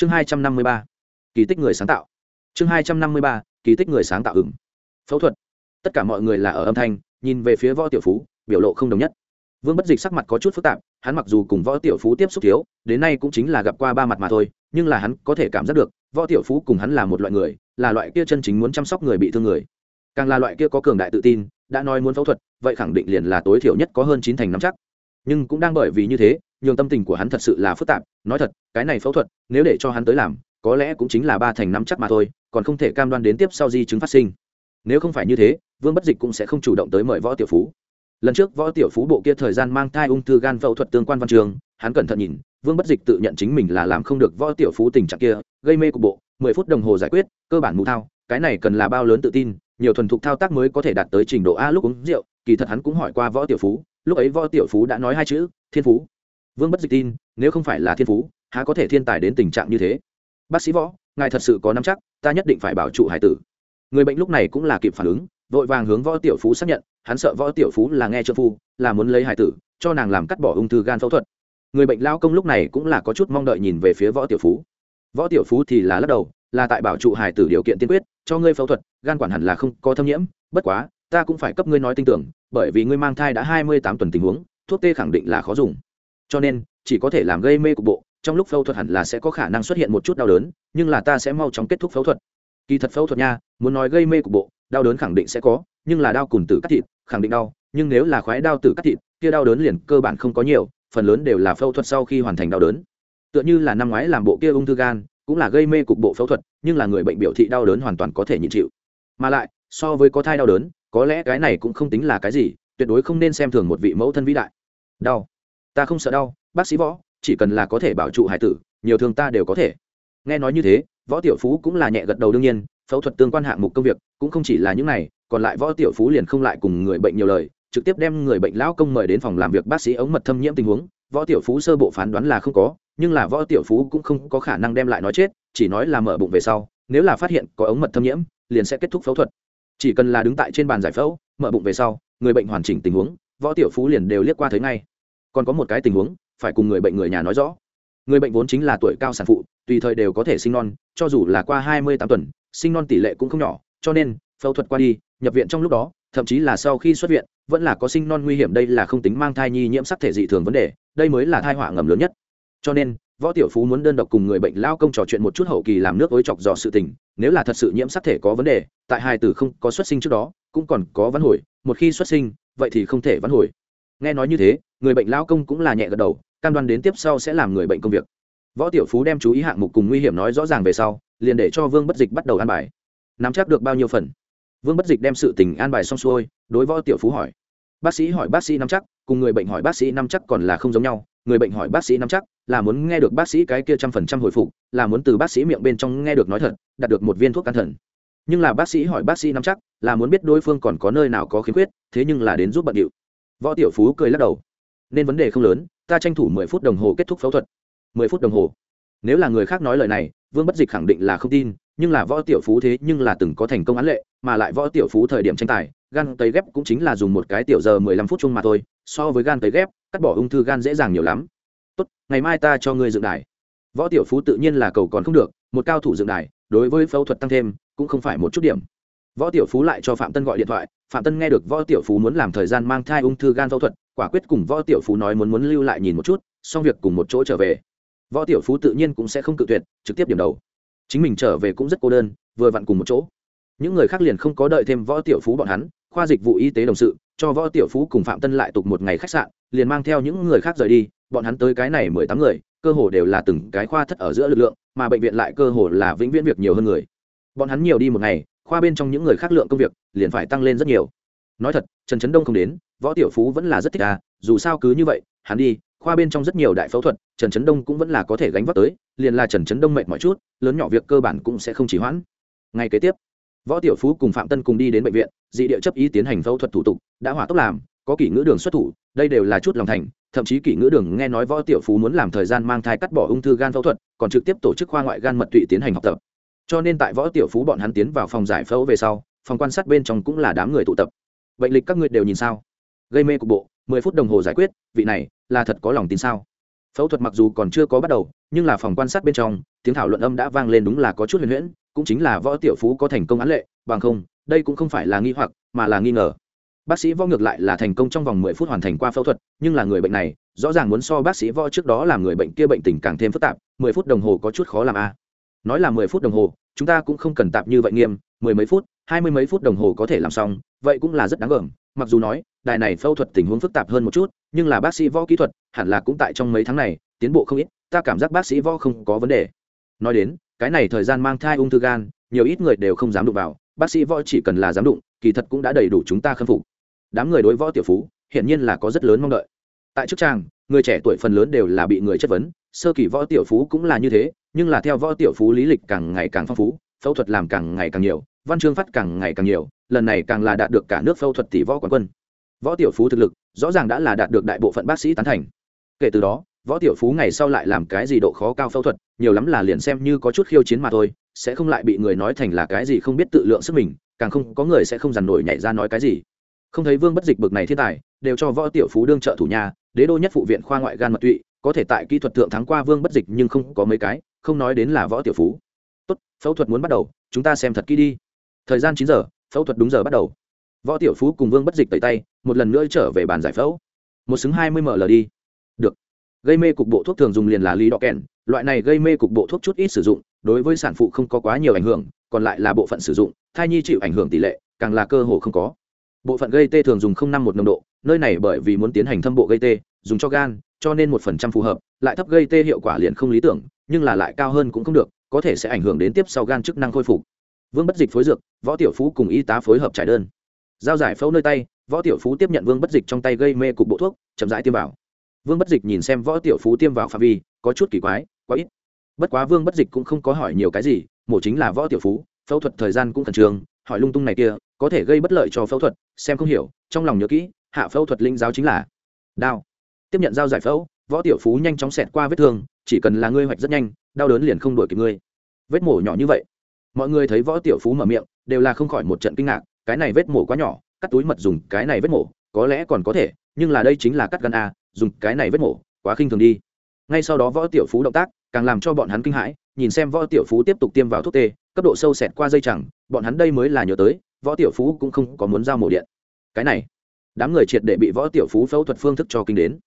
chương hai trăm năm mươi ba, kỳ tích người sáng tạo. Chương hai trăm năm mươi ba, kỳ tích người sáng tạo ứng. Phẫu thuật. Tất cả mọi người là ở âm thanh, nhìn về phía võ tiểu phú, biểu lộ không đồng nhất. Vương bất dịch sắc mặt có chút phức tạp, hắn mặc dù cùng võ tiểu phú tiếp xúc thiếu, đến nay cũng chính là gặp qua ba mặt mà thôi, nhưng là hắn có thể cảm giác được, võ tiểu phú cùng hắn là một loại người, là loại kia chân chính muốn chăm sóc người bị thương người. Càng là loại kia có cường đại tự tin, đã nói muốn phẫu thuật, vậy khẳng định liền là tối thiểu nhất có hơn chín thành năm chắc nhưng cũng đang bởi vì như thế, nhường tâm tình của hắn thật sự là phức tạp. Nói thật, cái này phẫu thuật, nếu để cho hắn tới làm, có lẽ cũng chính là ba thành năm chắc mà thôi, còn không thể cam đoan đến tiếp sau di chứng phát sinh. Nếu không phải như thế, vương bất dịch cũng sẽ không chủ động tới mời võ tiểu phú. Lần trước võ tiểu phú bộ kia thời gian mang thai ung thư gan phẫu thuật tương quan văn trường, hắn cẩn thận nhìn, vương bất dịch tự nhận chính mình là làm không được võ tiểu phú tình trạng kia, gây mê cục bộ, mười phút đồng hồ giải quyết, cơ bản mù thao, cái này cần là bao lớn tự tin, nhiều thuần thục thao tác mới có thể đạt tới trình độ a lúc uống rượu, kỳ thật hắn cũng hỏi qua võ tiểu phú lúc ấy võ tiểu phú đã nói hai chữ, thiên phú. Vương bất dịch tin, nếu không phải là thiên phú, há có thể thiên tài đến tình trạng như thế? Bác sĩ võ, ngài thật sự có nắm chắc, ta nhất định phải bảo trụ hải tử. Người bệnh lúc này cũng là kịp phản ứng, vội vàng hướng võ tiểu phú xác nhận, hắn sợ võ tiểu phú là nghe trợ phu, là muốn lấy hải tử, cho nàng làm cắt bỏ ung thư gan phẫu thuật. Người bệnh lao công lúc này cũng là có chút mong đợi nhìn về phía võ tiểu phú. Võ tiểu phú thì là lắc đầu, là tại bảo trụ hải tử điều kiện tiên quyết, cho ngươi phẫu thuật, gan quản hẳn là không có thâm nhiễm, bất quá ta cũng phải cấp ngươi nói tin tưởng, bởi vì ngươi mang thai đã hai mươi tám tuần tình huống, thuốc tê khẳng định là khó dùng. Cho nên, chỉ có thể làm gây mê cục bộ, trong lúc phẫu thuật hẳn là sẽ có khả năng xuất hiện một chút đau đớn, nhưng là ta sẽ mau chóng kết thúc phẫu thuật. Kỳ thật phẫu thuật nha, muốn nói gây mê cục bộ, đau đớn khẳng định sẽ có, nhưng là đau cùn tử cắt thịt, khẳng định đau, nhưng nếu là khoái đau tử cắt thịt, kia đau đớn liền cơ bản không có nhiều, phần lớn đều là phẫu thuật sau khi hoàn thành đau đớn. Tựa như là năm ngoái làm bộ kia ung thư gan, cũng là gây mê cục bộ phẫu thuật, nhưng là người bệnh biểu thị đau đớn hoàn toàn có thể nhịn chịu. Mà lại, so với có thai đau đớn có lẽ cái này cũng không tính là cái gì, tuyệt đối không nên xem thường một vị mẫu thân vĩ đại. Đau. Ta không sợ đau, bác sĩ võ, chỉ cần là có thể bảo trụ hải tử, nhiều thương ta đều có thể. Nghe nói như thế, võ tiểu phú cũng là nhẹ gật đầu đương nhiên, phẫu thuật tương quan hạng mục công việc cũng không chỉ là những này, còn lại võ tiểu phú liền không lại cùng người bệnh nhiều lời, trực tiếp đem người bệnh lão công mời đến phòng làm việc bác sĩ ống mật thâm nhiễm tình huống. Võ tiểu phú sơ bộ phán đoán là không có, nhưng là võ tiểu phú cũng không có khả năng đem lại nói chết, chỉ nói là mở bụng về sau, nếu là phát hiện có ống mật thâm nhiễm, liền sẽ kết thúc phẫu thuật chỉ cần là đứng tại trên bàn giải phẫu, mở bụng về sau, người bệnh hoàn chỉnh tình huống, võ tiểu phú liền đều liếc qua thấy ngay. Còn có một cái tình huống, phải cùng người bệnh người nhà nói rõ. Người bệnh vốn chính là tuổi cao sản phụ, tùy thời đều có thể sinh non, cho dù là qua hai mươi tám tuần, sinh non tỷ lệ cũng không nhỏ, cho nên, phẫu thuật qua đi, nhập viện trong lúc đó, thậm chí là sau khi xuất viện, vẫn là có sinh non nguy hiểm, đây là không tính mang thai nhi nhiễm sắc thể dị thường vấn đề, đây mới là thai họa ngầm lớn nhất cho nên, võ tiểu phú muốn đơn độc cùng người bệnh lao công trò chuyện một chút hậu kỳ làm nước ối chọc dò sự tình, nếu là thật sự nhiễm sắc thể có vấn đề, tại hai tử không có xuất sinh trước đó, cũng còn có văn hồi, một khi xuất sinh, vậy thì không thể văn hồi. Nghe nói như thế, người bệnh lao công cũng là nhẹ gật đầu, cam đoan đến tiếp sau sẽ làm người bệnh công việc. Võ tiểu phú đem chú ý hạng mục cùng nguy hiểm nói rõ ràng về sau, liền để cho vương bất dịch bắt đầu an bài. Nắm chắc được bao nhiêu phần? Vương bất dịch đem sự tình an bài xong xuôi, đối võ tiểu phú hỏi. Bác sĩ hỏi, bác sĩ nắm chắc? Cùng người bệnh hỏi bác sĩ năm chắc còn là không giống nhau, người bệnh hỏi bác sĩ năm chắc là muốn nghe được bác sĩ cái kia trăm phần trăm hồi phục, là muốn từ bác sĩ miệng bên trong nghe được nói thật, đạt được một viên thuốc can thần. Nhưng là bác sĩ hỏi bác sĩ năm chắc là muốn biết đối phương còn có nơi nào có khiếm khuyết, thế nhưng là đến giúp bận điệu. Võ tiểu phú cười lắc đầu. Nên vấn đề không lớn, ta tranh thủ mười phút đồng hồ kết thúc phẫu thuật. Mười phút đồng hồ. Nếu là người khác nói lời này, vương bất dịch khẳng định là không tin, nhưng là võ tiểu phú thế nhưng là từng có thành công án lệ, mà lại võ tiểu phú thời điểm tranh tài, gan tấy ghép cũng chính là dùng một cái tiểu giờ mười lăm phút chung mà thôi so với gan tấy ghép, cắt bỏ ung thư gan dễ dàng nhiều lắm. Tốt, ngày mai ta cho ngươi dựng đài. Võ tiểu phú tự nhiên là cầu còn không được, một cao thủ dựng đài, đối với phẫu thuật tăng thêm, cũng không phải một chút điểm. Võ tiểu phú lại cho phạm tân gọi điện thoại, phạm tân nghe được võ tiểu phú muốn làm thời gian mang thai ung thư gan phẫu thuật, quả quyết cùng võ tiểu phú nói muốn muốn lưu lại nhìn một chút, xong việc cùng một chỗ trở về. Võ tiểu phú tự nhiên cũng sẽ không cự tuyệt, trực tiếp điểm đầu. Chính mình trở về cũng rất cô đơn, vừa vặn cùng một chỗ. Những người khác liền không có đợi thêm võ tiểu phú bọn hắn khoa dịch vụ y tế đồng sự, cho võ tiểu phú cùng phạm tân lại tục một ngày khách sạn, liền mang theo những người khác rời đi, bọn hắn tới cái này mười tám người, cơ hồ đều là từng cái khoa thất ở giữa lực lượng, mà bệnh viện lại cơ hồ là vĩnh viễn việc nhiều hơn người. Bọn hắn nhiều đi một ngày, khoa bên trong những người khác lượng công việc liền phải tăng lên rất nhiều. Nói thật, trần trấn đông không đến, võ tiểu phú vẫn là rất thích à dù sao cứ như vậy, hắn đi, khoa bên trong rất nhiều đại phẫu thuật, trần trấn đông cũng vẫn là có thể gánh vác tới, liền là trần trấn đông mệt mọi chút, lớn nhỏ việc cơ bản cũng sẽ không chỉ hoãn. Ngay kế tiếp võ tiểu phú cùng phạm tân cùng đi đến bệnh viện, dị địa chấp ý tiến hành phẫu thuật thủ tục, đã hỏa tốc làm, có kỷ ngữ đường xuất thủ, đây đều là chút lòng thành, thậm chí kỷ ngữ đường nghe nói võ tiểu phú muốn làm thời gian mang thai cắt bỏ ung thư gan phẫu thuật, còn trực tiếp tổ chức khoa ngoại gan mật tụy tiến hành học tập. Cho nên tại võ tiểu phú bọn hắn tiến vào phòng giải phẫu về sau, phòng quan sát bên trong cũng là đám người tụ tập. Bệnh lịch các ngươi đều nhìn sao? Gây mê cục bộ, mười phút đồng hồ giải quyết, vị này là thật có lòng tin sao? Phẫu thuật mặc dù còn chưa có bắt đầu nhưng là phòng quan sát bên trong, tiếng thảo luận âm đã vang lên đúng là có chút huyền huyễn, cũng chính là võ tiểu phú có thành công án lệ, bằng không, đây cũng không phải là nghi hoặc, mà là nghi ngờ. Bác sĩ võ ngược lại là thành công trong vòng mười phút hoàn thành qua phẫu thuật, nhưng là người bệnh này, rõ ràng muốn so bác sĩ võ trước đó làm người bệnh kia bệnh tình càng thêm phức tạp, mười phút đồng hồ có chút khó làm a. Nói là mười phút đồng hồ, chúng ta cũng không cần tạp như vậy nghiêm, mười mấy phút, hai mươi mấy phút đồng hồ có thể làm xong, vậy cũng là rất đáng gờm. Mặc dù nói, đài này phẫu thuật tình huống phức tạp hơn một chút, nhưng là bác sĩ võ kỹ thuật hẳn là cũng tại trong mấy tháng này, tiến bộ không ít ta cảm giác bác sĩ võ không có vấn đề. Nói đến, cái này thời gian mang thai ung thư gan, nhiều ít người đều không dám đụng vào, bác sĩ võ chỉ cần là dám đụng, kỳ thật cũng đã đầy đủ chúng ta khâm phục. Đám người đối võ tiểu phú, hiển nhiên là có rất lớn mong đợi. Tại chức trang người trẻ tuổi phần lớn đều là bị người chất vấn, sơ kỳ võ tiểu phú cũng là như thế, nhưng là theo võ tiểu phú lý lịch càng ngày càng phong phú, phẫu thuật làm càng ngày càng nhiều, văn chương phát càng ngày càng nhiều, lần này càng là đạt được cả nước phẫu thuật tỷ võ quán quân. Võ tiểu phú thực lực, rõ ràng đã là đạt được đại bộ phận bác sĩ tán thành. Kể từ đó võ tiểu phú ngày sau lại làm cái gì độ khó cao phẫu thuật, nhiều lắm là liền xem như có chút khiêu chiến mà thôi, sẽ không lại bị người nói thành là cái gì không biết tự lượng sức mình, càng không có người sẽ không dằn nổi nhảy ra nói cái gì. Không thấy vương bất dịch bực này thiên tài, đều cho võ tiểu phú đương trợ thủ nhà, đế đô nhất phụ viện khoa ngoại gan mật tụy, có thể tại kỹ thuật thượng thắng qua vương bất dịch nhưng không có mấy cái, không nói đến là võ tiểu phú. Tốt, phẫu thuật muốn bắt đầu, chúng ta xem thật kỹ đi. Thời gian chín giờ, phẫu thuật đúng giờ bắt đầu. Võ tiểu phú cùng vương bất dịch tẩy tay, một lần nữa trở về bàn giải phẫu. Một xứng hai mươi ml đi gây mê cục bộ thuốc thường dùng liền là lý đọ kèn, loại này gây mê cục bộ thuốc chút ít sử dụng, đối với sản phụ không có quá nhiều ảnh hưởng, còn lại là bộ phận sử dụng, thai nhi chịu ảnh hưởng tỷ lệ, càng là cơ hồ không có. Bộ phận gây tê thường dùng không năm một nồng độ, nơi này bởi vì muốn tiến hành thâm bộ gây tê, dùng cho gan, cho nên một phần trăm phù hợp, lại thấp gây tê hiệu quả liền không lý tưởng, nhưng là lại cao hơn cũng không được, có thể sẽ ảnh hưởng đến tiếp sau gan chức năng khôi phục. Vương bất dịch phối dược, võ tiểu phú cùng y tá phối hợp trải đơn. Giao giải phẫu nơi tay, võ tiểu phú tiếp nhận vương bất dịch trong tay gây mê cục bộ thuốc, chậm rãi tiêm vào vương bất dịch nhìn xem võ tiểu phú tiêm vào phạm vi, có chút kỳ quái, quá ít. Bất quá vương bất dịch cũng không có hỏi nhiều cái gì, mổ chính là võ tiểu phú, phẫu thuật thời gian cũng khẩn trương, hỏi lung tung này kia, có thể gây bất lợi cho phẫu thuật, xem không hiểu, trong lòng nhớ kỹ, hạ phẫu thuật linh giáo chính là đao. Tiếp nhận dao giải phẫu, võ tiểu phú nhanh chóng xẹt qua vết thương, chỉ cần là ngươi hoạch rất nhanh, đau đớn liền không đuổi kịp ngươi. Vết mổ nhỏ như vậy. Mọi người thấy võ tiểu phú mở miệng, đều là không khỏi một trận kinh ngạc, cái này vết mổ quá nhỏ, cắt túi mật dùng cái này vết mổ, có lẽ còn có thể, nhưng là đây chính là cắt gan a dùng cái này vết mổ, quá khinh thường đi. Ngay sau đó võ tiểu phú động tác, càng làm cho bọn hắn kinh hãi, nhìn xem võ tiểu phú tiếp tục tiêm vào thuốc tê, cấp độ sâu xẹt qua dây chẳng, bọn hắn đây mới là nhớ tới, võ tiểu phú cũng không có muốn giao mổ điện. Cái này, đám người triệt để bị võ tiểu phú phẫu thuật phương thức cho kinh đến.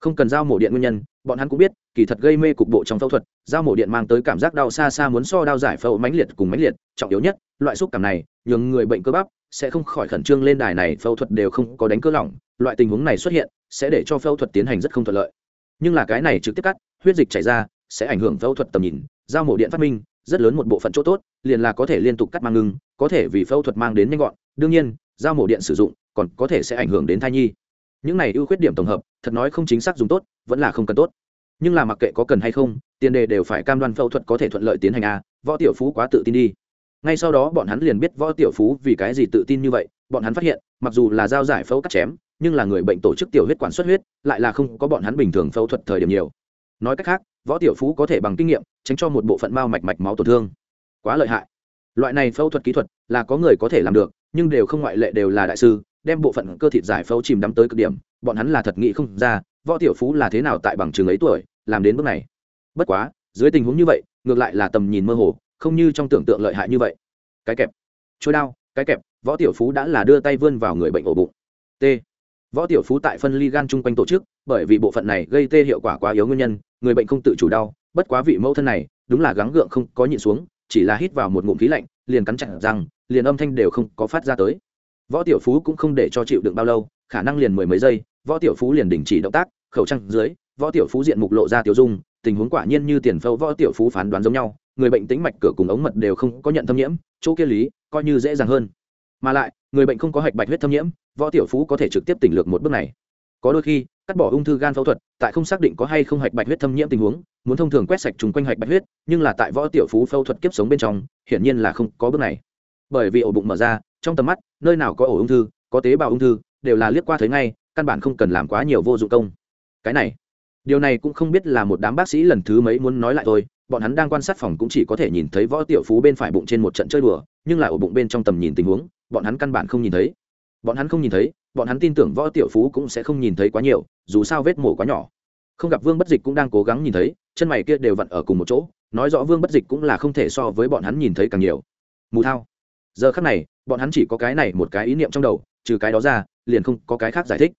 Không cần giao mổ điện nguyên nhân, bọn hắn cũng biết, kỳ thật gây mê cục bộ trong phẫu thuật, giao mổ điện mang tới cảm giác đau xa xa muốn so đau giải phẫu mãnh liệt cùng mãnh liệt, trọng yếu nhất, loại xúc cảm này, nhường người bệnh cơ bắp sẽ không khỏi khẩn trương lên đài này, phẫu thuật đều không có đánh cơ lỏng, loại tình huống này xuất hiện, sẽ để cho phẫu thuật tiến hành rất không thuận lợi. Nhưng là cái này trực tiếp cắt, huyết dịch chảy ra, sẽ ảnh hưởng phẫu thuật tầm nhìn, giao mổ điện phát minh, rất lớn một bộ phận chỗ tốt, liền là có thể liên tục cắt mang ngưng, có thể vì phẫu thuật mang đến nhanh gọn. Đương nhiên, giao mổ điện sử dụng, còn có thể sẽ ảnh hưởng đến thai nhi. Những này ưu khuyết điểm tổng hợp, thật nói không chính xác dùng tốt, vẫn là không cần tốt. Nhưng là mặc kệ có cần hay không, tiền đề đều phải cam đoan phẫu thuật có thể thuận lợi tiến hành a võ tiểu phú quá tự tin đi ngay sau đó bọn hắn liền biết võ tiểu phú vì cái gì tự tin như vậy, bọn hắn phát hiện, mặc dù là giao giải phẫu cắt chém, nhưng là người bệnh tổ chức tiểu huyết quản xuất huyết, lại là không có bọn hắn bình thường phẫu thuật thời điểm nhiều. Nói cách khác, võ tiểu phú có thể bằng kinh nghiệm, tránh cho một bộ phận mao mạch mạch máu tổn thương. Quá lợi hại. Loại này phẫu thuật kỹ thuật là có người có thể làm được, nhưng đều không ngoại lệ đều là đại sư, đem bộ phận cơ thịt giải phẫu chìm đắm tới cực điểm, bọn hắn là thật nghĩ không ra, võ tiểu phú là thế nào tại bằng trường ấy tuổi, làm đến bước này. Bất quá, dưới tình huống như vậy, ngược lại là tầm nhìn mơ hồ không như trong tưởng tượng lợi hại như vậy. Cái kẹp. Trôi đao, cái kẹp, võ tiểu phú đã là đưa tay vươn vào người bệnh ổ bụng. T. Võ tiểu phú tại phân ly gan chung quanh tổ chức, bởi vì bộ phận này gây tê hiệu quả quá yếu nguyên nhân, người bệnh không tự chủ đau, bất quá vị mẫu thân này, đúng là gắng gượng không có nhịn xuống, chỉ là hít vào một ngụm khí lạnh, liền cắn chặt răng, liền âm thanh đều không có phát ra tới. Võ tiểu phú cũng không để cho chịu đựng bao lâu, khả năng liền mười mấy giây, võ tiểu phú liền đình chỉ động tác, khẩu trang dưới, võ tiểu phú diện mục lộ ra tiểu dung, tình huống quả nhiên như tiền phâu võ tiểu phú phán đoán giống nhau người bệnh tính mạch cửa cùng ống mật đều không có nhận thâm nhiễm, chỗ kia lý, coi như dễ dàng hơn. Mà lại, người bệnh không có hạch bạch huyết thâm nhiễm, võ tiểu phú có thể trực tiếp tỉnh lược một bước này. Có đôi khi, cắt bỏ ung thư gan phẫu thuật, tại không xác định có hay không hạch bạch huyết thâm nhiễm tình huống, muốn thông thường quét sạch chung quanh hạch bạch huyết, nhưng là tại võ tiểu phú phẫu thuật kiếp sống bên trong, hiển nhiên là không có bước này. Bởi vì ổ bụng mở ra, trong tầm mắt, nơi nào có ổ ung thư, có tế bào ung thư, đều là liếc qua thấy ngay, căn bản không cần làm quá nhiều vô dụng công. Cái này điều này cũng không biết là một đám bác sĩ lần thứ mấy muốn nói lại thôi, bọn hắn đang quan sát phòng cũng chỉ có thể nhìn thấy võ tiểu phú bên phải bụng trên một trận chơi đùa, nhưng lại ở bụng bên trong tầm nhìn tình huống, bọn hắn căn bản không nhìn thấy. Bọn hắn không nhìn thấy, bọn hắn tin tưởng võ tiểu phú cũng sẽ không nhìn thấy quá nhiều, dù sao vết mổ quá nhỏ. Không gặp vương bất dịch cũng đang cố gắng nhìn thấy, chân mày kia đều vặn ở cùng một chỗ, nói rõ vương bất dịch cũng là không thể so với bọn hắn nhìn thấy càng nhiều. Mù thao. Giờ khắc này, bọn hắn chỉ có cái này một cái ý niệm trong đầu, trừ cái đó ra, liền không có cái khác giải thích.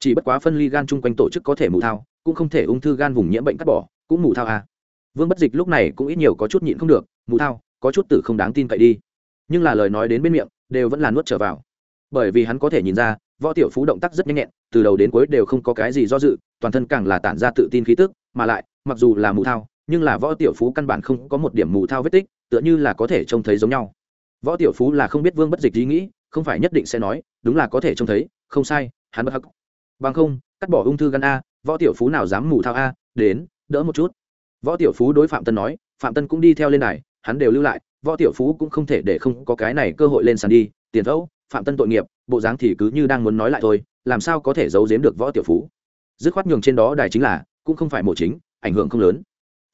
Chỉ bất quá phân ly gan chung quanh tổ chức có thể mù thao cũng không thể ung thư gan vùng nhiễm bệnh cắt bỏ, cũng mù thao à. vương bất dịch lúc này cũng ít nhiều có chút nhịn không được, mù thao, có chút tử không đáng tin cậy đi. Nhưng là lời nói đến bên miệng, đều vẫn là nuốt trở vào. Bởi vì hắn có thể nhìn ra, võ tiểu phú động tác rất nhanh nhẹn, từ đầu đến cuối đều không có cái gì do dự, toàn thân càng là tản ra tự tin khí tức, mà lại, mặc dù là mù thao, nhưng là võ tiểu phú căn bản không có một điểm mù thao vết tích, tựa như là có thể trông thấy giống nhau. Võ tiểu phú là không biết vương bất dịch ý nghĩ, không phải nhất định sẽ nói, đúng là có thể trông thấy, không sai, hắn bất hắc. Bằng không, cắt bỏ ung thư gan a võ tiểu phú nào dám mù thao a, đến, đỡ một chút. Võ tiểu phú đối phạm tân nói, phạm tân cũng đi theo lên này hắn đều lưu lại, võ tiểu phú cũng không thể để không có cái này cơ hội lên sàn đi, tiền phẫu phạm tân tội nghiệp, bộ dáng thì cứ như đang muốn nói lại thôi, làm sao có thể giấu giếm được võ tiểu phú? Dứt khoát nhường trên đó đài chính là, cũng không phải mổ chính, ảnh hưởng không lớn.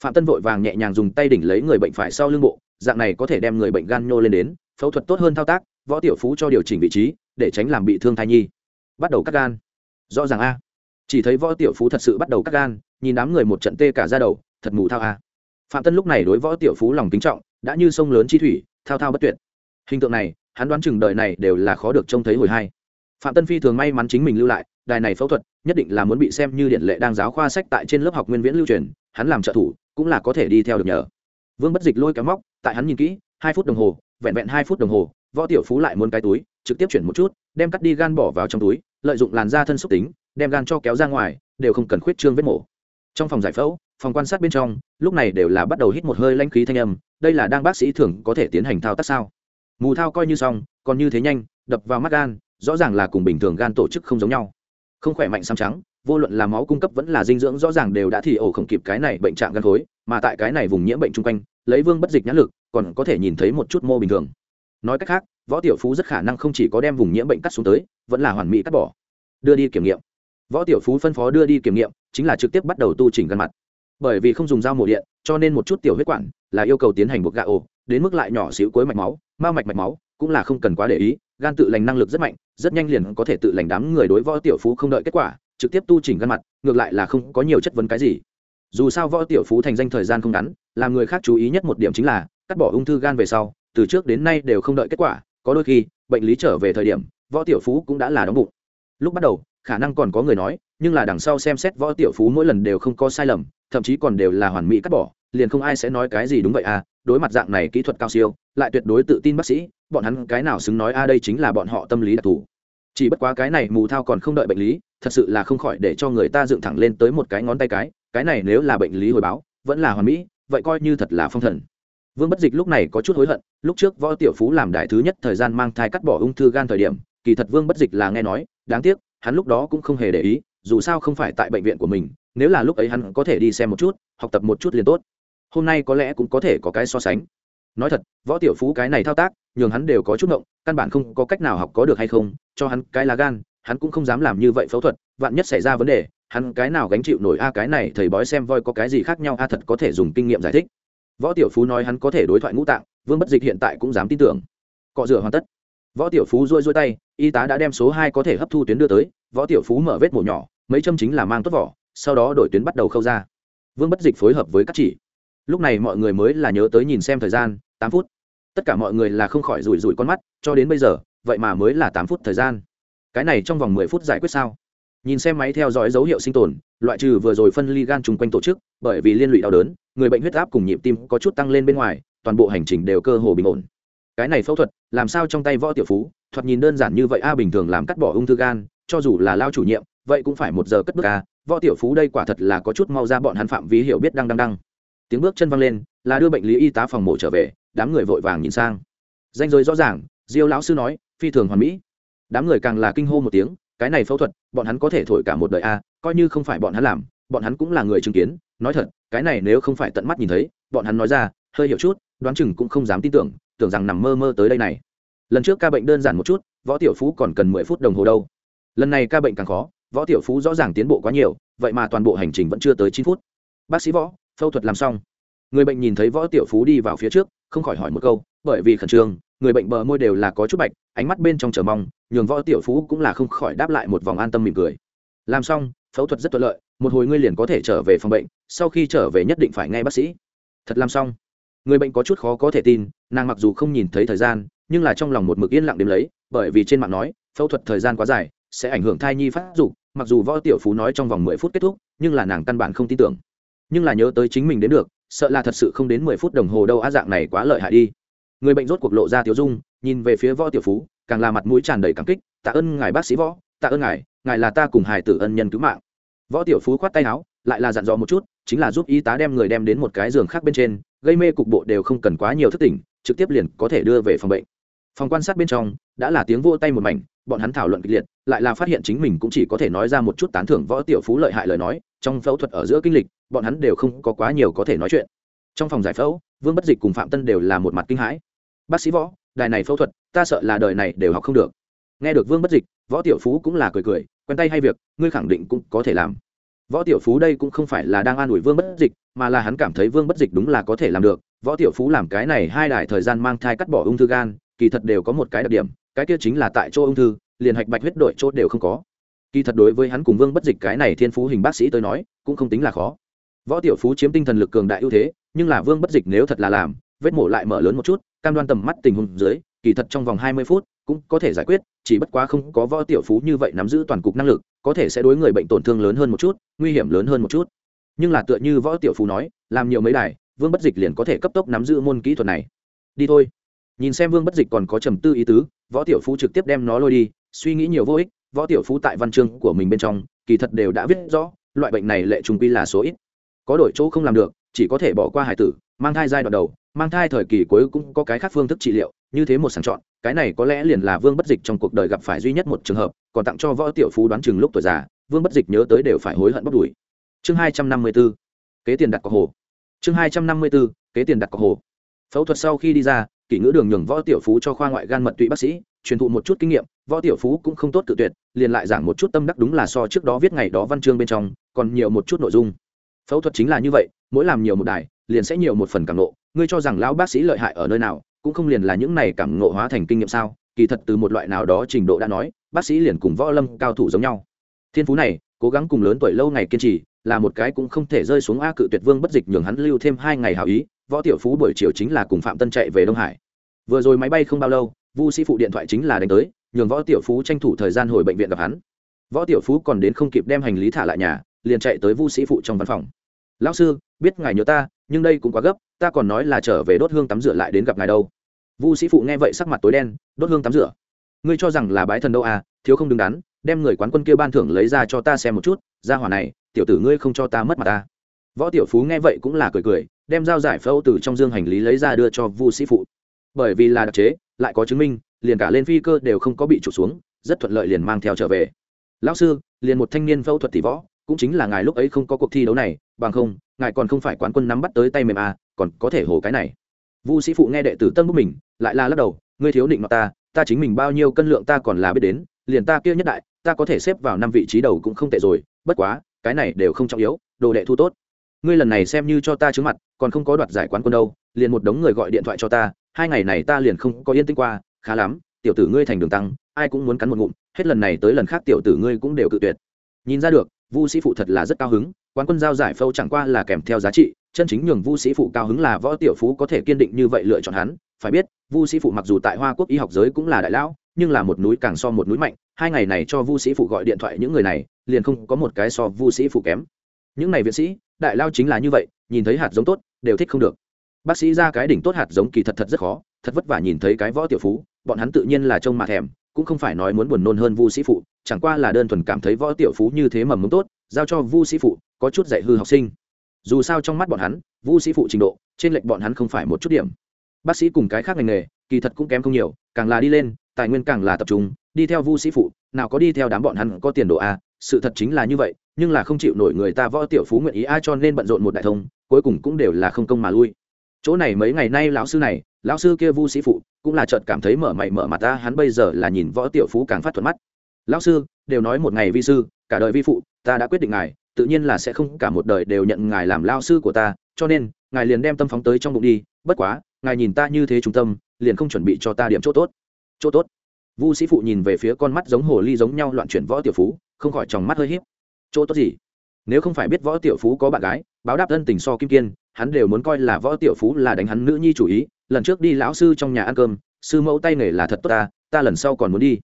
Phạm tân vội vàng nhẹ nhàng dùng tay đỉnh lấy người bệnh phải sau lưng bộ, dạng này có thể đem người bệnh gan nhô lên đến, phẫu thuật tốt hơn thao tác, võ tiểu phú cho điều chỉnh vị trí, để tránh làm bị thương thai nhi. Bắt đầu cắt gan. Rõ ràng a chỉ thấy võ tiểu phú thật sự bắt đầu cắt gan, nhìn đám người một trận tê cả ra đầu, thật mù thao a. Phạm tân lúc này đối võ tiểu phú lòng kính trọng, đã như sông lớn chi thủy, thao thao bất tuyệt. Hình tượng này, hắn đoán chừng đời này đều là khó được trông thấy hồi hai. Phạm tân phi thường may mắn chính mình lưu lại, đài này phẫu thuật, nhất định là muốn bị xem như điện lệ đang giáo khoa sách tại trên lớp học nguyên viễn lưu truyền, hắn làm trợ thủ, cũng là có thể đi theo được nhờ. Vương bất dịch lôi kéo móc, tại hắn nhìn kỹ, hai phút đồng hồ, vẹn vẹn hai phút đồng hồ, võ tiểu phú lại muốn cái túi, trực tiếp chuyển một chút, đem cắt đi gan bỏ vào trong túi, lợi dụng làn da thân xúc tính đem gan cho kéo ra ngoài, đều không cần khuyết trương vết mổ. Trong phòng giải phẫu, phòng quan sát bên trong, lúc này đều là bắt đầu hít một hơi lãnh khí thanh âm, đây là đang bác sĩ thường có thể tiến hành thao tác sao? Mù thao coi như xong, còn như thế nhanh, đập vào mắt gan, rõ ràng là cùng bình thường gan tổ chức không giống nhau. Không khỏe mạnh xăm trắng, vô luận là máu cung cấp vẫn là dinh dưỡng rõ ràng đều đã thì ổ không kịp cái này bệnh trạng gan khối, mà tại cái này vùng nhiễm bệnh chung quanh, lấy vương bất dịch nhãn lực, còn có thể nhìn thấy một chút mô bình thường. Nói cách khác, võ tiểu phú rất khả năng không chỉ có đem vùng nhiễm bệnh cắt xuống tới, vẫn là hoàn mỹ cắt bỏ. Đưa đi kiểm nghiệm võ tiểu phú phân phó đưa đi kiểm nghiệm, chính là trực tiếp bắt đầu tu chỉnh gan mặt. Bởi vì không dùng dao mổ điện, cho nên một chút tiểu huyết quản là yêu cầu tiến hành buộc gạ ổ, đến mức lại nhỏ xíu cuối mạch máu mao mạch mạch máu, cũng là không cần quá để ý, gan tự lành năng lực rất mạnh, rất nhanh liền có thể tự lành đám người đối võ tiểu phú không đợi kết quả, trực tiếp tu chỉnh gan mặt, ngược lại là không có nhiều chất vấn cái gì. Dù sao võ tiểu phú thành danh thời gian không ngắn, làm người khác chú ý nhất một điểm chính là cắt bỏ ung thư gan về sau, từ trước đến nay đều không đợi kết quả, có đôi khi, bệnh lý trở về thời điểm, võ tiểu phú cũng đã là đóng bụng. Lúc bắt đầu khả năng còn có người nói, nhưng là đằng sau xem xét võ tiểu phú mỗi lần đều không có sai lầm, thậm chí còn đều là hoàn mỹ cắt bỏ, liền không ai sẽ nói cái gì đúng vậy à đối mặt dạng này kỹ thuật cao siêu, lại tuyệt đối tự tin bác sĩ, bọn hắn cái nào xứng nói a à đây chính là bọn họ tâm lý đặc thù. Chỉ bất quá cái này mù thao còn không đợi bệnh lý, thật sự là không khỏi để cho người ta dựng thẳng lên tới một cái ngón tay cái cái này nếu là bệnh lý hồi báo, vẫn là hoàn mỹ, vậy coi như thật là phong thần. Vương bất dịch lúc này có chút hối hận, lúc trước võ tiểu phú làm đại thứ nhất thời gian mang thai cắt bỏ ung thư gan thời điểm, kỳ thật vương bất dịch là nghe nói, đáng tiếc hắn lúc đó cũng không hề để ý, dù sao không phải tại bệnh viện của mình, nếu là lúc ấy hắn có thể đi xem một chút, học tập một chút liền tốt. Hôm nay có lẽ cũng có thể có cái so sánh. Nói thật, võ tiểu phú cái này thao tác, nhường hắn đều có chút ngộng, căn bản không có cách nào học có được hay không, cho hắn cái lá gan, hắn cũng không dám làm như vậy phẫu thuật, vạn nhất xảy ra vấn đề, hắn cái nào gánh chịu nổi a, cái này thầy bói xem voi có cái gì khác nhau a, thật có thể dùng kinh nghiệm giải thích. Võ tiểu phú nói hắn có thể đối thoại ngũ tạng, vương bất dịch hiện tại cũng dám tin tưởng. Cọ rửa hoàn tất. Võ tiểu phú rôi rôi tay y tá đã đem số hai có thể hấp thu tuyến đưa tới, võ tiểu phú mở vết mổ nhỏ, mấy châm chính là mang tốt vỏ, sau đó đổi tuyến bắt đầu khâu ra. Vương bất dịch phối hợp với các chỉ. Lúc này mọi người mới là nhớ tới nhìn xem thời gian, tám phút. Tất cả mọi người là không khỏi rủi rủi con mắt, cho đến bây giờ, vậy mà mới là tám phút thời gian. Cái này trong vòng mười phút giải quyết sao? Nhìn xem máy theo dõi dấu hiệu sinh tồn, loại trừ vừa rồi phân ly gan chung quanh tổ chức, bởi vì liên lụy đau đớn, người bệnh huyết áp cùng nhịp tim có chút tăng lên bên ngoài, toàn bộ hành trình đều cơ hồ bình ổn cái này phẫu thuật, làm sao trong tay võ tiểu phú, thoạt nhìn đơn giản như vậy, a à, bình thường làm cắt bỏ ung thư gan, cho dù là lao chủ nhiệm, vậy cũng phải một giờ cất bước, a. Võ tiểu phú đây quả thật là có chút mau ra bọn hắn phạm vi hiểu biết đang đang đang tiếng bước chân văng lên, là đưa bệnh lý y tá phòng mổ trở về, đám người vội vàng nhìn sang. Danh giới rõ ràng, diêu lão sư nói, phi thường hoàn mỹ. Đám người càng là kinh hô một tiếng, cái này phẫu thuật, bọn hắn có thể thổi cả một đời, a, coi như không phải bọn hắn làm, bọn hắn cũng là người chứng kiến. Nói thật, cái này nếu không phải tận mắt nhìn thấy, bọn hắn nói ra, hơi hiểu chút, đoán chừng cũng không dám tin tưởng tưởng rằng nằm mơ mơ tới đây này. Lần trước ca bệnh đơn giản một chút, võ tiểu phú còn cần mười phút đồng hồ đâu. Lần này ca bệnh càng khó, võ tiểu phú rõ ràng tiến bộ quá nhiều, vậy mà toàn bộ hành trình vẫn chưa tới chín phút. Bác sĩ võ, phẫu thuật làm xong. Người bệnh nhìn thấy võ tiểu phú đi vào phía trước, không khỏi hỏi một câu, bởi vì khẩn trương, người bệnh bờ môi đều là có chút bạch, ánh mắt bên trong chờ mong, nhường võ tiểu phú cũng là không khỏi đáp lại một vòng an tâm mỉm cười. Làm xong, phẫu thuật rất thuận lợi, một hồi ngươi liền có thể trở về phòng bệnh, sau khi trở về nhất định phải nghe bác sĩ. Thật làm xong người bệnh có chút khó có thể tin, nàng mặc dù không nhìn thấy thời gian, nhưng là trong lòng một mực yên lặng đếm lấy, bởi vì trên mạng nói, phẫu thuật thời gian quá dài, sẽ ảnh hưởng thai nhi phát dục, mặc dù võ tiểu phú nói trong vòng mười phút kết thúc, nhưng là nàng căn bản không tin tưởng. Nhưng là nhớ tới chính mình đến được, sợ là thật sự không đến mười phút đồng hồ đâu á dạng này quá lợi hại đi. Người bệnh rốt cuộc lộ ra tiểu dung, nhìn về phía võ tiểu phú, càng là mặt mũi tràn đầy cảm kích, tạ ơn ngài bác sĩ võ, tạ ơn ngài ngài là ta cùng hài tử ân nhân cứu mạng. Võ tiểu phú khoát tay áo lại là dặn dò một chút, chính là giúp y tá đem người đem đến một cái giường khác bên trên, gây mê cục bộ đều không cần quá nhiều thức tỉnh, trực tiếp liền có thể đưa về phòng bệnh. Phòng quan sát bên trong, đã là tiếng vô tay một mảnh, bọn hắn thảo luận kịch liệt, lại là phát hiện chính mình cũng chỉ có thể nói ra một chút tán thưởng võ tiểu phú lợi hại lời nói, trong phẫu thuật ở giữa kinh lịch, bọn hắn đều không có quá nhiều có thể nói chuyện. Trong phòng giải phẫu, vương bất dịch cùng phạm tân đều là một mặt kinh hãi. Bác sĩ võ, đài này phẫu thuật, ta sợ là đời này đều học không được. Nghe được vương bất dịch, võ tiểu phú cũng là cười cười, quen tay hay việc, ngươi khẳng định cũng có thể làm võ tiểu phú đây cũng không phải là đang an ủi vương bất dịch, mà là hắn cảm thấy vương bất dịch đúng là có thể làm được. Võ tiểu phú làm cái này hai đài thời gian mang thai cắt bỏ ung thư gan, kỳ thật đều có một cái đặc điểm, cái kia chính là tại chỗ ung thư, liền hạch bạch huyết đội chỗ đều không có. Kỳ thật đối với hắn cùng vương bất dịch cái này thiên phú hình bác sĩ tới nói, cũng không tính là khó. Võ tiểu phú chiếm tinh thần lực cường đại ưu thế, nhưng là vương bất dịch nếu thật là làm, vết mổ lại mở lớn một chút, cam đoan tầm mắt tình huống dưới, kỳ thật trong vòng hai mươi phút cũng có thể giải quyết, chỉ bất quá không có võ tiểu phú như vậy nắm giữ toàn cục năng lực có thể sẽ đối người bệnh tổn thương lớn hơn một chút, nguy hiểm lớn hơn một chút. Nhưng là tựa như võ tiểu phú nói, làm nhiều mấy đài, vương bất dịch liền có thể cấp tốc nắm giữ môn kỹ thuật này. Đi thôi. Nhìn xem vương bất dịch còn có trầm tư ý tứ, võ tiểu phú trực tiếp đem nó lôi đi, suy nghĩ nhiều vô ích, võ tiểu phú tại văn chương của mình bên trong, kỳ thật đều đã viết rõ, loại bệnh này lệ trùng quy là số ít. Có đổi chỗ không làm được, chỉ có thể bỏ qua hải tử, mang thai giai đoạn đầu, mang thai thời kỳ cuối cũng có cái khác phương thức trị liệu như thế một sàng chọn, cái này có lẽ liền là vương bất dịch trong cuộc đời gặp phải duy nhất một trường hợp, còn tặng cho võ tiểu phú đoán chừng lúc tuổi già, vương bất dịch nhớ tới đều phải hối hận bóc đuổi. Chương hai trăm năm mươi b ố kế tiền đặt cọc hồ. Chương hai trăm năm mươi b ố kế tiền đặt cọc hồ. Phẫu thuật sau khi đi ra, kỷ ngữ đường nhường võ tiểu phú cho khoa ngoại gan mật tụy bác sĩ, truyền thụ một chút kinh nghiệm, võ tiểu phú cũng không tốt tự tuyệt, liền lại giảng một chút tâm đắc đúng là so trước đó viết ngày đó văn chương bên trong, còn nhiều một chút nội dung. Phẫu thuật chính là như vậy, mỗi làm nhiều một đài, liền sẽ nhiều một phần cảm nộ ngươi cho rằng lão bác sĩ lợi hại ở nơi nào cũng không liền là những này cảm ngộ hóa thành kinh nghiệm sao? Kỳ thật từ một loại nào đó trình độ đã nói, bác sĩ liền cùng võ lâm cao thủ giống nhau. Thiên phú này, cố gắng cùng lớn tuổi lâu ngày kiên trì, là một cái cũng không thể rơi xuống a cự tuyệt vương bất dịch nhường hắn lưu thêm hai ngày hào ý, võ tiểu phú buổi chiều chính là cùng phạm tân chạy về đông hải. Vừa rồi máy bay không bao lâu, vu sĩ phụ điện thoại chính là đánh tới, nhường võ tiểu phú tranh thủ thời gian hồi bệnh viện gặp hắn. Võ tiểu phú còn đến không kịp đem hành lý thả lại nhà, liền chạy tới vu sĩ phụ trong văn phòng. Lão sư, biết ngài nhớ ta nhưng đây cũng quá gấp, ta còn nói là trở về đốt hương tắm rửa lại đến gặp ngài đâu. Vu sĩ phụ nghe vậy sắc mặt tối đen, đốt hương tắm rửa. Ngươi cho rằng là bái thần đâu à thiếu không đứng đắn, đem người quán quân kia ban thưởng lấy ra cho ta xem một chút ra hỏa này, tiểu tử ngươi không cho ta mất mặt ta. Võ tiểu phú nghe vậy cũng là cười cười, đem dao giải phẫu từ trong dương hành lý lấy ra đưa cho vu sĩ phụ. Bởi vì là đặc chế, lại có chứng minh, liền cả lên phi cơ đều không có bị trục xuống, rất thuận lợi liền mang theo trở về. Lão sư, liền một thanh niên phẫu thuật tỷ võ cũng chính là ngài lúc ấy không có cuộc thi đấu này bằng không ngài còn không phải quán quân nắm bắt tới tay mềm à, còn có thể hổ cái này. Vu sĩ phụ nghe đệ tử tân bút mình lại là lắc đầu ngươi thiếu định mặt ta ta chính mình bao nhiêu cân lượng ta còn là biết đến liền ta kia nhất đại ta có thể xếp vào năm vị trí đầu cũng không tệ rồi bất quá cái này đều không trọng yếu đồ đệ thu tốt. Ngươi lần này xem như cho ta trước mặt còn không có đoạt giải quán quân đâu liền một đống người gọi điện thoại cho ta hai ngày này ta liền không có yên tĩnh qua khá lắm tiểu tử ngươi thành đường tăng ai cũng muốn cắn một ngụm hết lần này tới lần khác tiểu tử ngươi cũng đều cự tuyệt. Nhìn ra được vu sĩ phụ thật là rất cao hứng, quán quân giao giải phâu chẳng qua là kèm theo giá trị, chân chính nhường vu sĩ phụ cao hứng là võ tiểu phú có thể kiên định như vậy lựa chọn hắn. Phải biết, vu sĩ phụ mặc dù tại hoa quốc y học giới cũng là đại lão, nhưng là một núi càng so một núi mạnh, hai ngày này cho vu sĩ phụ gọi điện thoại những người này, liền không có một cái so vu sĩ phụ kém. Những này viện sĩ, đại lao chính là như vậy, nhìn thấy hạt giống tốt, đều thích không được. Bác sĩ ra cái đỉnh tốt hạt giống kỳ thật thật rất khó, thật vất vả nhìn thấy cái võ tiểu phú, bọn hắn tự nhiên là trông mà thèm cũng không phải nói muốn buồn nôn hơn vu sĩ phụ, chẳng qua là đơn thuần cảm thấy võ tiểu phú như thế mầm mống tốt, giao cho vu sĩ phụ, có chút dạy hư học sinh. Dù sao trong mắt bọn hắn, vu sĩ phụ trình độ, trên lệnh bọn hắn không phải một chút điểm. Bác sĩ cùng cái khác ngành nghề, kỳ thật cũng kém không nhiều, càng là đi lên, tài nguyên càng là tập trung, đi theo vu sĩ phụ, nào có đi theo đám bọn hắn có tiền đồ a, sự thật chính là như vậy, nhưng là không chịu nổi người ta võ tiểu phú nguyện ý ai cho nên bận rộn một đại thông, cuối cùng cũng đều là không công mà lui. Chỗ này mấy ngày nay lão sư này lão sư kia vu sĩ phụ cũng là chợt cảm thấy mở mày mở mặt ta hắn bây giờ là nhìn võ tiểu phú càng phát thuận mắt. Lão sư, đều nói một ngày vi sư, cả đời vi phụ, ta đã quyết định ngài, tự nhiên là sẽ không cả một đời đều nhận ngài làm lao sư của ta, cho nên, ngài liền đem tâm phóng tới trong bụng đi, bất quá, ngài nhìn ta như thế trung tâm, liền không chuẩn bị cho ta điểm chỗ tốt. Chỗ tốt? Vu sĩ phụ nhìn về phía con mắt giống hồ ly giống nhau loạn chuyển võ tiểu phú, không khỏi tròng mắt hơi hiếp chỗ tốt gì? Nếu không phải biết võ tiểu phú có bạn gái, báo đáp thân tình so kim kiên, hắn đều muốn coi là võ tiểu phú là đánh hắn nữ nhi chủ ý lần trước đi lão sư trong nhà ăn cơm, sư mẫu tay nghề là thật tốt ta ta lần sau còn muốn đi.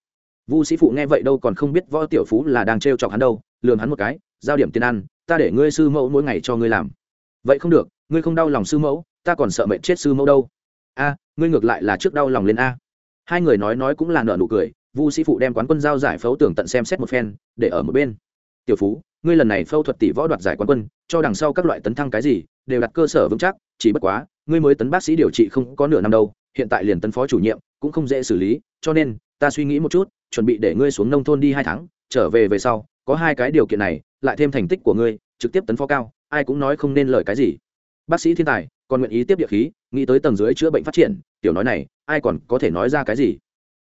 Vu sĩ phụ nghe vậy đâu còn không biết võ tiểu phú là đang trêu chọc hắn đâu lường hắn một cái, giao điểm tiền ăn, ta để ngươi sư mẫu mỗi ngày cho ngươi làm. Vậy không được, ngươi không đau lòng sư mẫu, ta còn sợ mệnh chết sư mẫu đâu. A, ngươi ngược lại là trước đau lòng lên a. Hai người nói nói cũng là nợ nụ cười, vu sĩ phụ đem quán quân giao giải phẫu tưởng tận xem xét một phen, để ở một bên. Tiểu phú, ngươi lần này phẫu thuật tỷ võ đoạt giải quán quân, cho đằng sau các loại tấn thăng cái gì, đều đặt cơ sở vững chắc, chỉ bất quá ngươi mới tấn bác sĩ điều trị không có nửa năm đâu, hiện tại liền tấn phó chủ nhiệm, cũng không dễ xử lý, cho nên, ta suy nghĩ một chút, chuẩn bị để ngươi xuống nông thôn đi hai tháng, trở về về sau, có hai cái điều kiện này, lại thêm thành tích của ngươi, trực tiếp tấn phó cao, ai cũng nói không nên lời cái gì. Bác sĩ thiên tài, còn nguyện ý tiếp địa khí, nghĩ tới tầng dưới chữa bệnh phát triển, tiểu nói này, ai còn có thể nói ra cái gì?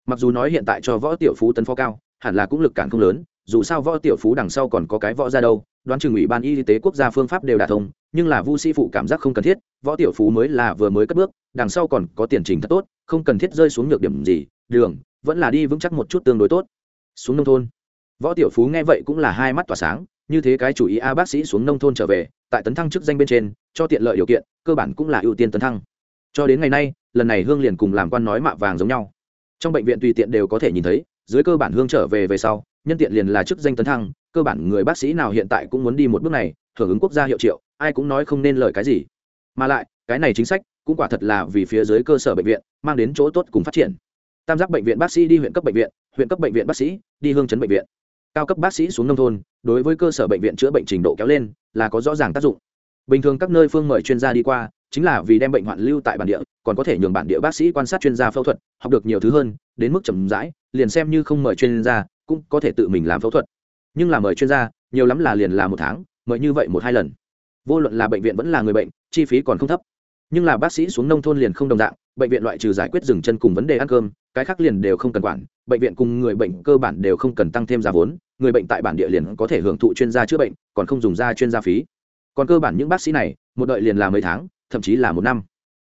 Mặc dù nói hiện tại cho võ tiểu phú tấn phó cao, hẳn là cũng lực cản không lớn dù sao võ tiểu phú đằng sau còn có cái võ ra đâu, đoán chừng ủy ban y tế quốc gia phương pháp đều đả thông, nhưng là vu sĩ phụ cảm giác không cần thiết, võ tiểu phú mới là vừa mới cất bước, đằng sau còn có tiền trình thật tốt, không cần thiết rơi xuống nhược điểm gì, đường, vẫn là đi vững chắc một chút tương đối tốt. Xuống nông thôn. Võ tiểu phú nghe vậy cũng là hai mắt tỏa sáng, như thế cái chủ ý a bác sĩ xuống nông thôn trở về, tại tấn thăng chức danh bên trên, cho tiện lợi điều kiện, cơ bản cũng là ưu tiên tấn thăng. Cho đến ngày nay, lần này hương liền cùng làm quan nói mạ vàng giống nhau. Trong bệnh viện tùy tiện đều có thể nhìn thấy, dưới cơ bản hương trở về về sau nhân tiện liền là chức danh tấn thăng, cơ bản người bác sĩ nào hiện tại cũng muốn đi một bước này, hưởng ứng quốc gia hiệu triệu, ai cũng nói không nên lời cái gì. Mà lại, cái này chính sách cũng quả thật là vì phía dưới cơ sở bệnh viện mang đến chỗ tốt cùng phát triển. Tam giác bệnh viện bác sĩ đi huyện cấp bệnh viện, huyện cấp bệnh viện bác sĩ đi hương chấn bệnh viện. Cao cấp bác sĩ xuống nông thôn, đối với cơ sở bệnh viện chữa bệnh trình độ kéo lên là có rõ ràng tác dụng. Bình thường các nơi phương mời chuyên gia đi qua, chính là vì đem bệnh hoạn lưu tại bản địa, còn có thể nhường bản địa bác sĩ quan sát chuyên gia phẫu thuật, học được nhiều thứ hơn, đến mức chậm rãi, liền xem như không mời chuyên gia cũng có thể tự mình làm phẫu thuật. Nhưng là mời chuyên gia, nhiều lắm là liền là một tháng, mời như vậy một hai lần. Vô luận là bệnh viện vẫn là người bệnh, chi phí còn không thấp. Nhưng là bác sĩ xuống nông thôn liền không đồng dạng, bệnh viện loại trừ giải quyết dừng chân cùng vấn đề ăn cơm, cái khác liền đều không cần quản, bệnh viện cùng người bệnh cơ bản đều không cần tăng thêm giá vốn, người bệnh tại bản địa liền có thể hưởng thụ chuyên gia chữa bệnh, còn không dùng ra chuyên gia phí. Còn cơ bản những bác sĩ này, một đợi liền là mấy tháng, thậm chí là một năm.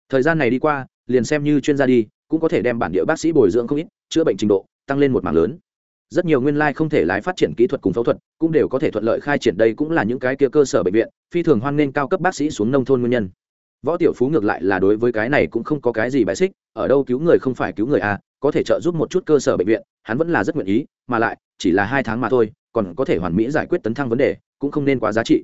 Thời gian này đi qua, liền xem như chuyên gia đi, cũng có thể đem bản địa bác sĩ bồi dưỡng không ít, chữa bệnh trình độ tăng lên một mảng lớn rất nhiều nguyên lai không thể lái phát triển kỹ thuật cùng phẫu thuật, cũng đều có thể thuận lợi khai triển đây cũng là những cái kia cơ sở bệnh viện, phi thường hoan nghênh cao cấp bác sĩ xuống nông thôn nguyên nhân. Võ tiểu phú ngược lại là đối với cái này cũng không có cái gì bãi xích, ở đâu cứu người không phải cứu người à có thể trợ giúp một chút cơ sở bệnh viện, hắn vẫn là rất nguyện ý, mà lại, chỉ là hai tháng mà thôi, còn có thể hoàn mỹ giải quyết tấn thăng vấn đề, cũng không nên quá giá trị.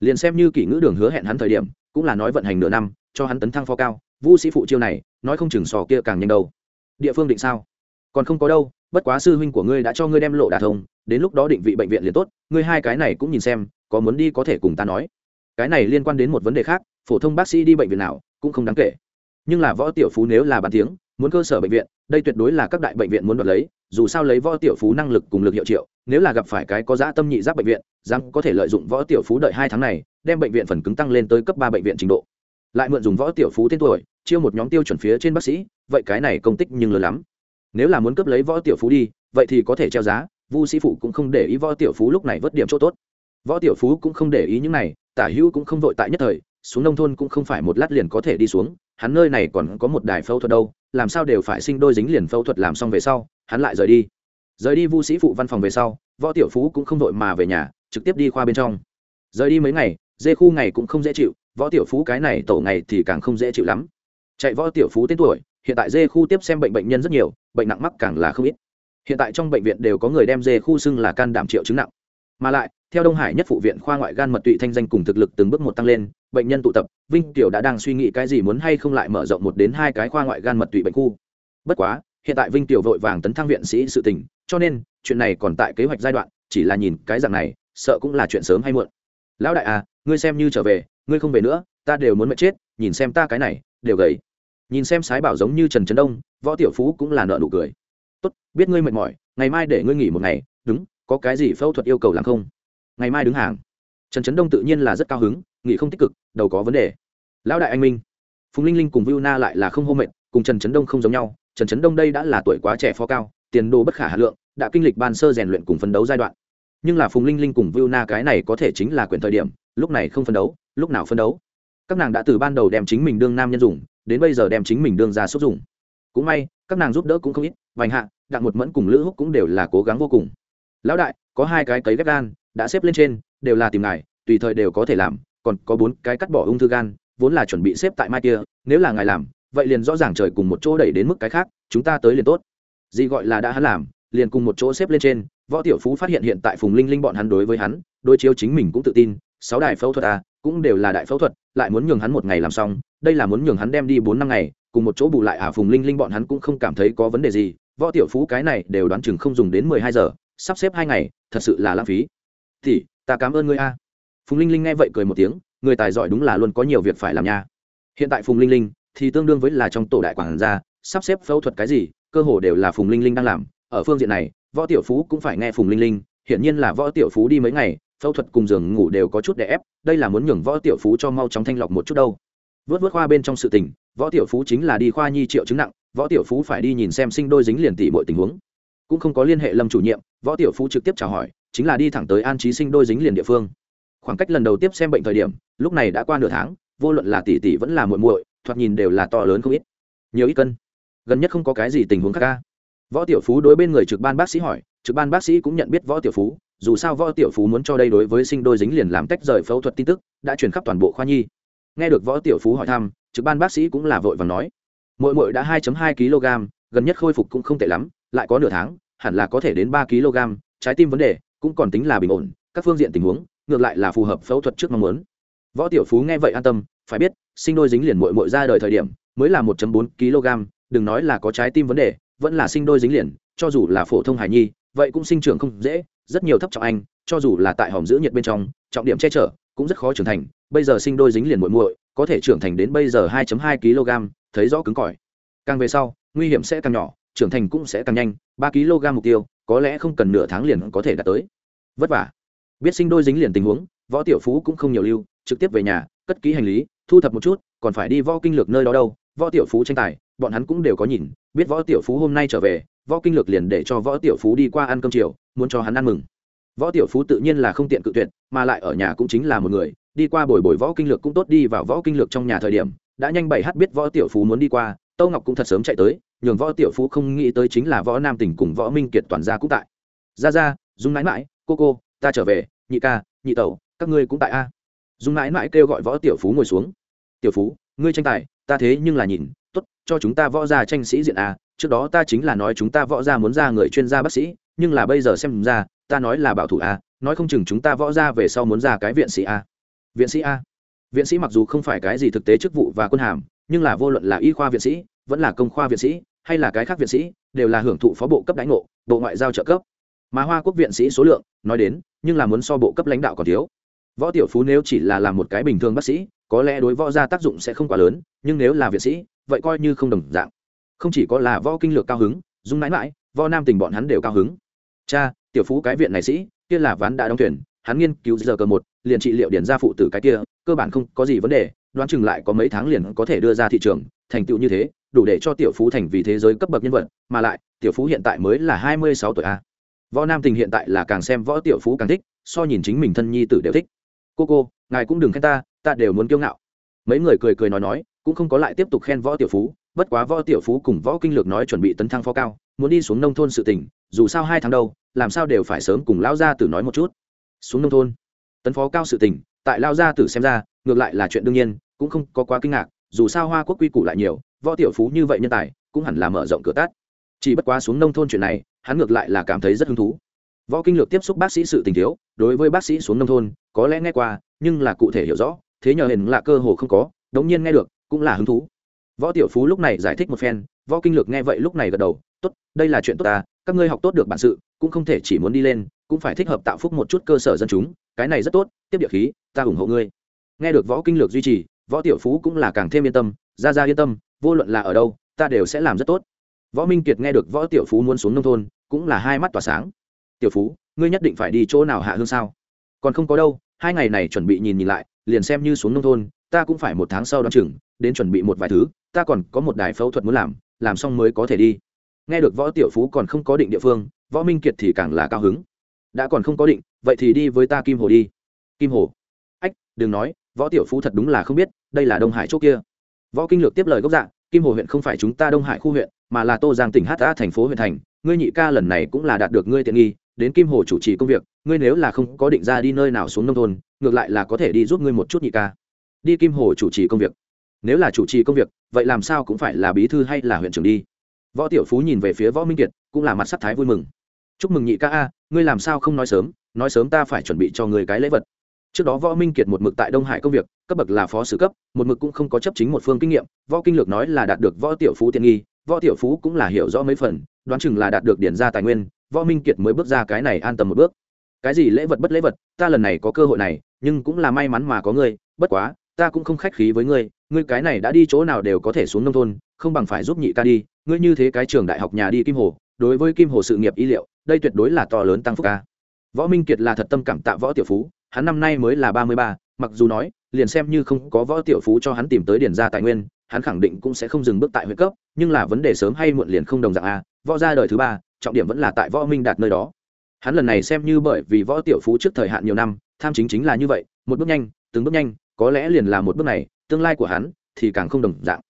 Liền xem như kỷ ngữ đường hứa hẹn hắn thời điểm, cũng là nói vận hành nửa năm, cho hắn tấn thăng phó cao vũ sĩ phụ chiêu này, nói không chừng sò kia càng nhanh đâu. Địa phương định sao? Còn không có đâu bất quá sư huynh của ngươi đã cho ngươi đem lộ đà thông, đến lúc đó định vị bệnh viện liền tốt, ngươi hai cái này cũng nhìn xem, có muốn đi có thể cùng ta nói. Cái này liên quan đến một vấn đề khác, phổ thông bác sĩ đi bệnh viện nào cũng không đáng kể. Nhưng là võ tiểu phú nếu là bàn tiếng, muốn cơ sở bệnh viện, đây tuyệt đối là các đại bệnh viện muốn đoạt lấy, dù sao lấy võ tiểu phú năng lực cùng lực hiệu triệu, nếu là gặp phải cái có giá tâm nhị giáp bệnh viện rằng có thể lợi dụng võ tiểu phú đợi hai tháng này, đem bệnh viện phần cứng tăng lên tới cấp ba bệnh viện trình độ. Lại mượn dùng võ tiểu phú tên tuổi, chiêu một nhóm tiêu chuẩn phía trên bác sĩ, vậy cái này công tích nhưng lớn lắm nếu là muốn cướp lấy võ tiểu phú đi, vậy thì có thể treo giá, vu sĩ phụ cũng không để ý võ tiểu phú lúc này vớt điểm chỗ tốt. Võ tiểu phú cũng không để ý những này, tả hữu cũng không vội tại nhất thời, xuống nông thôn cũng không phải một lát liền có thể đi xuống, hắn nơi này còn có một đài phẫu thuật đâu, làm sao đều phải sinh đôi dính liền phẫu thuật làm xong về sau, hắn lại rời đi. Rời đi vu sĩ phụ văn phòng về sau, võ tiểu phú cũng không vội mà về nhà, trực tiếp đi khoa bên trong. Rời đi mấy ngày, dê khu ngày cũng không dễ chịu, võ tiểu phú cái này tổ ngày thì càng không dễ chịu lắm. Chạy võ tiểu phú tên tuổi hiện tại dê khu tiếp xem bệnh bệnh nhân rất nhiều, bệnh nặng mắc càng là không ít. Hiện tại trong bệnh viện đều có người đem dê khu xưng là can đảm triệu chứng nặng. Mà lại, theo đông hải nhất phụ viện khoa ngoại gan mật tụy thanh danh cùng thực lực từng bước một tăng lên, bệnh nhân tụ tập, vinh tiểu đã đang suy nghĩ cái gì muốn hay không lại mở rộng một đến hai cái khoa ngoại gan mật tụy bệnh khu. Bất quá, hiện tại vinh tiểu vội vàng tấn thăng viện sĩ sự tình, cho nên, chuyện này còn tại kế hoạch giai đoạn, chỉ là nhìn cái dạng này, sợ cũng là chuyện sớm hay muộn. Lão đại à ngươi xem như trở về, ngươi không về nữa, ta đều muốn mệt chết, nhìn xem ta cái này, đều gầy nhìn xem sái bảo giống như trần trấn đông, võ tiểu phú cũng là nợ nụ cười. Tốt, biết ngươi mệt mỏi, ngày mai để ngươi nghỉ một ngày, đúng, có cái gì phẫu thuật yêu cầu làm không? Ngày mai đứng hàng. Trần trấn đông tự nhiên là rất cao hứng, nghỉ không tích cực, đầu có vấn đề. Lão đại anh minh. Phùng linh linh cùng viu na lại là không hô mệt, cùng trần trấn đông không giống nhau, trần trấn đông đây đã là tuổi quá trẻ phó cao, tiền đồ bất khả hà lượng, đã kinh lịch ban sơ rèn luyện cùng phấn đấu giai đoạn. Nhưng là phùng linh linh cùng viu na cái này có thể chính là quyền thời điểm, lúc này không phấn đấu, lúc nào phấn đấu? Các nàng đã từ ban đầu đem chính mình đương nam nhân dùng đến bây giờ đem chính mình đương ra sốt dùng cũng may, các nàng giúp đỡ cũng không ít, vành hạ, đặng một mẫn cùng lữ húc cũng đều là cố gắng vô cùng. Lão đại, có hai cái cấy ghép gan, đã xếp lên trên, đều là tìm ngài, tùy thời đều có thể làm, còn có bốn cái cắt bỏ ung thư gan, vốn là chuẩn bị xếp tại mai kia, nếu là ngài làm, vậy liền rõ ràng trời cùng một chỗ đẩy đến mức cái khác, chúng ta tới liền tốt. Gì gọi là đã hắn làm, liền cùng một chỗ xếp lên trên, võ tiểu phú phát hiện hiện tại phùng linh linh bọn hắn đối với hắn, đối chiếu chính mình cũng tự tin sáu đại phẫu thuật à cũng đều là đại phẫu thuật, lại muốn nhường hắn một ngày làm xong, đây là muốn nhường hắn đem đi bốn năm ngày, cùng một chỗ bù lại à phùng linh linh bọn hắn cũng không cảm thấy có vấn đề gì, võ tiểu phú cái này đều đoán chừng không dùng đến mười hai giờ, sắp xếp hai ngày, thật sự là lãng phí. Thì ta cảm ơn ngươi a. Phùng linh linh nghe vậy cười một tiếng, người tài giỏi đúng là luôn có nhiều việc phải làm nha. Hiện tại phùng linh linh thì tương đương với là trong tổ đại quản gia, sắp xếp phẫu thuật cái gì, cơ hồ đều là phùng linh linh đang làm. Ở phương diện này, võ tiểu phú cũng phải nghe phùng linh linh, hiển nhiên là võ tiểu phú đi mấy ngày phẫu thuật cùng giường ngủ đều có chút đè ép, đây là muốn nhường võ tiểu phú cho mau chóng thanh lọc một chút đâu. Vớt vớt khoa bên trong sự tình, võ tiểu phú chính là đi khoa nhi triệu chứng nặng, võ tiểu phú phải đi nhìn xem sinh đôi dính liền tỷ mọi tình huống. Cũng không có liên hệ lâm chủ nhiệm, võ tiểu phú trực tiếp chào hỏi, chính là đi thẳng tới an trí sinh đôi dính liền địa phương. Khoảng cách lần đầu tiếp xem bệnh thời điểm, lúc này đã qua nửa tháng, vô luận là tỷ tỷ vẫn là muội muội, thoạt nhìn đều là to lớn không ít. Nhiều ít cân. Gần nhất không có cái gì tình huống khác ca. Võ tiểu phú đối bên người trực ban bác sĩ hỏi, trực ban bác sĩ cũng nhận biết võ tiểu phú dù sao võ tiểu phú muốn cho đây đối với sinh đôi dính liền làm tách rời phẫu thuật tin tức, đã truyền khắp toàn bộ khoa nhi. Nghe được võ tiểu phú hỏi thăm, trực ban bác sĩ cũng là vội và nói. Mỗi mỗi đã 2.2 kg gần nhất khôi phục cũng không tệ lắm, lại có nửa tháng, hẳn là có thể đến 3 kg trái tim vấn đề cũng còn tính là bình ổn, các phương diện tình huống, ngược lại là phù hợp phẫu thuật trước mong muốn. Võ tiểu phú nghe vậy an tâm, phải biết, sinh đôi dính liền muội muội ra đời thời điểm, mới là 1.4 kg đừng nói là có trái tim vấn đề, vẫn là sinh đôi dính liền, cho dù là phổ thông hải nhi, vậy cũng sinh trưởng không dễ rất nhiều thấp trọng anh, cho dù là tại hòm giữ nhiệt bên trong, trọng điểm che chở cũng rất khó trưởng thành. Bây giờ sinh đôi dính liền muội muội, có thể trưởng thành đến bây giờ 2.2 kg, thấy rõ cứng cỏi. Càng về sau, nguy hiểm sẽ càng nhỏ, trưởng thành cũng sẽ càng nhanh 3 kg mục tiêu, có lẽ không cần nửa tháng liền có thể đạt tới. Vất vả. Biết sinh đôi dính liền tình huống, võ tiểu phú cũng không nhiều lưu, trực tiếp về nhà, cất kỹ hành lý, thu thập một chút, còn phải đi võ kinh lược nơi đó đâu. Võ tiểu phú tranh tài, bọn hắn cũng đều có nhìn, biết võ tiểu phú hôm nay trở về, võ kinh lược liền để cho võ tiểu phú đi qua ăn cơm chiều muốn cho hắn ăn mừng. Võ tiểu phú tự nhiên là không tiện cự tuyệt, mà lại ở nhà cũng chính là một người, đi qua bồi bồi võ kinh lược cũng tốt, đi vào võ kinh lược trong nhà thời điểm, đã nhanh bảy h biết võ tiểu phú muốn đi qua, tâu ngọc cũng thật sớm chạy tới, nhường võ tiểu phú không nghĩ tới chính là võ nam tỉnh cùng võ minh kiệt toàn gia cũng tại. Ra ra, dung mãi mãi, cô cô, ta trở về, nhị ca, nhị tẩu, các ngươi cũng tại a. Dung mãi mãi kêu gọi võ tiểu phú ngồi xuống. Tiểu phú, ngươi tranh tài, ta thế nhưng là nhìn t ố t cho chúng ta võ gia tranh sĩ diện a, trước đó ta chính là nói chúng ta võ gia muốn ra người chuyên gia bác sĩ nhưng là bây giờ xem ra, ta nói là bảo thủ a, nói không chừng chúng ta võ gia về sau muốn ra cái viện sĩ a. Viện sĩ a? Viện sĩ mặc dù không phải cái gì thực tế chức vụ và quân hàm, nhưng là vô luận là y khoa viện sĩ, vẫn là công khoa viện sĩ, hay là cái khác viện sĩ, đều là hưởng thụ phó bộ cấp đánh ngộ, bộ ngoại giao trợ cấp. Mà hoa quốc viện sĩ số lượng, nói đến, nhưng là muốn so bộ cấp lãnh đạo còn thiếu. Võ tiểu phú nếu chỉ là làm một cái bình thường bác sĩ, có lẽ đối võ gia tác dụng sẽ không quá lớn, nhưng nếu là viện sĩ, vậy coi như không đồng dạng. Không chỉ có là võ kinh lược cao hứng, dung mãi mãi võ nam tình bọn hắn đều cao hứng cha, tiểu phú cái viện này sĩ, kia là ván đã đóng thuyền, hắn nghiên cứu giờ cờ một, liền trị liệu điển ra phụ tử cái kia, cơ bản không có gì vấn đề, đoán chừng lại có mấy tháng liền có thể đưa ra thị trường, thành tựu như thế, đủ để cho tiểu phú thành vì thế giới cấp bậc nhân vật, mà lại, tiểu phú hiện tại mới là hai mươi sáu tuổi a. Võ nam tình hiện tại là càng xem võ tiểu phú càng thích, so nhìn chính mình thân nhi tử đều thích. Cô cô, ngài cũng đừng khen ta ta đều muốn kiêu ngạo. Mấy người cười cười nói nói, cũng không có lại tiếp tục khen võ tiểu phú, bất quá võ tiểu phú cùng võ kinh lược nói chuẩn bị tấn thăng phó cao muốn đi xuống nông thôn sự tỉnh dù sao hai tháng đâu, làm sao đều phải sớm cùng Lão gia tử nói một chút. Xuống nông thôn. Tấn phó cao sự tỉnh tại lao gia tử xem ra, ngược lại là chuyện đương nhiên, cũng không có quá kinh ngạc, dù sao hoa quốc quy củ lại nhiều, võ tiểu phú như vậy nhân tài, cũng hẳn là mở rộng cửa tát chỉ bất quá xuống nông thôn chuyện này, hắn ngược lại là cảm thấy rất hứng thú. Võ kinh lược tiếp xúc bác sĩ sự tình thiếu, đối với bác sĩ xuống nông thôn, có lẽ nghe qua, nhưng là cụ thể hiểu rõ, thế nhờ hình là cơ hồ không có, đống nhiên nghe được, cũng là hứng thú. Võ tiểu phú lúc này giải thích một phen, võ kinh lược nghe vậy lúc này gật đầu tốt, đây là chuyện tốt ta, các ngươi học tốt được bản sự, cũng không thể chỉ muốn đi lên, cũng phải thích hợp tạo phúc một chút cơ sở dân chúng, cái này rất tốt, tiếp địa khí, ta ủng hộ ngươi. Nghe được võ kinh lược duy trì, võ tiểu phú cũng là càng thêm yên tâm, ra ra yên tâm, vô luận là ở đâu, ta đều sẽ làm rất tốt. Võ minh kiệt nghe được võ tiểu phú muốn xuống nông thôn, cũng là hai mắt tỏa sáng. Tiểu phú, ngươi nhất định phải đi chỗ nào hạ hương sao? Còn không có đâu, hai ngày này chuẩn bị nhìn nhìn lại, liền xem như xuống nông thôn, ta cũng phải một tháng sau đ o á n chừng, đến chuẩn bị một vài thứ, ta còn có một đài phẫu thuật muốn làm làm xong mới có thể đi nghe được võ tiểu phú còn không có định địa phương, võ minh kiệt thì càng là cao hứng. Đã còn không có định, vậy thì đi với ta kim hồ đi. Kim hồ? Ách, đừng nói, võ tiểu phú thật đúng là không biết, đây là đông hải chỗ kia. Võ kinh lược tiếp lời gốc dạng kim hồ huyện không phải chúng ta đông hải khu huyện, mà là tô giang tỉnh hát thành phố huyện thành. Ngươi nhị ca lần này cũng là đạt được ngươi tiện nghi, đến kim hồ chủ trì công việc, ngươi nếu là không có định ra đi nơi nào xuống nông thôn, ngược lại là có thể đi giúp ngươi một chút nhị ca. Đi kim hồ chủ trì công việc. Nếu là chủ trì công việc, vậy làm sao cũng phải là bí thư hay là huyện trưởng đi? Võ tiểu phú nhìn về phía võ minh kiệt, cũng là mặt sắc thái vui mừng. Chúc mừng nhị ca a, ngươi làm sao không nói sớm nói sớm ta phải chuẩn bị cho người cái lễ vật. Trước đó võ minh kiệt một mực tại đông hải công việc, cấp bậc là phó sử cấp, một mực cũng không có chấp chính một phương kinh nghiệm, võ kinh lược nói là đạt được võ tiểu phú tiện nghi, võ tiểu phú cũng là hiểu rõ mấy phần, đoán chừng là đạt được điển ra tài nguyên, võ minh kiệt mới bước ra cái này an tâm một bước. Cái gì lễ vật bất lễ vật, ta lần này có cơ hội này, nhưng cũng là may mắn mà có ngươi, bất quá, ta cũng không khách khí với ngươi ngươi cái này đã đi chỗ nào đều có thể xuống nông thôn, không bằng phải giúp nhị ca đi ngươi như thế cái trường đại học nhà đi kim hồ, đối với kim hồ sự nghiệp y liệu, đây tuyệt đối là to lớn tăng phúc ca. Võ minh kiệt là thật tâm cảm tạ võ tiểu phú, hắn năm nay mới là ba mươi ba, mặc dù nói, liền xem như không có võ tiểu phú cho hắn tìm tới điển ra tài nguyên, hắn khẳng định cũng sẽ không dừng bước tại huyện cấp, nhưng là vấn đề sớm hay muộn liền không đồng dạng a, võ ra đời thứ ba, trọng điểm vẫn là tại võ minh đạt nơi đó. Hắn lần này xem như bởi vì võ tiểu phú trước thời hạn nhiều năm, tham chính chính là như vậy, một bước nhanh, từng bước nhanh, có lẽ liền là một bước này, tương lai của hắn thì càng không đồng dạng.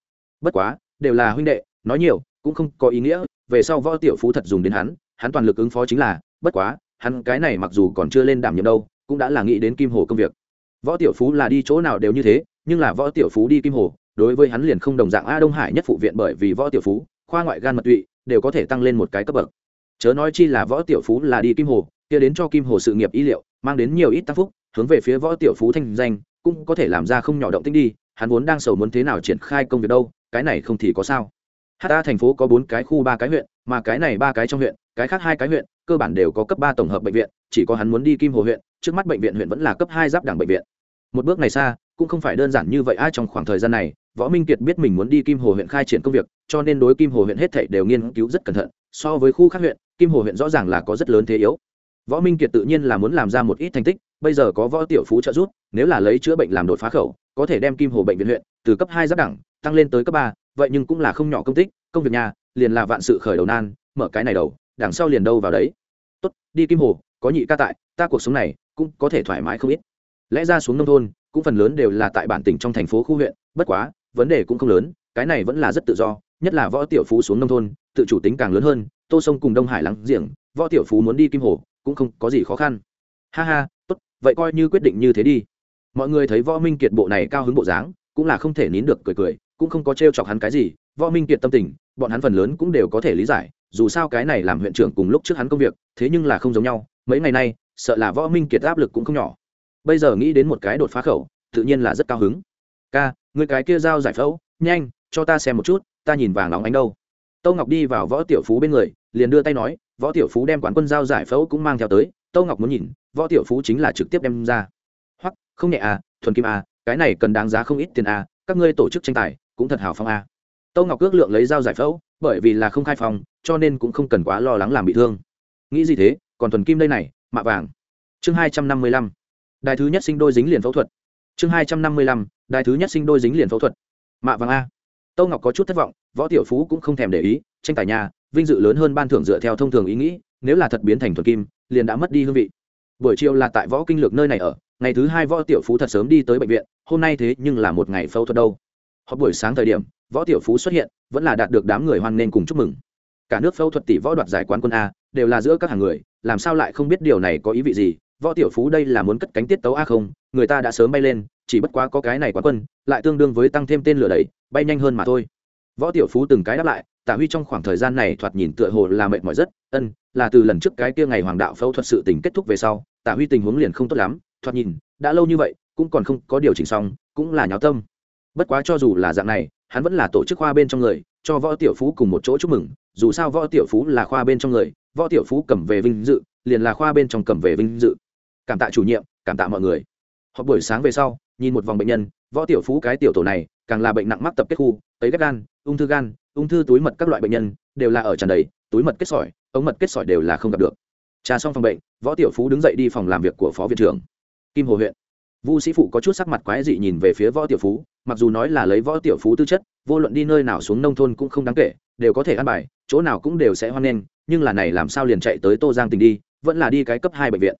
Bất quá, đều là huynh đệ nói nhiều, cũng không có ý nghĩa, về sau võ tiểu phú thật dùng đến hắn hắn toàn lực ứng phó chính là, bất quá, hắn cái này mặc dù còn chưa lên đảm nhiệm đâu, cũng đã là nghĩ đến kim hồ công việc. Võ tiểu phú là đi chỗ nào đều như thế, nhưng là võ tiểu phú đi kim hồ, đối với hắn liền không đồng dạng a đông hải nhất phụ viện bởi vì võ tiểu phú, khoa ngoại gan mật tụy, đều có thể tăng lên một cái cấp bậc. Chớ nói chi là võ tiểu phú là đi kim hồ, kia đến cho kim hồ sự nghiệp y liệu, mang đến nhiều ít tác phúc, hướng về phía võ tiểu phú thanh danh, cũng có thể làm ra không nhỏ động tích đi, hắn vốn đang sầu muốn thế nào triển khai công việc đâu, cái này không thì có sao hát ta thành phố có bốn cái khu ba cái huyện, mà cái này ba cái trong huyện, cái khác hai cái huyện, cơ bản đều có cấp ba tổng hợp bệnh viện, chỉ có hắn muốn đi kim hồ huyện, trước mắt bệnh viện huyện vẫn là cấp hai giáp đảng bệnh viện. Một bước này xa, cũng không phải đơn giản như vậy ai trong khoảng thời gian này, võ minh kiệt biết mình muốn đi kim hồ huyện khai triển công việc, cho nên đối kim hồ huyện hết thảy đều nghiên cứu rất cẩn thận, so với khu khác huyện, kim hồ huyện rõ ràng là có rất lớn thế yếu. Võ minh kiệt tự nhiên là muốn làm ra một ít thành tích, bây giờ có võ tiểu phú trợ giúp, nếu là lấy chữa bệnh làm đột phá khẩu có thể đem kim hồ bệnh viện huyện từ cấp hai giáp đẳng tăng lên tới cấp ba, vậy nhưng cũng là không nhỏ công tích, công việc nhà, liền là vạn sự khởi đầu nan, mở cái này đầu, đằng sau liền đâu vào đấy. Tốt, đi kim hồ, có nhị ca tại, ta cuộc sống này cũng có thể thoải mái không ít. Lẽ ra xuống nông thôn, cũng phần lớn đều là tại bản tỉnh trong thành phố khu huyện, bất quá, vấn đề cũng không lớn, cái này vẫn là rất tự do, nhất là võ tiểu phú xuống nông thôn, tự chủ tính càng lớn hơn, tô sông cùng đông hải lắng giềng, võ tiểu phú muốn đi kim hồ, cũng không có gì khó khăn. Ha ha, tốt, vậy coi như quyết định như thế đi mọi người thấy võ minh kiệt bộ này cao hứng bộ dáng, cũng là không thể nín được cười cười, cũng không có t chọc hắn cái gì. Võ minh kiệt tâm tình, bọn hắn phần lớn cũng đều có thể lý giải, dù sao cái này làm huyện trưởng cùng lúc trước hắn công việc, thế nhưng là không giống nhau. Mấy ngày nay, sợ là võ minh kiệt áp lực cũng không nhỏ. Bây giờ nghĩ đến một cái đột phá khẩu, tự nhiên là rất cao hứng. Ca người cái kia giao giải phẫu, nhanh, cho ta xem một chút, ta nhìn vàng nóng ánh đâu. Tâu ngọc đi vào võ tiểu phú bên người, liền đưa tay nói, võ tiểu phú đem quán quân giao giải phẫu cũng mang theo tới. Tâu ngọc muốn nhìn, võ tiểu phú chính là trực tiếp đem ra không nhẹ à thuần kim à cái này cần đáng giá không ít tiền à các ngươi tổ chức tranh tài cũng thật hào phong à. Tâu ngọc ước lượng lấy dao giải phẫu, bởi vì là không khai phòng, cho nên cũng không cần quá lo lắng làm bị thương. Nghĩ gì thế, còn thuần kim đây này, mạ vàng. Chương hai trăm năm mươi lăm. Đài thứ nhất sinh đôi dính liền phẫu thuật. Chương hai trăm năm mươi lăm. Đài thứ nhất sinh đôi dính liền phẫu thuật. Mạ vàng a. Tâu ngọc có chút thất vọng, võ tiểu phú cũng không thèm để ý, tranh tài nhà, vinh dự lớn hơn ban thưởng dựa theo thông thường ý nghĩ, nếu là thật biến thành thuần kim, liền đã mất đi hương vị. Buổi chiều là tại võ kinh lược nơi này ở ngày thứ hai võ tiểu phú thật sớm đi tới bệnh viện, hôm nay thế nhưng là một ngày phẫu thuật đâu. Họp buổi sáng thời điểm, võ tiểu phú xuất hiện, vẫn là đạt được đám người hoan nên cùng chúc mừng. Cả nước phẫu thuật tỷ võ đoạt giải quán quân a, đều là giữa các hàng người, làm sao lại không biết điều này có ý vị gì? Võ tiểu phú đây là muốn cất cánh tiết tấu a không? Người ta đã sớm bay lên, chỉ bất quá có cái này quán quân, lại tương đương với tăng thêm tên lửa đẩy, bay nhanh hơn mà thôi. Võ tiểu phú từng cái đáp lại, tạ huy trong khoảng thời gian này thoạt nhìn tựa hồ là mệt mỏi rất, ân, là từ lần trước cái kia ngày hoàng đạo phẫu thuật sự tình kết thúc về sau, tạ huy tình huống liền không tốt lắm thoạt nhìn, đã lâu như vậy, cũng còn không có điều chỉnh xong, cũng là nháo tâm. Bất quá cho dù là dạng này, hắn vẫn là tổ chức khoa bên trong người, cho võ tiểu phú cùng một chỗ chúc mừng. Dù sao võ tiểu phú là khoa bên trong người, võ tiểu phú cầm về vinh dự, liền là khoa bên trong cầm về vinh dự. Cảm tạ chủ nhiệm, cảm tạ mọi người. Họp buổi sáng về sau, nhìn một vòng bệnh nhân, võ tiểu phú cái tiểu tổ này, càng là bệnh nặng mắc tập kết khu, tấy ghép gan, ung thư gan, ung thư túi mật các loại bệnh nhân, đều là ở tràn đầy, túi mật kết sỏi, ống mật kết sỏi đều là không gặp được. Trà xong phòng bệnh, võ tiểu phú đứng dậy đi phòng làm việc của phó viện trưởng kim hồ huyện. Vu sĩ phụ có chút sắc mặt quái dị nhìn về phía võ tiểu phú, mặc dù nói là lấy võ tiểu phú tư chất, vô luận đi nơi nào xuống nông thôn cũng không đáng kể, đều có thể ăn bài, chỗ nào cũng đều sẽ hoan nghênh, nhưng là này làm sao liền chạy tới tô giang tình đi, vẫn là đi cái cấp hai bệnh viện.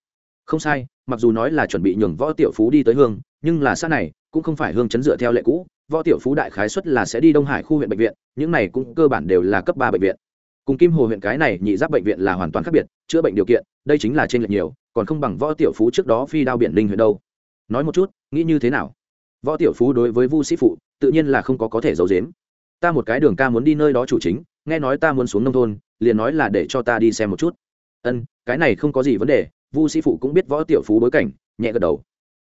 Không sai, mặc dù nói là chuẩn bị nhường võ tiểu phú đi tới hương, nhưng là xã này cũng không phải hương chấn dựa theo lệ cũ, võ tiểu phú đại khái xuất là sẽ đi đông hải khu huyện bệnh viện, những này cũng cơ bản đều là cấp ba bệnh viện. Cùng kim hồ huyện cái này nhị giáp bệnh viện là hoàn toàn khác biệt, chữa bệnh điều kiện, đây chính là trên lệch nhiều còn không bằng võ tiểu phú trước đó phi đao biển linh huyện đâu. Nói một chút, nghĩ như thế nào? Võ tiểu phú đối với vu sĩ phụ, tự nhiên là không có có thể giấu dếm ta một cái đường ca muốn đi nơi đó chủ chính, nghe nói ta muốn xuống nông thôn, liền nói là để cho ta đi xem một chút. Ân, cái này không có gì vấn đề, vu sĩ phụ cũng biết võ tiểu phú bối cảnh, nhẹ gật đầu.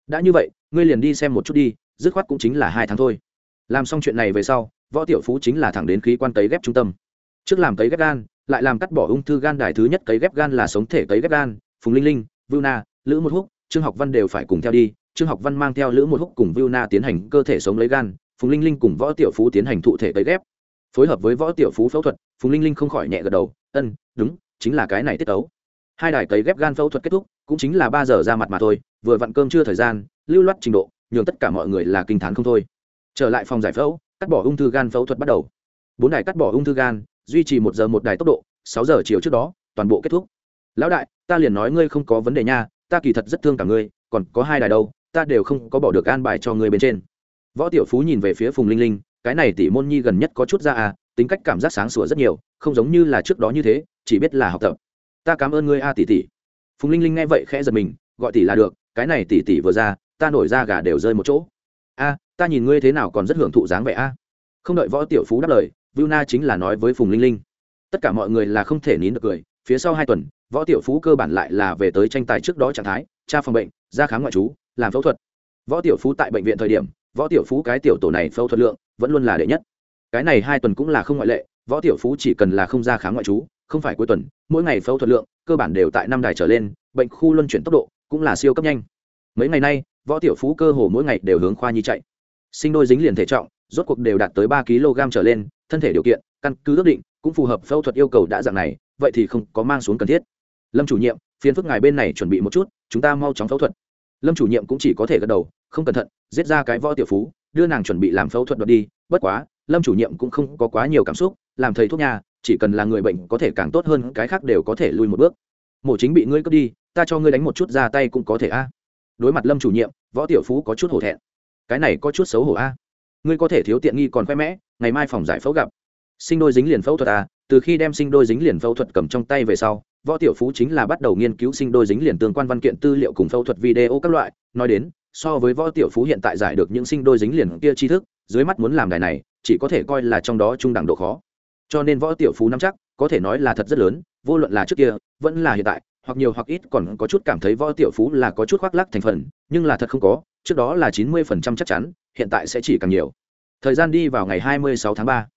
Đã như vậy, ngươi liền đi xem một chút đi, dứt khoát cũng chính là hai tháng thôi. Làm xong chuyện này về sau, võ tiểu phú chính là thẳng đến khí quan cấy ghép trung tâm. Trước làm cấy ghép gan, lại làm cắt bỏ ung thư gan đài thứ nhất cấy ghép gan là sống thể cấy ghép gan, phùng linh linh vưu na, lữ một húc, trương học văn đều phải cùng theo đi. Trương học văn mang theo lữ một húc cùng vưu na tiến hành cơ thể sống lấy gan, phùng linh linh cùng võ tiểu phú tiến hành thụ thể cấy ghép. Phối hợp với võ tiểu phú phẫu thuật, phùng linh linh không khỏi nhẹ gật đầu. Ân, đúng, chính là cái này tiết tấu. Hai đài cấy ghép gan phẫu thuật kết thúc, cũng chính là ba giờ ra mặt mà thôi, vừa vặn cơm chưa thời gian, lưu loát trình độ, nhường tất cả mọi người là kinh thán không thôi. Trở lại phòng giải phẫu, cắt bỏ ung thư gan phẫu thuật bắt đầu. Bốn đài cắt bỏ ung thư gan, duy trì một giờ một đài tốc độ, sáu giờ chiều trước đó, toàn bộ kết thúc lão đại, ta liền nói ngươi không có vấn đề nha, ta kỳ thật rất thương cả ngươi, còn có hai đài đâu, ta đều không có bỏ được an bài cho ngươi bên trên. Võ tiểu phú nhìn về phía phùng linh linh, cái này tỷ môn nhi gần nhất có chút ra à tính cách cảm giác sáng sủa rất nhiều, không giống như là trước đó như thế, chỉ biết là học tập. Ta cảm ơn ngươi a tỷ tỷ. Phùng linh linh nghe vậy khẽ giật mình, gọi tỷ là được, cái này tỷ tỷ vừa ra, ta nổi ra gà đều rơi một chỗ. A, ta nhìn ngươi thế nào còn rất hưởng thụ dáng vẻ a. Không đợi võ tiểu phú đáp lời vu na chính là nói với phùng linh linh. Tất cả mọi người là không thể nín được cười phía sau hai tuần, võ tiểu phú cơ bản lại là về tới tranh tài trước đó trạng thái, tra phòng bệnh, ra khám ngoại trú, làm phẫu thuật. Võ tiểu phú tại bệnh viện thời điểm, võ tiểu phú cái tiểu tổ này phẫu thuật lượng vẫn luôn là đệ nhất. Cái này hai tuần cũng là không ngoại lệ, võ tiểu phú chỉ cần là không ra khám ngoại trú, không phải cuối tuần, mỗi ngày phẫu thuật lượng cơ bản đều tại năm đài trở lên, bệnh khu luân chuyển tốc độ cũng là siêu cấp nhanh. Mấy ngày nay, võ tiểu phú cơ hồ mỗi ngày đều hướng khoa nhi chạy. Sinh đôi dính liền thể trọng, rốt cuộc đều đạt tới ba kg trở lên, thân thể điều kiện, căn cứ ước định, cũng phù hợp phẫu thuật yêu cầu đã dạng này vậy thì không có mang xuống cần thiết. Lâm chủ nhiệm, phiền phức ngài bên này chuẩn bị một chút, chúng ta mau chóng phẫu thuật. Lâm chủ nhiệm cũng chỉ có thể gật đầu, không cẩn thận, giết ra cái võ tiểu phú, đưa nàng chuẩn bị làm phẫu thuật đoạt đi, bất quá, lâm chủ nhiệm cũng không có quá nhiều cảm xúc, làm thầy thuốc nhà, chỉ cần là người bệnh có thể càng tốt hơn, cái khác đều có thể lui một bước. Mổ chính bị ngươi cướp đi, ta cho ngươi đánh một chút ra tay cũng có thể a. Đối mặt lâm chủ nhiệm, võ tiểu phú có chút hổ thẹn. Cái này có chút xấu hổ a. Ngươi có thể thiếu tiện nghi còn khoe mẽ, ngày mai phòng giải phẫu gặp. Sinh đôi dính liền phẫu thuật a từ khi đem sinh đôi dính liền phẫu thuật cầm trong tay về sau, võ tiểu phú chính là bắt đầu nghiên cứu sinh đôi dính liền tương quan văn kiện tư liệu cùng phẫu thuật video các loại. Nói đến, so với võ tiểu phú hiện tại giải được những sinh đôi dính liền kia tri thức, dưới mắt muốn làm đài này, chỉ có thể coi là trong đó trung đẳng độ khó. Cho nên võ tiểu phú nắm chắc, có thể nói là thật rất lớn, vô luận là trước kia, vẫn là hiện tại, hoặc nhiều hoặc ít còn có chút cảm thấy võ tiểu phú là có chút khoác lắc thành phần, nhưng là thật không có, trước đó là chín mươi phần trăm chắc chắn, hiện tại sẽ chỉ càng nhiều. Thời gian đi vào ngày hai mươi sáu tháng ba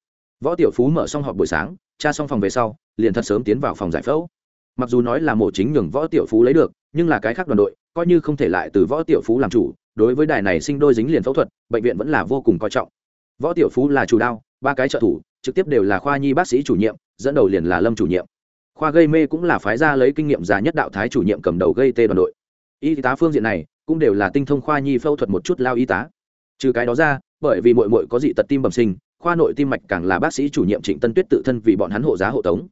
võ tiểu phú mở xong họp buổi sáng, tra xong phòng về sau, liền thật sớm tiến vào phòng giải phẫu. Mặc dù nói là mổ chính nhường võ tiểu phú lấy được, nhưng là cái khác đoàn đội, coi như không thể lại từ võ tiểu phú làm chủ, đối với đài này sinh đôi dính liền phẫu thuật, bệnh viện vẫn là vô cùng coi trọng. Võ tiểu phú là chủ đao, ba cái trợ thủ, trực tiếp đều là khoa nhi bác sĩ chủ nhiệm, dẫn đầu liền là lâm chủ nhiệm. Khoa gây mê cũng là phái ra lấy kinh nghiệm già nhất đạo thái chủ nhiệm cầm đầu gây tê đoàn đội. Y tá phương diện này, cũng đều là tinh thông khoa nhi phẫu thuật một chút lao y tá. Trừ cái đó ra, bởi vì mội mội có dị tật tim bẩm sinh khoa nội tim mạch càng là bác sĩ chủ nhiệm trịnh tân tuyết tự thân vì bọn hắn hộ giá hộ tống.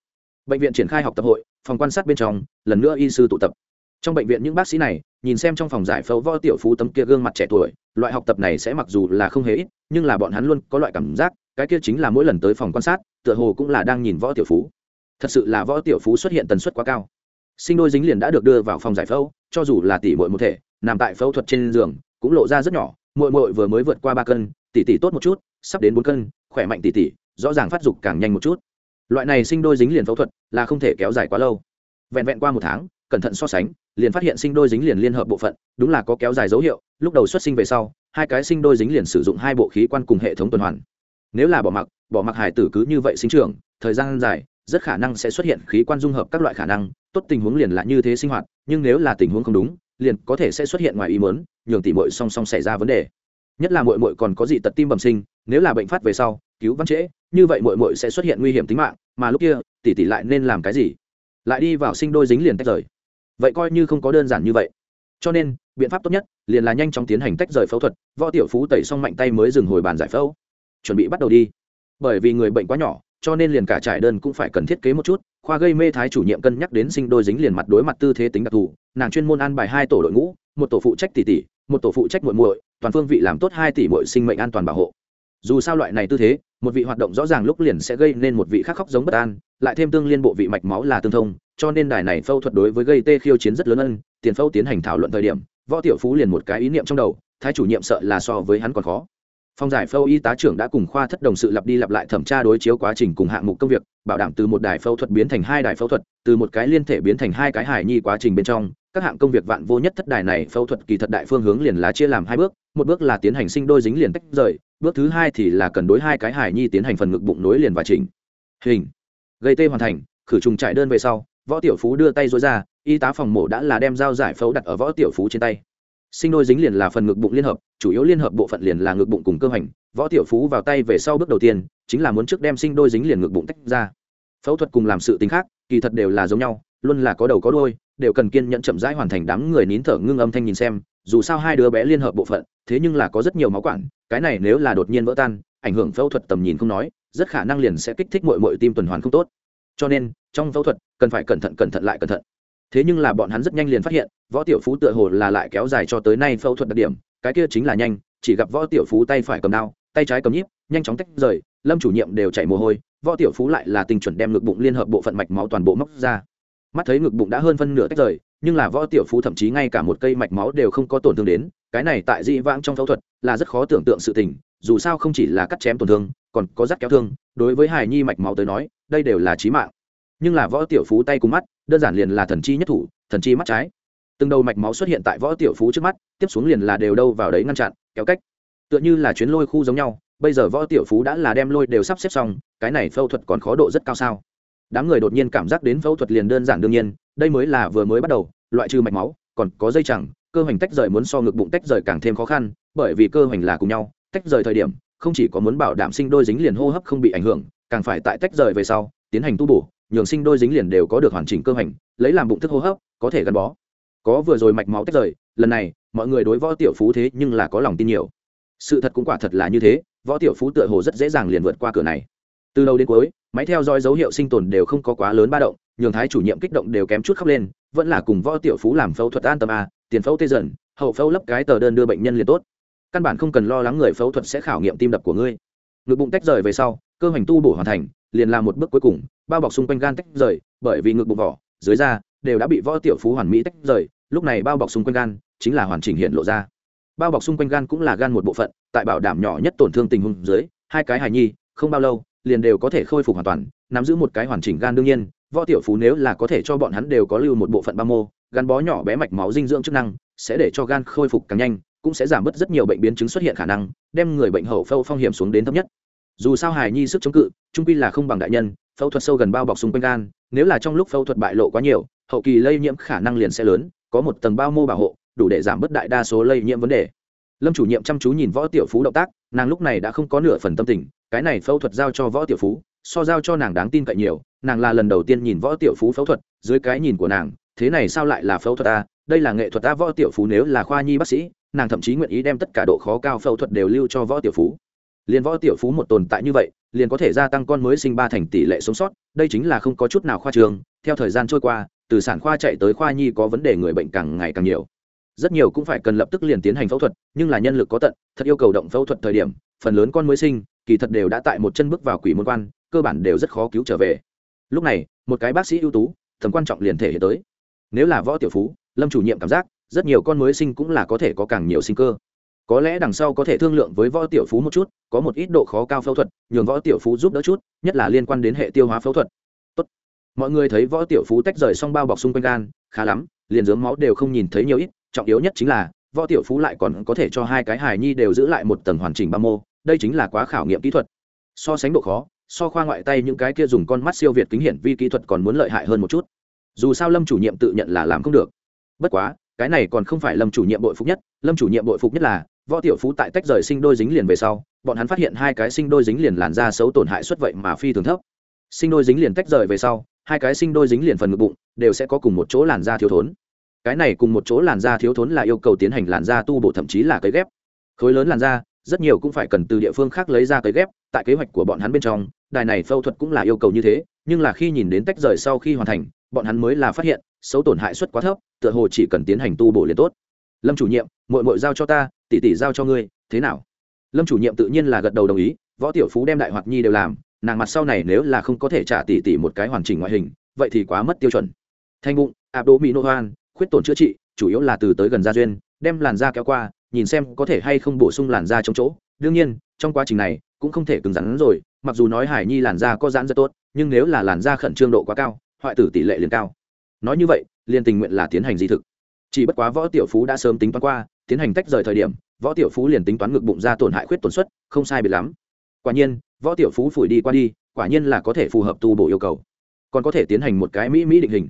Bệnh viện triển khai học tập hội, phòng quan sát bên trong, lần nữa y sư tụ tập. Trong bệnh viện những bác sĩ này, nhìn xem trong phòng giải phẫu võ tiểu phú tấm kia gương mặt trẻ tuổi, loại học tập này sẽ mặc dù là không hề ít, nhưng là bọn hắn luôn có loại cảm giác, cái kia chính là mỗi lần tới phòng quan sát, tựa hồ cũng là đang nhìn võ tiểu phú. Thật sự là võ tiểu phú xuất hiện tần suất quá cao. Sinh đôi dính liền đã được đưa vào phòng giải phẫu, cho dù là tỷ muội một thể, nằm tại phẫu thuật trên giường, cũng lộ ra rất nhỏ, muội muội vừa mới vượt qua ba cân tỷ tỷ tốt một chút sắp đến bốn cân khỏe mạnh tỉ tỉ, rõ ràng phát dục càng nhanh một chút. Loại này sinh đôi dính liền phẫu thuật là không thể kéo dài quá lâu. Vẹn vẹn qua một tháng cẩn thận so sánh liền phát hiện sinh đôi dính liền liên hợp bộ phận đúng là có kéo dài dấu hiệu lúc đầu xuất sinh về sau hai cái sinh đôi dính liền sử dụng hai bộ khí quan cùng hệ thống tuần hoàn. Nếu là bỏ mặc bỏ mặc hải tử cứ như vậy sinh trưởng thời gian dài rất khả năng sẽ xuất hiện khí quan dung hợp các loại khả năng tốt tình huống liền là như thế sinh hoạt nhưng nếu là tình huống không đúng liền có thể sẽ xuất hiện ngoài ý mớn nhường tỷ mội song song xảy ra vấn đề. Nhất là mội mội còn có dị tật tim bẩm sinh nếu là bệnh phát về sau, cứu văn trễ, như vậy mội mội sẽ xuất hiện nguy hiểm tính mạng, mà lúc kia, tỷ tỷ lại nên làm cái gì? Lại đi vào sinh đôi dính liền tách rời. Vậy coi như không có đơn giản như vậy. Cho nên, biện pháp tốt nhất liền là nhanh chóng tiến hành tách rời phẫu thuật, võ tiểu phú tẩy xong mạnh tay mới dừng hồi bàn giải phẫu. Chuẩn bị bắt đầu đi. Bởi vì người bệnh quá nhỏ, cho nên liền cả trải đơn cũng phải cần thiết kế một chút, khoa gây mê thái chủ nhiệm cân nhắc đến sinh đôi dính liền mặt đối mặt tư thế tính đặc thù, nàng chuyên môn an bài hai tổ đội ngũ, một tổ phụ trách tỷ tỷ, một tổ phụ trách muội muội, toàn phương vị làm tốt hai tỷ muội sinh mệnh an toàn bảo hộ dù sao loại này tư thế, một vị hoạt động rõ ràng lúc liền sẽ gây nên một vị khác khóc giống bất an, lại thêm tương liên bộ vị mạch máu là tương thông, cho nên đài này phẫu thuật đối với gây tê khiêu chiến rất lớn ân tiền phẫu tiến hành thảo luận thời điểm, võ tiểu phú liền một cái ý niệm trong đầu, thái chủ nhiệm sợ là so với hắn còn khó. Phong giải phẫu y tá trưởng đã cùng khoa thất đồng sự lặp đi lặp lại thẩm tra đối chiếu quá trình cùng hạng mục công việc, bảo đảm từ một đài phẫu thuật biến thành hai đài phẫu thuật, từ một cái liên thể biến thành hai cái hài nhi quá trình bên trong các hạng công việc vạn vô nhất thất đài này phẫu thuật kỳ thật đại phương hướng liền là chia làm hai bước, một bước là tiến hành sinh đôi dính liền tách rời, bước thứ hai thì là cần đối hai cái hài nhi tiến hành phần ngực bụng nối liền và chỉnh. Hình. Gây tê hoàn thành, khử trùng trải đơn về sau, võ tiểu phú đưa tay dối ra, y tá phòng mổ đã là đem dao giải phẫu đặt ở võ tiểu phú trên tay. Sinh đôi dính liền là phần ngực bụng liên hợp, chủ yếu liên hợp bộ phận liền là ngực bụng cùng cơ hành võ tiểu phú vào tay về sau bước đầu tiên, chính là muốn trước đem sinh đôi dính liền ngực bụng tách ra. Phẫu thuật cùng làm sự tính khác, kỳ thật đều là giống nhau, luôn là có đầu có đôi đều cần kiên nhẫn chậm rãi hoàn thành đám người nín thở ngưng âm thanh nhìn xem, dù sao hai đứa bé liên hợp bộ phận, thế nhưng là có rất nhiều máu quản cái này nếu là đột nhiên vỡ tan, ảnh hưởng phẫu thuật tầm nhìn không nói, rất khả năng liền sẽ kích thích mội mội tim tuần hoàn không tốt. Cho nên, trong phẫu thuật, cần phải cẩn thận cẩn thận lại cẩn thận. Thế nhưng là bọn hắn rất nhanh liền phát hiện, võ tiểu phú tựa hồ là lại kéo dài cho tới nay phẫu thuật đặc điểm, cái kia chính là nhanh, chỉ gặp võ tiểu phú tay phải cầm đao, tay trái cầm nhíp, nhanh chóng tách rời, lâm chủ nhiệm đều chảy mồ hôi, võ tiểu phú lại là tình chuẩn đem ngực bụng liên hợp bộ phận mạch máu toàn bộ móc ra mắt thấy ngực bụng đã hơn phân nửa tách rời, nhưng là võ tiểu phú thậm chí ngay cả một cây mạch máu đều không có tổn thương đến, cái này tại dị vãng trong phẫu thuật là rất khó tưởng tượng sự tình, dù sao không chỉ là cắt chém tổn thương, còn có rắt kéo thương, đối với hài nhi mạch máu tới nói, đây đều là trí mạng. Nhưng là võ tiểu phú tay cùng mắt, đơn giản liền là thần chi nhất thủ, thần chi mắt trái. Từng đầu mạch máu xuất hiện tại võ tiểu phú trước mắt, tiếp xuống liền là đều đâu vào đấy ngăn chặn, kéo cách. Tựa như là chuyến lôi khu giống nhau, bây giờ võ tiểu phú đã là đem lôi đều sắp xếp xong, cái này phẫu thuật còn khó độ rất cao sao? Đám người đột nhiên cảm giác đến phẫu thuật liền đơn giản đương nhiên, đây mới là vừa mới bắt đầu, loại trừ mạch máu, còn có dây chẳng, cơ hoành tách rời muốn so ngực bụng tách rời càng thêm khó khăn, bởi vì cơ hoành là cùng nhau, tách rời thời điểm, không chỉ có muốn bảo đảm sinh đôi dính liền hô hấp không bị ảnh hưởng, càng phải tại tách rời về sau, tiến hành tu bổ, nhường sinh đôi dính liền đều có được hoàn chỉnh cơ hoành, lấy làm bụng thức hô hấp, có thể gắn bó. Có vừa rồi mạch máu tách rời, lần này, mọi người đối võ tiểu phú thế nhưng là có lòng tin nhiều. Sự thật cũng quả thật là như thế, võ tiểu phú tựa hồ rất dễ dàng liền vượt qua cửa này từ đầu đến cuối, máy theo dõi dấu hiệu sinh tồn đều không có quá lớn ba động, nhường thái chủ nhiệm kích động đều kém chút khóc lên, vẫn là cùng võ tiểu phú làm phẫu thuật an tâm a, tiền phẫu tê dần, hậu phẫu lấp cái tờ đơn đưa bệnh nhân liền tốt. Căn bản không cần lo lắng người phẫu thuật sẽ khảo nghiệm tim đập của ngươi. Ngực bụng tách rời về sau, cơ hoành tu bổ hoàn thành, liền là một bước cuối cùng, bao bọc xung quanh gan tách rời, bởi vì ngực bụng vỏ, dưới da đều đã bị võ tiểu phú hoàn mỹ tách rời, lúc này bao bọc xung quanh gan chính là hoàn chỉnh hiện lộ ra. Bao bọc xung quanh gan cũng là gan một bộ phận, tại bảo đảm nhỏ nhất tổn thương tình huống dưới, hai cái hài nhi, không bao lâu liền đều có thể khôi phục hoàn toàn, nắm giữ một cái hoàn chỉnh gan đương nhiên, võ tiểu phú nếu là có thể cho bọn hắn đều có lưu một bộ phận ba mô, gắn bó nhỏ bé mạch máu dinh dưỡng chức năng, sẽ để cho gan khôi phục càng nhanh, cũng sẽ giảm bớt rất nhiều bệnh biến chứng xuất hiện khả năng, đem người bệnh hậu phẫu phong hiểm xuống đến thấp nhất. Dù sao hài nhi sức chống cự, trung quy là không bằng đại nhân, phẫu thuật sâu gần bao bọc xung quanh gan, nếu là trong lúc phẫu thuật bại lộ quá nhiều, hậu kỳ lây nhiễm khả năng liền sẽ lớn, có một tầng bao mô bảo hộ, đủ để giảm bớt đại đa số lây nhiễm vấn đề lâm chủ nhiệm chăm chú nhìn võ tiểu phú động tác, nàng lúc này đã không có nửa phần tâm tình, cái này phẫu thuật giao cho võ tiểu phú, so giao cho nàng đáng tin cậy nhiều, nàng là lần đầu tiên nhìn võ tiểu phú phẫu thuật, dưới cái nhìn của nàng, thế này sao lại là phẫu thuật ta đây là nghệ thuật ta võ tiểu phú nếu là khoa nhi bác sĩ, nàng thậm chí nguyện ý đem tất cả độ khó cao phẫu thuật đều lưu cho võ tiểu phú. Liền võ tiểu phú một tồn tại như vậy, liền có thể gia tăng con mới sinh ba thành tỷ lệ sống sót, đây chính là không có chút nào khoa trường, theo thời gian trôi qua, từ sản khoa chạy tới khoa nhi có vấn đề người bệnh càng ngày càng nhiều rất nhiều cũng phải cần lập tức liền tiến hành phẫu thuật, nhưng là nhân lực có tận, thật yêu cầu động phẫu thuật thời điểm, phần lớn con mới sinh, kỳ thật đều đã tại một chân bước vào quỷ môn quan, cơ bản đều rất khó cứu trở về. Lúc này, một cái bác sĩ ưu tú, tầm quan trọng liền thể hiện tới. Nếu là võ tiểu phú, lâm chủ nhiệm cảm giác, rất nhiều con mới sinh cũng là có thể có càng nhiều sinh cơ. Có lẽ đằng sau có thể thương lượng với võ tiểu phú một chút, có một ít độ khó cao phẫu thuật, nhường võ tiểu phú giúp đỡ chút, nhất là liên quan đến hệ tiêu hóa phẫu thuật. Tốt. mọi người thấy võ tiểu phú tách rời xong bao bọc xung quanh gan, khá lắm, liền dướng máu đều không nhìn thấy nhiều ít trọng yếu nhất chính là, võ tiểu phú lại còn có thể cho hai cái hài nhi đều giữ lại một tầng hoàn chỉnh ba mô, đây chính là quá khảo nghiệm kỹ thuật. So sánh độ khó, so khoa ngoại tay những cái kia dùng con mắt siêu việt kính hiển vi kỹ thuật còn muốn lợi hại hơn một chút. Dù sao lâm chủ nhiệm tự nhận là làm không được. Bất quá, cái này còn không phải lâm chủ nhiệm bội phục nhất, lâm chủ nhiệm bội phục nhất là, võ tiểu phú tại tách rời sinh đôi dính liền về sau, bọn hắn phát hiện hai cái sinh đôi dính liền làn da xấu tổn hại suất vậy mà phi thường thấp. Sinh đôi dính liền tách rời về sau, hai cái sinh đôi dính liền phần ngực bụng, đều sẽ có cùng một chỗ làn da thiếu thốn cái này cùng một chỗ làn da thiếu thốn là yêu cầu tiến hành làn da tu bổ thậm chí là cấy ghép. Khối lớn làn da, rất nhiều cũng phải cần từ địa phương khác lấy ra cấy ghép, tại kế hoạch của bọn hắn bên trong, đài này phẫu thuật cũng là yêu cầu như thế, nhưng là khi nhìn đến tách rời sau khi hoàn thành, bọn hắn mới là phát hiện, xấu tổn hại suất quá thấp, tựa hồ chỉ cần tiến hành tu bổ liền tốt. Lâm chủ nhiệm mội mội giao cho ta, tỷ tỷ giao cho ngươi, thế nào? Lâm chủ nhiệm tự nhiên là gật đầu đồng ý, võ tiểu phú đem đại hoạt nhi đều làm, nàng mặt sau này nếu là không có thể trả tỷ tỷ một cái hoàn chỉnh ngoại hình, vậy thì quá mất tiêu chuẩn. Thanh bụng áp hoan khuyết tổn chữa trị, chủ yếu là từ tới gần da duyên, đem làn da kéo qua, nhìn xem có thể hay không bổ sung làn da trong chỗ. Đương nhiên, trong quá trình này cũng không thể cứng rắn rồi, mặc dù nói hải nhi làn da có giãn rất tốt, nhưng nếu là làn da khẩn trương độ quá cao, hoại tử tỷ lệ liền cao. Nói như vậy, liền tình nguyện là tiến hành di thực. Chỉ bất quá võ tiểu phú đã sớm tính toán qua, tiến hành tách rời thời điểm, võ tiểu phú liền tính toán ngực bụng ra tổn hại khuyết tổn suất, không sai biệt lắm. Quả nhiên, võ tiểu phú phủi đi qua đi, quả nhiên là có thể phù hợp tu bổ yêu cầu. Còn có thể tiến hành một cái mỹ mỹ định hình.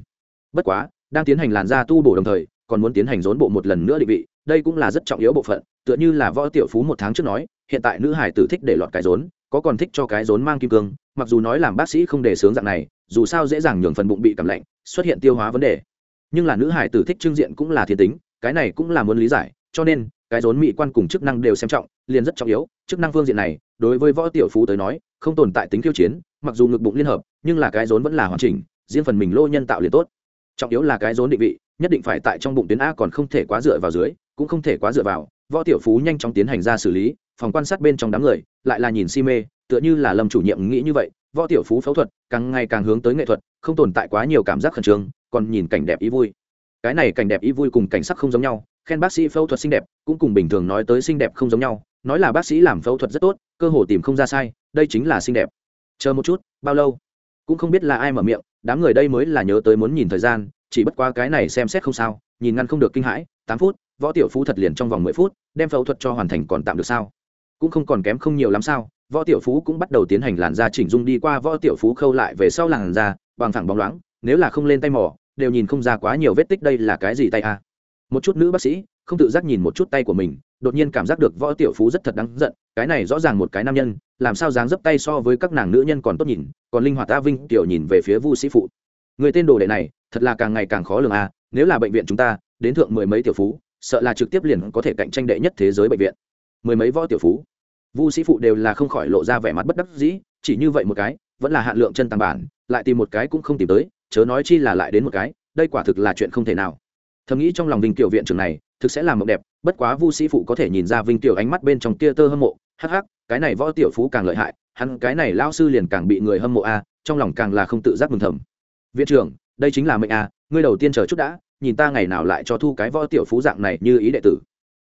Bất quá đang tiến hành làn da tu bổ đồng thời, còn muốn tiến hành rốn bộ một lần nữa định vị, đây cũng là rất trọng yếu bộ phận, tựa như là võ tiểu phú một tháng trước nói, hiện tại nữ hải tử thích để lọt cái rốn, có còn thích cho cái rốn mang kim cương, mặc dù nói làm bác sĩ không để sướng dạng này, dù sao dễ dàng nhường phần bụng bị cảm lạnh, xuất hiện tiêu hóa vấn đề. Nhưng là nữ hải tử thích trưng diện cũng là thiên tính, cái này cũng là muốn lý giải, cho nên, cái rốn mỹ quan cùng chức năng đều xem trọng, liền rất trọng yếu, chức năng phương diện này, đối với võ tiểu phú tới nói, không tồn tại tính khiêu chiến, mặc dù ngực bụng liên hợp, nhưng là cái rốn vẫn là hoàn chỉnh, riêng phần mình lô nhân tạo liền tốt trọng yếu là cái rốn định vị, nhất định phải tại trong bụng tuyến a còn không thể quá dựa vào dưới, cũng không thể quá dựa vào. Võ tiểu phú nhanh chóng tiến hành ra xử lý, phòng quan sát bên trong đám người, lại là nhìn si mê, tựa như là lâm chủ nhiệm nghĩ như vậy. Võ tiểu phú phẫu thuật, càng ngày càng hướng tới nghệ thuật, không tồn tại quá nhiều cảm giác khẩn trương, còn nhìn cảnh đẹp ý vui. Cái này cảnh đẹp ý vui cùng cảnh sắc không giống nhau, khen bác sĩ phẫu thuật xinh đẹp, cũng cùng bình thường nói tới xinh đẹp không giống nhau. Nói là bác sĩ làm phẫu thuật rất tốt, cơ hồ tìm không ra sai, đây chính là xinh đẹp. Chờ một chút, bao lâu? Cũng không biết là ai mở miệng đám người đây mới là nhớ tới muốn nhìn thời gian, chỉ bất qua cái này xem xét không sao, nhìn ngăn không được kinh hãi, tám phút, võ tiểu phú thật liền trong vòng mười phút, đem phẫu thuật cho hoàn thành còn tạm được sao? Cũng không còn kém không nhiều lắm sao, võ tiểu phú cũng bắt đầu tiến hành làn da chỉnh dung đi qua võ tiểu phú khâu lại về sau làn da, bằng thẳng bóng loáng, nếu là không lên tay mỏ đều nhìn không ra quá nhiều vết tích đây là cái gì tay a. Một chút nữ bác sĩ không tự giác nhìn một chút tay của mình, đột nhiên cảm giác được võ tiểu phú rất thật đáng giận, cái này rõ ràng một cái nam nhân, làm sao dáng dấp tay so với các nàng nữ nhân còn tốt nhìn, còn linh hoạt ta vinh tiểu nhìn về phía vu sĩ phụ. Người tên đồ đệ này, thật là càng ngày càng khó lường a, nếu là bệnh viện chúng ta, đến thượng mười mấy tiểu phú, sợ là trực tiếp liền có thể cạnh tranh đệ nhất thế giới bệnh viện. Mười mấy võ tiểu phú. Vu sĩ phụ đều là không khỏi lộ ra vẻ mặt bất đắc dĩ, chỉ như vậy một cái, vẫn là hạn lượng chân tàng bản, lại tìm một cái cũng không tìm tới, chớ nói chi là lại đến một cái, đây quả thực là chuyện không thể nào thầm nghĩ trong lòng vinh tiểu viện trưởng này, thực sẽ làm mộng đẹp, bất quá vu sĩ phụ có thể nhìn ra vinh tiểu ánh mắt bên trong tia tơ hâm mộ, hắc hắc, cái này võ tiểu phú càng lợi hại, hắn cái này lao sư liền càng bị người hâm mộ a, trong lòng càng là không tự giác mừng thầm. Viện trưởng, đây chính là mệnh a, ngươi đầu tiên chờ chút đã, nhìn ta ngày nào lại cho thu cái võ tiểu phú dạng này như ý đệ tử.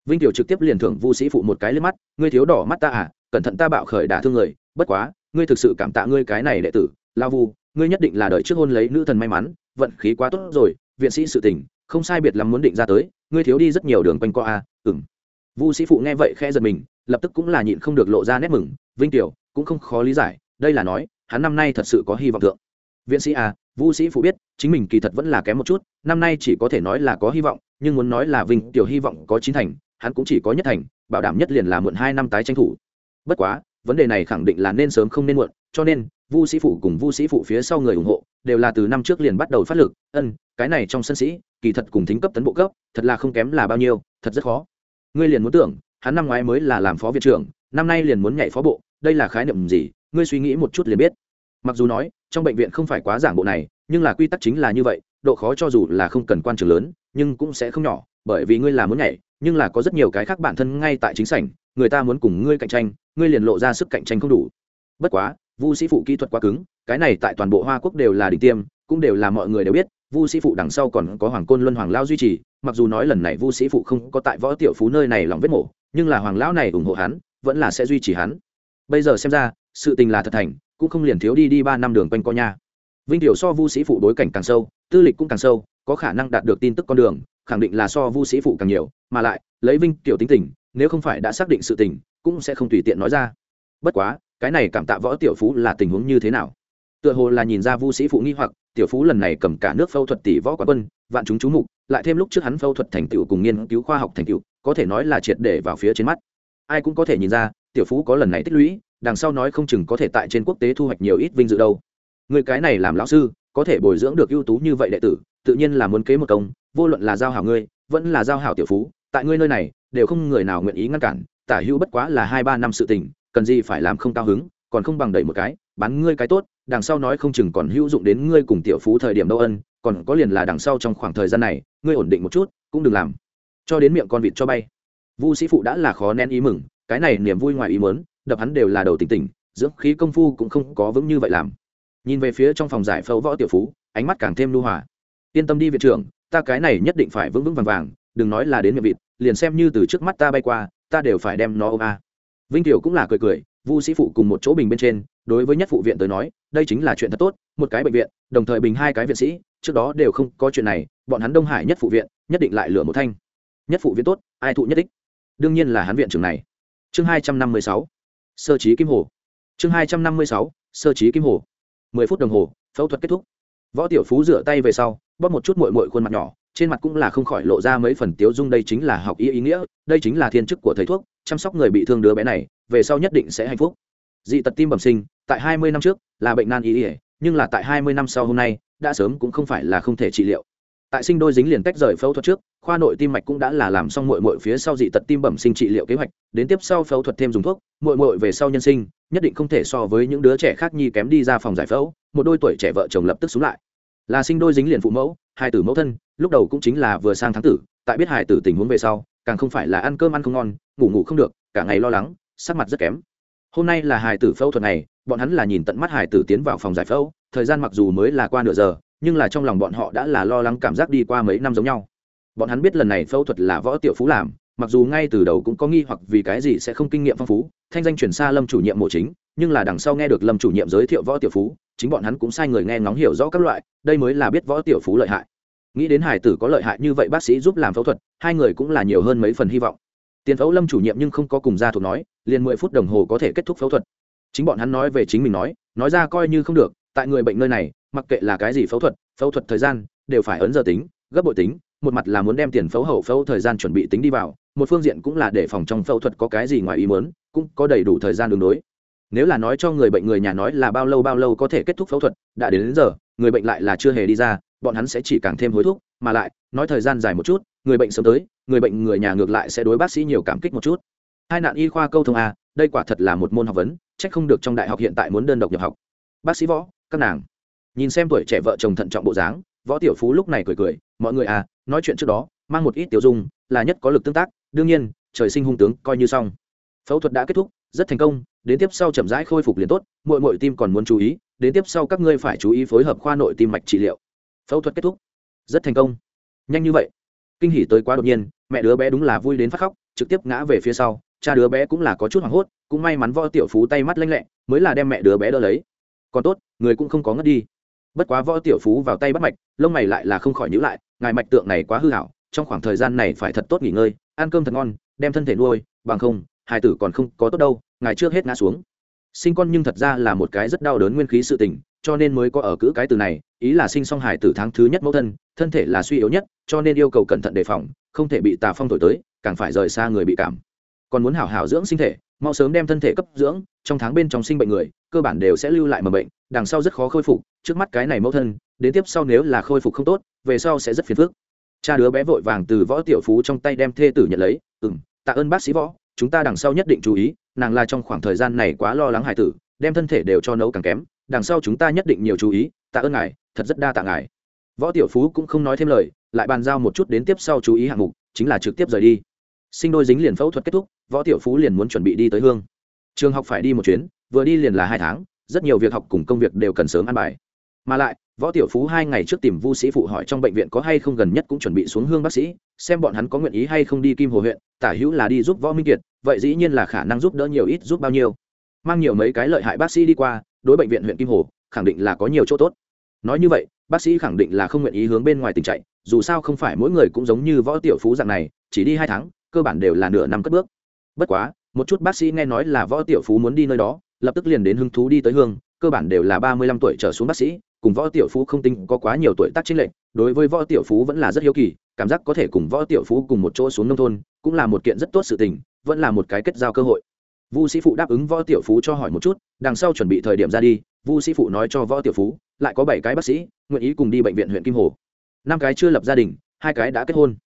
Vinh tiểu trực tiếp liền thưởng vu sĩ phụ một cái lên mắt, ngươi thiếu đỏ mắt ta à cẩn thận ta bạo khởi đả thương người, bất quá, ngươi thực sự cảm tạ ngươi cái này đệ tử, lao vu, ngươi nhất định là đợi trước hôn lấy nữ thần may mắn, vận khí quá tốt rồi, viện sĩ sự tình không sai biệt lắm muốn định ra tới ngươi thiếu đi rất nhiều đường quanh co a à, ừng vu sĩ phụ nghe vậy khe giật mình lập tức cũng là nhịn không được lộ ra nét mừng vinh tiểu cũng không khó lý giải đây là nói hắn năm nay thật sự có hy vọng thượng. Viện sĩ a vu sĩ phụ biết chính mình kỳ thật vẫn là kém một chút năm nay chỉ có thể nói là có hy vọng nhưng muốn nói là vinh tiểu hy vọng có chín thành hắn cũng chỉ có nhất thành bảo đảm nhất liền là muộn hai năm tái tranh thủ. Bất quá vấn đề này khẳng định là nên sớm không nên muộn cho nên vu sĩ phụ cùng vu sĩ phụ phía sau người ủng hộ đều là từ năm trước liền bắt đầu phát lực ân cái này trong sân sĩ, kỳ thật cùng thính cấp tấn bộ cấp, thật là không kém là bao nhiêu, thật rất khó. Ngươi liền muốn tưởng, hắn năm ngoái mới là làm phó viện trưởng, năm nay liền muốn nhảy phó bộ, đây là khái niệm gì? Ngươi suy nghĩ một chút liền biết. Mặc dù nói, trong bệnh viện không phải quá giảng bộ này, nhưng là quy tắc chính là như vậy, độ khó cho dù là không cần quan trường lớn, nhưng cũng sẽ không nhỏ, bởi vì ngươi là muốn nhảy, nhưng là có rất nhiều cái khác bản thân ngay tại chính sảnh, người ta muốn cùng ngươi cạnh tranh, ngươi liền lộ ra sức cạnh tranh không đủ. Bất quá, vu sĩ phụ kỹ thuật quá cứng, cái này tại toàn bộ hoa quốc đều là đỉnh tiêm, cũng đều là mọi người đều biết vu sĩ phụ đằng sau còn có hoàng côn luân hoàng lao duy trì, mặc dù nói lần này vu sĩ phụ không có tại võ tiểu phú nơi này lòng vết mổ, nhưng là hoàng lão này ủng hộ hắn, vẫn là sẽ duy trì hắn. Bây giờ xem ra, sự tình là thật thành, cũng không liền thiếu đi đi ba năm đường quanh co nha. Vinh tiểu so vu sĩ phụ đối cảnh càng sâu, tư lịch cũng càng sâu, có khả năng đạt được tin tức con đường, khẳng định là so vu sĩ phụ càng nhiều, mà lại, lấy vinh tiểu tính tình, nếu không phải đã xác định sự tình, cũng sẽ không tùy tiện nói ra. Bất quá, cái này cảm tạ võ tiểu phú là tình huống như thế nào? Tựa hồ là nhìn ra vu sĩ phụ nghi hoặc, tiểu phú lần này cầm cả nước phẫu thuật tỷ võ quán quân, vạn chúng chú mục, lại thêm lúc trước hắn phẫu thuật thành tựu cùng nghiên cứu khoa học thành tựu, có thể nói là triệt để vào phía trên mắt. Ai cũng có thể nhìn ra, tiểu phú có lần này tích lũy, đằng sau nói không chừng có thể tại trên quốc tế thu hoạch nhiều ít vinh dự đâu. Người cái này làm lão sư, có thể bồi dưỡng được ưu tú như vậy đệ tử, tự nhiên là muốn kế một công, vô luận là giao hảo ngươi, vẫn là giao hảo tiểu phú, tại ngươi nơi này, đều không người nào nguyện ý ngăn cản, tả hữu bất quá là hai ba năm sự tình, cần gì phải làm không cao hứng, còn không bằng đẩy một cái, bán ngươi cái tốt đằng sau nói không chừng còn hữu dụng đến ngươi cùng tiểu phú thời điểm đâu ân, còn có liền là đằng sau trong khoảng thời gian này, ngươi ổn định một chút, cũng đừng làm. Cho đến miệng con vịt cho bay. Vu sĩ phụ đã là khó nén ý mừng, cái này niềm vui ngoài ý mớn đập hắn đều là đầu tỉnh tỉnh, dưỡng khí công phu cũng không có vững như vậy làm. Nhìn về phía trong phòng giải phẫu võ tiểu phú, ánh mắt càng thêm lưu hòa. Yên tâm đi viện trưởng, ta cái này nhất định phải vững vững vàng vàng, đừng nói là đến miệng vịt, liền xem như từ trước mắt ta bay qua, ta đều phải đem nó ôm a. Vinh tiểu cũng là cười cười, vu sĩ phụ cùng một chỗ bình bên trên đối với nhất phụ viện tới nói, đây chính là chuyện thật tốt, một cái bệnh viện, đồng thời bình hai cái viện sĩ, trước đó đều không có chuyện này, bọn hắn đông hải nhất phụ viện, nhất định lại lửa một thanh. Nhất phụ viện tốt, ai thụ nhất đích đương nhiên là hắn viện trưởng này. Chương hai trăm năm mươi sáu, sơ trí kim hồ. Chương hai trăm năm mươi sáu, sơ trí kim hồ. Mười phút đồng hồ, phẫu thuật kết thúc. Võ tiểu phú rửa tay về sau, bóp một chút mội mội khuôn mặt nhỏ, trên mặt cũng là không khỏi lộ ra mấy phần tiếu dung, đây chính là học ý ý nghĩa, đây chính là thiên chức của thầy thuốc, chăm sóc người bị thương đứa bé này, về sau nhất định sẽ hạnh phúc. Dị tật tim bẩm sinh tại hai mươi năm trước, là bệnh nan y ỉa nhưng là tại hai mươi năm sau hôm nay, đã sớm cũng không phải là không thể trị liệu. Tại sinh đôi dính liền tách rời phẫu thuật trước, khoa nội tim mạch cũng đã là làm xong mội mội phía sau dị tật tim bẩm sinh trị liệu kế hoạch, đến tiếp sau phẫu thuật thêm dùng thuốc mội mội về sau nhân sinh, nhất định không thể so với những đứa trẻ khác nhi kém đi ra phòng giải phẫu, một đôi tuổi trẻ vợ chồng lập tức xuống lại. Là sinh đôi dính liền phụ mẫu, hai tử mẫu thân, lúc đầu cũng chính là vừa sang tháng tử, tại biết hài tử tình huống về sau, càng không phải là ăn cơm ăn không ngon, ngủ ngủ không được, cả ngày lo lắng, sắc mặt rất kém hôm nay là hài tử phẫu thuật này bọn hắn là nhìn tận mắt hài tử tiến vào phòng giải phẫu, thời gian mặc dù mới là qua nửa giờ, nhưng là trong lòng bọn họ đã là lo lắng cảm giác đi qua mấy năm giống nhau. Bọn hắn biết lần này phẫu thuật là võ tiểu phú làm, mặc dù ngay từ đầu cũng có nghi hoặc vì cái gì sẽ không kinh nghiệm phong phú, thanh danh chuyển xa lâm chủ nhiệm mộ chính, nhưng là đằng sau nghe được lâm chủ nhiệm giới thiệu võ tiểu phú, chính bọn hắn cũng sai người nghe ngóng hiểu rõ các loại, đây mới là biết võ tiểu phú lợi hại. Nghĩ đến hải tử có lợi hại như vậy bác sĩ giúp làm phẫu thuật, hai người cũng là nhiều hơn mấy phần hy vọng tiền phẫu lâm chủ nhiệm nhưng không có cùng gia thuộc nói liền mười phút đồng hồ có thể kết thúc phẫu thuật. Chính bọn hắn nói về chính mình nói nói ra coi như không được tại người bệnh nơi này mặc kệ là cái gì phẫu thuật phẫu thuật thời gian đều phải ấn giờ tính gấp bội tính một mặt là muốn đem tiền phẫu hậu phẫu thời gian chuẩn bị tính đi vào một phương diện cũng là để phòng trong phẫu thuật có cái gì ngoài ý muốn cũng có đầy đủ thời gian đường đối. Nếu là nói cho người bệnh người nhà nói là bao lâu bao lâu có thể kết thúc phẫu thuật đã đến, đến giờ người bệnh lại là chưa hề đi ra bọn hắn sẽ chỉ càng thêm hối thúc mà lại nói thời gian dài một chút người bệnh sớm tới, người bệnh người nhà ngược lại sẽ đối bác sĩ nhiều cảm kích một chút. Hai nạn y khoa câu thông a, đây quả thật là một môn học vấn trách không được trong đại học hiện tại muốn đơn độc nhập học. Bác sĩ võ, các nàng. Nhìn xem tuổi trẻ vợ chồng thận trọng bộ dáng, võ tiểu phú lúc này cười cười, mọi người à nói chuyện trước đó, mang một ít tiểu dung, là nhất có lực tương tác, đương nhiên, trời sinh hung tướng coi như xong. Phẫu thuật đã kết thúc, rất thành công, đến tiếp sau chậm rãi khôi phục liền tốt mỗi mỗi tim còn muốn chú ý, đến tiếp sau các ngươi phải chú ý phối hợp khoa nội tim mạch trị liệu. Phẫu thuật kết thúc, rất thành công. Nhanh như vậy kinh hỉ tới quá đột nhiên, mẹ đứa bé đúng là vui đến phát khóc, trực tiếp ngã về phía sau. Cha đứa bé cũng là có chút hoảng hốt, cũng may mắn võ tiểu phú tay mắt lanh lẹ, mới là đem mẹ đứa bé đỡ lấy. Còn tốt, người cũng không có ngất đi. Bất quá võ tiểu phú vào tay bắt mạch, lông mày lại là không khỏi nhữ lại, ngài mạch tượng này quá hư hảo, trong khoảng thời gian này phải thật tốt nghỉ ngơi, ăn cơm thật ngon, đem thân thể nuôi, bằng không, hài tử còn không có tốt đâu, ngài trước hết ngã xuống. Sinh con nhưng thật ra là một cái rất đau đớn nguyên khí sự tình cho nên mới có ở cữ cái từ này, ý là sinh song hải tử tháng thứ nhất mẫu thân thân thể là suy yếu nhất, cho nên yêu cầu cẩn thận đề phòng, không thể bị tà phong thổi tới, càng phải rời xa người bị cảm. Còn muốn hảo hảo dưỡng sinh thể, mau sớm đem thân thể cấp dưỡng, trong tháng bên trong sinh bệnh người, cơ bản đều sẽ lưu lại mầm bệnh, đằng sau rất khó khôi phục, trước mắt cái này mẫu thân, đến tiếp sau nếu là khôi phục không tốt, về sau sẽ rất phiền phức. Cha đứa bé vội vàng từ võ tiểu phú trong tay đem thê tử nhận lấy ừ m tạ ơn bác sĩ võ, chúng ta đằng sau nhất định chú ý, nàng là trong khoảng thời gian này quá lo lắng hải tử, đem thân thể đều cho nấu càng kém đằng sau chúng ta nhất định nhiều chú ý, tạ ơn ngài, thật rất đa tạ ngài. Võ tiểu phú cũng không nói thêm lời, lại bàn giao một chút đến tiếp sau chú ý hạng mục, chính là trực tiếp rời đi. Sinh đôi dính liền phẫu thuật kết thúc, võ tiểu phú liền muốn chuẩn bị đi tới hương. Trường học phải đi một chuyến, vừa đi liền là hai tháng, rất nhiều việc học cùng công việc đều cần sớm ăn bài. Mà lại, võ tiểu phú hai ngày trước tìm vu sĩ phụ hỏi trong bệnh viện có hay không gần nhất cũng chuẩn bị xuống hương bác sĩ, xem bọn hắn có nguyện ý hay không đi kim hồ huyện, tả hữu là đi giúp võ minh kiệt, vậy dĩ nhiên là khả năng giúp đỡ nhiều ít giúp bao nhiêu. Mang nhiều mấy cái lợi hại bác sĩ đi qua đối bệnh viện huyện kim hồ, khẳng định là có nhiều chỗ tốt. Nói như vậy, bác sĩ khẳng định là không nguyện ý hướng bên ngoài tình chạy, dù sao không phải mỗi người cũng giống như võ tiểu phú dạng này, chỉ đi hai tháng, cơ bản đều là nửa năm cất bước. Bất quá, một chút bác sĩ nghe nói là võ tiểu phú muốn đi nơi đó, lập tức liền đến hứng thú đi tới hương, cơ bản đều là ba mươi lăm tuổi trở xuống bác sĩ, cùng võ tiểu phú không tính có quá nhiều tuổi tác chính lệnh đối với võ tiểu phú vẫn là rất hiếu kỳ, cảm giác có thể cùng võ tiểu phú cùng một chỗ xuống nông thôn, cũng là một kiện rất tốt sự tình, vẫn là một cái kết giao cơ hội vu sĩ phụ đáp ứng võ tiểu phú cho hỏi một chút, đằng sau chuẩn bị thời điểm ra đi, vu sĩ phụ nói cho võ tiểu phú, lại có bảy cái bác sĩ, nguyện ý cùng đi bệnh viện huyện kim hồ. Năm cái chưa lập gia đình, hai cái đã kết hôn.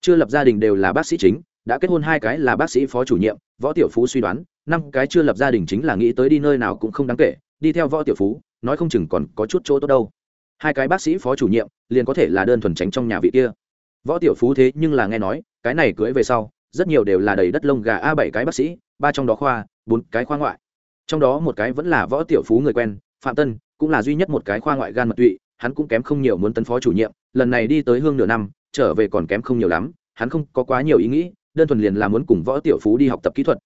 Chưa lập gia đình đều là bác sĩ chính, đã kết hôn hai cái là bác sĩ phó chủ nhiệm, võ tiểu phú suy đoán, năm cái chưa lập gia đình chính là nghĩ tới đi nơi nào cũng không đáng kể, đi theo võ tiểu phú, nói không chừng còn có chút chỗ tốt đâu. Hai cái bác sĩ phó chủ nhiệm, liền có thể là đơn thuần tránh trong nhà vị kia. Võ tiểu phú thế nhưng là nghe nói, cái này cưới về sau, rất nhiều đều là đầy đất lông gà a bảy cái bác sĩ ba trong đó khoa, bốn cái khoa ngoại. Trong đó một cái vẫn là võ tiểu phú người quen, phạm tân, cũng là duy nhất một cái khoa ngoại gan mật tụy, hắn cũng kém không nhiều muốn tấn phó chủ nhiệm, lần này đi tới hương nửa năm, trở về còn kém không nhiều lắm, hắn không có quá nhiều ý nghĩ, đơn thuần liền là muốn cùng võ tiểu phú đi học tập kỹ thuật.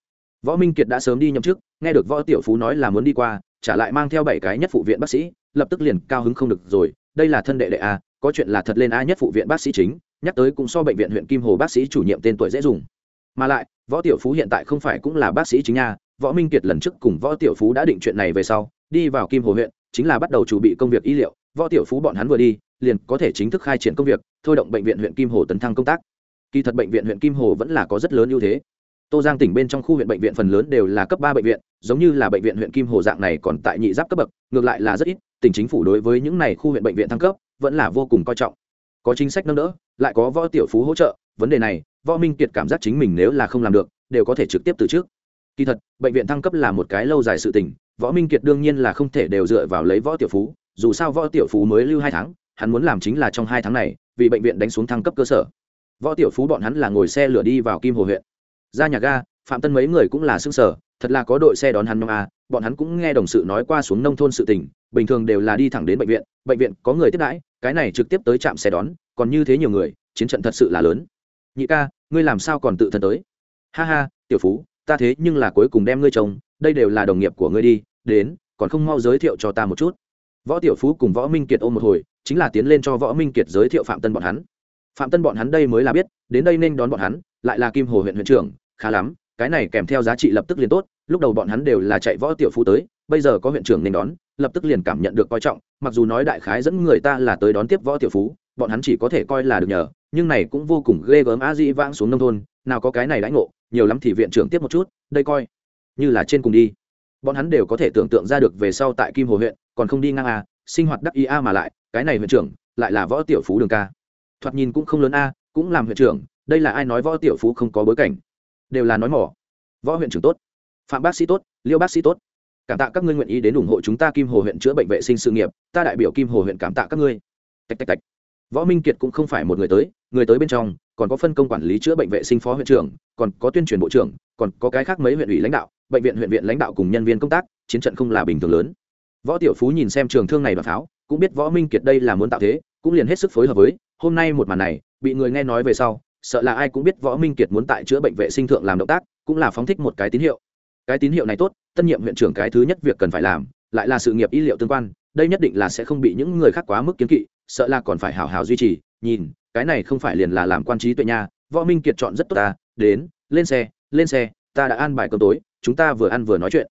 Võ minh kiệt đã sớm đi nhậm chức, nghe được võ tiểu phú nói là muốn đi qua, trả lại mang theo bảy cái nhất phụ viện bác sĩ, lập tức liền cao hứng không được rồi, đây là thân đệ đệ a, có chuyện là thật lên a nhất phụ viện bác sĩ chính, nhắc tới cũng so bệnh viện huyện kim hồ bác sĩ chủ nhiệm tên tuổi dễ dùng mà lại, võ tiểu phú hiện tại không phải cũng là bác sĩ chính nha, võ minh kiệt lần trước cùng võ tiểu phú đã định chuyện này về sau, đi vào kim hồ huyện, chính là bắt đầu chuẩn bị công việc y liệu. Võ tiểu phú bọn hắn vừa đi, liền có thể chính thức khai triển công việc, thôi động bệnh viện huyện kim hồ tấn thăng công tác. Kỳ thật bệnh viện huyện kim hồ vẫn là có rất lớn ưu thế. Tô giang tỉnh bên trong khu huyện bệnh viện phần lớn đều là cấp ba bệnh viện, giống như là bệnh viện huyện kim hồ dạng này còn tại nhị giáp cấp bậc, ngược lại là rất ít, tỉnh chính phủ đối với những này khu huyện bệnh viện thăng cấp, vẫn là vô cùng coi trọng. Có chính sách nâng đỡ, lại có võ tiểu phú hỗ trợ vấn đề này, võ minh kiệt cảm giác chính mình nếu là không làm được, đều có thể trực tiếp từ trước. Kỳ thật, bệnh viện thăng cấp là một cái lâu dài sự tình, võ minh kiệt đương nhiên là không thể đều dựa vào lấy võ tiểu phú, dù sao võ tiểu phú mới lưu hai tháng, hắn muốn làm chính là trong hai tháng này, vì bệnh viện đánh xuống thăng cấp cơ sở. Võ tiểu phú bọn hắn là ngồi xe lửa đi vào kim hồ huyện. Ra nhà ga, phạm tân mấy người cũng là xương sở thật là có đội xe đón hắn nhóm a bọn hắn cũng nghe đồng sự nói qua xuống nông thôn sự tình, bình thường đều là đi thẳng đến bệnh viện bệnh viện có người tiếp đãi, cái này trực tiếp tới trạm xe đón, còn như thế nhiều người, chiến trận thật sự là lớn nhị ca, ngươi làm sao còn tự thân tới? Ha ha, tiểu phú, ta thế nhưng là cuối cùng đem ngươi chồng, đây đều là đồng nghiệp của ngươi đi, đến, còn không mau giới thiệu cho ta một chút. Võ tiểu phú cùng võ minh kiệt ôm một hồi, chính là tiến lên cho võ minh kiệt giới thiệu phạm tân bọn hắn. Phạm tân bọn hắn đây mới là biết, đến đây nên đón bọn hắn, lại là kim hồ huyện huyện trưởng, khá lắm, cái này kèm theo giá trị lập tức liền tốt, lúc đầu bọn hắn đều là chạy võ tiểu phú tới, bây giờ có huyện trưởng nên đón, lập tức liền cảm nhận được coi trọng, mặc dù nói đại khái dẫn người ta là tới đón tiếp võ tiểu phú bọn hắn chỉ có thể coi là được nhờ, nhưng này cũng vô cùng ghê gớm a di vãng xuống nông thôn, nào có cái này đãi ngộ, nhiều lắm thì viện trưởng tiếp một chút, đây coi như là trên cùng đi. Bọn hắn đều có thể tưởng tượng ra được về sau tại kim hồ huyện, còn không đi ngang a sinh hoạt đắc ý a mà lại, cái này huyện trưởng, lại là võ tiểu phú đường ca. Thoạt nhìn cũng không lớn a, cũng làm huyện trưởng, đây là ai nói võ tiểu phú không có bối cảnh? Đều là nói mỏ. Võ huyện trưởng tốt. Phạm bác sĩ tốt, liêu bác sĩ tốt. Cảm tạ các ngươi nguyện ý đến ủng hộ chúng ta kim hồ huyện chữa bệnh vệ sinh sự nghiệp, ta đại biểu kim hồ huyện cảm tạ các ngươi. Tạch tạch tạch võ minh kiệt cũng không phải một người tới người tới bên trong, còn có phân công quản lý chữa bệnh vệ sinh phó huyện trưởng, còn có tuyên truyền bộ trưởng, còn có cái khác mấy huyện ủy lãnh đạo, bệnh viện huyện viện lãnh đạo cùng nhân viên công tác, chiến trận không là bình thường lớn. Võ tiểu phú nhìn xem trường thương này và pháo, cũng biết võ minh kiệt đây là muốn tạo thế, cũng liền hết sức phối hợp với, hôm nay một màn này, bị người nghe nói về sau, sợ là ai cũng biết võ minh kiệt muốn tại chữa bệnh vệ sinh thượng làm động tác, cũng là phóng thích một cái tín hiệu. Cái tín hiệu này tốt, tân nhiệm huyện trưởng cái thứ nhất việc cần phải làm, lại là sự nghiệp y liệu tương quan, đây nhất định là sẽ không bị những người khác quá mức kiến kỵ sợ là còn phải hào hào duy trì, nhìn, cái này không phải liền là làm quan trí tuệ nha, võ minh kiệt chọn rất tốt ta, đến, lên xe lên xe, ta đã ăn bài cơm tối, chúng ta vừa ăn vừa nói chuyện.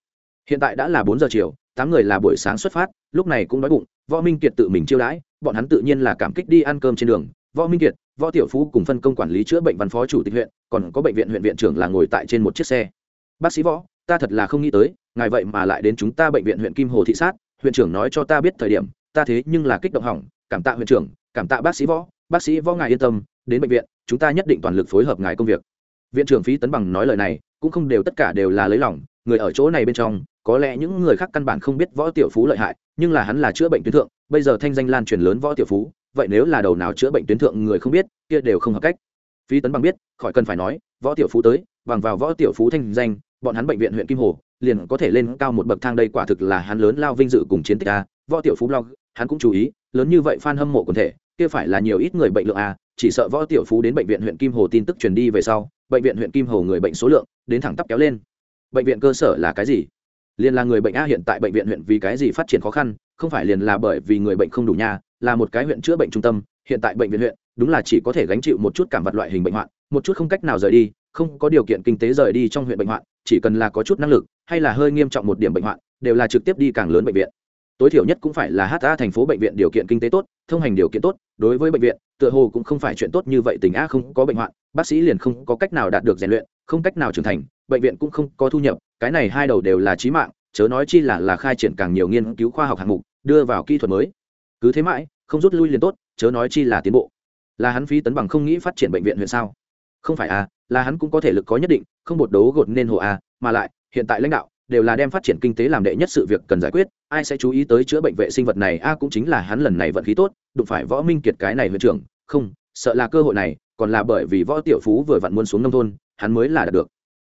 Hiện tại đã là bốn giờ chiều, tám người là buổi sáng xuất phát, lúc này cũng đói bụng, võ minh kiệt tự mình chiêu đãi, bọn hắn tự nhiên là cảm kích đi ăn cơm trên đường. Võ minh kiệt, võ tiểu phú cùng phân công quản lý chữa bệnh văn phó chủ tịch huyện, còn có bệnh viện huyện viện trưởng là ngồi tại trên một chiếc xe. Bác sĩ võ, ta thật là không nghĩ tới, ngài vậy mà lại đến chúng ta bệnh viện huyện kim hồ thị sát, huyện trưởng nói cho ta biết thời điểm, ta thế nhưng là kích động hỏng cảm tạ huyện trưởng, cảm tạ bác sĩ võ, bác sĩ võ ngài yên tâm, đến bệnh viện, chúng ta nhất định toàn lực phối hợp ngài công việc. Viện trưởng phí tấn bằng nói lời này, cũng không đều tất cả đều là lấy lòng, người ở chỗ này bên trong, có lẽ những người khác căn bản không biết võ tiểu phú lợi hại, nhưng là hắn là chữa bệnh tuyến thượng, bây giờ thanh danh lan truyền lớn võ tiểu phú, vậy nếu là đầu nào chữa bệnh tuyến thượng người không biết, kia đều không hợp cách. Phí tấn bằng biết, khỏi cần phải nói, võ tiểu phú tới, bằng vào võ tiểu phú thanh danh, bọn hắn bệnh viện huyện kim hồ, liền có thể lên cao một bậc thang đây quả thực là hắn lớn lao vinh dự cùng chiến tích a. Võ tiểu phú blog hắn cũng chú ý, lớn như vậy fan hâm mộ quần thể, kia phải là nhiều ít người bệnh lượng a chỉ sợ võ tiểu phú đến bệnh viện huyện kim hồ tin tức truyền đi về sau, bệnh viện huyện kim hồ người bệnh số lượng đến thẳng tắp kéo lên. Bệnh viện cơ sở là cái gì? Liền là người bệnh a hiện tại bệnh viện huyện vì cái gì phát triển khó khăn, không phải liền là bởi vì người bệnh không đủ nha là một cái huyện chữa bệnh trung tâm, hiện tại bệnh viện huyện, đúng là chỉ có thể gánh chịu một chút cảm vật loại hình bệnh hoạn, một chút không cách nào rời đi, không có điều kiện kinh tế rời đi trong huyện bệnh hoạn, chỉ cần là có chút năng lực, hay là hơi nghiêm trọng một điểm bệnh hoạn, đều là trực tiếp đi càng lớn bệnh viện tối thiểu nhất cũng phải là ha thành phố bệnh viện điều kiện kinh tế tốt, thông hành điều kiện tốt, đối với bệnh viện, tựa hồ cũng không phải chuyện tốt như vậy tình a không có bệnh hoạn, bác sĩ liền không có cách nào đạt được rèn luyện, không cách nào trưởng thành, bệnh viện cũng không có thu nhập, cái này hai đầu đều là chí mạng, chớ nói chi là là khai triển càng nhiều nghiên cứu khoa học hạng mục, đưa vào kỹ thuật mới. Cứ thế mãi, không rút lui liền tốt, chớ nói chi là tiến bộ. Là hắn phí tấn bằng không nghĩ phát triển bệnh viện huyện sao? Không phải à là hắn cũng có thể lực có nhất định, không bột đấu gột nên hồ à mà lại, hiện tại lãnh đạo đều là đem phát triển kinh tế làm đệ nhất sự việc cần giải quyết, ai sẽ chú ý tới chữa bệnh vệ sinh vật này? A cũng chính là hắn lần này vận khí tốt, đụng phải võ minh kiệt cái này huyện trưởng. Không, sợ là cơ hội này, còn là bởi vì võ tiểu phú vừa vặn muốn xuống nông thôn, hắn mới là đạt được.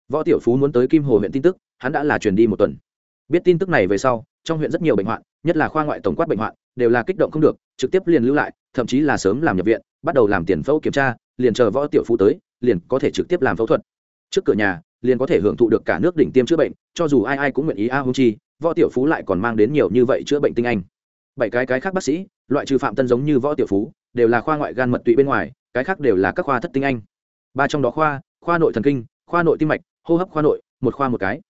Võ tiểu phú muốn tới kim hồ huyện tin tức, hắn đã là truyền đi một tuần. Biết tin tức này về sau, trong huyện rất nhiều bệnh hoạn, nhất là khoa ngoại tổng quát bệnh hoạn, đều là kích động không được, trực tiếp liền lưu lại, thậm chí là sớm làm nhập viện, bắt đầu làm tiền phẫu kiểm tra, liền chờ võ tiểu phú tới, liền có thể trực tiếp làm phẫu thuật. Trước cửa nhà liền có thể hưởng thụ được cả nước đỉnh tiêm chữa bệnh, cho dù ai ai cũng nguyện ý a hung chi, võ tiểu phú lại còn mang đến nhiều như vậy chữa bệnh tinh anh. Bảy cái cái khác bác sĩ, loại trừ phạm tân giống như võ tiểu phú, đều là khoa ngoại gan mật tụy bên ngoài, cái khác đều là các khoa thất tinh anh. Ba trong đó khoa khoa nội thần kinh, khoa nội tim mạch, hô hấp khoa nội, một khoa một cái.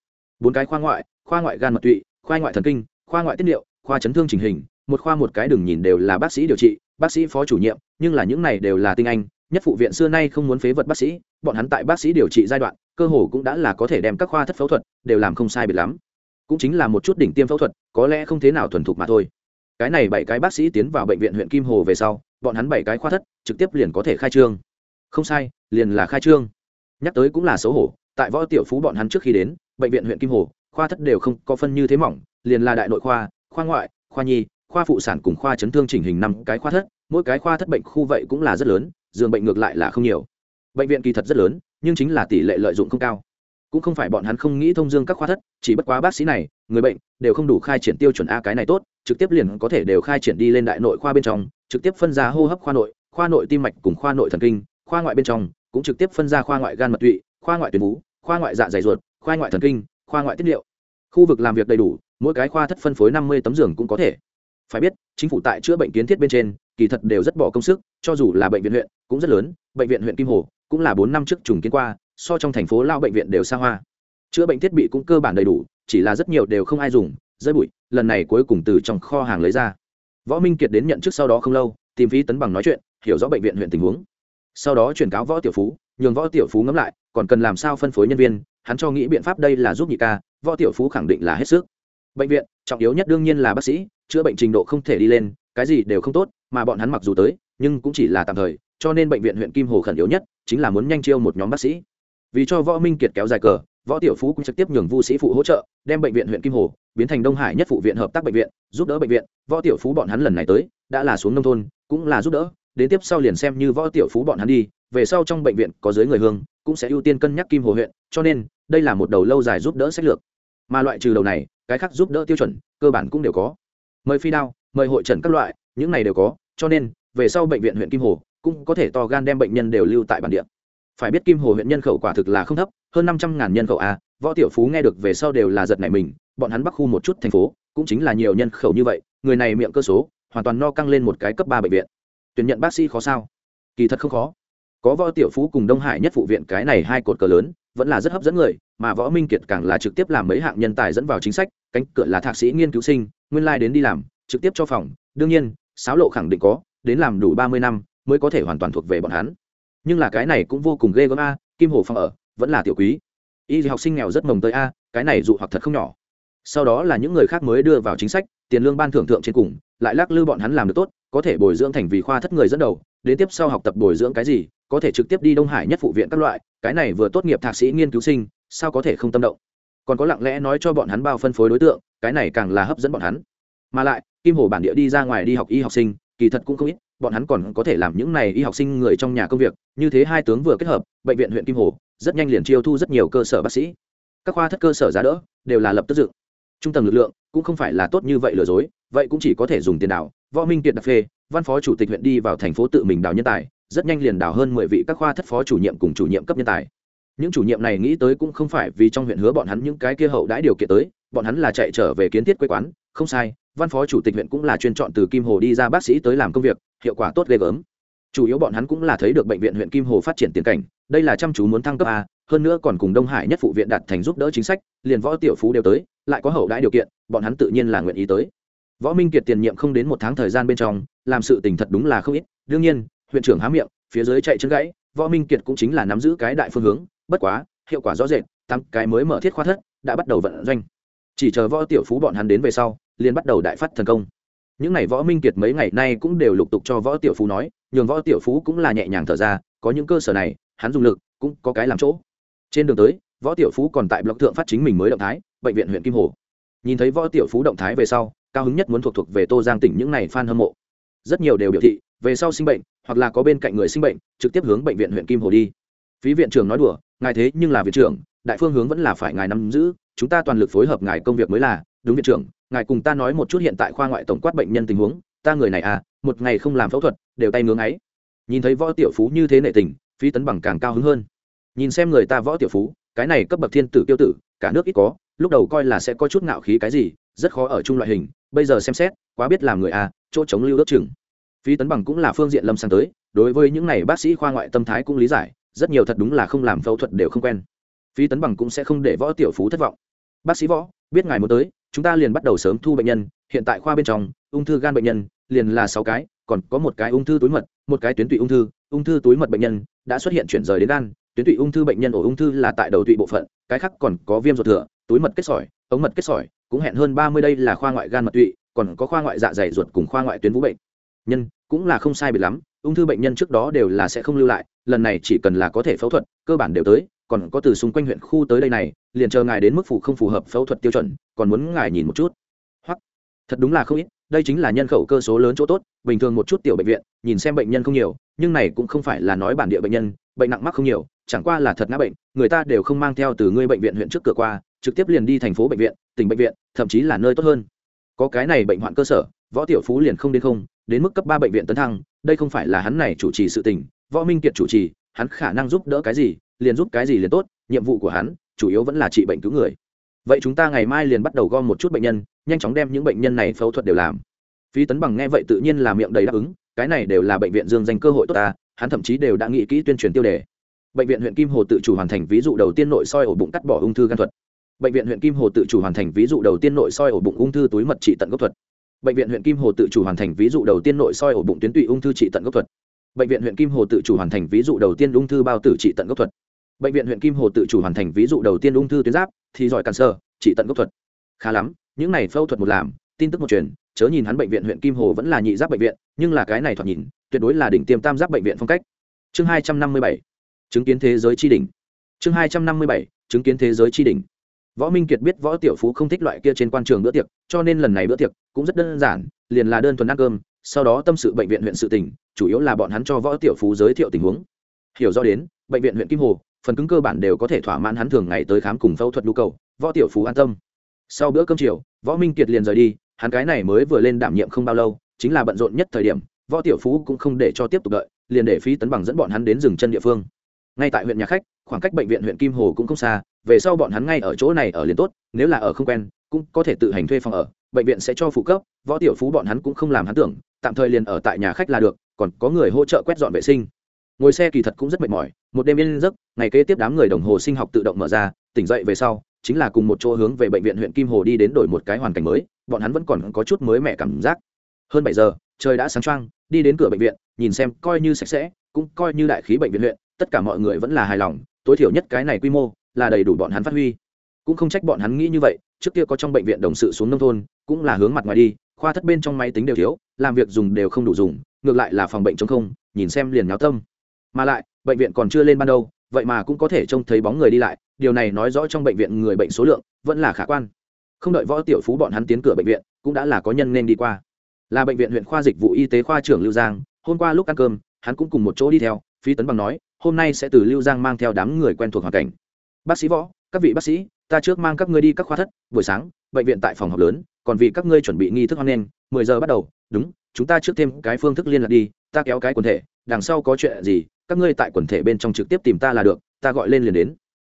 Bốn cái khoa ngoại khoa ngoại gan mật tụy, khoa ngoại thần kinh, khoa ngoại tiết niệu, khoa chấn thương chỉnh hình, một khoa một cái đừng nhìn đều là bác sĩ điều trị, bác sĩ phó chủ nhiệm, nhưng là những này đều là tinh anh, nhất phụ viện xưa nay không muốn phế vật bác sĩ bọn hắn tại bác sĩ điều trị giai đoạn, cơ hồ cũng đã là có thể đem các khoa thất phẫu thuật đều làm không sai biệt lắm. Cũng chính là một chút đỉnh tiêm phẫu thuật, có lẽ không thế nào thuần thục mà thôi. Cái này bảy cái bác sĩ tiến vào bệnh viện huyện kim hồ về sau, bọn hắn bảy cái khoa thất trực tiếp liền có thể khai trương. Không sai, liền là khai trương. Nhắc tới cũng là xấu hổ, tại võ tiểu phú bọn hắn trước khi đến, bệnh viện huyện kim hồ, khoa thất đều không có phân như thế mỏng, liền là đại nội khoa khoa ngoại, khoa nhi, khoa phụ sản cùng khoa chấn thương chỉnh hình năm cái khoa thất, mỗi cái khoa thất bệnh khu vậy cũng là rất lớn, giường bệnh ngược lại là không nhiều bệnh viện kỳ thật rất lớn, nhưng chính là tỷ lệ lợi dụng không cao. Cũng không phải bọn hắn không nghĩ thông dương các khoa thất, chỉ bất quá bác sĩ này, người bệnh, đều không đủ khai triển tiêu chuẩn a cái này tốt, trực tiếp liền có thể đều khai triển đi lên đại nội khoa bên trong, trực tiếp phân ra hô hấp khoa nội khoa nội tim mạch cùng khoa nội thần kinh, khoa ngoại bên trong, cũng trực tiếp phân ra khoa ngoại gan mật tụy, khoa ngoại tuyến vú, khoa ngoại dạ dày ruột, khoa ngoại thần kinh, khoa ngoại tiết liệu khu vực làm việc đầy đủ, mỗi cái khoa thất phân phối năm mươi tấm giường cũng có thể. Phải biết, chính phủ tại chữa bệnh kiến thiết bên trên, kỳ thật đều rất bỏ công sức, cho dù là bệnh viện huyện, cũng rất lớn, bệnh viện huyện kim hồ cũng là bốn năm trước trùng kiến qua, so trong thành phố lao bệnh viện đều xa hoa. Chữa bệnh thiết bị cũng cơ bản đầy đủ, chỉ là rất nhiều đều không ai dùng, rơi bụi, lần này cuối cùng từ trong kho hàng lấy ra. Võ minh kiệt đến nhận trước sau đó không lâu, tìm phí tấn bằng nói chuyện, hiểu rõ bệnh viện huyện tình huống. Sau đó chuyển cáo võ tiểu phú, nhường võ tiểu phú ngẫm lại, còn cần làm sao phân phối nhân viên, hắn cho nghĩ biện pháp đây là giúp nhị ca, võ tiểu phú khẳng định là hết sức. Bệnh viện, trọng yếu nhất đương nhiên là bác sĩ, chữa bệnh trình độ không thể đi lên, cái gì đều không tốt, mà bọn hắn mặc dù tới, nhưng cũng chỉ là tạm thời, cho nên bệnh viện huyện kim hồ khẩn yếu nhất chính là muốn nhanh chiêu một nhóm bác sĩ. Vì cho võ minh kiệt kéo dài cờ, võ tiểu phú cũng trực tiếp nhường vu sĩ phụ hỗ trợ, đem bệnh viện huyện kim hồ biến thành đông hải nhất phụ viện hợp tác bệnh viện, giúp đỡ bệnh viện. Võ tiểu phú bọn hắn lần này tới, đã là xuống nông thôn, cũng là giúp đỡ. Đến tiếp sau liền xem như võ tiểu phú bọn hắn đi, về sau trong bệnh viện có giới người hương, cũng sẽ ưu tiên cân nhắc kim hồ huyện, cho nên, đây là một đầu lâu dài giúp đỡ sách lược. Mà loại trừ đầu này, cái khác giúp đỡ tiêu chuẩn, cơ bản cũng đều có. Mời phi đao, mời hội trần các loại, những này đều có, cho nên, về sau bệnh viện huyện kim hồ cũng có thể to gan đem bệnh nhân đều lưu tại bản địa. Phải biết kim hồ huyện nhân khẩu quả thực là không thấp, hơn năm trăm ngàn nhân khẩu a, võ tiểu phú nghe được về sau đều là giật nảy mình, bọn hắn bắc khu một chút thành phố, cũng chính là nhiều nhân khẩu như vậy, người này miệng cơ số, hoàn toàn no căng lên một cái cấp ba bệnh viện. Tuyển nhận bác sĩ khó sao? Kỳ thật không khó. Có võ tiểu phú cùng đông hải nhất phụ viện cái này hai cột cờ lớn, vẫn là rất hấp dẫn người, mà võ minh kiệt càng là trực tiếp làm mấy hạng nhân tài dẫn vào chính sách, cánh cửa là thạc sĩ nghiên cứu sinh, nguyên lai、like、đến đi làm, trực tiếp cho phòng. Đương nhiên sáo lộ khẳng định có, đến làm đủ ba mươi năm mới có thể hoàn toàn thuộc về bọn hắn. Nhưng là cái này cũng vô cùng ghê gớm a, kim hồ phong ở, vẫn là tiểu quý. Y học sinh nghèo rất mồng tới a, cái này dụ hoặc thật không nhỏ. Sau đó là những người khác mới đưa vào chính sách, tiền lương ban thưởng thượng trên cùng, lại lắc lư bọn hắn làm được tốt, có thể bồi dưỡng thành vì khoa thất người dẫn đầu, đến tiếp sau học tập bồi dưỡng cái gì, có thể trực tiếp đi đông hải nhất phụ viện các loại, cái này vừa tốt nghiệp thạc sĩ nghiên cứu sinh, sao có thể không tâm động? Còn có lặng lẽ nói cho bọn hắn bao phân phối đối tượng, cái này càng là hấp dẫn bọn hắn. Mà lại, kim hồ bản địa đi ra ngoài đi học y học sinh kỳ thật cũng không ít, bọn hắn còn có thể làm những này y học sinh người trong nhà công việc, như thế hai tướng vừa kết hợp, bệnh viện huyện kim hồ, rất nhanh liền chiêu thu rất nhiều cơ sở bác sĩ. Các khoa thất cơ sở giá đỡ, đều là lập tức dựng. Trung tầng lực lượng, cũng không phải là tốt như vậy lừa dối, vậy cũng chỉ có thể dùng tiền đảo võ minh tuyệt đặc phê, văn phó chủ tịch huyện đi vào thành phố tự mình đào nhân tài, rất nhanh liền đào hơn mười vị các khoa thất phó chủ nhiệm cùng chủ nhiệm cấp nhân tài những chủ nhiệm này nghĩ tới cũng không phải vì trong huyện hứa bọn hắn những cái kia hậu đãi điều kiện tới, bọn hắn là chạy trở về kiến thiết quê quán, không sai, văn phó chủ tịch huyện cũng là chuyên chọn từ kim hồ đi ra bác sĩ tới làm công việc, hiệu quả tốt ghê gớm. Chủ yếu bọn hắn cũng là thấy được bệnh viện huyện kim hồ phát triển tiền cảnh, đây là chăm chú muốn thăng cấp a, hơn nữa còn cùng đông hải nhất phụ viện đạt thành giúp đỡ chính sách, liền võ tiểu phú đều tới, lại có hậu đãi điều kiện, bọn hắn tự nhiên là nguyện ý tới. Võ minh kiệt tiền nhiệm không đến một tháng thời gian bên trong, làm sự tình thật đúng là không ít, đương nhiên, huyện trưởng há miệng, phía dưới chạy chân gãy, võ minh kiệt cũng chính là nắm giữ cái đại phương hướng bất quá, hiệu quả rõ rệt tăng cái mới mở thiết khoa thất đã bắt đầu vận doanh. Chỉ chờ võ tiểu phú bọn hắn đến về sau, liền bắt đầu đại phát thần công. Những n à y võ minh kiệt mấy ngày nay cũng đều lục tục cho võ tiểu phú nói, nhường võ tiểu phú cũng là nhẹ nhàng thở ra, có những cơ sở này, hắn dùng lực cũng có cái làm chỗ. Trên đường tới, võ tiểu phú còn tại blog thượng phát chính mình mới động thái, bệnh viện huyện kim hồ. Nhìn thấy võ tiểu phú động thái về sau, cao hứng nhất muốn thuộc thuộc về tô giang tỉnh những n à y f a n hâm mộ. Rất nhiều đều biểu thị, về sau sinh bệnh, hoặc là có bên cạnh người sinh bệnh, trực tiếp hướng bệnh viện huyện kim hồ đi. Phí viện trưởng nói đùa ngài thế nhưng là viện trưởng đại phương hướng vẫn là phải ngài nắm giữ chúng ta toàn lực phối hợp ngài công việc mới là đúng viện trưởng ngài cùng ta nói một chút hiện tại khoa ngoại tổng quát bệnh nhân tình huống ta người này à một ngày không làm phẫu thuật đều tay ngưỡng ấy nhìn thấy võ tiểu phú như thế nệ tình phí tấn bằng càng cao hứng hơn. Nhìn xem người ta võ tiểu phú cái này cấp bậc thiên tử tiêu tử cả nước ít có lúc đầu coi là sẽ có chút ngạo khí cái gì rất khó ở chung loại hình bây giờ xem xét quá biết làm người à, chỗ chống lưu đất chừng phí tấn bằng cũng là phương diện lâm sang tới đối với những này bác sĩ khoa ngoại tâm thái cũng lý giải rất nhiều thật đúng là không làm phẫu thuật đều không quen. Phí tấn bằng cũng sẽ không để võ tiểu phú thất vọng. Bác sĩ võ, biết ngài muốn tới, chúng ta liền bắt đầu sớm thu bệnh nhân, hiện tại khoa bên trong, ung thư gan bệnh nhân, liền là sáu cái, còn có một cái ung thư túi mật, một cái tuyến tụy ung thư ung thư túi mật bệnh nhân đã xuất hiện chuyển rời đến gan, tuyến tụy ung thư bệnh nhân ổ ung thư là tại đầu tụy bộ phận, cái khác còn có viêm ruột thừa, túi mật kết sỏi, ống mật kết sỏi, cũng hẹn hơn ba mươi đây là khoa ngoại gan mật tụy, còn có khoa ngoại dạ dày ruột cùng khoa ngoại tuyến vũ bệnh. Nhân, cũng là không sai biệt lắm ung thư bệnh nhân trước đó đều là sẽ không lưu lại, lần này chỉ cần là có thể phẫu thuật, cơ bản đều tới, còn có từ xung quanh huyện khu tới đây này, liền chờ ngài đến mức phù không phù hợp phẫu thuật tiêu chuẩn, còn muốn ngài nhìn một chút. Hoặc, thật đúng là không ít, đây chính là nhân khẩu cơ số lớn chỗ tốt, bình thường một chút tiểu bệnh viện, nhìn xem bệnh nhân không nhiều, nhưng này cũng không phải là nói bản địa bệnh nhân, bệnh nặng mắc không nhiều, chẳng qua là thật ngã bệnh, người ta đều không mang theo từ ngươi bệnh viện huyện trước cửa qua, trực tiếp liền đi thành phố bệnh viện, tỉnh bệnh viện, thậm chí là nơi tốt hơn. Có cái này bệnh hoạn cơ sở võ tiểu phú liền không đến không, đến mức cấp ba bệnh viện tấn thăng, đây không phải là hắn này chủ trì sự tình, võ minh kiệt chủ trì, hắn khả năng giúp đỡ cái gì, liền giúp cái gì liền tốt, nhiệm vụ của hắn, chủ yếu vẫn là trị bệnh cứu người. Vậy chúng ta ngày mai liền bắt đầu gom một chút bệnh nhân, nhanh chóng đem những bệnh nhân này phẫu thuật đều làm. Phí tấn bằng nghe vậy tự nhiên là miệng đầy đáp ứng, cái này đều là bệnh viện dương danh cơ hội tốt ta, hắn thậm chí đều đã nghĩ kỹ tuyên truyền tiêu đề. Bệnh viện huyện kim hồ tự chủ hoàn thành ví dụ đầu tiên nội soi ổ bụng cắt bỏ ung thư gan thuật. Bệnh viện huyện kim hồ tự chủ hoàn thành ví dụ đầu tiên nội soi ổ bụng ung thư túi mật trị tận gốc thuật bệnh viện huyện kim hồ tự chủ hoàn thành ví dụ đầu tiên nội soi ổ bụng tuyến tụy ung thư trị tận gốc thuật. Bệnh viện huyện kim hồ tự chủ hoàn thành ví dụ đầu tiên ung thư bao tử trị tận gốc thuật. Bệnh viện huyện kim hồ tự chủ hoàn thành ví dụ đầu tiên ung thư tuyến giáp, thì giỏi cản sơ, trị tận gốc thuật. Khá lắm, những này phẫu thuật một làm, tin tức một truyền, chớ nhìn hắn bệnh viện huyện kim hồ vẫn là nhị giáp bệnh viện, nhưng là cái này thoạt nhìn, tuyệt đối là đỉnh tiêm tam giáp bệnh viện phong cách. Chương hai trăm năm mươi bảy, chứng kiến thế giới tri đỉnh. Chương hai trăm năm mươi bảy, chứng kiến thế giới tri đỉnh võ minh kiệt biết võ tiểu phú không thích loại kia trên quan trường bữa tiệc, cho nên lần này bữa tiệc cũng rất đơn giản, liền là đơn thuần ăn cơm, sau đó tâm sự bệnh viện huyện sự tỉnh chủ yếu là bọn hắn cho võ tiểu phú giới thiệu tình huống. Hiểu rõ đến, bệnh viện huyện kim hồ, phần cứng cơ bản đều có thể thỏa mãn hắn thường ngày tới khám cùng phẫu thuật nhu cầu, võ tiểu phú an tâm. Sau bữa cơm chiều, võ minh kiệt liền rời đi, hắn cái này mới vừa lên đảm nhiệm không bao lâu, chính là bận rộn nhất thời điểm, võ tiểu phú cũng không để cho tiếp tục đợi, liền để phí tấn bằng dẫn bọn hắn đến dừng chân địa phương. Ngay tại huyện nhà khách, khoảng cách bệnh viện huyện kim hồ cũng không xa về sau bọn hắn ngay ở chỗ này ở liền tốt, nếu là ở không quen, cũng có thể tự hành thuê phòng ở, bệnh viện sẽ cho phụ cấp, võ tiểu phú bọn hắn cũng không làm hắn tưởng, tạm thời liền ở tại nhà khách là được, còn có người hỗ trợ quét dọn vệ sinh. Ngồi xe kỳ thật cũng rất mệt mỏi, một đêm yên giấc, ngày kế tiếp đám người đồng hồ sinh học tự động mở ra, tỉnh dậy về sau, chính là cùng một chỗ hướng về bệnh viện huyện kim hồ đi đến đổi một cái hoàn cảnh mới, bọn hắn vẫn còn có chút mới mẻ cảm giác. Hơn bảy giờ, trời đã sáng trăng đi đến cửa bệnh viện, nhìn xem coi như sạch sẽ, cũng coi như đại khí bệnh viện huyện, tất cả mọi người vẫn là hài lòng, tối thiểu nhất cái này quy mô là đầy đủ bọn hắn phát huy. Cũng không trách bọn hắn nghĩ như vậy, trước kia có trong bệnh viện đồng sự xuống nông thôn, cũng là hướng mặt ngoài đi, khoa thất bên trong máy tính đều thiếu, làm việc dùng đều không đủ dùng, ngược lại là phòng bệnh chống không, nhìn xem liền nháo tâm. Mà lại, bệnh viện còn chưa lên ban đầu, vậy mà cũng có thể trông thấy bóng người đi lại, điều này nói rõ trong bệnh viện người bệnh số lượng vẫn là khả quan. Không đợi võ tiểu phú bọn hắn tiến cửa bệnh viện, cũng đã là có nhân nên đi qua. Là bệnh viện huyện khoa dịch vụ y tế khoa trưởng lưu giang, hôm qua lúc ăn cơm, hắn cũng cùng một chỗ đi theo, phí tấn bằng nói, hôm nay sẽ từ lưu giang mang theo đám người quen thuộc hoàn cảnh bác sĩ võ, các vị bác sĩ, ta trước mang các ngươi đi các khoa thất, buổi sáng, bệnh viện tại phòng họp lớn, còn vì các ngươi chuẩn bị nghi thức hoan nghênh, mười giờ bắt đầu, đúng, chúng ta trước thêm cái phương thức liên lạc đi, ta kéo cái quần thể, đằng sau có chuyện gì, các ngươi tại quần thể bên trong trực tiếp tìm ta là được, ta gọi lên liền đến.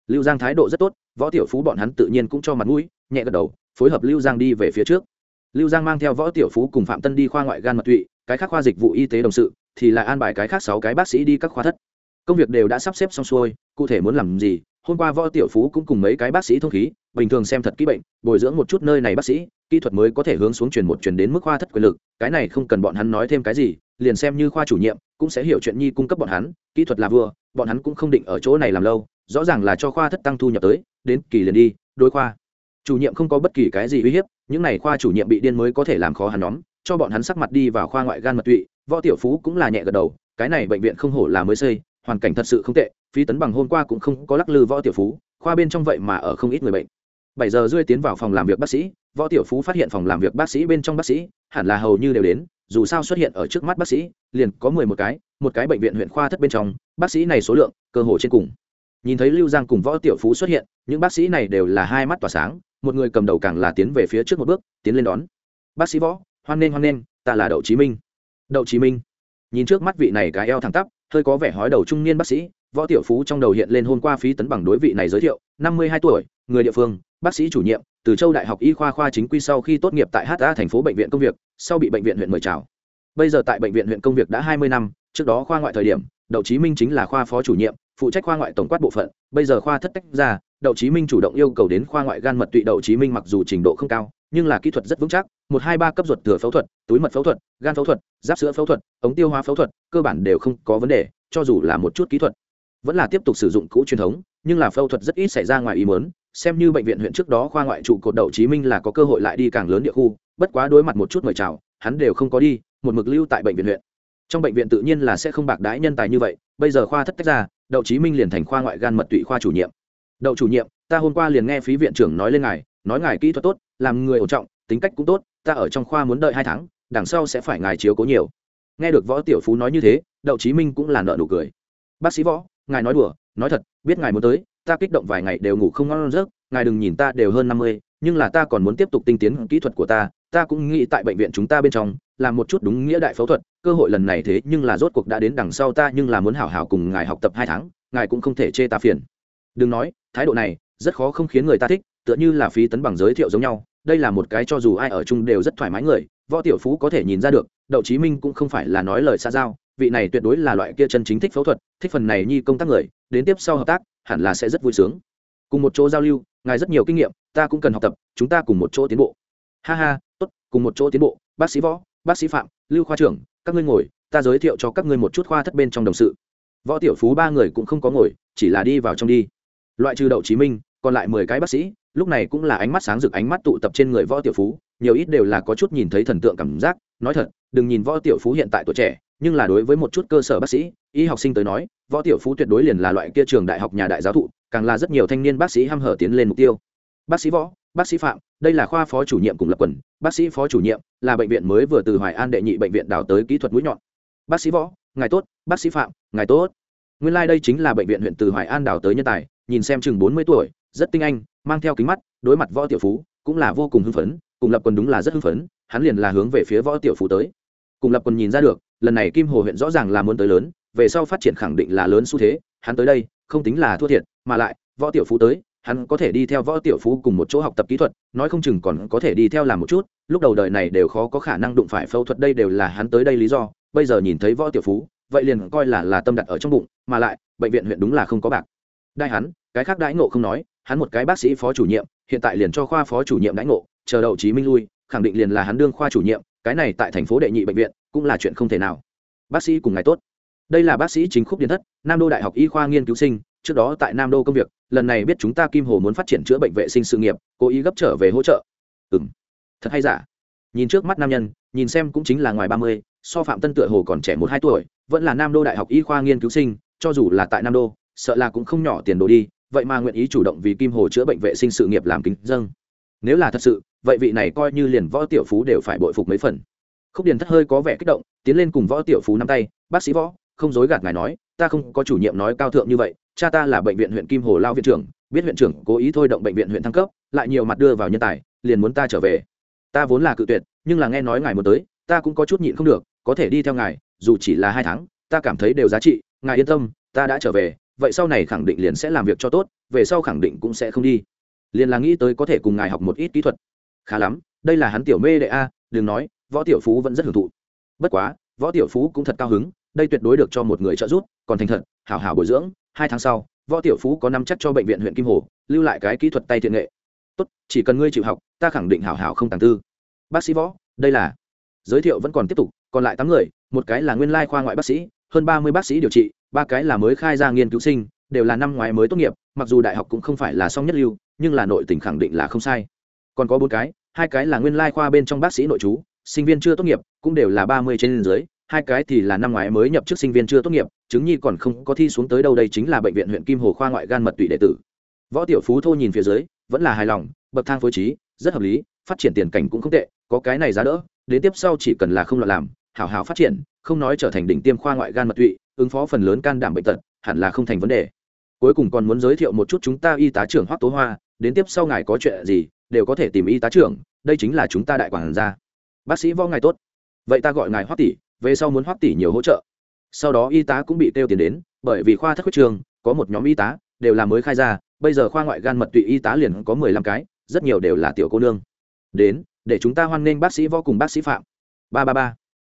Lưu giang thái độ rất tốt, võ tiểu phú bọn hắn tự nhiên cũng cho mặt mũi, nhẹ gật đầu, phối hợp lưu giang đi về phía trước. Lưu giang mang theo võ tiểu phú cùng phạm tân đi khoa ngoại gan mật tụy, cái khác khoa dịch vụ y tế đồng sự, thì lại an bài cái khác sáu cái bác sĩ đi các khoa thất. Công việc đều đã sắp xếp xong xuôi, cụ thể muốn làm gì hôm qua võ tiểu phú cũng cùng mấy cái bác sĩ thông khí, bình thường xem thật kỹ bệnh, bồi dưỡng một chút nơi này bác sĩ, kỹ thuật mới có thể hướng xuống truyền một truyền đến mức khoa thất quyền lực, cái này không cần bọn hắn nói thêm cái gì, liền xem như khoa chủ nhiệm, cũng sẽ hiểu chuyện nhi cung cấp bọn hắn, kỹ thuật là vừa bọn hắn cũng không định ở chỗ này làm lâu, rõ ràng là cho khoa thất tăng thu nhập tới, đến kỳ liền đi, đối khoa chủ nhiệm không có bất kỳ cái gì uy hiếp, những này khoa chủ nhiệm bị điên mới có thể làm khó hắn nhóm, cho bọn hắn sắc mặt đi vào khoa ngoại gan mật tụy, võ tiểu phú cũng là nhẹ gật đầu, cái này bệnh viện không hổ là mới xây hoàn cảnh thật sự không tệ, phí tấn bằng hôm qua cũng không có lắc lư võ tiểu phú, khoa bên trong vậy mà ở không ít người bệnh. Bảy giờ rơi tiến vào phòng làm việc bác sĩ, võ tiểu phú phát hiện phòng làm việc bác sĩ bên trong bác sĩ, hẳn là hầu như đều đến, dù sao xuất hiện ở trước mắt bác sĩ, liền có mười một cái một cái bệnh viện huyện khoa thất bên trong, bác sĩ này số lượng, cơ hồ trên cùng. Nhìn thấy lưu giang cùng võ tiểu phú xuất hiện, những bác sĩ này đều là hai mắt tỏa sáng, một người cầm đầu càng là tiến về phía trước một bước, tiến lên đón. Bác sĩ võ, hoan nghênh hoan nghênh, ta là đậu chí minh. Đậu chí minh? Nhìn trước mắt vị này cái eo thẳng tắp hơi có vẻ hói đầu trung niên bác sĩ, võ tiểu phú trong đầu hiện lên hôm qua phí tấn bằng đối vị này giới thiệu, năm mươi hai tuổi, người địa phương, bác sĩ chủ nhiệm, từ châu đại học y khoa khoa chính quy sau khi tốt nghiệp tại ha thành phố bệnh viện công việc, sau bị bệnh viện huyện mời chào. Bây giờ tại bệnh viện huyện công việc đã hai mươi năm, trước đó khoa ngoại thời điểm, đậu chí minh chính là khoa phó chủ nhiệm, phụ trách khoa ngoại tổng quát bộ phận, bây giờ khoa thất tách ra, đậu chí minh chủ động yêu cầu đến khoa ngoại gan mật tụy đậu chí minh mặc dù trình độ không cao nhưng là kỹ thuật rất vững chắc, một, hai, ba cấp ruột thừa phẫu thuật, túi mật phẫu thuật, gan phẫu thuật, giáp sữa phẫu thuật, ống tiêu hóa phẫu thuật, cơ bản đều không có vấn đề, cho dù là một chút kỹ thuật. Vẫn là tiếp tục sử dụng cũ truyền thống, nhưng là phẫu thuật rất ít xảy ra ngoài ý muốn, xem như bệnh viện huyện trước đó khoa ngoại trụ cột đậu chí minh là có cơ hội lại đi càng lớn địa khu, bất quá đối mặt một chút mời chào, hắn đều không có đi, một mực lưu tại bệnh viện huyện. Trong bệnh viện tự nhiên là sẽ không bạc đãi nhân tài như vậy, bây giờ khoa thất tách ra, đậu chí minh liền thành khoa ngoại gan mật tụy khoa chủ nhiệm đậu chủ nhiệm, ta hôm qua liền nghe phí viện trưởng nói lên ngài, nói ngài kỹ thuật tốt, làm người ổn trọng, tính cách cũng tốt, ta ở trong khoa muốn đợi hai tháng, đằng sau sẽ phải ngài chiếu cố nhiều. Nghe được võ tiểu phú nói như thế, đậu chí minh cũng là nợ nụ cười. Bác sĩ võ, ngài nói đùa, nói thật, biết ngài muốn tới, ta kích động vài ngày đều ngủ không ngon giấc, ngài đừng nhìn ta đều hơn năm mươi, nhưng là ta còn muốn tiếp tục tinh tiến kỹ thuật của ta ta cũng nghĩ tại bệnh viện chúng ta bên trong, làm một chút đúng nghĩa đại phẫu thuật, cơ hội lần này thế nhưng là rốt cuộc đã đến đằng sau ta, nhưng là muốn hảo hảo cùng ngài học tập hai tháng, ngài cũng không thể chê ta phiền đừng nói, thái độ này rất khó không khiến người ta thích, tựa như là phí tấn bằng giới thiệu giống nhau. Đây là một cái cho dù ai ở chung đều rất thoải mái người, võ tiểu phú có thể nhìn ra được, đậu chí minh cũng không phải là nói lời xa giao, vị này tuyệt đối là loại kia chân chính thích phẫu thuật, thích phần này nhi công tác người, đến tiếp sau hợp tác, hẳn là sẽ rất vui sướng. Cùng một chỗ giao lưu, ngài rất nhiều kinh nghiệm, ta cũng cần học tập, chúng ta cùng một chỗ tiến bộ. Ha ha, tốt, cùng một chỗ tiến bộ, bác sĩ võ, bác sĩ phạm, lưu khoa trưởng, các ngươi ngồi, ta giới thiệu cho các ngươi một chút khoa thất bên trong đồng sự. Võ tiểu phú ba người cũng không có ngồi, chỉ là đi vào trong đi loại trừ đậu chí minh, còn lại mười cái bác sĩ, lúc này cũng là ánh mắt sáng rực, ánh mắt tụ tập trên người võ tiểu phú, nhiều ít đều là có chút nhìn thấy thần tượng cảm giác. Nói thật, đừng nhìn võ tiểu phú hiện tại tuổi trẻ, nhưng là đối với một chút cơ sở bác sĩ, y học sinh tới nói, võ tiểu phú tuyệt đối liền là loại kia trường đại học nhà đại giáo thụ, càng là rất nhiều thanh niên bác sĩ h hở tiến lên mục tiêu. Bác sĩ võ, bác sĩ phạm, đây là khoa phó chủ nhiệm cùng lập quần, bác sĩ phó chủ nhiệm là bệnh viện mới vừa từ hoài an đệ nhị bệnh viện đào tới kỹ thuật mũi nhọn. Bác sĩ võ, ngài tốt, bác sĩ phạm, ngài tốt. Nguyên lai、like、đây chính là bệnh viện huyện từ hoài an đào tới nhân tài nhìn xem chừng bốn mươi tuổi, rất tinh anh, mang theo kính mắt, đối mặt võ tiểu phú, cũng là vô cùng hưng phấn, cùng lập quân đúng là rất hưng phấn, hắn liền là hướng về phía võ tiểu phú tới. Cùng lập quân nhìn ra được, lần này kim hồ huyện rõ ràng là muốn tới lớn, về sau phát triển khẳng định là lớn xu thế, hắn tới đây, không tính là thua thiệt, mà lại, võ tiểu phú tới, hắn có thể đi theo võ tiểu phú cùng một chỗ học tập kỹ thuật, nói không chừng còn có thể đi theo làm một chút, lúc đầu đời này đều khó có khả năng đụng phải phẫu thuật đây đều là hắn tới đây lý do, bây giờ nhìn thấy võ tiểu phú, vậy liền coi là là tâm đặt ở trong bụng, mà lại, bệnh viện huyện đúng là không có bạc đai hắn, cái khác đãi ngộ không nói, hắn một cái bác sĩ phó chủ nhiệm, hiện tại liền cho khoa phó chủ nhiệm đãi ngộ, chờ đậu chí minh lui, khẳng định liền là hắn đương khoa chủ nhiệm, cái này tại thành phố đệ nhị bệnh viện, cũng là chuyện không thể nào. Bác sĩ cùng ngài tốt. Đây là bác sĩ chính khúc điền thất, nam đô đại học y khoa nghiên cứu sinh, trước đó tại nam đô công việc, lần này biết chúng ta kim hồ muốn phát triển chữa bệnh vệ sinh sự nghiệp, cố ý gấp trở về hỗ trợ. Ừ m thật hay giả? Nhìn trước mắt nam nhân, nhìn xem cũng chính là ngoài ba mươi, so phạm tân tựa hồ còn trẻ một hai tuổi, vẫn là nam đô đại học y khoa nghiên cứu sinh, cho dù là tại nam đô sợ là cũng không nhỏ tiền đồ đi, vậy mà nguyện ý chủ động vì kim hồ chữa bệnh vệ sinh sự nghiệp làm kính dâng nếu là thật sự, vậy vị này coi như liền võ tiểu phú đều phải bội phục mấy phần. Khúc điền thất hơi có vẻ kích động, tiến lên cùng võ tiểu phú nắm tay, bác sĩ võ, không dối gạt ngài nói, ta không có chủ nhiệm nói cao thượng như vậy, cha ta là bệnh viện huyện kim hồ lao viện trưởng, biết huyện trưởng cố ý thôi động bệnh viện huyện thăng cấp, lại nhiều mặt đưa vào nhân tài, liền muốn ta trở về. Ta vốn là cự tuyệt, nhưng là nghe nói ngài muốn tới, ta cũng có chút nhịn không được, có thể đi theo ngài, dù chỉ là hai tháng, ta cảm thấy đều giá trị, ngài yên tâm, ta đã trở về vậy sau này khẳng định liền sẽ làm việc cho tốt, về sau khẳng định cũng sẽ không đi. Liền là nghĩ tới có thể cùng ngài học một ít kỹ thuật. Khá lắm, đây là hắn tiểu mê đệ a, đừng nói, võ tiểu phú vẫn rất hưởng thụ. Bất quá, võ tiểu phú cũng thật cao hứng, đây tuyệt đối được cho một người trợ giúp, còn thành thật, hảo hảo bồi dưỡng, hai tháng sau, võ tiểu phú có năm chắc cho bệnh viện huyện kim hồ, lưu lại cái kỹ thuật tay thiện nghệ. Tốt, chỉ cần ngươi chịu học, ta khẳng định hảo hảo không tàng tư. Bác sĩ võ, đây là, giới thiệu vẫn còn tiếp tục, còn lại tám người, một cái là nguyên lai khoa ngoại bác sĩ hơn ba mươi bác sĩ điều trị ba cái là mới khai ra nghiên cứu sinh đều là năm ngoái mới tốt nghiệp mặc dù đại học cũng không phải là song nhất lưu nhưng là nội tỉnh khẳng định là không sai. Còn có bốn cái hai cái là nguyên lai khoa bên trong bác sĩ nội trú, sinh viên chưa tốt nghiệp cũng đều là ba mươi trên dưới hai cái thì là năm ngoái mới nhập chức sinh viên chưa tốt nghiệp chứng nhi còn không có thi xuống tới đâu đây chính là bệnh viện huyện kim hồ khoa ngoại gan mật tụy đệ tử. Võ tiểu phú thô nhìn phía dưới vẫn là hài lòng bậc thang phối trí rất hợp lý phát triển tiền cảnh cũng không tệ có cái này giá đỡ đến tiếp sau chỉ cần là không lo làm hảo hảo phát triển, không nói trở thành đỉnh tiêm khoa ngoại gan mật tụy, ứng phó phần lớn can đảm bệnh tật, hẳn là không thành vấn đề. Cuối cùng còn muốn giới thiệu một chút chúng ta y tá trưởng hoắc tố hoa, đến tiếp sau ngài có chuyện gì, đều có thể tìm y tá trưởng, đây chính là chúng ta đại quản gia. Bác sĩ võ ngài tốt. Vậy ta gọi ngài hoắc tỷ, về sau muốn hoắc tỷ nhiều hỗ trợ. Sau đó y tá cũng bị kêu tiền đến, bởi vì khoa thất huyết trường, có một nhóm y tá, đều là mới khai ra, bây giờ khoa ngoại gan mật tụy y tá liền có mười lăm cái, rất nhiều đều là tiểu cô nương. Đến, để chúng ta hoan nghênh bác sĩ võ cùng bác sĩ phạm. Ba ba ba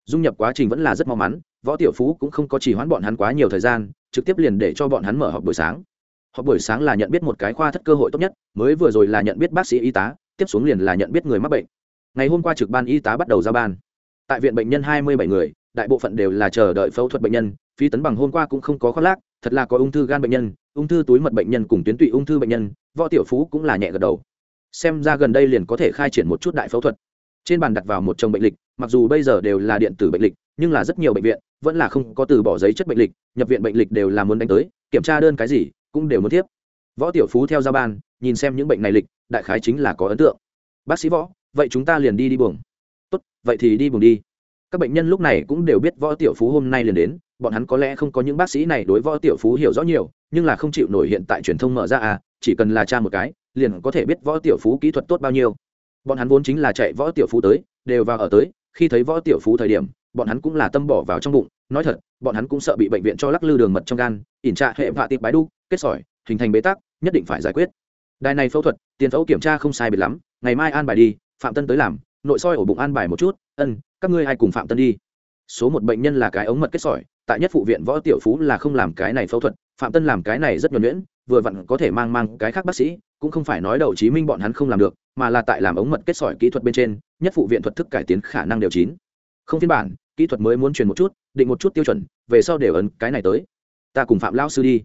dung nhập quá trình vẫn là rất mau mắn, võ tiểu phú cũng không có chỉ hoãn bọn hắn quá nhiều thời gian, trực tiếp liền để cho bọn hắn mở họp buổi sáng. Họp buổi sáng là nhận biết một cái khoa thất cơ hội tốt nhất, mới vừa rồi là nhận biết bác sĩ y tá, tiếp xuống liền là nhận biết người mắc bệnh. Ngày hôm qua trực ban y tá bắt đầu ra ban. Tại viện bệnh nhân hai mươi bảy người, đại bộ phận đều là chờ đợi phẫu thuật bệnh nhân phi tấn bằng hôm qua cũng không có khoác lác, thật là có ung thư gan bệnh nhân, ung thư túi mật bệnh nhân cùng tuyến tụy ung thư bệnh nhân, võ tiểu phú cũng là nhẹ gật đầu. Xem ra gần đây liền có thể khai triển một chút đại phẫu thuật trên bàn đặt vào một chồng bệnh lịch, mặc dù bây giờ đều là điện tử bệnh lịch, nhưng là rất nhiều bệnh viện vẫn là không có từ bỏ giấy chất bệnh lịch, nhập viện bệnh lịch đều là muốn đánh tới, kiểm tra đơn cái gì cũng đều muốn tiếp. Võ tiểu phú theo ra ban, nhìn xem những bệnh này lịch, đại khái chính là có ấn tượng. Bác sĩ võ, vậy chúng ta liền đi đi buồng. Tốt, vậy thì đi buồng đi. Các bệnh nhân lúc này cũng đều biết võ tiểu phú hôm nay liền đến, bọn hắn có lẽ không có những bác sĩ này đối võ tiểu phú hiểu rõ nhiều, nhưng là không chịu nổi hiện tại truyền thông mở ra à chỉ cần là cha một cái, liền có thể biết võ tiểu phú kỹ thuật tốt bao nhiêu bọn hắn vốn chính là chạy võ tiểu phú tới, đều vào ở tới, khi thấy võ tiểu phú thời điểm, bọn hắn cũng là tâm bỏ vào trong bụng. Nói thật, bọn hắn cũng sợ bị bệnh viện cho lắc lư đường mật trong gan, ỉn trạ hệ vạ tịp bái đu, kết sỏi, hình thành bế tắc, nhất định phải giải quyết. Đài này phẫu thuật, tiền phẫu kiểm tra không sai biệt lắm, ngày mai an bài đi, phạm tân tới làm, nội soi ổ bụng an bài một chút, ân, các ngươi ai cùng phạm tân đi? Số một bệnh nhân là cái ống mật kết sỏi, tại nhất phụ viện võ tiểu phú là không làm cái này phẫu thuật, phạm tân làm cái này rất nhuẩn nhuyễn, vừa vặn có thể mang mang cái khác bác sĩ cũng không phải nói đậu chí minh bọn hắn không làm được, mà là tại làm ống mật kết sỏi kỹ thuật bên trên, nhất phụ viện thuật thức cải tiến khả năng đều chín. Không phiên bản, kỹ thuật mới muốn truyền một chút, định một chút tiêu chuẩn, về sau đều ấn cái này tới. Ta cùng phạm lão sư đi.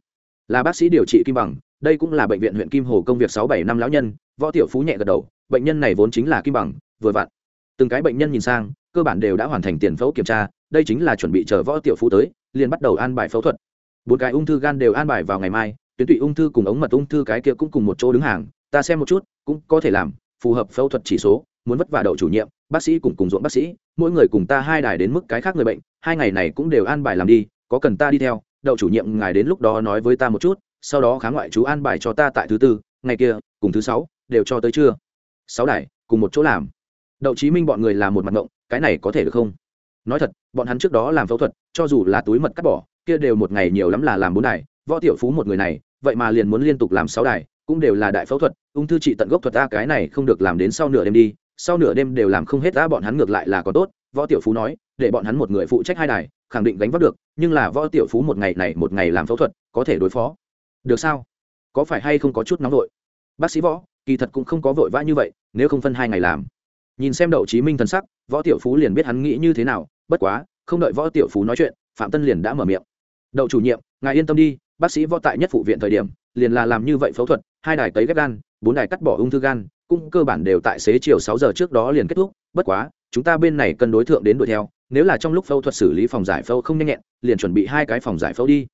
Là bác sĩ điều trị kim bằng, đây cũng là bệnh viện huyện kim hồ công việc sáu bảy năm lão nhân, võ tiểu phú nhẹ gật đầu, bệnh nhân này vốn chính là kim bằng, vừa vặn. Từng cái bệnh nhân nhìn sang, cơ bản đều đã hoàn thành tiền phẫu kiểm tra, đây chính là chuẩn bị chờ võ tiểu phú tới, liền bắt đầu an bài phẫu thuật. Bốn cái ung thư gan đều an bài vào ngày mai tuyến tụy ung thư cùng ống mật ung thư cái kia cũng cùng một chỗ đứng hàng, ta xem một chút, cũng có thể làm, phù hợp phẫu thuật chỉ số, muốn vất vả đậu chủ nhiệm, bác sĩ cùng cùng ruộng bác sĩ, mỗi người cùng ta hai đài đến mức cái khác người bệnh, hai ngày này cũng đều an bài làm đi, có cần ta đi theo, đậu chủ nhiệm ngài đến lúc đó nói với ta một chút, sau đó khá ngoại chú an bài cho ta tại thứ tư, ngày kia, cùng thứ sáu, đều cho tới trưa. Sáu đài, cùng một chỗ làm. Đậu chí minh bọn người làm một mặt ngộng, cái này có thể được không? Nói thật, bọn hắn trước đó làm phẫu thuật, cho dù là túi mật cắt bỏ, kia đều một ngày nhiều lắm là làm bốn đài, võ tiểu phú một người này vậy mà liền muốn liên tục làm sáu đài, cũng đều là đại phẫu thuật, ung thư trị tận gốc thuật ta cái này không được làm đến sau nửa đêm đi, sau nửa đêm đều làm không hết ta bọn hắn ngược lại là có tốt, võ tiểu phú nói, để bọn hắn một người phụ trách hai đài, khẳng định gánh vác được, nhưng là võ tiểu phú một ngày này một ngày làm phẫu thuật, có thể đối phó. Được sao? Có phải hay không có chút nóng vội? Bác sĩ võ, kỳ thật cũng không có vội vã như vậy, nếu không phân hai ngày làm. Nhìn xem đậu chí minh thần sắc, võ tiểu phú liền biết hắn nghĩ như thế nào, bất quá, không đợi võ tiểu phú nói chuyện, phạm tân liền đã mở miệng. Đậu chủ nhiệm, ngài yên tâm đi bác sĩ võ tại nhất phụ viện thời điểm liền là làm như vậy phẫu thuật hai đài tấy ghép gan bốn đài cắt bỏ ung thư gan cũng cơ bản đều tại xế chiều sáu giờ trước đó liền kết thúc bất quá chúng ta bên này cân đối tượng đến đuổi theo nếu là trong lúc phẫu thuật xử lý phòng giải phẫu không nhanh nhẹn liền chuẩn bị hai cái phòng giải phẫu đi.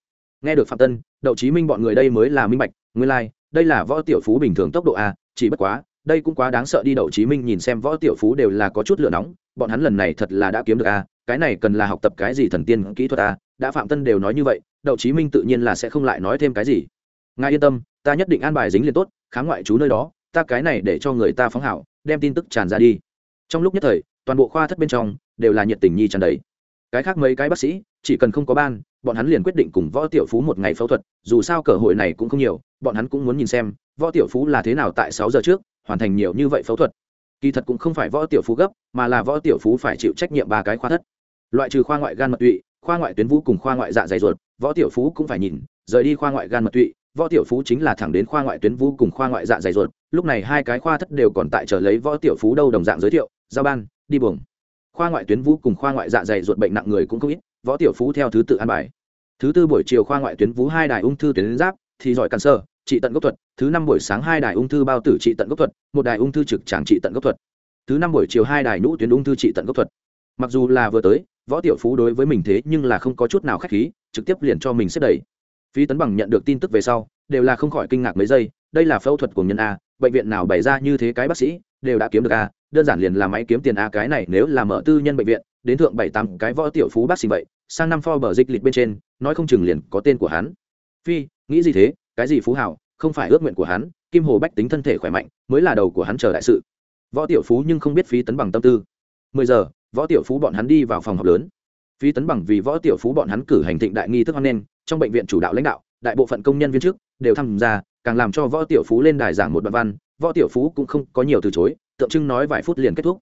Nghe được phạm tân đậu chí minh bọn người đây mới là minh bạch nguyên lai、like, đây là võ tiểu phú bình thường tốc độ a chỉ bất quá đây cũng quá đáng sợ đi đậu chí minh nhìn xem võ tiểu phú đều là có chút lửa nóng bọn hắn lần này thật là đã kiếm được a cái này cần là học tập cái gì thần tiên kỹ thuật à, đã phạm tân đều nói như vậy đậu chí minh tự nhiên là sẽ không lại nói thêm cái gì. Ngài yên tâm ta nhất định an bài dính liền tốt kháng ngoại chú nơi đó ta cái này để cho người ta phóng hảo đem tin tức tràn ra đi. Trong lúc nhất thời toàn bộ khoa thất bên trong đều là nhiệt tình nhi tràn đầy. Cái khác mấy cái bác sĩ chỉ cần không có ban bọn hắn liền quyết định cùng võ tiểu phú một ngày phẫu thuật dù sao cơ hội này cũng không nhiều bọn hắn cũng muốn nhìn xem võ tiểu phú là thế nào tại sáu giờ trước hoàn thành nhiều như vậy phẫu thuật. Kỳ thật cũng không phải võ tiểu phú gấp mà là võ tiểu phú phải chịu trách nhiệm ba cái khoa thất loại trừ khoa ngoại gan mật tụy, khoa ngoại tuyến vũ cùng khoa ngoại dạ dày ruột, võ tiểu phú cũng phải nhìn, rời đi khoa ngoại gan mật tụy, võ tiểu phú chính là thẳng đến khoa ngoại tuyến vũ cùng khoa ngoại dạ dày ruột, lúc này hai cái khoa thất đều còn tại chờ lấy võ tiểu phú đâu đồng dạng giới thiệu, giao ban, đi buồng. Khoa ngoại tuyến vũ cùng khoa ngoại dạ dày ruột bệnh nặng người cũng không ít, võ tiểu phú theo thứ tự an bài. Thứ tư buổi chiều khoa ngoại tuyến vũ hai đài ung thư tuyến giáp, thì giỏi cancer trị tận gốc thuật. Thứ năm buổi sáng hai đài ung thư bao tử trị tận gốc thuật, một đài ung thư trực tràng trị tận gốc thuật. Thứ năm buổi chiều hai đài nhũ tuyến ung thư trị tận gốc thuật. Mặc dù là vừa tới võ tiểu phú đối với mình thế nhưng là không có chút nào khách khí, trực tiếp liền cho mình xếp đẩy phí tấn bằng nhận được tin tức về sau, đều là không khỏi kinh ngạc mấy giây, đây là phẫu thuật của nhân a, bệnh viện nào bày ra như thế cái bác sĩ, đều đã kiếm được a, đơn giản liền là máy kiếm tiền a cái này nếu là mở tư nhân bệnh viện, đến thượng bảy tám cái võ tiểu phú bác sĩ vậy, sang năm pho bờ dịch lịch bên trên, nói không chừng liền có tên của hắn. Phi, nghĩ gì thế? Cái gì phú hảo không phải ước nguyện của hắn, kim hồ bách tính thân thể khỏe mạnh, mới là đầu của hắn chờ đại sự. Võ tiểu phú nhưng không biết phí tấn bằng tâm tư. Mười giờ võ tiểu phú bọn hắn đi vào phòng họp lớn. Phí tấn bằng vì võ tiểu phú bọn hắn cử hành thịnh đại nghi thức hoan nghênh, trong bệnh viện chủ đạo lãnh đạo, đại bộ phận công nhân viên chức đều tham gia, càng làm cho võ tiểu phú lên đài giảng một đoạn văn, võ tiểu phú cũng không có nhiều từ chối, tượng trưng nói vài phút liền kết thúc.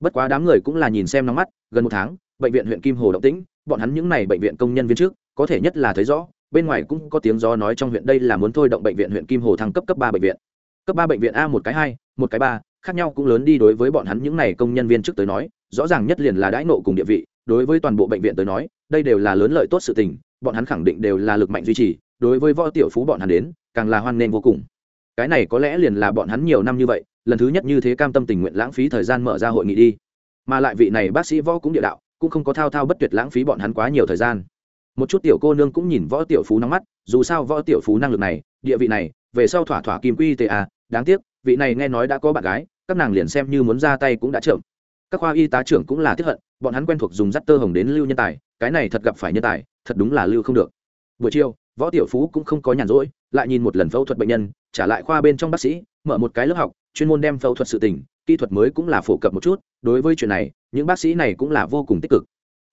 Bất quá đám người cũng là nhìn xem nóng mắt, gần một tháng, bệnh viện huyện kim hồ động tĩnh, bọn hắn những n à y bệnh viện công nhân viên trước có thể nhất là thấy rõ, bên ngoài cũng có tiếng gió nói trong huyện đây là muốn thôi động bệnh viện huyện kim hồ thăng cấp cấp ba bệnh viện. Cấp ba bệnh viện a một cái hai, một cái ba, khác nhau cũng lớn đi đối với bọn hắn những n à y công nhân viên trước tới nói rõ ràng nhất liền là đãi nộ cùng địa vị, đối với toàn bộ bệnh viện tới nói, đây đều là lớn lợi tốt sự tình, bọn hắn khẳng định đều là lực mạnh duy trì, đối với võ tiểu phú bọn hắn đến, càng là hoan nghênh vô cùng. Cái này có lẽ liền là bọn hắn nhiều năm như vậy, lần thứ nhất như thế cam tâm tình nguyện lãng phí thời gian mở ra hội nghị đi. Mà lại vị này bác sĩ võ cũng địa đạo, cũng không có thao thao bất tuyệt lãng phí bọn hắn quá nhiều thời gian. Một chút tiểu cô nương cũng nhìn võ tiểu phú nóng mắt, dù sao võ tiểu phú năng lực này, địa vị này, về sau thỏa thỏa kim quy ta đáng tiếc, vị này nghe nói đã có bạn gái, các nàng liền xem như muốn ra tay cũng đã chậm các khoa y tá trưởng cũng là tiếp hận, bọn hắn quen thuộc dùng dắt tơ hồng đến lưu nhân tài, cái này thật gặp phải nhân tài, thật đúng là lưu không được. Buổi chiều, võ tiểu phú cũng không có nhàn rỗi, lại nhìn một lần phẫu thuật bệnh nhân, trả lại khoa bên trong bác sĩ, mở một cái lớp học, chuyên môn đem phẫu thuật sự tình, kỹ thuật mới cũng là phổ cập một chút, đối với chuyện này, những bác sĩ này cũng là vô cùng tích cực.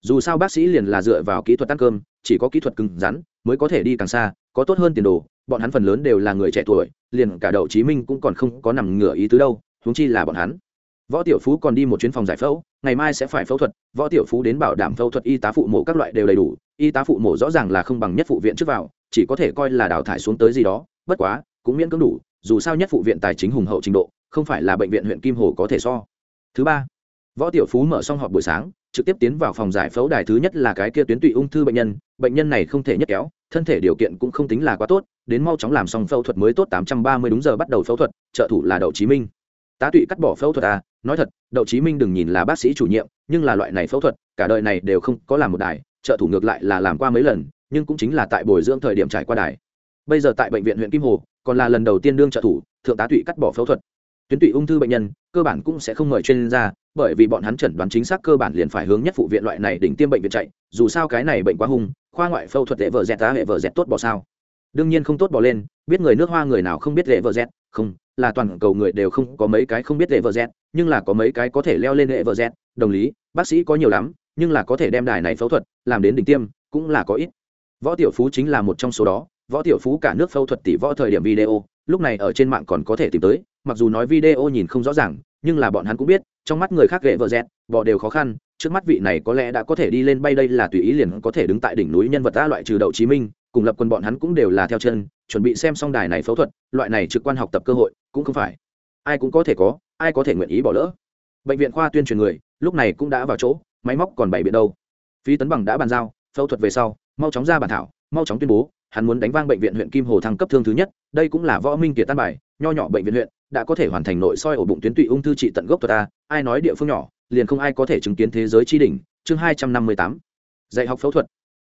Dù sao bác sĩ liền là dựa vào kỹ thuật ăn cơm, chỉ có kỹ thuật cứng rắn, mới có thể đi càng xa, có tốt hơn tiền đồ, bọn hắn phần lớn đều là người trẻ tuổi, liền cả đậu chí minh cũng còn không có nằm ngửa ý tứ đâu, huống chi là bọn hắn võ tiểu phú còn đi một chuyến phòng giải phẫu, ngày mai sẽ phải phẫu thuật, võ tiểu phú đến bảo đảm phẫu thuật y tá phụ mổ các loại đều đầy đủ, y tá phụ mổ rõ ràng là không bằng nhất phụ viện trước vào, chỉ có thể coi là đào thải xuống tới gì đó, bất quá, cũng miễn cưỡng đủ, dù sao nhất phụ viện tài chính hùng hậu trình độ, không phải là bệnh viện huyện kim hồ có thể so. Thứ ba, võ tiểu phú mở xong họp buổi sáng, trực tiếp tiến vào phòng giải phẫu đài thứ nhất là cái kia tuyến tụy ung thư bệnh nhân bệnh nhân này không thể nhất kéo, thân thể điều kiện cũng không tính là quá tốt, đến mau chóng làm xong phẫu thuật mới tốt tám trăm ba mươi đúng giờ bắt đầu phẫu thuật, trợ thủ là đậu chí minh. Tá tụy cắt bỏ phẫu thuật à nói thật, đậu chí minh đừng nhìn là bác sĩ chủ nhiệm, nhưng là loại này phẫu thuật, cả đời này đều không có làm một đài, trợ thủ ngược lại là làm qua mấy lần, nhưng cũng chính là tại bồi dưỡng thời điểm trải qua đài. Bây giờ tại bệnh viện huyện kim hồ, còn là lần đầu tiên đương trợ thủ, thượng tá tụy cắt bỏ phẫu thuật. Tuyến tụy ung thư bệnh nhân, cơ bản cũng sẽ không mời chuyên gia, bởi vì bọn hắn chẩn đoán chính xác cơ bản liền phải hướng nhất phụ viện loại này đỉnh tiêm bệnh viện chạy, dù sao cái này bệnh quá hung, khoa ngoại phẫu thuật để vợ dẹt tá hệ vợ dẹt tốt bỏ sao. Đương nhiên không tốt bỏ lên, biết người nước hoa người nào không biết hệ vợ dẹt, không, là toàn cầu người đều không có mấy cái không biết hệ vợ dẹt nhưng là có mấy cái có thể leo lên hệ vợ z đồng lý, bác sĩ có nhiều lắm, nhưng là có thể đem đài này phẫu thuật làm đến đỉnh tiêm, cũng là có ít. Võ tiểu phú chính là một trong số đó, võ tiểu phú cả nước phẫu thuật tỷ võ thời điểm video, lúc này ở trên mạng còn có thể tìm tới, mặc dù nói video nhìn không rõ ràng, nhưng là bọn hắn cũng biết, trong mắt người khác ghệ vợ dẹt bỏ đều khó khăn, trước mắt vị này có lẽ đã có thể đi lên bay đây là tùy ý liền có thể đứng tại đỉnh núi nhân vật ta loại trừ đậu chí minh, cùng lập quân bọn hắn cũng đều là theo chân, chuẩn bị xem xong đài này phẫu thuật, loại này trực quan học tập cơ hội cũng không phải. Ai cũng có thể có ai có thể nguyện ý bỏ lỡ? Bệnh viện khoa tuyên truyền người, lúc này cũng đã vào chỗ, máy móc còn bảy biện đâu. Phí tấn bằng đã bàn giao, phẫu thuật về sau, mau chóng ra bàn thảo, mau chóng tuyên bố, hắn muốn đánh vang bệnh viện huyện kim hồ thăng cấp thương thứ nhất, đây cũng là võ minh kiệt tan bài, nho nhỏ bệnh viện huyện, đã có thể hoàn thành nội soi ổ bụng tuyến tụy ung thư trị tận gốc thuật ta ai nói địa phương nhỏ, liền không ai có thể chứng kiến thế giới tri đỉnh, chương hai trăm năm mươi tám. Dạy học phẫu thuật.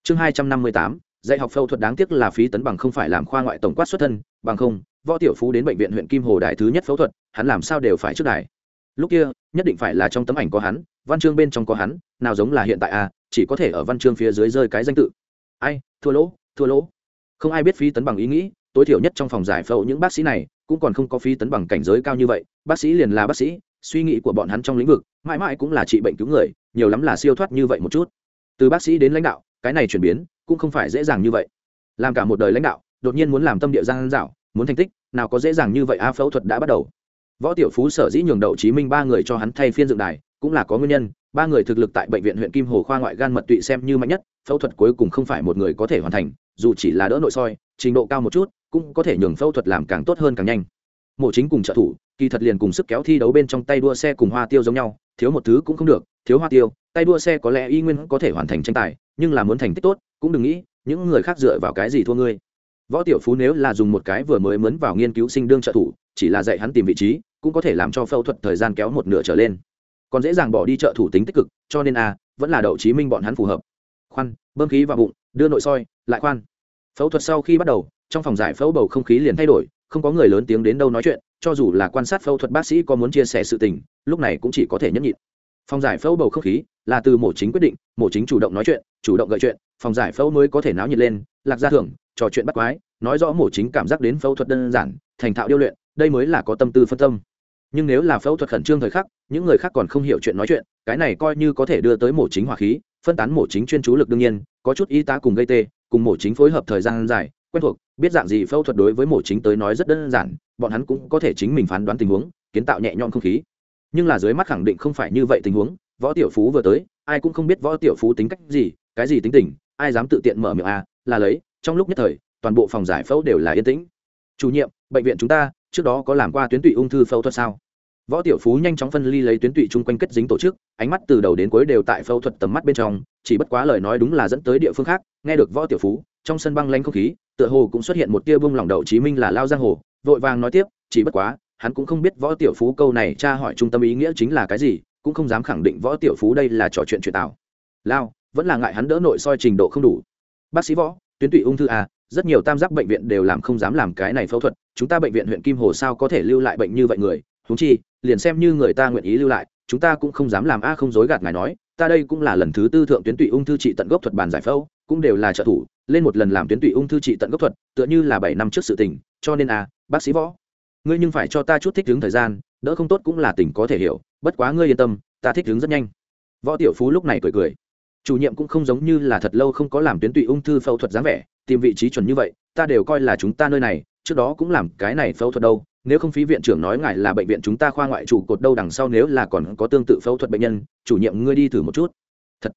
Chương hai trăm năm mươi tám, dạy học phẫu thuật đáng tiếc là phí tấn bằng không phải làm khoa ngoại tổng quát xuất thân, bằng không võ tiểu phú đến bệnh viện huyện kim hồ đài thứ nhất phẫu thuật, hắn làm sao đều phải trước đài. Lúc kia, nhất định phải là trong tấm ảnh có hắn, văn chương bên trong có hắn, nào giống là hiện tại à chỉ có thể ở văn chương phía dưới rơi cái danh tự. Ai, thua lỗ thua lỗ. Không ai biết phí tấn bằng ý nghĩ, tối thiểu nhất trong phòng giải phẫu những bác sĩ này, cũng còn không có phí tấn bằng cảnh giới cao như vậy, bác sĩ liền là bác sĩ, suy nghĩ của bọn hắn trong lĩnh vực, mãi mãi cũng là trị bệnh cứu người, nhiều lắm là siêu thoát như vậy một chút. Từ bác sĩ đến lãnh đạo, cái này chuyển biến, cũng không phải dễ dàng như vậy. Làm cả một đời lãnh đạo, đột nhiên muốn làm tâm địa giang dạo muốn thành tích, nào có dễ dàng như vậy a phẫu thuật đã bắt đầu. Võ tiểu phú sở dĩ nhường đậu chí minh ba người cho hắn thay phiên dựng đài, cũng là có nguyên nhân, ba người thực lực tại bệnh viện huyện kim hồ khoa ngoại gan mật tụy xem như mạnh nhất, phẫu thuật cuối cùng không phải một người có thể hoàn thành, dù chỉ là đỡ nội soi, trình độ cao một chút, cũng có thể nhường phẫu thuật làm càng tốt hơn càng nhanh. Mổ chính cùng trợ thủ, kỳ thật liền cùng sức kéo thi đấu bên trong tay đua xe cùng hoa tiêu giống nhau, thiếu một thứ cũng không được, thiếu hoa tiêu, tay đua xe có lẽ y nguyên có thể hoàn thành tranh tài, nhưng là muốn thành tích tốt, cũng đừng nghĩ, những người khác dựa vào cái gì thua ngươi võ tiểu phú nếu là dùng một cái vừa mới mướn vào nghiên cứu sinh đương trợ thủ, chỉ là dạy hắn tìm vị trí, cũng có thể làm cho phẫu thuật thời gian kéo một nửa trở lên. Còn dễ dàng bỏ đi trợ thủ tính tích cực, cho nên a, vẫn là đậu chí minh bọn hắn phù hợp. Khoan, bơm khí vào bụng, đưa nội soi, lại khoan. Phẫu thuật sau khi bắt đầu, trong phòng giải phẫu bầu không khí liền thay đổi, không có người lớn tiếng đến đâu nói chuyện, cho dù là quan sát phẫu thuật bác sĩ có muốn chia sẻ sự tình, lúc này cũng chỉ có thể nhẫn nhịn. Phòng giải phẫu bầu không khí là từ mổ chính quyết định, mổ chính chủ động nói chuyện, chủ động gợi chuyện, phòng giải phẫu mới có thể náo nhiệt lên, lạc ra thưởng, trò chuyện bắt quái, nói rõ mổ chính cảm giác đến phẫu thuật đơn giản, thành thạo điêu luyện, đây mới là có tâm tư phân tâm. Nhưng nếu là phẫu thuật khẩn trương thời khắc, những người khác còn không hiểu chuyện nói chuyện, cái này coi như có thể đưa tới mổ chính hỏa khí, phân tán mổ chính chuyên chú lực đương nhiên, có chút y tá cùng gây tê, cùng mổ chính phối hợp thời gian dài, quen thuộc, biết dạng gì phẫu thuật đối với mổ chính tới nói rất đơn giản, bọn hắn cũng có thể chính mình phán đoán tình huống, kiến tạo nhẹ nhõm không khí. Nhưng là dưới mắt khẳng định không phải như vậy tình huống võ tiểu phú vừa tới ai cũng không biết võ tiểu phú tính cách gì cái gì tính tình ai dám tự tiện mở miệng a à, là lấy trong lúc nhất thời toàn bộ phòng giải phẫu đều là yên tĩnh. Chủ nhiệm bệnh viện chúng ta trước đó có làm qua tuyến tụy ung thư phẫu thuật sao? Võ tiểu phú nhanh chóng phân ly lấy tuyến tụy chung quanh kết dính tổ chức ánh mắt từ đầu đến cuối đều tại phẫu thuật tầm mắt bên trong chỉ bất quá lời nói đúng là dẫn tới địa phương khác nghe được võ tiểu phú trong sân băng lanh không khí tựa hồ cũng xuất hiện một tia bung lỏng đậu chí minh là lao giang hồ vội vàng nói tiếp chỉ bất quá hắn cũng không biết võ tiểu phú câu này tra hỏi trung tâm ý nghĩa chính là cái gì cũng không dám khẳng định võ tiểu phú đây là trò chuyện chuyện tạo lao, vẫn là ngại hắn đỡ nội soi trình độ không đủ. Bác sĩ võ, tuyến tụy ung thư à rất nhiều tam giác bệnh viện đều làm không dám làm cái này phẫu thuật, chúng ta bệnh viện huyện kim hồ sao có thể lưu lại bệnh như vậy người? Húng chi, liền xem như người ta nguyện ý lưu lại, chúng ta cũng không dám làm a, không dối gạt ngài nói, ta đây cũng là lần thứ tư thượng tuyến tụy ung thư trị tận gốc thuật bàn giải phẫu, cũng đều là trợ thủ, lên một lần làm tuyến tụy ung thư trị tận gốc thuật, tựa như là bảy năm trước sự tình, cho nên a bác sĩ võ, ngươi nhưng phải cho ta chút thích ứng thời gian, đỡ không tốt cũng là tình có thể hiểu bất quá ngươi yên tâm, ta thích ứng rất nhanh. Võ tiểu phú lúc này cười cười. Chủ nhiệm cũng không giống như là thật lâu không có làm tuyến tụy ung thư phẫu thuật dáng vẻ, tìm vị trí chuẩn như vậy, ta đều coi là chúng ta nơi này, trước đó cũng làm cái này phẫu thuật đâu, nếu không phí viện trưởng nói ngại là bệnh viện chúng ta khoa ngoại chủ cột đâu đằng sau nếu là còn có tương tự phẫu thuật bệnh nhân, chủ nhiệm ngươi đi thử một chút. Thật.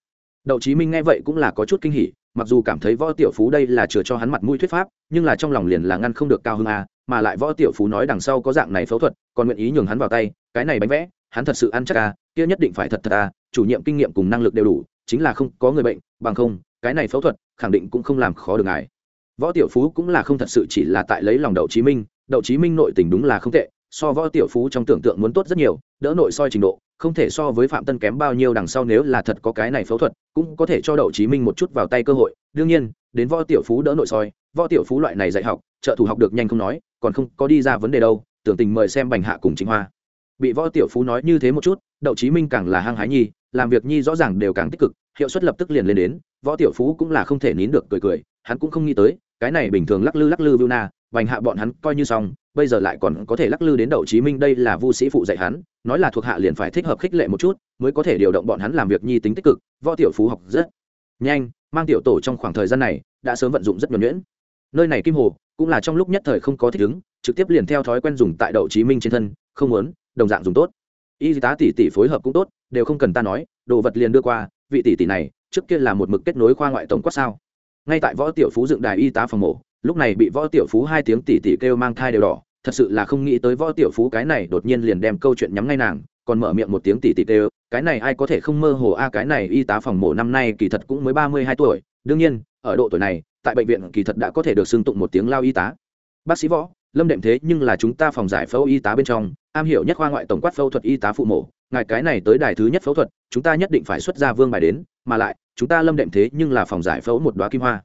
Đậu chí minh nghe vậy cũng là có chút kinh hỉ, mặc dù cảm thấy võ tiểu phú đây là chừa cho hắn mặt mũi thuyết pháp, nhưng là trong lòng liền là ngăn không được cao hơn a à, mà lại võ tiểu phú nói đằng sau có dạng này phẫu thuật, còn nguyện ý nhường hắn vào tay, cái này bánh vẽ hắn thật sự ăn chắc a kia nhất định phải thật thật a chủ nhiệm kinh nghiệm cùng năng lực đều đủ, chính là không có người bệnh, bằng không, cái này phẫu thuật, khẳng định cũng không làm khó được ngài. Võ tiểu phú cũng là không thật sự chỉ là tại lấy lòng đậu chí minh, đậu chí minh nội tình đúng là không tệ, so võ tiểu phú trong tưởng tượng muốn tốt rất nhiều, đỡ nội soi trình độ, không thể so với phạm tân kém bao nhiêu đằng sau nếu là thật có cái này phẫu thuật, cũng có thể cho đậu chí minh một chút vào tay cơ hội. Đương nhiên, đến võ tiểu phú đỡ nội soi, võ tiểu phú loại này dạy học, trợ thủ học được nhanh không nói, còn không có đi ra vấn đề đâu, tưởng tình mời xem bành hạ cùng chính hoa bị võ tiểu phú nói như thế một chút, đậu chí minh càng là hăng hái nhi làm việc nhi rõ ràng đều càng tích cực, hiệu suất lập tức liền lên đến, võ tiểu phú cũng là không thể nín được cười cười, hắn cũng không nghĩ tới, cái này bình thường lắc lư lắc lư viu na, vành hạ bọn hắn coi như xong, bây giờ lại còn có thể lắc lư đến đậu chí minh đây là vu sĩ phụ dạy hắn, nói là thuộc hạ liền phải thích hợp khích lệ một chút, mới có thể điều động bọn hắn làm việc nhi tính tích cực, võ tiểu phú học rất nhanh, mang tiểu tổ trong khoảng thời gian này, đã sớm vận dụng rất nhuẩn nhuyễn. Nơi này kim hồ, cũng là trong lúc nhất thời không có thích ứng, trực tiếp liền theo thói quen dùng tại đậu chí minh trên thân không muốn, đồng dạng dùng tốt. Y tá tỷ tỷ phối hợp cũng tốt, đều không cần ta nói, đồ vật liền đưa qua, vị tỷ tỷ này, trước kia là một mực kết nối khoa ngoại tổng quát sao. Ngay tại võ tiểu phú dựng đài y tá phòng mổ, lúc này bị võ tiểu phú hai tiếng tỷ tỷ kêu mang thai đều đỏ, thật sự là không nghĩ tới võ tiểu phú cái này đột nhiên liền đem câu chuyện nhắm ngay nàng, còn mở miệng một tiếng tỷ tỷ kêu, cái này ai có thể không mơ hồ a, cái này y tá phòng mổ năm nay kỳ thật cũng mới ba mươi hai tuổi, đương nhiên, ở độ tuổi này, tại bệnh viện kỳ thật đã có thể được xưng tụng một tiếng lao y tá. Bác sĩ võ, lâm đệm thế nhưng là chúng ta phòng giải phẫu y tá bên trong am hiểu nhất khoa ngoại tổng quát phẫu thuật y tá phụ mổ, ngài cái này tới đài thứ nhất phẫu thuật, chúng ta nhất định phải xuất ra vương bài đến, mà lại, chúng ta lâm đệm thế nhưng là phòng giải phẫu một đoá kim hoa.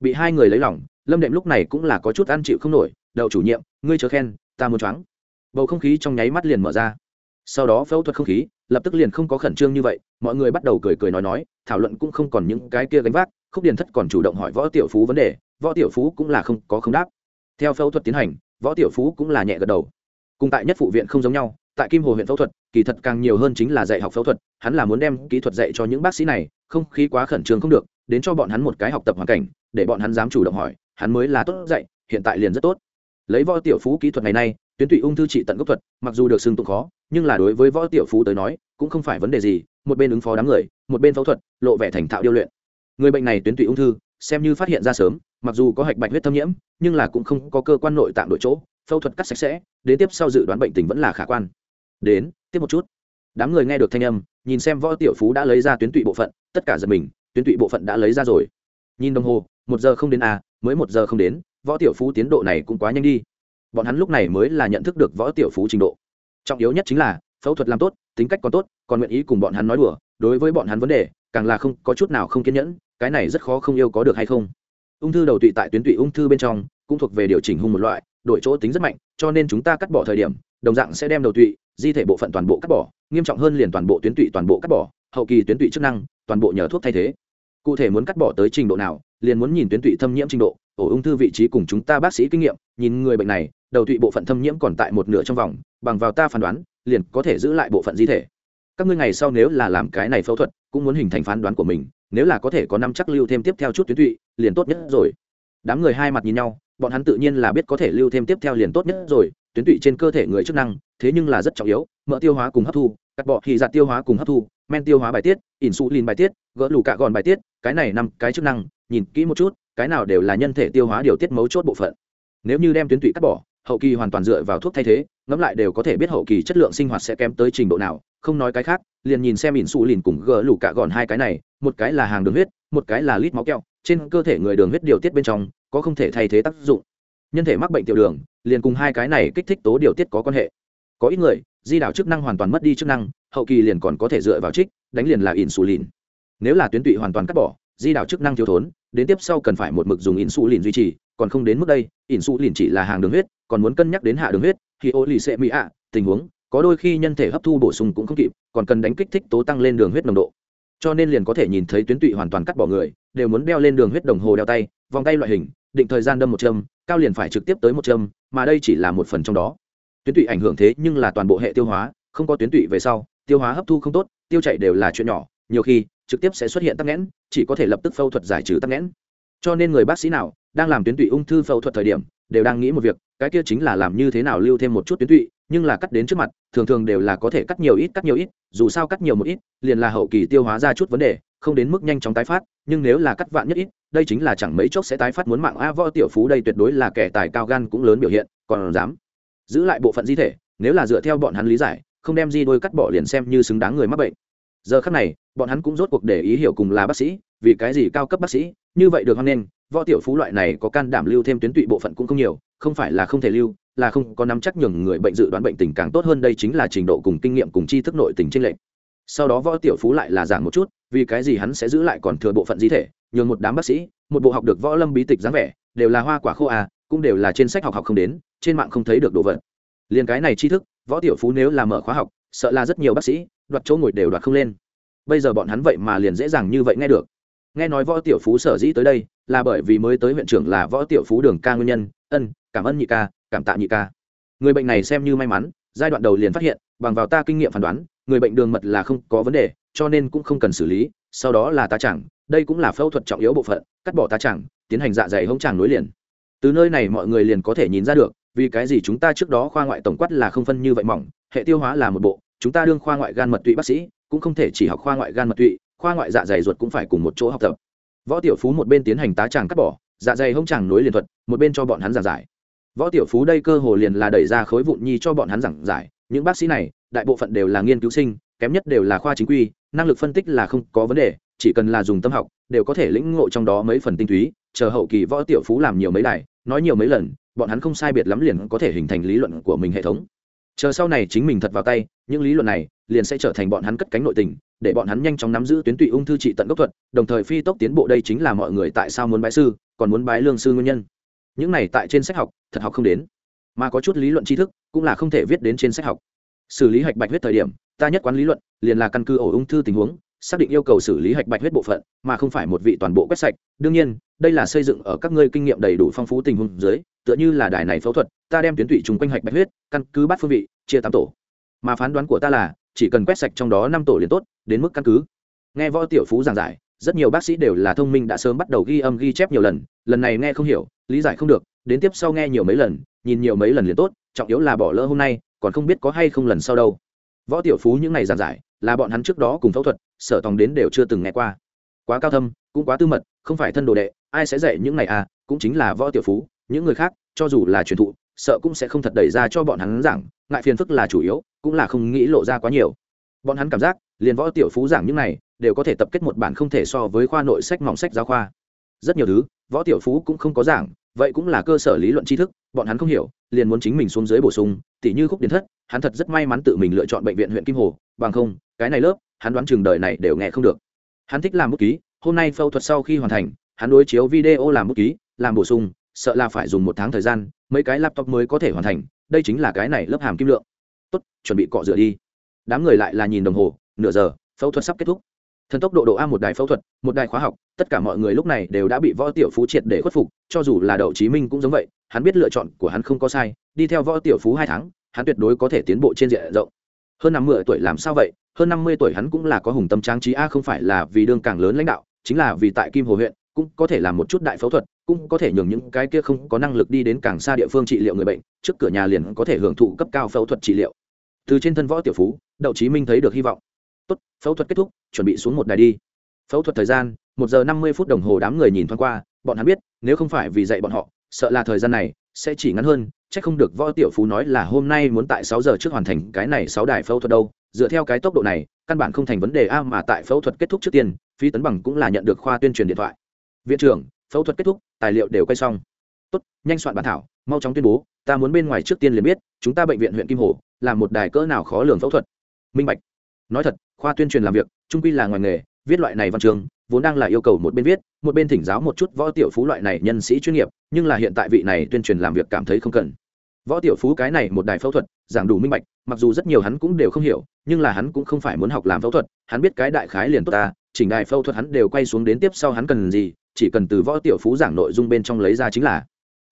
Bị hai người lấy lỏng lâm đệm lúc này cũng là có chút ăn chịu không nổi, đậu chủ nhiệm, ngươi chớ khen, ta muốn choáng. Bầu không khí trong nháy mắt liền mở ra. Sau đó phẫu thuật không khí, lập tức liền không có khẩn trương như vậy, mọi người bắt đầu cười cười nói nói, thảo luận cũng không còn những cái kia gánh vác, khúc điền thất còn chủ động hỏi võ tiểu phú vấn đề, võ tiểu phú cũng là không có không đáp. Theo phẫu thuật tiến hành, võ tiểu phú cũng là nhẹ gật đầu cùng tại nhất phụ viện không giống nhau, tại kim hồ huyện phẫu thuật, kỳ thật càng nhiều hơn chính là dạy học phẫu thuật, hắn là muốn đem kỹ thuật dạy cho những bác sĩ này, không khí quá khẩn trương không được, đến cho bọn hắn một cái học tập hoàn cảnh, để bọn hắn dám chủ động hỏi, hắn mới là tốt dạy, hiện tại liền rất tốt. Lấy võ tiểu phú kỹ thuật ngày nay, tuyến tụy ung thư trị tận gốc thuật, mặc dù được xưng tụng khó, nhưng là đối với võ tiểu phú tới nói, cũng không phải vấn đề gì, một bên ứng phó đám người, một bên phẫu thuật, lộ vẻ thành thạo điêu luyện. Người bệnh này tuyến tụy ung thư, xem như phát hiện ra sớm, mặc dù có hạch bạch huyết thâm nhiễm, nhưng là cũng không có cơ quan nội tạng đổi chỗ phẫu thuật cắt sạch sẽ, đến tiếp sau dự đoán bệnh tình vẫn là khả quan. Đến, tiếp một chút. Đám người nghe được thanh âm, nhìn xem võ tiểu phú đã lấy ra tuyến tụy bộ phận, tất cả giật mình, tuyến tụy bộ phận đã lấy ra rồi. Nhìn đồng hồ, một giờ không đến à mới một giờ không đến, võ tiểu phú tiến độ này cũng quá nhanh đi. Bọn hắn lúc này mới là nhận thức được võ tiểu phú trình độ. Trọng yếu nhất chính là, phẫu thuật làm tốt, tính cách còn tốt, còn nguyện ý cùng bọn hắn nói đùa, đối với bọn hắn vấn đề, càng là không, có chút nào không kiên nhẫn, cái này rất khó không yêu có được hay không. Ung thư đầu tụy tại tuyến tụy ung thư bên trong, cũng thuộc về điều chỉnh hung một loại đổi chỗ tính rất mạnh, cho nên chúng ta cắt bỏ thời điểm, đồng dạng sẽ đem đầu tụy, di thể bộ phận toàn bộ cắt bỏ, nghiêm trọng hơn liền toàn bộ tuyến tụy toàn bộ cắt bỏ, hậu kỳ tuyến tụy chức năng, toàn bộ nhờ thuốc thay thế. Cụ thể muốn cắt bỏ tới trình độ nào, liền muốn nhìn tuyến tụy thâm nhiễm trình độ, ổ ung thư vị trí cùng chúng ta bác sĩ kinh nghiệm, nhìn người bệnh này, đầu tụy bộ phận thâm nhiễm còn tại một nửa trong vòng, bằng vào ta phán đoán, liền có thể giữ lại bộ phận di thể. Các ngươi ngày sau nếu là làm cái này phẫu thuật, cũng muốn hình thành phán đoán của mình, nếu là có thể có năm chắc lưu thêm tiếp theo chút tuyến tụy, liền tốt nhất rồi. Đám người hai mặt nhìn nhau bọn hắn tự nhiên là biết có thể lưu thêm tiếp theo liền tốt nhất rồi, tuyến tụy trên cơ thể người chức năng, thế nhưng là rất trọng yếu mỡ tiêu hóa cùng hấp thu, cắt bọ thì giặt tiêu hóa cùng hấp thu, men tiêu hóa bài tiết, insulin bài tiết, gỡ lù cạ gòn bài tiết, cái này năm cái chức năng, nhìn kỹ một chút, cái nào đều là nhân thể tiêu hóa điều tiết mấu chốt bộ phận. Nếu như đem tuyến tụy cắt bỏ, hậu kỳ hoàn toàn dựa vào thuốc thay thế, ngẫm lại đều có thể biết hậu kỳ chất lượng sinh hoạt sẽ kém tới trình độ nào, không nói cái khác, liền nhìn xem ỉn xù lìn cùng gỡ lủ cạ gòn hai cái này, một cái là hàng đường huyết, một cái là lít máu keo trên cơ thể người đường huyết điều tiết bên trong, có không thể thay thế tác dụng. Nhân thể mắc bệnh tiểu đường, liền cùng hai cái này kích thích tố điều tiết có quan hệ. Có ít người, di đảo chức năng hoàn toàn mất đi chức năng, hậu kỳ liền còn có thể dựa vào trích, đánh liền là insulin. Nếu là tuyến tụy hoàn toàn cắt bỏ, di đảo chức năng thiếu thốn, đến tiếp sau cần phải một mực dùng insulin duy trì, còn không đến mức đây, insulin chỉ là hàng đường huyết, còn muốn cân nhắc đến hạ đường huyết thì ô lì xệ mỹ ạ tình huống, có đôi khi nhân thể hấp thu bổ sung cũng không kịp, còn cần đánh kích thích tố tăng lên đường huyết nồng độ cho nên liền có thể nhìn thấy tuyến tụy hoàn toàn cắt bỏ người, đều muốn đeo lên đường huyết đồng hồ đeo tay, vòng tay loại hình, định thời gian đâm một châm, cao liền phải trực tiếp tới một châm, mà đây chỉ là một phần trong đó. Tuyến tụy ảnh hưởng thế nhưng là toàn bộ hệ tiêu hóa, không có tuyến tụy về sau, tiêu hóa hấp thu không tốt, tiêu chảy đều là chuyện nhỏ, nhiều khi, trực tiếp sẽ xuất hiện tắc nghẽn, chỉ có thể lập tức phẫu thuật giải trừ tắc nghẽn. Cho nên người bác sĩ nào đang làm tuyến tụy ung thư phẫu thuật thời điểm, đều đang nghĩ một việc, cái kia chính là làm như thế nào lưu thêm một chút tuyến tụy nhưng là cắt đến trước mặt, thường thường đều là có thể cắt nhiều ít, cắt nhiều ít, dù sao cắt nhiều một ít, liền là hậu kỳ tiêu hóa ra chút vấn đề, không đến mức nhanh chóng tái phát, nhưng nếu là cắt vạn nhất ít, đây chính là chẳng mấy chốc sẽ tái phát, muốn mạng a võ tiểu phú đây tuyệt đối là kẻ tài cao gan cũng lớn biểu hiện, còn dám giữ lại bộ phận di thể, nếu là dựa theo bọn hắn lý giải, không đem di đôi cắt bỏ liền xem như xứng đáng người mắc bệnh. Giờ khắc này, bọn hắn cũng rốt cuộc để ý hiểu cùng là bác sĩ, vì cái gì cao cấp bác sĩ, như vậy được hoan nghênh, võ tiểu phú loại này có can đảm lưu thêm tuyến tụy bộ phận cũng không nhiều, không phải là không thể lưu là không có nắm chắc nhường người bệnh dự đoán bệnh tình càng tốt hơn đây chính là trình độ cùng kinh nghiệm cùng tri thức nội tình trên lệnh sau đó võ tiểu phú lại là giảng một chút, vì cái gì hắn sẽ giữ lại còn thừa bộ phận di thể, nhường một đám bác sĩ, một bộ học được võ lâm bí tịch dáng vẻ, đều là hoa quả khô à cũng đều là trên sách học học không đến, trên mạng không thấy được đồ vật. Liền cái này tri thức, võ tiểu phú nếu là mở khóa học, sợ là rất nhiều bác sĩ, đoạt chỗ ngồi đều đoạt không lên. Bây giờ bọn hắn vậy mà liền dễ dàng như vậy nghe được. Nghe nói võ tiểu phú sở dĩ tới đây, là bởi vì mới tới huyện trưởng là võ tiểu phú đường ca nguyên nhân, ân, cảm ơn nhị ca cảm tạ nhị ca. Người bệnh này xem như may mắn, giai đoạn đầu liền phát hiện, bằng vào ta kinh nghiệm phán đoán, người bệnh đường mật là không có vấn đề, cho nên cũng không cần xử lý, sau đó là tá chẳng đây cũng là phẫu thuật trọng yếu bộ phận, cắt bỏ tá chẳng tiến hành dạ dày hông tràng nối liền. Từ nơi này mọi người liền có thể nhìn ra được, vì cái gì chúng ta trước đó khoa ngoại tổng quát là không phân như vậy mỏng, hệ tiêu hóa là một bộ, chúng ta đương khoa ngoại gan mật tụy bác sĩ, cũng không thể chỉ học khoa ngoại gan mật tụy, khoa ngoại dạ dày ruột cũng phải cùng một chỗ học tập. Võ tiểu phú một bên tiến hành tá tràng cắt bỏ dạ dày hông tràng nối liền thuật, một bên cho bọn hắn giảng giải võ tiểu phú đây cơ hồ liền là đẩy ra khối vụn nhi cho bọn hắn giảng giải. Những bác sĩ này, đại bộ phận đều là nghiên cứu sinh, kém nhất đều là khoa chính quy, năng lực phân tích là không có vấn đề, chỉ cần là dùng tâm học, đều có thể lĩnh ngộ trong đó mấy phần tinh túy, chờ hậu kỳ võ tiểu phú làm nhiều mấy đài, nói nhiều mấy lần, bọn hắn không sai biệt lắm liền có thể hình thành lý luận của mình hệ thống. Chờ sau này chính mình thật vào tay, những lý luận này liền sẽ trở thành bọn hắn cất cánh nội tình, để bọn hắn nhanh chóng nắm giữ tuyến tụy ung thư trị tận gốc thuật, đồng thời phi tốc tiến bộ đây chính là mọi người tại sao muốn bái sư, còn muốn bái lương sư nguyên nhân những này tại trên sách học, thật học không đến. Mà có chút lý luận tri thức, cũng là không thể viết đến trên sách học. Xử lý hạch bạch huyết thời điểm, ta nhất quán lý luận, liền là căn cứ ổ ung thư tình huống, xác định yêu cầu xử lý hạch bạch huyết bộ phận, mà không phải một vị toàn bộ quét sạch. Đương nhiên, đây là xây dựng ở các ngươi kinh nghiệm đầy đủ phong phú tình huống dưới, tựa như là đài này phẫu thuật, ta đem tuyến tụy trùng quanh hạch bạch huyết, căn cứ bắt phương vị, chia tám tổ. Mà phán đoán của ta là, chỉ cần quét sạch trong đó năm tổ liền tốt, đến mức căn cứ. Nghe võ tiểu phú giảng giải rất nhiều bác sĩ đều là thông minh đã sớm bắt đầu ghi âm ghi chép nhiều lần lần này nghe không hiểu, lý giải không được, đến tiếp sau nghe nhiều mấy lần, nhìn nhiều mấy lần liền tốt, trọng yếu là bỏ lỡ hôm nay, còn không biết có hay không lần sau đâu. Võ tiểu phú những ngày giảng giải, là bọn hắn trước đó cùng phẫu thuật, sở tòng đến đều chưa từng nghe qua. Quá cao thâm, cũng quá tư mật, không phải thân đồ đệ, ai sẽ dạy những này à cũng chính là võ tiểu phú, những người khác, cho dù là truyền thụ, sợ cũng sẽ không thật đẩy ra cho bọn hắn giảng, ngại phiền phức là chủ yếu, cũng là không nghĩ lộ ra quá nhiều. Bọn hắn cảm giác, liền võ tiểu phú giảng những này đều có thể tập kết một bản không thể so với khoa nội sách mỏng sách giáo khoa. Rất nhiều thứ, võ tiểu phú cũng không có giảng, vậy cũng là cơ sở lý luận tri thức, bọn hắn không hiểu, liền muốn chính mình xuống dưới bổ sung, tỉ như khúc điển thất, hắn thật rất may mắn tự mình lựa chọn bệnh viện huyện kim hồ, bằng không, cái này lớp, hắn đoán trường đời này đều nghe không được. Hắn thích làm bút ký, hôm nay phẫu thuật sau khi hoàn thành, hắn đối chiếu video làm bút ký, làm bổ sung, sợ là phải dùng một tháng thời gian, mấy cái laptop mới có thể hoàn thành, đây chính là cái này lớp hàm kim lượng. Tốt, chuẩn bị cọ rửa đi. Đám người lại là nhìn đồng hồ, nửa giờ, phẫu thuật sắp kết thúc thần tốc độ độ a một đài phẫu thuật, một đài khóa học, tất cả mọi người lúc này đều đã bị võ tiểu phú triệt để khuất phục, cho dù là đậu chí minh cũng giống vậy, hắn biết lựa chọn của hắn không có sai, đi theo võ tiểu phú hai tháng, hắn tuyệt đối có thể tiến bộ trên diện rộng. Hơn năm mươi tuổi làm sao vậy? Hơn năm mươi tuổi hắn cũng là có hùng tâm trang trí a, không phải là vì đương càng lớn lãnh đạo, chính là vì tại kim hồ huyện, cũng có thể làm một chút đại phẫu thuật, cũng có thể nhường những cái kia không có năng lực đi đến càng xa địa phương trị liệu người bệnh, trước cửa nhà liền có thể hưởng thụ cấp cao phẫu thuật trị liệu. Từ trên thân võ tiểu phú, đậu chí minh thấy được hy vọng tốt, phẫu thuật kết thúc, chuẩn bị xuống một đài đi. Phẫu thuật thời gian, một giờ năm mươi phút đồng hồ đám người nhìn thoáng qua, bọn hắn biết, nếu không phải vì dạy bọn họ, sợ là thời gian này sẽ chỉ ngắn hơn c h ắ c không được võ tiểu phú nói là hôm nay muốn tại sáu giờ trước hoàn thành cái này sáu đài phẫu thuật đâu. Dựa theo cái tốc độ này, căn bản không thành vấn đề a mà tại phẫu thuật kết thúc trước tiên, phi tấn bằng cũng là nhận được khoa tuyên truyền điện thoại. Viện trưởng, phẫu thuật kết thúc, tài liệu đều quay xong. Tốt, nhanh soạn bản thảo, mau chóng tuyên bố, ta muốn bên ngoài trước tiên liền biết, chúng ta bệnh viện huyện kim hồ, là một đài cỡ nào khó lường phẫu thuật. Minh bạch nói thật, khoa tuyên truyền làm việc, trung quy là ngoài nghề, viết loại này văn trường vốn đang là yêu cầu một bên viết, một bên thỉnh giáo một chút võ tiểu phú loại này nhân sĩ chuyên nghiệp, nhưng là hiện tại vị này tuyên truyền làm việc cảm thấy không cần. Võ tiểu phú cái này một đài phẫu thuật, giảng đủ minh bạch, mặc dù rất nhiều hắn cũng đều không hiểu, nhưng là hắn cũng không phải muốn học làm phẫu thuật, hắn biết cái đại khái liền tốt ta, chỉnh đài phẫu thuật hắn đều quay xuống đến tiếp sau hắn cần gì, chỉ cần từ võ tiểu phú giảng nội dung bên trong lấy ra chính là.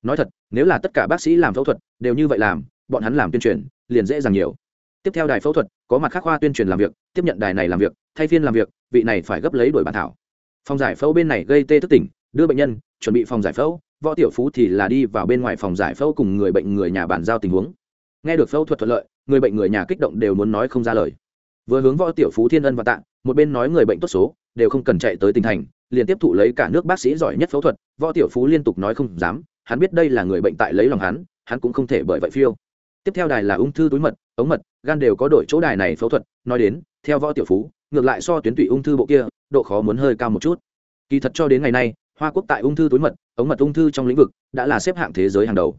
Nói thật, nếu là tất cả bác sĩ làm phẫu thuật, đều như vậy làm, bọn hắn làm tuyên truyền, liền dễ dàng nhiều tiếp theo đài phẫu thuật có mặt khắc khoa tuyên truyền làm việc tiếp nhận đài này làm việc thay phiên làm việc vị này phải gấp lấy đổi bản thảo. Phòng giải phẫu bên này gây tê thức tỉnh đưa bệnh nhân chuẩn bị phòng giải phẫu võ tiểu phú thì là đi vào bên ngoài phòng giải phẫu cùng người bệnh người nhà bàn giao tình huống. Nghe được phẫu thuật thuận lợi người bệnh người nhà kích động đều muốn nói không ra lời. Vừa hướng võ tiểu phú thiên ân và tạng, một bên nói người bệnh tốt số đều không cần chạy tới tỉnh thành liền tiếp thụ lấy cả nước bác sĩ giỏi nhất phẫu thuật võ tiểu phú liên tục nói không dám hắn biết đây là người bệnh tại lấy lòng hắn hắn cũng không thể bởi vậy phiêu tiếp theo đài là ung thư túi mật, ống mật, gan đều có đổi chỗ đài này phẫu thuật. Nói đến, theo võ tiểu phú, ngược lại so tuyến tụy ung thư bộ kia, độ khó muốn hơi cao một chút. Kỳ thật cho đến ngày nay, hoa quốc tại ung thư túi mật, ống mật ung thư trong lĩnh vực đã là xếp hạng thế giới hàng đầu.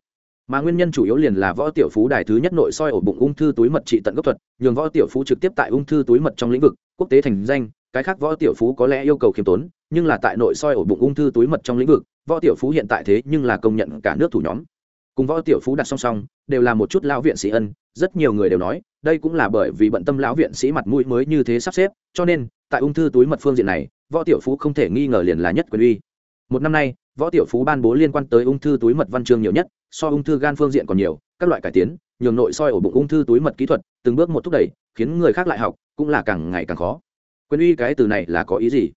Mà nguyên nhân chủ yếu liền là võ tiểu phú đài thứ nhất nội soi ổ bụng ung thư túi mật trị tận gốc thuật, nhường võ tiểu phú trực tiếp tại ung thư túi mật trong lĩnh vực, quốc tế thành danh. Cái khác võ tiểu phú có lẽ yêu cầu khiêm tốn, nhưng là tại nội soi ổ bụng ung thư túi mật trong lĩnh vực, võ tiểu phú hiện tại thế nhưng là công nhận cả nước thủ nhóm cùng võ tiểu phú đặt song song, đều là một chút lão viện sĩ ân, rất nhiều người đều nói, đây cũng là bởi vì bận tâm lão viện sĩ mặt mũi mới như thế sắp xếp, cho nên, tại ung thư túi mật phương diện này, võ tiểu phú không thể nghi ngờ liền là nhất quyền uy. Một năm nay, võ tiểu phú ban bố liên quan tới ung thư túi mật văn chương nhiều nhất, so ung thư gan phương diện còn nhiều, các loại cải tiến, nhường nội soi ổ bụng ung thư túi mật kỹ thuật, từng bước một thúc đẩy, khiến người khác lại học, cũng là càng ngày càng khó. Quyền uy cái từ này là có ý gì?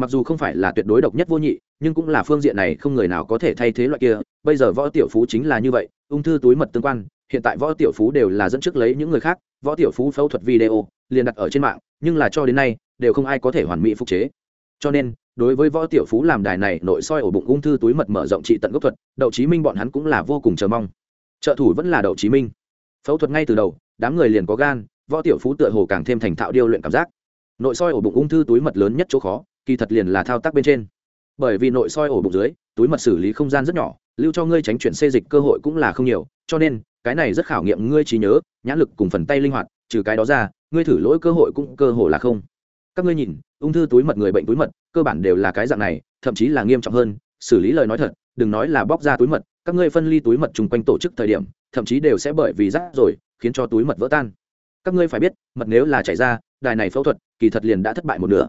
Mặc dù không phải là tuyệt đối độc nhất vô nhị, nhưng cũng là phương diện này không người nào có thể thay thế loại kia. Bây giờ võ tiểu phú chính là như vậy, ung thư túi mật tương quan, hiện tại võ tiểu phú đều là dẫn trước lấy những người khác, võ tiểu phú phẫu thuật video, liền đặt ở trên mạng, nhưng là cho đến nay, đều không ai có thể hoàn mỹ phục chế. Cho nên, đối với võ tiểu phú làm đài này nội soi ổ bụng ung thư túi mật mở rộng trị tận gốc thuật, đậu chí minh bọn hắn cũng là vô cùng chờ mong. Trợ thủ vẫn là đậu chí minh. Phẫu thuật ngay từ đầu, đám người liền có gan, võ tiểu phú tựa hồ càng thêm thành thạo điêu luyện cảm giác. Nội soi ổ bụng ung thư túi mật lớn nhất chỗ khó kỳ thật liền là thao tác bên trên. Bởi vì nội soi ổ bụng dưới, túi mật xử lý không gian rất nhỏ, lưu cho ngươi tránh chuyển xê dịch cơ hội cũng là không nhiều, cho nên, cái này rất khảo nghiệm ngươi trí nhớ, nhãn lực cùng phần tay linh hoạt, trừ cái đó ra, ngươi thử lỗi cơ hội cũng cơ hội là không. Các ngươi nhìn, ung thư túi mật, người bệnh túi mật, cơ bản đều là cái dạng này, thậm chí là nghiêm trọng hơn, xử lý lời nói thật, đừng nói là bóc ra túi mật, các ngươi phân ly túi mật chung quanh tổ chức thời điểm, thậm chí đều sẽ bởi vì rác rồi, khiến cho túi mật vỡ tan. Các ngươi phải biết, mật nếu là chảy ra, đài này phẫu thuật, kỳ thật liền đã thất bại một nửa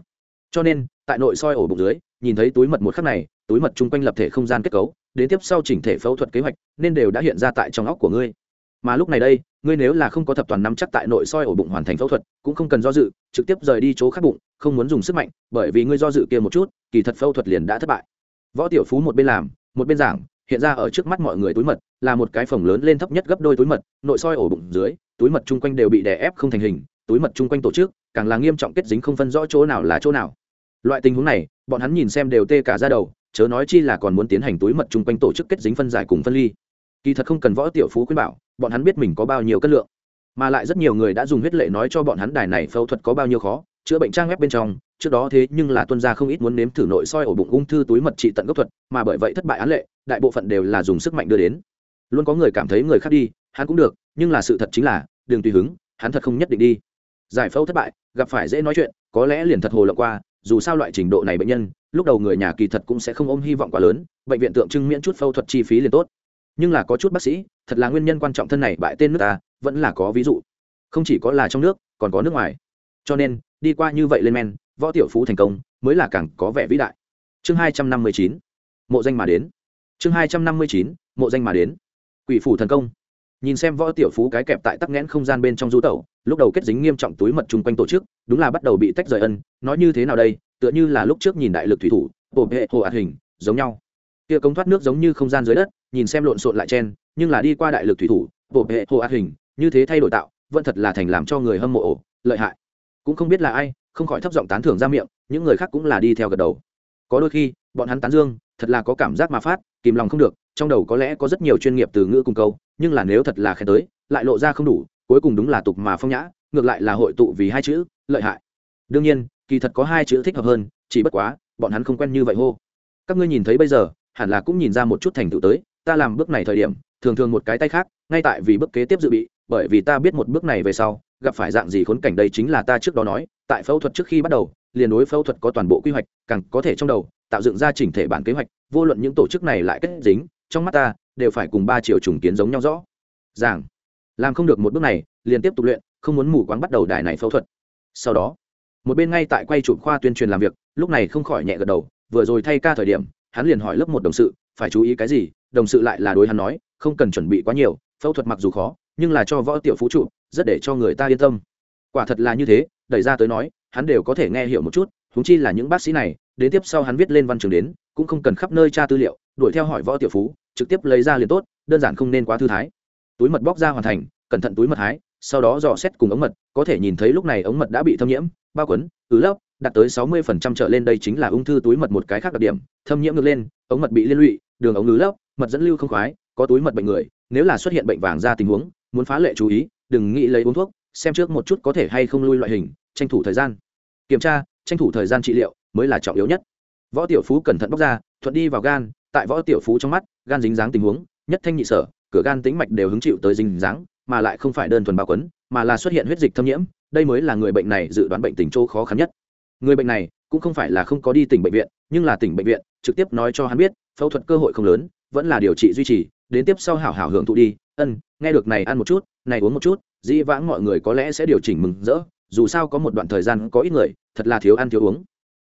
cho nên, tại nội soi ổ bụng dưới, nhìn thấy túi mật một khắc này, túi mật chung quanh lập thể không gian kết cấu, đến tiếp sau chỉnh thể phẫu thuật kế hoạch, nên đều đã hiện ra tại trong óc của ngươi. Mà lúc này đây, ngươi nếu là không có thập toàn nắm chắc tại nội soi ổ bụng hoàn thành phẫu thuật, cũng không cần do dự, trực tiếp rời đi chỗ khác bụng, không muốn dùng sức mạnh, bởi vì ngươi do dự kia một chút, kỳ thật phẫu thuật liền đã thất bại. Võ tiểu phú một bên làm, một bên giảng, hiện ra ở trước mắt mọi người túi mật, là một cái phồng lớn lên thấp nhất gấp đôi túi mật, nội soi ổ bụng dưới, túi mật chung quanh đều bị đè ép không thành hình, túi mật chung quanh tổ chức, càng là nghiêm trọng kết dính không phân rõ chỗ nào là chỗ nào loại tình huống này, bọn hắn nhìn xem đều tê cả ra đầu, chớ nói chi là còn muốn tiến hành túi mật chung quanh tổ chức kết dính phân giải cùng phân ly. Kỳ thật không cần võ tiểu phú khuyên bảo, bọn hắn biết mình có bao nhiêu cân lượng. Mà lại rất nhiều người đã dùng huyết lệ nói cho bọn hắn đài này phẫu thuật có bao nhiêu khó, chữa bệnh trang web bên trong, trước đó thế nhưng là tuân gia không ít muốn nếm thử nội soi ổ bụng ung thư túi mật trị tận gốc thuật, mà bởi vậy thất bại án lệ, đại bộ phận đều là dùng sức mạnh đưa đến. Luôn có người cảm thấy người khác đi, hắn cũng được, nhưng là sự thật chính là, đường tùy hứng, hắn thật không nhất định đi. Giải phẫu thất bại, gặp phải dễ nói chuyện, có lẽ liền thật hồ lộng qua dù sao loại trình độ này bệnh nhân, lúc đầu người nhà kỳ thật cũng sẽ không ôm hy vọng quá lớn, bệnh viện tượng trưng miễn chút phẫu thuật chi phí liền tốt. Nhưng là có chút bác sĩ, thật là nguyên nhân quan trọng thân này bại tên nước ta, vẫn là có ví dụ. Không chỉ có là trong nước, còn có nước ngoài. Cho nên, đi qua như vậy lên men, võ tiểu phú thành công, mới là càng có vẻ vĩ đại. Chương hai trăm năm mươi chín, mộ danh mà đến. Chương hai trăm năm mươi chín, mộ danh mà đến. Quỷ phủ thần công nhìn xem võ tiểu phú cái kẹp tại tắc nghẽn không gian bên trong du tẩu, lúc đầu kết dính nghiêm trọng túi mật chung quanh tổ chức, đúng là bắt đầu bị tách rời ân, nói như thế nào đây, tựa như là lúc trước nhìn đại lực thủy thủ bộ hệ hồ ạt hình, giống nhau. Kia cống thoát nước giống như không gian dưới đất, nhìn xem lộn xộn lại chen, nhưng là đi qua đại lực thủy thủ bộ hệ hồ ạt hình, như thế thay đổi tạo, vẫn thật là thành làm cho người hâm mộ, lợi hại. Cũng không biết là ai, không khỏi thấp giọng tán thưởng ra miệng, những người khác cũng là đi theo gật đầu. Có đôi khi, bọn hắn tán dương, thật là có cảm giác mà phát, kìm lòng không được trong đầu có lẽ có rất nhiều chuyên nghiệp từ ngữ cùng câu, nhưng là nếu thật là khen tới, lại lộ ra không đủ, cuối cùng đúng là tục mà phong nhã, ngược lại là hội tụ vì hai chữ, lợi hại. Đương nhiên, kỳ thật có hai chữ thích hợp hơn, chỉ bất quá, bọn hắn không quen như vậy hô. Các ngươi nhìn thấy bây giờ, hẳn là cũng nhìn ra một chút thành tựu tới, ta làm bước này thời điểm, thường thường một cái tay khác, ngay tại vì bước kế tiếp dự bị, bởi vì ta biết một bước này về sau, gặp phải dạng gì khốn cảnh đây chính là ta trước đó nói, tại phẫu thuật trước khi bắt đầu, liền đối phẫu thuật có toàn bộ quy hoạch, càng có thể trong đầu, tạo dựng ra chỉnh thể bản kế hoạch, vô luận những tổ chức này lại kết dính trong mắt ta, đều phải cùng ba triệu trùng kiến giống nhau rõ. Giảng. Làm không được một bước này, liền tiếp tục luyện, không muốn mù quáng bắt đầu đài này phẫu thuật. Sau đó, một bên ngay tại quay chụp khoa tuyên truyền làm việc, lúc này không khỏi nhẹ gật đầu, vừa rồi thay ca thời điểm, hắn liền hỏi lớp một đồng sự, phải chú ý cái gì, đồng sự lại là đối hắn nói, không cần chuẩn bị quá nhiều, phẫu thuật mặc dù khó, nhưng là cho võ tiểu phú trụ, rất để cho người ta yên tâm. Quả thật là như thế, đẩy ra tới nói, hắn đều có thể nghe hiểu một chút húng chi là những bác sĩ này, đến tiếp sau hắn viết lên văn trường đến cũng không cần khắp nơi tra tư liệu, đuổi theo hỏi võ tiểu phú, trực tiếp lấy ra liền tốt, đơn giản không nên quá thư thái. Túi mật bóc ra hoàn thành, cẩn thận túi mật hái, sau đó dò xét cùng ống mật, có thể nhìn thấy lúc này ống mật đã bị thâm nhiễm, bao quấn ứ lấp đạt tới sáu mươi phần trăm trở lên đây chính là ung thư túi mật một cái khác đặc điểm, thâm nhiễm ngược lên, ống mật bị liên lụy, đường ống ứ lấp mật dẫn lưu không khoái, có túi mật bệnh người, nếu là xuất hiện bệnh vàng ra tình huống, muốn phá lệ chú ý, đừng nghĩ lấy uống thuốc, xem trước một chút có thể hay không lui loại hình, tranh thủ thời gian. Kiểm tra, tranh thủ thời gian trị liệu mới là trọng yếu nhất võ tiểu phú cẩn thận bóc ra, thuận đi vào gan, tại võ tiểu phú trong mắt, gan dính dáng tình huống, nhất thanh nhị sở, cửa gan tính mạch đều hứng chịu tới dính dáng, mà lại không phải đơn thuần bao quấn, mà là xuất hiện huyết dịch thâm nhiễm, đây mới là người bệnh này dự đoán bệnh tình chỗ khó khăn nhất. Người bệnh này cũng không phải là không có đi tỉnh bệnh viện, nhưng là tỉnh bệnh viện, trực tiếp nói cho hắn biết, phẫu thuật cơ hội không lớn, vẫn là điều trị duy trì, đến tiếp sau hảo hảo hưởng thụ đi. Ân, nghe được này ăn một chút, này uống một chút, dĩ vãng mọi người có lẽ sẽ điều chỉnh mừng rỡ, dù sao có một đoạn thời gian có ít người, thật là thiếu ăn thiếu uống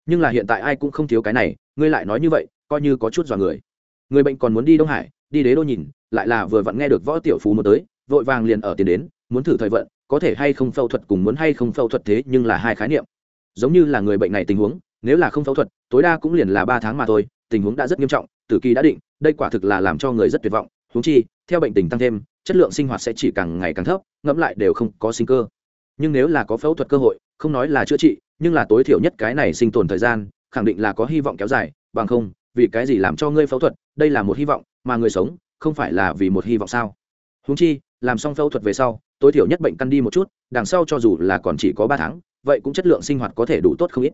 nhưng là hiện tại ai cũng không thiếu cái này, ngươi lại nói như vậy, coi như có chút dọa người. Người bệnh còn muốn đi đông hải, đi đế đô nhìn, lại là vừa vặn nghe được võ tiểu phú muốn tới, vội vàng liền ở tiền đến, muốn thử thời vận, có thể hay không phẫu thuật cùng muốn hay không phẫu thuật thế nhưng là hai khái niệm. Giống như là người bệnh này tình huống, nếu là không phẫu thuật, tối đa cũng liền là ba tháng mà thôi, tình huống đã rất nghiêm trọng, tử kỳ đã định, đây quả thực là làm cho người rất tuyệt vọng, huống chi, theo bệnh tình tăng thêm, chất lượng sinh hoạt sẽ chỉ càng ngày càng thấp, ngẫm lại đều không có sinh cơ. Nhưng nếu là có phẫu thuật cơ hội không nói là chữa trị, nhưng là tối thiểu nhất cái này sinh tồn thời gian, khẳng định là có hy vọng kéo dài, bằng không, vì cái gì làm cho ngươi phẫu thuật, đây là một hy vọng, mà người sống, không phải là vì một hy vọng sao? Húng chi, làm xong phẫu thuật về sau, tối thiểu nhất bệnh căn đi một chút, đằng sau cho dù là còn chỉ có ba tháng, vậy cũng chất lượng sinh hoạt có thể đủ tốt không ít.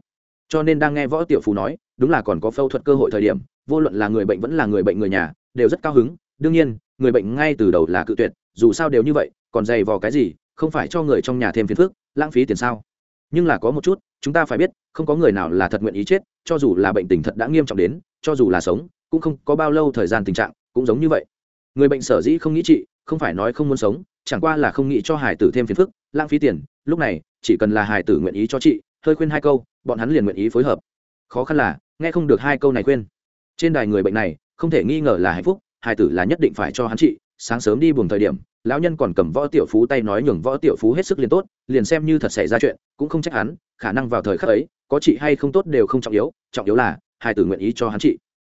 Cho nên đang nghe võ tiểu phú nói, đúng là còn có phẫu thuật cơ hội thời điểm, vô luận là người bệnh vẫn là người bệnh người nhà, đều rất cao hứng, đương nhiên, người bệnh ngay từ đầu là cự tuyệt, dù sao đều như vậy, còn dày vò cái gì, không phải cho người trong nhà thêm phiền phức, lãng phí tiền sao? Nhưng là có một chút chúng ta phải biết không có người nào là thật nguyện ý chết cho dù là bệnh tình thật đã nghiêm trọng đến cho dù là sống cũng không có bao lâu thời gian tình trạng cũng giống như vậy. Người bệnh sở dĩ không nghĩ trị không phải nói không muốn sống chẳng qua là không nghĩ cho hải tử thêm phiền phức lãng phí tiền lúc này chỉ cần là hải tử nguyện ý cho chị hơi khuyên hai câu bọn hắn liền nguyện ý phối hợp. Khó khăn là nghe không được hai câu này khuyên. Trên đài người bệnh này không thể nghi ngờ là hạnh phúc hải tử là nhất định phải cho hắn chị, sáng sớm đi buồng thời điểm lão nhân còn cầm võ tiểu phú tay nói nhường võ tiểu phú hết sức liền tốt, liền xem như thật xảy ra chuyện, cũng không trách hắn, khả năng vào thời khắc ấy, có chị hay không tốt đều không trọng yếu trọng yếu là, hai tử nguyện ý cho hắn trị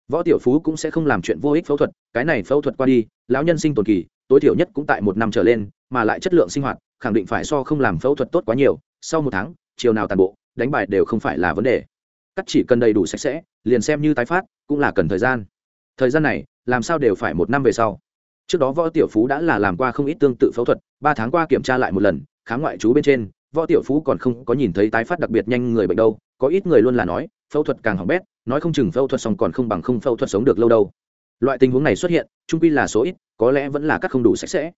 võ tiểu phú cũng sẽ không làm chuyện vô ích phẫu thuật, cái này phẫu thuật qua đi, lão nhân sinh tồn kỳ, tối thiểu nhất cũng tại một năm trở lên, mà lại chất lượng sinh hoạt, khẳng định phải so không làm phẫu thuật tốt quá nhiều, sau một tháng, chiều nào toàn bộ, đánh bài đều không phải là vấn đề. Cắt chỉ cần đầy đủ sạch sẽ, liền xem như tái phát, cũng là cần thời gian. Thời gian này, làm sao đều phải một năm về sau trước đó võ tiểu phú đã là làm qua không ít tương tự phẫu thuật, ba tháng qua kiểm tra lại một lần, khám ngoại trú bên trên, võ tiểu phú còn không có nhìn thấy tái phát đặc biệt nhanh người bệnh đâu, có ít người luôn là nói, phẫu thuật càng hỏng bét, nói không chừng phẫu thuật xong còn không bằng không phẫu thuật sống được lâu đâu. Loại tình huống này xuất hiện trung quy là số ít, có lẽ vẫn là cắt không đủ sạch sẽ.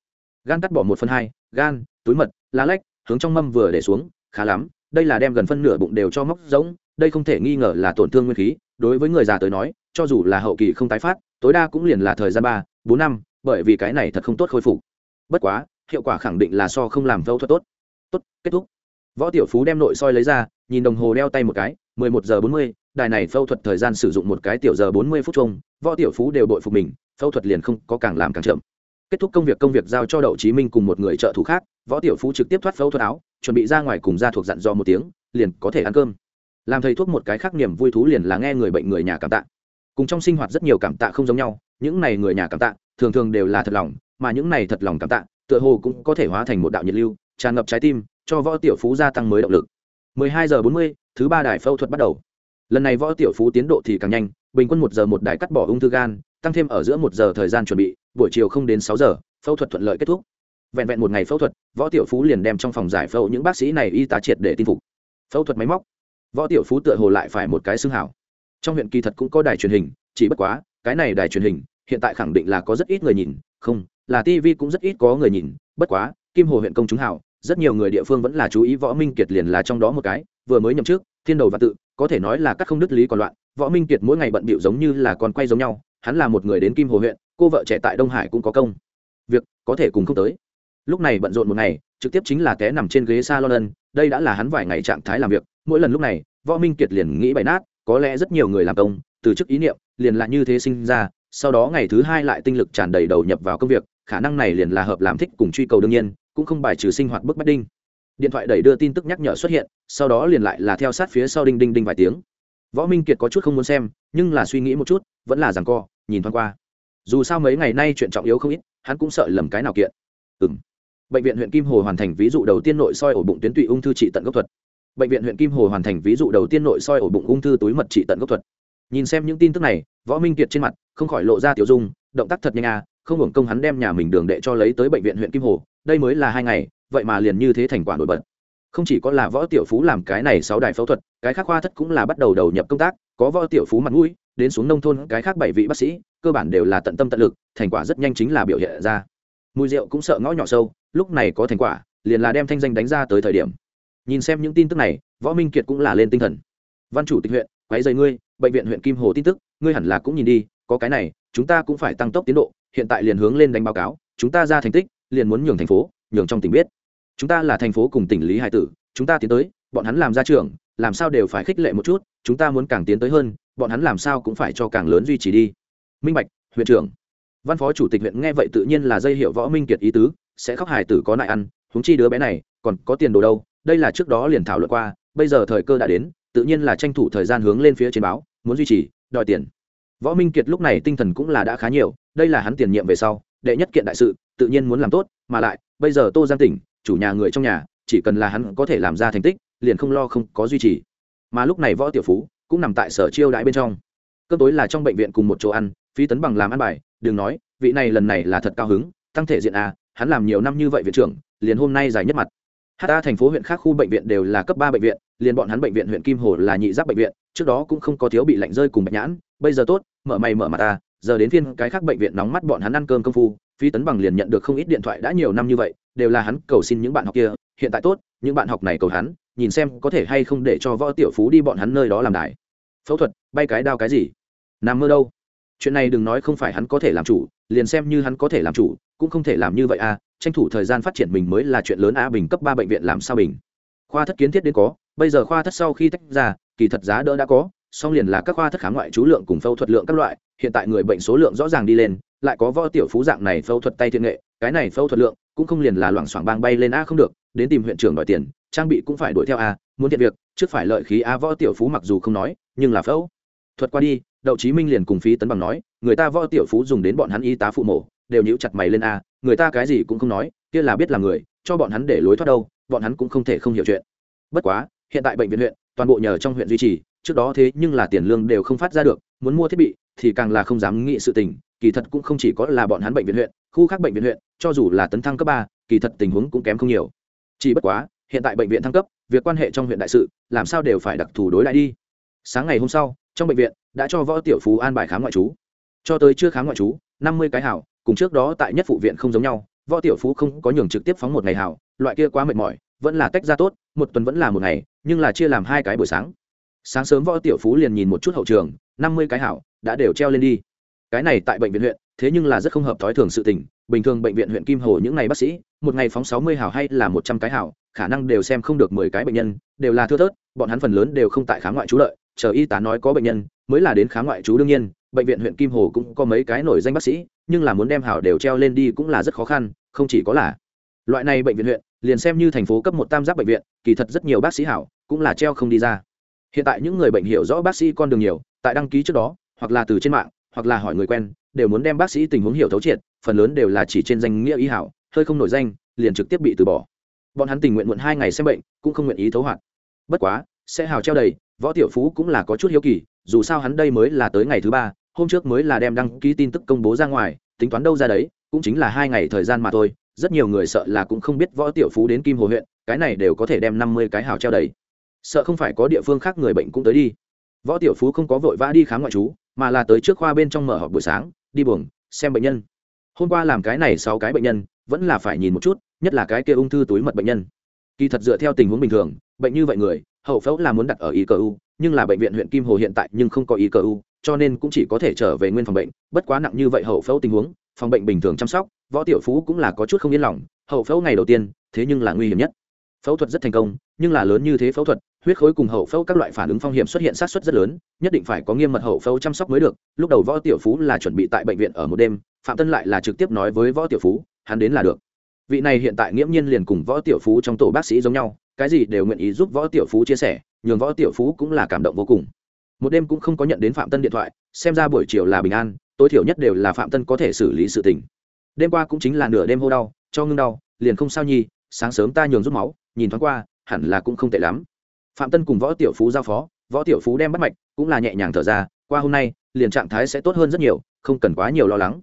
Gan cắt bỏ một phần hai, gan, túi mật, lá lách, hướng trong mâm vừa để xuống, khá lắm, đây là đem gần phân nửa bụng đều cho móc rỗng, đây không thể nghi ngờ là tổn thương nguyên khí, đối với người già tới nói, cho dù là hậu kỳ không tái phát, tối đa cũng liền là thời gian ba, bốn năm bởi vì cái này thật không tốt khôi phục. Bất quá, hiệu quả khẳng định là so không làm phẫu thuật tốt. Tốt, kết thúc. Võ tiểu phú đem nội soi lấy ra, nhìn đồng hồ đeo tay một cái, mười một giờ bốn mươi, đài này phẫu thuật thời gian sử dụng một cái tiểu giờ bốn mươi phút chung, võ tiểu phú đều bội phục mình, phẫu thuật liền không có càng làm càng chậm. Kết thúc công việc công việc giao cho đậu chí minh cùng một người trợ thủ khác, võ tiểu phú trực tiếp thoát phẫu thuật áo, chuẩn bị ra ngoài cùng ra thuộc dặn dò một tiếng, liền có thể ăn cơm. Làm thầy thuốc một cái khác niềm vui thú liền là nghe người bệnh người nhà cảm tạ. Cùng trong sinh hoạt rất nhiều cảm tạ không giống nhau, những này người nhà cảm tạ thường thường đều là thật lòng mà những này thật lòng cảm tạ tựa hồ cũng có thể hóa thành một đạo nhiệt lưu tràn ngập trái tim cho võ tiểu phú gia tăng mới động lực. 12 giờ 40, thứ ba đài phẫu thuật bắt đầu. Lần này võ tiểu phú tiến độ thì càng nhanh bình quân một giờ một đài cắt bỏ ung thư gan tăng thêm ở giữa một giờ thời gian chuẩn bị buổi chiều không đến sáu giờ phẫu thuật thuận lợi kết thúc. Vẹn vẹn một ngày phẫu thuật võ tiểu phú liền đem trong phòng giải phẫu những bác sĩ này y tá triệt để tin phục. Phẫu thuật máy móc. Võ tiểu phú tựa hồ lại phải một cái xương hảo. Trong huyện kỳ thật cũng có đài truyền hình chỉ bất quá cái này đài truyền hình hiện tại khẳng định là có rất ít người nhìn, không, là tv cũng rất ít có người nhìn, bất quá, kim hồ huyện công chúng hảo rất nhiều người địa phương vẫn là chú ý võ minh kiệt liền là trong đó một cái, vừa mới nhậm chức, thiên đầu và tự, có thể nói là các không đứt lý còn loạn, võ minh kiệt mỗi ngày bận bịu giống như là con quay giống nhau, hắn là một người đến kim hồ huyện, cô vợ trẻ tại đông hải cũng có công, việc có thể cùng không tới. Lúc này bận rộn một ngày, trực tiếp chính là té nằm trên ghế s a lon đây đã là hắn vài ngày trạng thái làm việc, mỗi lần lúc này, võ minh kiệt liền nghĩ bày nát, có lẽ rất nhiều người làm công, từ chức ý niệm, liền là như thế sinh ra sau đó ngày thứ hai lại tinh lực tràn đầy đầu nhập vào công việc, khả năng này liền là hợp làm thích cùng truy cầu đương nhiên, cũng không bài trừ sinh hoạt bức bách đinh. Điện thoại đẩy đưa tin tức nhắc nhở xuất hiện, sau đó liền lại là theo sát phía sau đinh đinh đinh vài tiếng. Võ minh kiệt có chút không muốn xem, nhưng là suy nghĩ một chút, vẫn là rằng co, nhìn thoáng qua. Dù sao mấy ngày nay chuyện trọng yếu không ít, hắn cũng sợ lầm cái nào kiện. Ừ m bệnh viện huyện kim hồ hoàn thành ví dụ đầu tiên nội soi ổ bụng tuyến tụy ung thư trị tận gốc thuật. Bệnh viện huyện kim hồ hoàn thành ví dụ đầu tiên nội soi ổ bụng ung thư túi mật trị tận gốc thuật nhìn xem những tin tức này, võ minh kiệt trên mặt không khỏi lộ ra tiểu dung, động tác thật nhanh à không hưởng công hắn đem nhà mình đường đệ cho lấy tới bệnh viện huyện kim hồ, đây mới là hai ngày, vậy mà liền như thế thành quả nổi bật. Không chỉ có là võ tiểu phú làm cái này sáu đài phẫu thuật, cái khác khoa thất cũng là bắt đầu đầu nhập công tác, có võ tiểu phú mặt mũi, đến xuống nông thôn, cái khác bảy vị bác sĩ, cơ bản đều là tận tâm tận lực, thành quả rất nhanh chính là biểu hiện ra. Mùi rượu cũng sợ ngõ nhỏ sâu, lúc này có thành quả, liền là đem thanh danh đánh ra tới thời điểm. Nhìn xem những tin tức này, võ minh kiệt cũng là lên tinh thần. Văn chủ tịch huyện quái dày ngươi bệnh viện huyện kim hồ tin tức, ngươi hẳn là cũng nhìn đi, có cái này, chúng ta cũng phải tăng tốc tiến độ, hiện tại liền hướng lên đánh báo cáo, chúng ta ra thành tích, liền muốn nhường thành phố, nhường trong tỉnh biết. Chúng ta là thành phố cùng tỉnh lý hải tử, chúng ta tiến tới, bọn hắn làm ra trường làm sao đều phải khích lệ một chút, chúng ta muốn càng tiến tới hơn, bọn hắn làm sao cũng phải cho càng lớn duy trì đi. Minh bạch, huyện trưởng. Văn phó chủ tịch huyện nghe vậy tự nhiên là dây hiệu võ minh kiệt ý tứ, sẽ khóc hải tử có nại ăn, huống chi đứa bé này, còn có tiền đồ đâu, đây là trước đó liền thảo luận qua, bây giờ thời cơ đã đến, tự nhiên là tranh thủ thời gian hướng lên phía trên báo muốn duy trì, đòi tiền. Võ minh kiệt lúc này tinh thần cũng là đã khá nhiều, đây là hắn tiền nhiệm về sau, đệ nhất kiện đại sự, tự nhiên muốn làm tốt, mà lại, bây giờ tô giang tỉnh, chủ nhà người trong nhà, chỉ cần là hắn có thể làm ra thành tích, liền không lo không có duy trì. Mà lúc này võ tiểu phú cũng nằm tại sở chiêu đãi bên trong. Cơm tối là trong bệnh viện cùng một chỗ ăn, phí tấn bằng làm ăn bài, đừng nói, vị này lần này là thật cao hứng, tăng thể diện à hắn làm nhiều năm như vậy viện trưởng, liền hôm nay dài nhất mặt ta thành phố huyện khác khu bệnh viện đều là cấp ba bệnh viện, liền bọn hắn bệnh viện huyện kim hồ là nhị giáp bệnh viện, trước đó cũng không có thiếu bị lạnh rơi cùng bệnh nhãn, bây giờ tốt, mở mày mở mặt ta giờ đến phiên cái khác bệnh viện nóng mắt bọn hắn ăn cơm công phu phi tấn bằng liền nhận được không ít điện thoại đã nhiều năm như vậy, đều là hắn cầu xin những bạn học kia, hiện tại tốt, những bạn học này cầu hắn, nhìn xem có thể hay không để cho võ tiểu phú đi bọn hắn nơi đó làm đại phẫu thuật, bay cái đao cái gì? Nằm mơ đâu. Chuyện này đừng nói không phải hắn có thể làm chủ, liền xem như hắn có thể làm chủ cũng không thể làm như vậy à tranh thủ thời gian phát triển mình mới là chuyện lớn a bình cấp ba bệnh viện làm sao bình? Khoa thất kiến thiết đến có, bây giờ khoa thất sau khi tách ra, kỳ thật giá đỡ đã có, song liền là các khoa thất khám ngoại trú lượng cùng phẫu thuật lượng các loại, hiện tại người bệnh số lượng rõ ràng đi lên, lại có võ tiểu phú dạng này phẫu thuật tay thiện nghệ, cái này phẫu thuật lượng cũng không liền là loảng xoảng bang bay lên a không được, đến tìm huyện trưởng đòi tiền, trang bị cũng phải đuổi theo a muốn thiện việc, trước phải lợi khí a võ tiểu phú mặc dù không nói, nhưng là phẫu thuật qua đi, đậu chí minh liền cùng phí tấn bằng nói, người ta võ tiểu phú dùng đến bọn hắn y tá phụ mổ đều nhíu chặt mày lên a, người ta cái gì cũng không nói, kia là biết là người, cho bọn hắn để lối thoát đâu, bọn hắn cũng không thể không hiểu chuyện. Bất quá, hiện tại bệnh viện huyện, toàn bộ nhờ trong huyện duy trì, trước đó thế nhưng là tiền lương đều không phát ra được, muốn mua thiết bị thì càng là không dám nghĩ sự tình, kỳ thật cũng không chỉ có là bọn hắn bệnh viện huyện, khu khác bệnh viện huyện, cho dù là tấn thăng cấp ba, kỳ thật tình huống cũng kém không nhiều. Chỉ bất quá, hiện tại bệnh viện thăng cấp, việc quan hệ trong huyện đại sự, làm sao đều phải đặc thù đối lại đi. Sáng ngày hôm sau, trong bệnh viện đã cho võ tiểu phú an bài khám ngoại trú. Cho tới chưa khám ngoại trú, năm mươi cái hảo cùng trước đó tại nhất phụ viện không giống nhau, võ tiểu phú không có nhường trực tiếp phóng một ngày hảo, loại kia quá mệt mỏi, vẫn là tách ra tốt, một tuần vẫn là một ngày, nhưng là chia làm hai cái buổi sáng. Sáng sớm võ tiểu phú liền nhìn một chút hậu trường, năm mươi cái hảo, đã đều treo lên đi. Cái này tại bệnh viện huyện, thế nhưng là rất không hợp thói thường sự tình, bình thường bệnh viện huyện kim hồ những ngày bác sĩ, một ngày phóng sáu mươi hảo hay là một trăm cái hảo, khả năng đều xem không được mười cái bệnh nhân, đều là thưa thớt, bọn hắn phần lớn đều không tại khám ngoại trú lợi, chờ y tá nói có bệnh nhân, mới là đến khám ngoại trú đương nhiên bệnh viện huyện kim hồ cũng có mấy cái nổi danh bác sĩ, nhưng là muốn đem hảo đều treo lên đi cũng là rất khó khăn, không chỉ có là loại này bệnh viện huyện, liền xem như thành phố cấp một tam giác bệnh viện, kỳ thật rất nhiều bác sĩ hảo cũng là treo không đi ra. Hiện tại những người bệnh hiểu rõ bác sĩ con đường nhiều, tại đăng ký trước đó, hoặc là từ trên mạng, hoặc là hỏi người quen, đều muốn đem bác sĩ tình huống hiểu thấu triệt, phần lớn đều là chỉ trên danh nghĩa y hảo, hơi không nổi danh, liền trực tiếp bị từ bỏ. Bọn hắn tình nguyện muộn hai ngày xem bệnh, cũng không nguyện ý thấu hoạt. Bất quá, sẽ hào treo đầy, võ tiểu phú cũng là có chút hiếu kỳ, dù sao hắn đây mới là tới ngày thứ ba hôm trước mới là đem đăng ký tin tức công bố ra ngoài tính toán đâu ra đấy cũng chính là hai ngày thời gian mà thôi rất nhiều người sợ là cũng không biết võ tiểu phú đến kim hồ huyện cái này đều có thể đem năm mươi cái hào treo đầy. Sợ không phải có địa phương khác người bệnh cũng tới đi. Võ tiểu phú không có vội vã đi khám ngoại trú mà là tới trước khoa bên trong mở họp buổi sáng đi buồng xem bệnh nhân. Hôm qua làm cái này sáu cái bệnh nhân vẫn là phải nhìn một chút nhất là cái kia ung thư túi mật bệnh nhân. Kỳ thật dựa theo tình huống bình thường bệnh như vậy người hậu phẫu là muốn đặt ở icu, u nhưng là bệnh viện huyện kim hồ hiện tại nhưng không có icu. u cho nên cũng chỉ có thể trở về nguyên phòng bệnh. Bất quá nặng như vậy hậu phẫu tình huống, phòng bệnh bình thường chăm sóc, võ tiểu phú cũng là có chút không yên lòng. Hậu phẫu ngày đầu tiên, thế nhưng là nguy hiểm nhất. Phẫu thuật rất thành công, nhưng là lớn như thế phẫu thuật, huyết khối cùng hậu phẫu các loại phản ứng phong hiểm xuất hiện sát xuất rất lớn, nhất định phải có nghiêm mật hậu phẫu chăm sóc mới được. Lúc đầu võ tiểu phú là chuẩn bị tại bệnh viện ở một đêm, phạm tân lại là trực tiếp nói với võ tiểu phú, hắn đến là được. Vị này hiện tại nghiễm nhiên liền cùng võ tiểu phú trong tổ bác sĩ giống nhau, cái gì đều nguyện ý giúp võ tiểu phú chia sẻ, nhường võ tiểu phú cũng là cảm động vô cùng một đêm cũng không có nhận đến phạm tân điện thoại, xem ra buổi chiều là bình an, tối thiểu nhất đều là phạm tân có thể xử lý sự tình. Đêm qua cũng chính là nửa đêm hô đau, cho ngưng đau, liền không sao nhi, sáng sớm ta nhường rút máu, nhìn thoáng qua, hẳn là cũng không tệ lắm. Phạm tân cùng võ tiểu phú giao phó, võ tiểu phú đem bắt mạch, cũng là nhẹ nhàng thở ra, qua hôm nay, liền trạng thái sẽ tốt hơn rất nhiều, không cần quá nhiều lo lắng.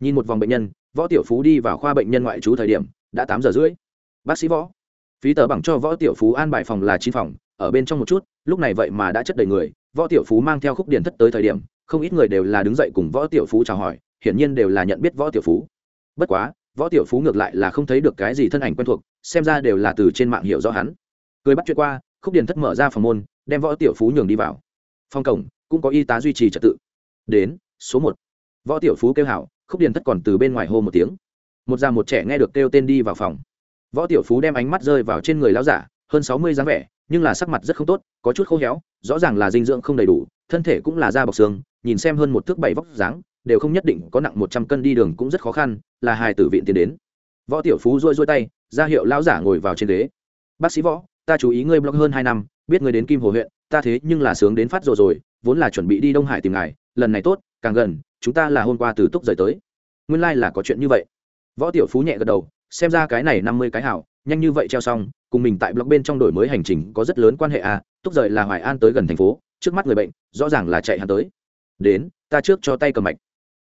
Nhìn một vòng bệnh nhân, võ tiểu phú đi vào khoa bệnh nhân ngoại trú thời điểm, đã tám giờ rưỡi. Bác sĩ võ, phí tờ bằng cho võ tiểu phú an bài phòng là chín phòng, ở bên trong một chút, lúc này vậy mà đã chất đầy người võ tiểu phú mang theo khúc điện thất tới thời điểm, không ít người đều là đứng dậy cùng võ tiểu phú chào hỏi, hiển nhiên đều là nhận biết võ tiểu phú. Bất quá, võ tiểu phú ngược lại là không thấy được cái gì thân ảnh quen thuộc, xem ra đều là từ trên mạng hiểu rõ hắn. Cười bắt chuyện qua, khúc điện thất mở ra phòng môn, đem võ tiểu phú nhường đi vào. Phòng cổng, cũng có y tá duy trì trật tự. Đến, số một. Võ tiểu phú kêu hảo, khúc điện thất còn từ bên ngoài hô một tiếng. Một già một trẻ nghe được kêu tên đi vào phòng. Võ tiểu phú đem ánh mắt rơi vào trên người lão giả, hơn sáu mươi dáng vẻ nhưng là sắc mặt rất không tốt, có chút khô héo, rõ ràng là dinh dưỡng không đầy đủ, thân thể cũng là da bọc xương, nhìn xem hơn một thước bảy vóc dáng, đều không nhất định có nặng một trăm cân đi đường cũng rất khó khăn, là hài tử viện tiến đến. Võ tiểu phú rôi rôi tay, ra hiệu lão giả ngồi vào trên ghế. Bác sĩ võ, ta chú ý ngươi blog hơn hai năm, biết ngươi đến kim hồ huyện, ta thế nhưng là sướng đến phát rồi rồi, vốn là chuẩn bị đi đông hải tìm ngài, lần này tốt, càng gần, chúng ta là hôm qua từ túc rời tới. Nguyên lai、like、là có chuyện như vậy. Võ tiểu phú nhẹ gật đầu, xem ra cái này năm mươi cái hảo nhanh như vậy treo xong, cùng mình tại blog bên trong đổi mới hành trình có rất lớn quan hệ à túc rời là hoài an tới gần thành phố, trước mắt người bệnh, rõ ràng là chạy hắn tới. Đến, ta trước cho tay cầm mạch.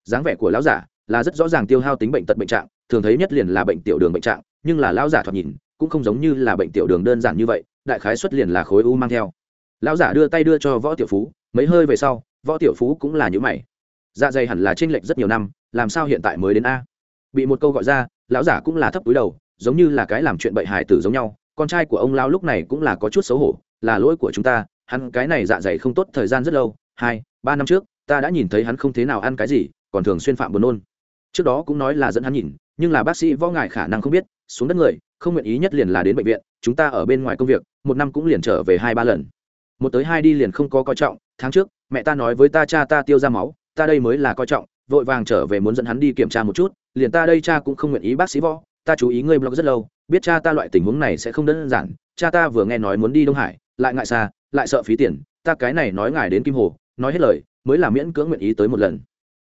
Dáng vẻ của lão giả là rất rõ ràng tiêu hao tính bệnh tật bệnh trạng, thường thấy nhất liền là bệnh tiểu đường bệnh trạng, nhưng là lão giả thoạt nhìn cũng không giống như là bệnh tiểu đường đơn giản như vậy, đại khái xuất liền là khối u mang theo. Lão giả đưa tay đưa cho võ tiểu phú, mấy hơi về sau, võ tiểu phú cũng là nhữ mày. Dạ dày hẳn là t r ê n lệch rất nhiều năm, làm sao hiện tại mới đến a? Bị một câu gọi ra, lão giả cũng là thấp túi đầu giống như là cái làm chuyện bậy hài tử giống nhau, con trai của ông lao lúc này cũng là có chút xấu hổ, là lỗi của chúng ta, hắn cái này dạ dày không tốt thời gian rất lâu, hai, ba năm trước, ta đã nhìn thấy hắn không thế nào ăn cái gì, còn thường xuyên phạm buồn nôn. Trước đó cũng nói là dẫn hắn nhìn, nhưng là bác sĩ võ ngại khả năng không biết, xuống đất người, không nguyện ý nhất liền là đến bệnh viện, chúng ta ở bên ngoài công việc, một năm cũng liền trở về hai ba lần. Một tới hai đi liền không có coi trọng, tháng trước, mẹ ta nói với ta cha ta tiêu ra máu, ta đây mới là coi trọng, vội vàng trở về muốn dẫn hắn đi kiểm tra một chút, liền ta đây cha cũng không nguyện ý bác sĩ võ ta chú ý ngươi blog rất lâu, biết cha ta loại tình huống này sẽ không đơn giản, cha ta vừa nghe nói muốn đi đông hải, lại ngại xa, lại sợ phí tiền, ta cái này nói ngài đến kim hồ, nói hết lời, mới là miễn cưỡng nguyện ý tới một lần.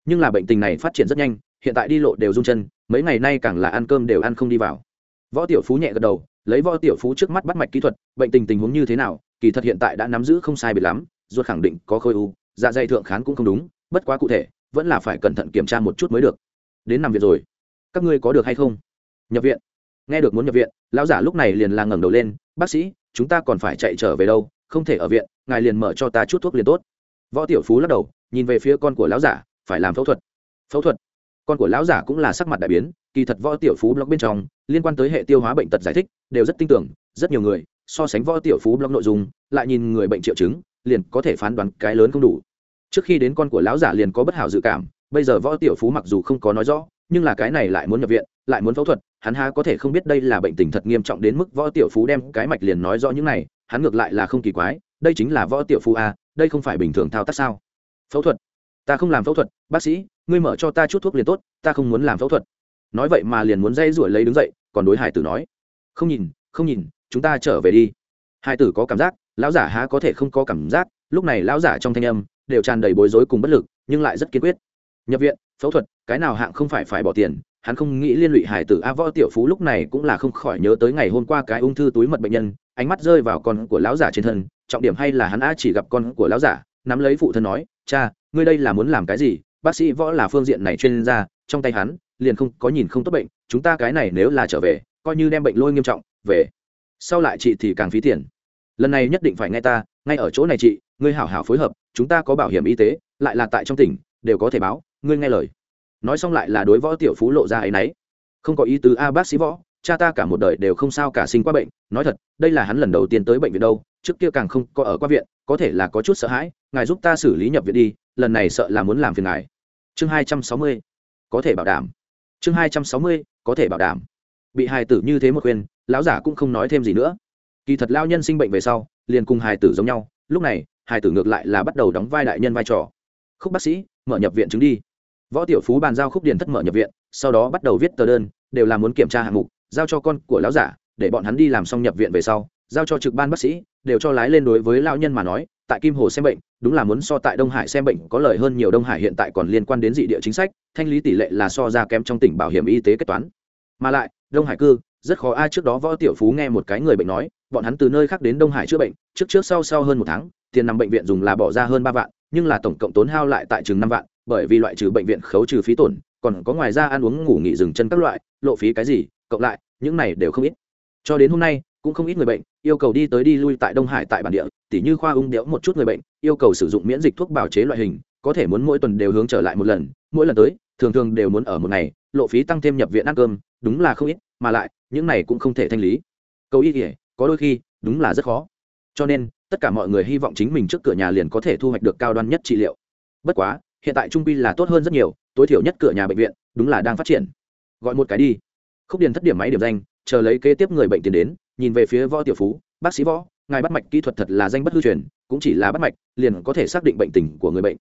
Nhưng là bệnh tình này phát triển rất nhanh, hiện tại đi lộ đều rung chân, mấy ngày nay càng là ăn cơm đều ăn không đi vào. Võ tiểu phú nhẹ gật đầu, lấy võ tiểu phú trước mắt bắt mạch kỹ thuật, bệnh tình tình huống như thế nào, kỳ thật hiện tại đã nắm giữ không sai biệt lắm, ruột khẳng định có khối u dạ dày thượng khán cũng không đúng, bất quá cụ thể, vẫn là phải cẩn thận kiểm tra một chút mới được. Đến nằm viện rồi, các ngươi có được hay không? Nhập viện. Nghe được muốn nhập viện, lão giả lúc này liền là ngẩng đầu lên, bác sĩ, chúng ta còn phải chạy trở về đâu, không thể ở viện, ngài liền mở cho ta chút thuốc liền tốt. Võ tiểu phú lắc đầu, nhìn về phía con của lão giả, phải làm phẫu thuật. Phẫu thuật? Con của lão giả cũng là sắc mặt đại biến, kỳ thật võ tiểu phú blog bên trong, liên quan tới hệ tiêu hóa bệnh tật giải thích, đều rất tin tưởng, rất nhiều người, so sánh võ tiểu phú blog nội dung, lại nhìn người bệnh triệu chứng, liền có thể phán đoán cái lớn không đủ. Trước khi đến con của lão giả liền có bất hảo dự cảm, bây giờ võ tiểu phú mặc dù không có nói rõ nhưng là cái này lại muốn nhập viện, lại muốn phẫu thuật, hắn há có thể không biết đây là bệnh tình thật nghiêm trọng đến mức võ tiểu phú đem cái mạch liền nói rõ những này, hắn ngược lại là không kỳ quái, đây chính là võ tiểu phú a đây không phải bình thường thao tác sao? Phẫu thuật? Ta không làm phẫu thuật, bác sĩ, ngươi mở cho ta chút thuốc liền tốt, ta không muốn làm phẫu thuật. Nói vậy mà liền muốn dây ruổi lấy đứng dậy, còn đối hải tử nói. Không nhìn không nhìn, chúng ta trở về đi. Hải tử có cảm giác, lão giả há có thể không có cảm giác, lúc này lão giả trong thanh âm đều tràn đầy bối rối cùng bất lực, nhưng lại rất kiên quyết. Nhập viện phẫu thuật, cái nào hạng không phải phải bỏ tiền, hắn không nghĩ liên lụy hải tử. A, võ tiểu phú lúc này cũng là không khỏi nhớ tới ngày hôm qua cái ung thư túi mật bệnh nhân, ánh mắt rơi vào con của lão giả trên thân, trọng điểm hay là hắn a chỉ gặp con của lão giả, nắm lấy phụ thân nói, cha, ngươi đây là muốn làm cái gì? Bác sĩ võ là phương diện này chuyên gia, trong tay hắn, liền không có nhìn không tốt bệnh, chúng ta cái này nếu là trở về, coi như đem bệnh lôi nghiêm trọng, về. Sau lại chị thì càng phí tiền. Lần này nhất định phải nghe ta, ngay ở chỗ này chị, ngươi hảo hảo phối hợp, chúng ta có bảo hiểm y tế, lại là tại trong tỉnh, đều có thể báo ngươi nghe lời. Nói xong lại là đối võ tiểu phú lộ ra ấy nấy không có ý tứ a, bác sĩ võ, cha ta cả một đời đều không sao cả sinh qua bệnh. Nói thật, đây là hắn lần đầu tiên tới bệnh viện đâu, trước kia càng không có ở qua viện, có thể là có chút sợ hãi. Ngài giúp ta xử lý nhập viện đi, lần này sợ là muốn làm phiền ngài. Chương hai trăm sáu mươi, có thể bảo đảm. Chương hai trăm sáu mươi, có thể bảo đảm. Bị hài tử như thế một khuyên, lão giả cũng không nói thêm gì nữa. Kỳ thật lao nhân sinh bệnh về sau, liền cùng hài tử giống nhau. Lúc này, hài tử ngược lại là bắt đầu đóng vai đại nhân vai trò. Khúc bác sĩ, mở nhập viện chứng đi võ tiểu phú bàn giao khúc điền thất mở nhập viện, sau đó bắt đầu viết tờ đơn, đều là muốn kiểm tra hạng mục, giao cho con của lão giả, để bọn hắn đi làm xong nhập viện về sau, giao cho trực ban bác sĩ, đều cho lái lên đối với lão nhân mà nói, tại kim hồ xem bệnh, đúng là muốn so tại đông hải xem bệnh có lợi hơn nhiều, đông hải hiện tại còn liên quan đến dị địa chính sách, thanh lý tỷ lệ là so ra kém trong tỉnh bảo hiểm y tế kết toán. Mà lại, đông hải cư, rất khó ai trước đó võ tiểu phú nghe một cái người bệnh nói, bọn hắn từ nơi khác đến đông hải chữa bệnh, trước trước sau sau hơn một tháng, tiền nằm bệnh viện dùng là bỏ ra hơn ba vạn, nhưng là tổng cộng tốn hao lại tại chừng năm vạn bởi vì loại trừ bệnh viện khấu trừ phí tổn, còn có ngoài ra ăn uống, ngủ nghỉ, dừng chân các loại, lộ phí cái gì, cộng lại, những này đều không ít. Cho đến hôm nay, cũng không ít người bệnh yêu cầu đi tới đi lui tại đông hải tại bản địa, tỉ như khoa ung đẽo một chút người bệnh, yêu cầu sử dụng miễn dịch thuốc bào chế loại hình, có thể muốn mỗi tuần đều hướng trở lại một lần, mỗi lần tới, thường thường đều muốn ở một ngày, lộ phí tăng thêm nhập viện ăn cơm, đúng là không ít, mà lại, những này cũng không thể thanh lý. Cầu y kỉa có đôi khi, đúng là rất khó. Cho nên, tất cả mọi người hy vọng chính mình trước cửa nhà liền có thể thu hoạch được cao đoan nhất trị liệu. Bất quá hiện tại trung quy là tốt hơn rất nhiều, tối thiểu nhất cửa nhà bệnh viện, đúng là đang phát triển. Gọi một cái đi. Khúc điền thất điểm máy điểm danh, chờ lấy kế tiếp người bệnh tiền đến, nhìn về phía võ tiểu phú, bác sĩ võ, ngài bắt mạch kỹ thuật thật là danh bất hư truyền, cũng chỉ là bắt mạch, liền có thể xác định bệnh tình của người bệnh.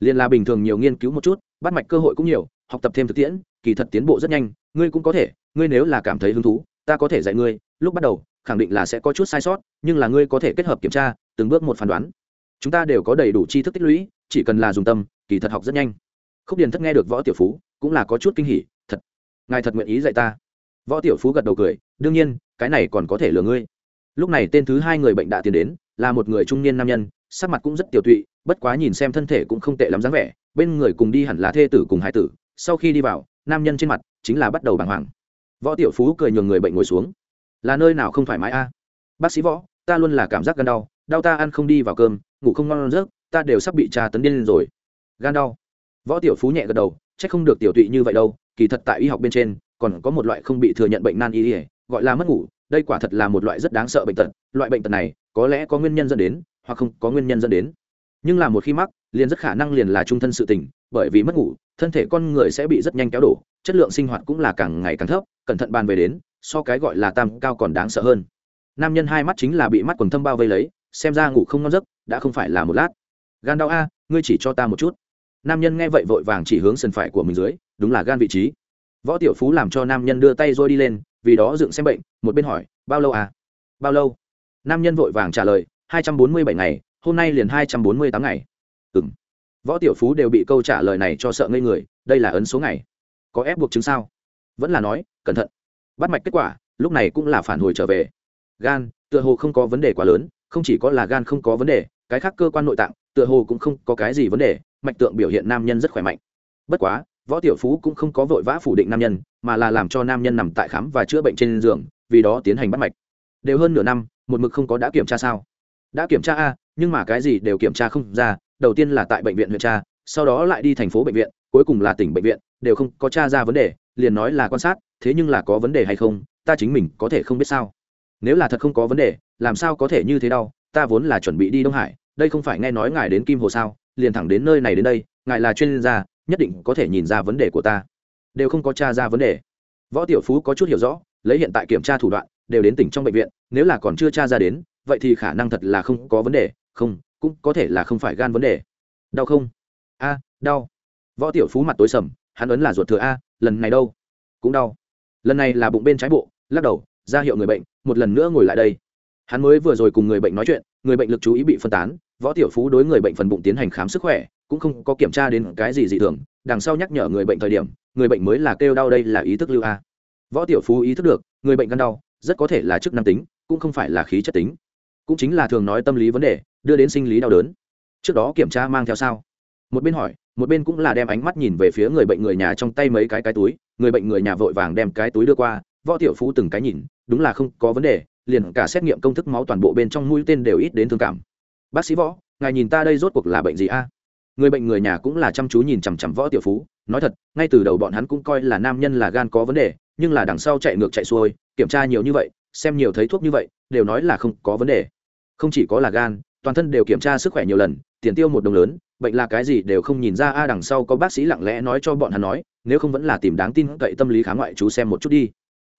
Liền là bình thường nhiều nghiên cứu một chút, bắt mạch cơ hội cũng nhiều, học tập thêm thực tiễn, kỳ thật tiến bộ rất nhanh, ngươi cũng có thể, ngươi nếu là cảm thấy hứng thú, ta có thể dạy ngươi, lúc bắt đầu, khẳng định là sẽ có chút sai sót, nhưng là ngươi có thể kết hợp kiểm tra, từng bước một phán đoán. Chúng ta đều có đầy đủ tri thức tích lũy, chỉ cần là dùng tâm kỳ thật học rất nhanh. Khúc điền thất nghe được võ tiểu phú, cũng là có chút kinh hỉ, thật, ngài thật nguyện ý dạy ta? Võ tiểu phú gật đầu cười, đương nhiên, cái này còn có thể lừa ngươi. Lúc này tên thứ hai người bệnh đã tiến đến, là một người trung niên nam nhân, sắc mặt cũng rất tiểu tụy, bất quá nhìn xem thân thể cũng không tệ lắm dáng vẻ, bên người cùng đi hẳn là thê tử cùng hai tử. Sau khi đi vào, nam nhân trên mặt chính là bắt đầu bàng hoàng. Võ tiểu phú cười nhường người bệnh ngồi xuống. Là nơi nào không thoải mái a? À, bác sĩ võ, ta luôn là cảm giác gan đau đau ta ăn không đi vào cơm, ngủ không ngon giấc, ta đều sắp bị tra tấn điên rồi gan đau. Võ tiểu phú nhẹ gật đầu c h ắ c không được tiểu tụy như vậy đâu, kỳ thật tại y học bên trên, còn có một loại không bị thừa nhận bệnh nan y ỉa gọi là mất ngủ, đây quả thật là một loại rất đáng sợ bệnh tật, loại bệnh tật này, có lẽ có nguyên nhân dẫn đến, hoặc không có nguyên nhân dẫn đến. Nhưng là một khi mắc, liền rất khả năng liền là trung thân sự tình, bởi vì mất ngủ, thân thể con người sẽ bị rất nhanh kéo đổ, chất lượng sinh hoạt cũng là càng ngày càng thấp, cẩn thận bàn về đến, so cái gọi là tam cao còn đáng sợ hơn. Nam nhân hai mắt chính là bị mắt quần thâm bao vây lấy, xem ra ngủ không ngon giấc, đã không phải là một lát. Gan đau a, ngươi chỉ cho ta một chút nam nhân nghe vậy vội vàng chỉ hướng sân phải của mình dưới, đúng là gan vị trí. Võ tiểu phú làm cho nam nhân đưa tay rồi đi lên, vì đó dựng xem bệnh, một bên hỏi, bao lâu à? Bao lâu? Nam nhân vội vàng trả lời, hai trăm bốn mươi bảy ngày, hôm nay liền hai trăm bốn mươi tám ngày. Ừ m võ tiểu phú đều bị câu trả lời này cho sợ ngây người, đây là ấn số ngày. Có ép buộc chứng sao? Vẫn là nói, cẩn thận. Bắt mạch kết quả, lúc này cũng là phản hồi trở về. Gan, tựa hồ không có vấn đề quá lớn, không chỉ có là gan không có vấn đề, cái khác cơ quan nội tạng, tựa hồ cũng không có cái gì vấn đề mạch tượng biểu hiện nam nhân rất khỏe mạnh. Bất quá, võ tiểu phú cũng không có vội vã phủ định nam nhân, mà là làm cho nam nhân nằm tại khám và chữa bệnh trên giường, vì đó tiến hành bắt mạch. Đều hơn nửa năm, một mực không có đã kiểm tra sao? Đã kiểm tra a, nhưng mà cái gì đều kiểm tra không ra, đầu tiên là tại bệnh viện huyện tra, sau đó lại đi thành phố bệnh viện, cuối cùng là tỉnh bệnh viện, đều không có tra ra vấn đề, liền nói là quan sát, thế nhưng là có vấn đề hay không, ta chính mình có thể không biết sao? Nếu là thật không có vấn đề, làm sao có thể như thế đâu, ta vốn là chuẩn bị đi đông hải, đây không phải nghe nói ngài đến kim hồ sao? Liền thẳng đến nơi này đến đây, ngài là chuyên gia, nhất định có thể nhìn ra vấn đề của ta. Đều không có t r a ra vấn đề. Võ tiểu phú có chút hiểu rõ, lấy hiện tại kiểm tra thủ đoạn, đều đến tỉnh trong bệnh viện, nếu là còn chưa t r a ra đến, vậy thì khả năng thật là không có vấn đề, không, cũng có thể là không phải gan vấn đề. Đau không? A, đau. Võ tiểu phú mặt tối sầm, hắn ấn là ruột thừa a, lần này đâu? Cũng đau. Lần này là bụng bên trái bộ, lắc đầu, ra hiệu người bệnh, một lần nữa ngồi lại đây. Hắn mới vừa rồi cùng người bệnh nói chuyện, người bệnh lực chú ý bị phân tán võ tiểu phú đối người bệnh phần bụng tiến hành khám sức khỏe, cũng không có kiểm tra đến cái gì dị thường, đằng sau nhắc nhở người bệnh thời điểm, người bệnh mới là kêu đau đây là ý thức lưu a. Võ tiểu phú ý thức được, người bệnh gan đau, rất có thể là chức năng tính, cũng không phải là khí chất tính. Cũng chính là thường nói tâm lý vấn đề, đưa đến sinh lý đau đớn. Trước đó kiểm tra mang theo sao? Một bên hỏi, một bên cũng là đem ánh mắt nhìn về phía người bệnh người nhà trong tay mấy cái cái túi, người bệnh người nhà vội vàng đem cái túi đưa qua, võ tiểu phú từng cái nhìn, đúng là không có vấn đề, liền cả xét nghiệm công thức máu toàn bộ bên trong mũi tên đều ít đến thương cảm bác sĩ võ, ngài nhìn ta đây rốt cuộc là bệnh gì a? Người bệnh người nhà cũng là chăm chú nhìn chằm chằm võ tiểu phú, nói thật, ngay từ đầu bọn hắn cũng coi là nam nhân là gan có vấn đề, nhưng là đằng sau chạy ngược chạy xuôi, kiểm tra nhiều như vậy, xem nhiều thấy thuốc như vậy, đều nói là không có vấn đề. Không chỉ có là gan, toàn thân đều kiểm tra sức khỏe nhiều lần, tiền tiêu một đồng lớn, bệnh là cái gì đều không nhìn ra a, đằng sau có bác sĩ lặng lẽ nói cho bọn hắn nói, nếu không vẫn là tìm đáng tin cậy tâm lý khá ngoại chú xem một chút đi.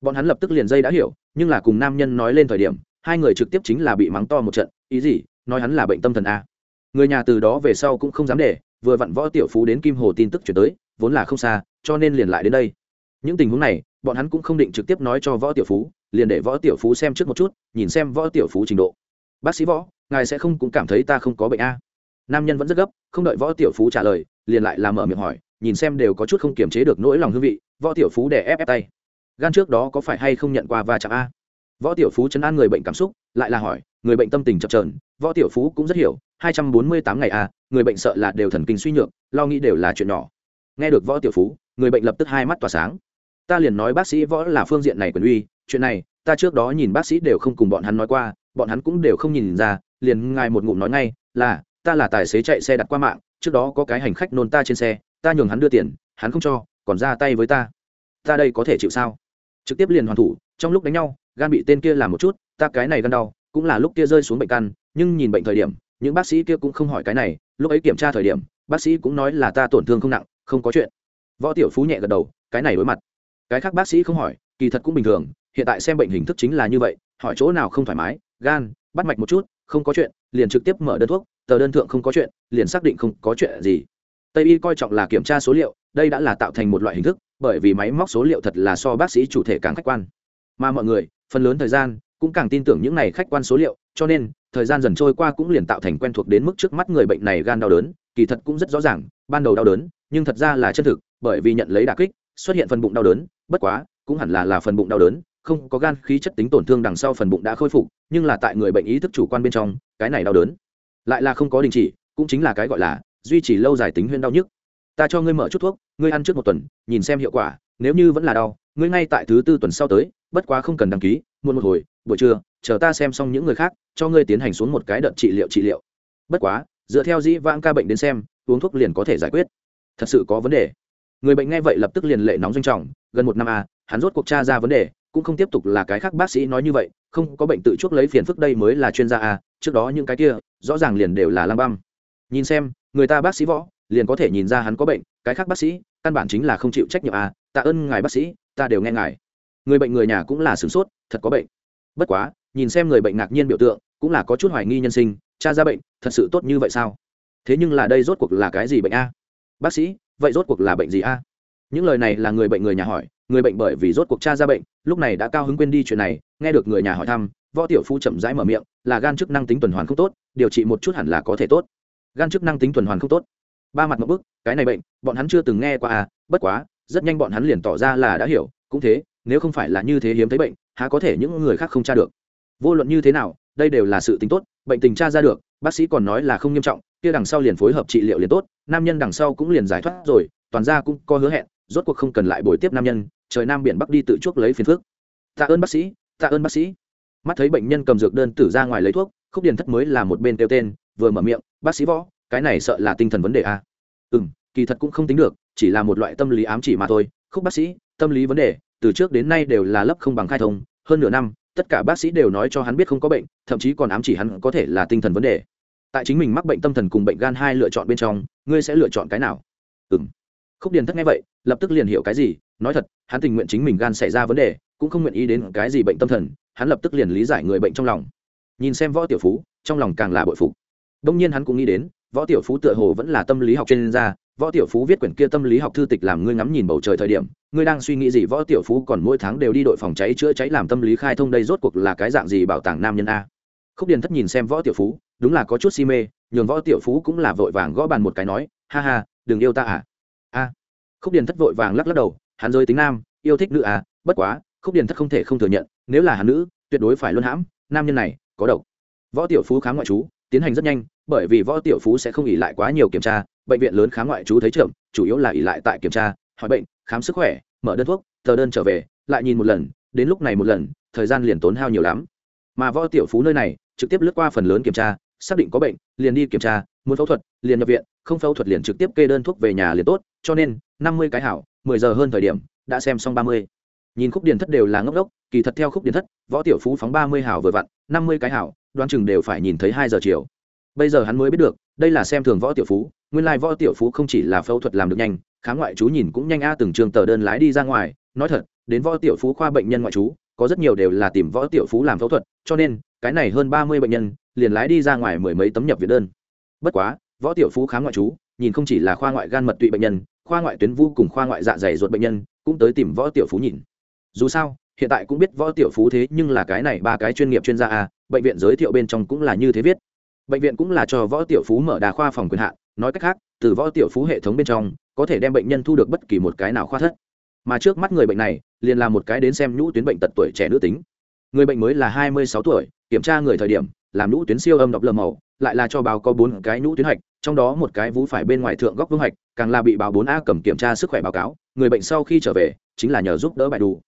Bọn hắn lập tức liền dây đã hiểu, nhưng là cùng nam nhân nói lên thời điểm, hai người trực tiếp chính là bị mắng to một trận, ý gì? Nói hắn là bệnh tâm thần a. Người nhà từ đó về sau cũng không dám để, vừa vặn võ tiểu phú đến kim hồ tin tức chuyển tới, vốn là không xa, cho nên liền lại đến đây. Những tình huống này, bọn hắn cũng không định trực tiếp nói cho võ tiểu phú, liền để võ tiểu phú xem trước một chút, nhìn xem võ tiểu phú trình độ. Bác sĩ võ, ngài sẽ không cũng cảm thấy ta không có bệnh a. Nam nhân vẫn rất gấp, không đợi võ tiểu phú trả lời, liền lại làm mở miệng hỏi, nhìn xem đều có chút không kiềm chế được nỗi lòng hương vị, võ tiểu phú đè ép ép tay. Gan trước đó có phải hay không nhận qua va chạm a? Võ tiểu phú chấn an người bệnh cảm xúc, lại là hỏi người bệnh tâm tình chập trờn võ tiểu phú cũng rất hiểu, hai trăm bốn mươi tám ngày a người bệnh sợ là đều thần kinh suy nhược, lo nghĩ đều là chuyện nhỏ. Nghe được võ tiểu phú, người bệnh lập tức hai mắt tỏa sáng. Ta liền nói bác sĩ võ là phương diện này quyền uy, chuyện này, ta trước đó nhìn bác sĩ đều không cùng bọn hắn nói qua, bọn hắn cũng đều không nhìn ra, liền ngài một ngụm nói ngay, là, ta là tài xế chạy xe đặt qua mạng, trước đó có cái hành khách nôn ta trên xe, ta nhường hắn đưa tiền, hắn không cho, còn ra tay với ta. Ta đây có thể chịu sao? Trực tiếp liền hoàn thủ, trong lúc đánh nhau, gan bị tên kia làm một chút, ta cái này gan đau cũng là lúc kia rơi xuống bệnh căn, nhưng nhìn bệnh thời điểm, những bác sĩ kia cũng không hỏi cái này, lúc ấy kiểm tra thời điểm, bác sĩ cũng nói là ta tổn thương không nặng, không có chuyện. Võ tiểu phú nhẹ gật đầu, cái này đối mặt. Cái khác bác sĩ không hỏi, kỳ thật cũng bình thường, hiện tại xem bệnh hình thức chính là như vậy, hỏi chỗ nào không thoải mái, gan, bắt mạch một chút, không có chuyện, liền trực tiếp mở đơn thuốc, tờ đơn thượng không có chuyện, liền xác định không có chuyện gì. Tây y coi trọng là kiểm tra số liệu, đây đã là tạo thành một loại hình thức, bởi vì máy móc số liệu thật là so bác sĩ chủ thể càng khách quan. Mà mọi người, phần lớn thời gian cũng càng tin tưởng những này khách quan số liệu, cho nên, thời gian dần trôi qua cũng liền tạo thành quen thuộc đến mức trước mắt người bệnh này gan đau đớn, kỳ thật cũng rất rõ ràng, ban đầu đau đớn, nhưng thật ra là chân thực, bởi vì nhận lấy đà kích, xuất hiện phần bụng đau đớn, bất quá, cũng hẳn là là phần bụng đau đớn, không có gan khí chất tính tổn thương đằng sau phần bụng đã khôi phục, nhưng là tại người bệnh ý thức chủ quan bên trong, cái này đau đớn, lại là không có đình chỉ, cũng chính là cái gọi là duy trì lâu dài tính huyên đau nhức. Ta cho ngươi mở chút thuốc, ngươi ăn trước một tuần, nhìn xem hiệu quả, nếu như vẫn là đau, ngươi ngay tại thứ tư tuần sau tới, bất quá không cần đăng ký, muộn một hồi buổi trưa, chờ ta xem xong những người khác, cho ngươi tiến hành xuống một cái đợt trị liệu trị liệu. Bất quá, dựa theo dĩ vãng ca bệnh đến xem, uống thuốc liền có thể giải quyết. Thật sự có vấn đề. Người bệnh nghe vậy lập tức liền lệ nóng doanh trọng, gần một năm a hắn rốt cuộc tra ra vấn đề, cũng không tiếp tục là cái khác bác sĩ nói như vậy, không có bệnh tự chuốc lấy phiền phức đây mới là chuyên gia a trước đó những cái kia, rõ ràng liền đều là lăng băm. Nhìn xem, người ta bác sĩ võ, liền có thể nhìn ra hắn có bệnh, cái khác bác sĩ, căn bản chính là không chịu trách nhiệm a tạ ơn ngài bác sĩ, ta đều nghe ngài. Người bệnh người nhà cũng là sửng sốt, thật có bệnh bất quá, nhìn xem người bệnh ngạc nhiên biểu tượng, cũng là có chút hoài nghi nhân sinh, cha ra bệnh, thật sự tốt như vậy sao? Thế nhưng là đây rốt cuộc là cái gì bệnh a? Bác sĩ, vậy rốt cuộc là bệnh gì a? Những lời này là người bệnh người nhà hỏi, người bệnh bởi vì rốt cuộc cha ra bệnh, lúc này đã cao hứng quên đi chuyện này, nghe được người nhà hỏi thăm, võ tiểu phu chậm rãi mở miệng, là gan chức năng tính tuần hoàn không tốt, điều trị một chút hẳn là có thể tốt. Gan chức năng tính tuần hoàn không tốt. Ba mặt một bức, cái này bệnh, bọn hắn chưa từng nghe qua à bất quá, rất nhanh bọn hắn liền tỏ ra là đã hiểu, cũng thế, nếu không phải là như thế hiếm thấy bệnh há có thể những người khác không tra được. Vô luận như thế nào, đây đều là sự tính tốt, bệnh tình tra ra được, bác sĩ còn nói là không nghiêm trọng, kia đằng sau liền phối hợp trị liệu liền tốt, nam nhân đằng sau cũng liền giải thoát rồi, toàn ra cũng có hứa hẹn, rốt cuộc không cần lại bồi tiếp nam nhân, trời nam biển bắc đi tự chuốc lấy phiền phước tạ ơn bác sĩ, tạ ơn bác sĩ. Mắt thấy bệnh nhân cầm dược đơn tử ra ngoài lấy thuốc, khúc điền thất mới là một bên kêu tên, vừa mở miệng, bác sĩ võ, cái này sợ là tinh thần vấn đề à? ừ m kỳ thật cũng không tính được, chỉ là một loại tâm lý ám chỉ mà thôi. Khúc bác sĩ, tâm lý vấn đề, từ trước đến nay đều là lấp không bằng khai thông hơn nửa năm, tất cả bác sĩ đều nói cho hắn biết không có bệnh, thậm chí còn ám chỉ hắn có thể là tinh thần vấn đề. Tại chính mình mắc bệnh tâm thần cùng bệnh gan hai lựa chọn bên trong, ngươi sẽ lựa chọn cái nào? Ừ m khúc điền thất nghe vậy, lập tức liền hiểu cái gì, nói thật, hắn tình nguyện chính mình gan xảy ra vấn đề, cũng không nguyện ý đến cái gì bệnh tâm thần, hắn lập tức liền lý giải người bệnh trong lòng. Nhìn xem võ tiểu phú, trong lòng càng là bội phục. Đông nhiên hắn cũng nghĩ đến, võ tiểu phú tựa hồ vẫn là tâm lý học chuyên gia võ tiểu phú viết quyển kia tâm lý học thư tịch làm ngươi ngắm nhìn bầu trời thời điểm, ngươi đang suy nghĩ gì? Võ tiểu phú còn mỗi tháng đều đi đội phòng cháy chữa cháy làm tâm lý khai thông đây rốt cuộc là cái dạng gì bảo tàng nam nhân a? Khúc điền thất nhìn xem võ tiểu phú, đúng là có chút si mê, nhường võ tiểu phú cũng là vội vàng gõ bàn một cái nói, ha ha, đừng yêu ta à? A. Khúc điền thất vội vàng lắc lắc đầu, hắn rơi tính nam, yêu thích nữ à? Bất quá, khúc điền thất không thể không thừa nhận, nếu là hắn nữ, tuyệt đối phải luôn hãm, nam nhân này có độc. Võ tiểu phú khám ngoại trú, tiến hành rất nhanh, bởi vì võ tiểu phú sẽ không ỉ lại quá nhiều kiểm tra bệnh viện lớn khám ngoại trú thấy trưởng, chủ yếu là ỉ lại tại kiểm tra hỏi bệnh khám sức khỏe mở đơn thuốc tờ đơn trở về lại nhìn một lần đến lúc này một lần thời gian liền tốn hao nhiều lắm. Mà võ tiểu phú nơi này trực tiếp lướt qua phần lớn kiểm tra xác định có bệnh liền đi kiểm tra muốn phẫu thuật liền nhập viện không phẫu thuật liền trực tiếp kê đơn thuốc về nhà liền tốt cho nên năm mươi cái hảo mười giờ hơn thời điểm đã xem xong ba mươi. Nhìn khúc điền thất đều là ngốc ngốc kỳ thật theo khúc điền thất võ tiểu phú phóng ba mươi hảo vừa vặn năm mươi cái hảo đoán chừng đều phải nhìn thấy hai giờ chiều bây giờ hắn mới biết được, đây là xem thường võ tiểu phú, nguyên lai võ tiểu phú không chỉ là phẫu thuật làm được nhanh, khá ngoại chú nhìn cũng nhanh a, từng trường tờ đơn lái đi ra ngoài. Nói thật, đến võ tiểu phú khoa bệnh nhân ngoại chú có rất nhiều đều là tìm võ tiểu phú làm phẫu thuật, cho nên, cái này hơn ba mươi bệnh nhân, liền lái đi ra ngoài mười mấy tấm nhập viện đơn. Bất quá, võ tiểu phú khá ngoại chú nhìn không chỉ là khoa ngoại gan mật tụy bệnh nhân, khoa ngoại tuyến vu cùng khoa ngoại dạ dày ruột bệnh nhân, cũng tới tìm võ tiểu phú nhìn. Dù sao, hiện tại cũng biết võ tiểu phú thế nhưng là cái này ba cái chuyên nghiệp chuyên gia a, bệnh viện giới thiệu bên trong cũng là như thế viết bệnh viện cũng là cho võ tiểu phú mở đà khoa phòng quyền hạn, nói cách khác, từ võ tiểu phú hệ thống bên trong, có thể đem bệnh nhân thu được bất kỳ một cái nào khoa thất. Mà trước mắt người bệnh này, liền là một cái đến xem nhũ tuyến bệnh tật tuổi trẻ nữ tính. Người bệnh mới là hai mươi sáu tuổi, kiểm tra người thời điểm, làm nhũ tuyến siêu âm độc lờ màu, lại là cho báo có bốn cái nhũ tuyến hạch, trong đó một cái vú phải bên ngoài thượng góc vương hạch, càng là bị báo bốn a cầm kiểm tra sức khỏe báo cáo, người bệnh sau khi trở về, chính là nhờ giúp đỡ bài đủ.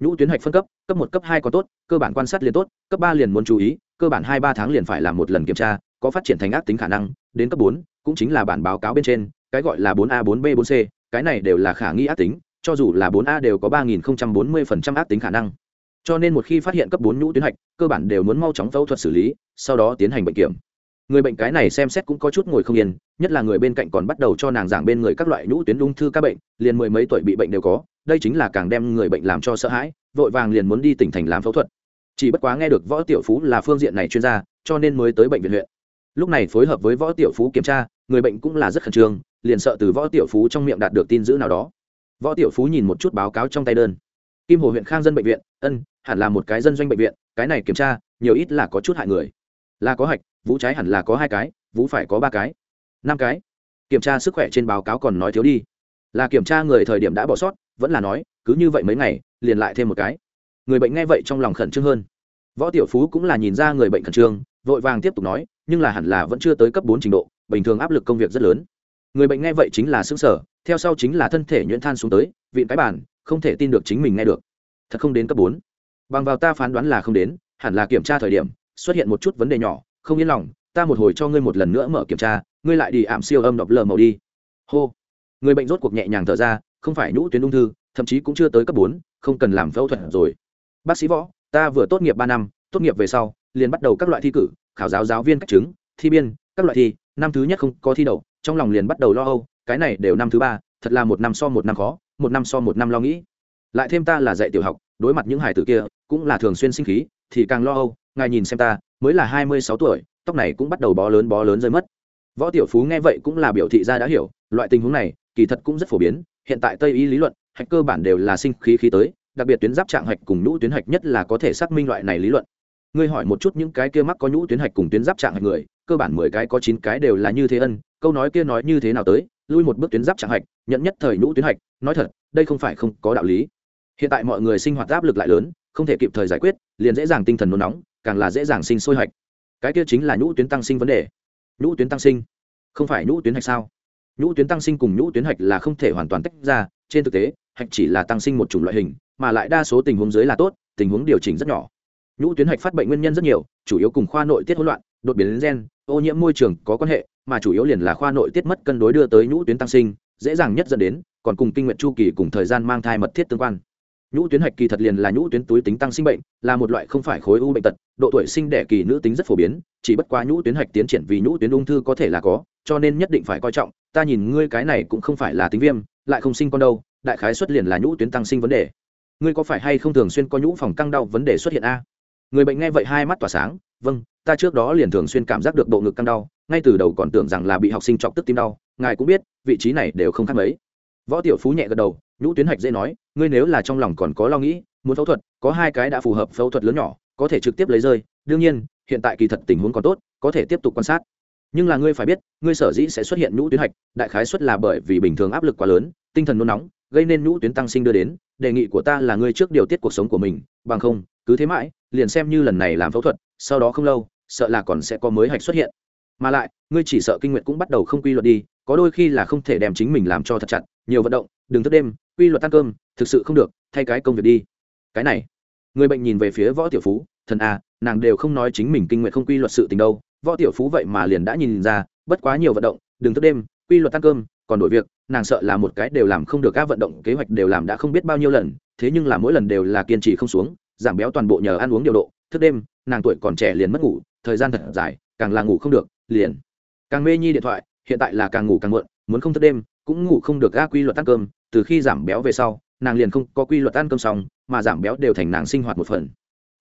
Nhũ tuyến hạch phân cấp cấp một, cấp hai có tốt, cơ bản quan sát liền tốt, cấp ba liền muốn chú ý cơ bản hai ba tháng liền phải làm một lần kiểm tra, có phát triển thành ác tính khả năng, đến cấp bốn, cũng chính là bản báo cáo bên trên, cái gọi là bốn a, bốn b, bốn c, cái này đều là khả nghi ác tính, cho dù là bốn a đều có ba nghìn bốn mươi phần trăm ác tính khả năng. Cho nên một khi phát hiện cấp bốn nhũ tuyến hạch, cơ bản đều muốn mau chóng phẫu thuật xử lý, sau đó tiến hành bệnh kiểm. Người bệnh cái này xem xét cũng có chút ngồi không yên, nhất là người bên cạnh còn bắt đầu cho nàng giảng bên người các loại nhũ tuyến ung thư các bệnh, liền mười mấy tuổi bị bệnh đều có, đây chính là càng đem người bệnh làm cho sợ hãi, vội vàng liền muốn đi tỉnh thành làm phẫu thuật chỉ bất quá nghe được võ tiểu phú là phương diện này chuyên gia, cho nên mới tới bệnh viện huyện. Lúc này phối hợp với võ tiểu phú kiểm tra, người bệnh cũng là rất khẩn trương, liền sợ từ võ tiểu phú trong miệng đạt được tin dữ nào đó. Võ tiểu phú nhìn một chút báo cáo trong tay đơn. Kim hồ huyện khang dân bệnh viện, ân, hẳn là một cái dân doanh bệnh viện, cái này kiểm tra, nhiều ít là có chút hại người. Là có hạch, vũ trái hẳn là có hai cái, vũ phải có ba cái. Năm cái. Kiểm tra sức khỏe trên báo cáo còn nói thiếu đi. Là kiểm tra người thời điểm đã bỏ sót, vẫn là nói, cứ như vậy mấy ngày, liền lại thêm một cái. Người bệnh nghe vậy trong lòng khẩn trương hơn võ tiểu phú cũng là nhìn ra người bệnh khẩn trương, vội vàng tiếp tục nói, nhưng là hẳn là vẫn chưa tới cấp bốn trình độ, bình thường áp lực công việc rất lớn. Người bệnh nghe vậy chính là xứng sở theo sau chính là thân thể nhuyễn than xuống tới, vịn cái bàn, không thể tin được chính mình nghe được. Thật không đến cấp bốn. Bằng vào ta phán đoán là không đến, hẳn là kiểm tra thời điểm, xuất hiện một chút vấn đề nhỏ, không yên lòng, ta một hồi cho ngươi một lần nữa mở kiểm tra, ngươi lại đi ảm siêu âm đọc lờ màu đi. Hô. Người bệnh rốt cuộc nhẹ nhàng thở ra, không phải nhũ tuyến ung thư, thậm chí cũng chưa tới cấp bốn, không cần làm phẫu thuật rồi. Bác sĩ võ ta vừa tốt nghiệp ba năm, tốt nghiệp về sau, liền bắt đầu các loại thi cử, khảo giáo giáo viên cách chứng, thi biên, các loại thi, năm thứ nhất không có thi đậu, trong lòng liền bắt đầu lo âu, cái này đều năm thứ ba, thật là một năm so một năm khó, một năm so một năm lo nghĩ. Lại thêm ta là dạy tiểu học, đối mặt những hải tử kia, cũng là thường xuyên sinh khí, thì càng lo âu, ngài nhìn xem ta, mới là hai mươi sáu tuổi, tóc này cũng bắt đầu bó lớn bó lớn rơi mất. Võ tiểu phú nghe vậy cũng là biểu thị ra đã hiểu, loại tình huống này, kỳ thật cũng rất phổ biến, hiện tại tây y lý luận, hạch cơ bản đều là sinh khí khí tới đặc biệt tuyến giáp trạng hạch cùng nhũ tuyến hạch nhất là có thể xác minh loại này lý luận. Ngươi hỏi một chút những cái kia mắc có nhũ tuyến hạch cùng tuyến giáp trạng hạch người, cơ bản mười cái có chín cái đều là như thế ân, câu nói kia nói như thế nào tới, lui một bước tuyến giáp trạng hạch, nhận nhất thời nhũ tuyến hạch, nói thật, đây không phải không có đạo lý. Hiện tại mọi người sinh hoạt áp lực lại lớn, không thể kịp thời giải quyết, liền dễ dàng tinh thần nôn nóng, càng là dễ dàng sinh sôi hạch. Cái kia chính là nhũ tuyến tăng sinh vấn đề. Nhũ tuyến tăng sinh, không phải nhũ tuyến hạch sao? Nhũ tuyến tăng sinh cùng nhũ tuyến hạch là không thể hoàn toàn tách ra, trên thực tế, hạch chỉ là tăng sinh một chủng loại hình mà lại đa số tình huống dưới là tốt, tình huống điều chỉnh rất nhỏ. Nhũ tuyến hạch phát bệnh nguyên nhân rất nhiều, chủ yếu cùng khoa nội tiết hỗn loạn, đột biến gen, ô nhiễm môi trường có quan hệ, mà chủ yếu liền là khoa nội tiết mất cân đối đưa tới nhũ tuyến tăng sinh, dễ dàng nhất dẫn đến, còn cùng kinh nguyện chu kỳ cùng thời gian mang thai mật thiết tương quan. Nhũ tuyến hạch kỳ thật liền là nhũ tuyến túi tính tăng sinh bệnh, là một loại không phải khối u bệnh tật, độ tuổi sinh đẻ kỳ nữ tính rất phổ biến, chỉ bất quá nhũ tuyến hạch tiến triển vì nhũ tuyến ung thư có thể là có, cho nên nhất định phải coi trọng, ta nhìn ngươi cái này cũng không phải là tính viêm, lại không sinh con đâu, đại khái xuất liền là nhũ tuyến tăng sinh vấn đề ngươi có phải hay không thường xuyên có nhũ phòng căng đau vấn đề xuất hiện a? Người bệnh nghe vậy hai mắt tỏa sáng vâng ta trước đó liền thường xuyên cảm giác được bộ ngực căng đau, ngay từ đầu còn tưởng rằng là bị học sinh chọc tức tim đau, ngài cũng biết, vị trí này đều không khác mấy. Võ tiểu phú nhẹ gật đầu, nhũ tuyến hạch dễ nói, ngươi nếu là trong lòng còn có lo nghĩ, muốn phẫu thuật, có hai cái đã phù hợp phẫu thuật lớn nhỏ, có thể trực tiếp lấy rơi, đương nhiên, hiện tại kỳ thật tình huống còn tốt, có thể tiếp tục quan sát. Nhưng là ngươi phải biết, ngươi sở dĩ sẽ xuất hiện nhũ tuyến hạch, đại khái xuất là bởi vì bình thường áp lực quá lớn, tinh thần nôn nóng gây nên nhũ tuyến tăng sinh đưa đến, đề nghị của ta là ngươi trước điều tiết cuộc sống của mình, bằng không, cứ thế mãi, liền xem như lần này làm phẫu thuật, sau đó không lâu, sợ là còn sẽ có mới hạch xuất hiện. Mà lại, ngươi chỉ sợ kinh nguyện cũng bắt đầu không quy luật đi, có đôi khi là không thể đem chính mình làm cho thật chặt, nhiều vận động, đừng thức đêm, quy luật ăn cơm, thực sự không được, thay cái công việc đi. Cái này, người bệnh nhìn về phía võ tiểu phú, thần à nàng đều không nói chính mình kinh nguyện không quy luật sự tình đâu, võ tiểu phú vậy mà liền đã nhìn ra, bất quá nhiều vận động, đừng thức đêm, quy luật ăn cơm, còn đổi việc nàng sợ là một cái đều làm không được, các vận động kế hoạch đều làm đã không biết bao nhiêu lần, thế nhưng là mỗi lần đều là kiên trì không xuống, giảm béo toàn bộ nhờ ăn uống điều độ. Thức đêm, nàng tuổi còn trẻ liền mất ngủ, thời gian thật dài, càng là ngủ không được, liền. Càng mê nhi điện thoại, hiện tại là càng ngủ càng muộn, muốn không thức đêm, cũng ngủ không được ga quy luật ăn cơm. Từ khi giảm béo về sau, nàng liền không có quy luật ăn cơm xong, mà giảm béo đều thành nàng sinh hoạt một phần.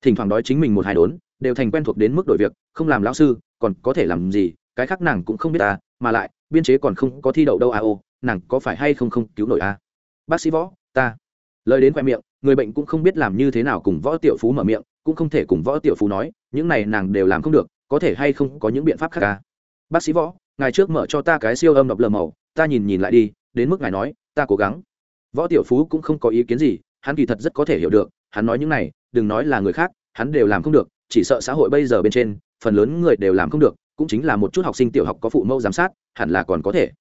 Thỉnh thoảng đói chính mình một hai đốn, đều thành quen thuộc đến mức đổi việc, không làm lão sư, còn có thể làm gì, cái khác nàng cũng không biết ta, mà lại, biên chế còn không có thi đậu đâu à ô nàng có phải hay không không cứu nổi a à? bác sĩ võ, ta. Lời đến khoe miệng, người bệnh cũng không biết làm như thế nào cùng võ tiểu phú mở miệng, cũng không thể cùng võ tiểu phú nói, những này nàng đều làm không được, có thể hay không có những biện pháp khác ca bác sĩ võ ngày trước mở cho ta cái siêu âm độc lờ màu, ta nhìn nhìn lại đi, đến mức ngài nói, ta cố gắng. Võ tiểu phú cũng không có ý kiến gì, hắn kỳ thật rất có thể hiểu được, hắn nói những này, đừng nói là người khác, hắn đều làm không được, chỉ sợ xã hội bây giờ bên trên, phần lớn người đều làm không được, cũng chính là một chút học sinh tiểu học có phụ mẫu giám sát, hẳn là còn có thể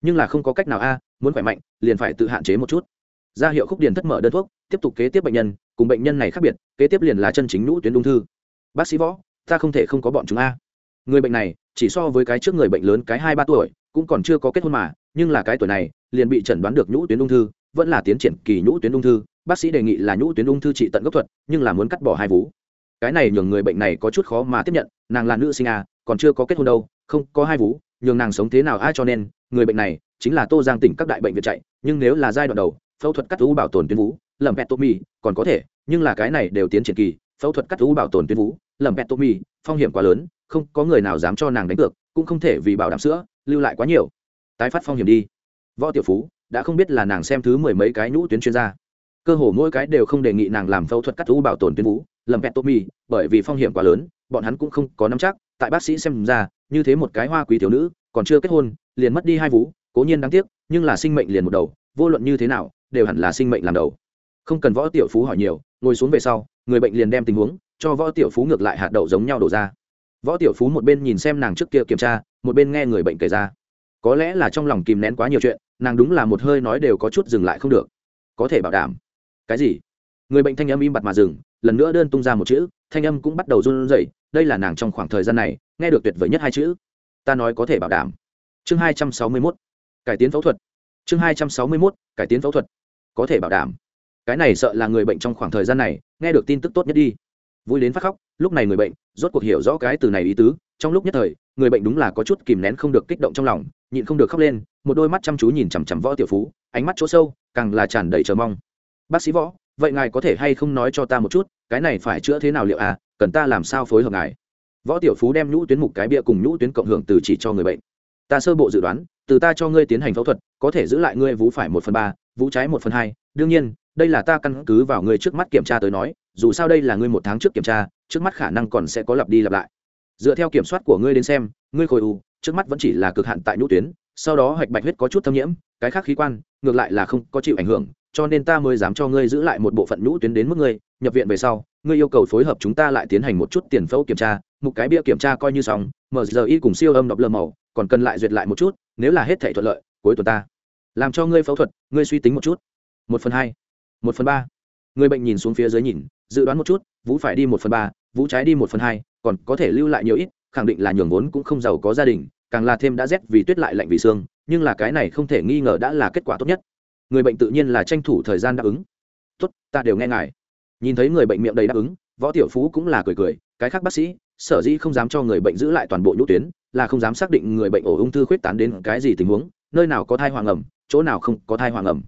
nhưng là không có cách nào a, muốn khỏe mạnh, liền phải tự hạn chế một chút. Ra hiệu khúc điền thất mở đơn thuốc, tiếp tục kế tiếp bệnh nhân, cùng bệnh nhân này khác biệt, kế tiếp liền là chân chính nhũ tuyến ung thư. Bác sĩ võ, ta không thể không có bọn chúng a. Người bệnh này, chỉ so với cái trước người bệnh lớn cái hai ba tuổi, cũng còn chưa có kết hôn mà, nhưng là cái tuổi này, liền bị chẩn đoán được nhũ tuyến ung thư, vẫn là tiến triển kỳ nhũ tuyến ung thư. Bác sĩ đề nghị là nhũ tuyến ung thư trị tận gốc thuật, nhưng là muốn cắt bỏ hai vú. Cái này nhường người bệnh này có chút khó mà tiếp nhận, nàng là nữ sinh à còn chưa có kết hôn đâu, không có hai vú, nhường nàng sống thế nào ai cho nên người bệnh này chính là tô giang tỉnh các đại bệnh viện chạy, nhưng nếu là giai đoạn đầu, phẫu thuật cắt u bảo tồn tuyến vú lầm petomy còn có thể, nhưng là cái này đều tiến triển kỳ, phẫu thuật cắt u bảo tồn tuyến vú lầm petomy phong hiểm quá lớn, không có người nào dám cho nàng đánh cược, cũng không thể vì bảo đảm sữa, lưu lại quá nhiều. Tái phát phong hiểm đi. Võ tiểu phú, đã không biết là nàng xem thứ mười mấy cái nhũ tuyến chuyên gia. Cơ hồ mỗi cái đều không đề nghị nàng làm phẫu thuật cắt u bảo tồn tuyến vú lầm petomy bởi vì phong hiểm quá lớn, bọn hắn cũng không có nắm chắc, tại bác sĩ xem ra, như thế một cái hoa quý thiếu nữ còn chưa kết hôn, liền mất đi hai vú, cố nhiên đáng tiếc, nhưng là sinh mệnh liền một đầu, vô luận như thế nào, đều hẳn là sinh mệnh làm đầu. Không cần võ tiểu phú hỏi nhiều, ngồi xuống về sau, người bệnh liền đem tình huống, cho võ tiểu phú ngược lại hạt đậu giống nhau đổ ra. Võ tiểu phú một bên nhìn xem nàng trước kia kiểm tra, một bên nghe người bệnh kể ra. Có lẽ là trong lòng kìm nén quá nhiều chuyện, nàng đúng là một hơi nói đều có chút dừng lại không được. Có thể bảo đảm. Cái gì? Người bệnh thanh âm im bặt mà dừng, lần nữa đơn tung ra một chữ, thanh âm cũng bắt đầu run rẩy, đây là nàng trong khoảng thời gian này, nghe được tuyệt vời nhất hai chữ ta nói có thể bảo đảm. Chương hai trăm sáu mươi mốt, cải tiến phẫu thuật. Chương hai trăm sáu mươi mốt, cải tiến phẫu thuật. Có thể bảo đảm. Cái này sợ là người bệnh trong khoảng thời gian này, nghe được tin tức tốt nhất đi. Vui đến phát khóc, lúc này người bệnh, rốt cuộc hiểu rõ cái từ này ý tứ, trong lúc nhất thời, người bệnh đúng là có chút kìm nén không được kích động trong lòng, nhịn không được khóc lên, một đôi mắt chăm chú nhìn chằm chằm võ tiểu phú, ánh mắt chỗ sâu, càng là tràn đầy chờ mong. Bác sĩ võ, vậy ngài có thể hay không nói cho ta một chút, cái này phải chữa thế nào liệu à cần ta làm sao phối hợp ngài? Võ tiểu phú đem nhũ tuyến mục cái bia cùng nhũ tuyến cộng hưởng từ chỉ cho người bệnh. Ta sơ bộ dự đoán, từ ta cho ngươi tiến hành phẫu thuật, có thể giữ lại ngươi vú phải một phần ba, vú trái một phần hai. Đương nhiên, đây là ta căn cứ vào ngươi trước mắt kiểm tra tới nói, dù sao đây là ngươi một tháng trước kiểm tra, trước mắt khả năng còn sẽ có lặp đi lặp lại. Dựa theo kiểm soát của ngươi đến xem, ngươi khối u, trước mắt vẫn chỉ là cực hạn tại nhũ tuyến, sau đó hạch bạch huyết có chút thâm nhiễm, cái khác khí quan, ngược lại là không có chịu ảnh hưởng, cho nên ta mới dám cho ngươi giữ lại một bộ phận nhũ tuyến đến mức ngươi, nhập viện về sau, ngươi yêu cầu phối hợp chúng ta lại tiến hành một chút tiền phẫu kiểm tra một cái bia kiểm tra coi như xong, mở giờ y cùng siêu âm đọc lờ màu, còn cần lại duyệt lại một chút, nếu là hết thể thuận lợi, cuối tuần ta. Làm cho ngươi phẫu thuật, ngươi suy tính một chút. Một phần hai, một phần ba. Người bệnh nhìn xuống phía dưới nhìn, dự đoán một chút, vũ phải đi một phần ba, vũ trái đi một phần hai, còn có thể lưu lại nhiều ít, khẳng định là nhường vốn cũng không giàu có gia đình, càng là thêm đã rét vì tuyết lại lạnh vì xương, nhưng là cái này không thể nghi ngờ đã là kết quả tốt nhất. Người bệnh tự nhiên là tranh thủ thời gian đáp ứng. Tốt, ta đều nghe ngài. Nhìn thấy người bệnh miệng đầy đáp ứng, võ tiểu phú cũng là cười cười, cái khác bác sĩ sở dĩ không dám cho người bệnh giữ lại toàn bộ nhũ tuyến, là không dám xác định người bệnh ổ ung thư khuyết tán đến cái gì tình huống, nơi nào có thai hoàng ẩm, chỗ nào không có thai hoàng ẩm.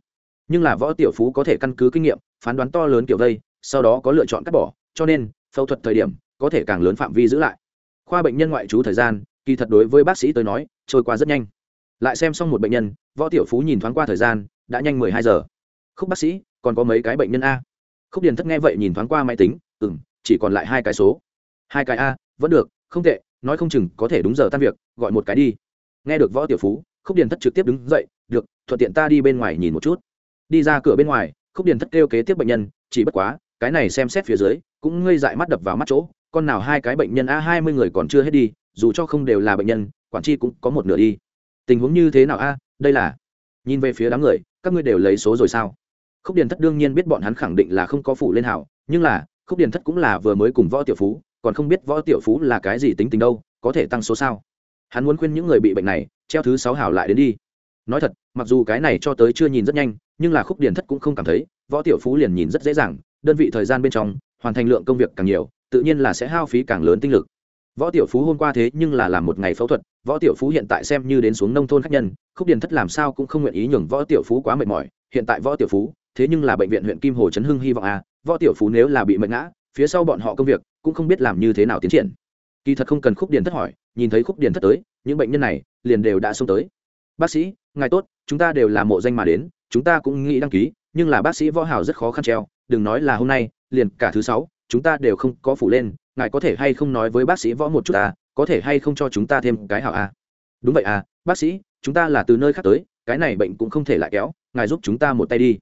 Nhưng là võ tiểu phú có thể căn cứ kinh nghiệm, phán đoán to lớn kiểu vây, sau đó có lựa chọn cắt bỏ, cho nên, phẫu thuật thời điểm, có thể càng lớn phạm vi giữ lại. Khoa bệnh nhân ngoại trú thời gian, kỳ thật đối với bác sĩ tôi nói, trôi qua rất nhanh. Lại xem xong một bệnh nhân, võ tiểu phú nhìn thoáng qua thời gian, đã nhanh mười hai giờ. Khúc bác sĩ, còn có mấy cái bệnh nhân a. Khúc điền thất nghe vậy nhìn thoáng qua máy tính ừ m chỉ còn lại hai cái số hai cái a, vẫn được, không tệ, nói không chừng có thể đúng giờ tan việc, gọi một cái đi. Nghe được võ tiểu phú, khúc điền thất trực tiếp đứng dậy, được, thuận tiện ta đi bên ngoài nhìn một chút. Đi ra cửa bên ngoài, khúc điền thất kêu kế tiếp bệnh nhân, chỉ bất quá, cái này xem xét phía dưới, cũng ngây dại mắt đập vào mắt chỗ, con nào hai cái bệnh nhân a hai mươi người còn chưa hết đi, dù cho không đều là bệnh nhân, quản tri cũng có một nửa đi. Tình huống như thế nào a? Đây là nhìn về phía đám người, các ngươi đều lấy số rồi sao? Khúc điền thất đương nhiên biết bọn hắn khẳng định là không có phủ lên hảo, nhưng là, khúc điền thất cũng là vừa mới cùng võ tiểu phú còn không biết võ tiểu phú là cái gì tính tình đâu, có thể tăng số sao? Hắn muốn khuyên những người bị bệnh này, treo thứ sáu hảo lại đến đi. Nói thật, mặc dù cái này cho tới chưa nhìn rất nhanh, nhưng là khúc điền thất cũng không cảm thấy, võ tiểu phú liền nhìn rất dễ dàng, đơn vị thời gian bên trong, hoàn thành lượng công việc càng nhiều, tự nhiên là sẽ hao phí càng lớn tinh lực. Võ tiểu phú hôm qua thế nhưng là làm một ngày phẫu thuật, võ tiểu phú hiện tại xem như đến xuống nông thôn khách nhân, khúc điền thất làm sao cũng không nguyện ý nhường võ tiểu phú quá mệt mỏi, hiện tại võ tiểu phú, thế nhưng là bệnh viện huyện kim hồ trấn hưng hy vọng à võ tiểu phú nếu là bị mệt ngã, phía sau bọn họ công việc cũng không biết làm như thế nào tiến triển. Kỳ thật không cần khúc điền thất hỏi, nhìn thấy khúc điền thất tới, những bệnh nhân này liền đều đã xông tới. Bác sĩ, ngài tốt, chúng ta đều là mộ danh mà đến, chúng ta cũng nghĩ đăng ký, nhưng là bác sĩ võ hào rất khó khăn treo, đừng nói là hôm nay, liền cả thứ sáu, chúng ta đều không có phủ lên, ngài có thể hay không nói với bác sĩ võ một chút à có thể hay không cho chúng ta thêm cái hảo à? Đúng vậy à bác sĩ, chúng ta là từ nơi khác tới, cái này bệnh cũng không thể lại kéo, ngài giúp chúng ta một tay đi.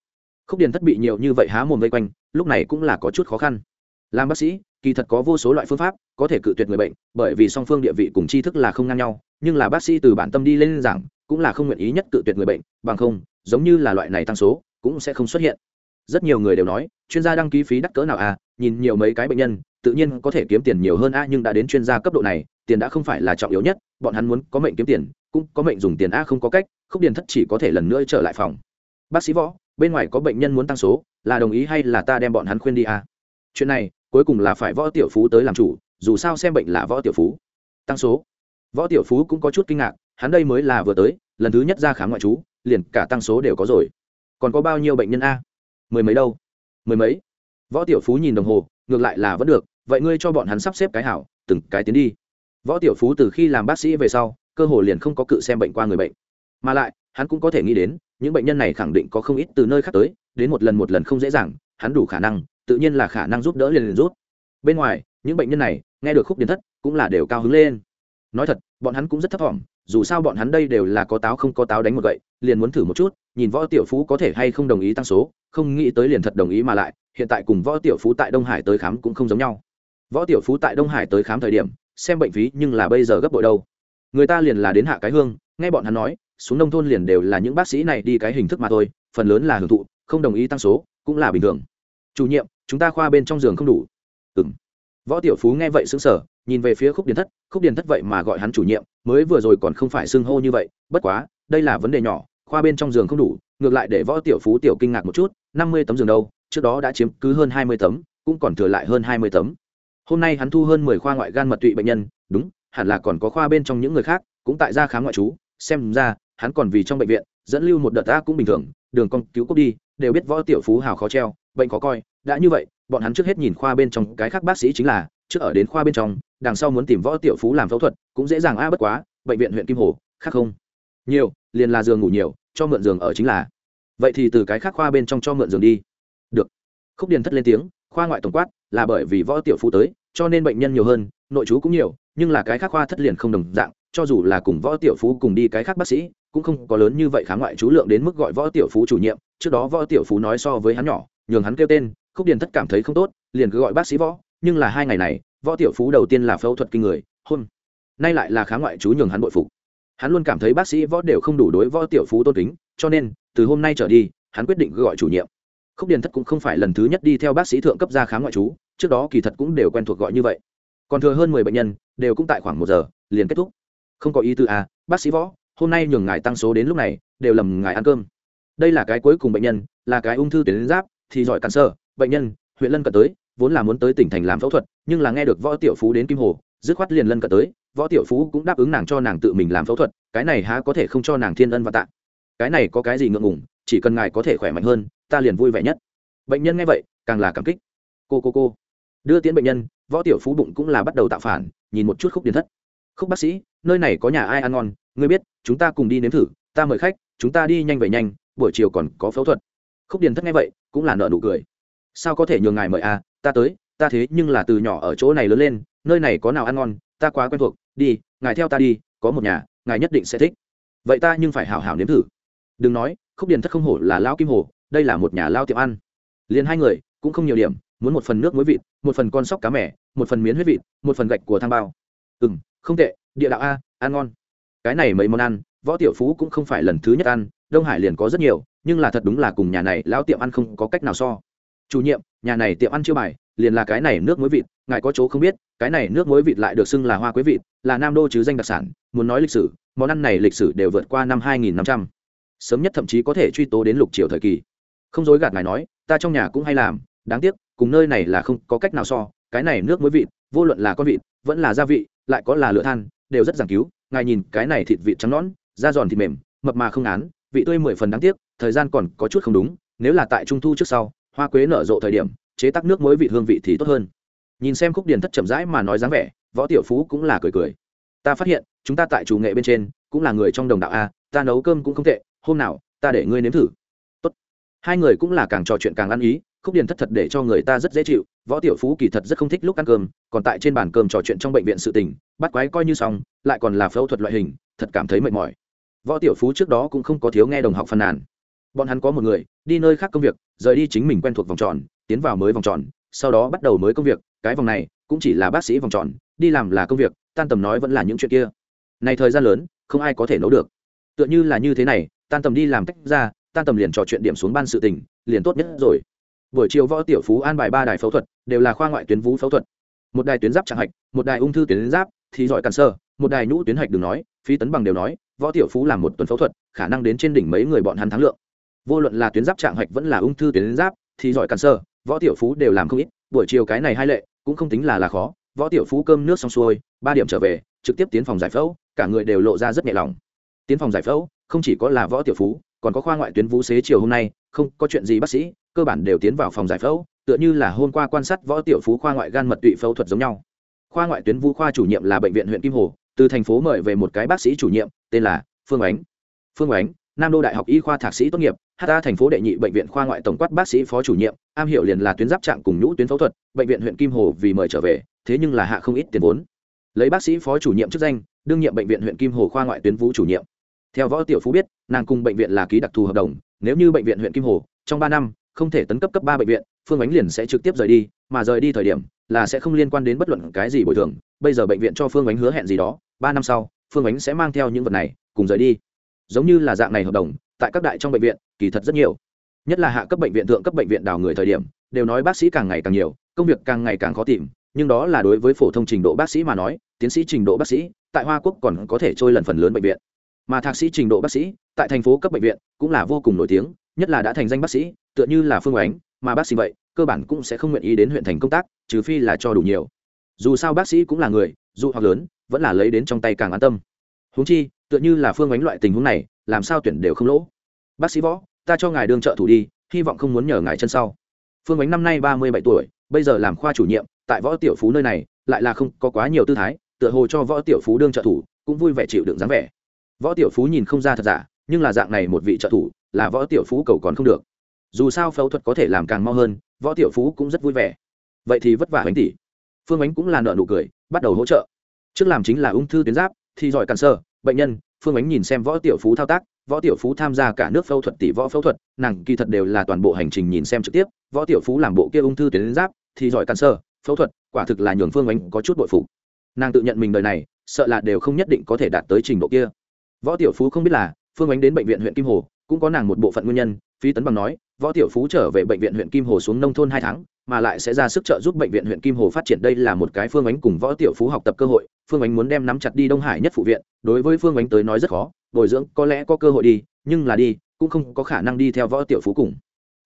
Khúc điền thất bị nhiều như vậy há mồm vây quanh, lúc này cũng là có chút khó khăn. Làm bác sĩ kỳ thật có vô số loại phương pháp, có thể cự tuyệt người bệnh, bởi vì song phương địa vị cùng tri thức là không ngang nhau, nhưng là bác sĩ từ bản tâm đi lên rằng cũng là không nguyện ý nhất cự tuyệt người bệnh, bằng không, giống như là loại này tăng số, cũng sẽ không xuất hiện. Rất nhiều người đều nói, chuyên gia đăng ký phí đắt cỡ nào à nhìn nhiều mấy cái bệnh nhân, tự nhiên có thể kiếm tiền nhiều hơn a, nhưng đã đến chuyên gia cấp độ này, tiền đã không phải là trọng yếu nhất, bọn hắn muốn có mệnh kiếm tiền, cũng có mệnh dùng tiền a, không có cách, khúc điền thất chỉ có thể lần nữa trở lại phòng. Bác sĩ võ, bên ngoài có bệnh nhân muốn tăng số, là đồng ý hay là ta đem bọn hắn khuyên đi a? Chuyện này cuối cùng là phải võ tiểu phú tới làm chủ, dù sao xem bệnh là võ tiểu phú. Tăng số. Võ tiểu phú cũng có chút kinh ngạc, hắn đây mới là vừa tới, lần thứ nhất ra khám ngoại trú, liền cả tăng số đều có rồi. Còn có bao nhiêu bệnh nhân a? Mười mấy đâu? Mười mấy. Võ tiểu phú nhìn đồng hồ, ngược lại là vẫn được, vậy ngươi cho bọn hắn sắp xếp cái hảo, từng cái tiến đi. Võ tiểu phú từ khi làm bác sĩ về sau, cơ hồ liền không có cự xem bệnh qua người bệnh. Mà lại, hắn cũng có thể nghĩ đến, những bệnh nhân này khẳng định có không ít từ nơi khác tới, đến một lần một lần không dễ dàng, hắn đủ khả năng tự nhiên là khả năng giúp đỡ liền liền rút. Bên ngoài, những bệnh nhân này, nghe được khúc điền thất, cũng là đều cao hứng lên. Nói thật, bọn hắn cũng rất thấp thỏm dù sao bọn hắn đây đều là có táo không có táo đánh một gậy, liền muốn thử một chút, nhìn võ tiểu phú có thể hay không đồng ý tăng số, không nghĩ tới liền thật đồng ý mà lại, hiện tại cùng võ tiểu phú tại đông hải tới khám cũng không giống nhau. Võ tiểu phú tại đông hải tới khám thời điểm, xem bệnh phí nhưng là bây giờ gấp bội đâu. Người ta liền là đến hạ cái hương, nghe bọn hắn nói, xuống nông thôn liền đều là những bác sĩ này đi cái hình thức mà thôi, phần lớn là hưởng thụ, không đồng ý tăng số, cũng là bình thường chủ nhiệm, chúng ta khoa bên trong giường không đủ. Ừng võ tiểu phú nghe vậy xứng sở nhìn về phía khúc điền thất. Khúc điền thất vậy mà gọi hắn chủ nhiệm, mới vừa rồi còn không phải xưng hô như vậy. Bất quá, đây là vấn đề nhỏ, khoa bên trong giường không đủ, ngược lại để võ tiểu phú tiểu kinh ngạc một chút, năm mươi tấm giường đâu, trước đó đã chiếm cứ hơn hai mươi tấm, cũng còn thừa lại hơn hai mươi tấm. Hôm nay hắn thu hơn mười khoa ngoại gan mật tụy bệnh nhân, đúng, hẳn là còn có khoa bên trong những người khác, cũng tại gia khám ngoại trú. Xem ra, hắn còn vì trong bệnh viện, dẫn lưu một đợt ta cũng bình thường, đường con cứu cốc đi, đều biết võ tiểu phú hào khó treo bệnh khó coi, đã như vậy, bọn hắn trước hết nhìn khoa bên trong, cái khác bác sĩ chính là, trước ở đến khoa bên trong, đằng sau muốn tìm võ tiểu phú làm phẫu thuật, cũng dễ dàng, a, bất quá, bệnh viện huyện kim hồ, khác không. Nhiều, liền là giường ngủ nhiều, cho mượn giường ở chính là. Vậy thì từ cái khác khoa bên trong cho mượn giường đi. Được. Khúc điền thất lên tiếng, khoa ngoại tổng quát, là bởi vì võ tiểu phú tới, cho nên bệnh nhân nhiều hơn, nội chú cũng nhiều, nhưng là cái khác khoa thất liền không đồng dạng, cho dù là cùng võ tiểu phú cùng đi cái khác bác sĩ, cũng không có lớn như vậy kháng ngoại chú lượng đến mức gọi võ tiểu phú chủ nhiệm, trước đó võ tiểu phú nói so với hắn nhỏ nhường hắn kêu tên, khúc điền thất cảm thấy không tốt, liền cứ gọi bác sĩ võ, nhưng là hai ngày này, võ tiểu phú đầu tiên là phẫu thuật kinh người, hôn. Nay lại là khá ngoại chú nhường hắn bội phục. Hắn luôn cảm thấy bác sĩ võ đều không đủ đối võ tiểu phú tôn kính, cho nên, từ hôm nay trở đi, hắn quyết định gọi chủ nhiệm. Khúc điền thất cũng không phải lần thứ nhất đi theo bác sĩ thượng cấp ra khám ngoại trú, trước đó kỳ thật cũng đều quen thuộc gọi như vậy. Còn thừa hơn mười bệnh nhân, đều cũng tại khoảng một giờ, liền kết thúc. Không có ý tư à bác sĩ võ, hôm nay nhường ngài tăng số đến lúc này, đều lầm ngài ăn cơm. Đây là cái cuối cùng bệnh nhân, là cái ung thư tuyến giáp thì giỏi cản sơ, bệnh nhân, huyện lân cận tới, vốn là muốn tới tỉnh thành làm phẫu thuật, nhưng là nghe được võ tiểu phú đến kim hồ, dứt khoát liền lân cận tới, võ tiểu phú cũng đáp ứng nàng cho nàng tự mình làm phẫu thuật, cái này há có thể không cho nàng thiên ân và tạ cái này có cái gì ngượng ngùng, chỉ cần ngài có thể khỏe mạnh hơn, ta liền vui vẻ nhất. Bệnh nhân nghe vậy, càng là cảm kích. Cô cô cô. Đưa tiến bệnh nhân, võ tiểu phú bụng cũng là bắt đầu tạo phản, nhìn một chút khúc điền thất. Khúc bác sĩ, nơi này có nhà ai ăn ngon, ngươi biết, chúng ta cùng đi nếm thử, ta mời khách, chúng ta đi nhanh về nhanh, buổi chiều còn có phẫu thuật khúc điền thất nghe vậy, cũng là nợ nụ cười. Sao có thể nhường ngài mời à ta tới, ta thế nhưng là từ nhỏ ở chỗ này lớn lên, nơi này có nào ăn ngon, ta quá quen thuộc, đi, ngài theo ta đi, có một nhà, ngài nhất định sẽ thích. Vậy ta nhưng phải hảo hảo nếm thử. Đừng nói, khúc điền thất không hổ là lao kim hồ, đây là một nhà lao tiệm ăn. Liền hai người, cũng không nhiều điểm, muốn một phần nước muối vịt, một phần con sóc cá mẻ một phần miến huyết vịt, một phần gạch của thang bao. Ừ m không tệ, địa đạo a, ăn ngon. Cái này mấy món ăn, võ tiểu phú cũng không phải lần thứ nhất ăn, đông hải liền có rất nhiều nhưng là thật đúng là cùng nhà này lão tiệm ăn không có cách nào so chủ nhiệm, nhà này tiệm ăn chưa bài, liền là cái này nước muối vịt, ngài có chỗ không biết, cái này nước muối vịt lại được xưng là hoa quế vịt, là nam đô chứ danh đặc sản, muốn nói lịch sử, món ăn này lịch sử đều vượt qua năm 2500. sớm nhất thậm chí có thể truy tố đến lục triều thời kỳ không dối gạt ngài nói, ta trong nhà cũng hay làm, đáng tiếc, cùng nơi này là không có cách nào so, cái này nước muối vịt, vô luận là con vịt, vẫn là gia vị, lại có là lửa than, đều rất giảng cứu, ngài nhìn cái này thịt vịt trắng nõn, da giòn thịt mềm, mập mà không án vị tươi mười phần đáng tiếc, thời gian còn có chút không đúng, nếu là tại trung thu trước sau, hoa quế nở rộ thời điểm, chế tác nước muối vị hương vị thì tốt hơn. Nhìn xem khúc điền thất chậm rãi mà nói dáng vẻ, võ tiểu phú cũng là cười cười. Ta phát hiện, chúng ta tại chủ nghệ bên trên, cũng là người trong đồng đạo a, ta nấu cơm cũng không tệ, hôm nào, ta để ngươi nếm thử. Tốt. hai người cũng là càng trò chuyện càng ăn ý, khúc điền thất thật để cho người ta rất dễ chịu, võ tiểu phú kỳ thật rất không thích lúc ăn cơm, còn tại trên bàn cơm trò chuyện trong bệnh viện sự tình, bắt quái coi như xong, lại còn là phẫu thuật loại hình, thật cảm thấy mệt mỏi võ tiểu phú trước đó cũng không có thiếu nghe đồng học phàn nàn. Bọn hắn có một người, đi nơi khác công việc, rời đi chính mình quen thuộc vòng tròn, tiến vào mới vòng tròn, sau đó bắt đầu mới công việc, cái vòng này cũng chỉ là bác sĩ vòng tròn, đi làm là công việc, tan tầm nói vẫn là những chuyện kia. Này thời gian lớn, không ai có thể nấu được. Tựa như là như thế này, tan tầm đi làm tách ra, tan tầm liền trò chuyện điểm xuống ban sự tình, liền tốt nhất rồi. Buổi chiều võ tiểu phú an bài ba đài phẫu thuật, đều là khoa ngoại tuyến vú phẫu thuật. Một đài tuyến giáp trạng hạch, một đài ung thư tuyến giáp, thì giỏi cản sơ, một đài nhũ tuyến hạch đừng nói, phí tấn bằng đều nói võ tiểu phú làm một tuần phẫu thuật, khả năng đến trên đỉnh mấy người bọn hắn thắng lượng. Vô luận là tuyến giáp trạng hạch vẫn là ung thư tuyến giáp, thì giỏi cản sơ, võ tiểu phú đều làm không ít, buổi chiều cái này hai lệ, cũng không tính là là khó. Võ tiểu phú cơm nước xong xuôi, ba điểm trở về, trực tiếp tiến phòng giải phẫu, cả người đều lộ ra rất nhẹ lòng. Tiến phòng giải phẫu, không chỉ có là võ tiểu phú, còn có khoa ngoại tuyến vũ xế chiều hôm nay, không có chuyện gì bác sĩ, cơ bản đều tiến vào phòng giải phẫu, tựa như là hôm qua quan sát võ tiểu phú khoa ngoại gan mật tụy phẫu thuật giống nhau. Khoa ngoại tuyến vũ khoa chủ nhiệm là bệnh viện huyện kim hồ, từ thành phố mời về một cái bác sĩ chủ nhiệm tên là phương ánh. Phương ánh, nam đô đại học y khoa thạc sĩ tốt nghiệp hta thành phố đệ nhị bệnh viện khoa ngoại tổng quát bác sĩ phó chủ nhiệm, am hiểu liền là tuyến giáp trạng cùng nhũ tuyến phẫu thuật, bệnh viện huyện kim hồ vì mời trở về, thế nhưng là hạ không ít tiền vốn. Lấy bác sĩ phó chủ nhiệm chức danh, đương nhiệm bệnh viện huyện kim hồ khoa ngoại tuyến vũ chủ nhiệm. Theo võ tiểu phú biết, nàng cùng bệnh viện là ký đặc thù hợp đồng, nếu như bệnh viện huyện kim hồ, trong ba năm, không thể tấn cấp cấp ba bệnh viện, phương ánh liền sẽ trực tiếp rời đi, mà rời đi thời điểm là sẽ không liên quan đến bất luận cái gì bồi thường. Bây giờ bệnh viện cho phương ánh hứa hẹn gì đó, ba năm sau phương ánh sẽ mang theo những vật này, cùng rời đi. Giống như là dạng này hợp đồng, tại các đại trong bệnh viện, kỳ thật rất nhiều. Nhất là hạ cấp bệnh viện, thượng cấp bệnh viện đào người thời điểm, đều nói bác sĩ càng ngày càng nhiều, công việc càng ngày càng khó tìm, nhưng đó là đối với phổ thông trình độ bác sĩ mà nói, tiến sĩ trình độ bác sĩ, tại hoa quốc còn có thể trôi lần phần lớn bệnh viện. Mà thạc sĩ trình độ bác sĩ, tại thành phố cấp bệnh viện, cũng là vô cùng nổi tiếng, nhất là đã thành danh bác sĩ, tựa như là phương ánh, mà bác sĩ vậy, cơ bản cũng sẽ không nguyện ý đến huyện thành công tác, trừ phi là cho đủ nhiều. Dù sao bác sĩ cũng là người, dù hoặc lớn vẫn là lấy đến trong tay càng an tâm. Huống chi, tựa như là phương ánh loại tình huống này, làm sao tuyển đều không lỗ. Bác sĩ võ, ta cho ngài đương trợ thủ đi, hy vọng không muốn nhờ ngài chân sau. Phương ánh năm nay ba mươi bảy tuổi, bây giờ làm khoa chủ nhiệm, tại võ tiểu phú nơi này, lại là không có quá nhiều tư thái, tựa hồ cho võ tiểu phú đương trợ thủ, cũng vui vẻ chịu đựng dáng vẻ. Võ tiểu phú nhìn không ra thật giả, nhưng là dạng này một vị trợ thủ, là võ tiểu phú cầu còn không được. Dù sao phẫu thuật có thể làm càng mau hơn, võ tiểu phú cũng rất vui vẻ. Vậy thì vất vả bánh tỷ. Phương ánh cũng là nợ nụ cười, bắt đầu hỗ trợ trước làm chính là ung thư tuyến giáp, thì giỏi cản sơ, bệnh nhân, phương ánh nhìn xem võ tiểu phú thao tác, võ tiểu phú tham gia cả nước phẫu thuật tỷ võ phẫu thuật, nàng kỳ thật đều là toàn bộ hành trình nhìn xem trực tiếp, võ tiểu phú làm bộ kia ung thư tuyến giáp, thì giỏi cản sơ, phẫu thuật, quả thực là nhường phương ánh có chút bội phụ nàng tự nhận mình đời này, sợ là đều không nhất định có thể đạt tới trình độ kia. Võ tiểu phú không biết là, phương ánh đến bệnh viện huyện kim hồ, cũng có nàng một bộ phận nguyên nhân phí tấn bằng nói, võ tiểu phú trở về bệnh viện huyện kim hồ xuống nông thôn hai tháng, mà lại sẽ ra sức trợ giúp bệnh viện huyện kim hồ phát triển. Đây là một cái phương ánh cùng võ tiểu phú học tập cơ hội, phương ánh muốn đem nắm chặt đi đông hải nhất phụ viện, đối với phương ánh tới nói rất khó, bồi dưỡng có lẽ có cơ hội đi, nhưng là đi, cũng không có khả năng đi theo võ tiểu phú cùng.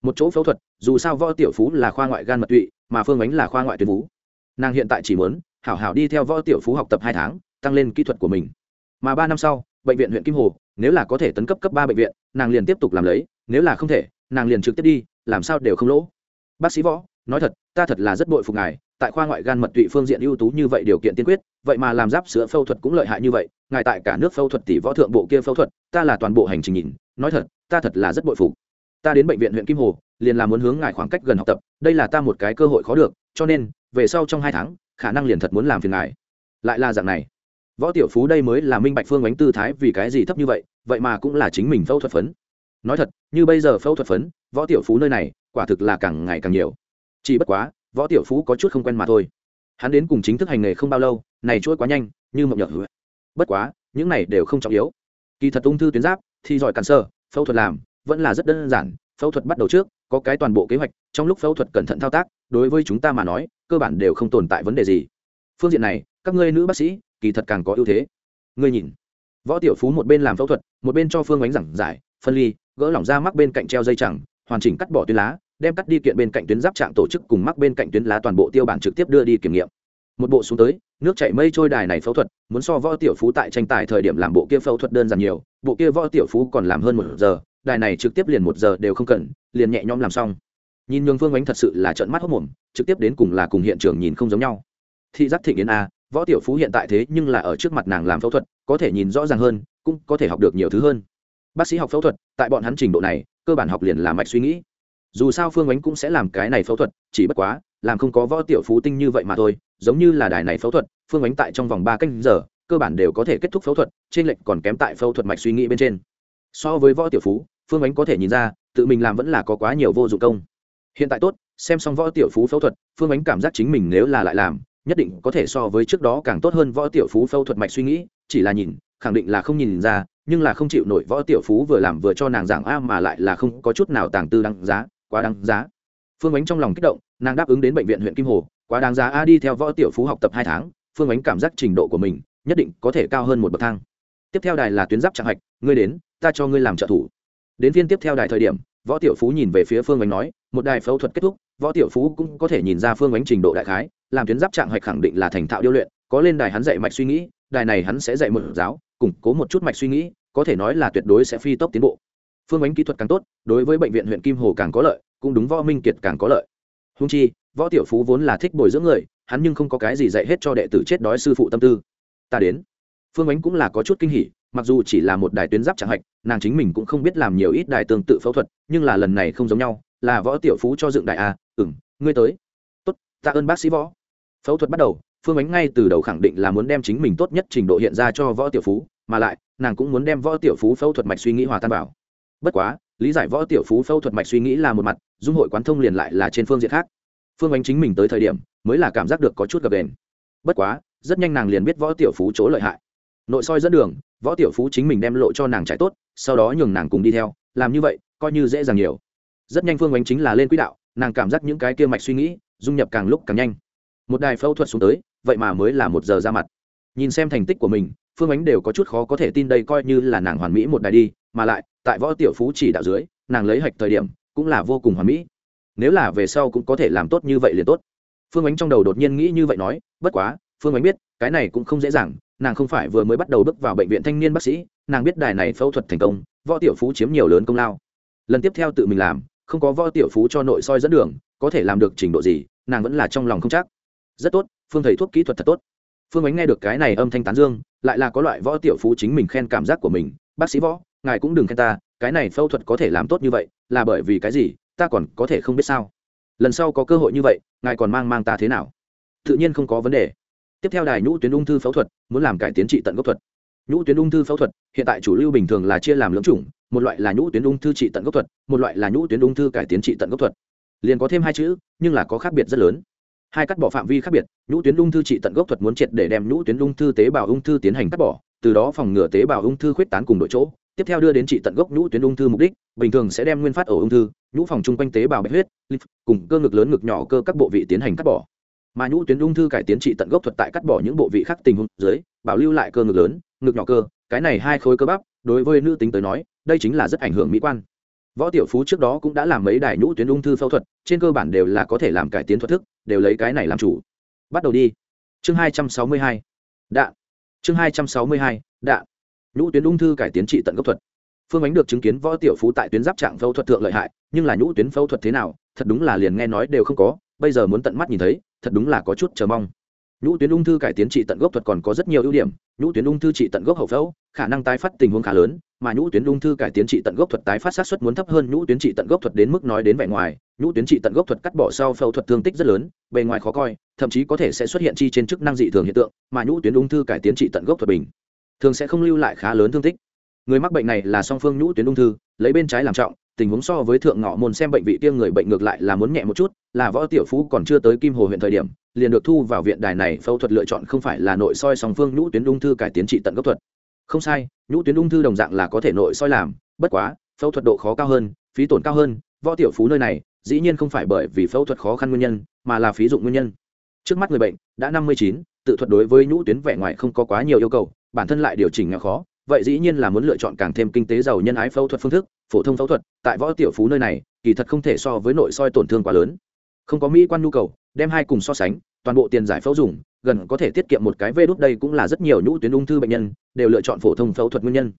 Một chỗ phẫu thuật, dù sao võ tiểu phú là khoa ngoại gan mật tụy, mà phương ánh là khoa ngoại tuyến vú nàng hiện tại chỉ muốn, hảo hảo đi theo võ tiểu phú học tập hai tháng, tăng lên kỹ thuật của mình. Mà ba năm sau, bệnh viện huyện kim hồ, nếu là có thể tấn cấp cấp ba bệnh viện, nàng liền tiếp tục làm lấy nếu là không thể, nàng liền trực tiếp đi, làm sao đều không lỗ. Bác sĩ võ, nói thật, ta thật là rất bội phục ngài, tại khoa ngoại gan mật tụy phương diện ưu tú như vậy điều kiện tiên quyết, vậy mà làm giáp sữa phẫu thuật cũng lợi hại như vậy, ngài tại cả nước phẫu thuật tỷ võ thượng bộ kia phẫu thuật, ta là toàn bộ hành trình nhìn, nói thật, ta thật là rất bội phục. Ta đến bệnh viện huyện kim hồ, liền là muốn hướng ngài khoảng cách gần học tập, đây là ta một cái cơ hội khó được, cho nên, về sau trong hai tháng, khả năng liền thật muốn làm phiền ngài. Lại là dạng này. Võ tiểu phú đây mới là minh bạch phương ánh tư thái vì cái gì thấp như vậy vậy mà cũng là chính mình phẫu thuật phấn nói thật, như bây giờ phẫu thuật phấn, võ tiểu phú nơi này, quả thực là càng ngày càng nhiều. Chỉ bất quá, võ tiểu phú có chút không quen mà thôi. Hắn đến cùng chính thức hành nghề không bao lâu, này chuỗi quá nhanh, như mộng nhật bất quá, những này đều không trọng yếu. Kỳ thật ung thư tuyến giáp, thì giỏi cản sơ, phẫu thuật làm, vẫn là rất đơn giản. Phẫu thuật bắt đầu trước, có cái toàn bộ kế hoạch, trong lúc phẫu thuật cẩn thận thao tác, đối với chúng ta mà nói, cơ bản đều không tồn tại vấn đề gì. Phương diện này, các ngươi nữ bác sĩ, kỳ thật càng có ưu thế. Ngươi nhìn, võ tiểu phú một bên làm phẫu thuật, một bên cho phương ánh giảng giải, phân ly gỡ lỏng ra mắc bên cạnh treo dây chẳng, hoàn chỉnh cắt bỏ tuyến lá, đem cắt đi kiện bên cạnh tuyến giáp trạng tổ chức cùng mắc bên cạnh tuyến lá toàn bộ tiêu bản trực tiếp đưa đi kiểm nghiệm. Một bộ xuống tới, nước chảy mây trôi đài này phẫu thuật, muốn so võ tiểu phú tại tranh tài thời điểm làm bộ kia phẫu thuật đơn giản nhiều, bộ kia võ tiểu phú còn làm hơn một giờ, đài này trực tiếp liền một giờ đều không cần, liền nhẹ nhõm làm xong. Nhìn nhường phương ánh thật sự là trận mắt hốc mồm, trực tiếp đến cùng là cùng hiện trường nhìn không giống nhau. Thị giác thịnh yến a, võ tiểu phú hiện tại thế nhưng là ở trước mặt nàng làm phẫu thuật, có thể nhìn rõ ràng hơn, cũng có thể học được nhiều thứ hơn bác sĩ học phẫu thuật, tại bọn hắn trình độ này, cơ bản học liền là mạch suy nghĩ. Dù sao phương ánh cũng sẽ làm cái này phẫu thuật, chỉ bất quá, làm không có võ tiểu phú tinh như vậy mà thôi, giống như là đài này phẫu thuật, phương ánh tại trong vòng ba canh giờ, cơ bản đều có thể kết thúc phẫu thuật, trên lệnh còn kém tại phẫu thuật mạch suy nghĩ bên trên. So với võ tiểu phú, phương ánh có thể nhìn ra, tự mình làm vẫn là có quá nhiều vô dụng công. Hiện tại tốt, xem xong võ tiểu phú phẫu thuật, phương ánh cảm giác chính mình nếu là lại làm, nhất định có thể so với trước đó càng tốt hơn võ tiểu phú phẫu thuật mạch suy nghĩ, chỉ là nhìn, khẳng định là không nhìn ra nhưng là không chịu nổi võ tiểu phú vừa làm vừa cho nàng giảng a mà lại là không có chút nào tàng tư đăng giá, quá đăng giá. Phương ánh trong lòng kích động, nàng đáp ứng đến bệnh viện huyện kim hồ, quá đáng giá a đi theo võ tiểu phú học tập hai tháng, phương ánh cảm giác trình độ của mình nhất định có thể cao hơn một bậc thang. Tiếp theo đài là tuyến giáp trạng hạch, ngươi đến, ta cho ngươi làm trợ thủ. Đến phiên tiếp theo đài thời điểm, võ tiểu phú nhìn về phía phương ánh nói, một đài phẫu thuật kết thúc, võ tiểu phú cũng có thể nhìn ra phương ánh trình độ đại khái, làm tuyến giáp trạng hạch khẳng định là thành thạo điêu luyện, có lên đài hắn dạy mạch suy nghĩ đài này hắn sẽ dạy một giáo, củng cố một chút mạch suy nghĩ, có thể nói là tuyệt đối sẽ phi tốc tiến bộ. Phương ánh kỹ thuật càng tốt, đối với bệnh viện huyện kim hồ càng có lợi, cũng đúng võ minh kiệt càng có lợi. Húng chi, võ tiểu phú vốn là thích bồi dưỡng người, hắn nhưng không có cái gì dạy hết cho đệ tử chết đói sư phụ tâm tư. Ta đến. Phương ánh cũng là có chút kinh hỉ, mặc dù chỉ là một đài tuyến giáp chẳng hạch, nàng chính mình cũng không biết làm nhiều ít đài tương tự phẫu thuật, nhưng là lần này không giống nhau, là võ tiểu phú cho dựng đại a ừ m ngươi tới. Tốt tạ ơn bác sĩ võ. Phẫu thuật bắt đầu phương ánh ngay từ đầu khẳng định là muốn đem chính mình tốt nhất trình độ hiện ra cho võ tiểu phú, mà lại, nàng cũng muốn đem võ tiểu phú phẫu thuật mạch suy nghĩ hòa tan vào. Bất quá, lý giải võ tiểu phú phẫu thuật mạch suy nghĩ là một mặt, dung hội quán thông liền lại là trên phương diện khác. Phương ánh chính mình tới thời điểm, mới là cảm giác được có chút gập đền bất quá, rất nhanh nàng liền biết võ tiểu phú chỗ lợi hại. Nội soi dẫn đường, võ tiểu phú chính mình đem lộ cho nàng trải tốt, sau đó nhường nàng cùng đi theo, làm như vậy, coi như dễ dàng nhiều. Rất nhanh phương ánh chính là lên quỹ đạo, nàng cảm giác những cái kia mạch suy nghĩ, dung nhập càng lúc càng nhanh. Một đài phẫu thuật xuống tới vậy mà mới là một giờ ra mặt. Nhìn xem thành tích của mình, phương ánh đều có chút khó có thể tin đây coi như là nàng hoàn mỹ một đài đi, mà lại, tại võ tiểu phú chỉ đạo dưới, nàng lấy hạch thời điểm, cũng là vô cùng hoàn mỹ. Nếu là về sau cũng có thể làm tốt như vậy liền tốt. Phương ánh trong đầu đột nhiên nghĩ như vậy nói, bất quá, phương ánh biết, cái này cũng không dễ dàng, nàng không phải vừa mới bắt đầu bước vào bệnh viện thanh niên bác sĩ, nàng biết đài này phẫu thuật thành công, võ tiểu phú chiếm nhiều lớn công lao. Lần tiếp theo tự mình làm, không có võ tiểu phú cho nội soi dẫn đường, có thể làm được trình độ gì, nàng vẫn là trong lòng không chắc. Rất tốt phương thầy thuốc kỹ thuật thật tốt. Phương ánh nghe được cái này âm thanh tán dương, lại là có loại võ tiểu phú chính mình khen cảm giác của mình. Bác sĩ võ, ngài cũng đừng khen ta, cái này phẫu thuật có thể làm tốt như vậy, là bởi vì cái gì, ta còn có thể không biết sao. Lần sau có cơ hội như vậy, ngài còn mang mang ta thế nào? Tự nhiên không có vấn đề. Tiếp theo đài nhũ tuyến ung thư phẫu thuật, muốn làm cải tiến trị tận gốc thuật. Nhũ tuyến ung thư phẫu thuật, hiện tại chủ lưu bình thường là chia làm lưỡng chủng, một loại là nhũ tuyến ung thư trị tận gốc thuật, một loại là nhũ tuyến ung thư cải tiến trị tận gốc thuật. Liền có thêm hai chữ, nhưng là có khác biệt rất lớn hai cắt bỏ phạm vi khác biệt, nhũ tuyến ung thư trị tận gốc thuật muốn triệt để đem nhũ tuyến ung thư tế bào ung thư tiến hành cắt bỏ, từ đó phòng ngừa tế bào ung thư khuyết tán cùng đội chỗ. Tiếp theo đưa đến trị tận gốc nhũ tuyến ung thư mục đích, bình thường sẽ đem nguyên phát ổ ung thư, nhũ phòng chung quanh tế bào bạch huyết cùng cơ ngực lớn ngực nhỏ cơ các bộ vị tiến hành cắt bỏ. Mà nhũ tuyến ung thư cải tiến trị tận gốc thuật tại cắt bỏ những bộ vị khác tình huống dưới, bảo lưu lại cơ ngực lớn, ngực nhỏ cơ, cái này hai khối cơ bắp, đối với nữ tính tới nói, đây chính là rất ảnh hưởng mỹ quan võ tiểu phú trước đó cũng đã làm mấy đài nhũ tuyến ung thư phẫu thuật, trên cơ bản đều là có thể làm cải tiến thuật thức, đều lấy cái này làm chủ. Bắt đầu đi. Chương hai trăm sáu mươi hai. Đạn. Chương hai trăm sáu mươi hai. Đạn. Nhũ tuyến ung thư cải tiến trị tận gốc thuật. Phương ánh được chứng kiến võ tiểu phú tại tuyến giáp trạng phẫu thuật thượng lợi hại, nhưng là nhũ tuyến phẫu thuật thế nào, thật đúng là liền nghe nói đều không có, bây giờ muốn tận mắt nhìn thấy, thật đúng là có chút chờ mong. Nhũ tuyến ung thư cải tiến trị tận gốc thuật còn có rất nhiều ưu điểm, nhũ tuyến ung thư trị tận gốc hậu phẫu, khả năng tái phát tình huống khá lớn mà nhũ tuyến ung thư cải tiến trị tận gốc thuật tái phát sát xuất muốn thấp hơn nhũ tuyến trị tận gốc thuật đến mức nói đến vẻ ngoài. Nhũ tuyến trị tận gốc thuật cắt bỏ sau phẫu thuật thương tích rất lớn, bề ngoài khó coi, thậm chí có thể sẽ xuất hiện chi trên chức năng dị thường hiện tượng, mà nhũ tuyến ung thư cải tiến trị tận gốc thuật bình thường sẽ không lưu lại khá lớn thương tích. Người mắc bệnh này là song phương nhũ tuyến ung thư, lấy bên trái làm trọng, tình huống so với thượng ngọ môn xem bệnh vị tiêm người bệnh ngược lại là muốn nhẹ một chút, là võ tiểu phú còn chưa tới kim hồ huyện thời điểm, liền được thu vào viện đài này phẫu thuật lựa chọn không phải là nội soi song phương nhũ tuyến ung thư cải tiến trị tận gốc thuật không sai, nhũ tuyến ung thư đồng dạng là có thể nội soi làm, bất quá, phẫu thuật độ khó cao hơn, phí tổn cao hơn, võ tiểu phú nơi này, dĩ nhiên không phải bởi vì phẫu thuật khó khăn nguyên nhân, mà là phí dụng nguyên nhân. Trước mắt người bệnh đã năm mươi chín, tự thuật đối với nhũ tuyến vẻ ngoài không có quá nhiều yêu cầu, bản thân lại điều chỉnh nghèo khó, vậy dĩ nhiên là muốn lựa chọn càng thêm kinh tế giàu nhân ái phẫu thuật phương thức, phổ thông phẫu thuật, tại võ tiểu phú nơi này, kỳ thật không thể so với nội soi tổn thương quá lớn. Không có mỹ quan nhu cầu, đem hai cùng so sánh, toàn bộ tiền giải phẫu dùng gần có thể tiết kiệm một cái vê đốt đây cũng là rất nhiều nhũ tuyến ung thư bệnh nhân đều lựa chọn phổ thông phẫu thuật nguyên nhân.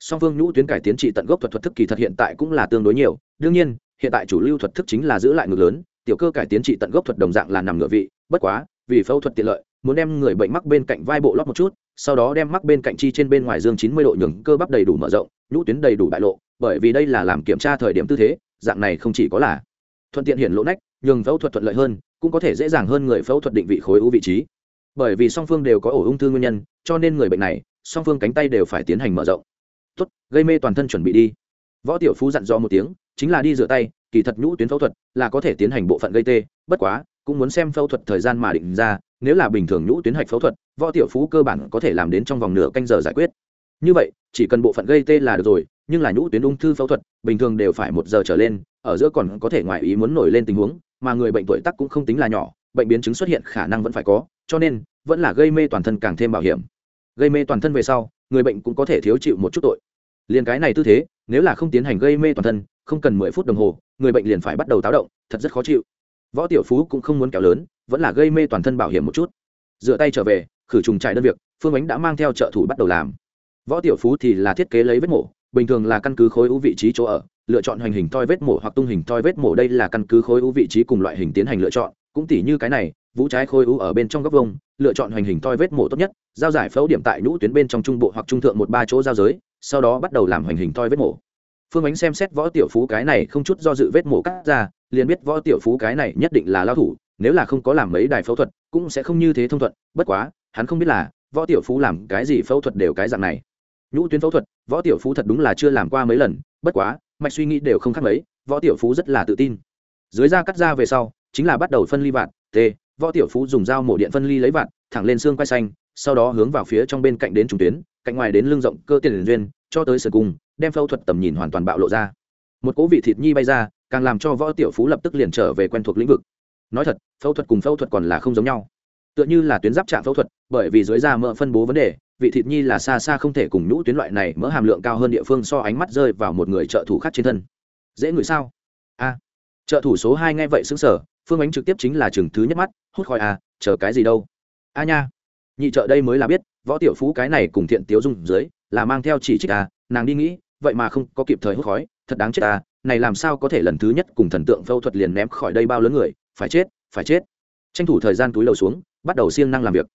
Song phương nhũ tuyến cải tiến trị tận gốc thuật thuật thức kỳ thật hiện tại cũng là tương đối nhiều. Đương nhiên, hiện tại chủ lưu thuật thức chính là giữ lại ngực lớn, tiểu cơ cải tiến trị tận gốc thuật đồng dạng là nằm ngựa vị. Bất quá, vì phẫu thuật tiện lợi, muốn đem người bệnh mắc bên cạnh vai bộ lót một chút, sau đó đem mắc bên cạnh chi trên bên ngoài dương chín mươi độ nhường cơ bắp đầy đủ mở rộng, nhũ tuyến đầy đủ bại lộ, bởi vì đây là làm kiểm tra thời điểm tư thế, dạng này không chỉ có là thuận tiện hiển lỗ nách, nhường phẫu thuật thuận lợi hơn, cũng có thể dễ dàng hơn người phẫu thuật định vị khối u vị trí bởi vì song phương đều có ổ ung thư nguyên nhân, cho nên người bệnh này, song phương cánh tay đều phải tiến hành mở rộng. Tốt, gây mê toàn thân chuẩn bị đi. Võ tiểu phú dặn dò một tiếng, chính là đi rửa tay, kỳ thật nhũ tuyến phẫu thuật là có thể tiến hành bộ phận gây tê, bất quá, cũng muốn xem phẫu thuật thời gian mà định ra, nếu là bình thường nhũ tuyến hạch phẫu thuật, võ tiểu phú cơ bản có thể làm đến trong vòng nửa canh giờ giải quyết. Như vậy, chỉ cần bộ phận gây tê là được rồi, nhưng là nhũ tuyến ung thư phẫu thuật, bình thường đều phải một giờ trở lên, ở giữa còn có thể ngoài ý muốn nổi lên tình huống, mà người bệnh tuổi tắc cũng không tính là nhỏ bệnh biến chứng xuất hiện khả năng vẫn phải có, cho nên vẫn là gây mê toàn thân càng thêm bảo hiểm. Gây mê toàn thân về sau, người bệnh cũng có thể thiếu chịu một chút tội. Liền cái này tư thế, nếu là không tiến hành gây mê toàn thân, không cần mười phút đồng hồ, người bệnh liền phải bắt đầu táo động, thật rất khó chịu. Võ tiểu phú cũng không muốn kéo lớn, vẫn là gây mê toàn thân bảo hiểm một chút. Dựa tay trở về, khử trùng trải đơn việc, phương ánh đã mang theo trợ thủ bắt đầu làm. Võ tiểu phú thì là thiết kế lấy vết mổ, bình thường là căn cứ khối u vị trí chỗ ở, lựa chọn hoành hình toi vết mổ hoặc tung hình toi vết mổ, đây là căn cứ khối u vị trí cùng loại hình tiến hành lựa chọn cũng tỉ như cái này, vũ trái khôi u ở bên trong góc vông lựa chọn hoành hình toi vết mổ tốt nhất, giao giải phẫu điểm tại nhũ tuyến bên trong trung bộ hoặc trung thượng một ba chỗ giao giới, sau đó bắt đầu làm hoành hình toi vết mổ. Phương ánh xem xét võ tiểu phú cái này không chút do dự vết mổ cắt ra, liền biết võ tiểu phú cái này nhất định là lao thủ, nếu là không có làm mấy đài phẫu thuật, cũng sẽ không như thế thông thuận, bất quá, hắn không biết là, võ tiểu phú làm cái gì phẫu thuật đều cái dạng này. Nhũ tuyến phẫu thuật, võ tiểu phú thật đúng là chưa làm qua mấy lần, bất quá, mạch suy nghĩ đều không khác mấy, võ tiểu phú rất là tự tin. Dưới da cắt ra về sau chính là bắt đầu phân ly vạn t võ tiểu phú dùng dao mổ điện phân ly lấy vạn thẳng lên xương quay xanh, sau đó hướng vào phía trong bên cạnh đến trùng tuyến, cạnh ngoài đến lưng rộng, cơ tiền duyên, cho tới sườn cung, đem phẫu thuật tầm nhìn hoàn toàn bạo lộ ra. Một cỗ vị thịt nhi bay ra, càng làm cho võ tiểu phú lập tức liền trở về quen thuộc lĩnh vực. Nói thật, phẫu thuật cùng phẫu thuật còn là không giống nhau. Tựa như là tuyến giáp trạng phẫu thuật, bởi vì dưới da mỡ phân bố vấn đề, vị thịt nhi là xa xa không thể cùng nhũ tuyến loại này mỡ hàm lượng cao hơn địa phương so ánh mắt rơi vào một người trợ thủ khác trên thân. Dễ ngửi sao? A. Trợ thủ số hai nghe vậy xứng sở phương ánh trực tiếp chính là chừng thứ nhất mắt hút khỏi à, chờ cái gì đâu. A nha. Nhị trợ đây mới là biết võ tiểu phú cái này cùng thiện tiếu dung dưới là mang theo chỉ trích à, nàng đi nghĩ vậy mà không có kịp thời hút khói thật đáng chết à, này làm sao có thể lần thứ nhất cùng thần tượng phẫu thuật liền ném khỏi đây bao lớn người phải chết phải chết. Tranh thủ thời gian túi lầu xuống bắt đầu siêng năng làm việc.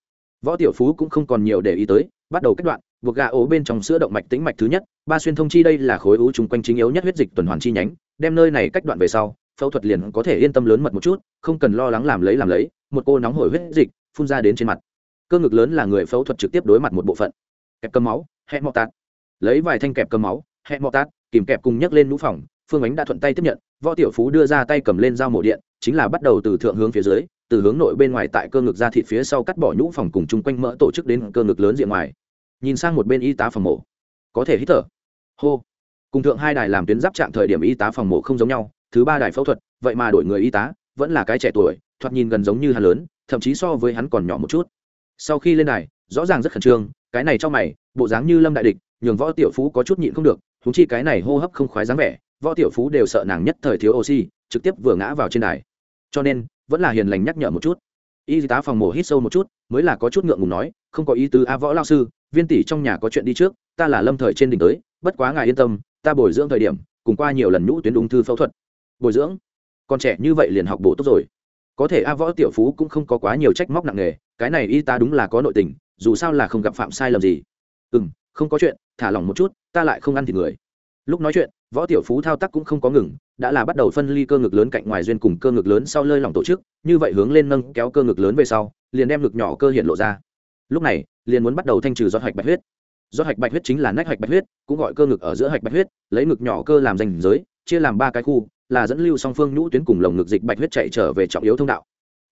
Võ tiểu phú cũng không còn nhiều để ý tới bắt đầu cách đoạn buộc gà ố bên trong sữa động mạch tĩnh mạch thứ nhất ba xuyên thông chi đây là khối u chung quanh chính yếu nhất huyết dịch tuần hoàn chi nhánh đem nơi này cách đoạn về sau phẫu thuật liền có thể yên tâm lớn mật một chút, không cần lo lắng làm lấy làm lấy, một cô nóng hổi huyết dịch phun ra đến trên mặt. Cơ ngực lớn là người phẫu thuật trực tiếp đối mặt một bộ phận. Kẹp cầm máu, hẹ mọ tạt. Lấy vài thanh kẹp cầm máu, hẹ mọ tạt, kìm kẹp cùng nhấc lên lũ phòng, phương ánh đã thuận tay tiếp nhận, võ tiểu phú đưa ra tay cầm lên dao mổ điện, chính là bắt đầu từ thượng hướng phía dưới, từ hướng nội bên ngoài tại cơ ngực ra thịt phía sau cắt bỏ nhũ phòng cùng chung quanh mỡ tổ chức đến cơ ngực lớn diện ngoài. Nhìn sang một bên y tá phòng mổ. Có thể hít thở. Hô. Cùng thượng hai đài làm tuyến giáp trạng thời điểm y tá phòng mổ không giống nhau thứ ba đài phẫu thuật, vậy mà đổi người y tá, vẫn là cái trẻ tuổi, thoạt nhìn gần giống như hắn lớn, thậm chí so với hắn còn nhỏ một chút. Sau khi lên đài, rõ ràng rất khẩn trương, cái này trong mày, bộ dáng như lâm đại địch, nhường võ tiểu phú có chút nhịn không được thúng chi cái này hô hấp không khoái dáng vẻ, võ tiểu phú đều sợ nàng nhất thời thiếu oxy, trực tiếp vừa ngã vào trên đài. Cho nên, vẫn là hiền lành nhắc nhở một chút. Y tá phòng mổ hít sâu một chút, mới là có chút ngượng ngùng nói, không có ý tứ a, võ lao sư, viên tỷ trong nhà có chuyện đi trước, ta là lâm thời trên đỉnh tới, bất quá ngài yên tâm, ta bồi dưỡng thời điểm, cùng qua nhiều lần nhũ tuyến ung thư phẫu thuật bồi dưỡng. Còn trẻ như vậy liền học bổ tốt rồi. Có thể a võ tiểu phú cũng không có quá nhiều trách móc nặng nề, cái này y tá đúng là có nội tình, dù sao là không gặp phạm sai lầm gì. Ừ m không có chuyện, thả lỏng một chút, ta lại không ăn thịt người. Lúc nói chuyện, võ tiểu phú thao tác cũng không có ngừng, đã là bắt đầu phân ly cơ ngực lớn cạnh ngoài duyên cùng cơ ngực lớn sau lơi lỏng tổ chức, như vậy hướng lên nâng kéo cơ ngực lớn về sau, liền đem ngực nhỏ cơ hiện lộ ra. Lúc này, liền muốn bắt đầu thanh trừ do hạch bạch huyết. Do hạch bạch huyết chính là nách hạch bạch huyết, cũng gọi cơ ngực ở giữa hạch bạch huyết, lấy ngực nhỏ cơ làm danh giới, chia làm ba cái khu là dẫn lưu song phương nhũ tuyến cùng lồng ngực dịch bạch huyết chạy trở về trọng yếu thông đạo.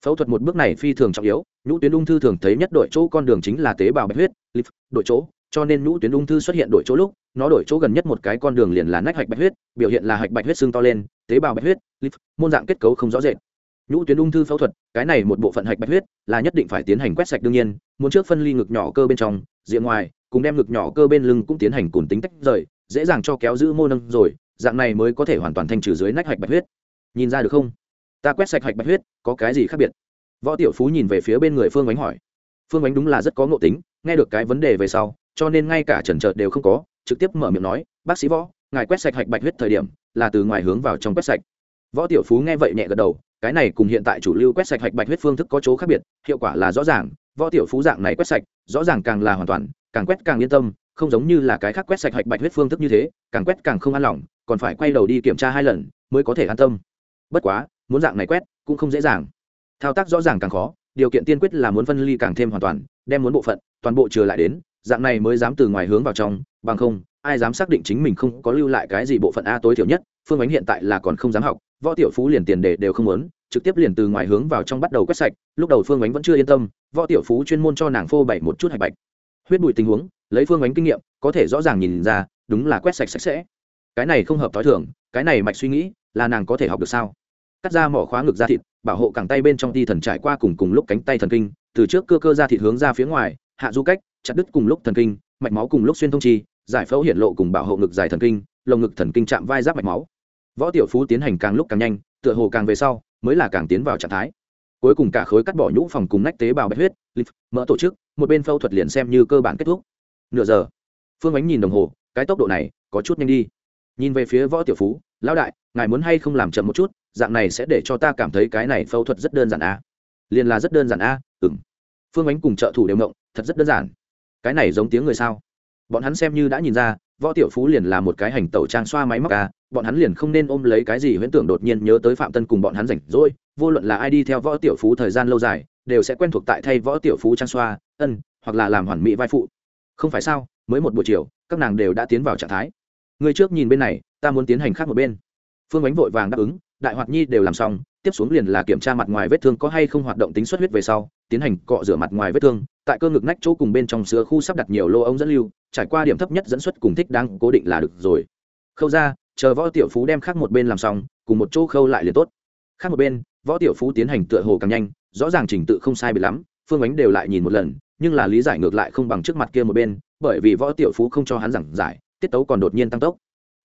Phẫu thuật một bước này phi thường trọng yếu, nhũ tuyến ung thư thường thấy nhất đội chỗ con đường chính là tế bào bạch huyết, lip, đội chỗ, cho nên nhũ tuyến ung thư xuất hiện đổi chỗ lúc, nó đổi chỗ gần nhất một cái con đường liền là nách hạch bạch huyết, biểu hiện là hạch bạch huyết xương to lên, tế bào bạch huyết, lip, môn dạng kết cấu không rõ rệt. Nhũ tuyến ung thư phẫu thuật, cái này một bộ phận hạch bạch huyết là nhất định phải tiến hành quét sạch đương nhiên, muốn trước phân ly ngực nhỏ cơ bên trong diện ngoài, cùng đem ngực nhỏ cơ bên lưng cũng tiến hành cùng tính tách rời, dễ dàng cho kéo giữ mô nâng rồi dạng này mới có thể hoàn toàn thanh trừ dưới nách hạch bạch huyết. Nhìn ra được không? Ta quét sạch hạch bạch huyết, có cái gì khác biệt? Võ tiểu phú nhìn về phía bên người phương ánh hỏi. Phương ánh đúng là rất có ngộ tính, nghe được cái vấn đề về sau, cho nên ngay cả trần trợt đều không có, trực tiếp mở miệng nói, bác sĩ võ, ngài quét sạch hạch bạch huyết thời điểm là từ ngoài hướng vào trong quét sạch. Võ tiểu phú nghe vậy nhẹ gật đầu, cái này cùng hiện tại chủ lưu quét sạch hạch bạch huyết phương thức có chỗ khác biệt, hiệu quả là rõ ràng, võ tiểu phú dạng này quét sạch, rõ ràng càng là hoàn toàn, càng quét càng yên tâm không giống như là cái khác quét sạch hạch bạch huyết phương thức như thế, càng quét càng không an lòng, còn phải quay đầu đi kiểm tra hai lần mới có thể an tâm. Bất quá, muốn dạng này quét cũng không dễ dàng. Thao tác rõ ràng càng khó, điều kiện tiên quyết là muốn phân ly càng thêm hoàn toàn, đem muốn bộ phận, toàn bộ trừ lại đến, dạng này mới dám từ ngoài hướng vào trong, bằng không, ai dám xác định chính mình không có lưu lại cái gì bộ phận a tối thiểu nhất, phương ánh hiện tại là còn không dám học, võ tiểu phú liền tiền đề đều không muốn, trực tiếp liền từ ngoài hướng vào trong bắt đầu quét sạch, lúc đầu phương ánh vẫn chưa yên tâm, võ tiểu phú chuyên môn cho nàng phô bày một chút hạch bạch huyết bụi tình huống, lấy phương ánh kinh nghiệm, có thể rõ ràng nhìn ra, đúng là quét sạch sạch sẽ. Cái này không hợp t h ó i thường, cái này mạch suy nghĩ, là nàng có thể học được sao? Cắt ra mỏ khóa ngực ra thịt, bảo hộ cẳng tay bên trong ti thần trải qua cùng cùng lúc cánh tay thần kinh, từ trước cơ cơ ra thịt hướng ra phía ngoài, hạ du cách, chặt đứt cùng lúc thần kinh, mạch máu cùng lúc xuyên thông chi, giải phẫu hiện lộ cùng bảo hộ ngực dài thần kinh, lồng ngực thần kinh chạm vai giáp mạch máu. Võ tiểu phú tiến hành càng lúc càng nhanh, tựa hồ càng về sau, mới là càng tiến vào trạng thái. Cuối cùng cả khối cắt bỏ nhũ phòng cùng nách tế bào bạch huyết, lip, mỡ tổ chức một bên phẫu thuật liền xem như cơ bản kết thúc nửa giờ, phương ánh nhìn đồng hồ, cái tốc độ này có chút nhanh đi nhìn về phía võ tiểu phú, lão đại, ngài muốn hay không làm chậm một chút, dạng này sẽ để cho ta cảm thấy cái này phẫu thuật rất đơn giản a à? liền là rất đơn giản a à? ừng phương ánh cùng trợ thủ đều ngộng, thật rất đơn giản cái này giống tiếng người sao bọn hắn xem như đã nhìn ra, võ tiểu phú liền là một cái hành tẩu trang xoa máy móc a bọn hắn liền không nên ôm lấy cái gì huyễn tưởng đột nhiên nhớ tới phạm tân cùng bọn hắn rảnh rỗi, vô luận là ai đi theo võ tiểu phú thời gian lâu dài đều sẽ quen thuộc tại thay võ tiểu phú trang xoa, ân, hoặc là làm hoàn mỹ vai phụ. Không phải sao, mới một buổi chiều, các nàng đều đã tiến vào trạng thái. Người trước nhìn bên này, ta muốn tiến hành khác một bên. Phương ánh vội vàng đáp ứng, đại hoạt nhi đều làm xong, tiếp xuống liền là kiểm tra mặt ngoài vết thương có hay không hoạt động tính xuất huyết về sau, tiến hành cọ rửa mặt ngoài vết thương. Tại cơ ngực nách chỗ cùng bên trong sữa khu sắp đặt nhiều lô ống dẫn lưu, trải qua điểm thấp nhất dẫn xuất cùng thích đang cố định là được rồi. Khâu ra, chờ võ tiểu phú đem khác một bên làm xong, cùng một chỗ khâu lại liền tốt. Khác một bên, võ tiểu phú tiến hành tựa hồ càng nhanh rõ ràng trình tự không sai bị lắm, phương ánh đều lại nhìn một lần, nhưng là lý giải ngược lại không bằng trước mặt kia một bên, bởi vì võ tiểu phú không cho hắn giảng giải, tiết tấu còn đột nhiên tăng tốc.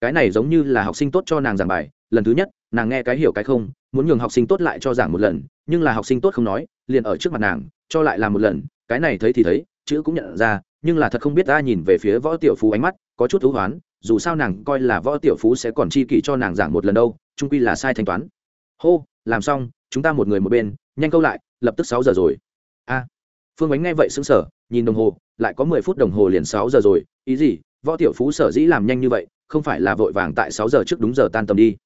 Cái này giống như là học sinh tốt cho nàng giảng bài, lần thứ nhất, nàng nghe cái hiểu cái không, muốn nhường học sinh tốt lại cho giảng một lần, nhưng là học sinh tốt không nói, liền ở trước mặt nàng, cho lại làm một lần, cái này thấy thì thấy, chữ cũng nhận ra, nhưng là thật không biết ta nhìn về phía võ tiểu phú ánh mắt, có chút thú hoán, dù sao nàng coi là võ tiểu phú sẽ còn chi kỷ cho nàng giảng một lần đâu trung quy là sai thanh toán. Hô, làm xong, chúng ta một người một bên nhanh câu lại, lập tức sáu giờ rồi. A, phương ánh nghe vậy xứng sở nhìn đồng hồ, lại có mười phút đồng hồ liền sáu giờ rồi. Ý gì? Võ tiểu phú sở dĩ làm nhanh như vậy, không phải là vội vàng tại sáu giờ trước đúng giờ tan tầm đi.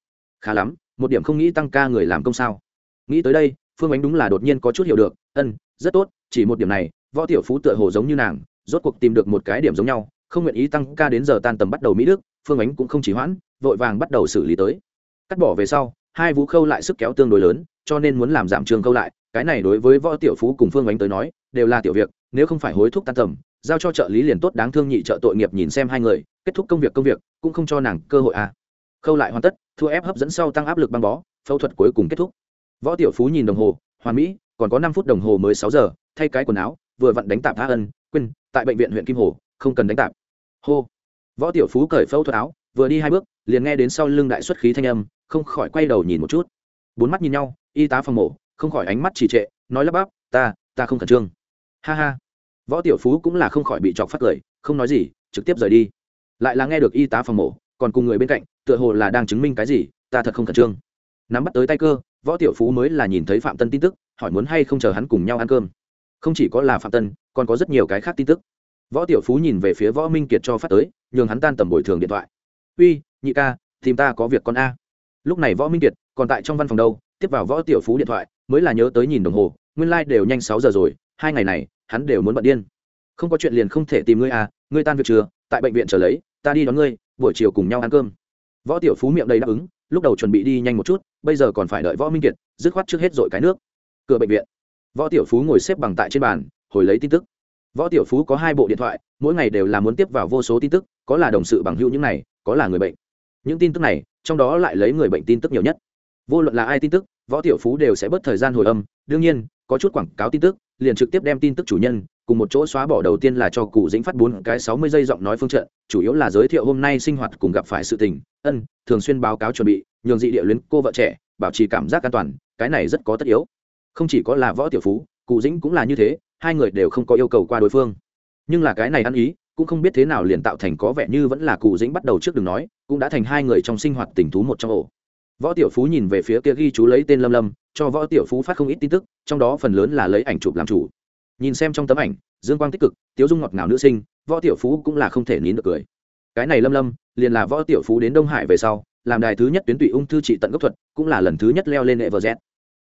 Khá lắm, một điểm không nghĩ tăng ca người làm công sao. Nghĩ tới đây, phương ánh đúng là đột nhiên có chút hiểu được, ân, rất tốt, chỉ một điểm này, võ tiểu phú tựa hồ giống như nàng, rốt cuộc tìm được một cái điểm giống nhau, không nguyện ý tăng ca đến giờ tan tầm bắt đầu mỹ đức. Phương ánh cũng không chỉ hoãn, vội vàng bắt đầu xử lý tới. Cắt bỏ về sau hai vũ khâu lại sức kéo tương đối lớn, cho nên muốn làm giảm trường khâu lại, cái này đối với võ tiểu phú cùng phương ánh tới nói, đều là tiểu việc, nếu không phải hối thúc tan tầm, giao cho trợ lý liền tốt, đáng thương nhị trợ tội nghiệp nhìn xem hai người, kết thúc công việc công việc, cũng không cho nàng cơ hội à. Khâu lại hoàn tất, thua ép hấp dẫn sau tăng áp lực băng bó, phẫu thuật cuối cùng kết thúc. Võ tiểu phú nhìn đồng hồ, hoàn mỹ, còn có năm phút đồng hồ mới sáu giờ, thay cái quần áo, vừa vặn đánh tạp tha ân quên tại bệnh viện huyện kim hồ, không cần đánh tạp. Hô. Võ tiểu phú cởi phẫu thuật áo, vừa đi hai bước, liền nghe đến sau lưng đại xuất khí thanh âm không khỏi quay đầu nhìn một chút. Bốn mắt nhìn nhau, y tá phòng mổ, không khỏi ánh mắt trì trệ, nói lắp bắp, ta ta không khẩn trương. Ha ha. Võ tiểu phú cũng là không khỏi bị chọc phát cười, không nói gì, trực tiếp rời đi. Lại là nghe được y tá phòng mổ, còn cùng người bên cạnh, tựa hồ là đang chứng minh cái gì, ta thật không khẩn trương. Nắm bắt tới tay cơ, võ tiểu phú mới là nhìn thấy phạm tân tin tức, hỏi muốn hay không chờ hắn cùng nhau ăn cơm. Không chỉ có là phạm tân, còn có rất nhiều cái khác tin tức. Võ tiểu phú nhìn về phía võ minh kiệt cho phát tới, nhường hắn tan tầm bồi thường điện thoại. Uy, nhị ca, tìm ta có việc con a lúc này võ minh kiệt còn tại trong văn phòng đâu, tiếp vào võ tiểu phú điện thoại, mới là nhớ tới nhìn đồng hồ, nguyên lai、like、đều nhanh sáu giờ rồi, hai ngày này, hắn đều muốn bận điên. Không có chuyện liền không thể tìm ngươi à ngươi tan việc chưa, tại bệnh viện trở lấy, ta đi đón ngươi, buổi chiều cùng nhau ăn cơm. Võ tiểu phú miệng đầy đáp ứng, lúc đầu chuẩn bị đi nhanh một chút, bây giờ còn phải đợi võ minh kiệt, dứt khoát trước hết dội cái nước. Cửa bệnh viện. Võ tiểu phú ngồi xếp bằng tại trên bàn, hồi lấy tin tức. Võ tiểu phú có hai bộ điện thoại, mỗi ngày đều là muốn tiếp vào vô số tin tức, có là đồng sự bằng hữu những này, có là người bệnh. Những tin tức này trong đó lại lấy người bệnh tin tức nhiều nhất. Vô luận là ai tin tức, võ tiểu phú đều sẽ bớt thời gian hồi âm, đương nhiên, có chút quảng cáo tin tức, liền trực tiếp đem tin tức chủ nhân, cùng một chỗ xóa bỏ đầu tiên là cho cụ dĩnh phát bốn cái sáu mươi giây giọng nói phương trận, chủ yếu là giới thiệu hôm nay sinh hoạt cùng gặp phải sự tình, ân, thường xuyên báo cáo chuẩn bị, nhường dị địa luyến cô vợ trẻ, bảo trì cảm giác an toàn, cái này rất có tất yếu. Không chỉ có là võ tiểu phú, cụ dĩnh cũng là như thế, hai người đều không có yêu cầu qua đối phương. Nhưng là cái này ăn ý, cũng không biết thế nào liền tạo thành có vẻ như vẫn là cụ dĩnh bắt đầu trước đừng nói cũng đã thành hai người trong sinh hoạt tình thú một trong ổ. Võ tiểu phú nhìn về phía kia ghi chú lấy tên lâm lâm, cho võ tiểu phú phát không ít tin tức, trong đó phần lớn là lấy ảnh chụp làm chủ. Nhìn xem trong tấm ảnh, dương quang tích cực, tiếu dung ngọt ngào nữ sinh, võ tiểu phú cũng là không thể nín được cười. Cái này lâm lâm, liền là võ tiểu phú đến đông hải về sau, làm đài thứ nhất tuyến tụy ung thư trị tận gốc thuật, cũng là lần thứ nhất leo lên hệ vợ z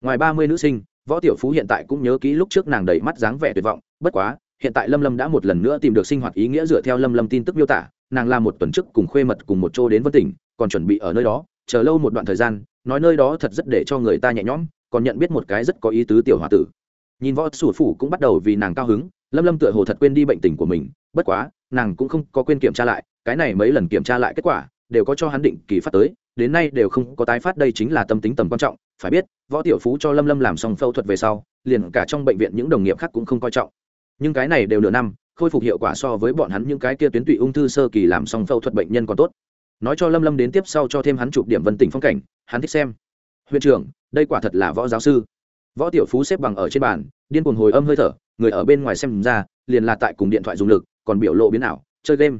ngoài ba mươi nữ sinh, võ tiểu phú hiện tại cũng nhớ kỹ lúc trước nàng đầy mắt dáng vẻ tuyệt vọng, bất quá hiện tại lâm lâm đã một lần nữa tìm được sinh hoạt ý nghĩa dựa theo lâm lâm tin tức miêu tả, nàng làm một tuần trước cùng khuê mật cùng một chỗ đến vân tỉnh, còn chuẩn bị ở nơi đó, chờ lâu một đoạn thời gian, nói nơi đó thật rất để cho người ta nhẹ nhõm, còn nhận biết một cái rất có ý tứ tiểu h o a tử. Nhìn võ sủ phủ cũng bắt đầu vì nàng cao hứng, lâm lâm tựa hồ thật quên đi bệnh tình của mình, bất quá, nàng cũng không có quên kiểm tra lại, cái này mấy lần kiểm tra lại kết quả, đều có cho hắn định kỳ phát tới, đến nay đều không có tái phát, đây chính là tâm tính tầm quan trọng, phải biết, võ tiểu phú cho lâm lâm làm xong phẫu thuật về sau, liền cả trong bệnh viện những đồng nghiệp khác cũng không coi trọng nhưng cái này đều nửa năm, khôi phục hiệu quả so với bọn hắn những cái kia tuyến tụy ung thư sơ kỳ làm xong phẫu thuật bệnh nhân còn tốt. Nói cho lâm lâm đến tiếp sau cho thêm hắn chụp điểm vân tỉnh phong cảnh, hắn thích xem. Huyện trưởng, đây quả thật là võ giáo sư. Võ tiểu phú xếp bằng ở trên bàn, điên cuồng hồi âm hơi thở, người ở bên ngoài xem ra, liền là tại cùng điện thoại dùng lực, còn biểu lộ biến ảo, chơi game.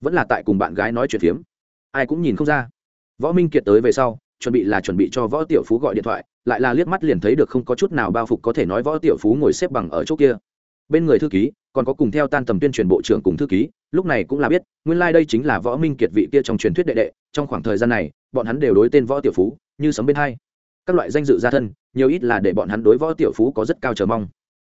Vẫn là tại cùng bạn gái nói chuyện phiếm. Ai cũng nhìn không ra. Võ minh kiệt tới về sau, chuẩn bị là chuẩn bị cho võ tiểu phú gọi điện thoại, lại là liếc mắt liền thấy được không có chút nào bao phục có thể nói võ tiểu phú ngồi xếp bằng ở chỗ kia bên người thư ký, còn có cùng theo tan tầm tuyên truyền bộ trưởng cùng thư ký, lúc này cũng là biết, nguyên lai、like、đây chính là võ minh kiệt vị kia trong truyền thuyết đệ đệ, trong khoảng thời gian này, bọn hắn đều đối tên võ tiểu phú như sấm bên hai. Các loại danh dự gia thân, nhiều ít là để bọn hắn đối võ tiểu phú có rất cao chờ mong.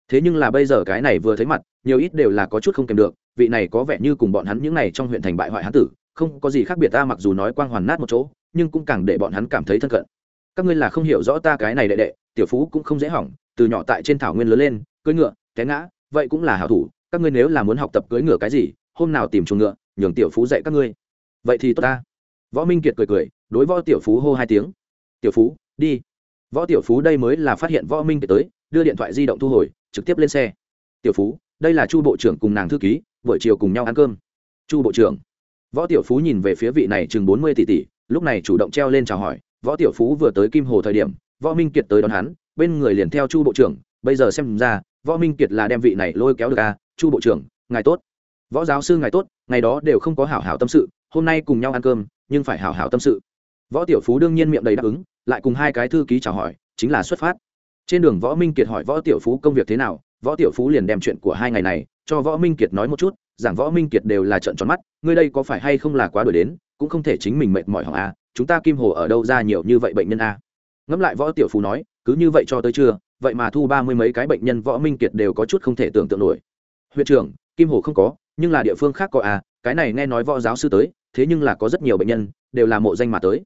Thế nhưng là bây giờ cái này vừa thấy mặt, nhiều ít đều là có chút không kèm được, vị này có vẻ như cùng bọn hắn những này trong huyện thành bại hoại hán tử, không có gì khác biệt ta mặc dù nói quang hoàn nát một chỗ, nhưng cũng càng để bọn hắn cảm thấy thân cận. Các ngươi là không hiểu rõ ta cái này đệ đệ, tiểu phú cũng không dễ hỏng, từ nhỏ tại trên thảo nguyên lớn lên, cưỡi ngựa, té ngã vậy cũng là hảo thủ, các ngươi nếu là muốn học tập cưỡi ngựa cái gì, hôm nào tìm chuồng ngựa, nhường tiểu phú dạy các ngươi. Vậy thì tốt ta. Võ minh kiệt cười cười, đối võ tiểu phú hô hai tiếng. Tiểu phú, đi. Võ tiểu phú đây mới là phát hiện võ minh kiệt tới, đưa điện thoại di động thu hồi, trực tiếp lên xe. Tiểu phú, đây là chu bộ trưởng cùng nàng thư ký, buổi chiều cùng nhau ăn cơm. Chu bộ trưởng. Võ tiểu phú nhìn về phía vị này chừng bốn mươi tỷ tỷ, lúc này chủ động treo lên chào hỏi. Võ tiểu phú vừa tới kim hồ thời điểm, võ minh kiệt tới đón hắn, bên người liền theo chu bộ trưởng, bây giờ xem ra võ minh kiệt là đem vị này lôi kéo được à chu bộ trưởng, ngài tốt. Võ giáo sư ngài tốt, ngày đó đều không có hảo hảo tâm sự, hôm nay cùng nhau ăn cơm, nhưng phải hảo hảo tâm sự. Võ tiểu phú đương nhiên miệng đầy đáp ứng, lại cùng hai cái thư ký chào hỏi, chính là xuất phát. Trên đường võ minh kiệt hỏi võ tiểu phú công việc thế nào, võ tiểu phú liền đem chuyện của hai ngày này, cho võ minh kiệt nói một chút, giảng võ minh kiệt đều là trận tròn mắt, ngươi đây có phải hay không là quá đổi đến, cũng không thể chính mình mệt mỏi hỏng a chúng ta kim hồ ở đâu ra nhiều như vậy bệnh nhân a ngẫm lại võ tiểu phú nói, cứ như vậy cho tới trưa vậy mà thu ba mươi mấy cái bệnh nhân võ minh kiệt đều có chút không thể tưởng tượng nổi. Huyện trưởng, kim hồ không có, nhưng là địa phương khác có à cái này nghe nói võ giáo sư tới, thế nhưng là có rất nhiều bệnh nhân, đều là mộ danh mà tới.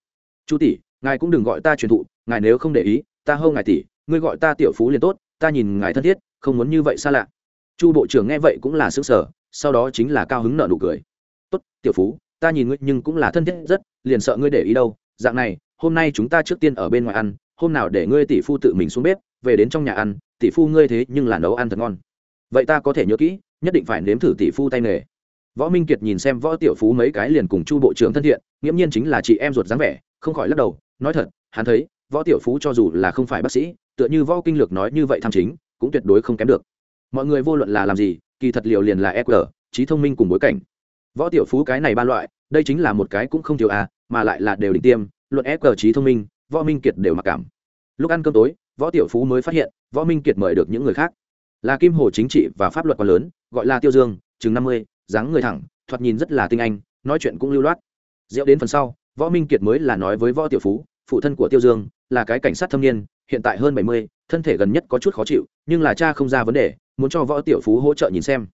Chu tỷ, ngài cũng đừng gọi ta truyền thụ, ngài nếu không để ý, ta hâu ngài tỷ, ngươi gọi ta tiểu phú liền tốt, ta nhìn ngài thân thiết, không muốn như vậy xa lạ. Chu bộ trưởng nghe vậy cũng là xứng sở sau đó chính là cao hứng nợ nụ cười. Tốt, tiểu phú, ta nhìn ngươi nhưng cũng là thân thiết rất, liền sợ ngươi để ý đâu. Dạng này, hôm nay chúng ta trước tiên ở bên ngoài ăn, hôm nào để ngươi tỷ phu tự mình xuống bếp về đến trong nhà ăn, tỷ phu ngươi thế nhưng là nấu ăn thật ngon. Vậy ta có thể nhớ kỹ, nhất định phải nếm thử tỷ phu tay nghề. Võ minh kiệt nhìn xem võ tiểu phú mấy cái liền cùng chu bộ trưởng thân thiện, nghiễm nhiên chính là chị em ruột dáng vẻ, không khỏi lắc đầu, nói thật, hắn thấy, võ tiểu phú cho dù là không phải bác sĩ, tựa như võ kinh lược nói như vậy tham chính, cũng tuyệt đối không kém được. Mọi người vô luận là làm gì, kỳ thật liệu liền là eq trí thông minh cùng bối cảnh. Võ tiểu phú cái này ba loại, đây chính là một cái cũng không thiếu à mà lại là đều đỉnh tiêm, luận eq trí thông minh, võ minh kiệt đều mặc cảm. Lúc ăn cơm tối võ tiểu phú mới phát hiện, võ minh kiệt mời được những người khác. Là kim hồ chính trị và pháp luật quá lớn, gọi là tiêu dương, chừng năm mươi, dáng người thẳng, thoạt nhìn rất là tinh anh, nói chuyện cũng lưu loát. Diễu đến phần sau, võ minh kiệt mới là nói với võ tiểu phú, phụ thân của tiêu dương, là cái cảnh sát thâm niên, hiện tại hơn bảy mươi, thân thể gần nhất có chút khó chịu, nhưng là cha không ra vấn đề, muốn cho võ tiểu phú hỗ trợ nhìn xem.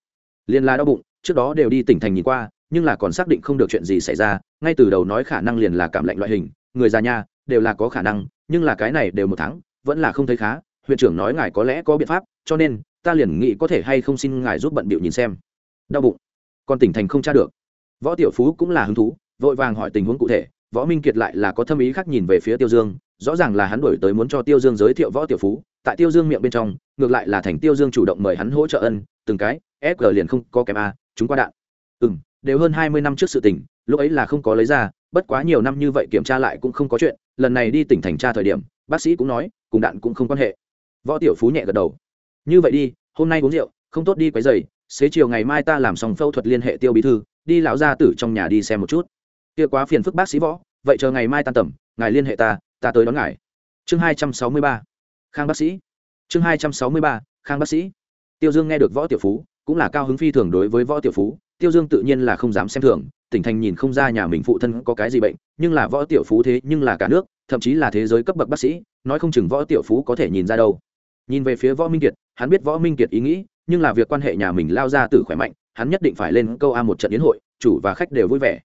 Liên là đau bụng, trước đó đều đi tỉnh thành nhìn qua, nhưng là còn xác định không được chuyện gì xảy ra, ngay từ đầu nói khả năng liền là cảm lạnh loại hình, người già nhà, đều là có khả năng, nhưng là cái này đều một tháng vẫn là không thấy khá, huyện trưởng nói ngài có lẽ có biện pháp, cho nên ta liền nghĩ có thể hay không xin ngài giúp bận bịu nhìn xem. Đau bụng. Còn tỉnh thành không tra được. Võ tiểu phú cũng là hứng thú, vội vàng hỏi tình huống cụ thể, võ minh kiệt lại là có thâm ý khác nhìn về phía tiêu dương, rõ ràng là hắn đổi tới muốn cho tiêu dương giới thiệu võ tiểu phú, tại tiêu dương miệng bên trong, ngược lại là thành tiêu dương chủ động mời hắn hỗ trợ ân, từng cái fg liền không có kém a, chúng qua đạn. Ừ m đều hơn hai mươi năm trước sự tình, lúc ấy là không có lấy ra, bất quá nhiều năm như vậy kiểm tra lại cũng không có chuyện, lần này đi tỉnh thành tra thời điểm bác sĩ cũng nói, cùng đạn cũng không quan hệ. Võ tiểu phú nhẹ gật đầu. Như vậy đi, hôm nay uống rượu, không tốt đi quấy dày xế chiều ngày mai ta làm xong phẫu thuật liên hệ tiêu bí thư, đi lão gia tử trong nhà đi xem một chút. Kia quá phiền phức bác sĩ võ, vậy chờ ngày mai tan tầm, ngài liên hệ ta ta tới đón ngài. Chương hai trăm sáu mươi ba. Khang bác sĩ. Chương hai trăm sáu mươi ba, khang bác sĩ. Tiêu dương nghe được võ tiểu phú, cũng là cao hứng phi thường đối với võ tiểu phú, tiêu dương tự nhiên là không dám xem thường tỉnh thành nhìn không ra nhà mình phụ thân có cái gì bệnh, nhưng là võ tiểu phú thế nhưng là cả nước, thậm chí là thế giới cấp bậc bác sĩ, nói không chừng võ tiểu phú có thể nhìn ra đâu. Nhìn về phía võ minh kiệt, hắn biết võ minh kiệt ý nghĩ, nhưng là việc quan hệ nhà mình lao ra từ khỏe mạnh, hắn nhất định phải lên câu a một trận yến hội, chủ và khách đều vui vẻ.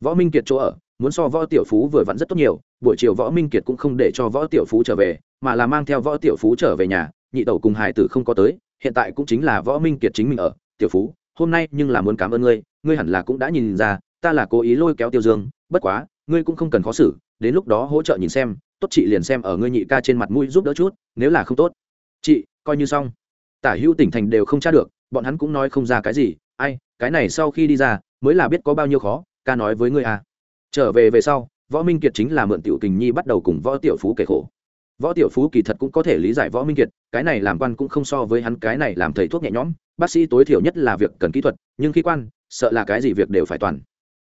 Võ minh kiệt chỗ ở, muốn so võ tiểu phú vừa vặn rất tốt nhiều, buổi chiều võ minh kiệt cũng không để cho võ tiểu phú trở về, mà là mang theo võ tiểu phú trở về nhà, nhị tẩu cùng hải tử không có tới, hiện tại cũng chính là võ minh kiệt chính mình ở, tiểu phú, hôm nay nhưng là muốn cảm ơn ngươi ngươi hẳn là cũng đã nhìn ra ta là cố ý lôi kéo tiêu dương, bất quá, ngươi cũng không cần khó xử, đến lúc đó hỗ trợ nhìn xem, tốt chị liền xem ở ngươi nhị ca trên mặt mũi giúp đỡ chút, nếu là không tốt. Chị, coi như xong. Tả hữu tỉnh thành đều không tra được, bọn hắn cũng nói không ra cái gì, ai, cái này sau khi đi ra, mới là biết có bao nhiêu khó, ca nói với ngươi à. Trở về về sau, võ minh kiệt chính là mượn tiểu kình nhi bắt đầu cùng võ tiểu phú kể khổ. Võ tiểu phú kỳ thật cũng có thể lý giải võ minh kiệt, cái này làm quan cũng không so với hắn, cái này làm thầy thuốc nhẹ nhõm, bác sĩ tối thiểu nhất là việc cần kỹ thuật, nhưng khi quan, sợ là cái gì việc đều phải toàn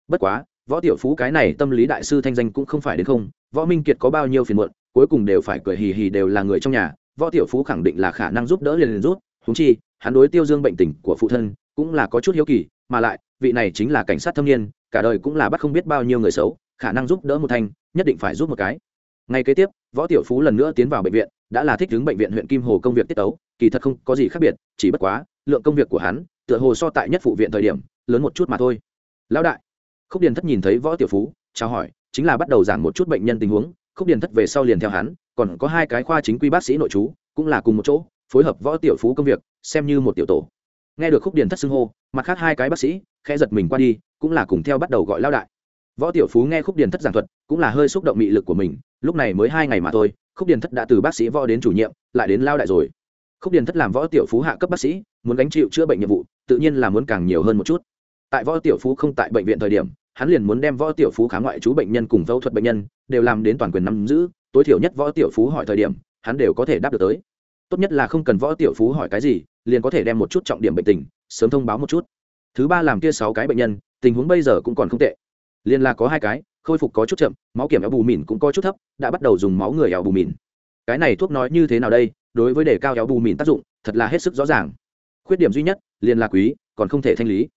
bất quá, võ tiểu phú cái này tâm lý đại sư thanh danh cũng không phải đến không, võ minh kiệt có bao nhiêu phiền muộn, cuối cùng đều phải cười hì hì đều là người trong nhà, võ tiểu phú khẳng định là khả năng giúp đỡ liền liền rút húng chi, hắn đối tiêu dương bệnh tình của phụ thân cũng là có chút hiếu kỳ, mà lại, vị này chính là cảnh sát thâm niên, cả đời cũng là bắt không biết bao nhiêu người xấu, khả năng giúp đỡ một thanh, nhất định phải giúp một cái. Ngay kế tiếp, võ tiểu phú lần nữa tiến vào bệnh viện, đã là thích ứng bệnh viện huyện kim hồ công việc tiết tấu, kỳ thật không có gì khác biệt, chỉ bất quá, lượng công việc của hắn, tựa hồ so tại nhất phụ viện thời điểm, lớn một chút mà thôi. Lão đại khúc điền thất nhìn thấy võ tiểu phú, chào hỏi, chính là bắt đầu giảng một chút bệnh nhân tình huống. Khúc điền thất về sau liền theo hắn, còn có hai cái khoa chính quy bác sĩ nội chú cũng là cùng một chỗ, phối hợp võ tiểu phú công việc, xem như một tiểu tổ. Nghe được khúc điền thất xưng hô, mặt khác hai cái bác sĩ, khẽ giật mình qua đi, cũng là cùng theo bắt đầu gọi lao đại. Võ tiểu phú nghe khúc điền thất giảng thuật, cũng là hơi xúc động mị lực của mình, lúc này mới hai ngày mà thôi, khúc điền thất đã từ bác sĩ võ đến chủ nhiệm, lại đến lao đại rồi. Khúc điền thất làm võ tiểu phú hạ cấp bác sĩ, muốn gánh chịu chữa bệnh nhiệm vụ, tự nhiên là muốn càng nhiều hơn một chút. Tại võ tiểu phú không tại bệnh viện thời điểm hắn liền muốn đem võ tiểu phú khám ngoại trú bệnh nhân cùng phẫu thuật bệnh nhân đều làm đến toàn quyền nắm giữ, tối thiểu nhất võ tiểu phú hỏi thời điểm, hắn đều có thể đáp được tới. Tốt nhất là không cần võ tiểu phú hỏi cái gì, liền có thể đem một chút trọng điểm bệnh tình, sớm thông báo một chút. Thứ ba làm kia sáu cái bệnh nhân, tình huống bây giờ cũng còn không tệ. Liền là có hai cái, khôi phục có chút chậm, máu kiểm eo bù mìn cũng có chút thấp, đã bắt đầu dùng máu người eo bù mìn cái này thuốc nói như thế nào đây, đối với đề cao eo bù mìn tác dụng, thật là hết sức rõ ràng. Khuyết điểm duy nhất, liền là quý, còn không thể thanh lý.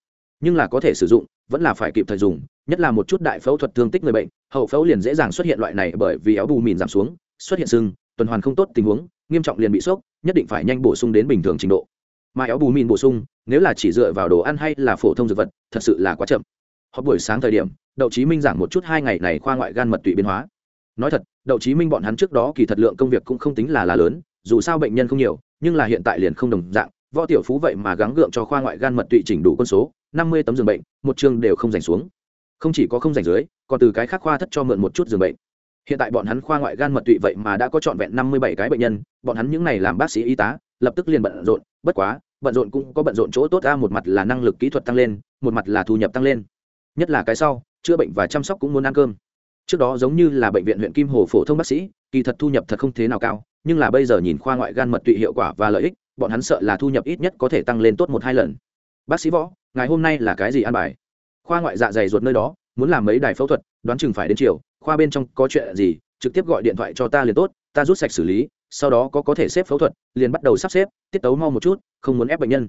Nhưng là có thể sử dụng vẫn là phải kịp thời dùng, nhất là một chút đại phẫu thuật thương tích người bệnh, hậu phẫu liền dễ dàng xuất hiện loại này bởi vì áo bù mìn giảm xuống, xuất hiện sưng, tuần hoàn không tốt tình huống, nghiêm trọng liền bị sốc, nhất định phải nhanh bổ sung đến bình thường trình độ. Mà áo bù mìn bổ sung, nếu là chỉ dựa vào đồ ăn hay là phổ thông dược vật, thật sự là quá chậm. Họ buổi sáng thời điểm, đậu chí minh giảng một chút hai ngày này khoa ngoại gan mật tụy biến hóa. Nói thật, đậu chí minh bọn hắn trước đó kỳ thật lượng công việc cũng không tính là là lớn, dù sao bệnh nhân không nhiều, nhưng là hiện tại liền không đồng dạng, võ tiểu phú vậy mà gắng gượng cho khoa ngoại gan mật tụy chỉnh đủ quân số năm mươi tấm giường bệnh, một chương đều không dành xuống. Không chỉ có không dành dưới, còn từ cái khác khoa thất cho mượn một chút giường bệnh. Hiện tại bọn hắn khoa ngoại gan mật tụy vậy mà đã có trọn vẹn năm mươi bảy cái bệnh nhân, bọn hắn những n à y làm bác sĩ y tá, lập tức liền bận rộn, bất quá, bận rộn cũng có bận rộn chỗ tốt ra, một mặt là năng lực kỹ thuật tăng lên, một mặt là thu nhập tăng lên. Nhất là cái sau, chữa bệnh và chăm sóc cũng muốn ăn cơm. Trước đó giống như là bệnh viện huyện kim hồ phổ thông bác sĩ, kỳ thật thu nhập thật không thế nào cao, nhưng là bây giờ nhìn khoa ngoại gan mật tụy hiệu quả và lợi ích, bọn hắn sợ là thu nhập ít nhất có thể tăng lên tốt một hai lần bác sĩ võ ngày hôm nay là cái gì ăn bài? Khoa ngoại dạ dày ruột nơi đó, muốn làm mấy đài phẫu thuật, đoán chừng phải đến chiều, khoa bên trong có chuyện gì, trực tiếp gọi điện thoại cho ta liền tốt, ta rút sạch xử lý, sau đó có có thể xếp phẫu thuật, liền bắt đầu sắp xếp, tiết tấu mau một chút, không muốn ép bệnh nhân.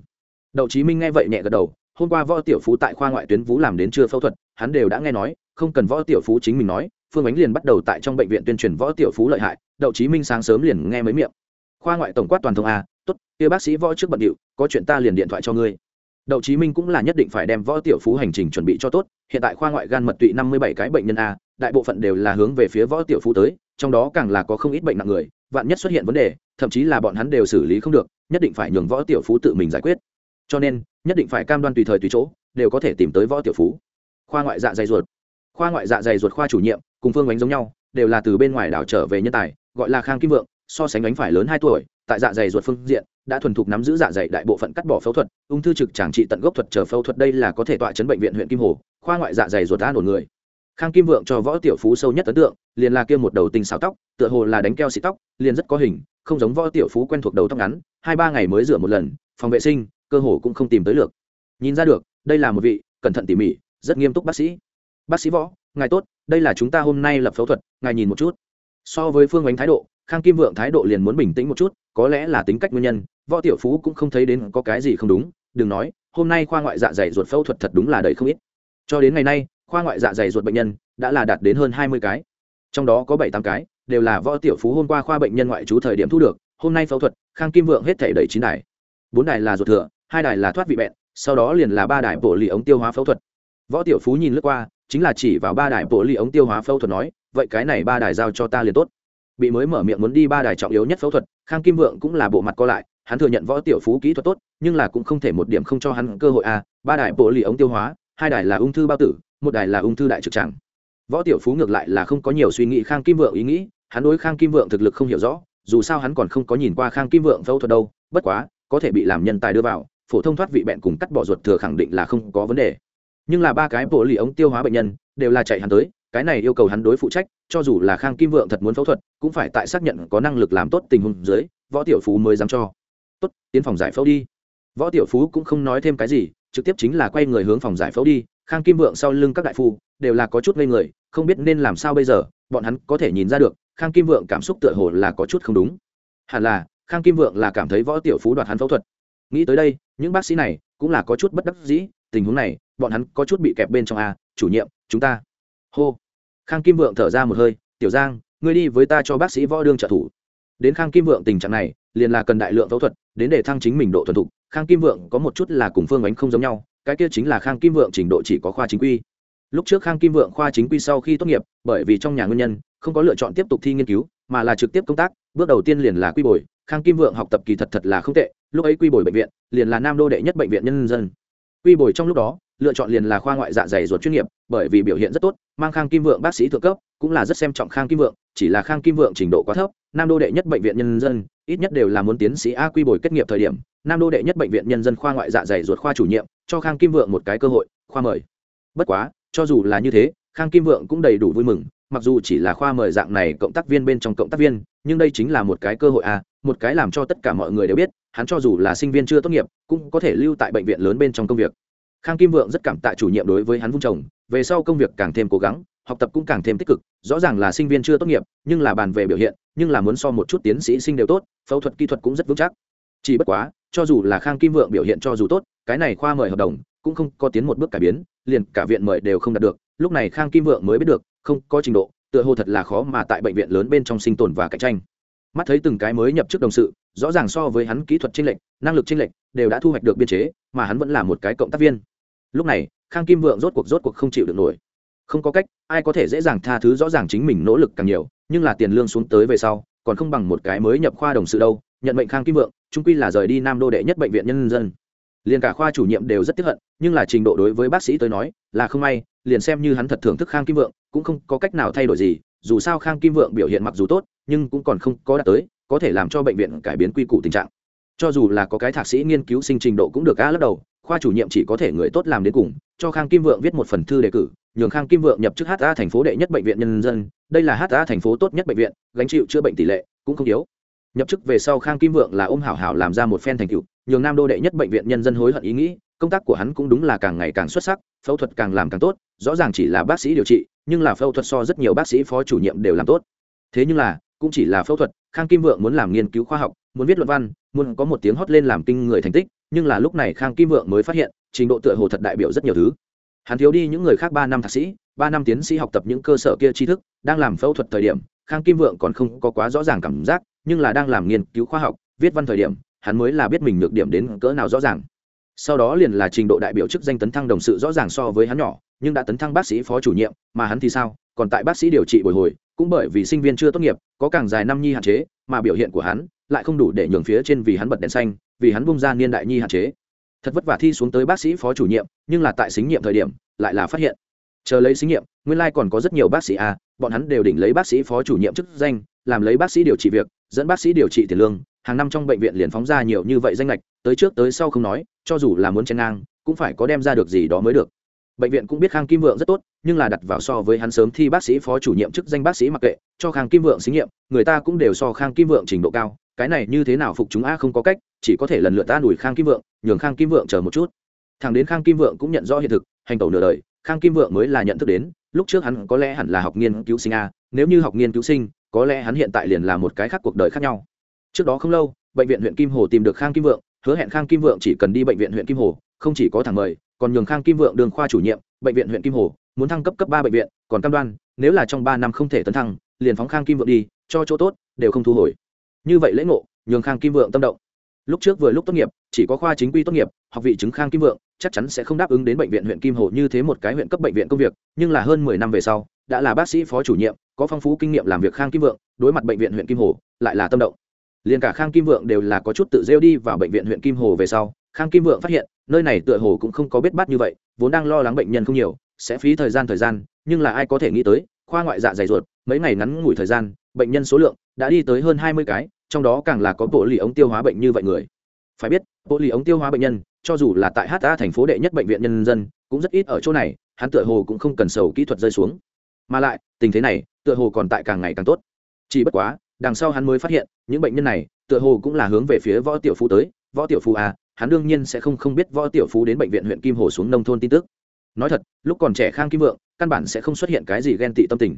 Đậu chí minh nghe vậy nhẹ gật đầu, hôm qua võ tiểu phú tại khoa ngoại tuyến vú làm đến chưa phẫu thuật, hắn đều đã nghe nói, không cần võ tiểu phú chính mình nói, phương ánh liền bắt đầu tại trong bệnh viện tuyên truyền võ tiểu phú lợi hại, đậu chí minh sáng sớm liền nghe mấy miệng. Khoa ngoại tổng quát toàn thông a, tốt, kia bác sĩ võ trước bận điệu, có chuyện ta liền điện thoại cho ngươi đậu chí minh cũng là nhất định phải đem võ tiểu phú hành trình chuẩn bị cho tốt, hiện tại khoa ngoại gan mật tụy năm mươi bảy cái bệnh nhân a, đại bộ phận đều là hướng về phía võ tiểu phú tới, trong đó càng là có không ít bệnh nặng người, vạn nhất xuất hiện vấn đề, thậm chí là bọn hắn đều xử lý không được, nhất định phải nhường võ tiểu phú tự mình giải quyết. Cho nên, nhất định phải cam đoan tùy thời tùy chỗ, đều có thể tìm tới võ tiểu phú. Khoa ngoại dạ dày ruột. Khoa ngoại dạ dày ruột khoa chủ nhiệm, cùng phương ánh giống nhau, đều là từ bên ngoài đảo trở về nhân tài, gọi là khang kim vượng, so sánh ánh phải lớn hai tuổi, tại dạ dày ruột phương diện đã thuần thục nắm giữ dạ dày đại bộ phận cắt bỏ phẫu thuật, ung thư trực tràng trị tận gốc thuật chờ phẫu thuật đây là có thể tọa chấn bệnh viện huyện kim hồ, khoa ngoại dạ dày ruột an ổn người. Khang kim vượng cho võ tiểu phú sâu nhất ấn tượng, liền là kia một đầu tinh xào tóc, tựa hồ là đánh keo xịt tóc, liền rất có hình, không giống võ tiểu phú quen thuộc đầu tóc ngắn, hai ba ngày mới rửa một lần, phòng vệ sinh, cơ hồ cũng không tìm tới được. Nhìn ra được, đây là một vị cẩn thận tỉ mỉ, rất nghiêm túc bác sĩ. Bác sĩ võ, ngài tốt, đây là chúng ta hôm nay lập phẫu thuật, ngài nhìn một chút. So với phương ánh thái độ khang kim vượng thái độ liền muốn bình tĩnh một chút, có lẽ là tính cách nguyên nhân, võ tiểu phú cũng không thấy đến có cái gì không đúng, đừng nói, hôm nay khoa ngoại dạ dày ruột phẫu thuật thật đúng là đầy không ít. Cho đến ngày nay, khoa ngoại dạ dày ruột bệnh nhân đã là đạt đến hơn hai mươi cái. Trong đó có bảy tám cái đều là võ tiểu phú hôm qua khoa bệnh nhân ngoại trú thời điểm thu được, hôm nay phẫu thuật, khang kim vượng hết thể đầy chín đài. Bốn đài là ruột thừa, hai đài là thoát vị bẹn, sau đó liền là ba đài bộ lì ống tiêu hóa phẫu thuật. Võ tiểu phú nhìn lướt qua, chính là chỉ vào ba đài bộ lì ống tiêu hóa phẫu thuật nói, vậy cái này ba đài giao cho ta liền tốt bị mới mở miệng muốn đi ba đài trọng yếu nhất phẫu thuật, khang kim vượng cũng là bộ mặt co lại, hắn thừa nhận võ tiểu phú kỹ thuật tốt, nhưng là cũng không thể một điểm không cho hắn cơ hội a à. ba đài bộ lì ống tiêu hóa, hai đài là ung thư bao tử, một đài là ung thư đại trực tràng võ tiểu phú ngược lại là không có nhiều suy nghĩ khang kim vượng ý nghĩ, hắn đối khang kim vượng thực lực không hiểu rõ, dù sao hắn còn không có nhìn qua khang kim vượng phẫu thuật đâu, bất quá, có thể bị làm nhân tài đưa vào, phổ thông thoát vị bệnh cùng cắt bỏ ruột thừa khẳng định là không có vấn đề nhưng là ba cái bộ lì ống tiêu hóa bệnh nhân đều là chạy hắn tới, cái này yêu cầu hắn đối phụ trách, cho dù là khang kim vượng thật muốn phẫu thuật, cũng phải tại xác nhận có năng lực làm tốt tình huống dưới, võ tiểu phú mới dám cho. Tốt, tiến phòng giải phẫu đi. Võ tiểu phú cũng không nói thêm cái gì, trực tiếp chính là quay người hướng phòng giải phẫu đi, khang kim vượng sau lưng các đại phu đều là có chút ngây người, không biết nên làm sao bây giờ, bọn hắn có thể nhìn ra được, khang kim vượng cảm xúc tựa hồ là có chút không đúng. Hẳn là, khang kim vượng là cảm thấy võ tiểu phú đoạt hắn phẫu thuật. Nghĩ tới đây, những bác sĩ này cũng là có chút bất đắc dĩ, tình huống này, bọn hắn có chút bị kẹp bên trong a, chủ nhiệm chúng ta. Hô. Khang kim vượng thở ra một hơi, tiểu giang, ngươi đi với ta cho bác sĩ võ đương trợ thủ. Đến khang kim vượng tình trạng này, liền là cần đại lượng phẫu thuật, đến để thăng chính mình độ thuần thục, khang kim vượng có một chút là cùng phương ánh không giống nhau, cái kia chính là khang kim vượng trình độ chỉ có khoa chính quy. Lúc trước khang kim vượng khoa chính quy sau khi tốt nghiệp, bởi vì trong nhà nguyên nhân, không có lựa chọn tiếp tục thi nghiên cứu, mà là trực tiếp công tác, bước đầu tiên liền là quy bồi. Khang kim vượng học tập kỳ thật thật là không tệ, lúc ấy quy bồi bệnh viện, liền là nam đô đệ nhất bệnh viện nhân dân. Quy bồi trong lúc đó lựa chọn liền là khoa ngoại dạ dày ruột chuyên nghiệp, bởi vì biểu hiện rất tốt, mang khang kim vượng bác sĩ thượng cấp, cũng là rất xem trọng khang kim vượng, chỉ là khang kim vượng trình độ quá thấp, nam đô đệ nhất bệnh viện nhân dân, ít nhất đều là muốn tiến sĩ a quy bồi kết nghiệp thời điểm, nam đô đệ nhất bệnh viện nhân dân khoa ngoại dạ dày ruột khoa chủ nhiệm, cho khang kim vượng một cái cơ hội, khoa mời. Bất quá, cho dù là như thế, khang kim vượng cũng đầy đủ vui mừng, mặc dù chỉ là khoa mời dạng này cộng tác viên bên trong cộng tác viên, nhưng đây chính là một cái cơ hội a một cái làm cho tất cả mọi người đều biết, hắn cho dù là sinh viên chưa tốt nghiệp, cũng có thể lưu tại bệnh viện lớn bên trong công việc khang kim vượng rất cảm tạ chủ nhiệm đối với hắn vung chồng về sau công việc càng thêm cố gắng, học tập cũng càng thêm tích cực, rõ ràng là sinh viên chưa tốt nghiệp, nhưng là bàn về biểu hiện, nhưng là muốn so một chút tiến sĩ sinh đều tốt, phẫu thuật kỹ thuật cũng rất vững chắc. Chỉ bất quá, cho dù là khang kim vượng biểu hiện cho dù tốt, cái này khoa mời hợp đồng cũng không có tiến một bước cải biến, liền cả viện mời đều không đạt được, lúc này khang kim vượng mới biết được, không có trình độ, tựa hồ thật là khó mà tại bệnh viện lớn bên trong sinh tồn và cạnh tranh mắt thấy từng cái mới nhập chức đồng sự, rõ ràng so với hắn kỹ thuật tranh lệch, năng lực tranh lệch đều đã thu hoạch được biên chế, mà hắn vẫn là một cái cộng tác viên. Lúc này, khang kim vượng rốt cuộc rốt cuộc không chịu được nổi. Không có cách, ai có thể dễ dàng tha thứ rõ ràng chính mình nỗ lực càng nhiều, nhưng là tiền lương xuống tới về sau, còn không bằng một cái mới nhập khoa đồng sự đâu, nhận bệnh khang kim vượng trung quy là rời đi nam đô đệ nhất bệnh viện nhân dân. Liền cả khoa chủ nhiệm đều rất tiếp hận, nhưng là trình độ đối với bác sĩ tới nói, là không may, liền xem như hắn thật thưởng thức khang kim vượng, cũng không có cách nào thay đổi gì dù sao khang kim vượng biểu hiện mặc dù tốt, nhưng cũng còn không có đạt tới, có thể làm cho bệnh viện cải biến quy củ tình trạng. Cho dù là có cái thạc sĩ nghiên cứu sinh trình độ cũng được a lắc đầu, khoa chủ nhiệm chỉ có thể người tốt làm đến cùng, cho khang kim vượng viết một phần thư đề cử, nhường khang kim vượng nhập chức ha thành phố đệ nhất bệnh viện nhân dân, đây là ha thành phố tốt nhất bệnh viện, gánh chịu chữa bệnh tỷ lệ cũng không yếu. Nhập chức về sau khang kim vượng là ôm hảo hảo làm ra một phen thành tựu, nhường nam đô đệ nhất bệnh viện nhân dân hối hận ý nghĩ công tác của hắn cũng đúng là càng ngày càng xuất sắc, phẫu thuật càng làm càng tốt, rõ ràng chỉ là bác sĩ điều trị, nhưng là phẫu thuật so rất nhiều bác sĩ phó chủ nhiệm đều làm tốt. Thế nhưng là, cũng chỉ là phẫu thuật, khang kim vượng muốn làm nghiên cứu khoa học, muốn viết luận văn, muốn có một tiếng hót lên làm kinh người thành tích, nhưng là lúc này khang kim vượng mới phát hiện, trình độ tựa hồ thật đại biểu rất nhiều thứ. Hắn thiếu đi những người khác ba năm thạc sĩ, ba năm tiến sĩ học tập những cơ sở kia tri thức, đang làm phẫu thuật thời điểm, khang kim vượng còn không có quá rõ ràng cảm giác, nhưng là đang làm nghiên cứu khoa học, viết văn thời điểm, hắn mới là biết mình nhược điểm đến cỡ nào rõ ràng sau đó liền là trình độ đại biểu chức danh tấn thăng đồng sự rõ ràng so với hắn nhỏ, nhưng đã tấn thăng bác sĩ phó chủ nhiệm, mà hắn thì sao? Còn tại bác sĩ điều trị bồi hồi, cũng bởi vì sinh viên chưa tốt nghiệp, có càng dài năm nhi hạn chế, mà biểu hiện của hắn lại không đủ để nhường phía trên vì hắn bật đèn xanh, vì hắn bung ra niên đại nhi hạn chế. Thật vất vả thi xuống tới bác sĩ phó chủ nhiệm, nhưng là tại xính nhiệm thời điểm, lại là phát hiện, chờ lấy xính nhiệm, nguyên lai còn có rất nhiều bác sĩ a bọn hắn đều đỉnh lấy bác sĩ phó chủ nhiệm chức danh, làm lấy bác sĩ điều trị việc, dẫn bác sĩ điều trị tiền lương hàng năm trong bệnh viện liền phóng ra nhiều như vậy danh lệch, tới trước tới sau không nói, cho dù là muốn chen ngang, cũng phải có đem ra được gì đó mới được. Bệnh viện cũng biết khang kim vượng rất tốt, nhưng là đặt vào so với hắn sớm thi bác sĩ phó chủ nhiệm chức danh bác sĩ mặc kệ, cho khang kim vượng xí nghiệm, người ta cũng đều so khang kim vượng trình độ cao, cái này như thế nào phục chúng a không có cách, chỉ có thể lần lượt ta đuổi khang kim vượng, nhường khang kim vượng chờ một chút. Thằng đến khang kim vượng cũng nhận rõ hiện thực, hành tẩu nửa đời, khang kim vượng mới là nhận thức đến, lúc trước hắn có lẽ hẳn là học nghiên cứu sinh a, nếu như học nghiên cứu sinh, có lẽ hắn hiện tại liền là một cái khác cuộc đời khác nhau trước đó không lâu, bệnh viện huyện kim hồ tìm được khang kim vượng, hứa hẹn khang kim vượng chỉ cần đi bệnh viện huyện kim hồ, không chỉ có thẳng mời, còn nhường khang kim vượng đường khoa chủ nhiệm, bệnh viện huyện kim hồ, muốn thăng cấp cấp ba bệnh viện, còn cam đoan, nếu là trong ba năm không thể tấn thăng, liền phóng khang kim vượng đi, cho chỗ tốt, đều không thu hồi. Như vậy lễ ngộ, nhường khang kim vượng tâm động. Lúc trước vừa lúc tốt nghiệp, chỉ có khoa chính quy tốt nghiệp, học vị chứng khang kim vượng, chắc chắn sẽ không đáp ứng đến bệnh viện huyện kim hồ như thế một cái huyện cấp bệnh viện công việc, nhưng là hơn mười năm về sau, đã là bác sĩ phó chủ nhiệm, có phong phú kinh nghiệm làm việc khang kim vượng, đối mặt bệnh viện huyện kim hồ, lại là tâm động liền cả khang kim vượng đều là có chút tự rêu đi vào bệnh viện huyện kim hồ về sau. Khang kim vượng phát hiện, nơi này tựa hồ cũng không có biết bắt như vậy, vốn đang lo lắng bệnh nhân không nhiều, sẽ phí thời gian thời gian, nhưng là ai có thể nghĩ tới, khoa ngoại dạ dày ruột, mấy ngày ngắn ngủi thời gian, bệnh nhân số lượng đã đi tới hơn hai mươi cái, trong đó càng là có bộ lì ống tiêu hóa bệnh như vậy người. Phải biết, bộ lì ống tiêu hóa bệnh nhân, cho dù là tại ha thành phố đệ nhất bệnh viện nhân dân, cũng rất ít ở chỗ này, hắn tựa hồ cũng không cần sầu kỹ thuật rơi xuống. Mà lại, tình thế này, tựa hồ còn tại càng ngày càng tốt. Chỉ bất quá đằng sau hắn mới phát hiện, những bệnh nhân này, tựa hồ cũng là hướng về phía võ tiểu phú tới. Võ tiểu phú à hắn đương nhiên sẽ không không biết võ tiểu phú đến bệnh viện huyện kim hồ xuống nông thôn tin tức. Nói thật, lúc còn trẻ khang kim vượng, căn bản sẽ không xuất hiện cái gì ghen tị tâm tình.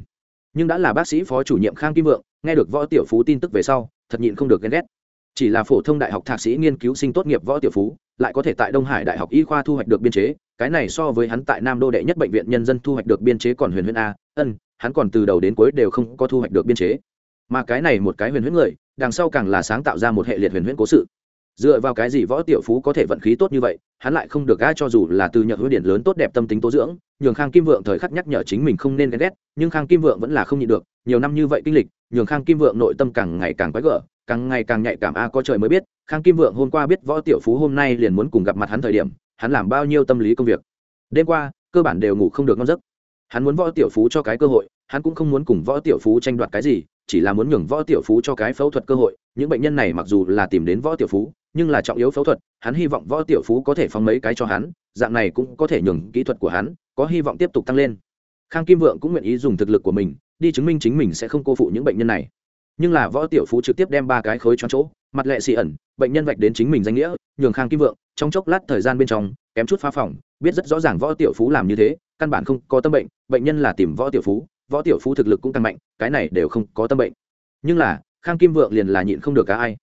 Nhưng đã là bác sĩ phó chủ nhiệm khang kim vượng, nghe được võ tiểu phú tin tức về sau, thật nhịn không được ghen ghét. Chỉ là phổ thông đại học thạc sĩ nghiên cứu sinh tốt nghiệp võ tiểu phú, lại có thể tại đông hải đại học y khoa thu hoạch được biên chế, cái này so với hắn tại nam đô đệ nhất bệnh viện nhân dân thu hoạch được biên chế còn huyền huyền a, ân, hắn còn từ đầu đến cuối đều không có thu hoạch được biên chế mà cái này một cái huyền huyễn người, đằng sau càng là sáng tạo ra một hệ liệt huyền huyễn cố sự. Dựa vào cái gì võ tiểu phú có thể vận khí tốt như vậy, hắn lại không được ai cho dù là từ nhận hứa điển lớn tốt đẹp tâm tính tố dưỡng, nhường khang kim vượng thời khắc nhắc nhở chính mình không nên ghen ghét, nhưng khang kim vượng vẫn là không nhịn được, nhiều năm như vậy kinh lịch, nhường khang kim vượng nội tâm càng ngày càng quái gở, càng ngày càng nhạy cảm a, có trời mới biết, khang kim vượng hôm qua biết võ tiểu phú hôm nay liền muốn cùng gặp mặt hắn thời điểm, hắn làm bao nhiêu tâm lý công việc. Đêm qua, cơ bản đều ngủ không được ngon giấc. Hắn muốn võ tiểu phú cho cái cơ hội, hắn cũng không muốn cùng võ tiểu phú tranh đoạt cái gì chỉ là muốn nhường võ tiểu phú cho cái phẫu thuật cơ hội, những bệnh nhân này mặc dù là tìm đến võ tiểu phú, nhưng là trọng yếu phẫu thuật, hắn hy vọng võ tiểu phú có thể phóng mấy cái cho hắn, dạng này cũng có thể nhường kỹ thuật của hắn có hy vọng tiếp tục tăng lên. Khang kim vượng cũng nguyện ý dùng thực lực của mình, đi chứng minh chính mình sẽ không cô phụ những bệnh nhân này. Nhưng là võ tiểu phú trực tiếp đem ba cái khối cho chỗ, mặt lệ xị ẩn, bệnh nhân vạch đến chính mình danh nghĩa, nhường khang kim vượng, trong chốc lát thời gian bên trong, kém chút phá phòng, biết rất rõ ràng võ tiểu phú làm như thế, căn bản không có tâm bệnh bệnh nhân là tìm võ tiểu phú võ tiểu phú thực lực cũng tăng mạnh, cái này đều không có tâm bệnh. Nhưng là, khang kim vượng liền là nhịn không được cả ai.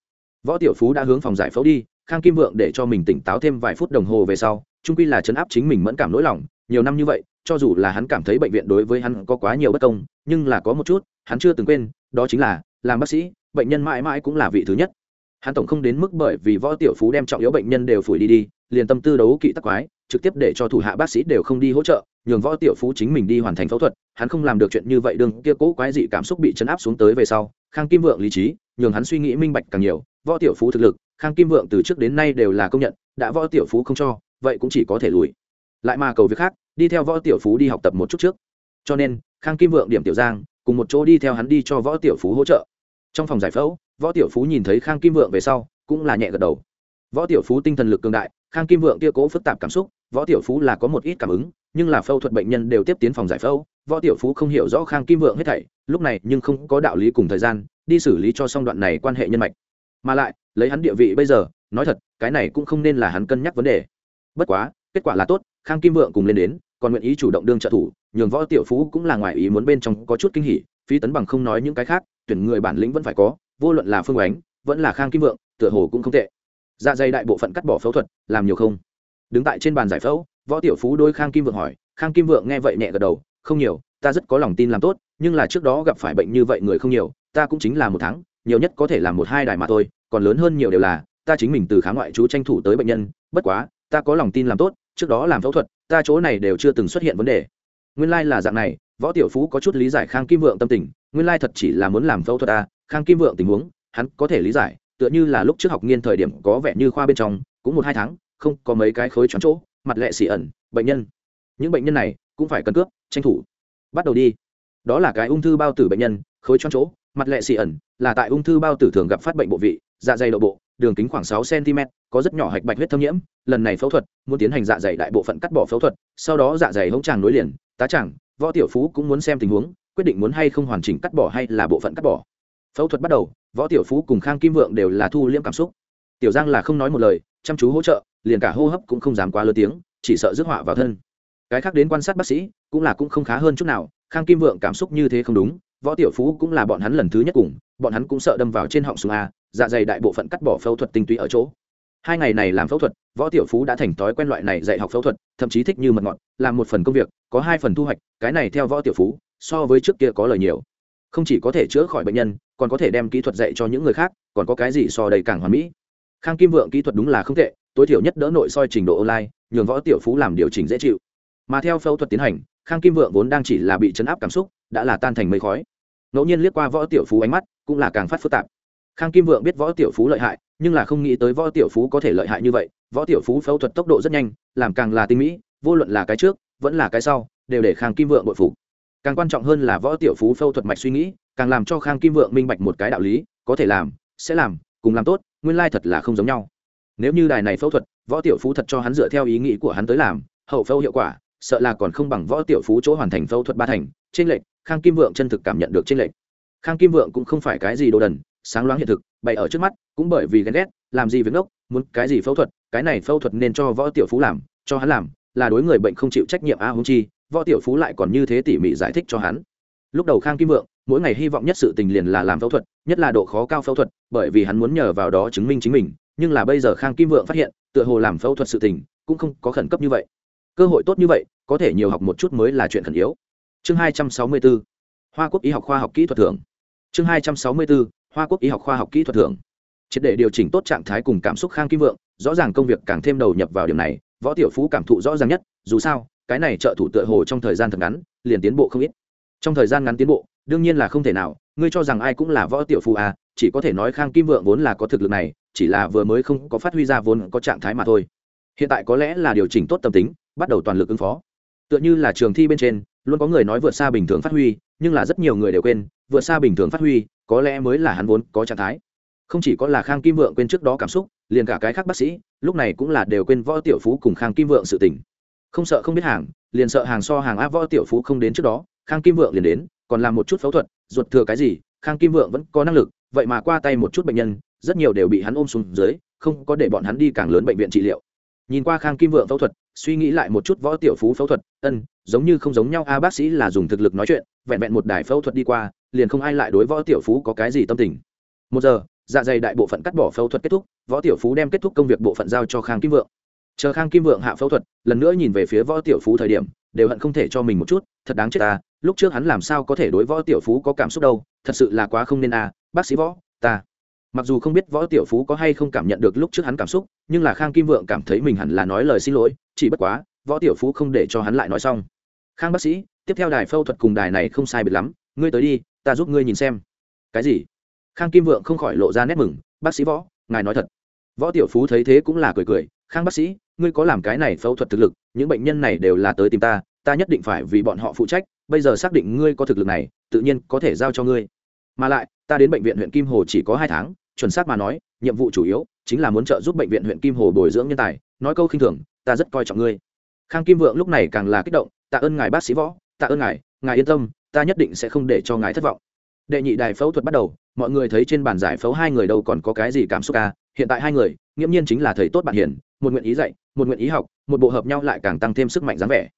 Võ tiểu phú đã hướng phòng giải phẫu đi, khang kim vượng để cho mình tỉnh táo thêm vài phút đồng hồ về sau trung quy là chấn áp chính mình mẫn cảm nỗi lòng, nhiều năm như vậy, cho dù là hắn cảm thấy bệnh viện đối với hắn có quá nhiều bất công, nhưng là có một chút, hắn chưa từng quên, đó chính là, làm bác sĩ, bệnh nhân mãi mãi cũng là vị thứ nhất. Hắn tổng không đến mức bởi vì võ tiểu phú đem trọng yếu bệnh nhân đều phủi đi đi, liền tâm tư đấu kỵ tắc quái, trực tiếp để cho thủ hạ bác sĩ đều không đi hỗ trợ nhường võ tiểu phú chính mình đi hoàn thành phẫu thuật, hắn không làm được chuyện như vậy, đương kia cố quái dị cảm xúc bị chấn áp xuống tới về sau, khang kim vượng lý trí, nhường hắn suy nghĩ minh bạch càng nhiều, võ tiểu phú thực lực, khang kim vượng từ trước đến nay đều là công nhận, đã võ tiểu phú không cho, vậy cũng chỉ có thể lùi. Lại mà cầu việc khác, đi theo võ tiểu phú đi học tập một chút trước. Cho nên, khang kim vượng điểm tiểu giang, cùng một chỗ đi theo hắn đi cho võ tiểu phú hỗ trợ. Trong phòng giải phẫu, võ tiểu phú nhìn thấy khang kim vượng về sau, cũng là nhẹ gật đầu. Võ tiểu phú tinh thần lực cường đại, khang kim vượng kia cố phức tạp cảm xúc võ tiểu phú là có một ít cảm ứng, nhưng là phẫu thuật bệnh nhân đều tiếp tiến phòng giải phẫu, võ tiểu phú không hiểu rõ khang kim vượng hết thảy, lúc này nhưng không có đạo lý cùng thời gian, đi xử lý cho xong đoạn này quan hệ nhân mạch. Mà lại, lấy hắn địa vị bây giờ, nói thật, cái này cũng không nên là hắn cân nhắc vấn đề. Bất quá, kết quả là tốt, khang kim vượng cùng lên đến, còn nguyện ý chủ động đương trợ thủ, nhường võ tiểu phú cũng là ngoài ý muốn bên trong có chút kinh hỉ phi tấn bằng không nói những cái khác, tuyển người bản lĩnh vẫn phải có, vô luận là phương ánh, vẫn là khang kim vượng, tựa hồ cũng không tệ. Dạ dày đại bộ phận cắt bỏ phẫu thuật, làm nhiều không? Đứng tại trên bàn giải phẫu, võ tiểu phú đôi khang kim vượng hỏi, khang kim vượng nghe vậy nhẹ gật đầu, không nhiều, ta rất có lòng tin làm tốt, nhưng là trước đó gặp phải bệnh như vậy người không nhiều, ta cũng chính là một tháng, nhiều nhất có thể là một hai đài mà thôi, còn lớn hơn nhiều đều là, ta chính mình từ khám ngoại trú tranh thủ tới bệnh nhân, bất quá, ta có lòng tin làm tốt, trước đó làm phẫu thuật, ta chỗ này đều chưa từng xuất hiện vấn đề. Nguyên lai、like、là dạng này, võ tiểu phú có chút lý giải khang kim vượng tâm tình, nguyên lai、like、thật chỉ là muốn làm phẫu thuật ta khang kim vượng tình huống, hắn có thể lý giải, tựa như là lúc trước học nghiên thời điểm có vẻ như khoa bên trong, cũng một hai tháng không có mấy cái khối tròn chỗ, mặt lệ xì ẩn, bệnh nhân. Những bệnh nhân này cũng phải cần cướp, tranh thủ. Bắt đầu đi. Đó là cái ung thư bao tử bệnh nhân, khối tròn chỗ, mặt lệ xì ẩn, là tại ung thư bao tử thường gặp phát bệnh bộ vị dạ dày độ bộ, đường kính khoảng sáu cm có rất nhỏ hạch bạch huyết thâm nhiễm, lần này phẫu thuật, muốn tiến hành dạ dày đại bộ phận cắt bỏ phẫu thuật, sau đó dạ dày hống tràng nối liền, tá chẳng võ tiểu phú cũng muốn xem tình huống, quyết định muốn hay không hoàn chỉnh cắt bỏ hay là bộ phận cắt bỏ. Phẫu thuật bắt đầu, võ tiểu phú cùng khang kim vượng đều là thu liễm cảm xúc. Tiểu giang là không nói một lời, chăm chú hỗ trợ liền cả hô hấp cũng không dám quá lớn tiếng, chỉ sợ rước họa vào thân. Cái khác đến quan sát bác sĩ, cũng là cũng không khá hơn chút nào, khang kim vượng cảm xúc như thế không đúng, võ tiểu phú cũng là bọn hắn lần thứ nhất cùng, bọn hắn cũng sợ đâm vào trên họng súng a dạ dày đại bộ phận cắt bỏ phẫu thuật tinh túy ở chỗ. Hai ngày này làm phẫu thuật, võ tiểu phú đã thành thói quen loại này dạy học phẫu thuật, thậm chí thích như mật ngọt, làm một phần công việc, có hai phần thu hoạch, cái này theo võ tiểu phú, so với trước kia có lời nhiều. Không chỉ có thể chữa khỏi bệnh nhân, còn có thể đem kỹ thuật dạy cho những người khác, còn có cái gì so đầy càng hoàn mỹ. Khang kim vượng kỹ thuật đúng là không tệ tối thiểu nhất đỡ nội soi trình độ online, nhường võ tiểu phú làm điều chỉnh dễ chịu. Mà theo phẫu thuật tiến hành, khang kim vượng vốn đang chỉ là bị chấn áp cảm xúc, đã là tan thành mây khói. Ngẫu nhiên liếc qua võ tiểu phú ánh mắt, cũng là càng phát phức tạp. Khang kim vượng biết võ tiểu phú lợi hại, nhưng là không nghĩ tới võ tiểu phú có thể lợi hại như vậy. Võ tiểu phú phẫu thuật tốc độ rất nhanh, làm càng là tinh mỹ, vô luận là cái trước, vẫn là cái sau, đều để khang kim vượng bội phục. Càng quan trọng hơn là võ tiểu phú phẫu thuật mạch suy nghĩ, càng làm cho khang kim vượng minh bạch một cái đạo lý, có thể làm, sẽ làm, cùng làm tốt, nguyên lai thật là không giống nhau nếu như đài này phẫu thuật, võ tiểu phú thật cho hắn dựa theo ý nghĩ của hắn tới làm, hậu phẫu hiệu quả, sợ là còn không bằng võ tiểu phú chỗ hoàn thành phẫu thuật ba thành trên lệnh khang kim vượng chân thực cảm nhận được trên lệnh khang kim vượng cũng không phải cái gì đồ đần, sáng loáng hiện thực, bày ở trước mắt, cũng bởi vì ghen ghét, làm gì việc ngốc muốn cái gì phẫu thuật, cái này phẫu thuật nên cho võ tiểu phú làm, cho hắn làm, là đối người bệnh không chịu trách nhiệm a hung chi, võ tiểu phú lại còn như thế tỉ mỉ giải thích cho hắn. Lúc đầu khang kim vượng, mỗi ngày hy vọng nhất sự tình liền là làm phẫu thuật, nhất là độ khó cao phẫu thuật, bởi vì hắn muốn nhờ vào đó chứng minh chính mình nhưng là bây giờ khang kim vượng phát hiện, tựa hồ làm phẫu thuật sự tình, cũng không có khẩn cấp như vậy. Cơ hội tốt như vậy, có thể nhiều học một chút mới là chuyện khẩn yếu. Chương hai trăm sáu mươi bốn, hoa quốc y học khoa học kỹ thuật thưởng. Chương hai trăm sáu mươi bốn, hoa quốc y học khoa học kỹ thuật thưởng. Triệt để điều chỉnh tốt trạng thái cùng cảm xúc khang kim vượng, rõ ràng công việc càng thêm đầu nhập vào điểm này, võ tiểu phú cảm thụ rõ ràng nhất, dù sao, cái này trợ thủ tựa hồ trong thời gian thật ngắn, liền tiến bộ không ít. Trong thời gian ngắn tiến bộ đương nhiên là không thể nào, ngươi cho rằng ai cũng là võ tiểu phú à chỉ có thể nói khang kim vượng vốn là có thực lực này, chỉ là vừa mới không có phát huy ra vốn có trạng thái mà thôi. Hiện tại có lẽ là điều chỉnh tốt tâm tính, bắt đầu toàn lực ứng phó. Tựa như là trường thi bên trên, luôn có người nói vượt xa bình thường phát huy, nhưng là rất nhiều người đều quên, vượt xa bình thường phát huy, có lẽ mới là hắn vốn có trạng thái. Không chỉ có là khang kim vượng quên trước đó cảm xúc, liền cả cái khác bác sĩ, lúc này cũng là đều quên võ tiểu phú cùng khang kim vượng sự tình. Không sợ không biết hàng, liền sợ hàng so hàng áp võ tiểu phú không đến trước đó, khang kim vượng liền đến còn làm một chút phẫu thuật, ruột thừa cái gì, khang kim vượng vẫn có năng lực, vậy mà qua tay một chút bệnh nhân, rất nhiều đều bị hắn ôm xuống dưới, không có để bọn hắn đi càng lớn bệnh viện trị liệu. Nhìn qua khang kim vượng phẫu thuật, suy nghĩ lại một chút võ tiểu phú phẫu thuật, ân, giống như không giống nhau, a, bác sĩ là dùng thực lực nói chuyện, vẹn vẹn một đài phẫu thuật đi qua, liền không ai lại đối võ tiểu phú có cái gì tâm tình. Một giờ dạ dày đại bộ phận cắt bỏ phẫu thuật kết thúc, võ tiểu phú đem kết thúc công việc bộ phận giao cho khang kim vượng. Chờ khang kim vượng hạ phẫu thuật, lần nữa nhìn về phía võ tiểu phú thời điểm đều hận không thể cho mình một chút thật đáng chết ta lúc trước hắn làm sao có thể đối võ tiểu phú có cảm xúc đâu thật sự là quá không nên à, bác sĩ võ ta. Mặc dù không biết võ tiểu phú có hay không cảm nhận được lúc trước hắn cảm xúc nhưng là khang kim vượng cảm thấy mình hẳn là nói lời xin lỗi chỉ bất quá võ tiểu phú không để cho hắn lại nói xong. Khang bác sĩ tiếp theo đài phẫu thuật cùng đài này không sai biệt lắm ngươi tới đi ta giúp ngươi nhìn xem. Cái gì? Khang kim vượng không khỏi lộ ra nét mừng bác sĩ võ ngài nói thật. Võ tiểu phú thấy thế cũng là cười cười khang bác sĩ ngươi có làm cái này phẫu thuật thực lực, những bệnh nhân này đều là tới tìm ta ta nhất định phải vì bọn họ phụ trách, bây giờ xác định ngươi có thực lực này, tự nhiên có thể giao cho ngươi mà lại, ta đến bệnh viện huyện kim hồ chỉ có hai tháng, chuẩn xác mà nói, nhiệm vụ chủ yếu chính là muốn trợ giúp bệnh viện huyện kim hồ bồi dưỡng nhân tài, nói câu khinh thường, ta rất coi trọng ngươi khang kim vượng lúc này càng là kích động, tạ ơn ngài bác sĩ võ, tạ ơn ngài ngài yên tâm, ta nhất định sẽ không để cho ngài thất vọng đệ nhị đài phẫu thuật bắt đầu, mọi người thấy trên bàn giải phẫu hai người đâu còn có cái gì cảm xúc ca à? Hiện tại hai người, nghiễm nhiên chính là thầy tốt bạn hiền, một nguyện ý dạy, một nguyện ý học, một bộ hợp nhau lại càng tăng thêm sức mạnh dáng vẻ.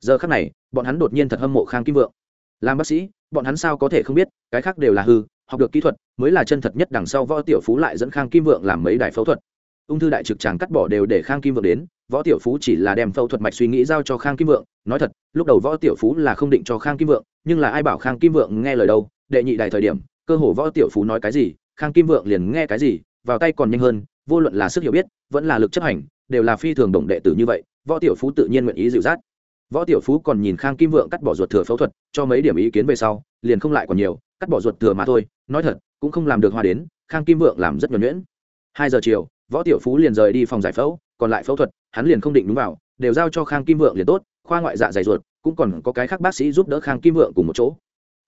Giờ khắc này, bọn hắn đột nhiên thật hâm mộ khang kim vượng. Làm bác sĩ, bọn hắn sao có thể không biết, cái khác đều là hư, học được kỹ thuật, mới là chân thật nhất đằng sau võ tiểu phú lại dẫn khang kim vượng làm mấy đài phẫu thuật. Ung thư đại trực tràng cắt bỏ đều để khang kim vượng đến, võ tiểu phú chỉ là đem phẫu thuật mạch suy nghĩ giao cho khang kim vượng. Nói thật, lúc đầu võ tiểu phú là không định cho khang kim vượng, nhưng là ai bảo khang kim vượng nghe lời đâu, đệ nhị đại thời điểm, cơ hồ võ tiểu phú nói cái gì, khang kim vượng liền nghe cái gì vào tay còn nhanh hơn, vô luận là sức hiểu biết, vẫn là lực chấp hành, đều là phi thường đồng đệ tử như vậy, võ tiểu phú tự nhiên nguyện ý dịu dắt. Võ tiểu phú còn nhìn khang kim vượng cắt bỏ ruột thừa phẫu thuật, cho mấy điểm ý kiến về sau, liền không lại còn nhiều, cắt bỏ ruột thừa mà thôi, nói thật, cũng không làm được hoa đến, khang kim vượng làm rất nhuẩn nhuyễn. Hai giờ chiều, võ tiểu phú liền rời đi phòng giải phẫu, còn lại phẫu thuật, hắn liền không định đúng vào, đều giao cho khang kim vượng liền tốt, khoa ngoại dạ dày ruột, cũng còn có cái khác bác sĩ giúp đỡ khang kim vượng cùng một chỗ.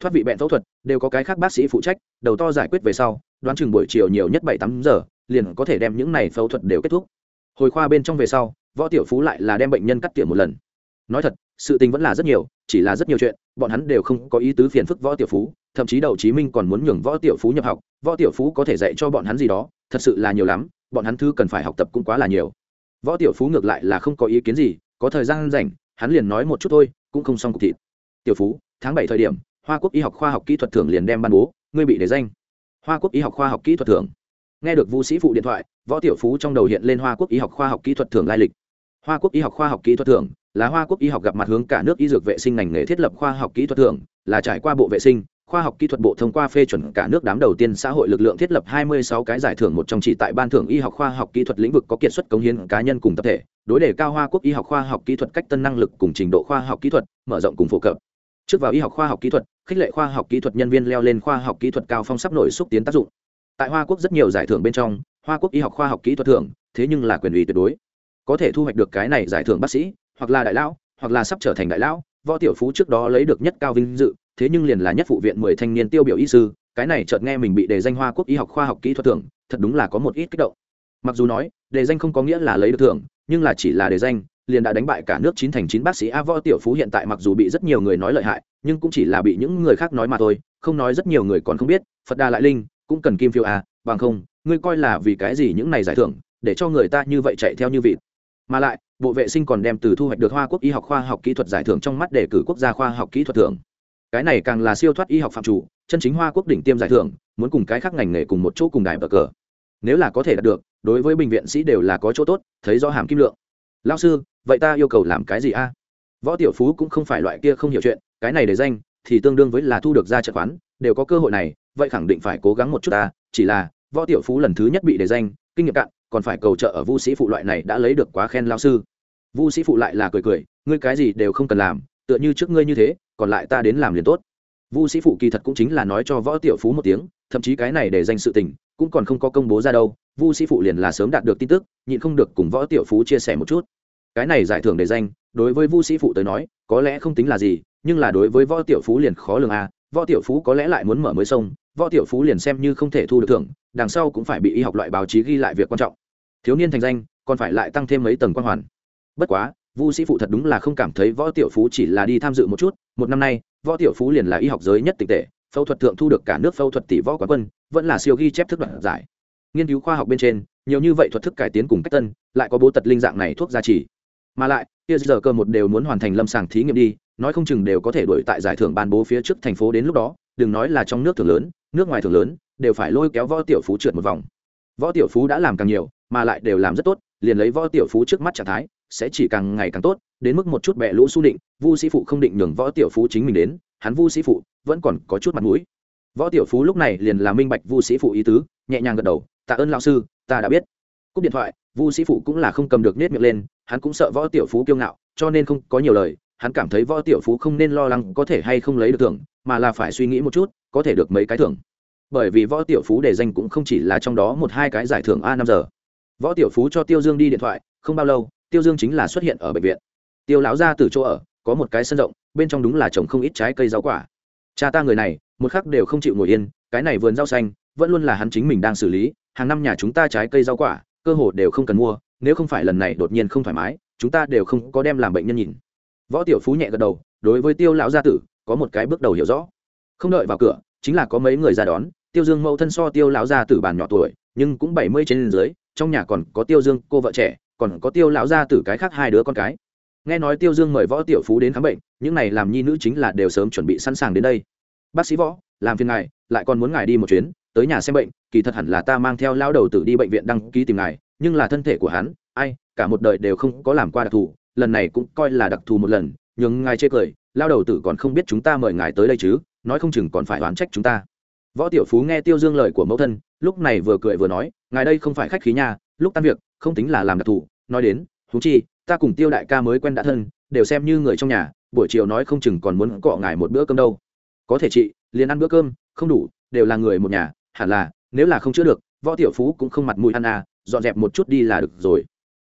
Thoát vị bệnh phẫu thuật, đều có cái khác bác sĩ phụ trách, đầu to giải quyết về sau đoán chừng buổi chiều nhiều nhất bảy tám giờ, liền có thể đem những này phẫu thuật đều kết thúc. Hồi khoa bên trong về sau, võ tiểu phú lại là đem bệnh nhân cắt tiệm một lần. Nói thật, sự tình vẫn là rất nhiều, chỉ là rất nhiều chuyện, bọn hắn đều không có ý tứ phiền phức võ tiểu phú, thậm chí đậu chí minh còn muốn nhường võ tiểu phú nhập học, võ tiểu phú có thể dạy cho bọn hắn gì đó, thật sự là nhiều lắm, bọn hắn thư cần phải học tập cũng quá là nhiều. Võ tiểu phú ngược lại là không có ý kiến gì, có thời gian rảnh, hắn liền nói một chút thôi, cũng không xong cục thịt. Tiểu phú, tháng bảy thời điểm, hoa quốc y học khoa học kỹ thuật thưởng liền đem ban bố, ngươi bị đề danh hoa quốc y học khoa học kỹ thuật thưởng. Nghe được vũ sĩ phụ điện thoại, võ tiểu phú trong đầu hiện lên hoa quốc y học khoa học kỹ thuật thưởng lai lịch. Hoa quốc y học khoa học kỹ thuật thưởng là hoa quốc y học gặp mặt hướng cả nước y dược vệ sinh ngành nghề thiết lập khoa học kỹ thuật thưởng, là trải qua bộ vệ sinh, khoa học kỹ thuật bộ thông qua phê chuẩn cả nước đám đầu tiên xã hội lực lượng thiết lập 26 cái giải thưởng một trong chỉ tại ban thưởng y học khoa học kỹ thuật lĩnh vực có kiệt xuất cống hiến cá nhân cùng tập thể, đối đề cao hoa quốc y học khoa học kỹ thuật cách tân năng lực cùng trình độ khoa học kỹ thuật, mở rộng cùng phổ cập. Trước vào y học khoa học kỹ thuật khích lệ khoa học kỹ thuật nhân viên leo lên khoa học kỹ thuật cao phong sắp nổi xúc tiến tác dụng. Tại hoa quốc rất nhiều giải thưởng bên trong, hoa quốc y học khoa học kỹ thuật thưởng, thế nhưng là quyền ủy tuyệt đối. Có thể thu hoạch được cái này giải thưởng bác sĩ, hoặc là đại lão, hoặc là sắp trở thành đại lão, võ tiểu phú trước đó lấy được nhất cao vinh dự, thế nhưng liền là nhất phụ viện mười thanh niên tiêu biểu y sư, cái này chợt nghe mình bị đề danh hoa quốc y học khoa học kỹ thuật thưởng, thật đúng là có một ít kích động. Mặc dù nói, đề danh không có nghĩa là lấy được thưởng, nhưng là chỉ là đề danh, liền đã đánh bại cả nước chín thành chín bác sĩ a võ tiểu phú hiện tại mặc dù bị rất nhiều người nói lợi hại nhưng cũng chỉ là bị những người khác nói mà thôi, không nói rất nhiều người còn không biết, phật đà lại linh cũng cần kim phiêu à? bằng không, ngươi coi là vì cái gì những này giải thưởng, để cho người ta như vậy chạy theo như vịt. Mà lại, bộ vệ sinh còn đem từ thu hoạch được hoa quốc y học khoa học kỹ thuật giải thưởng trong mắt đề cử quốc gia khoa học kỹ thuật thưởng. Cái này càng là siêu thoát y học phạm chủ, chân chính hoa quốc đỉnh tiêm giải thưởng, muốn cùng cái khác ngành nghề cùng một chỗ cùng đài bờ cờ. Nếu là có thể đạt được, đối với bệnh viện sĩ đều là có chỗ tốt, thấy rõ hàm kim lượng. Lao sư, vậy ta yêu cầu làm cái gì a? Võ tiểu phú cũng không phải loại kia không hiểu chuyện cái này để danh thì tương đương với là thu được ra trợ khoán, đều có cơ hội này, vậy khẳng định phải cố gắng một chút ta, chỉ là, võ tiểu phú lần thứ nhất bị đề danh, kinh nghiệm cạn, còn phải cầu trợ ở vu sĩ phụ loại này đã lấy được quá khen lao sư. Vu sĩ phụ lại là cười cười, ngươi cái gì đều không cần làm, tựa như trước ngươi như thế, còn lại ta đến làm liền tốt. Vu sĩ phụ kỳ thật cũng chính là nói cho võ tiểu phú một tiếng, thậm chí cái này để danh sự tình, cũng còn không có công bố ra đâu, vu sĩ phụ liền là sớm đạt được tin tức, nhịn không được cùng võ tiểu phú chia sẻ một chút. Cái này giải thưởng để danh, đối với vu sĩ phụ tới nói, có lẽ không tính là gì nhưng là đối với võ tiểu phú liền khó lường a võ tiểu phú có lẽ lại muốn mở mới sông, võ tiểu phú liền xem như không thể thu được thưởng, đằng sau cũng phải bị y học loại báo chí ghi lại việc quan trọng. Thiếu niên thành danh, còn phải lại tăng thêm mấy tầng quan hoàn. Bất quá, vu sĩ phụ thật đúng là không cảm thấy võ tiểu phú chỉ là đi tham dự một chút, một năm nay, võ tiểu phú liền là y học giới nhất tịch tệ, phẫu thuật thượng thu được cả nước phẫu thuật tỷ võ quán quân, vẫn là siêu ghi chép thức đoạn giải. Nghiên cứu khoa học bên trên, nhiều như vậy thuật thức cải tiến cùng cách tân, lại có bố tật linh dạng này thuốc gia trì. Mà lại, kia giờ cơ một đều muốn hoàn thành lâm sàng thí nghiệm đi nói không chừng đều có thể đuổi tại giải thưởng ban bố phía trước thành phố đến lúc đó, đừng nói là trong nước thường lớn, nước ngoài thường lớn, đều phải lôi kéo võ tiểu phú trượt một vòng. Võ tiểu phú đã làm càng nhiều, mà lại đều làm rất tốt, liền lấy võ tiểu phú trước mắt trạng thái, sẽ chỉ càng ngày càng tốt, đến mức một chút bẹ lũ su định, vu sĩ phụ không định nhường võ tiểu phú chính mình đến, hắn vu sĩ phụ vẫn còn có chút mặt mũi. Võ tiểu phú lúc này liền là minh bạch vu sĩ phụ ý tứ, nhẹ nhàng gật đầu, tạ ơn lão sư, ta đã biết. Cúp điện thoại, vu sĩ phụ cũng là không cầm được nết miệng lên, hắn cũng sợ võ tiểu phú kiêu ngạo, cho nên không có nhiều lời hắn cảm thấy võ tiểu phú không nên lo lắng có thể hay không lấy được thưởng, mà là phải suy nghĩ một chút, có thể được mấy cái thưởng. Bởi vì võ tiểu phú đề danh cũng không chỉ là trong đó một hai cái giải thưởng a năm giờ. Võ tiểu phú cho tiêu dương đi điện thoại, không bao lâu, tiêu dương chính là xuất hiện ở bệnh viện. Tiêu lão ra từ chỗ ở, có một cái sân rộng, bên trong đúng là trồng không ít trái cây rau quả. Cha ta người này, một khắc đều không chịu ngồi yên, cái này vườn rau xanh, vẫn luôn là hắn chính mình đang xử lý, hàng năm nhà chúng ta trái cây rau quả, cơ hồ đều không cần mua, nếu không phải lần này đột nhiên không thoải mái, chúng ta đều không có đem làm bệnh nhân nhìn võ tiểu phú nhẹ gật đầu, đối với tiêu lão gia tử, có một cái bước đầu hiểu rõ. Không đợi vào cửa, chính là có mấy người ra đón, tiêu dương mẫu thân so tiêu lão gia tử bàn nhỏ tuổi, nhưng cũng bảy mươi trên dưới, trong nhà còn có tiêu dương, cô vợ trẻ, còn có tiêu lão gia tử cái khác hai đứa con cái. Nghe nói tiêu dương mời võ tiểu phú đến khám bệnh, những này làm nhi nữ chính là đều sớm chuẩn bị sẵn sàng đến đây. Bác sĩ võ, làm phiền ngài, lại còn muốn ngài đi một chuyến, tới nhà xem bệnh, kỳ thật hẳn là ta mang theo lao đầu tử đi bệnh viện đăng ký tìm ngài, nhưng là thân thể của hắn, ai, cả một đời đều không có làm qua đặc thù lần này cũng coi là đặc thù một lần, nhưng ngài chê cười, lao đầu tử còn không biết chúng ta mời ngài tới đây chứ, nói không chừng còn phải oán trách chúng ta. Võ tiểu phú nghe tiêu dương lời của mẫu thân, lúc này vừa cười vừa nói, ngài đây không phải khách khí nha, lúc tan việc, không tính là làm đặc thù, nói đến thú chi, ta cùng tiêu đại ca mới quen đã thân, đều xem như người trong nhà, buổi chiều nói không chừng còn muốn cọ ngài một bữa cơm đâu. Có thể chị, liền ăn bữa cơm, không đủ, đều là người một nhà, hẳn là, nếu là không chữa được, võ tiểu phú cũng không mặt mũi ăn à dọn dẹp một chút đi là được rồi.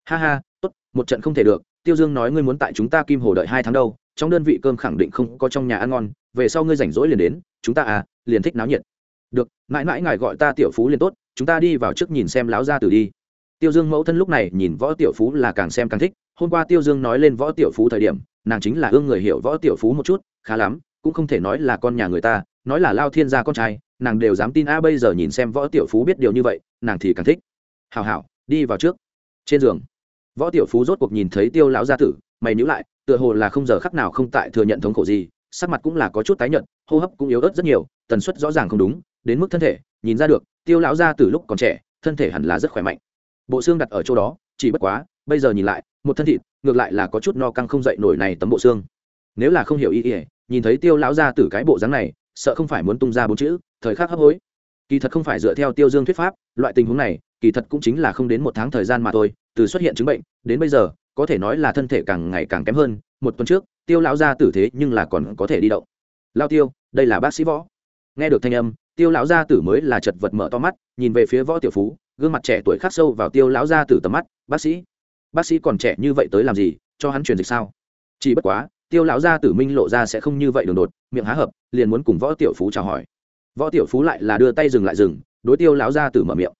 Ha ha, tốt, một trận không thể được tiêu dương nói ngươi muốn tại chúng ta kim hồ đợi hai tháng đâu, trong đơn vị cơm khẳng định không có trong nhà ăn ngon, về sau ngươi rảnh rỗi liền đến, chúng ta à liền thích náo nhiệt. Được, mãi mãi ngài gọi ta tiểu phú liền tốt, chúng ta đi vào trước nhìn xem láo ra từ đi. Tiêu dương mẫu thân lúc này nhìn võ tiểu phú là càng xem càng thích, hôm qua tiêu dương nói lên võ tiểu phú thời điểm, nàng chính là ương người hiểu võ tiểu phú một chút, khá lắm, cũng không thể nói là con nhà người ta, nói là lao thiên gia con trai, nàng đều dám tin a, bây giờ nhìn xem võ tiểu phú biết điều như vậy, nàng thì càng thích. Hào hào đi vào trước. Trên giường võ tiểu phú rốt cuộc nhìn thấy tiêu lão gia tử, mày nhữ lại, tựa hồ là không giờ khắc nào không tại thừa nhận thống khổ gì, sắc mặt cũng là có chút tái nhợt, hô hấp cũng yếu ớt rất nhiều, tần suất rõ ràng không đúng, đến mức thân thể, nhìn ra được, tiêu lão gia tử lúc còn trẻ, thân thể hẳn là rất khỏe mạnh. Bộ xương đặt ở chỗ đó, chỉ bất quá, bây giờ nhìn lại, một thân thịt, ngược lại là có chút no căng không dậy nổi này tấm bộ xương. Nếu là không hiểu ý ỉa nhìn thấy tiêu lão gia tử cái bộ dáng này, sợ không phải muốn tung ra bốn chữ, thời khắc hấp hối. Kỳ thật không phải dựa theo tiêu dương thuyết pháp, loại tình huống này, kỳ thật cũng chính là không đến một tháng thời gian mà thôi từ xuất hiện chứng bệnh, đến bây giờ, có thể nói là thân thể càng ngày càng kém hơn, một tuần trước, tiêu lão gia tử thế nhưng là còn có thể đi động. Lao tiêu, đây là bác sĩ võ. Nghe được thanh âm, tiêu lão gia tử mới là chật vật mở to mắt, nhìn về phía võ tiểu phú, gương mặt trẻ tuổi khắc sâu vào tiêu lão gia tử tầm mắt, bác sĩ bác sĩ còn trẻ như vậy tới làm gì, cho hắn truyền dịch sao? Chỉ bất quá, tiêu lão gia tử minh lộ ra sẽ không như vậy đường đột, miệng há hợp liền muốn cùng võ tiểu phú chào hỏi. Võ tiểu phú lại là đưa tay dừng lại dừng, đối tiêu lão gia tử mở miệng.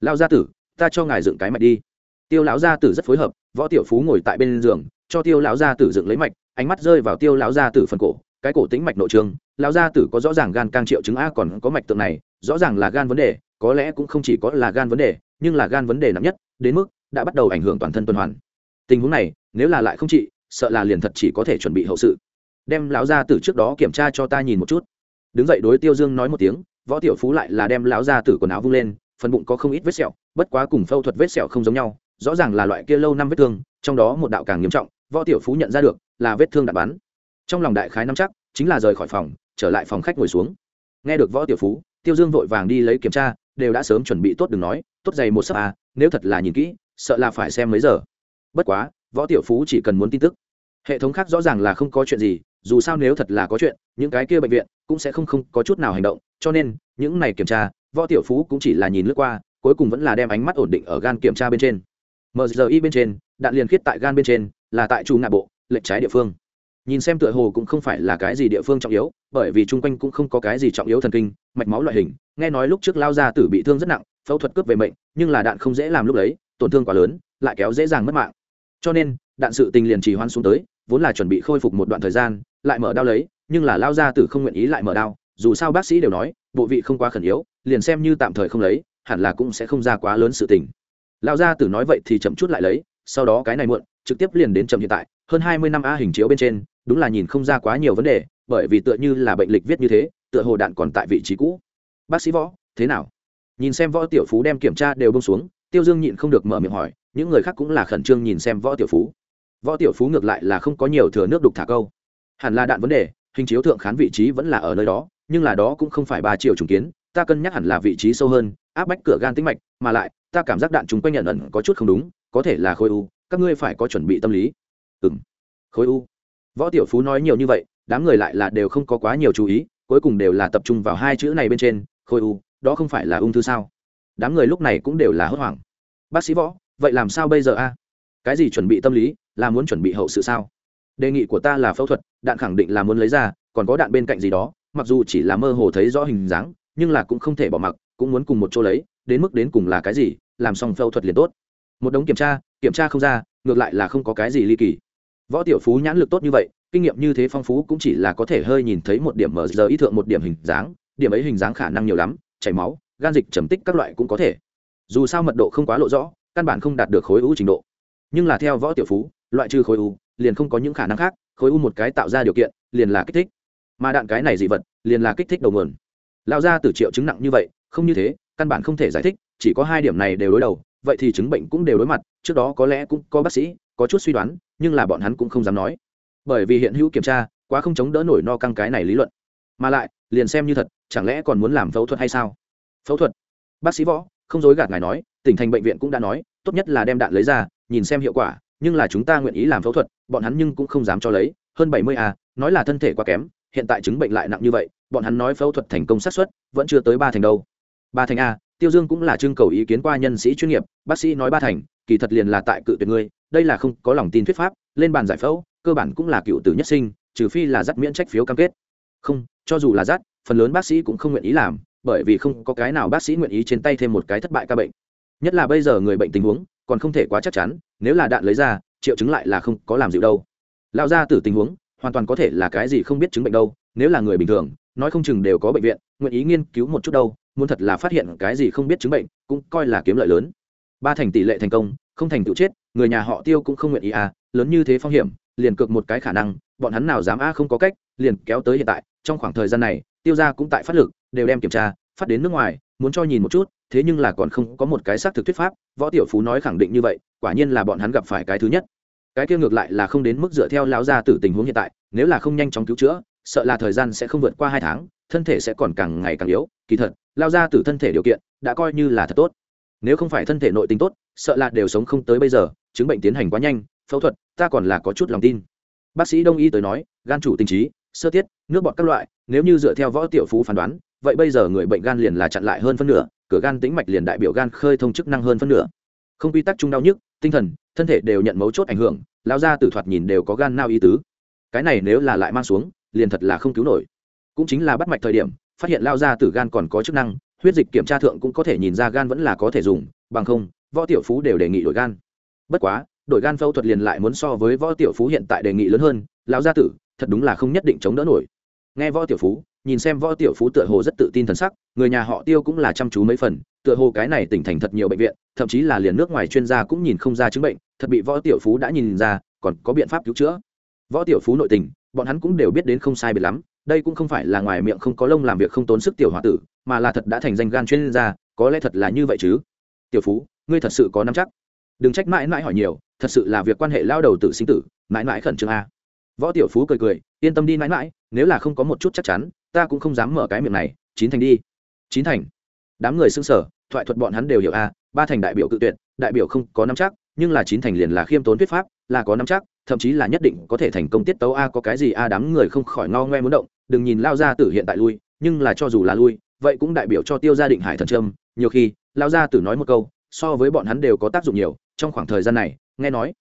Lao gia tử, ta cho ngài dựng cái mạch đi tiêu lão gia tử rất phối hợp, võ tiểu phú ngồi tại bên giường, cho tiêu lão gia tử dựng lấy mạch, ánh mắt rơi vào tiêu lão gia tử phần cổ, cái cổ tính mạch nội trường lão gia tử có rõ ràng gan càng triệu chứng a còn có mạch tượng này, rõ ràng là gan vấn đề, có lẽ cũng không chỉ có là gan vấn đề, nhưng là gan vấn đề nặng nhất, đến mức đã bắt đầu ảnh hưởng toàn thân tuần hoàn. Tình huống này, nếu là lại không trị, sợ là liền thật chỉ có thể chuẩn bị hậu sự. Đem lão gia tử trước đó kiểm tra cho ta nhìn một chút. Đứng dậy đối tiêu dương nói một tiếng, võ tiểu phú lại là đem lão gia tử quần áo vung lên, phần bụng có không ít vết sẹo, bất quá cùng phẫu thuật vết sẹo không giống nhau rõ ràng là loại kia lâu năm vết thương, trong đó một đạo càng nghiêm trọng, võ tiểu phú nhận ra được là vết thương đạn bắn. Trong lòng đại khái nắm chắc, chính là rời khỏi phòng, trở lại phòng khách ngồi xuống. Nghe được võ tiểu phú, tiêu dương vội vàng đi lấy kiểm tra, đều đã sớm chuẩn bị tốt đừng nói, tốt dày một sấp à nếu thật là nhìn kỹ, sợ là phải xem mấy giờ. Bất quá, võ tiểu phú chỉ cần muốn tin tức. Hệ thống khác rõ ràng là không có chuyện gì, dù sao nếu thật là có chuyện, những cái kia bệnh viện cũng sẽ không không có chút nào hành động, cho nên, những này kiểm tra, võ tiểu phú cũng chỉ là nhìn lướt qua, cuối cùng vẫn là đem ánh mắt ổn định ở gan kiểm tra bên trên mgi bên trên, đạn liền khiết tại gan bên trên, là tại chu ngạ bộ, lệch trái địa phương. Nhìn xem tựa hồ cũng không phải là cái gì địa phương trọng yếu, bởi vì chung quanh cũng không có cái gì trọng yếu thần kinh, mạch máu loại hình. Nghe nói lúc trước lao ra tử bị thương rất nặng, phẫu thuật cướp về mệnh, nhưng là đạn không dễ làm lúc đấy, tổn thương quá lớn, lại kéo dễ dàng mất mạng. Cho nên, đạn sự tình liền trì hoãn xuống tới, vốn là chuẩn bị khôi phục một đoạn thời gian, lại mở đao lấy, nhưng là lao ra tử không nguyện ý lại mở đao. Dù sao bác sĩ đều nói, bộ vị không quá khẩn yếu, liền xem như tạm thời không lấy, hẳn là cũng sẽ không ra quá lớn sự tình lao ra tử nói vậy thì chậm chút lại lấy, sau đó cái này muộn, trực tiếp liền đến chậm hiện tại, hơn hai mươi năm a hình chiếu bên trên, đúng là nhìn không ra quá nhiều vấn đề, bởi vì tựa như là bệnh lịch viết như thế, tựa hồ đạn còn tại vị trí cũ. Bác sĩ võ, thế nào? Nhìn xem võ tiểu phú đem kiểm tra đều bông xuống, tiêu dương nhịn không được mở miệng hỏi, những người khác cũng là khẩn trương nhìn xem võ tiểu phú. Võ tiểu phú ngược lại là không có nhiều thừa nước đục thả câu. Hẳn là đạn vấn đề, hình chiếu thượng khán vị trí vẫn là ở nơi đó, nhưng là đó cũng không phải ba triệu trùng kiến ta cân nhắc hẳn là vị trí sâu hơn, áp bách cửa gan tĩnh mạch, mà lại, ta cảm giác đạn chúng quanh nhận ẩn có chút không đúng, có thể là khối u, các ngươi phải có chuẩn bị tâm lý. Ừ m khối u. Võ tiểu phú nói nhiều như vậy, đám người lại là đều không có quá nhiều chú ý, cuối cùng đều là tập trung vào hai chữ này bên trên, khối u, đó không phải là ung thư sao? Đám người lúc này cũng đều là hốt hoảng. Bác sĩ võ, vậy làm sao bây giờ a? Cái gì chuẩn bị tâm lý, là muốn chuẩn bị hậu sự sao? Đề nghị của ta là phẫu thuật, đạn khẳng định là muốn lấy ra, còn có đạn bên cạnh gì đó, mặc dù chỉ là mơ hồ thấy rõ hình dáng nhưng là cũng không thể bỏ mặc, cũng muốn cùng một chỗ lấy, đến mức đến cùng là cái gì, làm xong phẫu thuật liền tốt. Một đống kiểm tra kiểm tra không ra, ngược lại là không có cái gì ly kỳ. Võ tiểu phú nhãn lực tốt như vậy, kinh nghiệm như thế phong phú cũng chỉ là có thể hơi nhìn thấy một điểm mở giờ ý thượng một điểm hình dáng, điểm ấy hình dáng khả năng nhiều lắm, chảy máu, gan dịch trầm tích các loại cũng có thể. Dù sao mật độ không quá lộ rõ, căn bản không đạt được khối u trình độ. Nhưng là theo võ tiểu phú, loại trừ khối u, liền không có những khả năng khác, khối u một cái tạo ra điều kiện, liền là kích thích. Mà đạn cái này dị vật, liền là kích thích đầu nguồn lao ra từ triệu chứng nặng như vậy, không như thế, căn bản không thể giải thích, chỉ có hai điểm này đều đối đầu, vậy thì chứng bệnh cũng đều đối mặt, trước đó có lẽ cũng có bác sĩ, có chút suy đoán, nhưng là bọn hắn cũng không dám nói. Bởi vì hiện hữu kiểm tra, quá không chống đỡ nổi no căng cái này lý luận. Mà lại, liền xem như thật, chẳng lẽ còn muốn làm phẫu thuật hay sao? Phẫu thuật? Bác sĩ võ, không dối gạt ngài nói, tỉnh thành bệnh viện cũng đã nói, tốt nhất là đem đạn lấy ra, nhìn xem hiệu quả, nhưng là chúng ta nguyện ý làm phẫu thuật, bọn hắn nhưng cũng không dám cho lấy, hơn bảy mươi a nói là thân thể quá kém, hiện tại chứng bệnh lại nặng như vậy bọn hắn nói phẫu thuật thành công xác suất vẫn chưa tới ba thành đâu. Ba thành a, tiêu dương cũng là trưng cầu ý kiến qua nhân sĩ chuyên nghiệp, bác sĩ nói ba thành, kỳ thật liền là tại cự tuyệt ngươi, đây là không có lòng tin thuyết pháp, lên bàn giải phẫu, cơ bản cũng là cựu tử nhất sinh, trừ phi là dắt miễn trách phiếu cam kết. Không, cho dù là dắt phần lớn bác sĩ cũng không nguyện ý làm, bởi vì không có cái nào bác sĩ nguyện ý trên tay thêm một cái thất bại ca bệnh. Nhất là bây giờ người bệnh tình huống, còn không thể quá chắc chắn, nếu là đạn lấy ra, triệu chứng lại là không có làm dịu đâu. Lao ra từ tình huống, hoàn toàn có thể là cái gì không biết chứng bệnh đâu, nếu là người bình thường nói không chừng đều có bệnh viện, nguyện ý nghiên cứu một chút đâu, muốn thật là phát hiện cái gì không biết chứng bệnh, cũng coi là kiếm lợi lớn. Ba thành tỷ lệ thành công, không thành tựu chết, người nhà họ tiêu cũng không nguyện ý à lớn như thế phong hiểm, liền cược một cái khả năng, bọn hắn nào dám a không có cách, liền kéo tới hiện tại, trong khoảng thời gian này, tiêu gia cũng tại phát lực, đều đem kiểm tra, phát đến nước ngoài, muốn cho nhìn một chút, thế nhưng là còn không có một cái xác thực thuyết pháp, võ tiểu phú nói khẳng định như vậy, quả nhiên là bọn hắn gặp phải cái thứ nhất. Cái kia ngược lại là không đến mức dựa theo lão gia tử tình huống hiện tại, nếu là không nhanh chóng cứu chữa sợ là thời gian sẽ không vượt qua hai tháng, thân thể sẽ còn càng ngày càng yếu, kỳ thật, lao ra từ thân thể điều kiện, đã coi như là thật tốt. Nếu không phải thân thể nội tính tốt, sợ là đều sống không tới bây giờ, chứng bệnh tiến hành quá nhanh, phẫu thuật, ta còn là có chút lòng tin. Bác sĩ đông y tới nói, gan chủ tình trí, sơ tiết, nước bọt các loại, nếu như dựa theo võ tiểu phú phán đoán, vậy bây giờ người bệnh gan liền là chặn lại hơn phân nửa, cửa gan tính mạch liền đại biểu gan khơi thông chức năng hơn phân nửa. Không quy tắc chung đau nhức, tinh thần, thân thể đều nhận mấu chốt ảnh hưởng, lao ra tử thoạt nhìn đều có gan nao ý tứ. Cái này nếu là lại mang xuống liền thật là không cứu nổi. Cũng chính là bắt mạch thời điểm, phát hiện lao ra tử gan còn có chức năng, huyết dịch kiểm tra thượng cũng có thể nhìn ra gan vẫn là có thể dùng, bằng không, võ tiểu phú đều đề nghị đổi gan. Bất quá, đổi gan phẫu thuật liền lại muốn so với võ tiểu phú hiện tại đề nghị lớn hơn, lão gia tử, thật đúng là không nhất định chống đỡ nổi. Nghe võ tiểu phú, nhìn xem võ tiểu phú tựa hồ rất tự tin thần sắc, người nhà họ tiêu cũng là chăm chú mấy phần, tựa hồ cái này tỉnh thành thật nhiều bệnh viện, thậm chí là liền nước ngoài chuyên gia cũng nhìn không ra chứng bệnh, thật bị võ tiểu phú đã nhìn ra, còn có biện pháp cứu chữa. Võ tiểu phú nội tình bọn hắn cũng đều biết đến không sai biệt lắm, đây cũng không phải là ngoài miệng không có lông làm việc không tốn sức tiểu h tử, mà là thật đã thành danh gan chuyên gia, có lẽ thật là như vậy chứ. Tiểu phú, ngươi thật sự có nắm chắc. Đừng trách mãi mãi hỏi nhiều, thật sự là việc quan hệ lao đầu tử sinh tử, mãi mãi khẩn trương a. Võ tiểu phú cười cười, yên tâm đi mãi mãi, nếu là không có một chút chắc chắn, ta cũng không dám mở cái miệng này, chín thành đi. Chín thành? Đám người xưng sở thoại thuật bọn hắn đều hiểu a, ba thành đại biểu cự tuyệt, đại biểu không có nắm chắc, nhưng là chín thành liền là khiêm tốn thuyết pháp, là có nắm chắc thậm chí là nhất định có thể thành công tiết tấu a, có cái gì a, đám người không khỏi ngao ngoe muốn động, đừng nhìn lao gia tử hiện tại lui, nhưng là cho dù là lui, vậy cũng đại biểu cho tiêu gia định hải thần trâm. Nhiều khi, lao gia tử nói một câu, so với bọn hắn đều có tác dụng nhiều, trong khoảng thời gian này, nghe nói,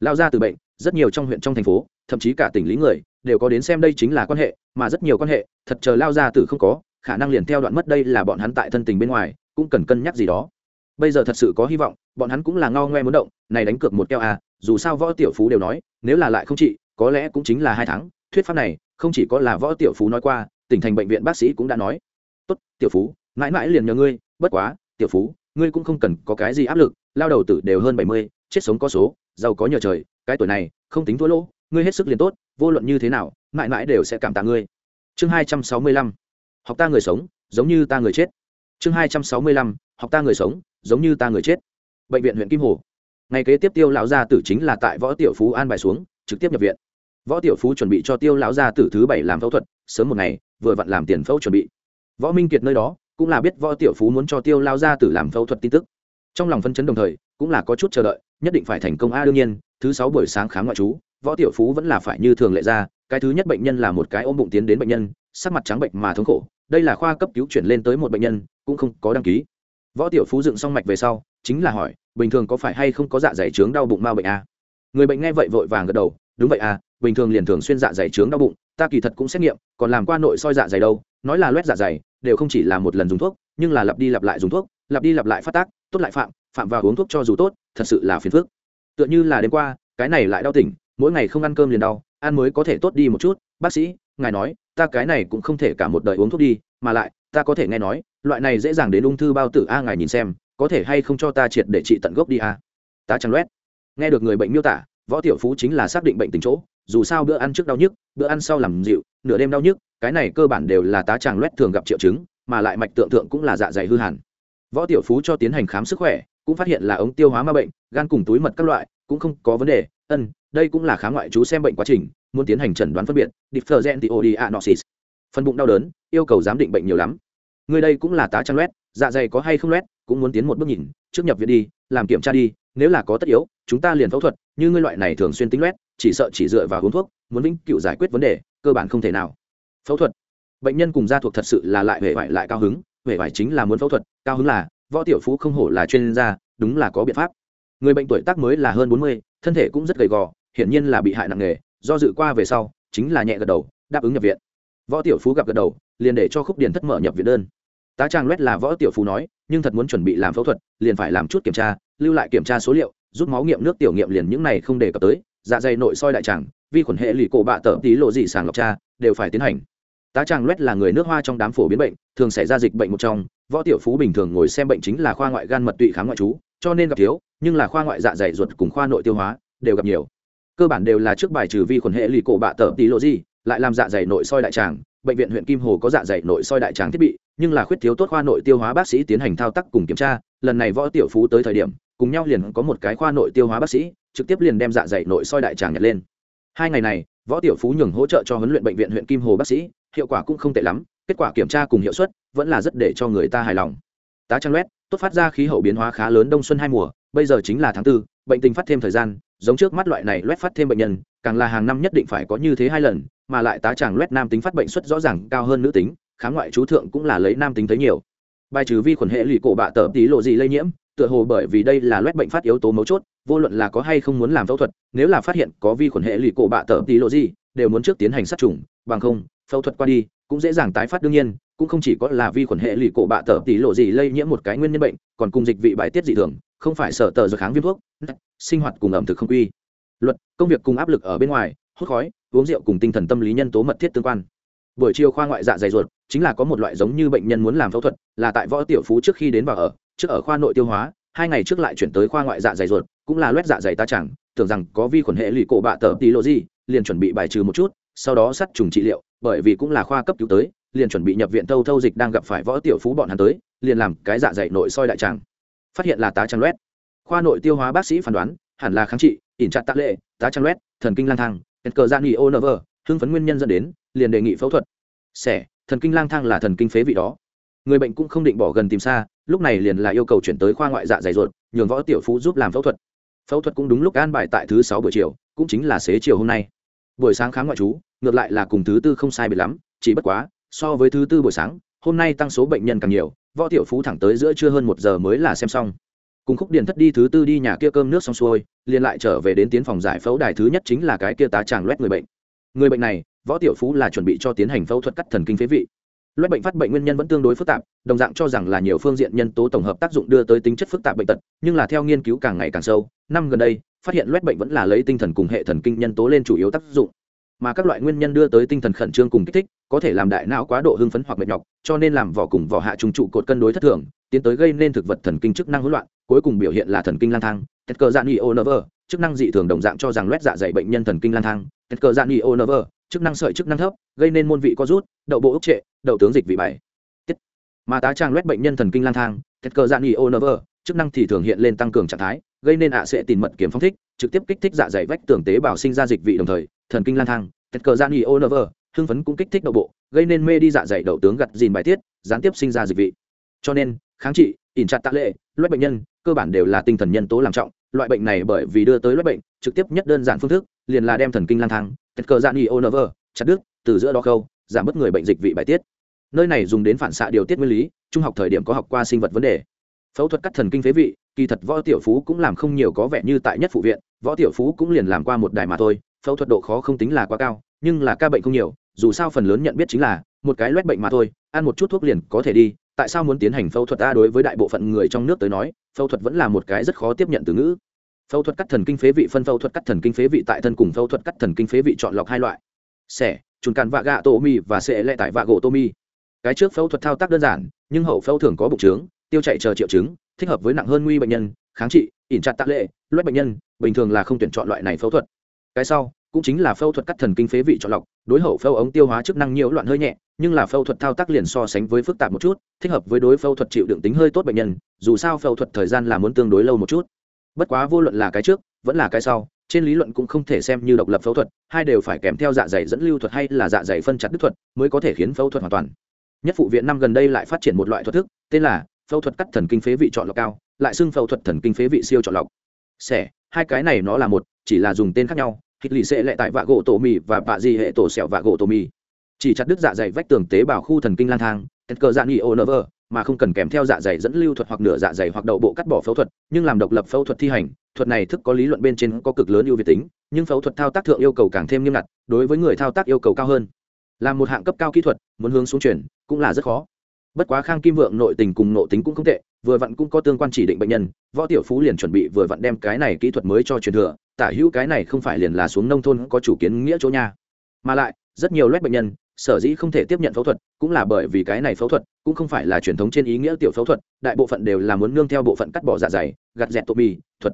lao gia tử bệnh, rất nhiều trong huyện trong thành phố, thậm chí cả tỉnh lý người, đều có đến xem đây chính là quan hệ, mà rất nhiều quan hệ, thật chờ lao gia tử không có, khả năng liền theo đoạn mất đây là bọn hắn tại thân tình bên ngoài, cũng cần cân nhắc gì đó. Bây giờ thật sự có hy vọng, bọn hắn cũng là ngao ngoe muốn động, này đánh cược một keo à dù sao võ tiểu phú đều nói, nếu là lại không trị, có lẽ cũng chính là hai tháng. Thuyết pháp này, không chỉ có là võ tiểu phú nói qua, tỉnh thành bệnh viện bác sĩ cũng đã nói. Tốt, tiểu phú, mãi mãi liền nhờ ngươi, bất quá, tiểu phú, ngươi cũng không cần có cái gì áp lực, lao đầu tử đều hơn bảy mươi, chết sống có số, giàu có nhờ trời, cái tuổi này, không tính thua lỗ, ngươi hết sức liền tốt, vô luận như thế nào, mãi mãi đều sẽ cảm tạ ngươi. Chương hai trăm sáu mươi lăm, học ta người sống, giống như ta người chết. Chương hai trăm sáu mươi lăm, học ta người sống, giống như ta người chết. Bệnh viện huyện kim hồ ngày kế tiếp tiêu lão gia tử chính là tại võ tiểu phú an bài xuống, trực tiếp nhập viện. Võ tiểu phú chuẩn bị cho tiêu lão gia tử thứ bảy làm phẫu thuật, sớm một ngày, vừa vặn làm tiền phẫu chuẩn bị. Võ minh kiệt nơi đó, cũng là biết võ tiểu phú muốn cho tiêu lao gia tử làm phẫu thuật tin tức. Trong lòng phân chấn đồng thời, cũng là có chút chờ đợi, nhất định phải thành công. A, đương nhiên, thứ sáu buổi sáng khám ngoại trú, võ tiểu phú vẫn là phải như thường lệ ra, cái thứ nhất bệnh nhân là một cái ôm bụng tiến đến bệnh nhân, sắc mặt trắng bệnh mà thống khổ. Đây là khoa cấp cứu chuyển lên tới một bệnh nhân, cũng không có đăng ký. Võ tiểu phú dựng xong mạch về sau chính là hỏi, bình thường có phải hay không có dạ dày trướng đau bụng ma bệnh a người bệnh nghe vậy vội vàng gật đầu, đúng vậy à bình thường liền thường xuyên dạ dày trướng đau bụng, ta kỳ thật cũng xét nghiệm, còn làm qua nội soi dạ dày đâu, nói là loét dạ dày, đều không chỉ là một lần dùng thuốc, nhưng là lặp đi lặp lại dùng thuốc, lặp đi lặp lại phát tác, tốt lại phạm phạm vào uống thuốc cho dù tốt, thật sự là phiền phức. Tựa như là đêm qua, cái này lại đau tỉnh, mỗi ngày không ăn cơm liền đau, ăn mới có thể tốt đi một chút, bác sĩ, ngài nói, ta cái này cũng không thể cả một đời uống thuốc đi, mà lại, ta có thể nghe nói, loại này dễ dàng đến ung thư bao tử a, ngài nhìn xem có thể hay không cho ta triệt để trị tận gốc đi à? a ta chẳng loét. Nghe được người bệnh miêu tả, võ tiểu phú chính là xác định bệnh tình chỗ, dù sao bữa ăn trước đau nhức, bữa ăn sau làm dịu, nửa đêm đau nhức, cái này cơ bản đều là tá tràng loét thường gặp triệu chứng, mà lại mạch tượng thượng cũng là dạ dày hư hẳn. Võ tiểu phú cho tiến hành khám sức khỏe, cũng phát hiện là ống tiêu hóa ma bệnh, gan cùng túi mật các loại, cũng không có vấn đề. Ân, đây cũng là khá ngoại chú xem bệnh quá trình, muốn tiến hành chẩn đoán phân biệt diphtheria phần bụng đau đớn, yêu cầu giám định bệnh nhiều lắm. Người đây cũng là tá trang loét dạ dày có hay không loét cũng muốn tiến một bước nhìn, trước nhập viện đi, làm kiểm tra đi, nếu là có tất yếu, chúng ta liền phẫu thuật, như ngươi loại này thường xuyên tính loét, chỉ sợ chỉ dựa vào uống thuốc, muốn vĩnh cựu giải quyết vấn đề, cơ bản không thể nào. Phẫu thuật. Bệnh nhân cùng gia thuộc thật sự là lại huệ vải lại cao hứng huệ vải chính là muốn phẫu thuật, cao hứng là, võ tiểu phú không hổ là chuyên gia, đúng là có biện pháp. Người bệnh tuổi tác mới là hơn bốn mươi, thân thể cũng rất gầy gò, hiển nhiên là bị hại nặng nề, do dự qua về sau, chính là nhẹ gật đầu, đáp ứng nhập viện. Võ tiểu phú gặp gật đầu, liền để cho khúc điền thất mở nhập viện đơn tá tràng loét là võ tiểu phú nói, nhưng thật muốn chuẩn bị làm phẫu thuật, liền phải làm chút kiểm tra, lưu lại kiểm tra số liệu, rút máu nghiệm nước tiểu nghiệm liền những này không đề cập tới. Dạ dày nội soi đại tràng, vi khuẩn hệ lụy cổ bạ tở tí lộ dị sàng lọc cha đều phải tiến hành. Tá tràng loét là người nước hoa trong đám phổ biến bệnh, thường xảy ra dịch bệnh một trong. Võ tiểu phú bình thường ngồi xem bệnh chính là khoa ngoại gan mật tụy kháng ngoại trú, cho nên gặp thiếu, nhưng là khoa ngoại dạ dày ruột cùng khoa nội tiêu hóa, đều gặp nhiều. Cơ bản đều là trước bài trừ vi khuẩn hệ lụy cổ bạ tở tí lộ dị, lại làm dạ dày nội soi đại tràng. Bệnh viện huyện kim hồ có dạ dày nội soi đại tràng thiết bị nhưng là khuyết thiếu tốt khoa nội tiêu hóa bác sĩ tiến hành thao tác cùng kiểm tra, lần này võ tiểu phú tới thời điểm, cùng nhau liền có một cái khoa nội tiêu hóa bác sĩ, trực tiếp liền đem dạ dày nội soi đại tràng nhặt lên. Hai ngày này, võ tiểu phú nhường hỗ trợ cho huấn luyện bệnh viện huyện kim hồ bác sĩ, hiệu quả cũng không tệ lắm, kết quả kiểm tra cùng hiệu suất vẫn là rất để cho người ta hài lòng. Tá trăng loét tốt phát ra khí hậu biến hóa khá lớn đông xuân hai mùa, bây giờ chính là tháng tư, bệnh tình phát thêm thời gian, giống trước mắt loại này loét phát thêm bệnh nhân, càng là hàng năm nhất định phải có như thế hai lần, mà lại tá tràng loét nam tính phát bệnh suất rõ ràng cao hơn nữ tính kháng ngoại chú thượng cũng là lấy nam tính thấy nhiều. Bài trừ vi khuẩn hệ lụy cổ bạ tở tí lộ gì lây nhiễm, tựa hồ bởi vì đây là loét bệnh phát yếu tố mấu chốt, vô luận là có hay không muốn làm phẫu thuật, nếu là phát hiện có vi khuẩn hệ lụy cổ bạ tở tí lộ gì, đều muốn trước tiến hành sát trùng, bằng không, phẫu thuật qua đi, cũng dễ dàng tái phát đương nhiên, cũng không chỉ có là vi khuẩn hệ lụy cổ bạ tở tí lộ gì lây nhiễm một cái nguyên nhân bệnh, còn cùng dịch vị bài tiết dị thường, không phải sở tờ do kháng viêm thuốc, sinh hoạt cùng ẩm thực không quy. Luật, công việc cùng áp lực ở bên ngoài, hút khói, uống rượu cùng tinh thần tâm lý nhân tố mật thiết tương quan buổi chiều khoa ngoại dạ dày ruột, chính là có một loại giống như bệnh nhân muốn làm phẫu thuật, là tại võ tiểu phú trước khi đến vào ở, trước ở khoa nội tiêu hóa, hai ngày trước lại chuyển tới khoa ngoại dạ dày ruột, cũng là loét dạ dày ta chẳng, tưởng rằng có vi khuẩn hệ lụy cổ bạ tờ tí lộ gì, liền chuẩn bị bài trừ một chút, sau đó sát trùng trị liệu, bởi vì cũng là khoa cấp cứu tới, liền chuẩn bị nhập viện thâu thâu dịch đang gặp phải võ tiểu phú bọn hắn tới, liền làm cái dạ dày nội soi đại tràng. Phát hiện là tá trăng loét. Khoa nội tiêu hóa bác sĩ phán đoán, hẳn là kháng trị, ỉn chặt tạ lệ, tá trăng loét, thần kinh lang thang cờ gian nghỉ ô nơ hưng phấn nguyên nhân dẫn đến liền đề nghị phẫu thuật. Sẻ, thần kinh lang thang là thần kinh phế vị đó. Người bệnh cũng không định bỏ gần tìm xa lúc này liền là yêu cầu chuyển tới khoa ngoại dạ dày ruột nhường võ tiểu phú giúp làm phẫu thuật. Phẫu thuật cũng đúng lúc an bài tại thứ sáu buổi chiều cũng chính là xế chiều hôm nay. Buổi sáng kháng ngoại trú ngược lại là cùng thứ tư không sai biệt lắm chỉ bất quá so với thứ tư buổi sáng hôm nay tăng số bệnh nhân càng nhiều võ tiểu phú thẳng tới giữa trưa hơn một giờ mới là xem xong. Cùng khúc điền thất đi thứ tư đi nhà kia cơm nước xong xuôi liền lại trở về đến tiến phòng giải phẫu đài thứ nhất chính là cái kia tá tràng loét người bệnh. Người bệnh này võ tiểu phú là chuẩn bị cho tiến hành phẫu thuật cắt thần kinh phế vị. Loét bệnh phát bệnh nguyên nhân vẫn tương đối phức tạp, đồng dạng cho rằng là nhiều phương diện nhân tố tổng hợp tác dụng đưa tới tính chất phức tạp bệnh tật, nhưng là theo nghiên cứu càng ngày càng sâu, năm gần đây, phát hiện loét bệnh vẫn là lấy tinh thần cùng hệ thần kinh nhân tố lên chủ yếu tác dụng. Mà các loại nguyên nhân đưa tới tinh thần khẩn trương cùng kích thích, có thể làm đại não quá độ hưng phấn hoặc mệt nhọc, cho nên làm vỏ cùng vỏ hạ trùng trụ cột cân đối thất thường, tiến tới gây nên thực vật thần kinh chức năng hỗn loạn, cuối cùng biểu hiện là thần kinh lang thang. Tét cơ dạng o chức năng dị thường đồng dạng cho rằng loét dạ dày bệnh nhân thần kinh lang thang. Tét cơ dạng o chức năng sợi chức năng thấp, gây nên môn vị có rút, đậu bộ ức trệ, đậu tướng dịch vị bảy tiết. Mà tá trang loét bệnh nhân thần kinh lang thang tét cờ dạng o nơ chức năng thì thường hiện lên tăng cường trạng thái, gây nên ạ sẽ tìm mật kiểm phong thích, trực tiếp kích thích dạ dày vách tường tế bào sinh ra dịch vị đồng thời, thần kinh lang thang tét cờ dạng o nơ hưng phấn cũng kích thích đậu bộ, gây nên mê đi dạ dày đậu tướng gặt dìn bài tiết, gián tiếp sinh ra dịch vị. Cho nên, kháng trị, ỉn chặt tạ lệ, loét bệnh nhân, cơ bản đều là tinh thần nhân tố làm trọng, loại bệnh này bởi vì đưa tới loại bệnh, trực tiếp nhất đơn giản phương thức, liền là đem thần kinh lang thang tật cờ dạ y ô nơ chặt đứt, từ giữa đó khâu, giảm bớt người bệnh dịch vị bài tiết. Nơi này dùng đến phản xạ điều tiết nguyên lý, trung học thời điểm có học qua sinh vật vấn đề. Phẫu thuật cắt thần kinh phế vị, kỳ thật võ tiểu phú cũng làm không nhiều có vẻ như tại nhất phụ viện, võ tiểu phú cũng liền làm qua một đài mà thôi, phẫu thuật độ khó không tính là quá cao, nhưng là ca bệnh không nhiều, dù sao phần lớn nhận biết chính là, một cái loét bệnh mà thôi, ăn một chút thuốc liền có thể đi, tại sao muốn tiến hành phẫu thuật ta đối với đại bộ phận người trong nước tới nói, phẫu thuật vẫn là một cái rất khó tiếp nhận từ ngữ phẫu thuật cắt thần kinh phế vị phân phẫu thuật cắt thần kinh phế vị tại thân cùng phẫu thuật cắt thần kinh phế vị chọn lọc hai loại. Xẻ trùn càn vạ gạ tô mi và sẽ lệ tại vạ gỗ tô mi. Cái trước phẫu thuật thao tác đơn giản, nhưng hậu phẫu thường có bụng trướng, tiêu chạy chờ triệu chứng, thích hợp với nặng hơn nguy bệnh nhân, kháng trị, ỉn chặt tạ lệ, loét bệnh nhân, bình thường là không tuyển chọn loại này phẫu thuật. Cái sau, cũng chính là phẫu thuật cắt thần kinh phế vị chọn lọc, đối hậu phẫu ống tiêu hóa chức năng nhiễu loạn hơi nhẹ, nhưng là phẫu thuật thao tác liền so sánh với phức tạp một chút, thích hợp với đối phẫu thuật chịu đựng tính hơi tốt bệnh nhân, dù sao phẫu thuật thời gian là muốn tương đối lâu một chút bất quá vô luận là cái trước, vẫn là cái sau, trên lý luận cũng không thể xem như độc lập phẫu thuật, hai đều phải kèm theo dạ dày dẫn lưu thuật hay là dạ dày phân chặt đứt thuật mới có thể khiến phẫu thuật hoàn toàn. Nhất phụ viện năm gần đây lại phát triển một loại thuật thức, tên là phẫu thuật cắt thần kinh phế vị chọn lọc cao, lại xưng phẫu thuật thần kinh phế vị siêu chọn lọc. Xẻ, hai cái này nó là một, chỉ là dùng tên khác nhau thịt lì xệ lại tại vạ gỗ tổ mì và vạ di hệ tổ sẹo vạ gỗ tổ mì. Chỉ chặt đứt dạ dày vách tường tế bào khu thần kinh lang thang tét cờ dạ nghỉ ô nơ vơ mà không cần kèm theo dạ dày dẫn lưu thuật hoặc nửa dạ dày hoặc đậu bộ cắt bỏ phẫu thuật, nhưng làm độc lập phẫu thuật thi hành, thuật này thức có lý luận bên trên có cực lớn ưu việt tính, nhưng phẫu thuật thao tác thượng yêu cầu càng thêm nghiêm ngặt, đối với người thao tác yêu cầu cao hơn. Là một hạng cấp cao kỹ thuật, muốn hướng xuống chuyển, cũng là rất khó. Bất quá khang kim vượng nội tình cùng nội tính cũng không tệ, vừa vặn cũng có tương quan chỉ định bệnh nhân, võ tiểu phú liền chuẩn bị vừa vặn đem cái này kỹ thuật mới cho truyền thừa, tả hữu cái này không phải liền là xuống nông thôn có chủ kiến nghĩa chỗ nhà mà lại, rất nhiều loét bệnh nhân sở dĩ không thể tiếp nhận phẫu thuật, cũng là bởi vì cái này phẫu thuật cũng không phải là truyền thống trên ý nghĩa tiểu phẫu thuật, đại bộ phận đều là muốn nương theo bộ phận cắt bỏ dạ dày gặt dẹt tô mì, thuật.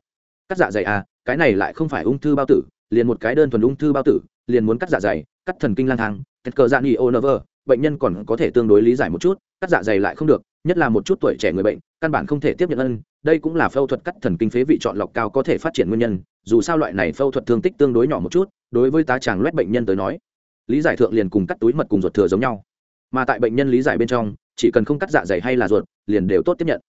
Cắt dạ dày à cái này lại không phải ung thư bao tử, liền một cái đơn thuần ung thư bao tử, liền muốn cắt dạ dày, cắt thần kinh lang thang thật cờ dạng nghỉ ô nơ bệnh nhân còn có thể tương đối lý giải một chút, cắt dạ dày lại không được, nhất là một chút tuổi trẻ người bệnh, căn bản không thể tiếp nhận ân, đây cũng là phẫu thuật cắt thần kinh phế vị chọn lọc cao có thể phát triển nguyên nhân, dù sao loại này phẫu thuật thương tích tương đối nhỏ một chút, đối với tá tràng loét bệnh nhân tới nói lý giải thượng liền cùng cắt túi mật cùng ruột thừa giống nhau. Mà tại bệnh nhân lý giải bên trong, chỉ cần không cắt dạ dày hay là ruột, liền đều tốt tiếp nhận.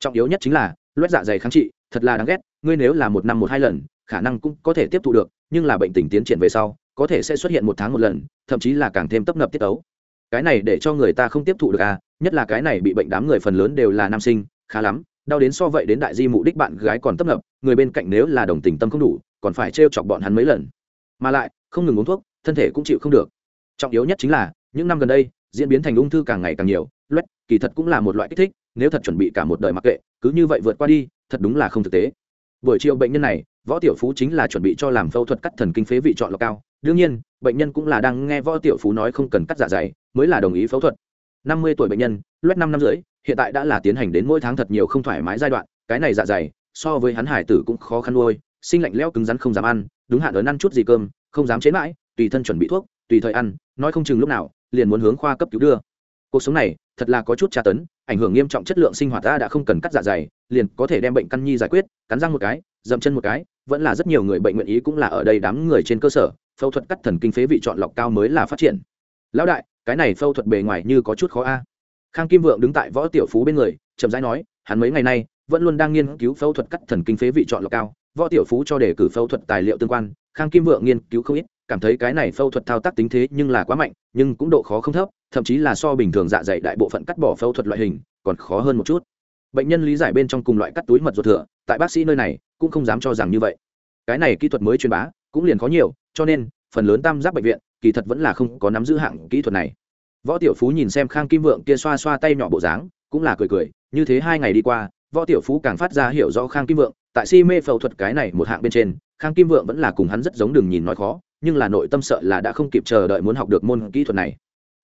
Trọng yếu nhất chính là, loét dạ dày kháng trị, thật là đáng ghét, ngươi nếu là một năm một hai lần, khả năng cũng có thể tiếp thu được, nhưng là bệnh tình tiến triển về sau, có thể sẽ xuất hiện một tháng một lần, thậm chí là càng thêm tấp nập tiết ấu. Cái này để cho người ta không tiếp thụ được à nhất là cái này bị bệnh đám người phần lớn đều là nam sinh, khá lắm, đau đến so vậy đến đại di mục đích bạn gái còn tấp nập, người bên cạnh nếu là đồng tình tâm không đủ, còn phải trêu chọc bọn hắn mấy lần. Mà lại, không ngừng uống thuốc thân thể cũng chịu không được. Trọng yếu nhất chính là, những năm gần đây, diễn biến thành ung thư càng ngày càng nhiều, loét, kỳ thật cũng là một loại kích thích, nếu thật chuẩn bị cả một đời mặc kệ, cứ như vậy vượt qua đi, thật đúng là không thực tế. Buổi chiều bệnh nhân này, võ tiểu phú chính là chuẩn bị cho làm phẫu thuật cắt thần kinh phế vị chọn lọc cao. Đương nhiên, bệnh nhân cũng là đang nghe võ tiểu phú nói không cần cắt dạ dày, mới là đồng ý phẫu thuật. Năm mươi tuổi bệnh nhân, loét năm năm rưỡi, hiện tại đã là tiến hành đến mỗi tháng thật nhiều không thoải mái giai đoạn, cái này dạ dày, so với hắn hải tử cũng khó khăn nuôi, sinh lạnh lẽo cứng rắn không dám ăn, đúng hạn ớn ăn chút gì cơm, không dám chế mãi tùy thân chuẩn bị thuốc, tùy thời ăn, nói không chừng lúc nào, liền muốn hướng khoa cấp cứu đưa. Cuộc sống này, thật là có chút tra tấn, ảnh hưởng nghiêm trọng chất lượng sinh hoạt ta đã không cần cắt dạ dày, liền có thể đem bệnh căn nhi giải quyết, cắn răng một cái, dậm chân một cái, vẫn là rất nhiều người bệnh nguyện ý cũng là ở đây đám người trên cơ sở, phẫu thuật cắt thần kinh phế vị chọn lọc cao mới là phát triển. Lão đại, cái này phẫu thuật bề ngoài như có chút khó a. Khang kim vượng đứng tại võ tiểu phú bên người, chậm rãi nói, hắn mấy ngày nay vẫn luôn đang nghiên cứu phẫu thuật cắt thần kinh phế vị chọn lọc cao, võ tiểu phú cho đề cử phẫu thuật tài liệu tương quan, khang kim vượng nghiên cứu không ít cảm thấy cái này phẫu thuật thao tác tính thế nhưng là quá mạnh, nhưng cũng độ khó không thấp, thậm chí là so bình thường dạ dày đại bộ phận cắt bỏ phẫu thuật loại hình, còn khó hơn một chút. Bệnh nhân lý giải bên trong cùng loại cắt túi mật ruột thừa, tại bác sĩ nơi này cũng không dám cho rằng như vậy. Cái này kỹ thuật mới truyền bá, cũng liền khó nhiều, cho nên, phần lớn tam giác bệnh viện, kỳ thật vẫn là không có nắm giữ hạng kỹ thuật này. Võ tiểu phú nhìn xem khang kim vượng kia xoa xoa tay nhỏ bộ dáng, cũng là cười cười, như thế hai ngày đi qua, võ tiểu phú càng phát ra hiểu rõ khang kim vượng, tại si mê phẫu thuật cái này một hạng bên trên, khang kim vượng vẫn là cùng hắn rất giống đường nhìn nói khó nhưng là nội tâm sợ là đã không kịp chờ đợi muốn học được môn kỹ thuật này.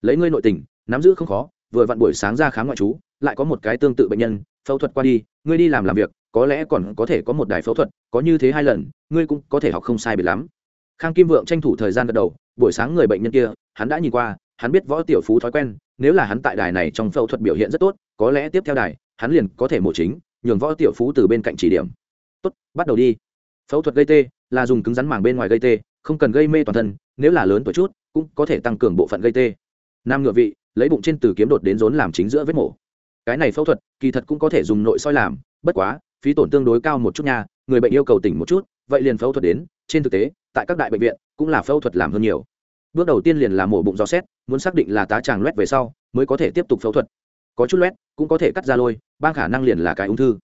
Lấy ngươi nội tình, nắm giữ không khó, vừa vặn buổi sáng ra khám ngoại trú, lại có một cái tương tự bệnh nhân, phẫu thuật qua đi, ngươi đi làm làm việc, có lẽ còn có thể có một đài phẫu thuật, có như thế hai lần, ngươi cũng có thể học không sai biệt lắm. Khang kim vượng tranh thủ thời gian gật đầu, buổi sáng người bệnh nhân kia, hắn đã nhìn qua, hắn biết võ tiểu phú thói quen, nếu là hắn tại đài này trong phẫu thuật biểu hiện rất tốt, có lẽ tiếp theo đài, hắn liền có thể mổ chính, nhường võ tiểu phú từ bên cạnh chỉ điểm. Tốt, bắt đầu đi. Phẫu thuật gây tê, là dùng cứng rắn màng bên ngoài gây tê không cần gây mê toàn thân, nếu là lớn tuổi chút, cũng có thể tăng cường bộ phận gây tê. Nam ngựa vị, lấy bụng trên từ kiếm đột đến rốn làm chính giữa vết mổ. Cái này phẫu thuật, kỳ thật cũng có thể dùng nội soi làm, bất quá, phí tổn tương đối cao một chút nha, người bệnh yêu cầu tỉnh một chút, vậy liền phẫu thuật đến, trên thực tế, tại các đại bệnh viện, cũng là phẫu thuật làm hơn nhiều. Bước đầu tiên liền là mổ bụng do xét, muốn xác định là tá tràng loét về sau, mới có thể tiếp tục phẫu thuật. Có chút loét, cũng có thể cắt ra lôi ban khả năng liền là cái ung thư.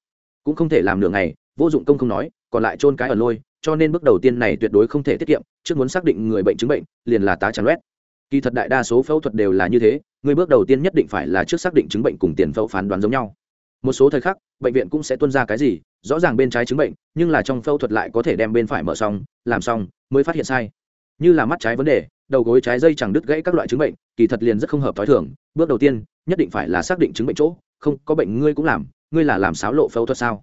Cũng không thể làm nửa ngày, vô dụng công không nói, còn lại trôn cái ở lôi cho nên bước đầu tiên này tuyệt đối không thể tiết kiệm, trước muốn xác định người bệnh chứng bệnh, liền là tá tràn loét kỳ thật đại đa số phẫu thuật đều là như thế, người bước đầu tiên nhất định phải là trước xác định chứng bệnh cùng tiền phẫu phán đoán giống nhau. Một số thời khắc, bệnh viện cũng sẽ tuân ra cái gì, rõ ràng bên trái chứng bệnh, nhưng là trong phẫu thuật lại có thể đem bên phải mở xong, làm xong, mới phát hiện sai. Như là mắt trái vấn đề, đầu gối trái dây chẳng đứt gãy các loại chứng bệnh, kỳ thật liền rất không hợp t h o i thường. Bước đầu tiên, nhất định phải là xác định chứng bệnh chỗ, không, có bệnh ngươi cũng làm, ngươi là làm xáo lộ phẫu thuật sao?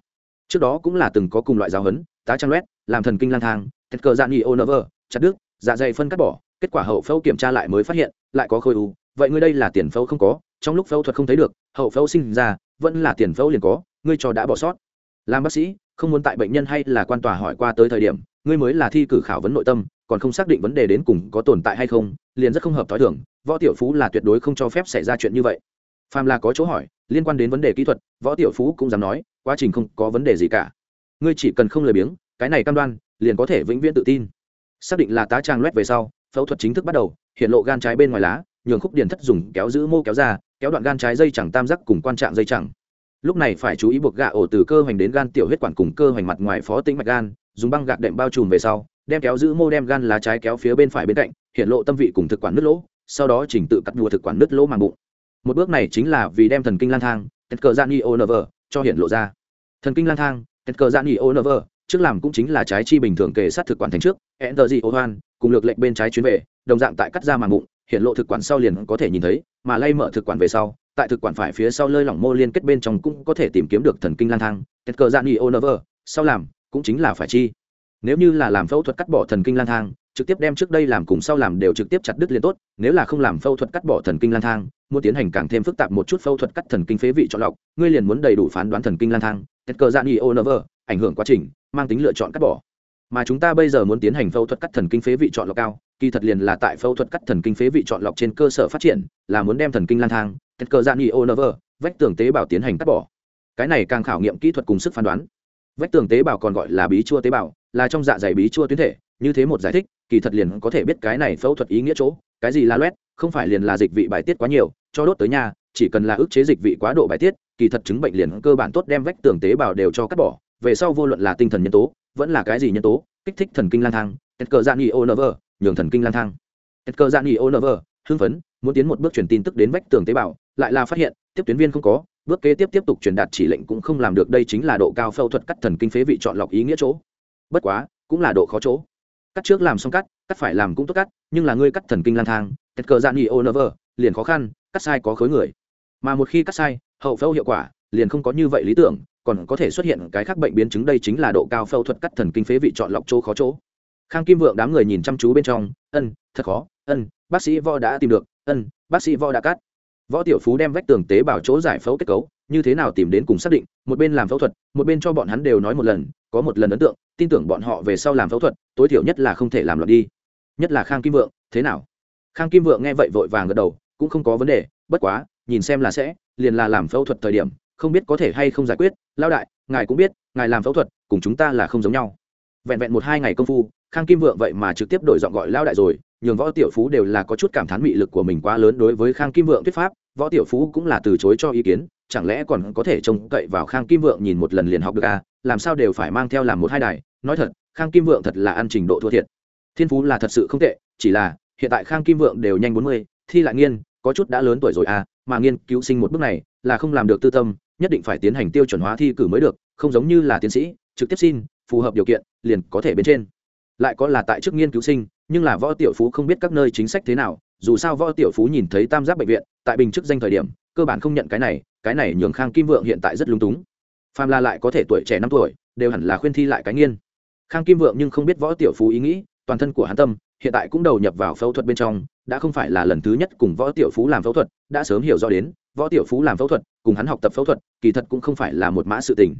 Trước đó cũng là từng có cùng loại giáo huấn tá trang loét làm thần kinh lang thang thật cờ dạn nghị ô nơ vơ chặt đứt dạ dày phân cắt bỏ, kết quả hậu phẫu kiểm tra lại mới phát hiện, lại có khối u. Vậy ngươi đây là tiền phẫu không có, trong lúc phẫu thuật không thấy được, hậu phẫu sinh ra, vẫn là tiền phẫu liền có, ngươi cho đã bỏ sót. Làm bác sĩ, không muốn tại bệnh nhân hay là quan tòa hỏi qua tới thời điểm, ngươi mới là thi cử khảo vấn nội tâm, còn không xác định vấn đề đến cùng có tồn tại hay không, liền rất không hợp t h i thưởng võ tiểu phú là tuyệt đối không cho phép xảy ra chuyện như vậy. Phàm là có chỗ hỏi, liên quan đến vấn đề kỹ thuật, võ tiểu phú cũng dám nói, quá trình không có vấn đề gì cả ngươi chỉ cần không lười biếng, cái này cam đoan, liền có thể vĩnh viễn tự tin. Xác định là tá trang loét về sau, phẫu thuật chính thức bắt đầu, hiện lộ gan trái bên ngoài lá, nhường khúc điền thất dùng kéo giữ mô kéo ra, kéo đoạn gan trái dây chẳng tam giác cùng quan trạng dây chẳng. Lúc này phải chú ý buộc gạ ổ từ cơ hoành đến gan tiểu huyết quản cùng cơ hoành mặt ngoài phó tĩnh mạch gan, dùng băng gạc đệm bao trùm về sau, đem kéo giữ mô đem gan lá trái kéo phía bên phải bên cạnh, hiện lộ tâm vị cùng thực quản nứt lỗ, sau đó chỉnh tự cắt đùa thực quản nứt lỗ màng bụng. Một bước này chính là vì đem thần kinh lang thang tét cờ gian ionover cho hiện lộ ra. Thần kinh lang thang tét cờ gian ionover trước làm cũng chính là trái chi bình thường kề sát thực quản thành trước enter dị ô hoan, cùng lược lệnh bên trái chuyến về, đồng dạng tại cắt ra màng bụng, hiện lộ thực quản sau liền có thể nhìn thấy, mà lay mở thực quản về sau, tại thực quản phải phía sau lơi lỏng mô liên kết bên trong cũng có thể tìm kiếm được thần kinh lang thang kết cờ dạng ionover sau làm, cũng chính là phải chi. Nếu như là làm phẫu thuật cắt bỏ thần kinh lang thang, trực tiếp đem trước đây làm cùng sau làm đều trực tiếp chặt đứt liền tốt, nếu là không làm phẫu thuật cắt bỏ thần kinh lang thang, muốn tiến hành càng thêm phức tạp một chút phẫu thuật cắt thần kinh phế vị chọn lọc, ngươi liền muốn đầy đủ phán đoán thần kinh lang thang kết cờ dạng ionover, ảnh hưởng quá trình, mang tính lựa chọn cắt bỏ. Mà chúng ta bây giờ muốn tiến hành phẫu thuật cắt thần kinh phế vị chọn lọc cao, kỳ thật liền là tại phẫu thuật cắt thần kinh phế vị chọn lọc trên cơ sở phát triển, là muốn đem thần kinh lang thang kết cờ dạng ionover, vách tường tế bào tiến hành cắt bỏ. Cái này càng khảo nghiệm kỹ thuật cùng sức phán đoán. Vách tường tế bào còn gọi là bí chua tế bào, là trong dạ dày bí chua tuyến thể, như thế một giải thích, kỳ thật liền có thể biết cái này phẫu thuật ý nghĩa chỗ, cái gì là loét, không phải liền là dịch vị bài tiết quá nhiều, cho đốt tới nhà chỉ cần là ức chế dịch vị quá độ bài tiết, kỳ thật chứng bệnh liền cơ bản tốt đem vách tường tế bào đều cho cắt bỏ. Về sau vô luận là tinh thần nhân tố, vẫn là cái gì nhân tố, kích thích thần kinh lang thang tét cờ dạng nghỉ ô nhường thần kinh lang thang. Tét cờ dạng nghỉ ô hưng phấn, muốn tiến một bước truyền tin tức đến vách tường tế bào, lại là phát hiện, tiếp tuyến viên không có, bước kế tiếp tiếp tục truyền đạt chỉ lệnh cũng không làm được, đây chính là độ cao phẫu thuật cắt thần kinh phế vị chọn lọc ý nghĩa chỗ. Bất quá, cũng là độ khó chỗ. Cắt trước làm xong cắt cắt phải làm cũng tốt cắt, nhưng là ngươi cắt thần kinh lang thang tét cờ dạng nghỉ ô liền khó khăn, cắt sai có khối người mà một khi cắt sai, hậu phẫu hiệu quả liền không có như vậy lý tưởng, còn có thể xuất hiện cái khác bệnh biến chứng đây chính là độ cao phẫu thuật cắt thần kinh phế vị chọn lọc chỗ khó chỗ. Khang kim vượng đám người nhìn chăm chú bên trong, ân, thật khó, ân, bác sĩ võ đã tìm được, ân, bác sĩ võ đã cắt. Võ tiểu phú đem vách tường tế bào chỗ giải phẫu kết cấu, như thế nào tìm đến cùng xác định, một bên làm phẫu thuật, một bên cho bọn hắn đều nói một lần, có một lần ấn tượng, tin tưởng bọn họ về sau làm phẫu thuật, tối thiểu nhất là không thể làm loạn đi. Nhất là khang kim vượng, thế nào? Khang kim vượng nghe vậy vội vàng gật đầu, cũng không có vấn đề, bất quá nhìn xem là sẽ, liền là làm phẫu thuật thời điểm, không biết có thể hay không giải quyết. Lao đại, ngài cũng biết, ngài làm phẫu thuật, cùng chúng ta là không giống nhau. Vẹn vẹn một hai ngày công phu, khang kim vượng vậy mà trực tiếp đổi giọng gọi lao đại rồi, nhường võ tiểu phú đều là có chút cảm thán mị lực của mình quá lớn đối với khang kim vượng thuyết pháp. Võ tiểu phú cũng là từ chối cho ý kiến, chẳng lẽ còn có thể trông cậy vào khang kim vượng nhìn một lần liền học được à? Làm sao đều phải mang theo làm một hai đài? Nói thật, khang kim vượng thật là ăn trình độ thua thiệt. Thiên phú là thật sự không tệ, chỉ là hiện tại khang kim vượng đều nhanh bốn mươi, thi lại nghiên, có chút đã lớn tuổi rồi à? Mà nghiên cứu sinh một bước này là không làm được tư tâm, nhất định phải tiến hành tiêu chuẩn hóa thi cử mới được, không giống như là tiến sĩ, trực tiếp xin, phù hợp điều kiện, liền có thể bên trên. Lại có là tại chức nghiên cứu sinh, nhưng là võ tiểu phú không biết các nơi chính sách thế nào, dù sao võ tiểu phú nhìn thấy tam giác bệnh viện, tại bình chức danh thời điểm, cơ bản không nhận cái này cái này nhường khang kim vượng hiện tại rất lung túng. Pham la lại có thể tuổi trẻ năm tuổi, đều hẳn là khuyên thi lại cái nghiên. Khang kim vượng nhưng không biết võ tiểu phú ý nghĩ, toàn thân của hắn tâm hiện tại cũng đầu nhập vào phẫu thuật bên trong, đã không phải là lần thứ nhất cùng võ tiểu phú làm phẫu thuật, đã sớm hiểu rõ đến, võ tiểu phú làm phẫu thuật, cùng hắn học tập phẫu thuật, kỳ thật cũng không phải là một mã sự tình.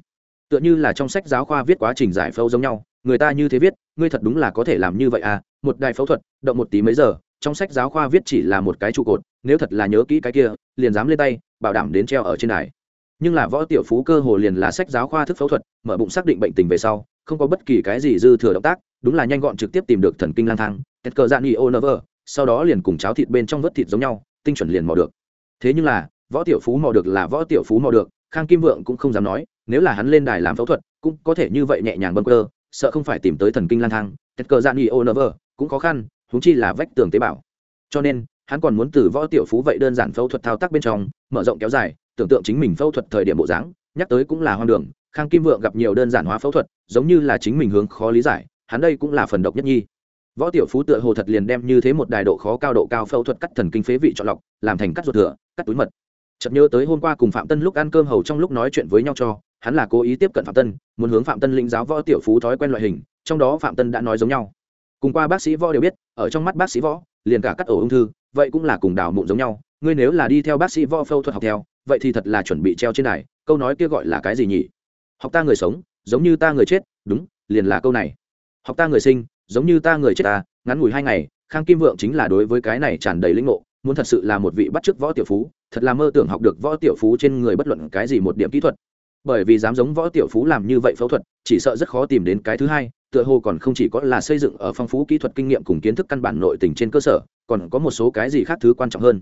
Tựa như là trong sách giáo khoa viết quá trình giải phẫu giống nhau, người ta như thế viết, ngươi thật đúng là có thể làm như vậy à một đài phẫu thuật, động một tí mấy giờ, trong sách giáo khoa viết chỉ là một cái trụ cột, nếu thật là nhớ kỹ cái kia, liền dám lên tay, bảo đảm đến treo ở trên đài. Nhưng là võ tiểu phú cơ hồ liền là sách giáo khoa thức phẫu thuật, mở bụng xác định bệnh tình về sau, không có bất kỳ cái gì dư thừa động tác, đúng là nhanh gọn trực tiếp tìm được thần kinh lang thang tẹt cờ dạng nhị ô nơ sau đó liền cùng cháo thịt bên trong vớt thịt giống nhau, tinh chuẩn liền mò được. Thế nhưng là, võ tiểu phú mò được là võ tiểu phú mò được, khang kim vượng cũng không dám nói, nếu là hắn lên đài làm phẫu thuật, cũng có thể như vậy nhẹ nhàng bâng cơ sợ không phải tìm tới thần kinh lang thang. Tẹt cờ dạng nhị ô nơ cũng khó khăn húng chi là vách tường tế bào. Cho nên, hắn còn muốn từ võ tiểu phú vậy đơn giản phẫu thuật thao tác bên trong, mở rộng kéo dài, tưởng tượng chính mình phẫu thuật thời điểm bộ dáng, nhắc tới cũng là hoang đường. Khang kim vượng gặp nhiều đơn giản hóa phẫu thuật, giống như là chính mình hướng khó lý giải, hắn đây cũng là phần độc nhất nhi võ tiểu phú tựa hồ thật liền đem như thế một đài độ khó cao độ cao phẫu thuật cắt thần kinh phế vị chọn lọc, làm thành cắt ruột thừa, cắt túi mật. Chậm nhớ tới hôm qua cùng phạm tân lúc ăn cơm hầu trong lúc nói chuyện với nhau cho, hắn là cố ý tiếp cận phạm tân, muốn hướng phạm tân lĩnh giáo võ tiểu phú thói quen loại hình, trong đó phạm tân đã nói giống nhau. Cùng qua bác sĩ võ đều biết, ở trong mắt bác sĩ võ, liền cả cắt ổ ung thư, vậy cũng là cùng đào mụn giống nhau, ngươi nếu là đi theo bác sĩ võ phẫu thuật học theo, vậy thì thật là chuẩn bị treo trên này câu nói kia gọi là cái gì nhỉ? Học ta người sống, giống như ta người chết, đúng, liền là câu này. Học ta người sinh giống như ta người chết ta, ngắn ngủi hai ngày, khang kim vượng chính là đối với cái này tràn đầy linh ngộ, muốn thật sự là một vị bắt chước võ tiểu phú, thật là mơ tưởng học được võ tiểu phú trên người bất luận cái gì một điểm kỹ thuật. Bởi vì dám giống võ tiểu phú làm như vậy phẫu thuật, chỉ sợ rất khó tìm đến cái thứ hai, tựa hồ còn không chỉ có là xây dựng ở phong phú kỹ thuật kinh nghiệm cùng kiến thức căn bản nội tình trên cơ sở, còn có một số cái gì khác thứ quan trọng hơn.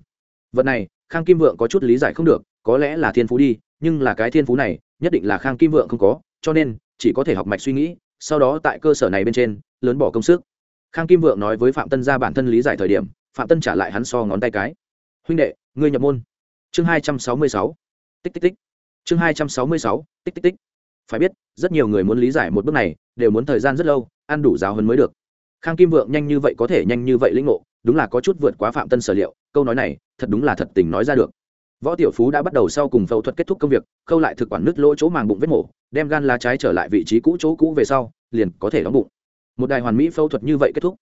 Vật này, khang kim vượng có chút lý giải không được, có lẽ là thiên phú đi, nhưng là cái thiên phú này, nhất định là khang kim vượng không có, cho nên, chỉ có thể học mạch suy nghĩ, sau đó tại cơ sở này bên trên lớn bỏ công sức. Khang kim vượng nói với phạm tân ra bản thân lý giải thời điểm, phạm tân trả lại hắn so ngón tay cái. Huynh đệ, ngươi nhập môn. Chương hai trăm sáu mươi sáu. Tích tích tích. Chương hai trăm sáu mươi sáu, tích tích tích. Phải biết, rất nhiều người muốn lý giải một bước này, đều muốn thời gian rất lâu, ăn đủ giáo hơn mới được. Khang kim vượng nhanh như vậy có thể nhanh như vậy lĩnh ngộ, đúng là có chút vượt quá phạm tân sở liệu, câu nói này, thật đúng là thật tình nói ra được. Võ tiểu phú đã bắt đầu sau cùng phẫu thuật kết thúc công việc, khâu lại thực quản nứt lỗ chỗ màng bụng vết mổ, đem gan lá trái trở lại vị trí cũ chỗ cũ về sau, liền có thể đóng bụng một đài hoàn mỹ phẫu thuật như vậy kết thúc.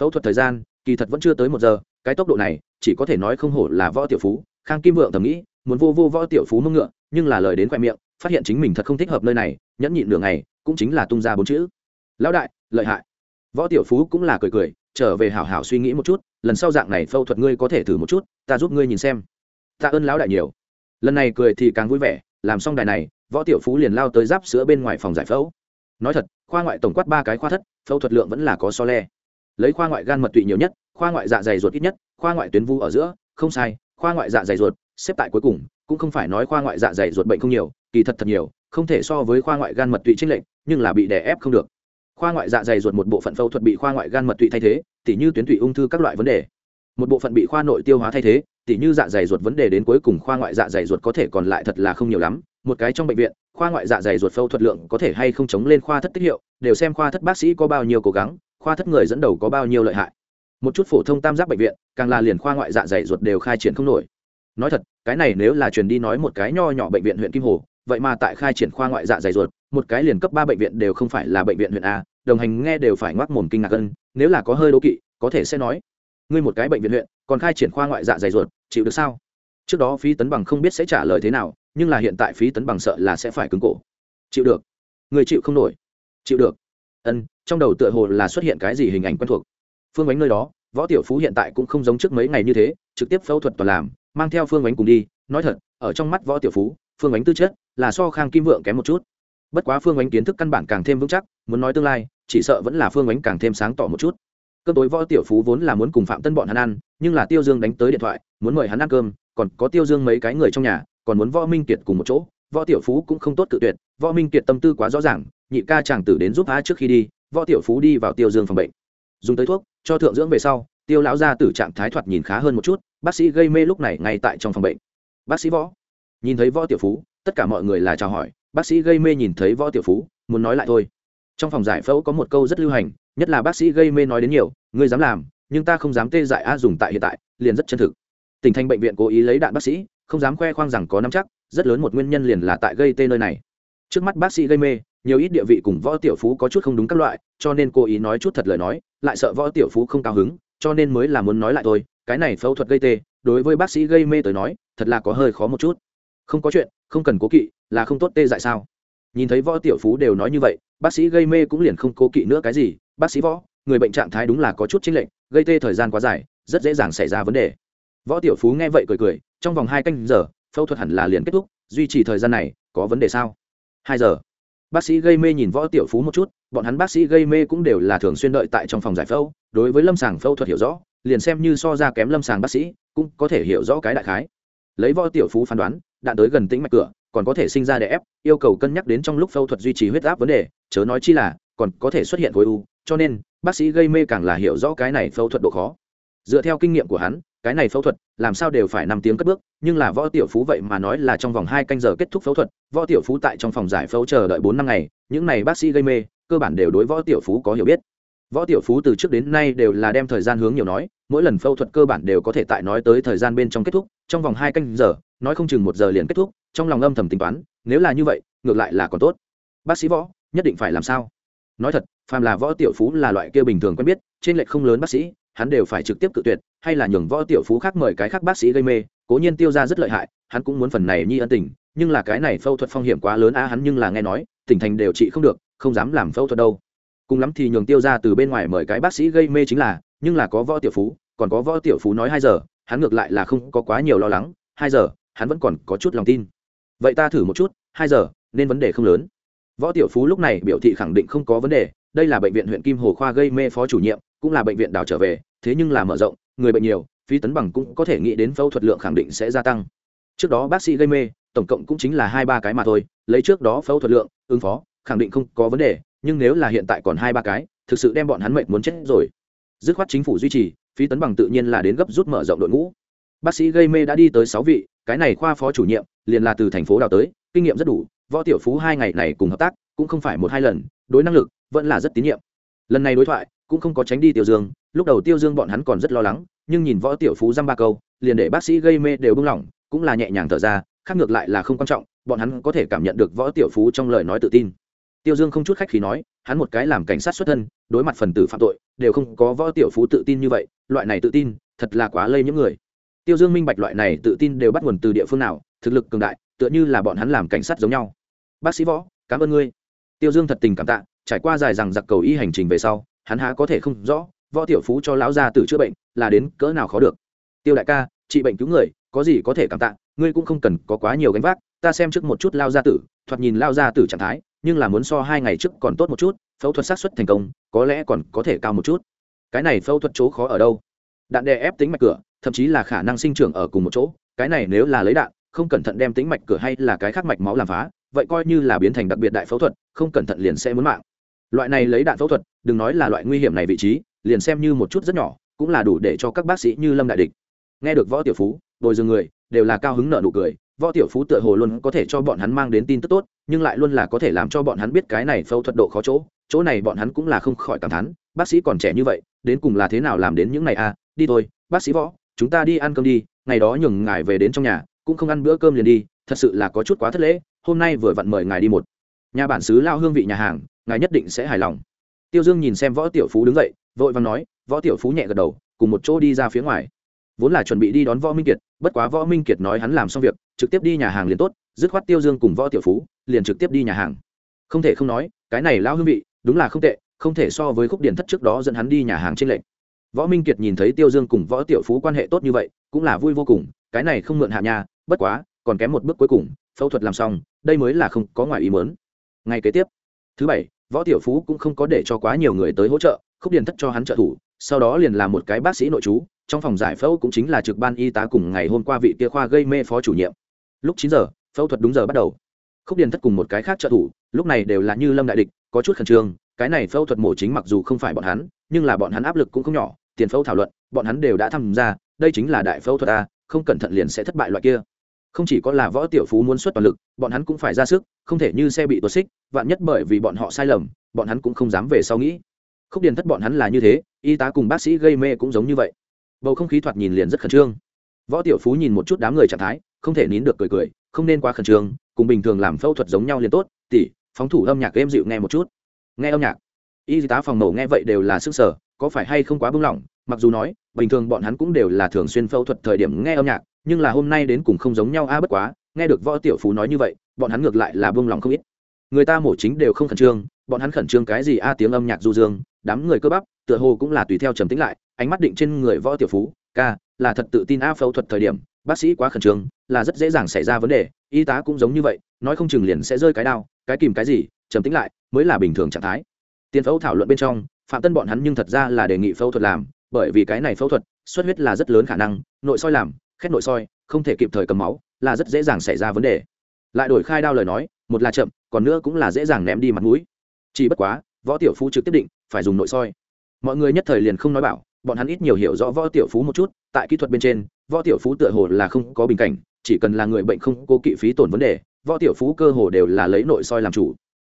Phẫu thuật thời gian, kỳ thật vẫn chưa tới một giờ, cái tốc độ này, chỉ có thể nói không hổ là võ tiểu phú. Khang kim vượng thầm nghĩ, muốn vô vô võ tiểu phú mông ngựa, nhưng là lời đến khoe miệng, phát hiện chính mình thật không thích hợp nơi này, nhẫn nhịn nửa ngày, cũng chính là tung ra bốn chữ. Lão đại, lợi hại. Võ tiểu phú cũng là cười cười, trở về hảo hảo suy nghĩ một chút, lần sau dạng này phẫu thuật ngươi có thể thử một chút, ta giúp ngươi nhìn xem. Tạ ơn lão đại nhiều. Lần này cười thì càng vui vẻ, làm xong đài này, võ tiểu phú liền lao tới giáp sữa bên ngoài phòng giải phẫu. Nói thật khoa ngoại tổng quát ba cái khoa thất, phẫu thuật lượng vẫn là có so le. Lấy khoa ngoại gan mật tụy nhiều nhất, khoa ngoại dạ dày ruột ít nhất, khoa ngoại tuyến vu ở giữa, không sai, khoa ngoại dạ dày ruột, xếp tại cuối cùng, cũng không phải nói khoa ngoại dạ dày ruột bệnh không nhiều, kỳ thật thật nhiều, không thể so với khoa ngoại gan mật tụy trinh lệnh nhưng là bị đè ép không được. Khoa ngoại dạ dày ruột một bộ phận phẫu thuật bị khoa ngoại gan mật tụy thay thế, tỉ như tuyến tụy ung thư các loại vấn đề. Một bộ phận bị khoa nội tiêu hóa thay thế, tỉ như dạ dày ruột vấn đề đến cuối cùng khoa ngoại dạ dày ruột có thể còn lại thật là không nhiều lắm một cái trong bệnh viện, khoa ngoại dạ dày ruột phẫu thuật lượng có thể hay không chống lên khoa thất tích hiệu, đều xem khoa thất bác sĩ có bao nhiêu cố gắng, khoa thất người dẫn đầu có bao nhiêu lợi hại. Một chút phổ thông tam giác bệnh viện, càng là liền khoa ngoại dạ dày ruột đều khai triển không nổi. Nói thật, cái này nếu là truyền đi nói một cái nho nhỏ bệnh viện huyện kim hồ, vậy mà tại khai triển khoa ngoại dạ dày ruột, một cái liền cấp ba bệnh viện đều không phải là bệnh viện huyện a, đồng hành nghe đều phải ngoác mồm kinh ngạc hơn, nếu là có hơi đố kỵ, có thể sẽ nói, ngươi một cái bệnh viện huyện, còn khai triển khoa ngoại dạ dày ruột, chịu được sao? Trước đó phí tấn bằng không biết sẽ trả lời thế nào nhưng là hiện tại phí tấn bằng sợ là sẽ phải cứng cổ. Chịu được. Người chịu không nổi. Chịu được. Ân, trong đầu tựa hồ là xuất hiện cái gì hình ảnh quen thuộc. Phương bánh nơi đó, võ tiểu phú hiện tại cũng không giống trước mấy ngày như thế, trực tiếp phẫu thuật toàn làm, mang theo phương bánh cùng đi. Nói thật, ở trong mắt võ tiểu phú, phương bánh tư chất là so khang kim vượng kém một chút. Bất quá phương bánh kiến thức căn bản càng thêm vững chắc, muốn nói tương lai, chỉ sợ vẫn là phương bánh càng thêm sáng tỏ một chút. Cơm tối võ tiểu phú vốn là muốn cùng phạm tân bọn hắn ăn, nhưng là tiêu dương đánh tới điện thoại, muốn mời hắn ăn cơm, còn có tiêu dương mấy cái người trong nhà còn muốn võ minh kiệt cùng một chỗ, võ tiểu phú cũng không tốt cự tuyệt, võ minh kiệt tâm tư quá rõ ràng, nhị ca chàng tử đến giúp phá trước khi đi, võ tiểu phú đi vào tiêu dương phòng bệnh. Dùng tới thuốc, cho thượng dưỡng về sau, tiêu lão ra tử trạng thái thoạt nhìn khá hơn một chút, bác sĩ gây mê lúc này ngay tại trong phòng bệnh. Bác sĩ võ. Nhìn thấy võ tiểu phú, tất cả mọi người là chào hỏi, bác sĩ gây mê nhìn thấy võ tiểu phú, muốn nói lại thôi. Trong phòng giải phẫu có một câu rất lưu hành, nhất là bác sĩ gây mê nói đến nhiều, ngươi dám làm, nhưng ta không dám tê dại a dùng tại hiện tại, liền rất chân thực. Tỉnh thành bệnh viện cố ý lấy đạn bác sĩ không dám khoe khoang rằng có nắm chắc, rất lớn một nguyên nhân liền là tại gây tê nơi này. Trước mắt bác sĩ gây mê, nhiều ít địa vị cùng võ tiểu phú có chút không đúng các loại, cho nên cô ý nói chút thật lời nói, lại sợ võ tiểu phú không cao hứng, cho nên mới là muốn nói lại thôi. Cái này phẫu thuật gây tê, đối với bác sĩ gây mê tới nói, thật là có hơi khó một chút. Không có chuyện, không cần cố kỵ, là không tốt tê dại sao? Nhìn thấy võ tiểu phú đều nói như vậy, bác sĩ gây mê cũng liền không cố kỵ nữa cái gì. Bác sĩ võ, người bệnh trạng thái đúng là có chút chính lệnh gây tê thời gian quá dài, rất dễ dàng xảy ra vấn đề. Võ tiểu phú nghe vậy cười cười trong vòng hai canh giờ, phẫu thuật hẳn là liền kết thúc, duy trì thời gian này, có vấn đề sao? Hai giờ. Bác sĩ gây mê nhìn võ tiểu phú một chút, bọn hắn bác sĩ gây mê cũng đều là thường xuyên đợi tại trong phòng giải phẫu, đối với lâm sàng phẫu thuật hiểu rõ, liền xem như so ra kém lâm sàng bác sĩ, cũng có thể hiểu rõ cái đại khái. Lấy võ tiểu phú phán đoán, đạn tới gần tĩnh mạch cửa, còn có thể sinh ra đè ép, yêu cầu cân nhắc đến trong lúc phẫu thuật duy trì huyết áp vấn đề, chớ nói chi là, còn có thể xuất hiện khối u, cho nên, bác sĩ gây mê càng là hiểu rõ cái này phẫu thuật độ khó. Dựa theo kinh nghiệm của hắn cái này phẫu thuật, làm sao đều phải năm tiếng cất bước, nhưng là võ tiểu phú vậy mà nói là trong vòng hai canh giờ kết thúc phẫu thuật, võ tiểu phú tại trong phòng giải phẫu chờ đợi bốn năm ngày, những này bác sĩ gây mê, cơ bản đều đối võ tiểu phú có hiểu biết. Võ tiểu phú từ trước đến nay đều là đem thời gian hướng nhiều nói, mỗi lần phẫu thuật cơ bản đều có thể tại nói tới thời gian bên trong kết thúc, trong vòng hai canh giờ, nói không chừng một giờ liền kết thúc, trong lòng âm thầm tính toán, nếu là như vậy, ngược lại là còn tốt. Bác sĩ võ, nhất định phải làm sao? Nói thật, phàm là võ tiểu phú là loại kia bình thường quen biết, trên lệch không lớn bác sĩ, hắn đều phải trực tiếp cự tuyệt hay là nhường võ tiểu phú khác mời cái khác bác sĩ gây mê, cố nhiên tiêu ra rất lợi hại, hắn cũng muốn phần này nhi ân tình, nhưng là cái này phẫu thuật phong hiểm quá lớn a hắn nhưng là nghe nói, tỉnh thành đều trị không được, không dám làm phẫu thuật đâu. Cùng lắm thì nhường tiêu ra từ bên ngoài mời cái bác sĩ gây mê chính là, nhưng là có võ tiểu phú, còn có võ tiểu phú nói hai giờ, hắn ngược lại là không có quá nhiều lo lắng, hai giờ, hắn vẫn còn có chút lòng tin. Vậy ta thử một chút, hai giờ, nên vấn đề không lớn. Võ tiểu phú lúc này biểu thị khẳng định không có vấn đề, đây là bệnh viện huyện kim hồ khoa gây mê phó chủ nhiệm, cũng là bệnh viện đào trở về thế nhưng là mở rộng, người bệnh nhiều, phí tấn bằng cũng có thể nghĩ đến phẫu thuật lượng khẳng định sẽ gia tăng. Trước đó bác sĩ gây mê, tổng cộng cũng chính là hai ba cái mà thôi, lấy trước đó phẫu thuật lượng, ứng phó, khẳng định không có vấn đề, nhưng nếu là hiện tại còn hai ba cái, thực sự đem bọn hắn mệnh muốn chết rồi. Dứt khoát chính phủ duy trì, phí tấn bằng tự nhiên là đến gấp rút mở rộng đội ngũ. Bác sĩ gây mê đã đi tới sáu vị, cái này khoa phó chủ nhiệm, liền là từ thành phố đào tới, kinh nghiệm rất đủ, võ tiểu phú hai ngày này cùng hợp tác, cũng không phải một hai lần, đối năng lực, vẫn là rất tín nhiệm. Lần này đối thoại, cũng không có tránh đi tiểu dương lúc đầu tiêu dương bọn hắn còn rất lo lắng, nhưng nhìn võ tiểu phú dăm ba câu, liền để bác sĩ gây mê đều bưng lỏng cũng là nhẹ nhàng thở ra, khác ngược lại là không quan trọng, bọn hắn có thể cảm nhận được võ tiểu phú trong lời nói tự tin. Tiêu dương không chút khách khí nói, hắn một cái làm cảnh sát xuất thân, đối mặt phần tử phạm tội, đều không có võ tiểu phú tự tin như vậy, loại này tự tin, thật là quá lây những người. Tiêu dương minh bạch loại này tự tin đều bắt nguồn từ địa phương nào, thực lực cường đại, tựa như là bọn hắn làm cảnh sát giống nhau. Bác sĩ võ, cảm ơn ngươi. Tiêu dương thật tình cảm tạ, trải qua dài rằng giặc cầu y hành trình về sau, hắn há có thể không rõ võ tiểu phú cho lão gia tử chữa bệnh, là đến cỡ nào khó được. Tiêu đại ca, trị bệnh cứu người, có gì có thể cảm tạ, ngươi cũng không cần có quá nhiều gánh vác, ta xem trước một chút lao gia tử, thoạt nhìn lao gia tử trạng thái, nhưng là muốn so hai ngày trước còn tốt một chút, phẫu thuật sát xuất thành công, có lẽ còn có thể cao một chút. Cái này phẫu thuật chỗ khó ở đâu? Đạn đè ép tính mạch cửa, thậm chí là khả năng sinh trưởng ở cùng một chỗ, cái này nếu là lấy đạn, không cẩn thận đem tính mạch cửa hay là cái khác mạch máu làm phá, vậy coi như là biến thành đặc biệt đại phẫu thuật, không cẩn thận liền sẽ muốn mạng. Loại này lấy đạn phẫu thuật, đừng nói là loại nguy hiểm này vị trí liền xem như một chút rất nhỏ, cũng là đủ để cho các bác sĩ như lâm đại địch. Nghe được võ tiểu phú, bồi dường người, đều là cao hứng nợ nụ cười. Võ tiểu phú tựa hồ luôn có thể cho bọn hắn mang đến tin tức tốt, nhưng lại luôn là có thể làm cho bọn hắn biết cái này phẫu thuật độ khó chỗ. Chỗ này bọn hắn cũng là không khỏi cảm thán, bác sĩ còn trẻ như vậy, đến cùng là thế nào làm đến những ngày à? Đi thôi, bác sĩ võ, chúng ta đi ăn cơm đi, ngày đó nhường ngài về đến trong nhà, cũng không ăn bữa cơm liền đi, thật sự là có chút quá thất lễ, hôm nay vừa vặn mời ngài đi một. Nhà bản xứ lao hương vị nhà hàng, ngài nhất định sẽ hài lòng. Tiêu dương nhìn xem võ tiểu phú đứng dậy vội vàng nói, võ tiểu phú nhẹ gật đầu, cùng một chỗ đi ra phía ngoài. Vốn là chuẩn bị đi đón võ minh kiệt, bất quá võ minh kiệt nói hắn làm xong việc, trực tiếp đi nhà hàng liền tốt, dứt khoát tiêu dương cùng võ tiểu phú liền trực tiếp đi nhà hàng. Không thể không nói, cái này lao hương vị, đúng là không tệ, không thể so với khúc điện thất trước đó dẫn hắn đi nhà hàng trên lệnh võ minh kiệt nhìn thấy tiêu dương cùng võ tiểu phú quan hệ tốt như vậy, cũng là vui vô cùng, cái này không mượn hạ nhà, bất quá, còn kém một bước cuối cùng, phẫu thuật làm xong, đây mới là không có ngoài ý mớn ngay kế tiếp, thứ bảy, võ tiểu phú cũng không có để cho quá nhiều người tới hỗ trợ khúc điền thất cho hắn trợ thủ, sau đó liền là một cái bác sĩ nội trú trong phòng giải phẫu cũng chính là trực ban y tá cùng ngày hôm qua vị kia khoa gây mê phó chủ nhiệm. Lúc chín giờ, phẫu thuật đúng giờ bắt đầu. Khúc điền thất cùng một cái khác trợ thủ, lúc này đều là như lâm đại địch, có chút khẩn trương, cái này phẫu thuật mổ chính mặc dù không phải bọn hắn, nhưng là bọn hắn áp lực cũng không nhỏ, tiền phẫu thảo luận, bọn hắn đều đã tham gia, đây chính là đại phẫu thuật a, không cẩn thận liền sẽ thất bại loại kia. Không chỉ có là võ tiểu phú muốn xuất toàn lực, bọn hắn cũng phải ra sức, không thể như xe bị tuột xích, vạn nhất bởi vì bọn họ sai lầm, bọn hắn cũng không dám về sau nghĩ khúc điền thất bọn hắn là như thế, y tá cùng bác sĩ gây mê cũng giống như vậy. Bầu không khí thoạt nhìn liền rất khẩn trương. Võ tiểu phú nhìn một chút đám người trạng thái, không thể nín được cười cười, không nên quá khẩn trương, cùng bình thường làm phẫu thuật giống nhau liền tốt tỉ phóng thủ âm nhạc êm dịu nghe một chút. Nghe âm nhạc. Y tá phòng nổ nghe vậy đều là sức sở, có phải hay không quá bưng lỏng, mặc dù nói, bình thường bọn hắn cũng đều là thường xuyên phẫu thuật thời điểm nghe âm nhạc, nhưng là hôm nay đến cùng không giống nhau a, bất quá, nghe được võ tiểu phú nói như vậy, bọn hắn ngược lại là buông lòng không ít. Người ta mổ chính đều không khẩn trương, bọn hắn khẩn trương cái gì a, tiếng âm nhạc du dương đám người cơ bắp, tựa hồ cũng là tùy theo trầm tĩnh lại, ánh mắt định trên người võ tiểu phú, ca, là thật tự tin a phẫu thuật thời điểm, bác sĩ quá khẩn trương, là rất dễ dàng xảy ra vấn đề, y tá cũng giống như vậy, nói không chừng liền sẽ rơi cái đao cái kìm cái gì, trầm tĩnh lại, mới là bình thường trạng thái. Tiền phẫu thảo luận bên trong, phạm tân bọn hắn nhưng thật ra là đề nghị phẫu thuật làm, bởi vì cái này phẫu thuật, xuất huyết là rất lớn khả năng, nội soi làm, khét nội soi, không thể kịp thời cầm máu, là rất dễ dàng xảy ra vấn đề. Lại đổi khai đao lời nói, một là chậm, còn nữa cũng là dễ dàng ném đi mặt mũi. Chỉ bất quá, võ tiểu phú trực tiếp định phải dùng nội soi. Mọi người nhất thời liền không nói bảo, bọn hắn ít nhiều hiểu rõ võ tiểu phú một chút, tại kỹ thuật bên trên, võ tiểu phú tựa hồ là không có bình cảnh, chỉ cần là người bệnh không cố kỵ phí tổn vấn đề, võ tiểu phú cơ hồ đều là lấy nội soi làm chủ.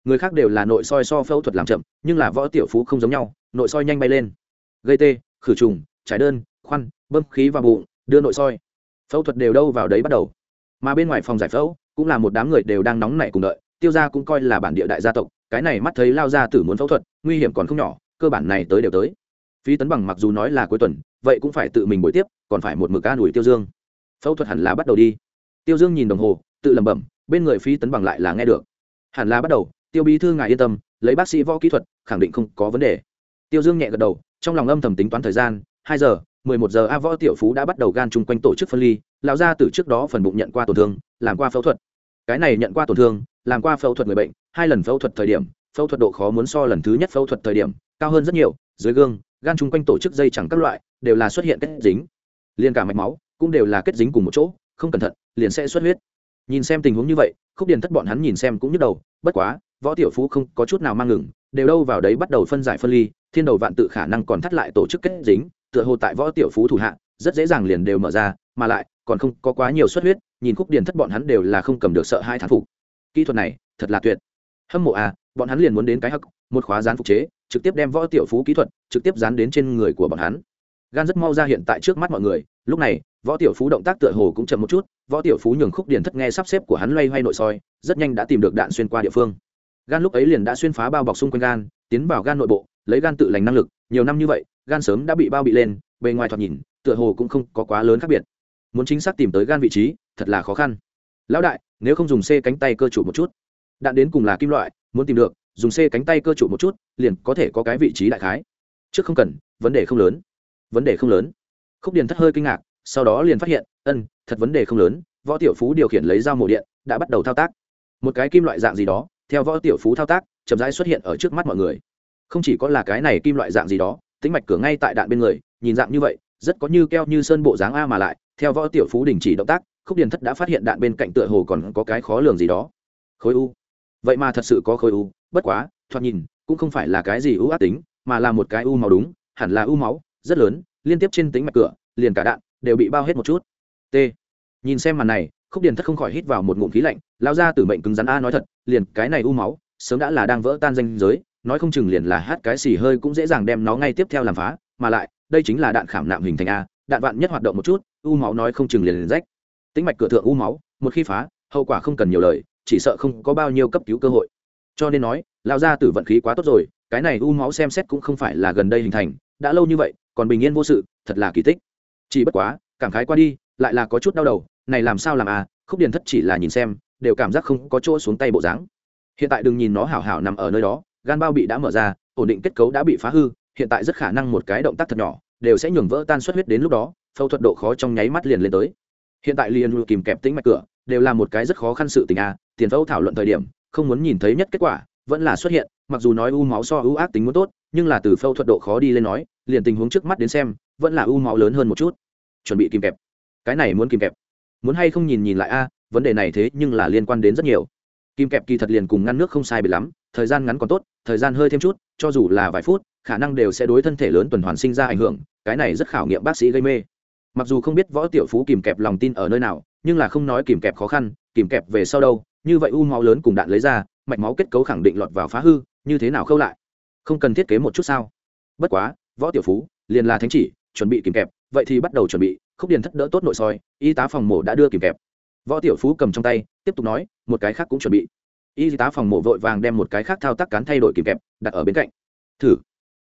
Người khác đều là nội soi so phẫu thuật làm chậm, nhưng là võ tiểu phú không giống nhau, nội soi nhanh bay lên. Gây tê, khử trùng trái đơn, khoăn, bơm khí vào bụng, đưa nội soi. Phẫu thuật đều đâu vào đấy bắt đầu. Mà bên ngoài phòng giải phẫu, cũng là một đám người đều đang nóng nảy cùng đợi, tiêu gia cũng coi là bản địa đại gia tộc cái này mắt thấy lao ra tử muốn phẫu thuật, nguy hiểm còn không nhỏ, cơ bản này tới đều tới. Phí tấn bằng mặc dù nói là cuối tuần, vậy cũng phải tự mình buổi tiếp, còn phải một mực ca đuổi tiêu dương. Phẫu thuật hẳn là bắt đầu đi. Tiêu dương nhìn đồng hồ, tự lẩm bẩm, bên người phí tấn bằng lại là nghe được. Hẳn là bắt đầu, tiêu bí thư ngài yên tâm, lấy bác sĩ võ kỹ thuật, khẳng định không có vấn đề. Tiêu dương nhẹ gật đầu, trong lòng âm thầm tính toán thời gian, hai giờ, mười một giờ a võ tiểu phú đã bắt đầu gan chung quanh tổ chức phân ly, lão ra từ trước đó phần bụng nhận qua tổn thương, làm qua phẫu thuật. Cái này nhận qua tổn thương làm qua phẫu thuật người bệnh, hai lần phẫu thuật thời điểm, phẫu thuật độ khó muốn so lần thứ nhất phẫu thuật thời điểm cao hơn rất nhiều, dưới gương, gan chung quanh tổ chức dây chẳng các loại, đều là xuất hiện kết dính. Liền cả mạch máu cũng đều là kết dính cùng một chỗ, không cẩn thận, liền sẽ xuất huyết. Nhìn xem tình huống như vậy, khúc điền thất bọn hắn nhìn xem cũng nhức đầu, bất quá, võ tiểu phú không có chút nào mang ngừng, đều đâu vào đấy bắt đầu phân giải phân ly, thiên đầu vạn tự khả năng còn thắt lại tổ chức kết dính, tựa hồ tại võ tiểu phú thủ hạ, rất dễ dàng liền đều mở ra, mà lại còn không có quá nhiều xuất huyết, nhìn khúc điền thất bọn hắn đều là không cầm được sợ hai thán phục kỹ thuật này thật là tuyệt. Hâm mộ à bọn hắn liền muốn đến cái hắc, một khóa dán phục chế, trực tiếp đem võ tiểu phú kỹ thuật trực tiếp dán đến trên người của bọn hắn. Gan rất mau ra hiện tại trước mắt mọi người, lúc này, võ tiểu phú động tác tựa hồ cũng chậm một chút, võ tiểu phú nhường khúc điền thất nghe sắp xếp của hắn loay hoay nội soi, rất nhanh đã tìm được đạn xuyên qua địa phương. Gan lúc ấy liền đã xuyên phá bao bọc xung quanh gan, tiến vào gan nội bộ, lấy gan tự lành năng lực, nhiều năm như vậy, gan sớm đã bị bao bị lên, bề ngoài thoạt nhìn, tựa hồ cũng không có quá lớn khác biệt. Muốn chính xác tìm tới gan vị trí, thật là khó khăn lão đại, nếu không dùng c cánh tay cơ trụ một chút. Đạn đến cùng là kim loại, muốn tìm được, dùng c cánh tay cơ trụ một chút, liền có thể có cái vị trí đại khái. Trước không cần, vấn đề không lớn. Vấn đề không lớn. Khúc điền thất hơi kinh ngạc, sau đó liền phát hiện, ân, thật vấn đề không lớn, võ tiểu phú điều khiển lấy dao mổ điện, đã bắt đầu thao tác. Một cái kim loại dạng gì đó, theo võ tiểu phú thao tác, chậm rãi xuất hiện ở trước mắt mọi người. Không chỉ có là cái này kim loại dạng gì đó, tính mạch cửa ngay tại đạn bên người, nhìn dạng như vậy, rất có như keo như sơn bộ dáng a mà lại, theo võ tiểu phú đình chỉ động tác khúc điền thất đã phát hiện đạn bên cạnh tựa hồ còn có cái khó lường gì đó. Khối u. Vậy mà thật sự có khối u, bất quá, thoạt nhìn, cũng không phải là cái gì u ác tính, mà là một cái u máu đúng, hẳn là u máu, rất lớn, liên tiếp trên tính mạch cửa, liền cả đạn đều bị bao hết một chút. T. Nhìn xem màn này, khúc điền thất không khỏi hít vào một ngụm khí lạnh, lao ra từ mệnh cứng rắn a nói thật, liền cái này u máu, sớm đã là đang vỡ tan danh giới, nói không chừng liền là hát cái xì hơi cũng dễ dàng đem nó ngay tiếp theo làm phá, mà lại, đây chính là đạn khảm nạm hình thành a, đạn vạn nhất hoạt động một chút, u máu nói không chừng liền liền rách tính mạch cửa thượng u máu, một khi phá, hậu quả không cần nhiều lời, chỉ sợ không có bao nhiêu cấp cứu cơ hội. Cho nên nói lao ra tử vận khí quá tốt rồi, cái này u máu xem xét cũng không phải là gần đây hình thành, đã lâu như vậy, còn bình yên vô sự, thật là kỳ tích. Chỉ bất quá, cảm khái qua đi, lại là có chút đau đầu, này làm sao làm à khúc điền thất chỉ là nhìn xem, đều cảm giác không có chỗ xuống tay bộ dáng. Hiện tại đừng nhìn nó hảo hảo nằm ở nơi đó, gan bao bị đã mở ra, ổn định kết cấu đã bị phá hư, hiện tại rất khả năng một cái động tác thật nhỏ, đều sẽ nhường vỡ tan xuất huyết đến lúc đó, phẫu thuật độ khó trong nháy mắt liền lên tới hiện tại liền kìm kẹp tính mạch cửa, đều là một cái rất khó khăn sự tình à tiền phẫu thảo luận thời điểm, không muốn nhìn thấy nhất kết quả, vẫn là xuất hiện, mặc dù nói u máu so ưu ác tính muốn tốt, nhưng là từ phẫu thuật độ khó đi lên nói, liền tình huống trước mắt đến xem, vẫn là u máu lớn hơn một chút. Chuẩn bị kìm kẹp. Cái này muốn kìm kẹp. Muốn hay không nhìn nhìn lại a, vấn đề này thế nhưng là liên quan đến rất nhiều. Kim kẹp kỳ thật liền cùng ngăn nước không sai bị lắm, thời gian ngắn còn tốt, thời gian hơi thêm chút, cho dù là vài phút, khả năng đều sẽ đối thân thể lớn tuần hoàn sinh ra ảnh hưởng, cái này rất khảo nghiệm bác sĩ gây mê mặc dù không biết võ tiểu phú kìm kẹp lòng tin ở nơi nào, nhưng là không nói kìm kẹp khó khăn, kìm kẹp về sau đâu, như vậy u máu lớn cùng đạn lấy ra, mạch máu kết cấu khẳng định lọt vào phá hư, như thế nào khâu lại? Không cần thiết kế một chút sao? Bất quá, võ tiểu phú, liền là thánh chỉ, chuẩn bị kìm kẹp, vậy thì bắt đầu chuẩn bị, khúc điền thất đỡ tốt nội soi, y tá phòng mổ đã đưa kìm kẹp. Võ tiểu phú cầm trong tay, tiếp tục nói, một cái khác cũng chuẩn bị. Y tá phòng mổ vội vàng đem một cái khác thao tác cán thay đổi kìm kẹp, đặt ở bên cạnh. Thử.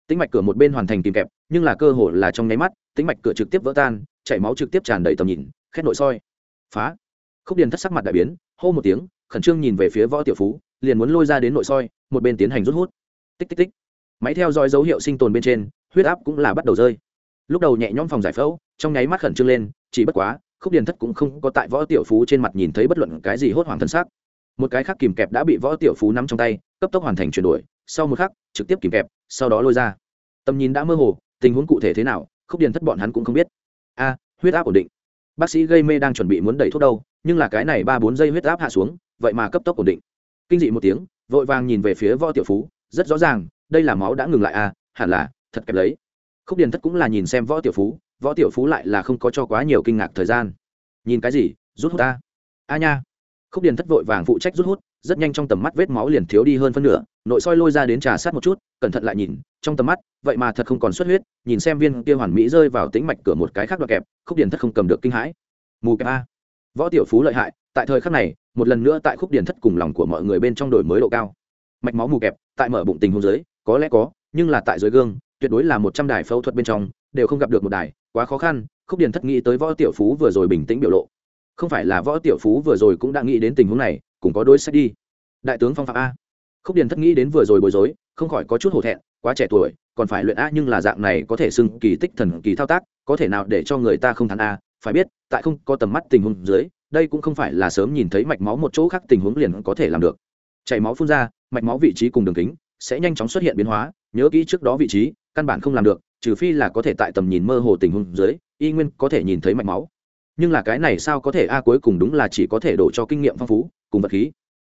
Tính mạch cửa một bên hoàn thành kìm kẹp, nhưng là cơ hội là trong nháy mắt tính mạch cửa trực tiếp vỡ tan chảy máu trực tiếp tràn đầy tầm nhìn, khét nội soi. Phá. Khúc điền thất sắc mặt đại biến, hô một tiếng, khẩn trương nhìn về phía võ tiểu phú, liền muốn lôi ra đến nội soi, một bên tiến hành rút hút. Tích tích tích. Máy theo dõi dấu hiệu sinh tồn bên trên, huyết áp cũng là bắt đầu rơi. Lúc đầu nhẹ nhõm phòng giải phẫu, trong nháy mắt khẩn trương lên, chỉ bất quá, khúc điền thất cũng không có tại võ tiểu phú trên mặt nhìn thấy bất luận cái gì hốt hoảng thân xác. Một cái khác kìm kẹp đã bị võ tiểu phú nắm trong tay, cấp tốc hoàn thành chuyển đổi, sau một khắc, trực tiếp kìm kẹp, sau đó lôi ra. Tầm nhìn đã mơ hồ, tình huống cụ thể thế nào, khúc điền thất bọn hắn cũng không biết a, huyết áp ổn định. Bác sĩ gây mê đang chuẩn bị muốn đẩy thuốc đâu, nhưng là cái này ba bốn giây huyết áp hạ xuống, vậy mà cấp tốc ổn định. Kinh dị một tiếng, vội vàng nhìn về phía võ tiểu phú, rất rõ ràng, đây là máu đã ngừng lại à hẳn là, thật kẹp lấy. Khúc điền thất cũng là nhìn xem võ tiểu phú, võ tiểu phú lại là không có cho quá nhiều kinh ngạc thời gian. Nhìn cái gì, rút hút ta. A nha. Khúc điền thất vội vàng phụ trách rút hút rất nhanh trong tầm mắt vết máu liền thiếu đi hơn phân nửa, nội soi lôi ra đến trà sát một chút, cẩn thận lại nhìn, trong tầm mắt, vậy mà thật không còn xuất huyết, nhìn xem viên kia hoàn mỹ rơi vào tĩnh mạch cửa một cái khác đoạn kẹp, khúc điền thất không cầm được kinh hãi. Mù kẹp a. Võ tiểu phú lợi hại, tại thời khắc này, một lần nữa tại khúc điền thất cùng lòng của mọi người bên trong đổi mới độ cao. Mạch máu mù kẹp, tại mở bụng tình hôn dưới, có lẽ có, nhưng là tại dưới gương, tuyệt đối là một trăm đài phẫu thuật bên trong, đều không gặp được một đài, quá khó khăn, khúc điền thất nghĩ tới võ tiểu phú vừa rồi bình tĩnh biểu lộ. Không phải là võ tiểu phú vừa rồi cũng đã nghĩ đến tình huống này cùng có đối sách đi. Đại tướng phong phạm a. Khúc điền thất nghĩ đến vừa rồi bối rối, không khỏi có chút hổ thẹn, quá trẻ tuổi, còn phải luyện a nhưng là dạng này có thể xưng kỳ tích thần kỳ thao tác, có thể nào để cho người ta không thắng a, phải biết, tại không có tầm mắt tình huống dưới, đây cũng không phải là sớm nhìn thấy mạch máu một chỗ khác tình huống liền có thể làm được. Chảy máu phun ra, mạch máu vị trí cùng đường kính sẽ nhanh chóng xuất hiện biến hóa, nhớ kỹ trước đó vị trí, căn bản không làm được, trừ phi là có thể tại tầm nhìn mơ hồ tình huống dưới, y nguyên có thể nhìn thấy mạch máu. Nhưng là cái này sao có thể a cuối cùng đúng là chỉ có thể đổ cho kinh nghiệm phong phú cùng vật khí,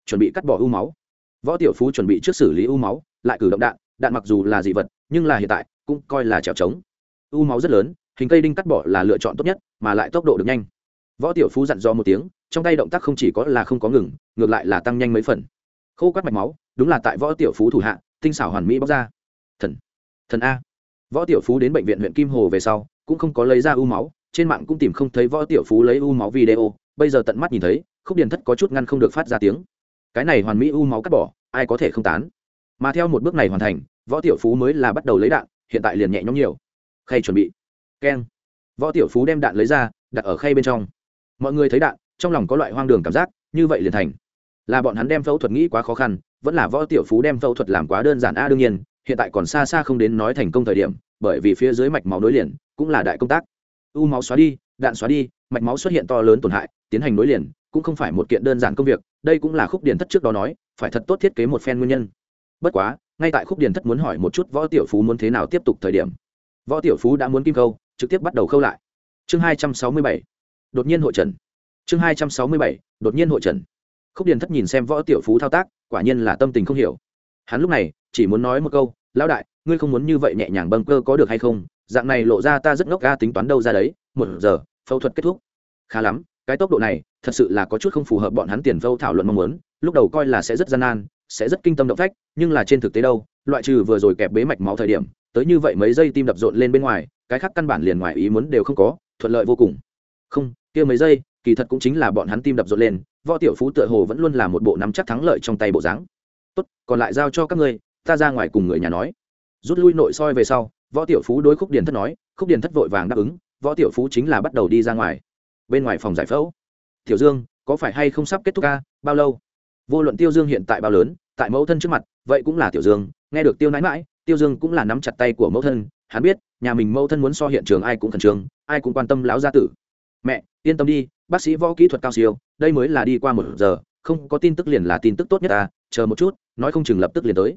chuẩn bị cắt bỏ u máu. Võ tiểu phú chuẩn bị trước xử lý u máu, lại cử động đạn đạn mặc dù là dị vật, nhưng là hiện tại cũng coi là trèo trống. U máu rất lớn, hình cây đinh cắt bỏ là lựa chọn tốt nhất, mà lại tốc độ được nhanh. Võ tiểu phú dặn dò một tiếng, trong tay động tác không chỉ có là không có ngừng, ngược lại là tăng nhanh mấy phần. Khô quát mạch máu, đúng là tại võ tiểu phú thủ hạ, tinh xảo hoàn mỹ bóc ra. Thần thần a. Võ tiểu phú đến bệnh viện huyện kim hồ về sau, cũng không có lấy ra u máu, trên mạng cũng tìm không thấy võ tiểu phú lấy u máu video, bây giờ tận mắt nhìn thấy khúc điền thất có chút ngăn không được phát ra tiếng. Cái này hoàn mỹ u máu cắt bỏ, ai có thể không tán? Mà theo một bước này hoàn thành, võ tiểu phú mới là bắt đầu lấy đạn, hiện tại liền nhẹ nhõm nhiều. Khay chuẩn bị. Keng. Võ tiểu phú đem đạn lấy ra, đặt ở khay bên trong. Mọi người thấy đạn, trong lòng có loại hoang đường cảm giác, như vậy liền thành. Là bọn hắn đem phẫu thuật nghĩ quá khó khăn, vẫn là võ tiểu phú đem phẫu thuật làm quá đơn giản a, đương nhiên, hiện tại còn xa xa không đến nói thành công thời điểm, bởi vì phía dưới mạch máu nối liền, cũng là đại công tác. U máu xóa đi, đạn xóa đi, mạch máu xuất hiện to lớn tổn hại, tiến hành nối liền cũng không phải một kiện đơn giản công việc, đây cũng là khúc điền thất trước đó nói, phải thật tốt thiết kế một phen nguyên nhân. Bất quá, ngay tại khúc điền thất muốn hỏi một chút võ tiểu phú muốn thế nào tiếp tục thời điểm, võ tiểu phú đã muốn kim khâu trực tiếp bắt đầu khâu lại. Chương hai trăm sáu mươi bảy, đột nhiên hội trần. Chương hai trăm sáu mươi bảy, đột nhiên hội trần. Khúc điền thất nhìn xem võ tiểu phú thao tác, quả nhiên là tâm tình không hiểu. Hắn lúc này, chỉ muốn nói một câu, lão đại, ngươi không muốn như vậy nhẹ nhàng bâng cơ có được hay không? Dạng này lộ ra ta rất ngốc ga tính toán đâu ra đấy. Một giờ, phẫu thuật kết thúc. Khá lắm cái tốc độ này thật sự là có chút không phù hợp bọn hắn tiền vâu thảo luận mong muốn, lúc đầu coi là sẽ rất gian nan, sẽ rất kinh tâm động phách, nhưng là trên thực tế đâu, loại trừ vừa rồi kẹp bế mạch máu thời điểm, tới như vậy mấy giây tim đập rộn lên bên ngoài, cái khác căn bản liền ngoài ý muốn đều không có, thuận lợi vô cùng. Không, kia mấy giây, kỳ thật cũng chính là bọn hắn tim đập rộn lên, võ tiểu phú tựa hồ vẫn luôn là một bộ nắm chắc thắng lợi trong tay bộ dáng. Tốt, còn lại giao cho các ngươi, ta ra ngoài cùng người nhà nói. Rút lui nội soi về sau, võ tiểu phú đối khúc điền thất nói, khúc điền thất vội vàng đáp ứng, võ tiểu phú chính là bắt đầu đi ra ngoài bên ngoài phòng giải phẫu. Tiểu dương, có phải hay không sắp kết thúc ca? Bao lâu? Vô luận tiêu dương hiện tại bao lớn, tại mẫu thân trước mặt, vậy cũng là tiểu dương. Nghe được tiêu nãi mãi, tiêu dương cũng là nắm chặt tay của mẫu thân. Hắn biết, nhà mình mẫu thân muốn so hiện trường ai cũng khẩn trương, ai cũng quan tâm lão gia tử. Mẹ, yên tâm đi, bác sĩ võ kỹ thuật cao siêu, đây mới là đi qua một giờ, không có tin tức liền là tin tức tốt nhất ta, chờ một chút, nói không chừng lập tức liền tới.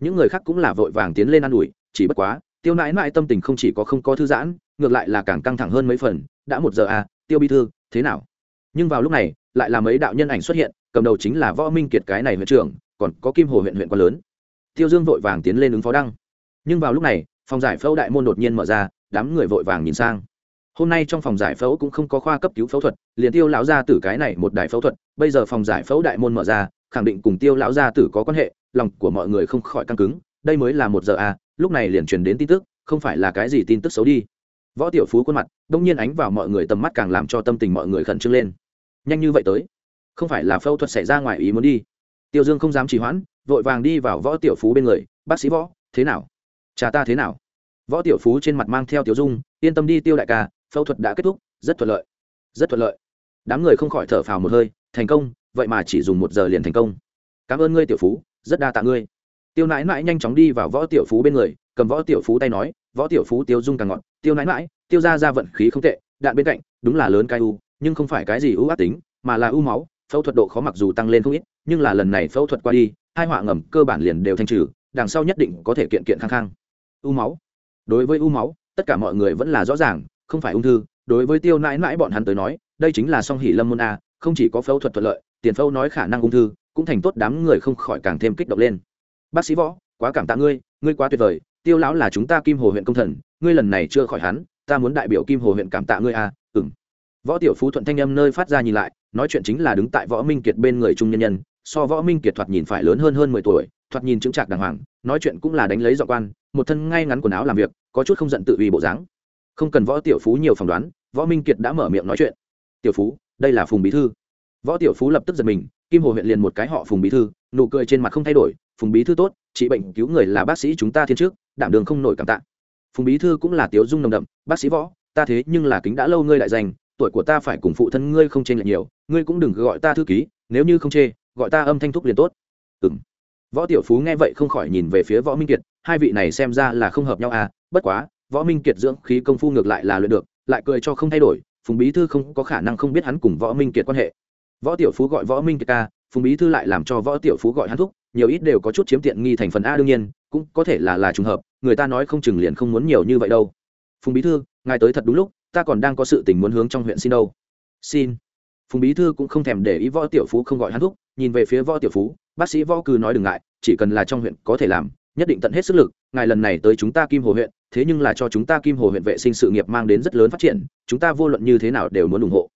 Những người khác cũng là vội vàng tiến lên ă n ủi, chỉ bất quá, tiêu nãi mãi tâm tình không chỉ có không có thư giãn, ngược lại là càng căng thẳng hơn mấy phần, đã một giờ à tiêu bi thư, thế nào? Nhưng vào lúc này, lại là mấy đạo nhân ảnh xuất hiện, cầm đầu chính là võ minh kiệt cái này huyện trưởng, còn có kim hồ huyện huyện quá lớn. Tiêu dương vội vàng tiến lên ứng phó đăng. Nhưng vào lúc này, phòng giải phẫu đại môn đột nhiên mở ra, đám người vội vàng nhìn sang. Hôm nay trong phòng giải phẫu cũng không có khoa cấp cứu phẫu thuật, liền tiêu lão gia tử cái này một đài phẫu thuật, bây giờ phòng giải phẫu đại môn mở ra, khẳng định cùng tiêu lão gia tử có quan hệ, lòng của mọi người không khỏi căng cứng, đây mới là một giờ à lúc này liền truyền đến tin tức, không phải là cái gì tin tức xấu đi võ tiểu phú khuôn mặt, đông nhiên ánh vào mọi người tầm mắt càng làm cho tâm tình mọi người khẩn trương lên. Nhanh như vậy tới, không phải là phẫu thuật xảy ra ngoài ý muốn đi. Tiêu dương không dám trì hoãn, vội vàng đi vào võ tiểu phú bên người, bác sĩ võ, thế nào? Cha ta thế nào? Võ tiểu phú trên mặt mang theo tiểu dung, yên tâm đi tiêu đại ca, phẫu thuật đã kết thúc, rất thuận lợi, rất thuận lợi. Đám người không khỏi thở phào một hơi, thành công, vậy mà chỉ dùng một giờ liền thành công. Cảm ơn ngươi tiểu phú, rất đa tạ ngươi. Tiêu nãi nãi nhanh chóng đi vào võ tiểu phú bên người, cầm võ tiểu phú tay nói võ tiểu phú tiêu dung càng ngọn tiêu nãi nãi, tiêu ra ra vận khí không tệ, đạn bên cạnh, đúng là lớn cai u, nhưng không phải cái gì ưu ác tính, mà là ưu máu, phẫu thuật độ khó mặc dù tăng lên không ít, nhưng là lần này phẫu thuật qua đi, hai họa ngầm cơ bản liền đều thanh trừ, đằng sau nhất định có thể kiện kiện khang khang ưu máu. Đối với ưu máu, tất cả mọi người vẫn là rõ ràng, không phải ung thư. Đối với tiêu nãi nãi bọn hắn tới nói, đây chính là song hỷ lâm môn a, không chỉ có phẫu thuật thuận lợi, tiền phẫu nói khả năng ung thư, cũng thành tốt đám người không khỏi càng thêm kích động lên. Bác sĩ võ, quá cảm tạ ngươi ngươi quá tuyệt vời tiêu lão là chúng ta kim hồ huyện công thần, ngươi lần này chưa khỏi hắn, ta muốn đại biểu kim hồ huyện cảm tạ ngươi à, a ừng võ tiểu phú thuận thanh âm nơi phát ra nhìn lại, nói chuyện chính là đứng tại võ minh kiệt bên người trung nhân nhân, so võ minh kiệt thoạt nhìn phải lớn hơn hơn mười tuổi, thoạt nhìn chứng chạc đàng hoàng, nói chuyện cũng là đánh lấy dọ quan, một thân ngay ngắn quần áo làm việc, có chút không giận tự ủy bộ dáng. Không cần võ tiểu phú nhiều phỏng đoán, võ minh kiệt đã mở miệng nói chuyện. Tiểu phú, đây là phùng bí thư. Võ tiểu phú lập tức giật mình, kim hồ huyện liền một cái họ phùng bí thư, nụ cười trên mặt không thay đổi, phùng bí thư tốt, trị bệnh cứu người là bác sĩ chúng ta thiên trước đảm đường không nổi cảm tạ. Phùng bí thư cũng là tiếu dung nồng đậm, bác sĩ võ, ta thế nhưng là kính đã lâu ngươi lại danh tuổi của ta phải cùng phụ thân ngươi không chênh lệch nhiều, ngươi cũng đừng gọi ta thư ký, nếu như không chê, gọi ta âm thanh thúc liền tốt. Ừ m võ tiểu phú nghe vậy không khỏi nhìn về phía võ minh kiệt, hai vị này xem ra là không hợp nhau à bất quá, võ minh kiệt dưỡng khí công phu ngược lại là luyện được, lại cười cho không thay đổi, phùng bí thư không có khả năng không biết hắn cùng võ minh kiệt quan hệ. Võ tiểu phú gọi võ minh kiệt ca, phùng bí thư lại làm cho võ tiểu phú gọi hắn thúc, nhiều ít đều có chút chiếm tiện nghi thành phần a đương nhiên cũng có thể là là trùng hợp, người ta nói không chừng liền không muốn nhiều như vậy đâu. Phùng bí thư, ngài tới thật đúng lúc, ta còn đang có sự tình muốn hướng trong huyện xin đâu. Xin. Phùng bí thư cũng không thèm để ý võ tiểu phú không gọi hắn thúc, nhìn về phía võ tiểu phú, bác sĩ võ cư nói đừng ngại, chỉ cần là trong huyện có thể làm, nhất định tận hết sức lực, ngài lần này tới chúng ta kim hồ huyện, thế nhưng là cho chúng ta kim hồ huyện vệ sinh sự nghiệp mang đến rất lớn phát triển, chúng ta vô luận như thế nào đều muốn ủng hộ.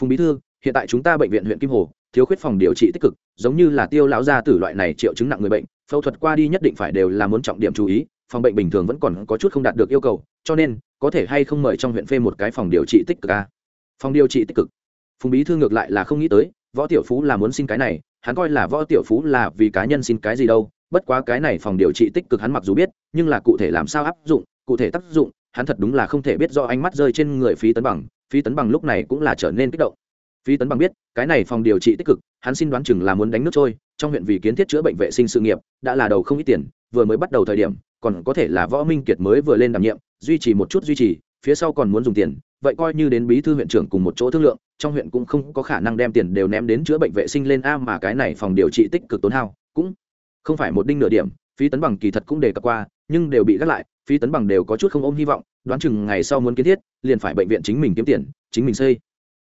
Phùng bí thư, hiện tại chúng ta bệnh viện huyện kim hồ, thiếu khuyết phòng điều trị tích cực, giống như là tiêu lão gia tử loại này triệu chứng nặng người bệnh phẫu thuật qua đi nhất định phải đều là muốn trọng điểm chú ý, phòng bệnh bình thường vẫn còn có chút không đạt được yêu cầu, cho nên, có thể hay không mời trong huyện phê một cái phòng điều trị tích cực a? Phòng điều trị tích cực? Phùng bí thư ngược lại là không nghĩ tới, võ tiểu phú là muốn xin cái này, hắn coi là võ tiểu phú là vì cá nhân xin cái gì đâu, bất quá cái này phòng điều trị tích cực hắn mặc dù biết, nhưng là cụ thể làm sao áp dụng, cụ thể tác dụng, hắn thật đúng là không thể biết do ánh mắt rơi trên người phí tấn bằng, phí tấn bằng lúc này cũng là trở nên kích động phí tấn bằng biết, cái này phòng điều trị tích cực, hắn xin đoán chừng là muốn đánh nước trôi, trong huyện vì kiến thiết chữa bệnh vệ sinh sự nghiệp, đã là đầu không ít tiền, vừa mới bắt đầu thời điểm, còn có thể là võ minh kiệt mới vừa lên đảm nhiệm, duy trì một chút duy trì, phía sau còn muốn dùng tiền, vậy coi như đến bí thư huyện trưởng cùng một chỗ thương lượng, trong huyện cũng không có khả năng đem tiền đều ném đến chữa bệnh vệ sinh lên a mà cái này phòng điều trị tích cực tốn hao, cũng không phải một đinh nửa điểm, phí tấn bằng kỳ thật cũng đề cập qua, nhưng đều bị gác lại, phí tấn bằng đều có chút không ôm hy vọng, đoán chừng ngày sau muốn kiến thiết, liền phải bệnh viện chính mình kiếm tiền, chính mình xây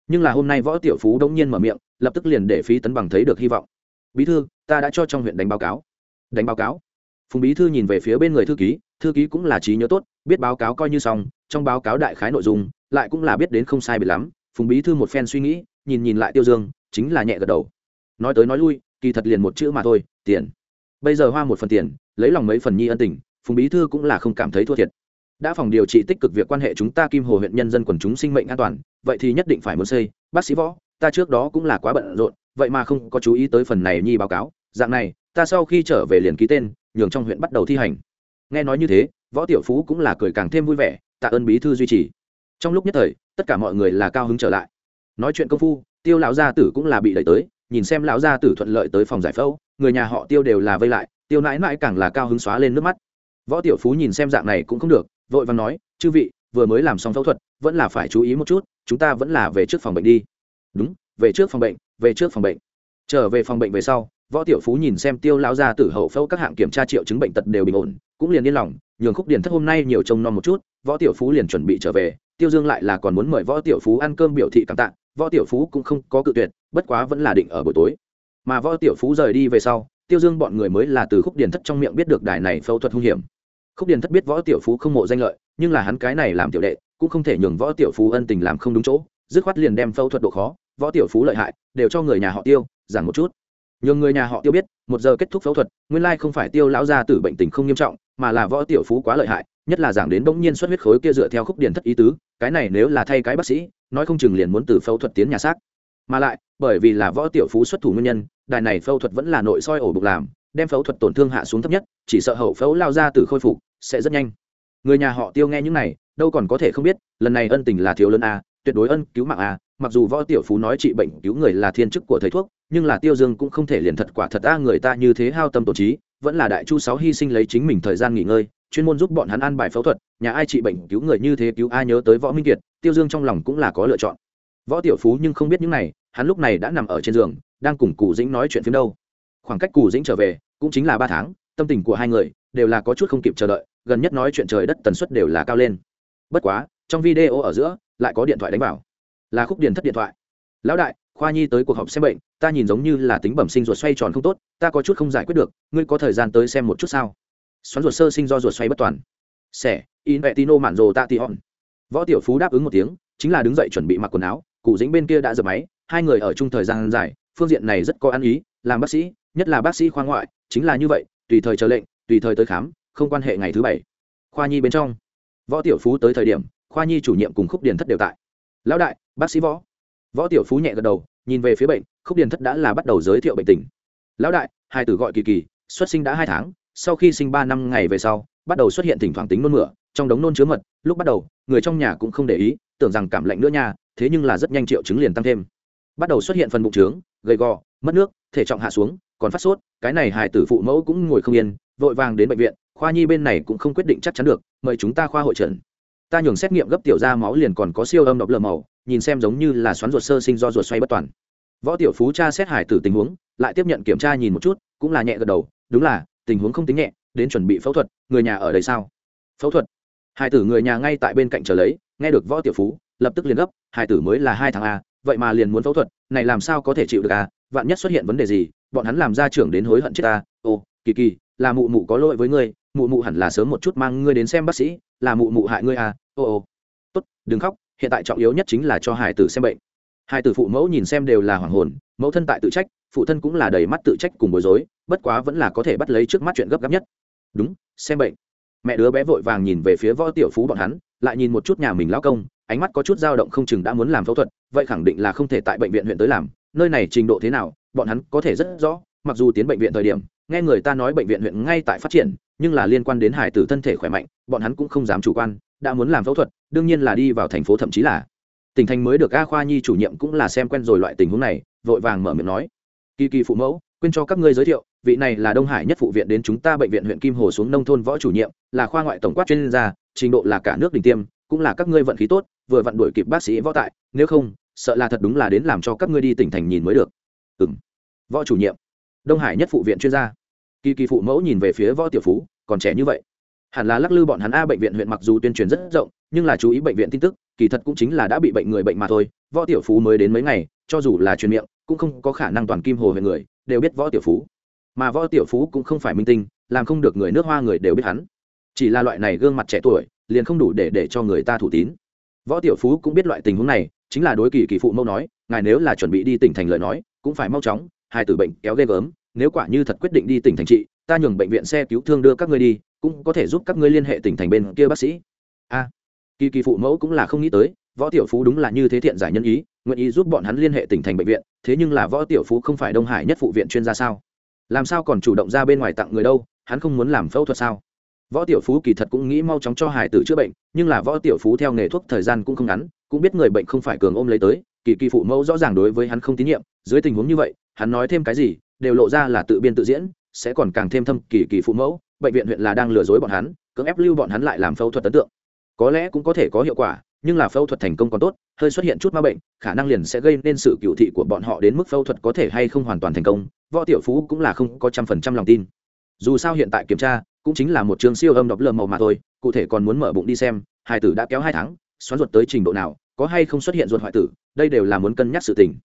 nhưng là hôm nay võ tiểu phú đống nhiên mở miệng, lập tức liền để phí tấn bằng thấy được hy vọng. Bí thư, ta đã cho trong huyện đánh báo cáo. Đánh báo cáo? Phùng bí thư nhìn về phía bên người thư ký thư ký cũng là trí nhớ tốt, biết báo cáo coi như xong, trong báo cáo đại khái nội dung, lại cũng là biết đến không sai biệt lắm. Phùng bí thư một phen suy nghĩ, nhìn nhìn lại tiêu dương, chính là nhẹ gật đầu. Nói tới nói lui, kỳ thật liền một chữ mà thôi, tiền. Bây giờ hoa một phần tiền, lấy lòng mấy phần nhi ân tình. Phùng bí thư cũng là không cảm thấy thua thiệt đã phòng điều trị tích cực việc quan hệ chúng ta kim hồ huyện nhân dân quần chúng sinh mệnh an toàn, vậy thì nhất định phải muốn xây. Bác sĩ võ, ta trước đó cũng là quá bận rộn, vậy mà không có chú ý tới phần này nhi báo cáo. Dạng này, ta sau khi trở về liền ký tên, nhường trong huyện bắt đầu thi hành. Nghe nói như thế, võ tiểu phú cũng là cười càng thêm vui vẻ, tạ ơn bí thư duy trì. Trong lúc nhất thời, tất cả mọi người là cao hứng trở lại. Nói chuyện công phu, tiêu lão gia tử cũng là bị đẩy tới, nhìn xem lão gia tử thuận lợi tới phòng giải phẫu, người nhà họ tiêu đều là vây lại, tiêu nãi nãi càng là cao hứng xóa lên nước mắt. Võ tiểu phú nhìn xem dạng này cũng không được vội vàng nói, chư vị, vừa mới làm xong phẫu thuật, vẫn là phải chú ý một chút, chúng ta vẫn là về trước phòng bệnh đi. Đúng, về trước phòng bệnh, về trước phòng bệnh. Trở về phòng bệnh về sau, võ tiểu phú nhìn xem tiêu lão gia tử hậu phẫu các hạng kiểm tra triệu chứng bệnh tật đều bình ổn, cũng liền yên lòng, nhường khúc điền thất hôm nay nhiều trông non một chút, võ tiểu phú liền chuẩn bị trở về, tiêu dương lại là còn muốn mời võ tiểu phú ăn cơm biểu thị cảm tạ, võ tiểu phú cũng không có cự tuyệt, bất quá vẫn là định ở buổi tối. Mà võ tiểu phú rời đi về sau, tiêu dương bọn người mới là từ khúc điền thất trong miệng biết được đài này phẫu thuật hung hiểm khúc điền thất biết võ tiểu phú không mộ danh lợi, nhưng là hắn cái này làm tiểu đệ, cũng không thể nhường võ tiểu phú ân tình làm không đúng chỗ, dứt khoát liền đem phẫu thuật độ khó, võ tiểu phú lợi hại, đều cho người nhà họ tiêu giảm một chút. Nhường người nhà họ tiêu biết, một giờ kết thúc phẫu thuật, nguyên lai không phải tiêu lão gia tử bệnh tình không nghiêm trọng, mà là võ tiểu phú quá lợi hại, nhất là giảng đến bỗng nhiên xuất huyết khối kia dựa theo khúc điền thất ý tứ, cái này nếu là thay cái bác sĩ, nói không chừng liền muốn từ phẫu thuật tiến nhà xác. Mà lại, bởi vì là võ tiểu phú xuất thủ nguyên nhân, đài này phẫu thuật vẫn là nội soi ổ bụng làm, đem phẫu thuật tổn thương hạ xuống thấp nhất chỉ sợ hậu phẫu lao ra từ khôi phục sẽ rất nhanh. Người nhà họ tiêu nghe những này, đâu còn có thể không biết, lần này ân tình là thiếu lớn a, tuyệt đối ân cứu mạng a, mặc dù võ tiểu phú nói trị bệnh cứu người là thiên chức của thầy thuốc, nhưng là tiêu dương cũng không thể liền thật quả thật a người ta như thế hao tâm tổ trí, vẫn là đại chu sáu hy sinh lấy chính mình thời gian nghỉ ngơi, chuyên môn giúp bọn hắn ăn bài phẫu thuật, nhà ai trị bệnh cứu người như thế cứu ai nhớ tới võ minh kiệt, tiêu dương trong lòng cũng là có lựa chọn. Võ tiểu phú nhưng không biết những này, hắn lúc này đã nằm ở trên giường, đang cùng cù dĩnh nói chuyện phim đâu. Khoảng cách cù dĩnh trở về, cũng chính là ba tháng tâm tình của hai người đều là có chút không kịp chờ đợi, gần nhất nói chuyện trời đất tần suất đều là cao lên. Bất quá, trong video ở giữa lại có điện thoại đánh vào. Là khúc điền thất điện thoại. Lão đại, khoa nhi tới cuộc họp xem bệnh, ta nhìn giống như là tính bẩm sinh ruột xoay tròn không tốt, ta có chút không giải quyết được, ngươi có thời gian tới xem một chút sao? Xoắn ruột sơ sinh do ruột xoay bất toàn. Xẻ in vệ tino mạn rồ tạ tị hòn. Võ tiểu phú đáp ứng một tiếng, chính là đứng dậy chuẩn bị mặc quần áo, cụ dĩnh bên kia đã dập máy, hai người ở chung thời gian dài, phương diện này rất có ăn ý, làm bác sĩ nhất là bác sĩ khoa ngoại, chính là như vậy, tùy thời chờ lệnh, tùy thời tới khám, không quan hệ ngày thứ bảy. Khoa nhi bên trong. Võ tiểu phú tới thời điểm, khoa nhi chủ nhiệm cùng khúc điền thất đều tại. Lão đại, bác sĩ võ. Võ tiểu phú nhẹ gật đầu, nhìn về phía bệnh, khúc điền thất đã là bắt đầu giới thiệu bệnh tình. Lão đại, hai tử gọi kỳ kỳ, xuất sinh đã hai tháng, sau khi sinh ba năm ngày về sau, bắt đầu xuất hiện thỉnh thoảng tính nôn mửa, trong đống nôn chứa mật, lúc bắt đầu, người trong nhà cũng không để ý, tưởng rằng cảm lạnh nữa nha, thế nhưng là rất nhanh triệu chứng liền tăng thêm. Bắt đầu xuất hiện phần bụng trướng, gầy gò, mất nước, thể trọng hạ xuống còn phát sốt, cái này Hải tử phụ mẫu cũng ngồi không yên, vội vàng đến bệnh viện, khoa nhi bên này cũng không quyết định chắc chắn được, mời chúng ta khoa hội trần. Ta nhường xét nghiệm gấp tiểu ra máu liền còn có siêu âm độc lờ màu, nhìn xem giống như là xoắn ruột sơ sinh do ruột xoay bất toàn. Võ tiểu phú cha xét hải tử tình huống, lại tiếp nhận kiểm tra nhìn một chút, cũng là nhẹ gật đầu, đúng là, tình huống không tính nhẹ, đến chuẩn bị phẫu thuật, người nhà ở đây sao? Phẫu thuật? Hải tử người nhà ngay tại bên cạnh chờ lấy, nghe được võ tiểu phú, lập tức liền gấp hải tử mới là hai tháng a, vậy mà liền muốn phẫu thuật, này làm sao có thể chịu được a, vạn nhất xuất hiện vấn đề gì bọn hắn làm ra trưởng đến hối hận chết ta. Ô kỳ kỳ, là mụ mụ có lỗi với ngươi, mụ mụ hẳn là sớm một chút mang ngươi đến xem bác sĩ, là mụ mụ hại ngươi à. Ô ô tốt, đừng khóc, hiện tại trọng yếu nhất chính là cho hải tử xem bệnh. Hai tử phụ mẫu nhìn xem đều là hoàng hồn, mẫu thân tại tự trách, phụ thân cũng là đầy mắt tự trách cùng bối rối, bất quá vẫn là có thể bắt lấy trước mắt chuyện gấp gáp nhất. Đúng, xem bệnh. Mẹ đứa bé vội vàng nhìn về phía võ tiểu phú bọn hắn, lại nhìn một chút nhà mình lao công, ánh mắt có chút dao động không chừng đã muốn làm phẫu thuật, vậy khẳng định là không thể tại bệnh viện huyện tới làm, nơi này trình độ thế nào bọn hắn có thể rất rõ, mặc dù tiến bệnh viện thời điểm, nghe người ta nói bệnh viện huyện ngay tại phát triển, nhưng là liên quan đến hải tử thân thể khỏe mạnh, bọn hắn cũng không dám chủ quan, đã muốn làm phẫu thuật, đương nhiên là đi vào thành phố thậm chí là tỉnh thành mới được a khoa nhi chủ nhiệm cũng là xem quen rồi loại tình huống này, vội vàng mở miệng nói. Kỳ kỳ phụ mẫu, quên cho các ngươi giới thiệu, vị này là đông hải nhất phụ viện đến chúng ta bệnh viện huyện kim hồ xuống nông thôn võ chủ nhiệm, là khoa ngoại tổng quát chuyên gia, trình độ là cả nước đỉnh tiêm, cũng là các ngươi vận khí tốt, vừa vặn đuổi kịp bác sĩ võ tại, nếu không, sợ là thật đúng là đến làm cho các ngươi đi tỉnh thành nhìn mới được ừ m võ chủ nhiệm. Đông hải nhất phụ viện chuyên gia. Kỳ kỳ phụ mẫu nhìn về phía võ tiểu phú, còn trẻ như vậy. Hẳn là lắc lư bọn hắn a bệnh viện huyện mặc dù tuyên truyền rất rộng, nhưng là chú ý bệnh viện tin tức, kỳ thật cũng chính là đã bị bệnh người bệnh mà thôi. Võ tiểu phú mới đến mấy ngày, cho dù là truyền miệng, cũng không có khả năng toàn kim hồ về người, đều biết võ tiểu phú. Mà võ tiểu phú cũng không phải minh tinh, làm không được người nước hoa người đều biết hắn. Chỉ là loại này gương mặt trẻ tuổi, liền không đủ để để cho người ta thủ tín. Võ tiểu phú cũng biết loại tình huống này, chính là đối kỳ kỳ phụ mẫu nói, ngài nếu là chuẩn bị đi tỉnh thành lời nói cũng phải mau chóng, hai tử bệnh kéo ghê gớm, nếu quả như thật quyết định đi tỉnh thành trị, ta nhường bệnh viện xe cứu thương đưa các ngươi đi, cũng có thể giúp các ngươi liên hệ tỉnh thành bên kia bác sĩ. A, kỳ kỳ phụ mẫu cũng là không nghĩ tới, võ tiểu phú đúng là như thế thiện giải nhân ý, nguyện ý giúp bọn hắn liên hệ tỉnh thành bệnh viện, thế nhưng là võ tiểu phú không phải đông hải nhất phụ viện chuyên gia sao? Làm sao còn chủ động ra bên ngoài tặng người đâu, hắn không muốn làm phẫu thuật sao? Võ tiểu phú kỳ thật cũng nghĩ mau chóng cho hải tử chữa bệnh, nhưng là võ tiểu phú theo nghề thuốc thời gian cũng không ngắn, cũng biết người bệnh không phải cường ôm lấy tới, kỳ kỳ phụ mẫu rõ ràng đối với hắn không tín nhiệm dưới tình huống như vậy, hắn nói thêm cái gì, đều lộ ra là tự biên tự diễn, sẽ còn càng thêm thâm kỳ kỳ phụ mẫu, bệnh viện huyện là đang lừa dối bọn hắn, cưỡng ép lưu bọn hắn lại làm phẫu thuật ấn tượng. Có lẽ cũng có thể có hiệu quả, nhưng là phẫu thuật thành công còn tốt, hơi xuất hiện chút ma bệnh, khả năng liền sẽ gây nên sự cựu thị của bọn họ đến mức phẫu thuật có thể hay không hoàn toàn thành công, võ tiểu phú cũng là không có trăm phần trăm lòng tin. Dù sao hiện tại kiểm tra, cũng chính là một trường siêu âm đọc lờ màu mà thôi, cụ thể còn muốn mở bụng đi xem, hai tử đã kéo hai tháng, xoắn ruột tới trình độ nào, có hay không xuất hiện ruột hoại tử, đây đều là muốn cân nhắc sự tình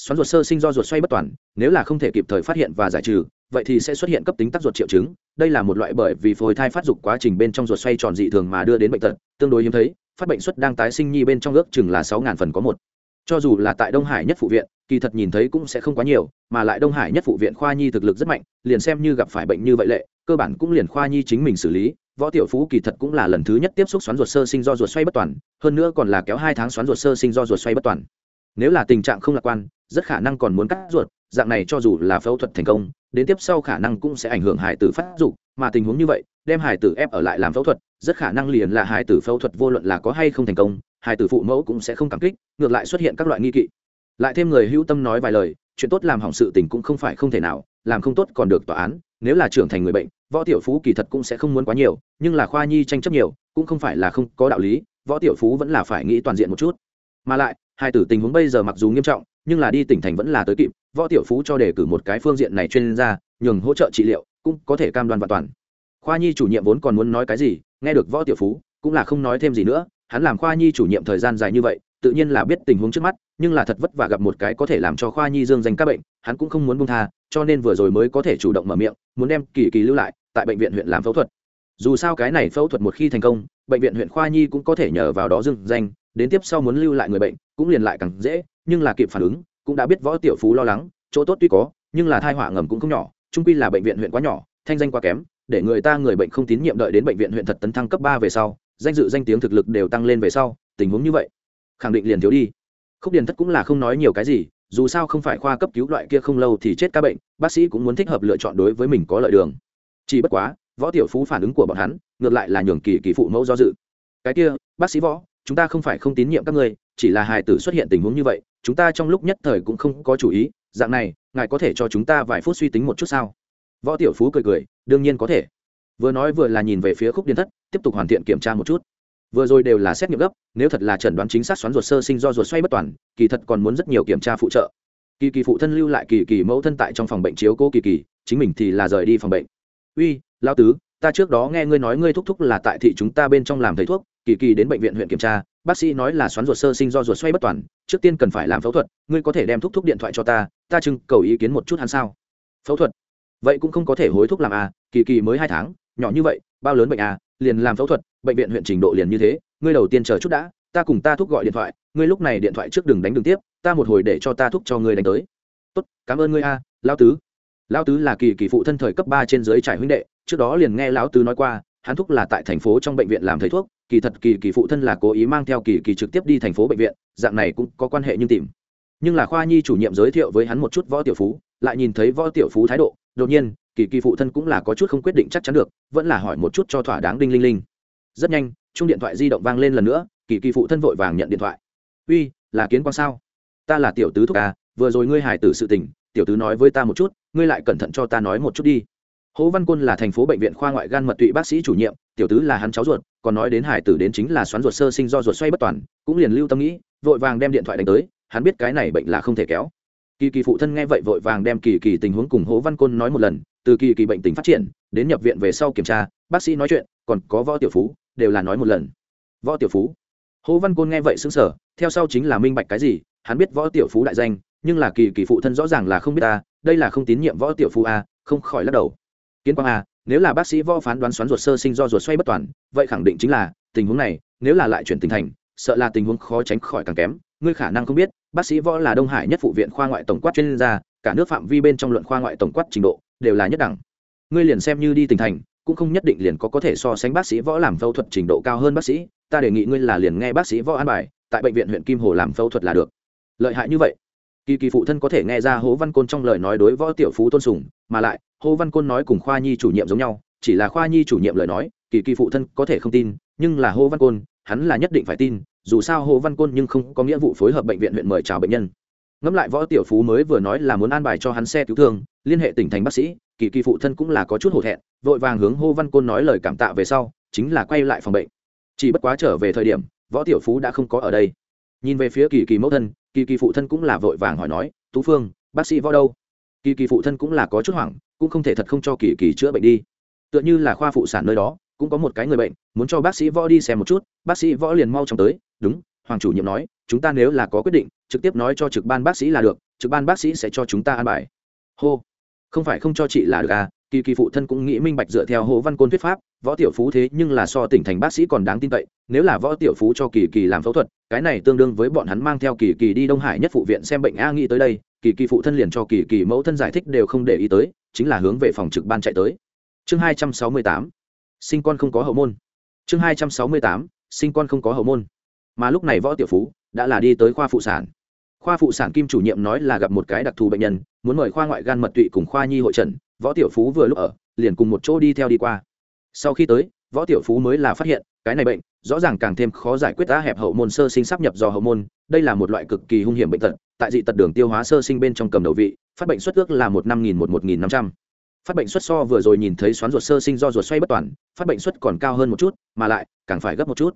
xoắn ruột sơ sinh do ruột xoay bất toàn, nếu là không thể kịp thời phát hiện và giải trừ, vậy thì sẽ xuất hiện cấp tính tắc ruột triệu chứng. Đây là một loại bởi vì phôi thai phát dục quá trình bên trong ruột xoay tròn dị thường mà đưa đến bệnh tật, tương đối hiếm thấy, phát bệnh suất đang tái sinh nhi bên trong ước chừng là sáu phần có một. Cho dù là tại đông hải nhất phụ viện, kỳ thật nhìn thấy cũng sẽ không quá nhiều, mà lại đông hải nhất phụ viện khoa nhi thực lực rất mạnh, liền xem như gặp phải bệnh như vậy lệ, cơ bản cũng liền khoa nhi chính mình xử lý. Võ tiểu phú kỳ thật cũng là lần thứ nhất tiếp xúc xoắn ruột sơ sinh do ruột xoay bất toàn, hơn nữa còn là kéo hai tháng xoắn ruột sơ sinh do ruột xoay bất toàn nếu là tình trạng không lạc quan, rất khả năng còn muốn cắt ruột, dạng này cho dù là phẫu thuật thành công, đến tiếp sau khả năng cũng sẽ ảnh hưởng hải tử phát dục, mà tình huống như vậy, đem hải tử ép ở lại làm phẫu thuật, rất khả năng liền là hải tử phẫu thuật vô luận là có hay không thành công hải tử phụ mẫu cũng sẽ không cảm kích, ngược lại xuất hiện các loại nghi kỵ. Lại thêm người hữu tâm nói vài lời, chuyện tốt làm hỏng sự tình cũng không phải không thể nào, làm không tốt còn được tòa án, nếu là trưởng thành người bệnh, võ tiểu phú kỳ thật cũng sẽ không muốn quá nhiều, nhưng là khoa nhi tranh chấp nhiều, cũng không phải là không có đạo lý, võ tiểu phú vẫn là phải nghĩ toàn diện một chút. Mà lại hai tử tình huống bây giờ mặc dù nghiêm trọng, nhưng là đi tỉnh thành vẫn là tới kịp, võ tiểu phú cho đề cử một cái phương diện này chuyên gia, nhường hỗ trợ trị liệu, cũng có thể cam đoan và toàn. Khoa nhi chủ nhiệm vốn còn muốn nói cái gì, nghe được võ tiểu phú, cũng là không nói thêm gì nữa, hắn làm khoa nhi chủ nhiệm thời gian dài như vậy, tự nhiên là biết tình huống trước mắt, nhưng là thật vất vả gặp một cái có thể làm cho khoa nhi dương danh các bệnh, hắn cũng không muốn buông tha, cho nên vừa rồi mới có thể chủ động mở miệng, muốn đem kỳ kỳ lưu lại, tại bệnh viện huyện làm phẫu thuật. Dù sao cái này phẫu thuật một khi thành công, bệnh viện huyện khoa nhi cũng có thể nhờ vào đó dương danh, đến tiếp sau muốn lưu lại người bệnh cũng liền lại càng dễ, nhưng là kịp phản ứng, cũng đã biết võ tiểu phú lo lắng, chỗ tốt tuy có, nhưng là thai họa ngầm cũng không nhỏ trung quy là bệnh viện huyện quá nhỏ, thanh danh quá kém, để người ta người bệnh không tín nhiệm đợi đến bệnh viện huyện thật tấn thăng cấp ba về sau, danh dự danh tiếng thực lực đều tăng lên về sau, tình huống như vậy, khẳng định liền thiếu đi. Khúc điền thất cũng là không nói nhiều cái gì, dù sao không phải khoa cấp cứu loại kia không lâu thì chết ca bệnh, bác sĩ cũng muốn thích hợp lựa chọn đối với mình có lợi đường. Chỉ bất quá, võ tiểu phú phản ứng của bọn hắn, ngược lại là nhường kỳ kỳ phụ mẫu do dự. Cái kia, bác sĩ võ chúng ta không phải không tín nhiệm các ngươi, chỉ là hài tử xuất hiện tình huống như vậy, chúng ta trong lúc nhất thời cũng không có chủ ý, dạng này, ngài có thể cho chúng ta vài phút suy tính một chút sao? Võ tiểu phú cười cười, đương nhiên có thể. Vừa nói vừa là nhìn về phía khúc điền thất, tiếp tục hoàn thiện kiểm tra một chút. Vừa rồi đều là xét nghiệm gấp, nếu thật là chẩn đoán chính xác xoắn ruột sơ sinh do ruột xoay bất toàn, kỳ thật còn muốn rất nhiều kiểm tra phụ trợ. Kỳ kỳ phụ thân lưu lại kỳ kỳ mẫu thân tại trong phòng bệnh chiếu cô kỳ kỳ, chính mình thì là rời đi phòng bệnh. Uy lao tứ, ta trước đó nghe ngươi nói ngươi thúc thúc là tại thị chúng ta bên trong làm thầy thuốc kỳ kỳ đến bệnh viện huyện kiểm tra, bác sĩ nói là xoắn ruột sơ sinh do ruột xoay bất toàn, trước tiên cần phải làm phẫu thuật, ngươi có thể đem thúc thúc điện thoại cho ta ta trưng cầu ý kiến một chút hắn sao? Phẫu thuật? Vậy cũng không có thể hối thúc làm à kỳ kỳ mới hai tháng, nhỏ như vậy, bao lớn bệnh à liền làm phẫu thuật, bệnh viện huyện trình độ liền như thế, ngươi đầu tiên chờ chút đã, ta cùng ta thúc gọi điện thoại, ngươi lúc này điện thoại trước đừng đánh đường tiếp, ta một hồi để cho ta thúc cho ngươi đánh tới. Tốt, cảm ơn ngươi à, a lao tứ. Lao tứ là kỳ kỳ phụ thân thời cấp ba trên dưới trải huynh đệ, trước đó liền nghe lão tứ nói qua, hắn thúc là tại thành phố trong bệnh viện làm thầy thuốc kỳ thật kỳ kỳ phụ thân là cố ý mang theo kỳ kỳ trực tiếp đi thành phố bệnh viện dạng này cũng có quan hệ nhưng tìm. Nhưng là khoa nhi chủ nhiệm giới thiệu với hắn một chút võ tiểu phú lại nhìn thấy võ tiểu phú thái độ đột nhiên kỳ kỳ phụ thân cũng là có chút không quyết định chắc chắn được vẫn là hỏi một chút cho thỏa đáng đinh linh linh. Rất nhanh chung điện thoại di động vang lên lần nữa kỳ kỳ phụ thân vội vàng nhận điện thoại. Uy là kiến quang sao? Ta là tiểu tứ thúc ca vừa rồi ngươi hải tử sự tình tiểu tứ nói với ta một chút ngươi lại cẩn thận cho ta nói một chút đi. Hồ Văn Côn là thành phố bệnh viện khoa ngoại gan mật tụy bác sĩ chủ nhiệm, tiểu tứ là hắn cháu ruột, còn nói đến hải tử đến chính là xoắn ruột sơ sinh do ruột xoay bất toàn, cũng liền lưu tâm nghĩ, vội vàng đem điện thoại đánh tới, hắn biết cái này bệnh là không thể kéo. Kỳ Kỳ phụ thân nghe vậy vội vàng đem Kỳ Kỳ tình huống cùng hố Văn Côn nói một lần, từ Kỳ Kỳ bệnh tình phát triển, đến nhập viện về sau kiểm tra, bác sĩ nói chuyện, còn có Võ Tiểu Phú, đều là nói một lần. Võ Tiểu Phú. hố Văn Côn nghe vậy sững sờ, theo sau chính là minh bạch cái gì, hắn biết Võ Tiểu Phú đại danh, nhưng là Kỳ Kỳ phụ thân rõ ràng là không biết ta, đây là không tín nhiệm Võ Tiểu Phú a, không khỏi lắc đầu kiến quang a nếu là bác sĩ võ phán đoán xoắn ruột sơ sinh do ruột xoay bất toàn, vậy khẳng định chính là, tình huống này, nếu là lại chuyển tình thành, sợ là tình huống khó tránh khỏi càng kém. Ngươi khả năng không biết, bác sĩ võ là đông hải nhất phụ viện khoa ngoại tổng quát chuyên gia, cả nước phạm vi bên trong luận khoa ngoại tổng quát trình độ, đều là nhất đẳng. Ngươi liền xem như đi tỉnh thành, cũng không nhất định liền có có thể so sánh bác sĩ võ làm phẫu thuật trình độ cao hơn bác sĩ, ta đề nghị ngươi là liền nghe bác sĩ võ an bài, tại bệnh viện huyện kim hồ làm phẫu thuật là được. Lợi hại như vậy. Kỳ kỳ phụ thân có thể nghe ra hố văn côn trong lời nói đối võ tiểu phú tôn sùng mà lại, Hồ văn côn nói cùng khoa nhi chủ nhiệm giống nhau, chỉ là khoa nhi chủ nhiệm lời nói, kỳ kỳ phụ thân có thể không tin, nhưng là Hồ văn côn, hắn là nhất định phải tin, dù sao Hồ văn côn nhưng không có nghĩa vụ phối hợp bệnh viện huyện mời chào bệnh nhân. Ngẫm lại võ tiểu phú mới vừa nói là muốn an bài cho hắn xe cứu thương, liên hệ tỉnh thành bác sĩ, kỳ kỳ phụ thân cũng là có chút hổ thẹn, vội vàng hướng hô văn côn nói lời cảm tạ về sau, chính là quay lại phòng bệnh. Chỉ bất quá trở về thời điểm, võ tiểu phú đã không có ở đây. Nhìn về phía kỳ kỳ mẫu thân, kỳ kỳ phụ thân cũng là vội vàng hỏi nói, tú phương, bác sĩ võ đâu? Kỳ kỳ phụ thân cũng là có chút hoảng, cũng không thể thật không cho kỳ kỳ chữa bệnh đi. Tựa như là khoa phụ sản nơi đó, cũng có một cái người bệnh, muốn cho bác sĩ võ đi xem một chút, bác sĩ võ liền mau chóng tới, đúng, hoàng chủ nhiệm nói, chúng ta nếu là có quyết định, trực tiếp nói cho trực ban bác sĩ là được, trực ban bác sĩ sẽ cho chúng ta an bài. Hô. Không phải không cho chị là được à? Kỳ kỳ phụ thân cũng nghĩ minh bạch dựa theo hồ văn côn thuyết pháp, võ tiểu phú thế nhưng là so tỉnh thành bác sĩ còn đáng tin cậy, nếu là võ tiểu phú cho kỳ kỳ làm phẫu thuật, cái này tương đương với bọn hắn mang theo kỳ kỳ đi đông hải nhất phụ viện xem bệnh a nghĩ tới đây kỳ kỳ phụ thân liền cho kỳ kỳ mẫu thân giải thích đều không để ý tới, chính là hướng về phòng trực ban chạy tới. Chương hai trăm sáu mươi tám, sinh con không có hậu môn. Chương hai trăm sáu mươi tám, sinh con không có hậu môn. Mà lúc này võ tiểu phú đã là đi tới khoa phụ sản. Khoa phụ sản kim chủ nhiệm nói là gặp một cái đặc thù bệnh nhân, muốn mời khoa ngoại gan mật tụy cùng khoa nhi hội trần, võ tiểu phú vừa lúc ở, liền cùng một chỗ đi theo đi qua. Sau khi tới, võ tiểu phú mới là phát hiện, cái này bệnh, rõ ràng càng thêm khó giải quyết đã hẹp hậu môn sơ sinh sắp nhập do hậu môn, đây là một loại cực kỳ hung hiểm bệnh tật tại dị tật đường tiêu hóa sơ sinh bên trong cầm đầu vị, phát bệnh suất ước là một năm nghìn một một nghìn năm trăm. Phát bệnh suất so vừa rồi nhìn thấy xoắn ruột sơ sinh do ruột xoay bất toàn, phát bệnh suất còn cao hơn một chút, mà lại, càng phải gấp một chút.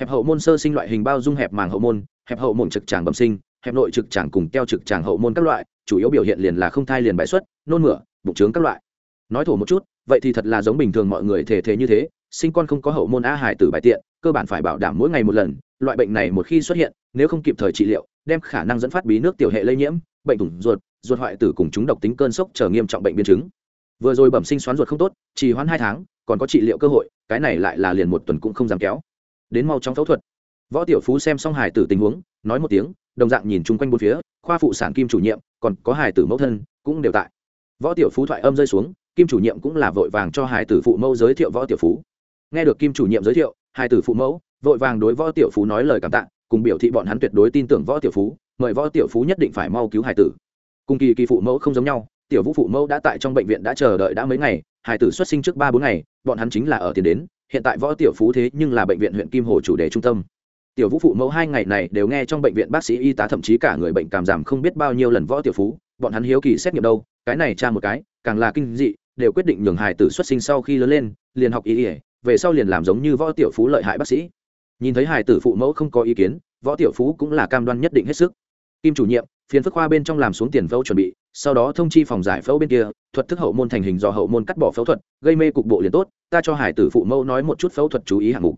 Hẹp hậu môn sơ sinh loại hình bao dung hẹp màng hậu môn, hẹp hậu môn trực tràng bẩm sinh, hẹp nội trực tràng cùng keo trực tràng hậu môn các loại, chủ yếu biểu hiện liền là không thai liền bãi xuất nôn mửa, bụng trướng các loại. Nói thổ một chút, vậy thì thật là giống bình thường mọi người thể thế như thế, sinh con không có hậu môn a hải tử bài tiện, cơ bản phải bảo đảm mỗi ngày một lần, loại bệnh này một khi xuất hiện, nếu không kịp thời trị liệu đem khả năng dẫn phát bí nước tiểu hệ lây nhiễm, bệnh thủng ruột ruột hoại tử cùng chúng độc tính cơn sốc chờ nghiêm trọng bệnh biến chứng. Vừa rồi bẩm sinh xoắn ruột không tốt chỉ hoãn hai tháng, còn có trị liệu cơ hội, cái này lại là liền một tuần cũng không dám kéo. Đến mau trong phẫu thuật. Võ tiểu phú xem xong hải tử tình huống, nói một tiếng, đồng dạng nhìn chung quanh bốn phía, khoa phụ sản kim chủ nhiệm, còn có hải tử mẫu thân, cũng đều tại. Võ tiểu phú thoại âm rơi xuống, kim chủ nhiệm cũng là vội vàng cho hải tử phụ mẫu giới thiệu võ tiểu phú. Nghe được kim chủ nhiệm giới thiệu hải tử phụ mẫu, vội vàng đối võ tiểu phú nói lời cảm tạ cùng biểu thị bọn hắn tuyệt đối tin tưởng võ tiểu phú, mời võ tiểu phú nhất định phải mau cứu hải tử. Cùng kỳ kỳ phụ mẫu không giống nhau, tiểu vũ phụ mẫu đã tại trong bệnh viện đã chờ đợi đã mấy ngày, hải tử xuất sinh trước ba bốn ngày, bọn hắn chính là ở tiền đến, hiện tại võ tiểu phú thế nhưng là bệnh viện huyện kim hồ chủ đề trung tâm. Tiểu vũ phụ mẫu hai ngày này đều nghe trong bệnh viện bác sĩ y tá thậm chí cả người bệnh cảm giảm không biết bao nhiêu lần võ tiểu phú, bọn hắn hiếu kỳ xét nghiệm đâu, cái này tra một cái, càng là kinh dị, đều quyết định nhường hài tử xuất sinh sau khi lớn lên, liền học y ỉa về sau liền làm giống như võ tiểu phú lợi hại bác sĩ nhìn thấy hải tử phụ mẫu không có ý kiến, võ tiểu phú cũng là cam đoan nhất định hết sức. Kim chủ nhiệm, phiền phức khoa bên trong làm xuống tiền phẫu chuẩn bị, sau đó thông chi phòng giải phẫu bên kia, thuật thức hậu môn thành hình do hậu môn cắt bỏ phẫu thuật, gây mê cục bộ liền tốt, ta cho hải tử phụ mẫu nói một chút phẫu thuật chú ý hạng mục.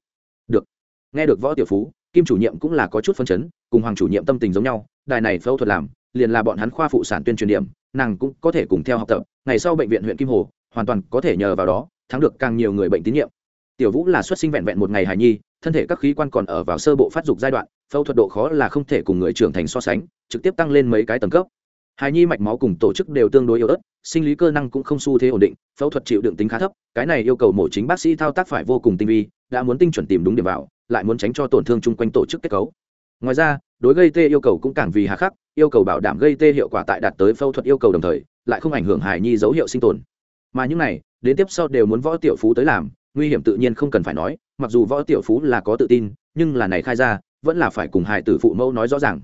Được. Nghe được võ tiểu phú, kim chủ nhiệm cũng là có chút phân chấn, cùng hoàng chủ nhiệm tâm tình giống nhau, đài này phẫu thuật làm, liền là bọn hắn khoa phụ sản tuyên truyền điểm, nàng cũng có thể cùng theo học tập, ngày sau bệnh viện huyện kim hồ, hoàn toàn có thể nhờ vào đó, thắng được càng nhiều người bệnh tín nhiệm. Tiểu vũ là xuất sinh vẹn vẹn một ngày hài nhi thân thể các khí quan còn ở vào sơ bộ phát dục giai đoạn, phẫu thuật độ khó là không thể cùng người trưởng thành so sánh, trực tiếp tăng lên mấy cái tầng cấp. Hài nhi mạch máu cùng tổ chức đều tương đối yếu ớt, sinh lý cơ năng cũng không xu thế ổn định, phẫu thuật chịu đựng tính khá thấp, cái này yêu cầu mổ chính bác sĩ thao tác phải vô cùng tinh vi, đã muốn tinh chuẩn tìm đúng điểm vào, lại muốn tránh cho tổn thương chung quanh tổ chức kết cấu. Ngoài ra, đối gây tê yêu cầu cũng càng vì hà khắc, yêu cầu bảo đảm gây tê hiệu quả tại đạt tới phẫu thuật yêu cầu đồng thời, lại không ảnh hưởng hài nhi dấu hiệu sinh tồn. Mà những này, đến tiếp sau đều muốn võ tiểu phú tới làm, nguy hiểm tự nhiên không cần phải nói mặc dù võ tiểu phú là có tự tin, nhưng là này khai ra, vẫn là phải cùng hài tử phụ mẫu nói rõ ràng.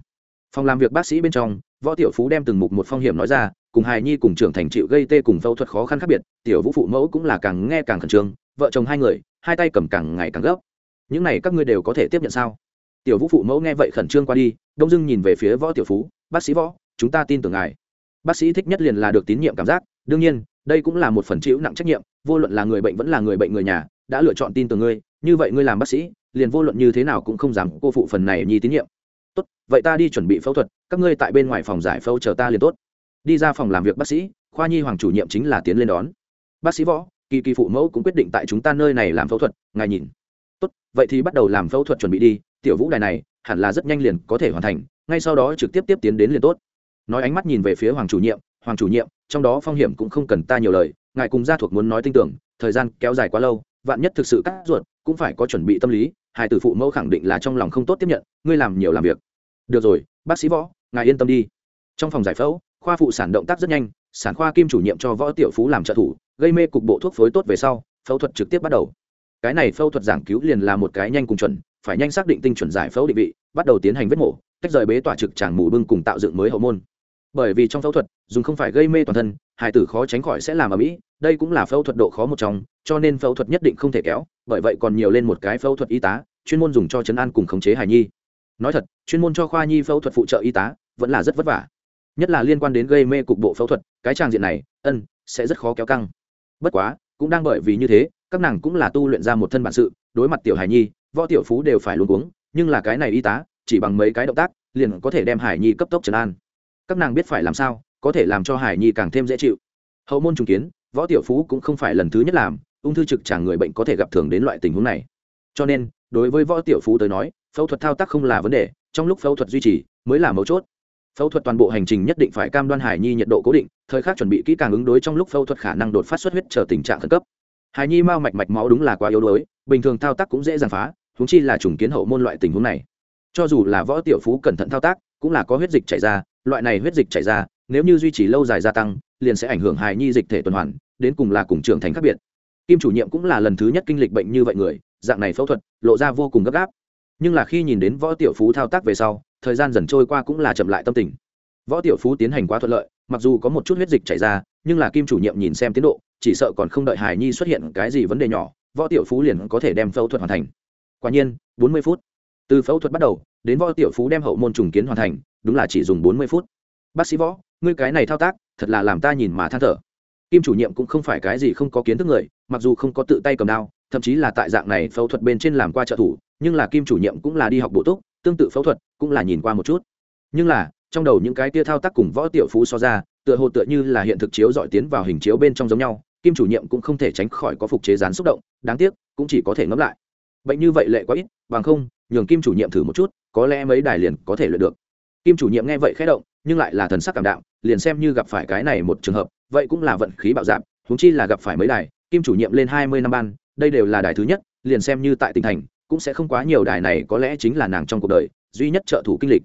Phòng làm việc bác sĩ bên trong, võ tiểu phú đem từng mục một phong hiểm nói ra, cùng hài nhi cùng trưởng thành chịu gây tê cùng phẫu thuật khó khăn khác biệt, tiểu vũ phụ mẫu cũng là càng nghe càng khẩn trương, vợ chồng hai người, hai tay cầm càng ngày càng gấp. Những này các ngươi đều có thể tiếp nhận sao? Tiểu vũ phụ mẫu nghe vậy khẩn trương qua đi, đông dưng nhìn về phía võ tiểu phú, bác sĩ võ, chúng ta tin tưởng ngài. Bác sĩ thích nhất liền là được tín nhiệm cảm giác, đương nhiên, đây cũng là một phần chịu nặng trách nhiệm, vô luận là người bệnh vẫn là người bệnh người nhà đã lựa chọn tin tưởng ngươi, như vậy ngươi làm bác sĩ, liền vô luận như thế nào cũng không dám cô phụ phần này nhi tín nhiệm. Tốt, vậy ta đi chuẩn bị phẫu thuật, các ngươi tại bên ngoài phòng giải phẫu chờ ta liền tốt. Đi ra phòng làm việc bác sĩ, khoa nhi hoàng chủ nhiệm chính là tiến lên đón. Bác sĩ võ, kỳ kỳ phụ mẫu cũng quyết định tại chúng ta nơi này làm phẫu thuật, ngài nhìn. Tốt, vậy thì bắt đầu làm phẫu thuật chuẩn bị đi, tiểu vũ đài này hẳn là rất nhanh liền có thể hoàn thành, ngay sau đó trực tiếp tiếp tiến đến liền tốt. Nói ánh mắt nhìn về phía hoàng chủ nhiệm, hoàng chủ nhiệm, trong đó phong hiểm cũng không cần ta nhiều lời, ngài cùng gia thuộc muốn nói tin tưởng, thời gian kéo dài quá lâu vạn nhất thực sự cắt ruột, cũng phải có chuẩn bị tâm lý, hai tử phụ mẫu khẳng định là trong lòng không tốt tiếp nhận, ngươi làm nhiều làm việc. Được rồi, bác sĩ võ, ngài yên tâm đi. Trong phòng giải phẫu, khoa phụ sản động tác rất nhanh, sản khoa kim chủ nhiệm cho võ tiểu phú làm trợ thủ, gây mê cục bộ thuốc phối tốt về sau, phẫu thuật trực tiếp bắt đầu. Cái này phẫu thuật giảng cứu liền là một cái nhanh cùng chuẩn, phải nhanh xác định tinh chuẩn giải phẫu định vị, bắt đầu tiến hành vết mổ, tách rời bế tỏa trực tràng mù bưng cùng tạo dựng mới hậu môn bởi vì trong phẫu thuật, dùng không phải gây mê toàn thân hải tử khó tránh khỏi sẽ làm ở mỹ, đây cũng là phẫu thuật độ khó một trong, cho nên phẫu thuật nhất định không thể kéo, bởi vậy còn nhiều lên một cái phẫu thuật y tá, chuyên môn dùng cho chấn an cùng khống chế hải nhi. Nói thật, chuyên môn cho khoa nhi phẫu thuật phụ trợ y tá, vẫn là rất vất vả. Nhất là liên quan đến gây mê cục bộ phẫu thuật, cái trang diện này, ân, sẽ rất khó kéo căng. Bất quá, cũng đang bởi vì như thế, các nàng cũng là tu luyện ra một thân bản sự, đối mặt tiểu hải nhi, võ tiểu phú đều phải luôn uống nhưng là cái này y tá, chỉ bằng mấy cái động tác, liền có thể đem hải nhi cấp tốc trấn an các nàng biết phải làm sao, có thể làm cho hải nhi càng thêm dễ chịu. Hậu môn trùng kiến, võ tiểu phú cũng không phải lần thứ nhất làm, ung thư trực tràng người bệnh có thể gặp thường đến loại tình huống này. Cho nên, đối với võ tiểu phú tới nói, phẫu thuật thao tác không là vấn đề, trong lúc phẫu thuật duy trì mới là mấu chốt. Phẫu thuật toàn bộ hành trình nhất định phải cam đoan hải nhi nhiệt độ cố định, thời khắc chuẩn bị kỹ càng ứng đối trong lúc phẫu thuật khả năng đột phát xuất huyết chờ tình trạng khẩn cấp. Hải nhi mau mạch mạch máu đúng là quá yếu đuối, bình thường thao tác cũng dễ dàng phá húng chi là trùng kiến hậu môn loại tình huống này. Cho dù là võ tiểu phú cẩn thận thao tác, cũng là có huyết dịch chảy ra loại này huyết dịch chảy ra, nếu như duy trì lâu dài gia tăng, liền sẽ ảnh hưởng hài nhi dịch thể tuần hoàn, đến cùng là cùng trưởng thành khác biệt. Kim chủ nhiệm cũng là lần thứ nhất kinh lịch bệnh như vậy người, dạng này phẫu thuật, lộ ra vô cùng gấp gáp. Nhưng là khi nhìn đến võ tiểu phú thao tác về sau, thời gian dần trôi qua cũng là chậm lại tâm tình. Võ tiểu phú tiến hành quá thuận lợi, mặc dù có một chút huyết dịch chảy ra, nhưng là kim chủ nhiệm nhìn xem tiến độ, chỉ sợ còn không đợi hài nhi xuất hiện cái gì vấn đề nhỏ, võ tiểu phú liền có thể đem phẫu thuật hoàn thành. Quả nhiên, bốn mươi phút. Từ phẫu thuật bắt đầu, đến võ tiểu phú đem hậu môn trùng kiến hoàn thành đúng là chỉ dùng bốn mươi phút. Bác sĩ võ, ngươi cái này thao tác, thật là làm ta nhìn mà than thở. Kim chủ nhiệm cũng không phải cái gì không có kiến thức người, mặc dù không có tự tay cầm đao, thậm chí là tại dạng này phẫu thuật bên trên làm qua trợ thủ, nhưng là kim chủ nhiệm cũng là đi học bổ túc, tương tự phẫu thuật, cũng là nhìn qua một chút. Nhưng là, trong đầu những cái tia thao tác cùng võ tiểu phú so ra, tựa hồ tựa như là hiện thực chiếu dọi tiến vào hình chiếu bên trong giống nhau, kim chủ nhiệm cũng không thể tránh khỏi có phục chế rán xúc động, đáng tiếc, cũng chỉ có thể ngẫm lại. Bệnh như vậy lệ quá ít, bằng không, nhường kim chủ nhiệm thử một chút, có lẽ mấy đài liền có thể luyện được kim chủ nhiệm nghe vậy khẽ động, nhưng lại là thần sắc cảm đạo liền xem như gặp phải cái này một trường hợp, vậy cũng là vận khí bạo dạp húng chi là gặp phải mấy đài, kim chủ nhiệm lên hai mươi năm ban, đây đều là đài thứ nhất, liền xem như tại tỉnh thành, cũng sẽ không quá nhiều đài này có lẽ chính là nàng trong cuộc đời, duy nhất trợ thủ kinh lịch.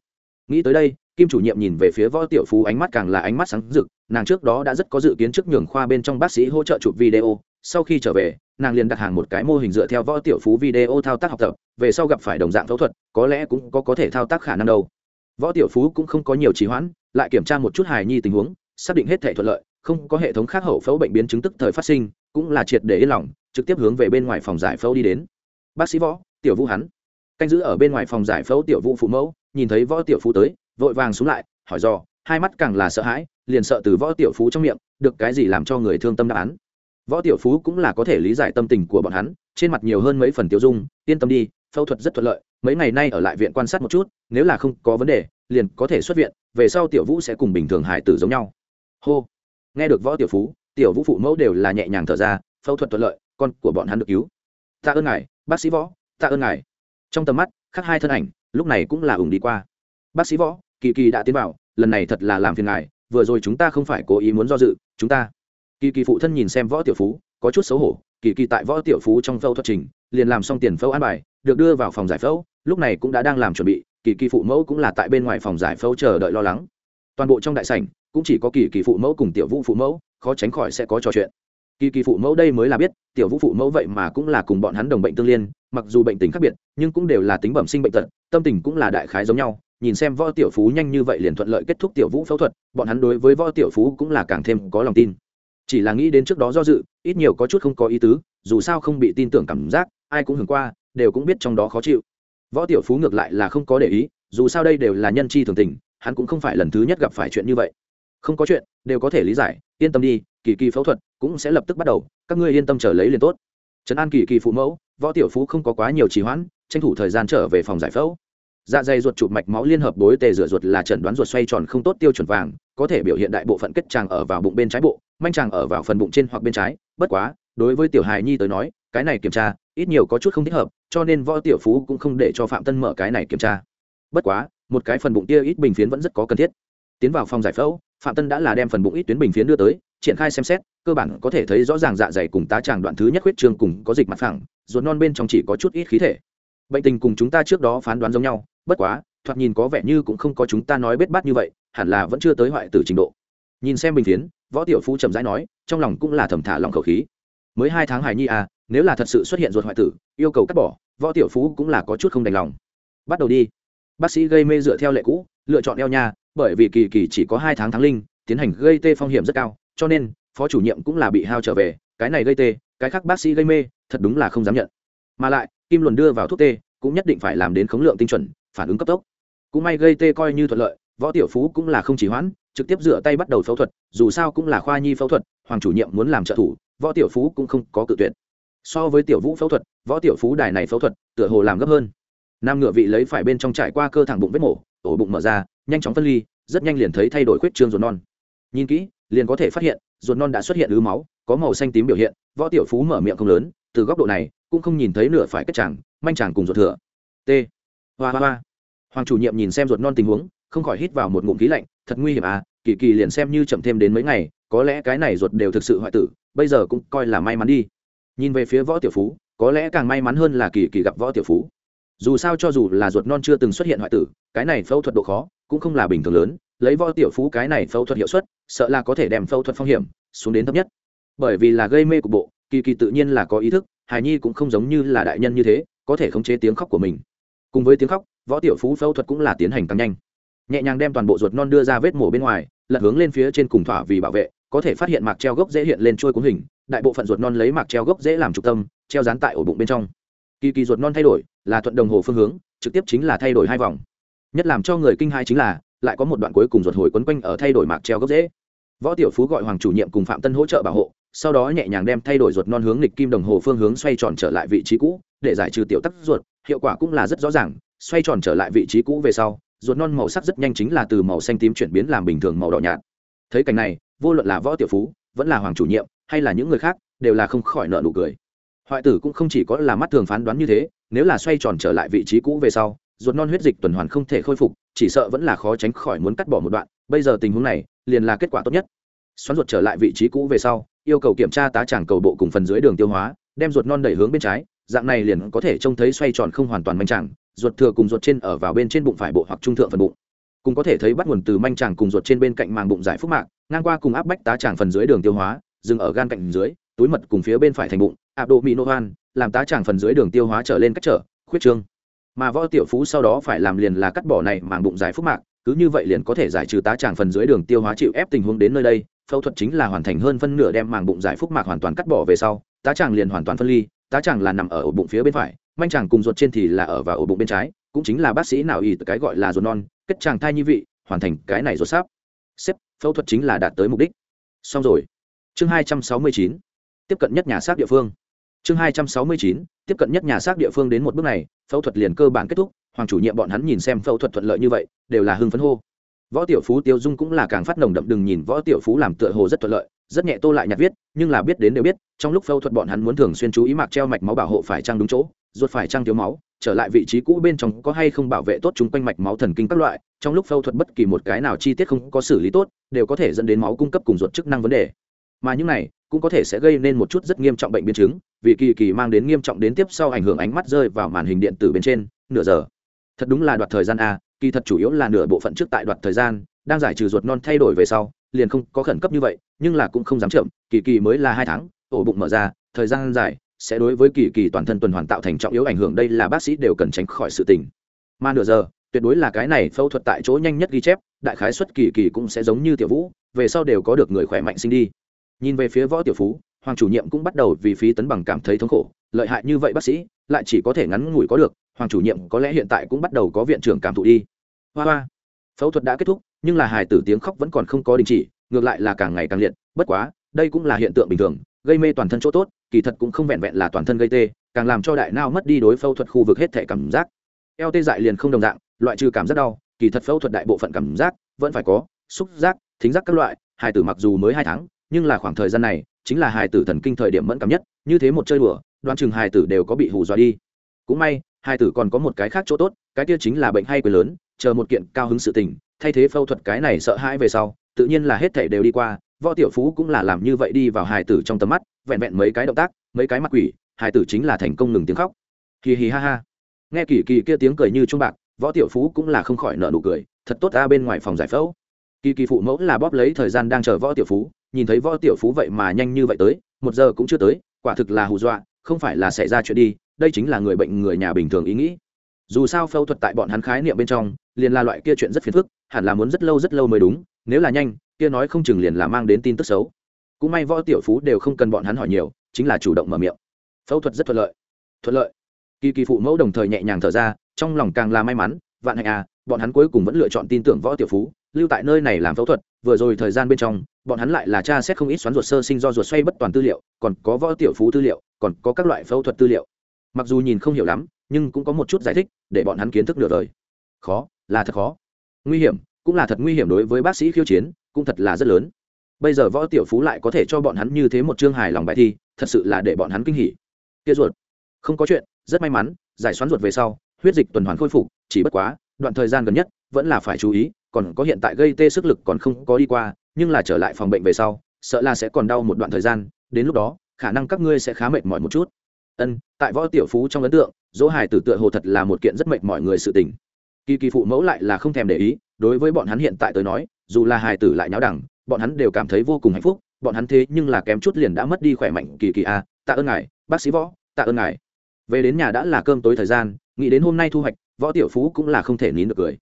Nghĩ tới đây, kim chủ nhiệm nhìn về phía võ tiểu phú ánh mắt càng là ánh mắt sáng rực, nàng trước đó đã rất có dự kiến trước nhường khoa bên trong bác sĩ hỗ trợ chụp video, sau khi trở về, nàng liền đặt hàng một cái mô hình dựa theo võ tiểu phú video thao tác học tập, về sau gặp phải đồng dạng phẫu thuật, có lẽ cũng có có thể thao tác khả năng đâu võ tiểu phú cũng không có nhiều trì hoãn lại kiểm tra một chút hài nhi tình huống xác định hết thể thuận lợi không có hệ thống khác hậu phẫu bệnh biến chứng tức thời phát sinh cũng là triệt để yên lòng trực tiếp hướng về bên ngoài phòng giải phẫu đi đến. Bác sĩ võ tiểu vũ hắn. Canh giữ ở bên ngoài phòng giải phẫu tiểu vũ phụ mẫu nhìn thấy võ tiểu phú tới vội vàng xuống lại hỏi dò, hai mắt càng là sợ hãi liền sợ từ võ tiểu phú trong miệng được cái gì làm cho người thương tâm đáp án. Võ tiểu phú cũng là có thể lý giải tâm tình của bọn hắn trên mặt nhiều hơn mấy phần tiêu dung yên tâm đi phẫu thuật rất thuận lợi, mấy ngày nay ở lại viện quan sát một chút, nếu là không có vấn đề, liền có thể xuất viện, về sau tiểu vũ sẽ cùng bình thường hải tử giống nhau. Hô. Nghe được võ tiểu phú, tiểu vũ phụ mẫu đều là nhẹ nhàng thở ra, phẫu thuật thuận lợi, con của bọn hắn được cứu. Tạ ơn ngài, bác sĩ võ tạ ơn ngài. Trong tầm mắt, khắc hai thân ảnh, lúc này cũng là ủng đi qua. Bác sĩ võ, kỳ kỳ đã tiến vào, lần này thật là làm phiền ngài, vừa rồi chúng ta không phải cố ý muốn do dự, chúng ta. Kỳ kỳ phụ thân nhìn xem võ tiểu phú, có chút xấu hổ, kỳ kỳ tại võ tiểu phú trong phẫu thuật trình, liền làm xong tiền phẫu an bài được đưa vào phòng giải phẫu, lúc này cũng đã đang làm chuẩn bị, kỳ kỳ phụ mẫu cũng là tại bên ngoài phòng giải phẫu chờ đợi lo lắng. Toàn bộ trong đại sảnh, cũng chỉ có kỳ kỳ phụ mẫu cùng tiểu vũ phụ mẫu, khó tránh khỏi sẽ có trò chuyện. Kỳ kỳ phụ mẫu đây mới là biết, tiểu vũ phụ mẫu vậy mà cũng là cùng bọn hắn đồng bệnh tương liên, mặc dù bệnh tình khác biệt, nhưng cũng đều là tính bẩm sinh bệnh tật, tâm tình cũng là đại khái giống nhau. Nhìn xem võ tiểu phú nhanh như vậy liền thuận lợi kết thúc tiểu vũ phẫu thuật, bọn hắn đối với võ tiểu phú cũng là càng thêm có lòng tin. Chỉ là nghĩ đến trước đó do dự, ít nhiều có chút không có ý tứ, dù sao không bị tin tưởng cảm giác, ai cũng hưởng qua đều cũng biết trong đó khó chịu. Võ tiểu phú ngược lại là không có để ý, dù sao đây đều là nhân chi thường tình, hắn cũng không phải lần thứ nhất gặp phải chuyện như vậy. Không có chuyện, đều có thể lý giải, yên tâm đi, kỳ kỳ phẫu thuật cũng sẽ lập tức bắt đầu, các ngươi yên tâm trở lấy liền tốt. Trấn an kỳ kỳ phụ mẫu, võ tiểu phú không có quá nhiều trì hoãn, tranh thủ thời gian trở về phòng giải phẫu. Dạ dày ruột chụp mạch máu liên hợp bối tề rửa ruột là chẩn đoán ruột xoay tròn không tốt tiêu chuẩn vàng, có thể biểu hiện đại bộ phận kết tràng ở vào bụng bên trái bộ, manh tràng ở vào phần bụng trên hoặc bên trái, bất quá, đối với tiểu hài nhi tới nói cái này kiểm tra, ít nhiều có chút không thích hợp, cho nên võ tiểu phú cũng không để cho phạm tân mở cái này kiểm tra. Bất quá, một cái phần bụng tia ít bình phiến vẫn rất có cần thiết. Tiến vào phòng giải phẫu, phạm tân đã là đem phần bụng ít tuyến bình phiến đưa tới, triển khai xem xét, cơ bản có thể thấy rõ ràng dạ dày cùng tá tràng đoạn thứ nhất huyết trương cùng có dịch mặt phẳng, ruột non bên trong chỉ có chút ít khí thể. Bệnh tình cùng chúng ta trước đó phán đoán giống nhau, bất quá, thoạt nhìn có vẻ như cũng không có chúng ta nói bết bát như vậy, hẳn là vẫn chưa tới hoại tử trình độ. Nhìn xem bình phiến, võ tiểu phú chậm rãi nói, trong lòng cũng là thầm thả lòng khẩu khí mới hai tháng hài nhi à nếu là thật sự xuất hiện ruột hoại tử, yêu cầu cắt bỏ, võ tiểu phú cũng là có chút không đành lòng. Bắt đầu đi. Bác sĩ gây mê dựa theo lệ cũ, lựa chọn eo nha, bởi vì kỳ kỳ chỉ có hai tháng tháng linh, tiến hành gây tê phong hiểm rất cao, cho nên, phó chủ nhiệm cũng là bị hao trở về, cái này gây tê, cái khác bác sĩ gây mê, thật đúng là không dám nhận. Mà lại, kim luồn đưa vào thuốc tê, cũng nhất định phải làm đến khống lượng tinh chuẩn, phản ứng cấp tốc. Cũng may gây tê coi như thuận lợi, võ tiểu phú cũng là không chỉ hoãn, trực tiếp rửa tay bắt đầu phẫu thuật, dù sao cũng là khoa nhi phẫu thuật, hoàng chủ nhiệm muốn làm trợ thủ võ tiểu phú cũng không có cự tuyệt. So với tiểu vũ phẫu thuật, võ tiểu phú đài này phẫu thuật, tựa hồ làm gấp hơn. Nam ngựa vị lấy phải bên trong trải qua cơ thẳng bụng vết mổ, ổ bụng mở ra, nhanh chóng phân ly, rất nhanh liền thấy thay đổi khuyết trương ruột non. Nhìn kỹ, liền có thể phát hiện, ruột non đã xuất hiện ứ máu, có màu xanh tím biểu hiện, võ tiểu phú mở miệng không lớn, từ góc độ này cũng không nhìn thấy nửa phải kết chàng manh chàng cùng ruột thừa. T. Hoa hoa hoa. Hoàng chủ nhiệm nhìn xem ruột non tình huống, không khỏi hít vào một ngụm khí lạnh, thật nguy hiểm à kỳ kỳ liền xem như chậm thêm đến mấy ngày có lẽ cái này ruột đều thực sự hoại tử, bây giờ cũng coi là may mắn đi. Nhìn về phía võ tiểu phú, có lẽ càng may mắn hơn là kỳ kỳ gặp võ tiểu phú. Dù sao cho dù là ruột non chưa từng xuất hiện hoại tử, cái này phẫu thuật độ khó cũng không là bình thường lớn, lấy võ tiểu phú cái này phẫu thuật hiệu suất, sợ là có thể đem phẫu thuật phong hiểm xuống đến thấp nhất. Bởi vì là gây mê cục bộ, kỳ kỳ tự nhiên là có ý thức, hài nhi cũng không giống như là đại nhân như thế, có thể khống chế tiếng khóc của mình. Cùng với tiếng khóc, võ tiểu phú phẫu thuật cũng là tiến hành càng nhanh. Nhẹ nhàng đem toàn bộ ruột non đưa ra vết mổ bên ngoài, lật hướng lên phía trên cùng thỏa vì bảo vệ có thể phát hiện mạc treo gốc dễ hiện lên trôi cuốn hình, đại bộ phận ruột non lấy mạc treo gốc dễ làm trục tâm, treo dán tại ổ bụng bên trong. Kỳ kỳ ruột non thay đổi, là thuận đồng hồ phương hướng, trực tiếp chính là thay đổi hai vòng. Nhất làm cho người kinh hai chính là, lại có một đoạn cuối cùng ruột hồi quấn quanh ở thay đổi mạc treo gốc dễ. Võ tiểu phú gọi hoàng chủ nhiệm cùng phạm tân hỗ trợ bảo hộ, sau đó nhẹ nhàng đem thay đổi ruột non hướng lịch kim đồng hồ phương hướng xoay tròn trở lại vị trí cũ, để giải trừ tiểu tắc ruột, hiệu quả cũng là rất rõ ràng, xoay tròn trở lại vị trí cũ về sau, ruột non màu sắc rất nhanh chính là từ màu xanh tím chuyển biến làm bình thường màu đỏ nhạt. Thấy cảnh này vô luận là võ tiểu phú, vẫn là hoàng chủ nhiệm, hay là những người khác, đều là không khỏi nợ nụ cười. Hoại tử cũng không chỉ có là mắt thường phán đoán như thế, nếu là xoay tròn trở lại vị trí cũ về sau, ruột non huyết dịch tuần hoàn không thể khôi phục, chỉ sợ vẫn là khó tránh khỏi muốn cắt bỏ một đoạn, bây giờ tình huống này, liền là kết quả tốt nhất. Xoắn ruột trở lại vị trí cũ về sau, yêu cầu kiểm tra tá tràng cầu bộ cùng phần dưới đường tiêu hóa, đem ruột non đẩy hướng bên trái, dạng này liền có thể trông thấy xoay tròn không hoàn toàn manh tràng, ruột thừa cùng ruột trên ở vào bên trên bụng phải bộ hoặc trung thượng phần bụng cũng có thể thấy bắt nguồn từ manh tràng cùng ruột trên bên cạnh màng bụng giải phúc mạc, ngang qua cùng áp bách tá tràng phần dưới đường tiêu hóa, dừng ở gan cạnh dưới, túi mật cùng phía bên phải thành bụng, áp độ mỹ nô hoan làm tá tràng phần dưới đường tiêu hóa trở lên cách trở, khuyết trương. Mà võ tiểu phú sau đó phải làm liền là cắt bỏ này màng bụng giải phúc mạc, cứ như vậy liền có thể giải trừ tá tràng phần dưới đường tiêu hóa chịu ép tình huống đến nơi đây, phẫu thuật chính là hoàn thành hơn phân nửa đem màng bụng giải phúc mạc hoàn toàn cắt bỏ về sau, tá tràng liền hoàn toàn phân ly, tá tràng là nằm ở ổ bụng phía bên phải, manh tràng cùng ruột trên thì là ở vào ổ bụng bên trái cũng chính là bác sĩ nào y cái gọi là ruột non, kết tràng thai như vị, hoàn thành cái này ruột sáp. Xếp, phẫu thuật chính là đạt tới mục đích. Xong rồi. Chương hai trăm sáu mươi chín, tiếp cận nhất nhà xác địa phương. Chương hai trăm sáu mươi chín, tiếp cận nhất nhà xác địa phương đến một bước này, phẫu thuật liền cơ bản kết thúc, hoàng chủ nhiệm bọn hắn nhìn xem phẫu thuật thuận lợi như vậy, đều là hưng phấn hô. Võ tiểu phú, tiêu dung cũng là càng phát nồng đậm đừng nhìn võ tiểu phú làm tựa hồ rất thuận lợi, rất nhẹ tô lại nhặt viết, nhưng là biết đến đều biết, trong lúc phẫu thuật bọn hắn muốn thường xuyên chú ý mạc treo mạch máu bảo hộ phải trăng đúng chỗ, ruột phải trăng thiếu máu trở lại vị trí cũ bên trong có hay không bảo vệ tốt chúng quanh mạch máu thần kinh các loại, trong lúc phẫu thuật bất kỳ một cái nào chi tiết không có xử lý tốt, đều có thể dẫn đến máu cung cấp cùng ruột chức năng vấn đề. Mà những này cũng có thể sẽ gây nên một chút rất nghiêm trọng bệnh biến chứng, vì kỳ kỳ mang đến nghiêm trọng đến tiếp sau ảnh hưởng ánh mắt rơi vào màn hình điện tử bên trên, nửa giờ. Thật đúng là đoạt thời gian a, kỳ thật chủ yếu là nửa bộ phận trước tại đoạt thời gian, đang giải trừ ruột non thay đổi về sau, liền không có khẩn cấp như vậy, nhưng là cũng không dám chậm, kỳ kỳ mới là hai tháng, ổ bụng mở ra, thời gian dài sẽ đối với kỳ kỳ toàn thân tuần hoàn tạo thành trọng yếu ảnh hưởng, đây là bác sĩ đều cần tránh khỏi sự tình. Mà nửa giờ, tuyệt đối là cái này phẫu thuật tại chỗ nhanh nhất ghi chép, đại khái xuất kỳ kỳ cũng sẽ giống như tiểu vũ, về sau đều có được người khỏe mạnh sinh đi. Nhìn về phía võ tiểu phú, hoàng chủ nhiệm cũng bắt đầu vì phí tấn bằng cảm thấy thống khổ, lợi hại như vậy bác sĩ, lại chỉ có thể ngắn ngủi có được, hoàng chủ nhiệm có lẽ hiện tại cũng bắt đầu có viện trưởng cảm thụ đi. Hoa hoa, phẫu thuật đã kết thúc, nhưng là hài tử tiếng khóc vẫn còn không có đình chỉ, ngược lại là càng ngày càng liệt, bất quá, đây cũng là hiện tượng bình thường gây mê toàn thân chỗ tốt, kỳ thật cũng không vẹn vẹn là toàn thân gây tê, càng làm cho đại nao mất đi đối phẫu thuật khu vực hết thể cảm giác. Eo tê dại liền không đồng dạng, loại trừ cảm giác đau, kỳ thật phẫu thuật đại bộ phận cảm giác vẫn phải có, xúc giác, thính giác các loại, hài tử mặc dù mới hai tháng, nhưng là khoảng thời gian này, chính là hài tử thần kinh thời điểm mẫn cảm nhất, như thế một chơi đùa, đoán chừng hài tử đều có bị hù dọa đi. Cũng may, hài tử còn có một cái khác chỗ tốt, cái kia chính là bệnh hay quyền lớn, chờ một kiện cao hứng sự tình, thay thế phẫu thuật cái này sợ hãi về sau, tự nhiên là hết thể đều đi qua võ tiểu phú cũng là làm như vậy đi vào hài tử trong tầm mắt, vẹn vẹn mấy cái động tác, mấy cái mặt quỷ, hài tử chính là thành công ngừng tiếng khóc. Hì hì ha ha. Nghe kỳ kỳ kia tiếng cười như trung bạc, võ tiểu phú cũng là không khỏi nợ nụ cười, thật tốt ra bên ngoài phòng giải phẫu. Kỳ kỳ phụ mẫu là bóp lấy thời gian đang chờ võ tiểu phú, nhìn thấy võ tiểu phú vậy mà nhanh như vậy tới, một giờ cũng chưa tới, quả thực là hù dọa, không phải là xảy ra chuyện đi, đây chính là người bệnh người nhà bình thường ý nghĩ. Dù sao phẫu thuật tại bọn hắn khái niệm bên trong, liền là loại kia chuyện rất phiền phức, hẳn là muốn rất lâu rất lâu mới đúng, nếu là nhanh kia nói không chừng liền là mang đến tin tức xấu. Cũng may võ tiểu phú đều không cần bọn hắn hỏi nhiều, chính là chủ động mở miệng. Phẫu thuật rất thuận lợi. Thuận lợi. Kỳ kỳ phụ mẫu đồng thời nhẹ nhàng thở ra, trong lòng càng là may mắn, vạn hạnh à bọn hắn cuối cùng vẫn lựa chọn tin tưởng võ tiểu phú, lưu tại nơi này làm phẫu thuật, vừa rồi thời gian bên trong, bọn hắn lại là cha xét không ít xoắn ruột sơ sinh do ruột xoay bất toàn tư liệu, còn có võ tiểu phú tư liệu, còn có các loại phẫu thuật tư liệu. Mặc dù nhìn không hiểu lắm, nhưng cũng có một chút giải thích, để bọn hắn kiến thức nửa đời. Khó, là thật khó. Nguy hiểm, cũng là thật nguy hiểm đối với bác sĩ khiêu chiến cũng thật là rất lớn. Bây giờ võ tiểu phú lại có thể cho bọn hắn như thế một chương hài lòng bài thi, thật sự là để bọn hắn kinh hỉ. Kia ruột. Không có chuyện, rất may mắn, giải xoắn ruột về sau, huyết dịch tuần hoàn khôi phục, chỉ bất quá, đoạn thời gian gần nhất, vẫn là phải chú ý, còn có hiện tại gây tê sức lực còn không có đi qua, nhưng là trở lại phòng bệnh về sau, sợ là sẽ còn đau một đoạn thời gian, đến lúc đó, khả năng các ngươi sẽ khá mệt mỏi một chút. Ân, tại võ tiểu phú trong ấn tượng, dỗ hài tử tựa hồ thật là một kiện rất mệt mỏi người sự tình. Kỳ kỳ phụ mẫu lại là không thèm để ý đối với bọn hắn hiện tại tới nói, dù là hài tử lại nháo đẳng bọn hắn đều cảm thấy vô cùng hạnh phúc, bọn hắn thế nhưng là kém chút liền đã mất đi khỏe mạnh, kỳ kỳ a à, tạ ơn ngài, bác sĩ võ, tạ ơn ngài. Về đến nhà đã là cơm tối thời gian, nghĩ đến hôm nay thu hoạch, võ tiểu phú cũng là không thể nín được cười.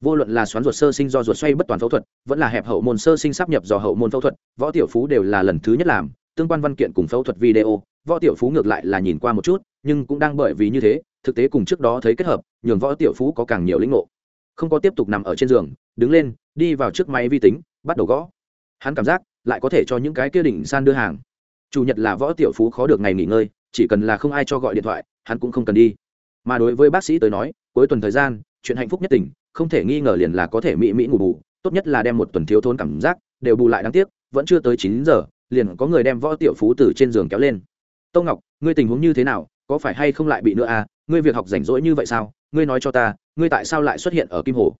Vô luận là xoắn ruột sơ sinh do ruột xoay bất toàn phẫu thuật, vẫn là hẹp hậu môn sơ sinh sắp nhập do hậu môn phẫu thuật, võ tiểu phú đều là lần thứ nhất làm, tương quan văn kiện cùng phẫu thuật video, võ tiểu phú ngược lại là nhìn qua một chút, nhưng cũng đang bởi vì như thế, thực tế cùng trước đó thấy kết hợp, nhường võ tiểu phú có càng nhiều lĩnh ngộ không có tiếp tục nằm ở trên giường, đứng lên, đi vào trước máy vi tính, bắt đầu gõ. Hắn cảm giác, lại có thể cho những cái kia đỉnh san đưa hàng. Chủ nhật là võ tiểu phú khó được ngày nghỉ ngơi, chỉ cần là không ai cho gọi điện thoại, hắn cũng không cần đi. Mà đối với bác sĩ tới nói, cuối tuần thời gian, chuyện hạnh phúc nhất tỉnh, không thể nghi ngờ liền là có thể mỹ mỹ ngủ bù, tốt nhất là đem một tuần thiếu thốn cảm giác, đều bù lại đáng tiếc, vẫn chưa tới chín giờ, liền có người đem võ tiểu phú từ trên giường kéo lên. Tông ngọc, ngươi tình huống như thế nào, có phải hay không lại bị nữa à? Ngươi việc học rảnh rỗi như vậy sao? Ngươi nói cho ta, ngươi tại sao lại xuất hiện ở kim hồ?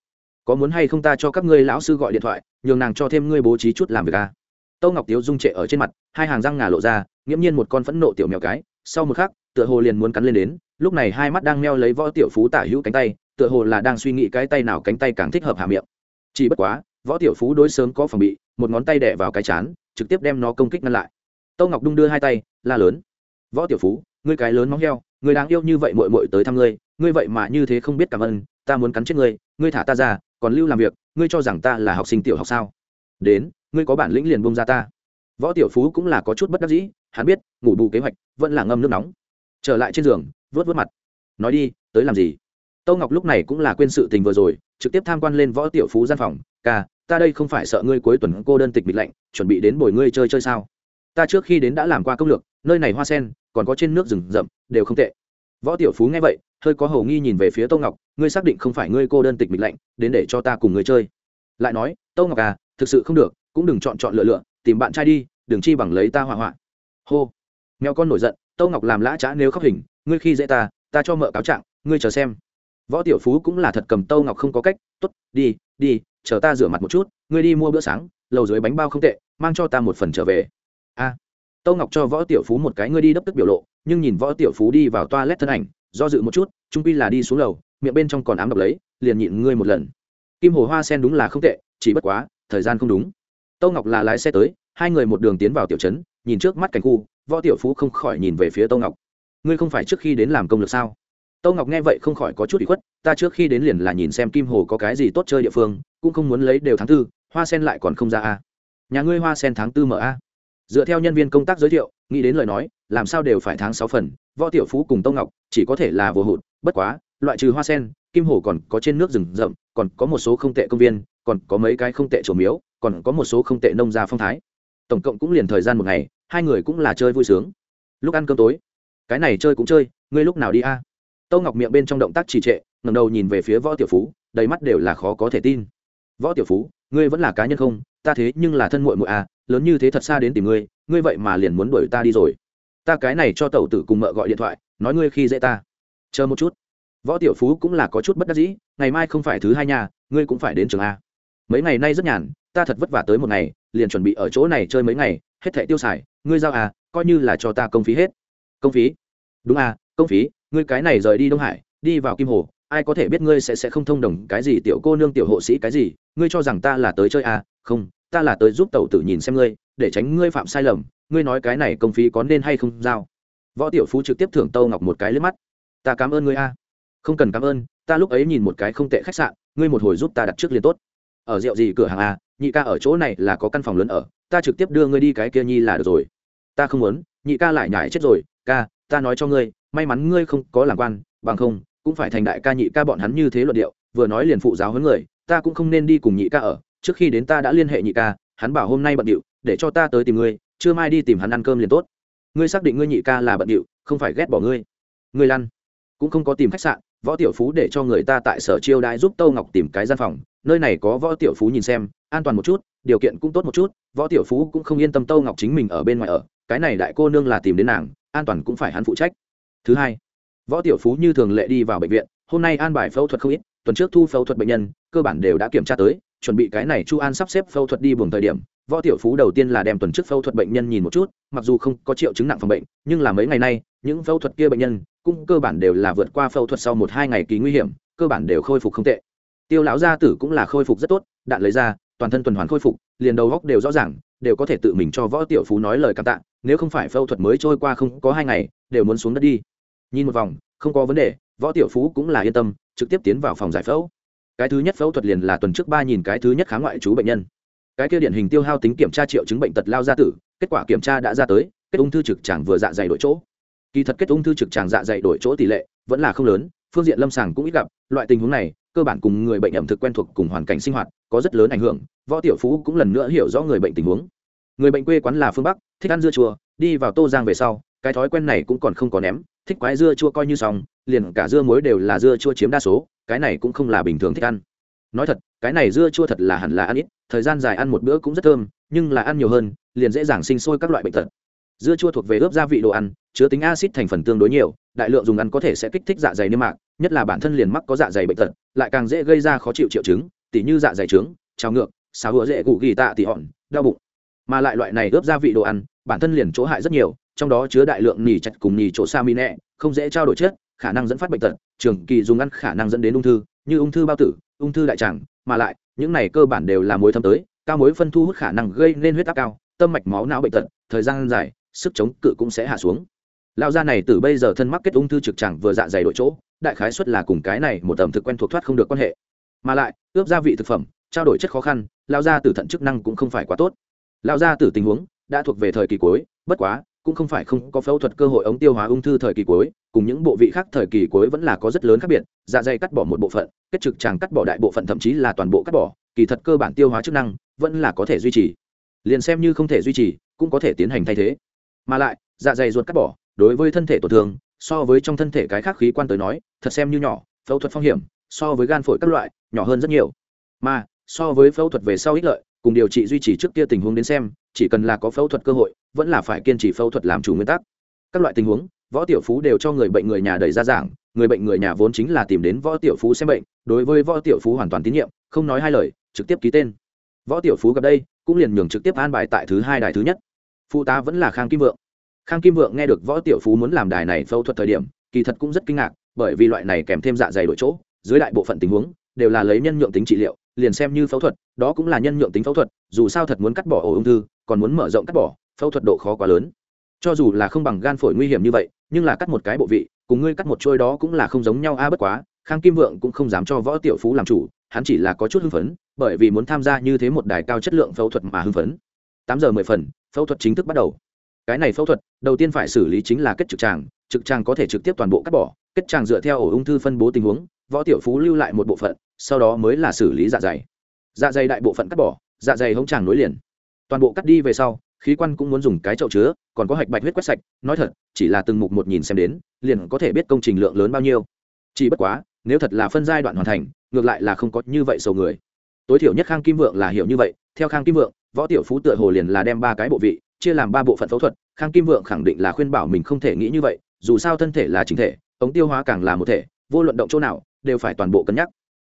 Có muốn hay không ta cho các ngươi lão sư gọi điện thoại, nhường nàng cho thêm ngươi bố trí chút làm việc à? Tâu ngọc tiếu dung trệ ở trên mặt, hai hàng răng ngà lộ ra, nghiễm nhiên một con phẫn nộ tiểu mèo cái. Sau một khắc, tựa hồ liền muốn cắn lên đến, lúc này hai mắt đang meo lấy võ tiểu phú tả hữu cánh tay, tựa hồ là đang suy nghĩ cái tay nào cánh tay càng thích hợp hạ miệng. Chỉ bất quá, võ tiểu phú đối sớm có phòng bị, một ngón tay đẻ vào cái chán, trực tiếp đem nó công kích ngăn lại. Tâu ngọc đung đưa hai tay, la lớn. Võ tiểu phú, ngươi cái lớn móng heo Người đáng yêu như vậy mội mội tới thăm ngươi ngươi vậy mà như thế không biết cảm ơn, ta muốn cắn chết ngươi ngươi thả ta ra, còn lưu làm việc, ngươi cho rằng ta là học sinh tiểu học sao? Đến, ngươi có bản lĩnh liền bông ra ta. Võ tiểu phú cũng là có chút bất đắc dĩ, hắn biết, ngủ bù kế hoạch, vẫn là ngâm nước nóng. Trở lại trên giường, vớt vớt mặt. Nói đi, tới làm gì? Tâu ngọc lúc này cũng là quên sự tình vừa rồi, trực tiếp tham quan lên võ tiểu phú gian phòng. Ca, ta đây không phải sợ ngươi cuối tuần cô đơn tịch mịch lạnh, chuẩn bị đến bồi ngươi chơi chơi sao? Ta trước khi đến đã làm qua công lược nơi này hoa sen, còn có trên nước rừng rậm, đều không tệ. Võ tiểu phú nghe vậy, hơi có hầu nghi nhìn về phía tâu ngọc, ngươi xác định không phải ngươi cô đơn tịch mịch lạnh, đến để cho ta cùng ngươi chơi. Lại nói tâu ngọc à thực sự không được, cũng đừng chọn chọn lựa lựa, tìm bạn trai đi, đừng chi bằng lấy ta hỏa hoạn. Hô. Mèo con nổi giận tâu ngọc làm lã trá nếu khóc hình, ngươi khi dễ ta ta cho mợ cáo trạng, ngươi chờ xem. Võ tiểu phú cũng là thật cầm tâu ngọc không có cách t ố t đi đi, chờ ta rửa mặt một chút, ngươi đi mua bữa sáng, lầu dưới bánh bao không tệ, mang cho ta một phần trở về. A tâu ngọc cho võ tiểu phú một cái ngươi đi đấp tức biểu lộ, nhưng nhìn võ tiểu phú đi vào toa lét thân ảnh, do dự một chút, trung pi là đi xuống lầu, miệng bên trong còn ám độc lấy, liền nhịn ngươi một lần. Kim hồ hoa sen đúng là không tệ, chỉ bất quá, thời gian không đúng. Tâu ngọc là lái xe tới, hai người một đường tiến vào tiểu trấn, nhìn trước mắt cảnh khu, võ tiểu phú không khỏi nhìn về phía tâu ngọc. Ngươi không phải trước khi đến làm công lực sao? Tâu ngọc nghe vậy không khỏi có chút bị khuất, ta trước khi đến liền là nhìn xem kim hồ có cái gì tốt chơi địa phương, cũng không muốn lấy đều tháng tư, hoa sen lại còn không ra a. Nhà ngươi hoa sen tháng tư mở a? Dựa theo nhân viên công tác giới thiệu, nghĩ đến lời nói, làm sao đều phải tháng sáu phần, võ tiểu phú cùng tông ngọc, chỉ có thể là vô hụt, bất quá, loại trừ hoa sen, kim hồ còn có trên nước rừng rậm, còn có một số không tệ công viên, còn có mấy cái không tệ trổ miếu, còn có một số không tệ nông gia phong thái. Tổng cộng cũng liền thời gian một ngày, hai người cũng là chơi vui sướng. Lúc ăn cơm tối, cái này chơi cũng chơi, ngươi lúc nào đi a? Tâu ngọc miệng bên trong động tác trì trệ ngầm đầu nhìn về phía võ tiểu phú, đầy mắt đều là khó có thể tin. Võ tiểu phú, ngươi vẫn là cá nhân không? Ta thế nhưng là thân muội muội a lớn như thế thật xa đến tìm ngươi ngươi vậy mà liền muốn đuổi ta đi rồi. Ta cái này cho tẩu tử cùng mợ gọi điện thoại, nói ngươi khi dễ ta. Chờ một chút. Võ tiểu phú cũng là có chút bất đắc dĩ, ngày mai không phải thứ hai nhà, ngươi cũng phải đến trường a. Mấy ngày nay rất nhàn, ta thật vất vả tới một ngày, liền chuẩn bị ở chỗ này chơi mấy ngày, hết thẻ tiêu xài, ngươi giao à coi như là cho ta công phí hết. Công phí? Đúng à công phí, ngươi cái này rời đi đông hải, đi vào kim hồ, ai có thể biết ngươi sẽ sẽ không thông đồng cái gì tiểu cô nương tiểu hộ sĩ cái gì, ngươi cho rằng ta là tới chơi à không ta là tới giúp tẩu tử nhìn xem ngươi, để tránh ngươi phạm sai lầm, ngươi nói cái này công phí có nên hay không giao? Võ tiểu phú trực tiếp thưởng tâu ngọc một cái lên mắt. Ta cảm ơn ngươi a. À. không cần cảm ơn, ta lúc ấy nhìn một cái không tệ khách sạn, ngươi một hồi giúp ta đặt trước liền tốt. Ở rượu gì cửa hàng a, nhị ca ở chỗ này là có căn phòng lớn ở, ta trực tiếp đưa ngươi đi cái kia nhi là được rồi. Ta không muốn, nhị ca lại nhải chết rồi, ca, ta nói cho ngươi, may mắn ngươi không có làm quan, bằng không, cũng phải thành đại ca nhị ca bọn hắn như thế luận điệu, vừa nói liền phụ giáo huấn người, ta cũng không nên đi cùng nhị ca ở trước khi đến ta đã liên hệ nhị ca, hắn bảo hôm nay bận điệu, để cho ta tới tìm ngươi, Trưa mai đi tìm hắn ăn cơm liền tốt. Ngươi xác định ngươi nhị ca là bận điệu, không phải ghét bỏ ngươi. Ngươi lăn. Cũng không có tìm khách sạn, võ tiểu phú để cho người ta tại sở chiêu đãi giúp tâu ngọc tìm cái gian phòng, nơi này có võ tiểu phú nhìn xem, an toàn một chút, điều kiện cũng tốt một chút, võ tiểu phú cũng không yên tâm tâu ngọc chính mình ở bên ngoài ở, cái này đại cô nương là tìm đến nàng, an toàn cũng phải hắn phụ trách. Thứ hai, võ tiểu phú như thường lệ đi vào bệnh viện, hôm nay an bài phẫu thuật không ít, tuần trước thu phẫu thuật bệnh nhân, cơ bản đều đã kiểm tra tới chuẩn bị cái này chu an sắp xếp phẫu thuật đi buồng thời điểm, võ tiểu phú đầu tiên là đem tuần trước phẫu thuật bệnh nhân nhìn một chút, mặc dù không có triệu chứng nặng phòng bệnh, nhưng là mấy ngày nay, những phẫu thuật kia bệnh nhân cũng cơ bản đều là vượt qua phẫu thuật sau một hai ngày kỳ nguy hiểm, cơ bản đều khôi phục không tệ. Tiêu lão gia tử cũng là khôi phục rất tốt, đạn lấy ra, toàn thân tuần hoàn khôi phục, liền đầu góc đều rõ ràng, đều có thể tự mình cho võ tiểu phú nói lời cảm tạ, nếu không phải phẫu thuật mới trôi qua không có hai ngày, đều muốn xuống đất đi. Nhìn một vòng, không có vấn đề, võ tiểu phú cũng là yên tâm, trực tiếp tiến vào phòng giải phẫu cái thứ nhất phẫu thuật liền là tuần trước ba nhìn cái thứ nhất khá ngoại trú bệnh nhân. Cái kia điển hình tiêu hao tính kiểm tra triệu chứng bệnh tật lao gia tử, kết quả kiểm tra đã ra tới, kết ung thư trực tràng vừa dạ dày đổi chỗ. Kỳ thật kết ung thư trực tràng dạ dày đổi chỗ tỷ lệ vẫn là không lớn, phương diện lâm sàng cũng ít gặp, loại tình huống này, cơ bản cùng người bệnh ẩm thực quen thuộc cùng hoàn cảnh sinh hoạt có rất lớn ảnh hưởng, võ tiểu phú cũng lần nữa hiểu rõ người bệnh tình huống. Người bệnh quê quán là phương bắc, thích ăn dưa chua, đi vào tô giang về sau, cái thói quen này cũng còn không có ném, thích quái dưa chua coi như xong, liền cả dưa muối đều là dưa chua chiếm đa số cái này cũng không là bình thường thích ăn. Nói thật, cái này dưa chua thật là hẳn là ăn ít, thời gian dài ăn một bữa cũng rất thơm, nhưng là ăn nhiều hơn, liền dễ dàng sinh sôi các loại bệnh tật. Dưa chua thuộc về ướp gia vị đồ ăn, chứa tính acid thành phần tương đối nhiều, đại lượng dùng ăn có thể sẽ kích thích dạ dày niêm mạc, nhất là bản thân liền mắc có dạ dày bệnh tật, lại càng dễ gây ra khó chịu triệu chứng, tỉ như dạ dày trướng, trào ngược xáo hứa dễ gù ghi tạ tỉ hòn, đau bụng. Mà lại loại này ướp gia vị đồ ăn, bản thân liền chỗ hại rất nhiều, trong đó chứa đại lượng nỉ chặt cùng nỉ chỗ sa mi nẹ, không dễ trao đổi chết khả năng dẫn phát bệnh tật, trường kỳ dùng ăn khả năng dẫn đến ung thư, như ung thư bao tử, ung thư đại tràng, mà lại, những này cơ bản đều là mối thâm tới, cao mối phân thu hút khả năng gây nên huyết áp cao, tâm mạch máu não bệnh tật, thời gian dài, sức chống cự cũng sẽ hạ xuống. Lao gia này từ bây giờ thân mắc kết ung thư trực tràng vừa dạ dày đội chỗ, đại khái xuất là cùng cái này một ẩm thực quen thuộc thoát không được quan hệ. Mà lại, ướp gia vị thực phẩm, trao đổi chất khó khăn lao gia tử thận chức năng cũng không phải quá tốt. Lao gia tử tình huống đã thuộc về thời kỳ cuối, bất quá, cũng không phải không có phẫu thuật cơ hội ống tiêu hóa ung thư thời kỳ cuối cùng những bộ vị khác thời kỳ cuối vẫn là có rất lớn khác biệt dạ dày cắt bỏ một bộ phận, kết trực tràng cắt bỏ đại bộ phận, thậm chí là toàn bộ cắt bỏ, kỳ thật cơ bản tiêu hóa chức năng vẫn là có thể duy trì. Liền xem như không thể duy trì, cũng có thể tiến hành thay thế. Mà lại dạ dày ruột cắt bỏ, đối với thân thể tổn thương, so với trong thân thể cái khác khí quan tới nói, thật xem như nhỏ, phẫu thuật phong hiểm, so với gan phổi các loại, nhỏ hơn rất nhiều. Mà, so với phẫu thuật về sau ích lợi, cùng điều trị duy trì trước kia tình huống đến xem, chỉ cần là có phẫu thuật cơ hội, vẫn là phải kiên trì phẫu thuật làm chủ nguyên tắc. Các loại tình huống võ tiểu phú đều cho người bệnh người nhà đẩy ra giảng, người bệnh người nhà vốn chính là tìm đến võ tiểu phú xem bệnh, đối với võ tiểu phú hoàn toàn tín nhiệm, không nói hai lời, trực tiếp ký tên. Võ tiểu phú gặp đây, cũng liền nhường trực tiếp an bài tại thứ hai đài thứ nhất. Phụ tá vẫn là khang kim vượng. Khang kim vượng nghe được võ tiểu phú muốn làm đài này phẫu thuật thời điểm, kỳ thật cũng rất kinh ngạc, bởi vì loại này kèm thêm dạ dày đổi chỗ, dưới đại bộ phận tình huống, đều là lấy nhân nhượng tính trị liệu, liền xem như phẫu thuật, đó cũng là nhân nhượng tính phẫu thuật, dù sao thật muốn cắt bỏ ổ ung thư, còn muốn mở rộng cắt bỏ, phẫu thuật độ khó quá lớn cho dù là không bằng gan phổi nguy hiểm như vậy, nhưng là cắt một cái bộ vị, cùng ngươi cắt một trôi đó cũng là không giống nhau a, bất quá, khang kim vượng cũng không dám cho võ tiểu phú làm chủ, hắn chỉ là có chút hưng phấn, bởi vì muốn tham gia như thế một đài cao chất lượng phẫu thuật mà hưng phấn. Tám giờ mười phần, phẫu thuật chính thức bắt đầu. Cái này phẫu thuật, đầu tiên phải xử lý chính là kết trực tràng trực tràng có thể trực tiếp toàn bộ cắt bỏ, kết tràng dựa theo ổ ung thư phân bố tình huống, võ tiểu phú lưu lại một bộ phận, sau đó mới là xử lý dạ dày. Dạ dày đại bộ phận cắt bỏ dạ dày hống tràng nối liền. Toàn bộ cắt đi về sau khí quan cũng muốn dùng cái chậu chứa, còn có hạch bạch huyết quét sạch, nói thật, chỉ là từng mục một nhìn xem đến, liền có thể biết công trình lượng lớn bao nhiêu. Chỉ bất quá, nếu thật là phân giai đoạn hoàn thành, ngược lại là không có như vậy sầu người. Tối thiểu nhất khang kim vượng là hiểu như vậy, theo khang kim vượng, võ tiểu phú tựa hồ liền là đem ba cái bộ vị, chia làm ba bộ phận phẫu thuật, khang kim vượng khẳng định là khuyên bảo mình không thể nghĩ như vậy, dù sao thân thể là chính thể, ống tiêu hóa càng là một thể, vô luận động chỗ nào, đều phải toàn bộ cân nhắc.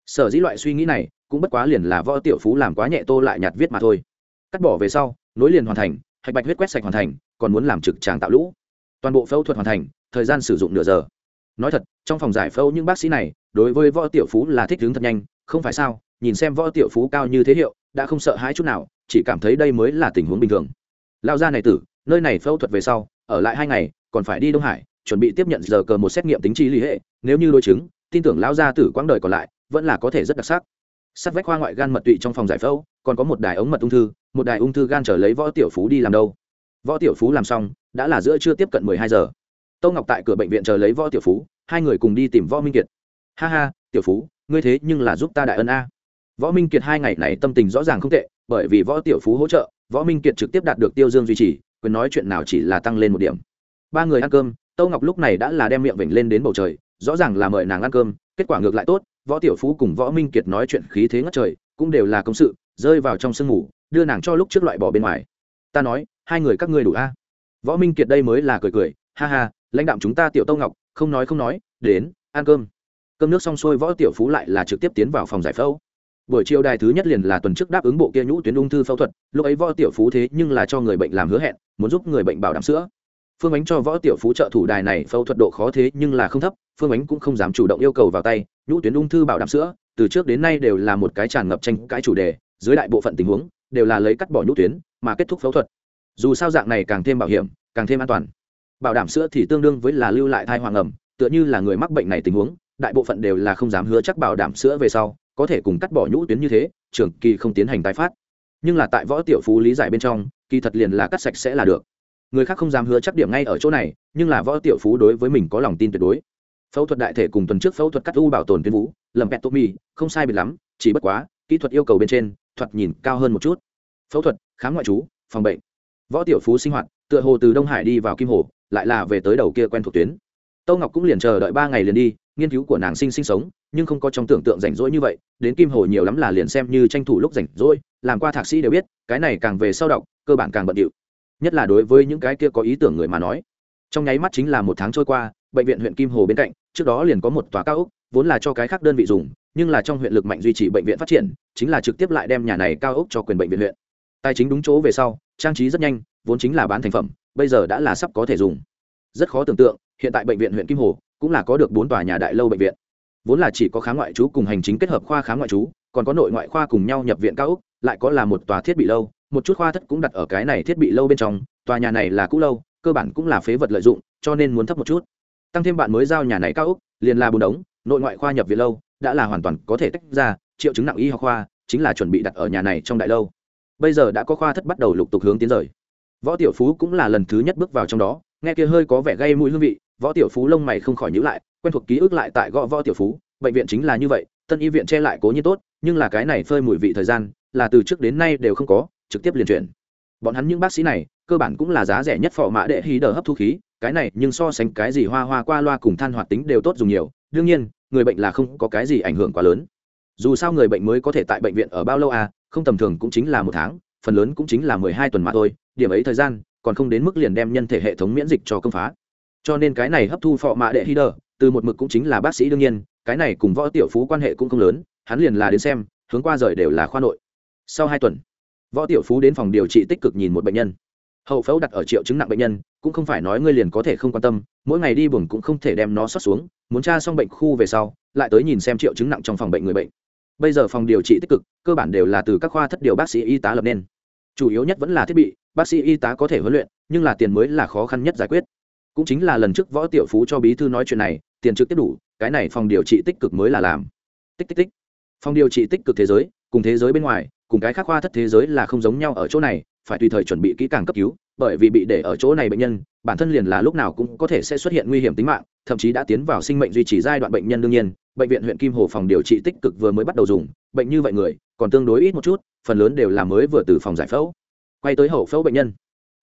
Sở dĩ loại suy nghĩ này, cũng bất quá liền là võ tiểu phú làm quá nhẹ tô lại nhạt viết mà thôi. Cắt bỏ về sau nối liền hoàn thành, hạch bạch huyết quét sạch hoàn thành, còn muốn làm trực tràng tạo lũ. Toàn bộ phẫu thuật hoàn thành, thời gian sử dụng nửa giờ. Nói thật, trong phòng giải phẫu những bác sĩ này, đối với võ tiểu phú là thích hướng thật nhanh, không phải sao? Nhìn xem võ tiểu phú cao như thế hiệu, đã không sợ hãi chút nào, chỉ cảm thấy đây mới là tình huống bình thường. Lao ra này tử, nơi này phẫu thuật về sau, ở lại hai ngày, còn phải đi đông hải, chuẩn bị tiếp nhận giờ cờ một xét nghiệm tính trí lý hệ, nếu như đối chứng, tin tưởng lão gia tử quãng đời còn lại, vẫn là có thể rất đặc sắc. Sắt vách khoa ngoại gan mật tụy trong phòng giải phẫu, còn có một đài ống mật ung thư một đài ung thư gan trở lấy võ tiểu phú đi làm đâu? Võ tiểu phú làm xong, đã là giữa chưa tiếp cận mười hai giờ. Tâu ngọc tại cửa bệnh viện chờ lấy võ tiểu phú, hai người cùng đi tìm võ minh kiệt. Ha ha, tiểu phú, ngươi thế nhưng là giúp ta đại ân a. Võ minh kiệt hai ngày này tâm tình rõ ràng không tệ, bởi vì võ tiểu phú hỗ trợ, võ minh kiệt trực tiếp đạt được tiêu dương duy trì, quyền nói chuyện nào chỉ là tăng lên một điểm. Ba người ăn cơm tâu ngọc lúc này đã là đem miệng vểnh lên đến bầu trời, rõ ràng là mời nàng ăn cơm, kết quả ngược lại tốt, võ tiểu phú cùng võ minh kiệt nói chuyện khí thế ngất trời, cũng đều là công sự, rơi vào trong sương ngủ đưa nàng cho lúc trước loại bỏ bên ngoài. Ta nói, hai người các ngươi đủ a? Võ minh kiệt đây mới là cười cười, ha ha, lãnh đạo chúng ta tiểu tâu ngọc, không nói không nói, đến, ăn cơm. Cơm nước xong xuôi võ tiểu phú lại là trực tiếp tiến vào phòng giải phẫu. Buổi chiều đài thứ nhất liền là tuần trước đáp ứng bộ kia nhũ tuyến ung thư phẫu thuật, lúc ấy võ tiểu phú thế nhưng là cho người bệnh làm hứa hẹn, muốn giúp người bệnh bảo đảm sữa. Phương ánh cho võ tiểu phú trợ thủ đài này phẫu thuật độ khó thế nhưng là không thấp, phương ánh cũng không dám chủ động yêu cầu vào tay, nhũ tuyến ung thư bảo đảm sữa, từ trước đến nay đều là một cái tràn ngập tranh cãi chủ đề dưới đại bộ phận tình huống, đều là lấy cắt bỏ nhũ tuyến mà kết thúc phẫu thuật. Dù sao dạng này càng thêm bảo hiểm, càng thêm an toàn. Bảo đảm sữa thì tương đương với là lưu lại thai hoàng ẩm, tựa như là người mắc bệnh này tình huống, đại bộ phận đều là không dám hứa chắc bảo đảm sữa về sau, có thể cùng cắt bỏ nhũ tuyến như thế, trường kỳ không tiến hành tái phát. Nhưng là tại võ tiểu phú lý giải bên trong, kỳ thật liền là cắt sạch sẽ là được. Người khác không dám hứa chắc điểm ngay ở chỗ này, nhưng là võ tiểu phú đối với mình có lòng tin tuyệt đối. Phẫu thuật đại thể cùng tuần trước phẫu thuật cắt u bảo tồn tuyến vũ, lầm pet tomi không sai biệt lắm, chỉ bất quá, kỹ thuật yêu cầu bên trên thuật nhìn cao hơn một chút. Phẫu thuật, khám ngoại trú, phòng bệnh. Võ tiểu phú sinh hoạt, tựa hồ từ đông hải đi vào kim hồ, lại là về tới đầu kia quen thuộc tuyến. Tâu ngọc cũng liền chờ đợi ba ngày liền đi, nghiên cứu của nàng sinh sinh sống, nhưng không có trong tưởng tượng rảnh rỗi như vậy, đến kim hồ nhiều lắm là liền xem như tranh thủ lúc rảnh rỗi, làm qua thạc sĩ đều biết, cái này càng về sau đọc, cơ bản càng bận điệu. Nhất là đối với những cái kia có ý tưởng người mà nói. Trong nháy mắt chính là một tháng trôi qua, bệnh viện huyện kim hồ bên cạnh, trước đó liền có một tòa cao ốc, vốn là cho cái khác đơn vị dùng nhưng là trong huyện lực mạnh duy trì bệnh viện phát triển, chính là trực tiếp lại đem nhà này cao ốc cho quyền bệnh viện huyện. Tài chính đúng chỗ về sau, trang trí rất nhanh, vốn chính là bán thành phẩm, bây giờ đã là sắp có thể dùng. Rất khó tưởng tượng, hiện tại bệnh viện huyện kim hồ cũng là có được bốn tòa nhà đại lâu bệnh viện. Vốn là chỉ có khám ngoại trú cùng hành chính kết hợp khoa khám ngoại trú, còn có nội ngoại khoa cùng nhau nhập viện cao úc lại có là một tòa thiết bị lâu, một chút khoa thất cũng đặt ở cái này thiết bị lâu bên trong, tòa nhà này là cũ lâu, cơ bản cũng là phế vật lợi dụng, cho nên muốn thấp một chút. Tăng thêm bạn mới giao nhà này cao úc liền là bùn đống, nội ngoại khoa nhập viện lâu đã là hoàn toàn có thể tách ra, triệu chứng nặng y học khoa chính là chuẩn bị đặt ở nhà này trong đại lâu. Bây giờ đã có khoa thất bắt đầu lục tục hướng tiến rời. Võ tiểu phú cũng là lần thứ nhất bước vào trong đó, nghe kia hơi có vẻ gây mũi hương vị, võ tiểu phú lông mày không khỏi nhữ lại, quen thuộc ký ức lại tại gõ võ tiểu phú, bệnh viện chính là như vậy, tân y viện che lại cố như tốt, nhưng là cái này phơi mùi vị thời gian là từ trước đến nay đều không có, trực tiếp liền chuyển. Bọn hắn những bác sĩ này, cơ bản cũng là giá rẻ nhất phò mã đệ hí đờ hấp thu khí, cái này nhưng so sánh cái gì hoa hoa qua loa cùng than hoạt tính đều tốt dùng nhiều đương nhiên, người bệnh là không có cái gì ảnh hưởng quá lớn. Dù sao người bệnh mới có thể tại bệnh viện ở bao lâu à không tầm thường cũng chính là một tháng, phần lớn cũng chính là mười hai tuần mà thôi, điểm ấy thời gian, còn không đến mức liền đem nhân thể hệ thống miễn dịch cho công phá. Cho nên cái này hấp thu phò mã đệ hí đờ, từ một mực cũng chính là bác sĩ đương nhiên, cái này cùng võ tiểu phú quan hệ cũng không lớn, hắn liền là đến xem, hướng qua rời đều là khoa nội. Sau hai tuần, võ tiểu phú đến phòng điều trị tích cực nhìn một bệnh nhân hậu phẫu đặt ở triệu chứng nặng bệnh nhân, cũng không phải nói ngươi liền có thể không quan tâm, mỗi ngày đi buồng cũng không thể đem nó xót xuống, muốn tra xong bệnh khu về sau, lại tới nhìn xem triệu chứng nặng trong phòng bệnh người bệnh. Bây giờ phòng điều trị tích cực, cơ bản đều là từ các khoa thất điều bác sĩ y tá lập nên. Chủ yếu nhất vẫn là thiết bị, bác sĩ y tá có thể huấn luyện, nhưng là tiền mới là khó khăn nhất giải quyết. Cũng chính là lần trước võ tiểu phú cho bí thư nói chuyện này, tiền trực tiếp đủ, cái này phòng điều trị tích cực mới là làm. Tích tích tích. Phòng điều trị tích cực thế giới, cùng thế giới bên ngoài, cùng cái khác khoa thất thế giới là không giống nhau ở chỗ này phải tùy thời chuẩn bị kỹ càng cấp cứu, bởi vì bị để ở chỗ này bệnh nhân, bản thân liền là lúc nào cũng có thể sẽ xuất hiện nguy hiểm tính mạng, thậm chí đã tiến vào sinh mệnh duy trì giai đoạn bệnh nhân đương nhiên, bệnh viện huyện kim hồ phòng điều trị tích cực vừa mới bắt đầu dùng, bệnh như vậy người, còn tương đối ít một chút, phần lớn đều là mới vừa từ phòng giải phẫu. Quay tới hậu phẫu bệnh nhân,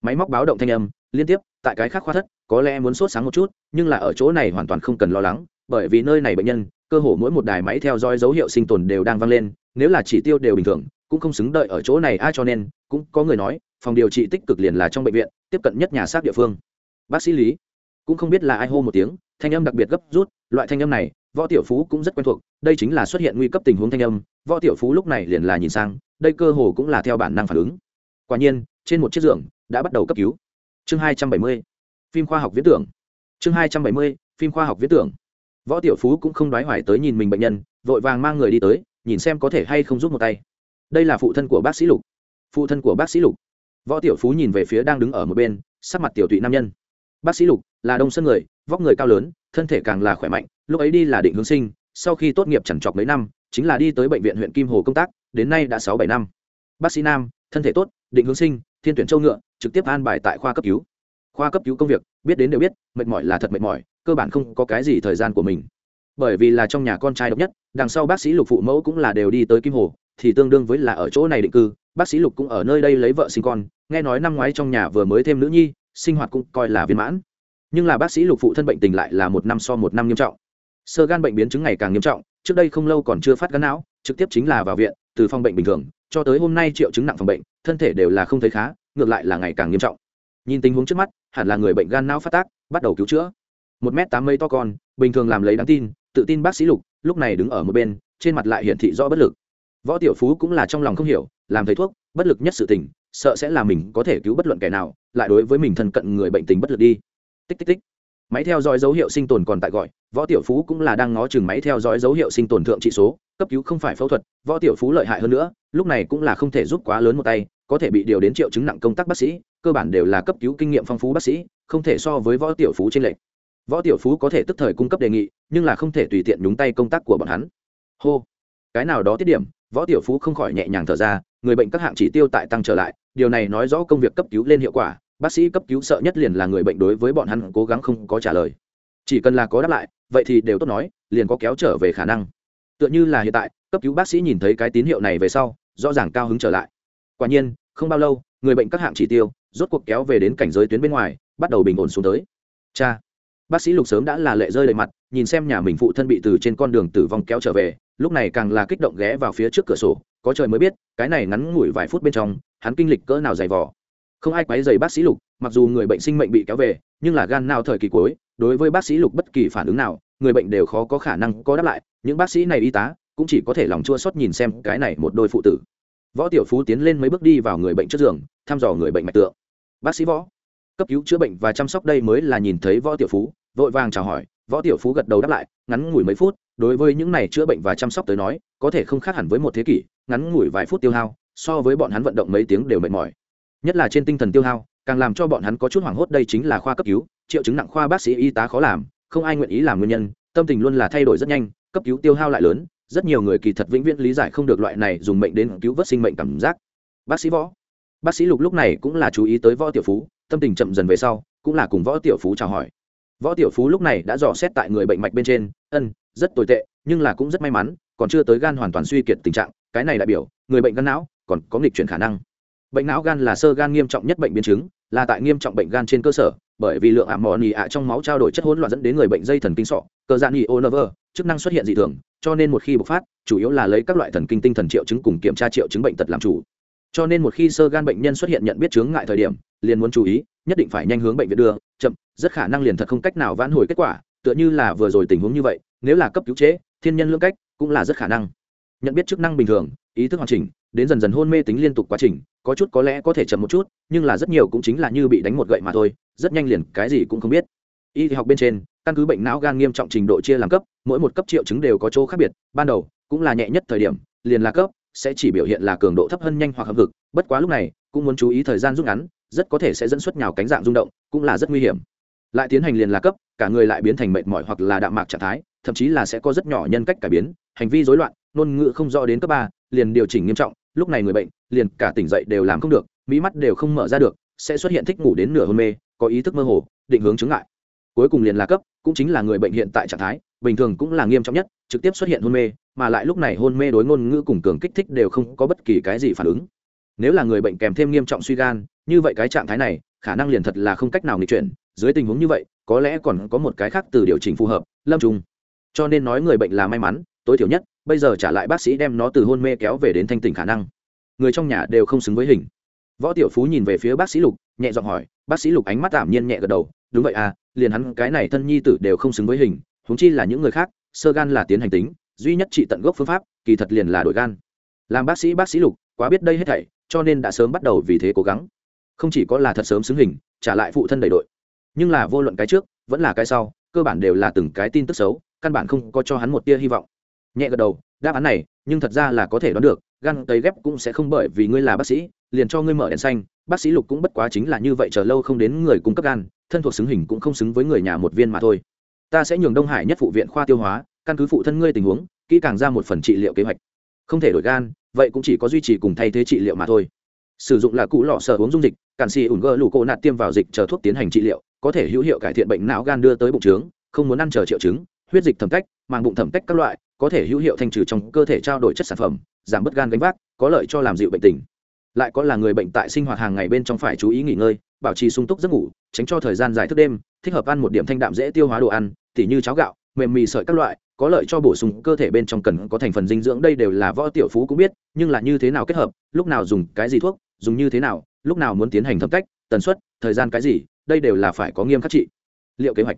máy móc báo động thanh âm, liên tiếp, tại cái khác khoa thất, có lẽ muốn sốt sáng một chút, nhưng là ở chỗ này hoàn toàn không cần lo lắng, bởi vì nơi này bệnh nhân, cơ hồ mỗi một đài máy theo dõi dấu hiệu sinh tồn đều đang vang lên, nếu là chỉ tiêu đều bình thường cũng không xứng đợi ở chỗ này ai cho nên, cũng có người nói, phòng điều trị tích cực liền là trong bệnh viện, tiếp cận nhất nhà xác địa phương. Bác sĩ lý cũng không biết là ai hô một tiếng, thanh âm đặc biệt gấp rút, loại thanh âm này, võ tiểu phú cũng rất quen thuộc, đây chính là xuất hiện nguy cấp tình huống thanh âm, võ tiểu phú lúc này liền là nhìn sang, đây cơ hồ cũng là theo bản năng phản ứng. Quả nhiên, trên một chiếc giường đã bắt đầu cấp cứu. Chương hai trăm bảy mươi, phim khoa học viễn tưởng. Chương hai trăm bảy mươi, phim khoa học viễn tưởng. Võ tiểu phú cũng không đoái hoài tới nhìn mình bệnh nhân, vội vàng mang người đi tới, nhìn xem có thể hay không giúp một tay đây là phụ thân của bác sĩ lục phụ thân của bác sĩ lục võ tiểu phú nhìn về phía đang đứng ở một bên sắc mặt tiểu tụy nam nhân bác sĩ lục là đông sân người vóc người cao lớn thân thể càng là khỏe mạnh lúc ấy đi là định hướng sinh sau khi tốt nghiệp chẳng chọc mấy năm chính là đi tới bệnh viện huyện kim hồ công tác đến nay đã sáu bảy năm bác sĩ nam thân thể tốt định hướng sinh thiên tuyển châu ngựa trực tiếp an bài tại khoa cấp cứu khoa cấp cứu công việc biết đến đều biết mệt mỏi là thật mệt mỏi cơ bản không có cái gì thời gian của mình bởi vì là trong nhà con trai độc nhất đằng sau bác sĩ lục phụ mẫu cũng là đều đi tới kim hồ thì tương đương với là ở chỗ này định cư. Bác sĩ lục cũng ở nơi đây lấy vợ sinh con, nghe nói năm ngoái trong nhà vừa mới thêm nữ nhi, sinh hoạt cũng coi là viên mãn. Nhưng là bác sĩ lục phụ thân bệnh tình lại là một năm so một năm nghiêm trọng. Sơ gan bệnh biến chứng ngày càng nghiêm trọng, trước đây không lâu còn chưa phát gan não, trực tiếp chính là vào viện, từ phòng bệnh bình thường, cho tới hôm nay triệu chứng nặng phòng bệnh, thân thể đều là không thấy khá, ngược lại là ngày càng nghiêm trọng. Nhìn tình huống trước mắt, hẳn là người bệnh gan não phát tác, bắt đầu cứu chữa. Một m tám mươi to con, bình thường làm lấy đáng tin, tự tin bác sĩ lục, lúc này đứng ở một bên, trên mặt lại hiển thị do bất lực võ tiểu phú cũng là trong lòng không hiểu, làm thầy thuốc, bất lực nhất sự tình, sợ sẽ là mình có thể cứu bất luận kẻ nào, lại đối với mình thân cận người bệnh tình bất lực đi. Tích tích tích. Máy theo dõi dấu hiệu sinh tồn còn tại gọi, võ tiểu phú cũng là đang ngó chừng máy theo dõi dấu hiệu sinh tồn thượng trị số, cấp cứu không phải phẫu thuật, võ tiểu phú lợi hại hơn nữa, lúc này cũng là không thể giúp quá lớn một tay, có thể bị điều đến triệu chứng nặng công tác bác sĩ, cơ bản đều là cấp cứu kinh nghiệm phong phú bác sĩ, không thể so với võ tiểu phú trên lệnh võ tiểu phú có thể tức thời cung cấp đề nghị, nhưng là không thể tùy tiện nhúng tay công tác của bọn hắn. Hô. Cái nào đó tiết điểm võ tiểu phú không khỏi nhẹ nhàng thở ra, người bệnh các hạng chỉ tiêu tại tăng trở lại, điều này nói rõ công việc cấp cứu lên hiệu quả, bác sĩ cấp cứu sợ nhất liền là người bệnh đối với bọn hắn cố gắng không có trả lời. Chỉ cần là có đáp lại, vậy thì đều tốt nói, liền có kéo trở về khả năng. Tựa như là hiện tại, cấp cứu bác sĩ nhìn thấy cái tín hiệu này về sau, rõ ràng cao hứng trở lại. Quả nhiên, không bao lâu, người bệnh các hạng chỉ tiêu, rốt cuộc kéo về đến cảnh giới tuyến bên ngoài, bắt đầu bình ổn xuống tới. Cha, bác sĩ lục sớm đã là lệ rơi lệ mặt, nhìn xem nhà mình phụ thân bị từ trên con đường tử vong kéo trở về lúc này càng là kích động ghé vào phía trước cửa sổ, có trời mới biết, cái này ngắn ngủi vài phút bên trong, hắn kinh lịch cỡ nào dày vò. Không ai quấy dày bác sĩ lục, mặc dù người bệnh sinh mệnh bị kéo về, nhưng là gan nào thời kỳ cuối, đối với bác sĩ lục bất kỳ phản ứng nào, người bệnh đều khó có khả năng có đáp lại. Những bác sĩ này y tá cũng chỉ có thể lòng chua xót nhìn xem cái này một đôi phụ tử. Võ tiểu phú tiến lên mấy bước đi vào người bệnh trước giường, thăm dò người bệnh mạch tượng. Bác sĩ võ, cấp cứu chữa bệnh và chăm sóc đây mới là nhìn thấy võ tiểu phú. Vội vàng chào hỏi, võ tiểu phú gật đầu đáp lại, ngắn ngủi mấy phút đối với những này chữa bệnh và chăm sóc tới nói, có thể không khác hẳn với một thế kỷ, ngắn ngủi vài phút tiêu hao, so với bọn hắn vận động mấy tiếng đều mệt mỏi. Nhất là trên tinh thần tiêu hao, càng làm cho bọn hắn có chút hoảng hốt đây chính là khoa cấp cứu, triệu chứng nặng khoa bác sĩ y tá khó làm, không ai nguyện ý làm nguyên nhân, tâm tình luôn là thay đổi rất nhanh, cấp cứu tiêu hao lại lớn, rất nhiều người kỳ thật vĩnh viễn lý giải không được loại này dùng mệnh đến cứu vớt sinh mệnh cảm giác. Bác sĩ võ. Bác sĩ lục lúc này cũng là chú ý tới võ tiểu phú, tâm tình chậm dần về sau, cũng là cùng võ tiểu phú chào hỏi. Võ tiểu phú lúc này đã dò xét tại người bệnh mạch bên trên, ân rất tồi tệ, nhưng là cũng rất may mắn, còn chưa tới gan hoàn toàn suy kiệt tình trạng, cái này đại biểu, người bệnh gan não còn có nghịch chuyển khả năng. Bệnh não gan là sơ gan nghiêm trọng nhất bệnh biến chứng, là tại nghiêm trọng bệnh gan trên cơ sở, bởi vì lượng ạ mò nì ạ trong máu trao đổi chất hỗn loạn dẫn đến người bệnh dây thần kinh sọ, cơ gian nì ô chức năng xuất hiện dị thường, cho nên một khi bộc phát, chủ yếu là lấy các loại thần kinh tinh thần triệu chứng cùng kiểm tra triệu chứng bệnh tật làm chủ. Cho nên một khi sơ gan bệnh nhân xuất hiện nhận biết chướng ngại thời điểm, liền muốn chú ý, nhất định phải nhanh hướng bệnh viện đưa, chậm, rất khả năng liền thật không cách nào vãn hồi kết quả, tựa như là vừa rồi tình huống như vậy nếu là cấp cứu chế, thiên nhân lưỡng cách cũng là rất khả năng. Nhận biết chức năng bình thường, ý thức hoàn chỉnh, đến dần dần hôn mê tính liên tục quá trình, có chút có lẽ có thể chậm một chút, nhưng là rất nhiều cũng chính là như bị đánh một gậy mà thôi, rất nhanh liền cái gì cũng không biết. Y học bên trên, căn cứ bệnh não gan nghiêm trọng trình độ chia làm cấp, mỗi một cấp triệu chứng đều có chỗ khác biệt, ban đầu cũng là nhẹ nhất thời điểm, liền là cấp, sẽ chỉ biểu hiện là cường độ thấp hơn nhanh hoặc hấp vực bất quá lúc này cũng muốn chú ý thời gian rút ngắn, rất có thể sẽ dẫn xuất nhào cánh dạng rung động, cũng là rất nguy hiểm. Lại tiến hành liền là cấp, cả người lại biến thành mệt mỏi hoặc là đạm mạc trạng thái thậm chí là sẽ có rất nhỏ nhân cách cải biến, hành vi rối loạn, ngôn ngữ không rõ đến cấp ba, liền điều chỉnh nghiêm trọng, lúc này người bệnh, liền cả tỉnh dậy đều làm không được, mỹ mắt đều không mở ra được, sẽ xuất hiện thích ngủ đến nửa hôn mê, có ý thức mơ hồ, định hướng chứng ngại. Cuối cùng liền là cấp, cũng chính là người bệnh hiện tại trạng thái, bình thường cũng là nghiêm trọng nhất, trực tiếp xuất hiện hôn mê, mà lại lúc này hôn mê đối ngôn ngữ cùng cường kích thích đều không có bất kỳ cái gì phản ứng. Nếu là người bệnh kèm thêm nghiêm trọng suy gan, như vậy cái trạng thái này, khả năng liền thật là không cách nào nghịch chuyển. Dưới tình huống như vậy, có lẽ còn có một cái khác từ điều chỉnh phù hợp, lâm trùng cho nên nói người bệnh là may mắn, tối thiểu nhất, bây giờ trả lại bác sĩ đem nó từ hôn mê kéo về đến thanh tỉnh khả năng. Người trong nhà đều không xứng với hình. Võ tiểu phú nhìn về phía bác sĩ lục, nhẹ giọng hỏi, bác sĩ lục ánh mắt tạm nhiên nhẹ gật đầu, đúng vậy à liền hắn, cái này thân nhi tử đều không xứng với hình, huống chi là những người khác, sơ gan là tiến hành tính, duy nhất trị tận gốc phương pháp, kỳ thật liền là đổi gan. Làm bác sĩ bác sĩ lục, quá biết đây hết thảy, cho nên đã sớm bắt đầu vì thế cố gắng. Không chỉ có là thật sớm xứng hình, trả lại phụ thân đầy đội, nhưng là vô luận cái trước, vẫn là cái sau, cơ bản đều là từng cái tin tức xấu căn bản không có cho hắn một tia hy vọng. Nhẹ gật đầu, đáp án này, nhưng thật ra là có thể đoán được, gan tấy ghép cũng sẽ không bởi vì ngươi là bác sĩ, liền cho ngươi mở đèn xanh. Bác sĩ lục cũng bất quá chính là như vậy chờ lâu không đến người cung cấp gan, thân thuộc xứng hình cũng không xứng với người nhà một viên mà thôi. Ta sẽ nhường đông hải nhất phụ viện khoa tiêu hóa, căn cứ phụ thân ngươi tình huống, kỹ càng ra một phần trị liệu kế hoạch. Không thể đổi gan, vậy cũng chỉ có duy trì cùng thay thế trị liệu mà thôi. Sử dụng là cụ lọ sợ uống dung dịch, cản xì ủn gơ lụ cô nạt tiêm vào dịch chờ thuốc tiến hành trị liệu, có thể hữu hiệu cải thiện bệnh não gan đưa tới bụng trướng, không muốn ăn chờ triệu chứng huyết dịch thẩm cách, màng bụng thẩm cách các loại có thể hữu hiệu thanh trừ trong cơ thể trao đổi chất sản phẩm giảm bớt gan gánh vác có lợi cho làm dịu bệnh tình. Lại có là người bệnh tại sinh hoạt hàng ngày bên trong phải chú ý nghỉ ngơi bảo trì sung túc giấc ngủ tránh cho thời gian dài thức đêm thích hợp ăn một điểm thanh đạm dễ tiêu hóa đồ ăn tỉ như cháo gạo mềm mì sợi các loại có lợi cho bổ sung cơ thể bên trong cần có thành phần dinh dưỡng đây đều là võ tiểu phú cũng biết nhưng là như thế nào kết hợp lúc nào dùng cái gì thuốc dùng như thế nào lúc nào muốn tiến hành thẩm cách tần suất thời gian cái gì đây đều là phải có nghiêm khắc trị. Liệu kế hoạch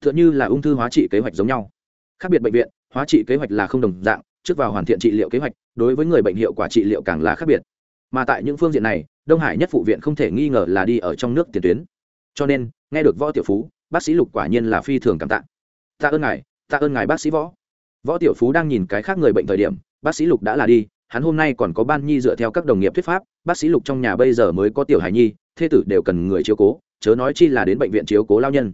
tựa như là ung thư hóa trị kế hoạch giống nhau. Khác biệt bệnh viện, hóa trị kế hoạch là không đồng dạng, trước vào hoàn thiện trị liệu kế hoạch, đối với người bệnh hiệu quả trị liệu càng là khác biệt. Mà tại những phương diện này, đông hải nhất phụ viện không thể nghi ngờ là đi ở trong nước tiền tuyến. Cho nên, nghe được võ tiểu phú, bác sĩ lục quả nhiên là phi thường cảm tạ. Tạ ơn ngài, tạ ơn ngài bác sĩ võ. Võ tiểu phú đang nhìn cái khác người bệnh thời điểm, bác sĩ lục đã là đi, hắn hôm nay còn có ban nhi dựa theo các đồng nghiệp thuyết pháp, bác sĩ lục trong nhà bây giờ mới có tiểu hải nhi, thê tử đều cần người chiếu cố, chớ nói chi là đến bệnh viện chiếu cố lao nhân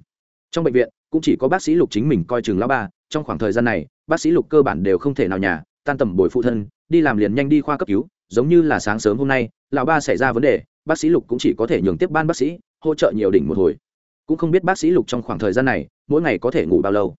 trong bệnh viện, cũng chỉ có bác sĩ lục chính mình coi chừng lão ba, trong khoảng thời gian này, bác sĩ lục cơ bản đều không thể nào nhà, tan tầm bồi phụ thân, đi làm liền nhanh đi khoa cấp cứu, giống như là sáng sớm hôm nay, lão ba xảy ra vấn đề, bác sĩ lục cũng chỉ có thể nhường tiếp ban bác sĩ, hỗ trợ nhiều đỉnh một hồi. Cũng không biết bác sĩ lục trong khoảng thời gian này, mỗi ngày có thể ngủ bao lâu.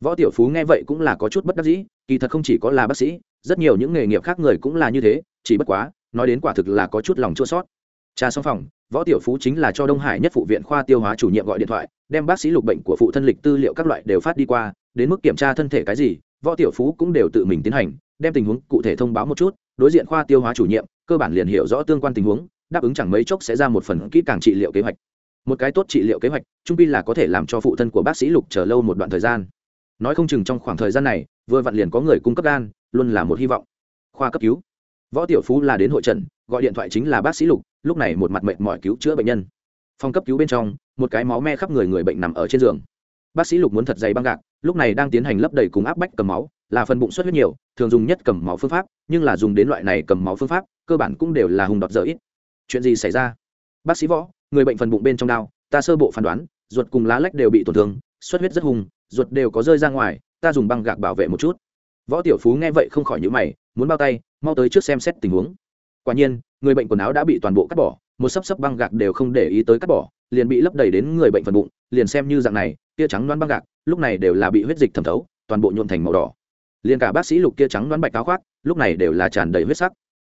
Võ tiểu phú nghe vậy cũng là có chút bất đắc dĩ, kỳ thật không chỉ có là bác sĩ, rất nhiều những nghề nghiệp khác người cũng là như thế, chỉ bất quá, nói đến quả thực là có chút lòng chua sót. Cha xong phòng, võ tiểu phú chính là cho đông hải nhất phụ viện khoa tiêu hóa chủ nhiệm gọi điện thoại đem bác sĩ lục bệnh của phụ thân lịch tư liệu các loại đều phát đi qua, đến mức kiểm tra thân thể cái gì, võ tiểu phú cũng đều tự mình tiến hành, đem tình huống cụ thể thông báo một chút, đối diện khoa tiêu hóa chủ nhiệm, cơ bản liền hiểu rõ tương quan tình huống, đáp ứng chẳng mấy chốc sẽ ra một phần kỹ càng trị liệu kế hoạch. Một cái tốt trị liệu kế hoạch, trung pi là có thể làm cho phụ thân của bác sĩ lục chờ lâu một đoạn thời gian. Nói không chừng trong khoảng thời gian này, vừa vặn liền có người cung cấp gan, luôn là một hy vọng. Khoa cấp cứu. Võ tiểu phú là đến hội trần gọi điện thoại chính là bác sĩ lục, lúc này một mặt mệt mỏi cứu chữa bệnh nhân phòng cấp cứu bên trong, một cái máu me khắp người người bệnh nằm ở trên giường. Bác sĩ lục muốn thật dày băng gạc, lúc này đang tiến hành lấp đầy cùng áp bách cầm máu, là phần bụng xuất huyết nhiều, thường dùng nhất cầm máu phương pháp, nhưng là dùng đến loại này cầm máu phương pháp, cơ bản cũng đều là hùng đọt dở ít. Chuyện gì xảy ra? Bác sĩ võ, người bệnh phần bụng bên trong đau, ta sơ bộ phán đoán, ruột cùng lá lách đều bị tổn thương, xuất huyết rất hùng ruột đều có rơi ra ngoài, ta dùng băng gạc bảo vệ một chút. Võ tiểu phú nghe vậy không khỏi nhữ mày, muốn bao tay, mau tới trước xem xét tình huống. Quả nhiên, người bệnh quần áo đã bị toàn bộ cắt bỏ một sấp sấp băng gạc đều không để ý tới cắt bỏ, liền bị lấp đầy đến người bệnh phần bụng, liền xem như dạng này, tia trắng đoán băng gạc, lúc này đều là bị huyết dịch thẩm thấu, toàn bộ nhuộm thành màu đỏ. Liền cả bác sĩ lục kia trắng đoán bạch cáo khoác, lúc này đều là tràn đầy huyết sắc.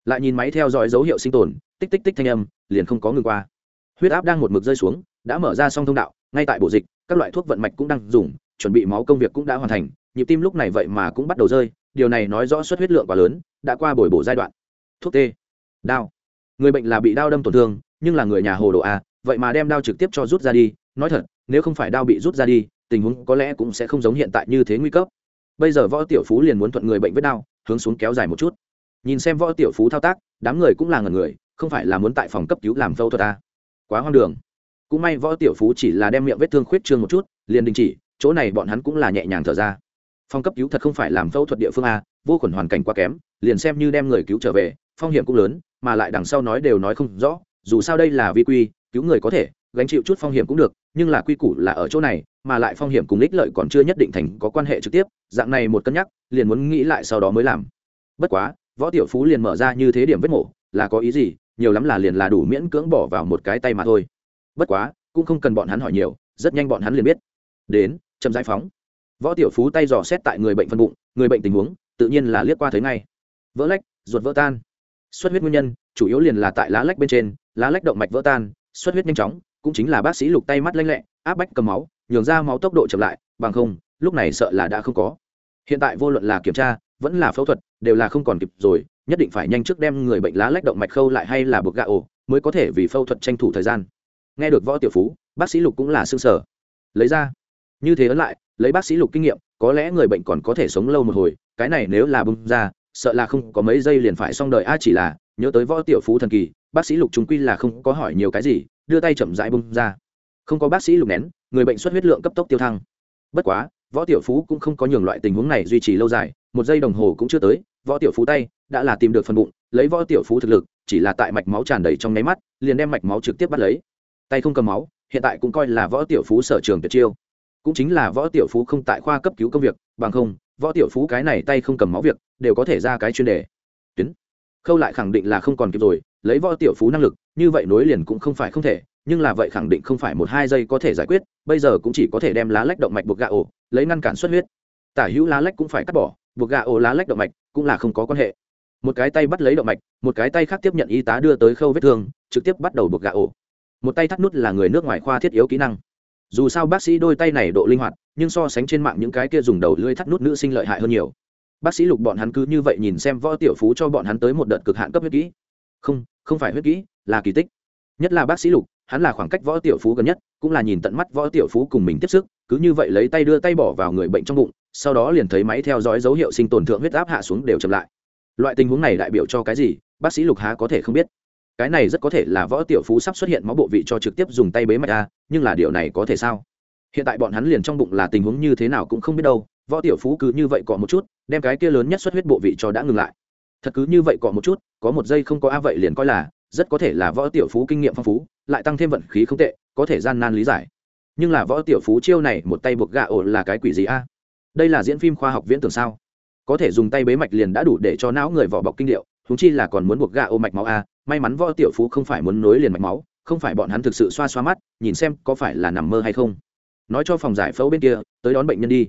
Lại nhìn máy theo dõi dấu hiệu sinh tồn, tích tích tích thanh âm, liền không có ngừng qua. Huyết áp đang một mực rơi xuống, đã mở ra xong thông đạo, ngay tại bộ dịch, các loại thuốc vận mạch cũng đang dùng, chuẩn bị máu công việc cũng đã hoàn thành, nhịp tim lúc này vậy mà cũng bắt đầu rơi, điều này nói rõ suất huyết lượng quá lớn, đã qua bồi bổ giai đoạn. Thuốc tê. Đao người bệnh là bị đao đâm tổn thương, nhưng là người nhà hồ đồ a vậy mà đem đao trực tiếp cho rút ra đi, nói thật, nếu không phải đao bị rút ra đi, tình huống có lẽ cũng sẽ không giống hiện tại như thế nguy cấp. Bây giờ võ tiểu phú liền muốn thuận người bệnh với đao hướng xuống kéo dài một chút. Nhìn xem võ tiểu phú thao tác, đám người cũng là ngần người, không phải là muốn tại phòng cấp cứu làm phẫu thuật ta quá hoang đường. Cũng may võ tiểu phú chỉ là đem miệng vết thương khuyết trương một chút, liền đình chỉ, chỗ này bọn hắn cũng là nhẹ nhàng thở ra. Phòng cấp cứu thật không phải làm phẫu thuật địa phương a vô khuẩn hoàn cảnh quá kém, liền xem như đem người cứu trở về phong hiểm cũng lớn, mà lại đằng sau nói đều nói không rõ, dù sao đây là vi quy, cứu người có thể, gánh chịu chút phong hiểm cũng được, nhưng là quy củ là ở chỗ này, mà lại phong hiểm cùng ích lợi còn chưa nhất định thành có quan hệ trực tiếp, dạng này một cân nhắc, liền muốn nghĩ lại sau đó mới làm. Bất quá, võ tiểu phú liền mở ra như thế điểm vết mổ, là có ý gì, nhiều lắm là liền là đủ miễn cưỡng bỏ vào một cái tay mà thôi. Bất quá, cũng không cần bọn hắn hỏi nhiều, rất nhanh bọn hắn liền biết. Đến, chậm giải phóng. Võ tiểu phú tay dò xét tại người bệnh phân bụng, người bệnh tình huống, tự nhiên là liếc qua thấy ngay. Vỡ lách, ruột vỡ tan xuất huyết nguyên nhân, chủ yếu liền là tại lá lách bên trên, lá lách động mạch vỡ tan, xuất huyết nhanh chóng, cũng chính là bác sĩ lục tay mắt lanh lẹ, áp bách cầm máu, nhường ra máu tốc độ chậm lại, bằng không, lúc này sợ là đã không có. Hiện tại vô luận là kiểm tra, vẫn là phẫu thuật, đều là không còn kịp rồi, nhất định phải nhanh trước đem người bệnh lá lách động mạch khâu lại hay là buộc gạ ổ mới có thể vì phẫu thuật tranh thủ thời gian. Nghe được võ tiểu phú, bác sĩ lục cũng là xương sở lấy ra. Như thế ấn lại, lấy bác sĩ lục kinh nghiệm, có lẽ người bệnh còn có thể sống lâu một hồi, cái này nếu là bung ra sợ là không có mấy giây liền phải xong đời. A, chỉ là nhớ tới võ tiểu phú thần kỳ, bác sĩ lục chúng quy là không có hỏi nhiều cái gì, đưa tay chậm rãi bung ra. Không có bác sĩ lục nén, người bệnh xuất huyết lượng cấp tốc tiêu thăng. Bất quá, võ tiểu phú cũng không có nhường loại tình huống này duy trì lâu dài, một giây đồng hồ cũng chưa tới, võ tiểu phú tay đã là tìm được phần bụng, lấy võ tiểu phú thực lực, chỉ là tại mạch máu tràn đầy trong nháy mắt, liền đem mạch máu trực tiếp bắt lấy. Tay không cầm máu, hiện tại cũng coi là võ tiểu phú sở trường tuyệt chiêu. Cũng chính là võ tiểu phú không tại khoa cấp cứu công việc, bằng không, võ tiểu phú cái này tay không cầm máu việc đều có thể ra cái chuyên đề. Tuyến. Khâu lại khẳng định là không còn kịp rồi, lấy võ tiểu phú năng lực, như vậy nối liền cũng không phải không thể, nhưng là vậy khẳng định không phải một hai giây có thể giải quyết, bây giờ cũng chỉ có thể đem lá lách động mạch buộc gà ổ, lấy ngăn cản xuất huyết. Tả hữu lá lách cũng phải cắt bỏ, buộc gà ổ lá lách động mạch cũng là không có quan hệ. Một cái tay bắt lấy động mạch, một cái tay khác tiếp nhận y tá đưa tới khâu vết thương, trực tiếp bắt đầu buộc gà ổ. Một tay thắt nút là người nước ngoài khoa thiết yếu kỹ năng. Dù sao bác sĩ đôi tay này độ linh hoạt, nhưng so sánh trên mạng những cái kia dùng đầu lưỡi thắt nút nữ sinh lợi hại hơn nhiều bác sĩ lục bọn hắn cứ như vậy nhìn xem võ tiểu phú cho bọn hắn tới một đợt cực hạn cấp huyết kỹ. Không không phải huyết kỹ, là kỳ tích. Nhất là bác sĩ lục, hắn là khoảng cách võ tiểu phú gần nhất, cũng là nhìn tận mắt võ tiểu phú cùng mình tiếp sức cứ như vậy lấy tay đưa tay bỏ vào người bệnh trong bụng, sau đó liền thấy máy theo dõi dấu hiệu sinh tồn thượng huyết áp hạ xuống đều chậm lại. Loại tình huống này đại biểu cho cái gì, bác sĩ lục há có thể không biết. Cái này rất có thể là võ tiểu phú sắp xuất hiện máu bộ vị cho trực tiếp dùng tay bế mạch ra nhưng là điều này có thể sao? Hiện tại bọn hắn liền trong bụng là tình huống như thế nào cũng không biết đâu võ tiểu phú cứ như vậy cọ một chút, đem cái kia lớn nhất xuất huyết bộ vị cho đã ngừng lại. Thật cứ như vậy cọ một chút, có một giây không có a vậy liền coi là, rất có thể là võ tiểu phú kinh nghiệm phong phú, lại tăng thêm vận khí không tệ, có thể gian nan lý giải. Nhưng là võ tiểu phú chiêu này một tay buộc gạ ổ là cái quỷ gì a? Đây là diễn phim khoa học viễn tưởng sao? Có thể dùng tay bế mạch liền đã đủ để cho não người vỏ bọc kinh điệu thúng chi là còn muốn buộc gạ ô mạch máu a, may mắn võ tiểu phú không phải muốn nối liền mạch máu, không phải bọn hắn thực sự xoa xoa mắt, nhìn xem có phải là nằm mơ hay không. Nói cho phòng giải phẫu bên kia, tới đón bệnh nhân đi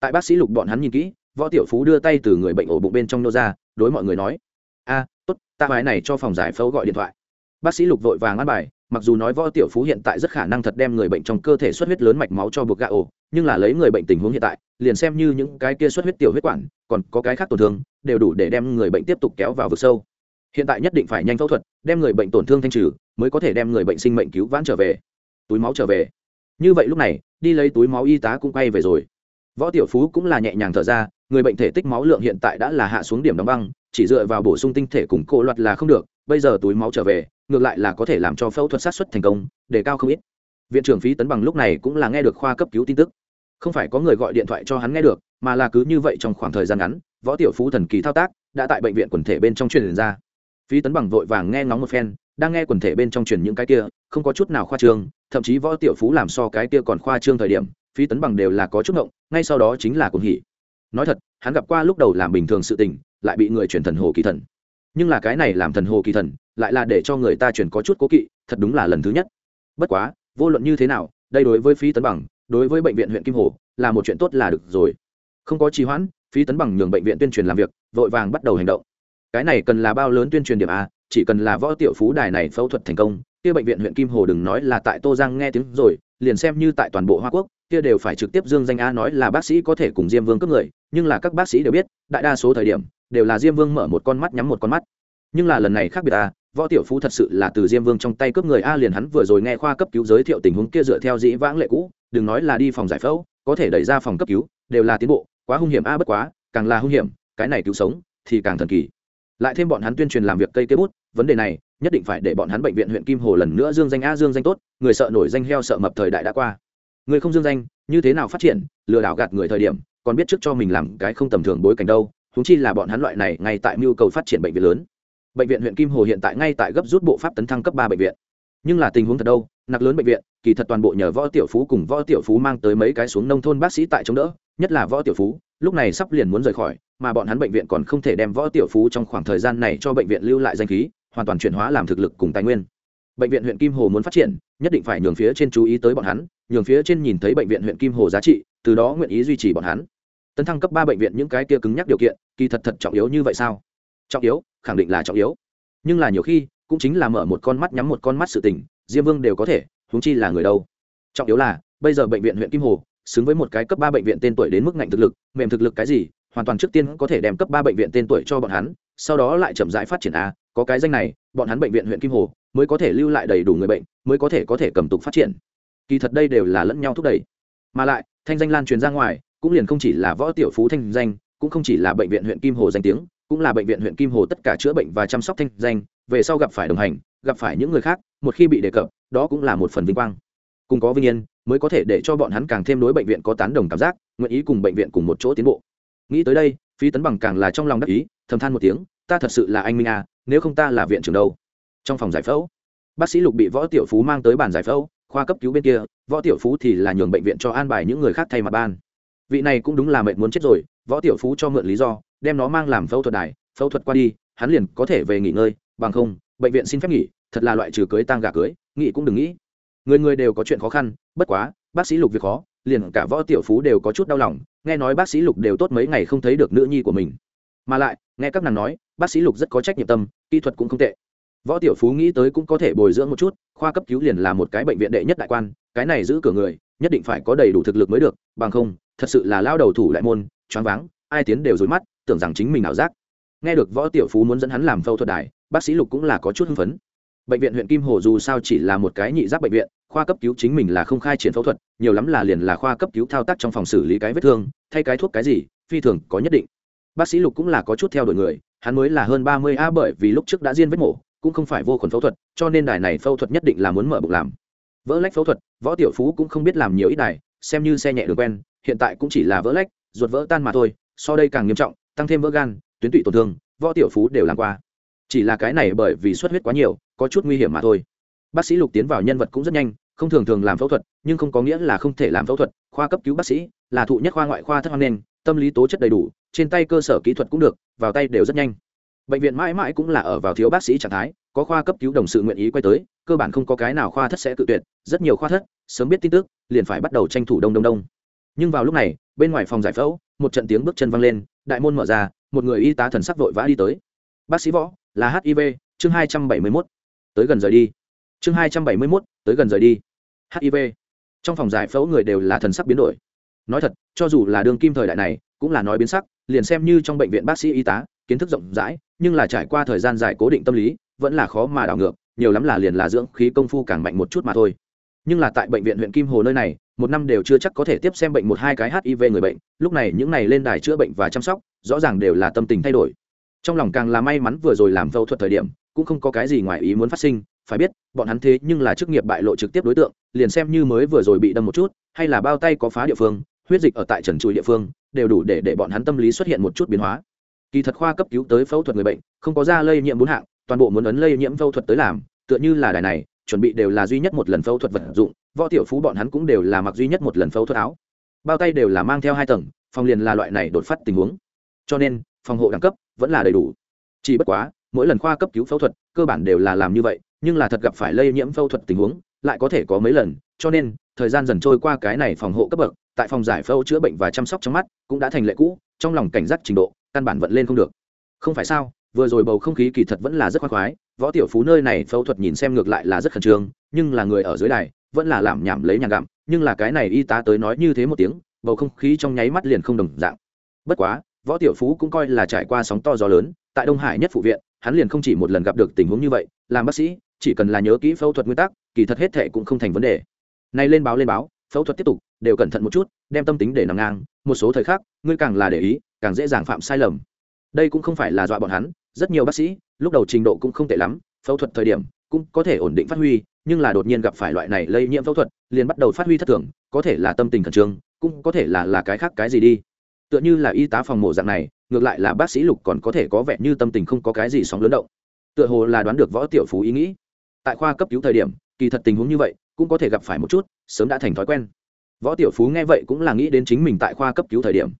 tại bác sĩ lục bọn hắn nhìn kỹ, võ tiểu phú đưa tay từ người bệnh ổ bụng bên trong nô ra, đối mọi người nói, a, tốt, ta bài này cho phòng giải phẫu gọi điện thoại. Bác sĩ lục vội vàng ăn bài, mặc dù nói võ tiểu phú hiện tại rất khả năng thật đem người bệnh trong cơ thể xuất huyết lớn mạch máu cho buộc gạ ổ, nhưng là lấy người bệnh tình huống hiện tại, liền xem như những cái kia xuất huyết tiểu huyết quản, còn có cái khác tổn thương, đều đủ để đem người bệnh tiếp tục kéo vào vực sâu. Hiện tại nhất định phải nhanh phẫu thuật, đem người bệnh tổn thương thanh trừ, mới có thể đem người bệnh sinh mệnh cứu vãn trở về, túi máu trở về. Như vậy lúc này, đi lấy túi máu y tá cũng quay về rồi võ tiểu phú cũng là nhẹ nhàng thở ra, người bệnh thể tích máu lượng hiện tại đã là hạ xuống điểm đóng băng, chỉ dựa vào bổ sung tinh thể cùng cô loạt là không được, bây giờ túi máu trở về, ngược lại là có thể làm cho phẫu thuật sát xuất thành công để cao không ít. Viện trưởng phí tấn bằng lúc này cũng là nghe được khoa cấp cứu tin tức. Không phải có người gọi điện thoại cho hắn nghe được, mà là cứ như vậy trong khoảng thời gian ngắn, võ tiểu phú thần kỳ thao tác đã tại bệnh viện quần thể bên trong truyền ra. Phí tấn bằng vội vàng nghe ngóng một phen, đang nghe quần thể bên trong truyền những cái kia, không có chút nào khoa trương, thậm chí võ tiểu phú làm so cái kia còn khoa trương thời điểm phí tấn bằng đều là có chút ngộng, ngay sau đó chính là cuồng hỉ. Nói thật, hắn gặp qua lúc đầu làm bình thường sự tình, lại bị người chuyển thần hồ kỳ thần. Nhưng là cái này làm thần hồ kỳ thần, lại là để cho người ta chuyển có chút cố kỵ, thật đúng là lần thứ nhất. Bất quá, vô luận như thế nào, đây đối với phí tấn bằng, đối với bệnh viện huyện kim hồ, là một chuyện tốt là được rồi. Không có trì hoãn, phí tấn bằng nhường bệnh viện tuyên truyền làm việc, vội vàng bắt đầu hành động. Cái này cần là bao lớn tuyên truyền điểm a, chỉ cần là võ tiểu phú đài này phẫu thuật thành công, kia bệnh viện huyện kim hồ đừng nói là tại tô giang nghe tiếng rồi, liền xem như tại toàn bộ hoa quốc kia đều phải trực tiếp dương danh a nói là bác sĩ có thể cùng diêm vương cướp người, nhưng là các bác sĩ đều biết, đại đa số thời điểm, đều là diêm vương mở một con mắt nhắm một con mắt. Nhưng là lần này khác biệt a, võ tiểu phú thật sự là từ diêm vương trong tay cướp người a liền hắn vừa rồi nghe khoa cấp cứu giới thiệu tình huống kia dựa theo dĩ vãng lệ cũ, đừng nói là đi phòng giải phẫu, có thể đẩy ra phòng cấp cứu, đều là tiến bộ, quá hung hiểm a bất quá, càng là hung hiểm, cái này cứu sống, thì càng thần kỳ. Lại thêm bọn hắn tuyên truyền làm việc cây cây bút, vấn đề này, nhất định phải để bọn hắn bệnh viện huyện kim hồ lần nữa dương danh a dương danh tốt, người sợ nổi danh heo sợ mập thời đại đã qua người không dương danh, như thế nào phát triển, lừa đảo gạt người thời điểm, còn biết trước cho mình làm cái không tầm thường bối cảnh đâu húng chi là bọn hắn loại này ngay tại mưu cầu phát triển bệnh viện lớn. Bệnh viện huyện kim hồ hiện tại ngay tại gấp rút bộ pháp tấn thăng cấp ba bệnh viện. Nhưng là tình huống thật đâu, nặc lớn bệnh viện, kỳ thật toàn bộ nhờ võ tiểu phú cùng võ tiểu phú mang tới mấy cái xuống nông thôn bác sĩ tại chống đỡ, nhất là võ tiểu phú, lúc này sắp liền muốn rời khỏi, mà bọn hắn bệnh viện còn không thể đem võ tiểu phú trong khoảng thời gian này cho bệnh viện lưu lại danh khí, hoàn toàn chuyển hóa làm thực lực cùng tài nguyên. Bệnh viện huyện kim hồ muốn phát triển nhất định phải nhường phía trên chú ý tới bọn hắn, nhường phía trên nhìn thấy bệnh viện huyện kim hồ giá trị, từ đó nguyện ý duy trì bọn hắn. Tấn thăng cấp ba bệnh viện những cái kia cứng nhắc điều kiện, kỳ thật thật trọng yếu như vậy sao? Trọng yếu, khẳng định là trọng yếu. Nhưng là nhiều khi, cũng chính là mở một con mắt nhắm một con mắt sự tình, diêm vương đều có thể, huống chi là người đâu. Trọng yếu là, bây giờ bệnh viện huyện kim hồ, xứng với một cái cấp ba bệnh viện tên tuổi đến mức ngạnh thực lực, mềm thực lực cái gì, hoàn toàn trước tiên có thể đem cấp ba bệnh viện tên tuổi cho bọn hắn, sau đó lại chậm rãi phát triển a, có cái danh này, bọn hắn bệnh viện huyện kim hồ mới có thể lưu lại đầy đủ người bệnh, mới có thể có thể cầm tục phát triển. Kỳ thật đây đều là lẫn nhau thúc đẩy. Mà lại, thanh danh lan truyền ra ngoài, cũng liền không chỉ là võ tiểu phú thanh danh, cũng không chỉ là bệnh viện huyện kim hồ danh tiếng, cũng là bệnh viện huyện kim hồ tất cả chữa bệnh và chăm sóc thanh danh, về sau gặp phải đồng hành, gặp phải những người khác, một khi bị đề cập, đó cũng là một phần vinh quang. Cùng có vinh yên, mới có thể để cho bọn hắn càng thêm đối bệnh viện có tán đồng cảm giác, nguyện ý cùng bệnh viện cùng một chỗ tiến bộ. Nghĩ tới đây, phí tấn bằng càng là trong lòng đắc ý, thầm than một tiếng, ta thật sự là anh minh à nếu không ta là viện trưởng đâu? Trong phòng giải phẫu. Bác sĩ lục bị võ tiểu phú mang tới bàn giải phẫu, khoa cấp cứu bên kia, võ tiểu phú thì là nhường bệnh viện cho an bài những người khác thay mặt ban. Vị này cũng đúng là mệnh muốn chết rồi, võ tiểu phú cho mượn lý do, đem nó mang làm phẫu thuật đài, phẫu thuật qua đi, hắn liền có thể về nghỉ ngơi, bằng không, bệnh viện xin phép nghỉ, thật là loại trừ cưới tang gà cưới, nghỉ cũng đừng nghĩ người người đều có chuyện khó khăn, bất quá, bác sĩ lục việc khó, liền cả võ tiểu phú đều có chút đau lòng, nghe nói bác sĩ lục đều tốt mấy ngày không thấy được nữ nhi của mình. Mà lại, nghe các nàng nói, bác sĩ lục rất có trách nhiệm tâm, kỹ thuật cũng không tệ võ tiểu phú nghĩ tới cũng có thể bồi dưỡng một chút, khoa cấp cứu liền là một cái bệnh viện đệ nhất đại quan, cái này giữ cửa người, nhất định phải có đầy đủ thực lực mới được, bằng không, thật sự là lao đầu thủ đại môn, choáng váng, ai tiến đều rối mắt, tưởng rằng chính mình ảo giác. Nghe được võ tiểu phú muốn dẫn hắn làm phẫu thuật đài, bác sĩ lục cũng là có chút hưng phấn. Bệnh viện huyện kim hồ dù sao chỉ là một cái nhị giáp bệnh viện, khoa cấp cứu chính mình là không khai triển phẫu thuật, nhiều lắm là liền là khoa cấp cứu thao tác trong phòng xử lý cái vết thương, thay cái thuốc cái gì, phi thường có nhất định. Bác sĩ lục cũng là có chút theo đuổi người, hắn mới là hơn ba mươi a bởi vì lúc trước đã diên vết mổ cũng không phải vô khuẩn phẫu thuật, cho nên đài này phẫu thuật nhất định là muốn mở bụng làm. Vỡ lách phẫu thuật, võ tiểu phú cũng không biết làm nhiều ít đài, xem như xe nhẹ đường quen, hiện tại cũng chỉ là vỡ lách, ruột vỡ tan mà thôi, so đây càng nghiêm trọng, tăng thêm vỡ gan, tuyến tụy tổn thương, võ tiểu phú đều làm qua. Chỉ là cái này bởi vì xuất huyết quá nhiều, có chút nguy hiểm mà thôi. Bác sĩ lục tiến vào nhân vật cũng rất nhanh, không thường thường làm phẫu thuật, nhưng không có nghĩa là không thể làm phẫu thuật, khoa cấp cứu bác sĩ, là thụ nhất khoa ngoại khoa thất hoan nên tâm lý tố chất đầy đủ, trên tay cơ sở kỹ thuật cũng được, vào tay đều rất nhanh bệnh viện mãi mãi cũng là ở vào thiếu bác sĩ trạng thái, có khoa cấp cứu đồng sự nguyện ý quay tới, cơ bản không có cái nào khoa thất sẽ tự tuyệt, rất nhiều khoa thất, sớm biết tin tức, liền phải bắt đầu tranh thủ đông đông đông. Nhưng vào lúc này, bên ngoài phòng giải phẫu, một trận tiếng bước chân văng lên, đại môn mở ra, một người y tá thần sắc vội vã đi tới. Bác sĩ võ, là hiv chương hai trăm bảy mươi mốt, tới gần rời đi. Chương hai trăm bảy mươi mốt, tới gần rời đi. Hiv trong phòng giải phẫu người đều là thần sắc biến đổi. Nói thật, cho dù là đường kim thời đại này, cũng là nói biến sắc, liền xem như trong bệnh viện bác sĩ y tá, kiến thức rộng rãi nhưng là trải qua thời gian dài cố định tâm lý, vẫn là khó mà đảo ngược, nhiều lắm là liền là dưỡng khí công phu càng mạnh một chút mà thôi. Nhưng là tại bệnh viện huyện kim hồ nơi này, một năm đều chưa chắc có thể tiếp xem bệnh một hai cái hiv người bệnh, lúc này những này lên đài chữa bệnh và chăm sóc, rõ ràng đều là tâm tình thay đổi. Trong lòng càng là may mắn vừa rồi làm phẫu thuật thời điểm, cũng không có cái gì ngoài ý muốn phát sinh, phải biết, bọn hắn thế nhưng là chức nghiệp bại lộ trực tiếp đối tượng, liền xem như mới vừa rồi bị đâm một chút, hay là bao tay có phá địa phương, huyết dịch ở tại trần trụi địa phương, đều đủ để để bọn hắn tâm lý xuất hiện một chút biến hóa kỳ thật khoa cấp cứu tới phẫu thuật người bệnh, không có da lây nhiễm bốn hạng, toàn bộ muốn ấn lây nhiễm phẫu thuật tới làm, tựa như là đài này, chuẩn bị đều là duy nhất một lần phẫu thuật vật dụng, võ tiểu phú bọn hắn cũng đều là mặc duy nhất một lần phẫu thuật áo. Bao tay đều là mang theo hai tầng, phòng liền là loại này đột phát tình huống. Cho nên, phòng hộ đẳng cấp vẫn là đầy đủ. Chỉ bất quá, mỗi lần khoa cấp cứu phẫu thuật, cơ bản đều là làm như vậy, nhưng là thật gặp phải lây nhiễm phẫu thuật tình huống, lại có thể có mấy lần, cho nên, thời gian dần trôi qua cái này phòng hộ cấp bậc, tại phòng giải phẫu chữa bệnh và chăm sóc trong mắt, cũng đã thành lệ cũ, trong lòng cảnh giác trình độ căn bản vận lên không được. Không phải sao, vừa rồi bầu không khí kỳ thật vẫn là rất khoan khoái, võ tiểu phú nơi này phẫu thuật nhìn xem ngược lại là rất khẩn trương, nhưng là người ở dưới đài, vẫn là làm nhảm lấy nhàn gặm, nhưng là cái này y tá tới nói như thế một tiếng, bầu không khí trong nháy mắt liền không đồng dạng. Bất quá, võ tiểu phú cũng coi là trải qua sóng to gió lớn, tại đông hải nhất phụ viện, hắn liền không chỉ một lần gặp được tình huống như vậy, làm bác sĩ, chỉ cần là nhớ kỹ phẫu thuật nguyên tắc, kỳ thật hết thệ cũng không thành vấn đề. Nay lên báo lên báo phẫu thuật tiếp tục, đều cẩn thận một chút, đem tâm tính để nằm ngang. Một số thời khắc, ngươi càng là để ý, càng dễ dàng phạm sai lầm. Đây cũng không phải là dọa bọn hắn, rất nhiều bác sĩ, lúc đầu trình độ cũng không tệ lắm, phẫu thuật thời điểm cũng có thể ổn định phát huy, nhưng là đột nhiên gặp phải loại này lây nhiễm phẫu thuật, liền bắt đầu phát huy thất thường, có thể là tâm tình khẩn trương, cũng có thể là là cái khác cái gì đi. Tựa như là y tá phòng mổ dạng này, ngược lại là bác sĩ lục còn có thể có vẻ như tâm tình không có cái gì sóng lớn động. Tựa hồ là đoán được võ tiểu phú ý nghĩ. Tại khoa cấp cứu thời điểm kỳ thật tình huống như vậy, cũng có thể gặp phải một chút, sớm đã thành thói quen. Võ tiểu phú nghe vậy cũng là nghĩ đến chính mình tại khoa cấp cứu thời điểm.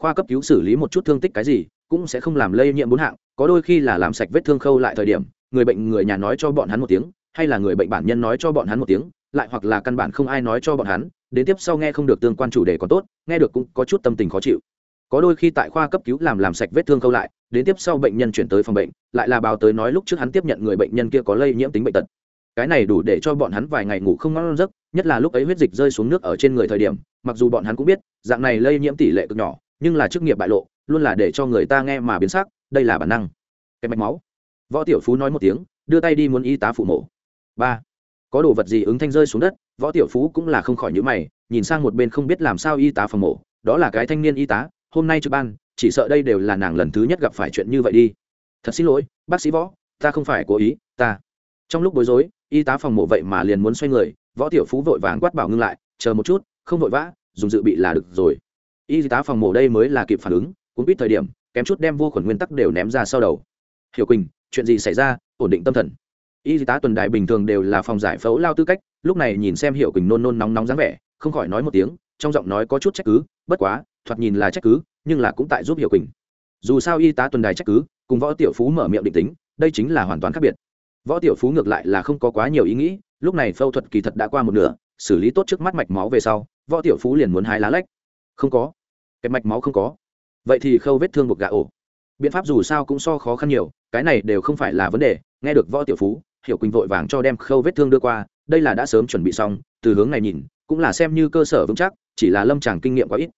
Khoa cấp cứu xử lý một chút thương tích cái gì, cũng sẽ không làm lây nhiễm bốn hạng, có đôi khi là làm sạch vết thương khâu lại thời điểm, người bệnh người nhà nói cho bọn hắn một tiếng, hay là người bệnh bản nhân nói cho bọn hắn một tiếng, lại hoặc là căn bản không ai nói cho bọn hắn, đến tiếp sau nghe không được tương quan chủ đề còn tốt, nghe được cũng có chút tâm tình khó chịu. Có đôi khi tại khoa cấp cứu làm làm sạch vết thương khâu lại, đến tiếp sau bệnh nhân chuyển tới phòng bệnh, lại là báo tới nói lúc trước hắn tiếp nhận người bệnh nhân kia có lây nhiễm tính bệnh tật cái này đủ để cho bọn hắn vài ngày ngủ không ngon giấc, nhất là lúc ấy huyết dịch rơi xuống nước ở trên người thời điểm, mặc dù bọn hắn cũng biết, dạng này lây nhiễm tỷ lệ cực nhỏ, nhưng là chức nghiệp bại lộ, luôn là để cho người ta nghe mà biến sắc, đây là bản năng. Cái mạch máu. Võ tiểu phú nói một tiếng, đưa tay đi muốn y tá phụ mổ. Ba. Có đồ vật gì ứng thanh rơi xuống đất? Võ tiểu phú cũng là không khỏi nhữ mày, nhìn sang một bên không biết làm sao y tá phòng mổ, đó là cái thanh niên y tá, hôm nay trực ban, chỉ sợ đây đều là nàng lần thứ nhất gặp phải chuyện như vậy đi. Thật xin lỗi, bác sĩ võ, ta không phải cố ý, ta. Trong lúc bối rối y tá phòng mổ vậy mà liền muốn xoay người, võ tiểu phú vội vàng quát bảo ngưng lại, chờ một chút, không vội vã, dùng dự bị là được rồi. Y tá phòng mổ đây mới là kịp phản ứng cũng biết thời điểm, kém chút đem vô khuẩn nguyên tắc đều ném ra sau đầu. Hiểu quỳnh, chuyện gì xảy ra? Ổn định tâm thần. Y tá tuần đại bình thường đều là phòng giải phẫu lao tư cách, lúc này nhìn xem hiểu quỳnh nôn nôn nóng nóng dáng vẻ, không khỏi nói một tiếng, trong giọng nói có chút trách cứ, bất quá, thoạt nhìn là trách cứ, nhưng là cũng tại giúp hiểu quỳnh. Dù sao y tá tuần đài trách cứ, cùng võ tiểu phú mở miệng định tính, đây chính là hoàn toàn khác biệt võ tiểu phú ngược lại là không có quá nhiều ý nghĩ, lúc này phẫu thuật kỳ thật đã qua một nửa, xử lý tốt trước mắt mạch máu về sau, võ tiểu phú liền muốn hái lá lách. Không có. Cái mạch máu không có. Vậy thì khâu vết thương buộc gà ổ. Biện pháp dù sao cũng so khó khăn nhiều, cái này đều không phải là vấn đề, nghe được võ tiểu phú, hiểu quỳnh vội vàng cho đem khâu vết thương đưa qua, đây là đã sớm chuẩn bị xong, từ hướng này nhìn, cũng là xem như cơ sở vững chắc, chỉ là lâm tràng kinh nghiệm quá ít.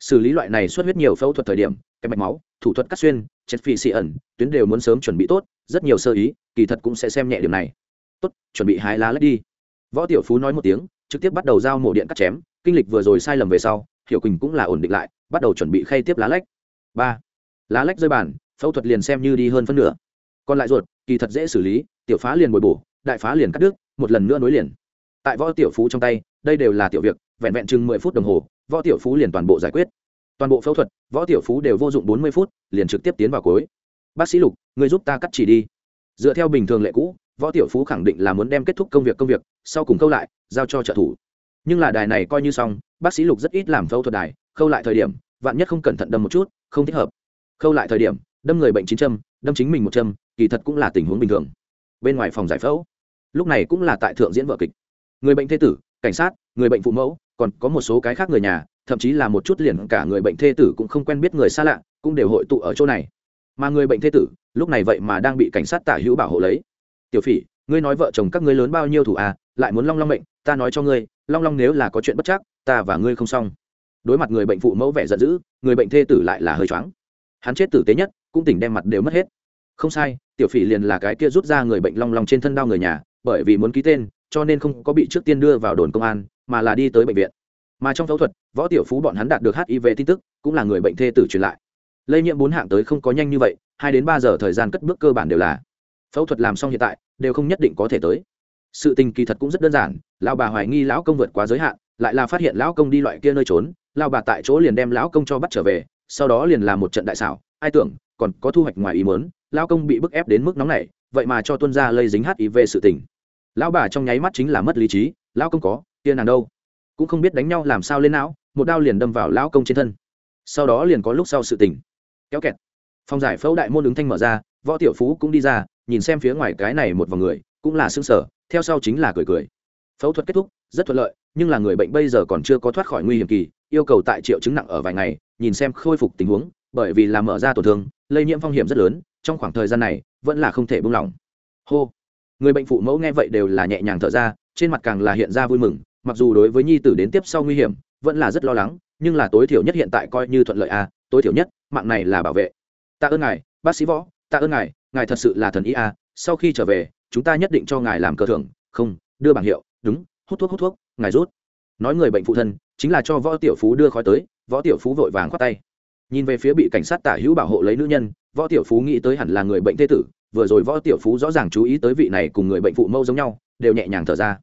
Xử lý loại này xuất huyết nhiều phẫu thuật thời điểm, cái mạch máu, thủ thuật cắt xuyên chất phi xị ẩn, tuyến đều muốn sớm chuẩn bị tốt rất nhiều sơ ý, kỳ thật cũng sẽ xem nhẹ điểm này. Tốt, chuẩn bị hái lá lách đi. Võ tiểu phú nói một tiếng, trực tiếp bắt đầu giao mổ điện cắt chém, kinh lịch vừa rồi sai lầm về sau, hiểu quỳnh cũng là ổn định lại, bắt đầu chuẩn bị khay tiếp lá lách. Ba, lá lách rơi bàn, phẫu thuật liền xem như đi hơn phân nửa. Còn lại ruột, kỳ thật dễ xử lý, tiểu phá liền bồi bổ, đại phá liền cắt đứt, một lần nữa nối liền. Tại võ tiểu phú trong tay, đây đều là tiểu việc, vẹn vẹn chừng mười phút đồng hồ, võ tiểu phú liền toàn bộ giải quyết. Toàn bộ phẫu thuật, võ tiểu phú đều vô dụng bốn mươi phút, liền trực tiếp tiến vào cuối bác sĩ lục người giúp ta cắt chỉ đi. Dựa theo bình thường lệ cũ, võ tiểu phú khẳng định là muốn đem kết thúc công việc công việc, sau cùng câu lại, giao cho trợ thủ. Nhưng là đài này coi như xong, bác sĩ lục rất ít làm phẫu thuật đài, khâu lại thời điểm, vạn nhất không cẩn thận đâm một chút, không thích hợp. Khâu lại thời điểm, đâm người bệnh chín châm, đâm chính mình một châm, kỳ thật cũng là tình huống bình thường. Bên ngoài phòng giải phẫu, lúc này cũng là tại thượng diễn vợ kịch. Người bệnh thê tử, cảnh sát, người bệnh phụ mẫu, còn có một số cái khác người nhà, thậm chí là một chút liền cả người bệnh thê tử cũng không quen biết người xa lạ, cũng đều hội tụ ở chỗ này mà người bệnh thê tử, lúc này vậy mà đang bị cảnh sát tả hữu bảo hộ lấy. Tiểu phỉ, ngươi nói vợ chồng các ngươi lớn bao nhiêu thủ à lại muốn long long bệnh ta nói cho ngươi, long long nếu là có chuyện bất chắc, ta và ngươi không xong. Đối mặt người bệnh phụ mẫu vẻ giận dữ, người bệnh thê tử lại là hơi choáng. Hắn chết tử tế nhất, cũng tỉnh đem mặt đều mất hết. Không sai, tiểu phỉ liền là cái kia rút ra người bệnh long long trên thân đau người nhà, bởi vì muốn ký tên, cho nên không có bị trước tiên đưa vào đồn công an, mà là đi tới bệnh viện. Mà trong phẫu thuật, võ tiểu phú bọn hắn đạt được hiv tin tức, cũng là người bệnh thê tử truyền lại lây nhiễm bốn hạng tới không có nhanh như vậy, hai đến ba giờ thời gian cất bước cơ bản đều là. Phẫu thuật làm xong hiện tại, đều không nhất định có thể tới. Sự tình kỳ thật cũng rất đơn giản, lão bà hoài nghi lão công vượt quá giới hạn, lại là phát hiện lão công đi loại kia nơi trốn lao bà tại chỗ liền đem lão công cho bắt trở về, sau đó liền làm một trận đại xảo, ai tưởng, còn có thu hoạch ngoài ý mớn lao công bị bức ép đến mức nóng này vậy mà cho tuân ra lây dính hiv sự tình. Lão bà trong nháy mắt chính là mất lý trí, lão công có, kia nàng đâu? Cũng không biết đánh nhau làm sao lên não, một đao liền đâm vào lão công trên thân. Sau đó liền có lúc sau sự tình kéo kẹt. Phòng giải phẫu đại môn ứng thanh mở ra, võ tiểu phú cũng đi ra, nhìn xem phía ngoài cái này một vòng người, cũng là xương sở theo sau chính là cười cười. Phẫu thuật kết thúc, rất thuận lợi, nhưng là người bệnh bây giờ còn chưa có thoát khỏi nguy hiểm kỳ, yêu cầu tại triệu chứng nặng ở vài ngày, nhìn xem khôi phục tình huống, bởi vì làm mở ra tổn thương, lây nhiễm phong hiểm rất lớn, trong khoảng thời gian này, vẫn là không thể buông lỏng. Hô. Người bệnh phụ mẫu nghe vậy đều là nhẹ nhàng thở ra, trên mặt càng là hiện ra vui mừng, mặc dù đối với nhi tử đến tiếp sau nguy hiểm vẫn là rất lo lắng, nhưng là tối thiểu nhất hiện tại coi như thuận lợi a tối thiểu nhất, mạng này là bảo vệ. Tạ ơn ngài, bác sĩ võ, tạ ơn ngài ngài thật sự là thần ý a sau khi trở về, chúng ta nhất định cho ngài làm cơ thưởng, không, đưa bảng hiệu, đúng, hút thuốc hút thuốc, ngài rút. Nói người bệnh phụ thân, chính là cho võ tiểu phú đưa khói tới, võ tiểu phú vội vàng khoát tay. Nhìn về phía bị cảnh sát tả hữu bảo hộ lấy nữ nhân, võ tiểu phú nghĩ tới hẳn là người bệnh tê tử, vừa rồi võ tiểu phú rõ ràng chú ý tới vị này cùng người bệnh phụ mâu giống nhau, đều nhẹ nhàng thở ra.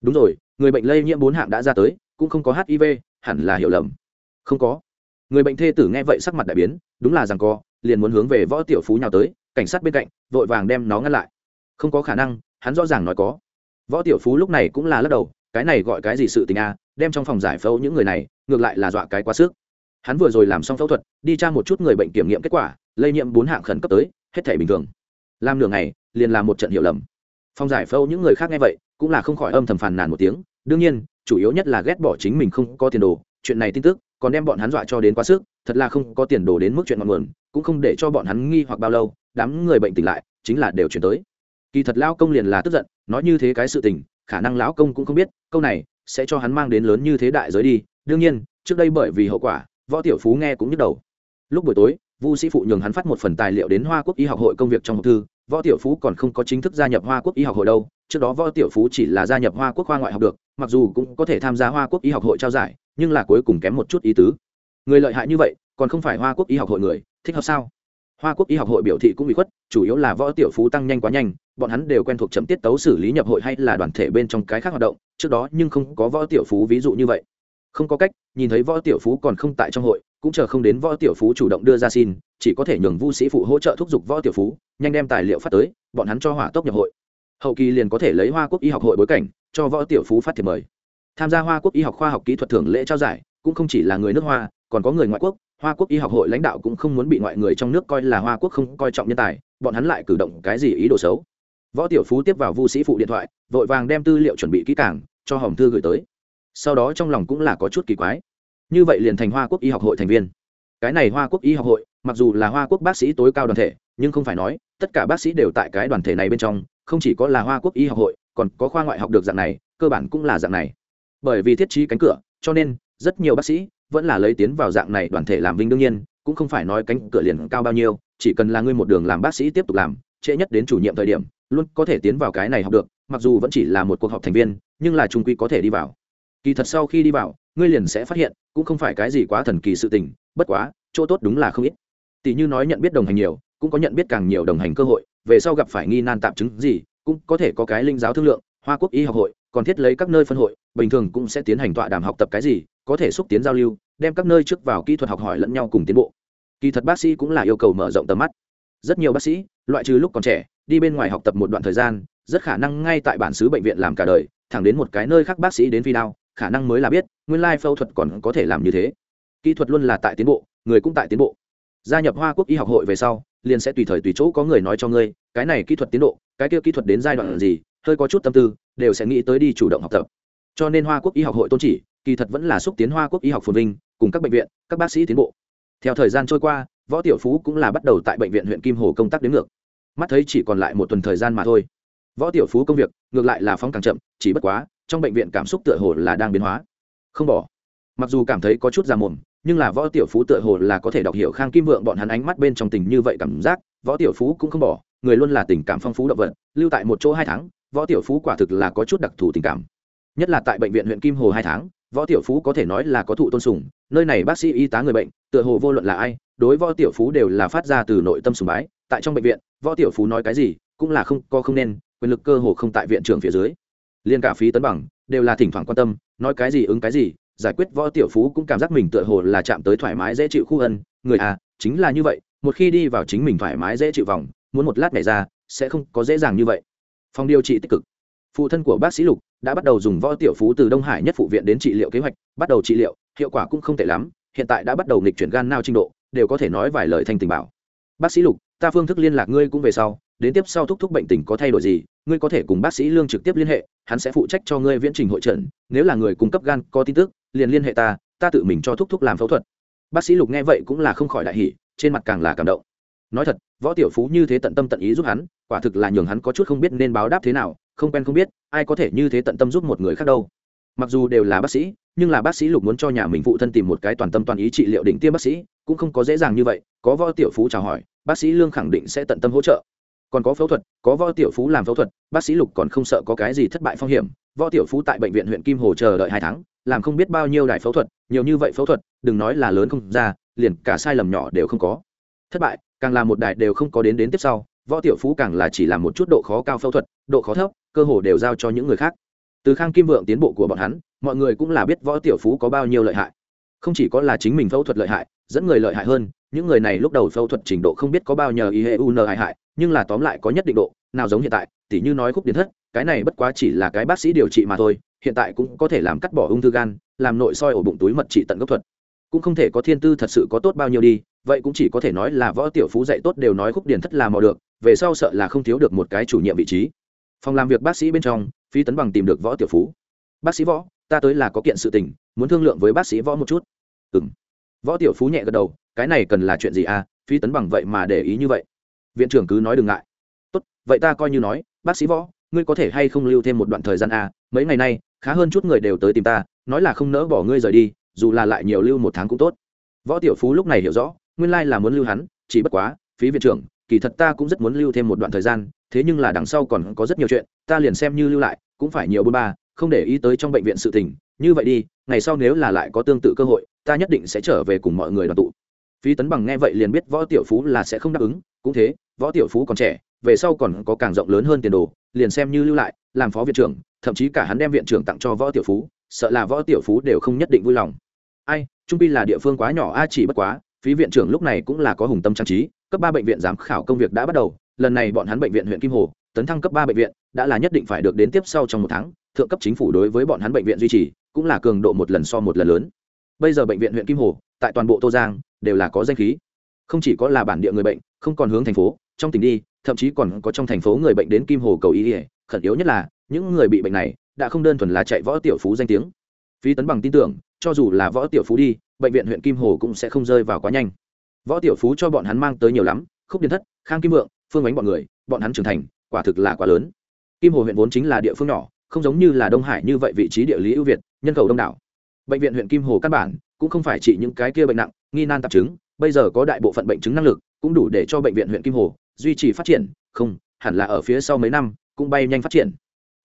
Đúng rồi, người bệnh lây nhiễm bốn hạng đã ra tới cũng không có hiv hẳn là hiểu lầm. Không có. Người bệnh thê tử nghe vậy sắc mặt đại biến, đúng là rằng co, liền muốn hướng về võ tiểu phú nhào tới, cảnh sát bên cạnh, vội vàng đem nó ngăn lại. Không có khả năng, hắn rõ ràng nói có. Võ tiểu phú lúc này cũng là lắc đầu, cái này gọi cái gì sự tình a, đem trong phòng giải phẫu những người này, ngược lại là dọa cái quá sức. Hắn vừa rồi làm xong phẫu thuật, đi tra một chút người bệnh kiểm nghiệm kết quả, lây nhiễm bốn hạng khẩn cấp tới, hết thể bình thường. Làm nửa ngày, liền làm một trận hiểu lầm. Phòng giải phẫu những người khác nghe vậy, cũng là không khỏi âm thầm phàn nàn một tiếng, đương nhiên chủ yếu nhất là ghét bỏ chính mình không có tiền đồ, chuyện này tin tức, còn đem bọn hắn dọa cho đến quá sức, thật là không có tiền đồ đến mức chuyện ngọn nguồn, cũng không để cho bọn hắn nghi hoặc bao lâu, đám người bệnh tỉnh lại, chính là đều chuyển tới. Kỳ thật lão công liền là tức giận, nói như thế cái sự tình, khả năng lão công cũng không biết, câu này sẽ cho hắn mang đến lớn như thế đại giới đi, đương nhiên, trước đây bởi vì hậu quả, võ tiểu phú nghe cũng nhức đầu. Lúc buổi tối, vu sĩ phụ nhường hắn phát một phần tài liệu đến hoa quốc y học hội công việc trong hộp thư võ tiểu phú còn không có chính thức gia nhập hoa quốc y học hội đâu, trước đó võ tiểu phú chỉ là gia nhập hoa quốc khoa ngoại học được, mặc dù cũng có thể tham gia hoa quốc y học hội trao giải, nhưng là cuối cùng kém một chút ý tứ. Người lợi hại như vậy, còn không phải hoa quốc y học hội người, thích hợp sao? Hoa quốc y học hội biểu thị cũng bị khuất, chủ yếu là võ tiểu phú tăng nhanh quá nhanh, bọn hắn đều quen thuộc chậm tiết tấu xử lý nhập hội hay là đoàn thể bên trong cái khác hoạt động, trước đó nhưng không có võ tiểu phú ví dụ như vậy. Không có cách, nhìn thấy võ tiểu phú còn không tại trong hội cũng chờ không đến võ tiểu phú chủ động đưa ra xin, chỉ có thể nhường vu sĩ phụ hỗ trợ thúc giục võ tiểu phú, nhanh đem tài liệu phát tới, bọn hắn cho hỏa tốc nhập hội. Hậu kỳ liền có thể lấy hoa quốc y học hội bối cảnh, cho võ tiểu phú phát thiệp mời. Tham gia hoa quốc y học khoa học kỹ thuật thưởng lễ trao giải, cũng không chỉ là người nước hoa, còn có người ngoại quốc. Hoa quốc y học hội lãnh đạo cũng không muốn bị ngoại người trong nước coi là hoa quốc không coi trọng nhân tài, bọn hắn lại cử động cái gì ý đồ xấu? Võ tiểu phú tiếp vào vu sĩ phụ điện thoại, vội vàng đem tư liệu chuẩn bị kỹ càng, cho hồng thư gửi tới. Sau đó trong lòng cũng là có chút kỳ quái như vậy liền thành hoa quốc y học hội thành viên. Cái này hoa quốc y học hội, mặc dù là hoa quốc bác sĩ tối cao đoàn thể, nhưng không phải nói, tất cả bác sĩ đều tại cái đoàn thể này bên trong, không chỉ có là hoa quốc y học hội, còn có khoa ngoại học được dạng này, cơ bản cũng là dạng này. Bởi vì thiết trí cánh cửa, cho nên, rất nhiều bác sĩ vẫn là lấy tiến vào dạng này đoàn thể làm vinh đương nhiên, cũng không phải nói cánh cửa liền cao bao nhiêu, chỉ cần là ngươi một đường làm bác sĩ tiếp tục làm, trễ nhất đến chủ nhiệm thời điểm, luôn có thể tiến vào cái này học được, mặc dù vẫn chỉ là một cuộc họp thành viên, nhưng là trung quy có thể đi vào. Kỳ thật sau khi đi vào ngươi liền sẽ phát hiện, cũng không phải cái gì quá thần kỳ sự tình, bất quá, chỗ tốt đúng là không ít. Tỷ như nói nhận biết đồng hành nhiều, cũng có nhận biết càng nhiều đồng hành cơ hội, về sau gặp phải nghi nan tạm chứng gì, cũng có thể có cái linh giáo thương lượng, hoa quốc y học hội, còn thiết lấy các nơi phân hội, bình thường cũng sẽ tiến hành tọa đàm học tập cái gì, có thể xúc tiến giao lưu, đem các nơi trước vào kỹ thuật học hỏi lẫn nhau cùng tiến bộ. Kỳ thật bác sĩ cũng là yêu cầu mở rộng tầm mắt. Rất nhiều bác sĩ, loại trừ lúc còn trẻ, đi bên ngoài học tập một đoạn thời gian, rất khả năng ngay tại bản xứ bệnh viện làm cả đời, thẳng đến một cái nơi khác bác sĩ đến phi đao khả năng mới là biết, nguyên lai phẫu thuật còn có thể làm như thế. Kỹ thuật luôn là tại tiến bộ, người cũng tại tiến bộ. Gia nhập hoa quốc y học hội về sau, liền sẽ tùy thời tùy chỗ có người nói cho ngươi, cái này kỹ thuật tiến độ, cái kia kỹ thuật đến giai đoạn gì, hơi có chút tâm tư, đều sẽ nghĩ tới đi chủ động học tập. Cho nên hoa quốc y học hội tôn chỉ, kỳ thật vẫn là xúc tiến hoa quốc y học phồn vinh, cùng các bệnh viện, các bác sĩ tiến bộ. Theo thời gian trôi qua, võ tiểu phú cũng là bắt đầu tại bệnh viện huyện kim hồ công tác đến ngược. Mắt thấy chỉ còn lại một tuần thời gian mà thôi. Võ tiểu phú công việc, ngược lại là phóng càng chậm, chỉ bất quá trong bệnh viện cảm xúc tựa hồ là đang biến hóa. Không bỏ. Mặc dù cảm thấy có chút ra mồm, nhưng là võ tiểu phú tựa hồ là có thể đọc hiểu khang kim vượng bọn hắn ánh mắt bên trong tình như vậy cảm giác, võ tiểu phú cũng không bỏ, người luôn là tình cảm phong phú động vật, lưu tại một chỗ hai tháng, võ tiểu phú quả thực là có chút đặc thù tình cảm. Nhất là tại bệnh viện huyện kim hồ hai tháng, võ tiểu phú có thể nói là có thụ tôn sùng, nơi này bác sĩ y tá người bệnh, tựa hồ vô luận là ai, đối võ tiểu phú đều là phát ra từ nội tâm sùng bái, tại trong bệnh viện, võ tiểu phú nói cái gì, cũng là không có không nên, quyền lực cơ hồ không tại viện trưởng phía dưới liên cả phí tấn bằng, đều là thỉnh thoảng quan tâm, nói cái gì ứng cái gì, giải quyết võ tiểu phú cũng cảm giác mình tựa hồ là chạm tới thoải mái dễ chịu khu ân. Người à chính là như vậy, một khi đi vào chính mình thoải mái dễ chịu vòng, muốn một lát này ra, sẽ không có dễ dàng như vậy. Phòng điều trị tích cực. Phụ thân của bác sĩ lục đã bắt đầu dùng võ tiểu phú từ đông hải nhất phụ viện đến trị liệu kế hoạch, bắt đầu trị liệu, hiệu quả cũng không tệ lắm, hiện tại đã bắt đầu nghịch chuyển gan nao trình độ, đều có thể nói vài lời thanh tình bảo. Bác sĩ lục, ta phương thức liên lạc ngươi cũng về sau đến tiếp sau thúc thúc bệnh tình có thay đổi gì, ngươi có thể cùng bác sĩ lương trực tiếp liên hệ, hắn sẽ phụ trách cho ngươi viễn trình hội trần, nếu là người cung cấp gan có tin tức, liền liên hệ ta ta tự mình cho thúc thúc làm phẫu thuật. Bác sĩ lục nghe vậy cũng là không khỏi đại hỉ, trên mặt càng là cảm động. Nói thật, võ tiểu phú như thế tận tâm tận ý giúp hắn, quả thực là nhường hắn có chút không biết nên báo đáp thế nào, không quen không biết, ai có thể như thế tận tâm giúp một người khác đâu. Mặc dù đều là bác sĩ, nhưng là bác sĩ lục muốn cho nhà mình phụ thân tìm một cái toàn tâm toàn ý trị liệu đỉnh tiêm bác sĩ, cũng không có dễ dàng như vậy, có võ tiểu phú chào hỏi, bác sĩ lương khẳng định sẽ tận tâm hỗ trợ còn có phẫu thuật, có võ tiểu phú làm phẫu thuật, bác sĩ lục còn không sợ có cái gì thất bại phong hiểm. Võ tiểu phú tại bệnh viện huyện kim hồ chờ đợi hai tháng, làm không biết bao nhiêu đài phẫu thuật, nhiều như vậy phẫu thuật, đừng nói là lớn không ra, liền cả sai lầm nhỏ đều không có. Thất bại, càng là một đài đều không có đến đến tiếp sau, võ tiểu phú càng là chỉ làm một chút độ khó cao phẫu thuật, độ khó thấp, cơ hồ đều giao cho những người khác. Từ khang kim vượng tiến bộ của bọn hắn, mọi người cũng là biết võ tiểu phú có bao nhiêu lợi hại. Không chỉ có là chính mình phẫu thuật lợi hại, dẫn người lợi hại hơn những người này lúc đầu phẫu thuật trình độ không biết có bao nhiêu ý hệ u n hại hại, nhưng là tóm lại có nhất định độ, nào giống hiện tại, tỉ như nói khúc điện thất, cái này bất quá chỉ là cái bác sĩ điều trị mà thôi, hiện tại cũng có thể làm cắt bỏ ung thư gan, làm nội soi ổ bụng túi mật trị tận gốc thuật. Cũng không thể có thiên tư thật sự có tốt bao nhiêu đi, vậy cũng chỉ có thể nói là võ tiểu phú dạy tốt đều nói khúc điền thất là mò được, về sau sợ là không thiếu được một cái chủ nhiệm vị trí. Phòng làm việc bác sĩ bên trong, phi tấn bằng tìm được võ tiểu phú. Bác sĩ võ, ta tới là có kiện sự tình, muốn thương lượng với bác sĩ võ một chút. Ừ m võ tiểu phú nhẹ gật đầu cái này cần là chuyện gì à phi tấn bằng vậy mà để ý như vậy. Viện trưởng cứ nói đừng ngại. Tốt, vậy ta coi như nói, bác sĩ võ, ngươi có thể hay không lưu thêm một đoạn thời gian à mấy ngày nay, khá hơn chút người đều tới tìm ta, nói là không nỡ bỏ ngươi rời đi, dù là lại nhiều lưu một tháng cũng tốt. Võ tiểu phú lúc này hiểu rõ, nguyên lai là muốn lưu hắn, chỉ bất quá, phí viện trưởng, kỳ thật ta cũng rất muốn lưu thêm một đoạn thời gian, thế nhưng là đằng sau còn có rất nhiều chuyện, ta liền xem như lưu lại, cũng phải nhiều bôn ba, không để ý tới trong bệnh viện sự tình, như vậy đi, ngày sau nếu là lại có tương tự cơ hội, ta nhất định sẽ trở về cùng mọi người đoàn tụ phí tấn bằng nghe vậy liền biết võ tiểu phú là sẽ không đáp ứng, cũng thế, võ tiểu phú còn trẻ, về sau còn có càng rộng lớn hơn tiền đồ, liền xem như lưu lại, làm phó viện trưởng, thậm chí cả hắn đem viện trưởng tặng cho võ tiểu phú, sợ là võ tiểu phú đều không nhất định vui lòng. Ai, trung pi là địa phương quá nhỏ, a chỉ bất quá, phí viện trưởng lúc này cũng là có hùng tâm trang trí, cấp ba bệnh viện giám khảo công việc đã bắt đầu, lần này bọn hắn bệnh viện huyện kim hồ, tấn thăng cấp ba bệnh viện, đã là nhất định phải được đến tiếp sau trong một tháng, thượng cấp chính phủ đối với bọn hắn bệnh viện duy trì, cũng là cường độ một lần so một lần lớn. Bây giờ bệnh viện huyện kim hồ, tại toàn bộ tô giang đều là có danh khí. Không chỉ có là bản địa người bệnh, không còn hướng thành phố, trong tỉnh đi, thậm chí còn có trong thành phố người bệnh đến kim hồ cầu ý ỉa khẩn yếu nhất là, những người bị bệnh này, đã không đơn thuần là chạy võ tiểu phú danh tiếng. Phí tấn bằng tin tưởng, cho dù là võ tiểu phú đi, bệnh viện huyện kim hồ cũng sẽ không rơi vào quá nhanh. Võ tiểu phú cho bọn hắn mang tới nhiều lắm, khúc điền thất, khang kim vượng, phương ánh bọn người, bọn hắn trưởng thành, quả thực là quá lớn. Kim hồ huyện vốn chính là địa phương nhỏ, không giống như là đông hải như vậy vị trí địa lý ưu việt, nhân khẩu đông đảo. Bệnh viện huyện kim hồ căn bản cũng không phải chỉ những cái kia bệnh nặng nghi nan tạp chứng, bây giờ có đại bộ phận bệnh chứng năng lực, cũng đủ để cho bệnh viện huyện kim hồ duy trì phát triển, không, hẳn là ở phía sau mấy năm, cũng bay nhanh phát triển.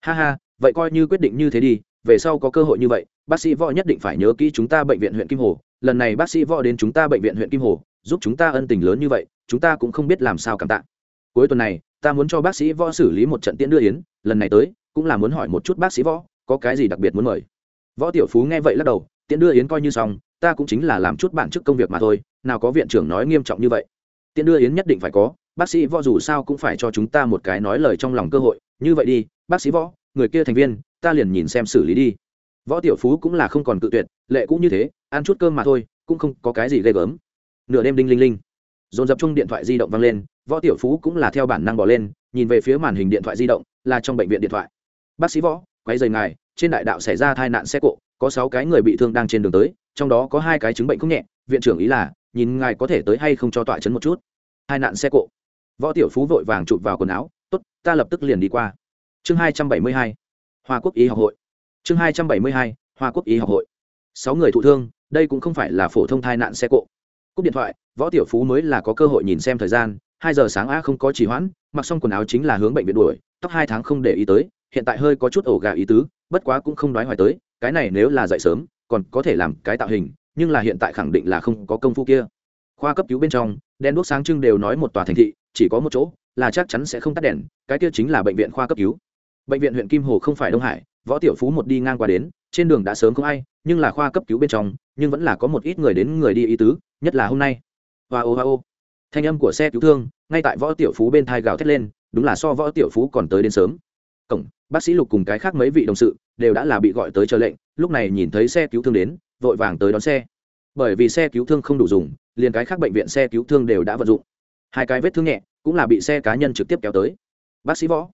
Ha ha, vậy coi như quyết định như thế đi, về sau có cơ hội như vậy, bác sĩ võ nhất định phải nhớ kỹ chúng ta bệnh viện huyện kim hồ, lần này bác sĩ võ đến chúng ta bệnh viện huyện kim hồ, giúp chúng ta ân tình lớn như vậy, chúng ta cũng không biết làm sao cảm tạ. Cuối tuần này, ta muốn cho bác sĩ võ xử lý một trận tiễn đưa yến, lần này tới, cũng là muốn hỏi một chút bác sĩ võ, có cái gì đặc biệt muốn mời. Võ tiểu phú nghe vậy lắc đầu, tiễn đưa yến coi như xong ta cũng chính là làm chút bản chức công việc mà thôi, nào có viện trưởng nói nghiêm trọng như vậy. Tiễn đưa yến nhất định phải có, bác sĩ võ dù sao cũng phải cho chúng ta một cái nói lời trong lòng cơ hội. Như vậy đi, bác sĩ võ, người kia thành viên, ta liền nhìn xem xử lý đi. Võ tiểu phú cũng là không còn cự tuyệt, lệ cũng như thế, ăn chút cơm mà thôi, cũng không có cái gì ghê gớm. Nửa đêm đinh linh linh. Dồn dập chung điện thoại di động vang lên, võ tiểu phú cũng là theo bản năng bỏ lên, nhìn về phía màn hình điện thoại di động, là trong bệnh viện điện thoại. Bác sĩ võ quay dày ngài, trên đại đạo xảy ra tai nạn xe cộ, có sáu cái người bị thương đang trên đường tới trong đó có hai cái chứng bệnh không nhẹ, viện trưởng ý là, nhìn ngài có thể tới hay không cho tọa chấn một chút. Hai nạn xe cộ. Võ tiểu phú vội vàng chụp vào quần áo, tốt, ta lập tức liền đi qua. Chương hai trăm bảy mươi hai. Hoa quốc y học hội. Chương hai trăm bảy mươi hai, hoa quốc y học hội. Sáu người thụ thương, đây cũng không phải là phổ thông tai nạn xe cộ. Cúp điện thoại, võ tiểu phú mới là có cơ hội nhìn xem thời gian, hai giờ sáng a không có trì hoãn, mặc xong quần áo chính là hướng bệnh viện đuổi, tóc hai tháng không để ý tới, hiện tại hơi có chút ổ gà ý tứ, bất quá cũng không nói hoài tới, cái này nếu là dậy sớm còn có thể làm cái tạo hình, nhưng là hiện tại khẳng định là không có công phu kia. Khoa cấp cứu bên trong, đèn đuốc sáng trưng đều nói một tòa thành thị, chỉ có một chỗ, là chắc chắn sẽ không tắt đèn, cái kia chính là bệnh viện khoa cấp cứu. Bệnh viện huyện kim hồ không phải đông hải, võ tiểu phú một đi ngang qua đến, trên đường đã sớm không ai, nhưng là khoa cấp cứu bên trong, nhưng vẫn là có một ít người đến người đi ý tứ, nhất là hôm nay. Hoa ô hoa ô. Thanh âm của xe cứu thương, ngay tại võ tiểu phú bên thai gào thét lên, đúng là so võ tiểu phú còn tới đến sớm. Cổng, bác sĩ lục cùng cái khác mấy vị đồng sự, đều đã là bị gọi tới chờ lệnh lúc này nhìn thấy xe cứu thương đến, vội vàng tới đón xe. Bởi vì xe cứu thương không đủ dùng, liền cái khác bệnh viện xe cứu thương đều đã vận dụng. Hai cái vết thương nhẹ, cũng là bị xe cá nhân trực tiếp kéo tới. Bác sĩ võ.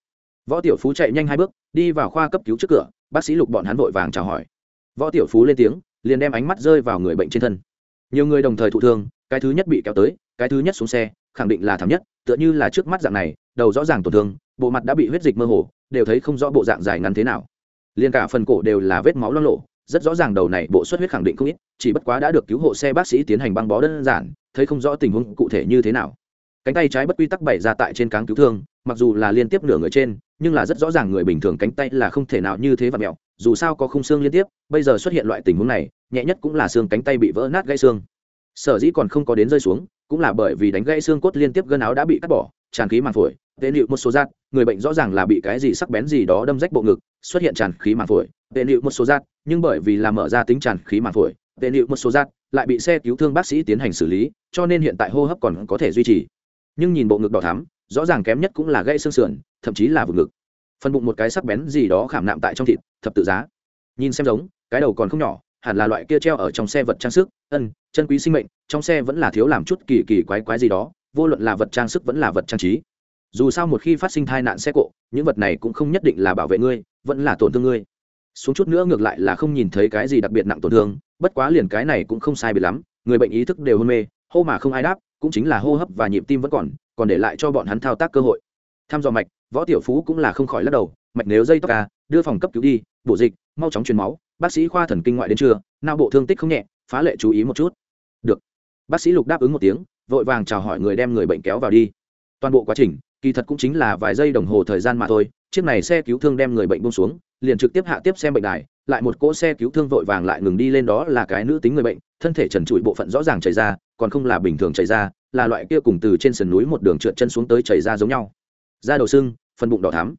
Võ tiểu phú chạy nhanh hai bước, đi vào khoa cấp cứu trước cửa, bác sĩ lục bọn hắn vội vàng chào hỏi. Võ tiểu phú lên tiếng, liền đem ánh mắt rơi vào người bệnh trên thân. Nhiều người đồng thời thụ thương, cái thứ nhất bị kéo tới, cái thứ nhất xuống xe, khẳng định là thảm nhất, tựa như là trước mắt dạng này, đầu rõ ràng tổn thương, bộ mặt đã bị huyết dịch mơ hồ, đều thấy không rõ bộ dạng dài ngắn thế nào liền cả phần cổ đều là vết máu loang lộ rất rõ ràng đầu này bộ xuất huyết khẳng định không ít, chỉ bất quá đã được cứu hộ xe bác sĩ tiến hành băng bó đơn giản, thấy không rõ tình huống cụ thể như thế nào. Cánh tay trái bất quy tắc bày ra tại trên cáng cứu thương, mặc dù là liên tiếp nửa người trên, nhưng là rất rõ ràng người bình thường cánh tay là không thể nào như thế và mẹo dù sao có khung xương liên tiếp, bây giờ xuất hiện loại tình huống này, nhẹ nhất cũng là xương cánh tay bị vỡ nát gãy xương. Sở dĩ còn không có đến rơi xuống, cũng là bởi vì đánh gãy xương cốt liên tiếp gân áo đã bị cắt bỏ tràn khí màng phổi tệ nịu một số rát người bệnh rõ ràng là bị cái gì sắc bén gì đó đâm rách bộ ngực, xuất hiện tràn khí màng phổi tệ nịu một số rát nhưng bởi vì là mở ra tính tràn khí màng phổi tệ nịu một số rát lại bị xe cứu thương bác sĩ tiến hành xử lý, cho nên hiện tại hô hấp còn có thể duy trì. Nhưng nhìn bộ ngực đỏ thắm, rõ ràng kém nhất cũng là gãy xương sườn, thậm chí là vùng ngực. Phần bụng một cái sắc bén gì đó khảm nạm tại trong thịt, thập tự giá. Nhìn xem giống, cái đầu còn không nhỏ, hẳn là loại kia treo ở trong xe vật trang sức, ân, chân quý sinh mệnh, trong xe vẫn là thiếu làm chút kỳ kỳ quái quái gì đó vô luận là vật trang sức vẫn là vật trang trí. Dù sao một khi phát sinh tai nạn xe cộ, những vật này cũng không nhất định là bảo vệ ngươi, vẫn là tổn thương ngươi. Xuống chút nữa ngược lại là không nhìn thấy cái gì đặc biệt nặng tổn thương, bất quá liền cái này cũng không sai biệt lắm, người bệnh ý thức đều hôn mê, hô mà không ai đáp, cũng chính là hô hấp và nhịp tim vẫn còn còn để lại cho bọn hắn thao tác cơ hội. Tham dò mạch, võ tiểu phú cũng là không khỏi lắc đầu, mạch nếu dây tóc ca đưa phòng cấp cứu đi, bổ dịch, mau chóng truyền máu, bác sĩ khoa thần kinh ngoại đến trưa, não bộ thương tích không nhẹ, phá lệ chú ý một chút. Được. Bác sĩ lục đáp ứng một tiếng vội vàng chào hỏi người đem người bệnh kéo vào đi. Toàn bộ quá trình, kỳ thật cũng chính là vài giây đồng hồ thời gian mà thôi, chiếc này xe cứu thương đem người bệnh bông xuống, liền trực tiếp hạ tiếp xem bệnh đài, lại một cỗ xe cứu thương vội vàng lại ngừng đi lên đó là cái nữ tính người bệnh, thân thể trần trụi bộ phận rõ ràng chảy ra, còn không là bình thường chảy ra, là loại kia cùng từ trên sườn núi một đường trượt chân xuống tới chảy ra giống nhau. Da đầu sưng, phần bụng đỏ thắm.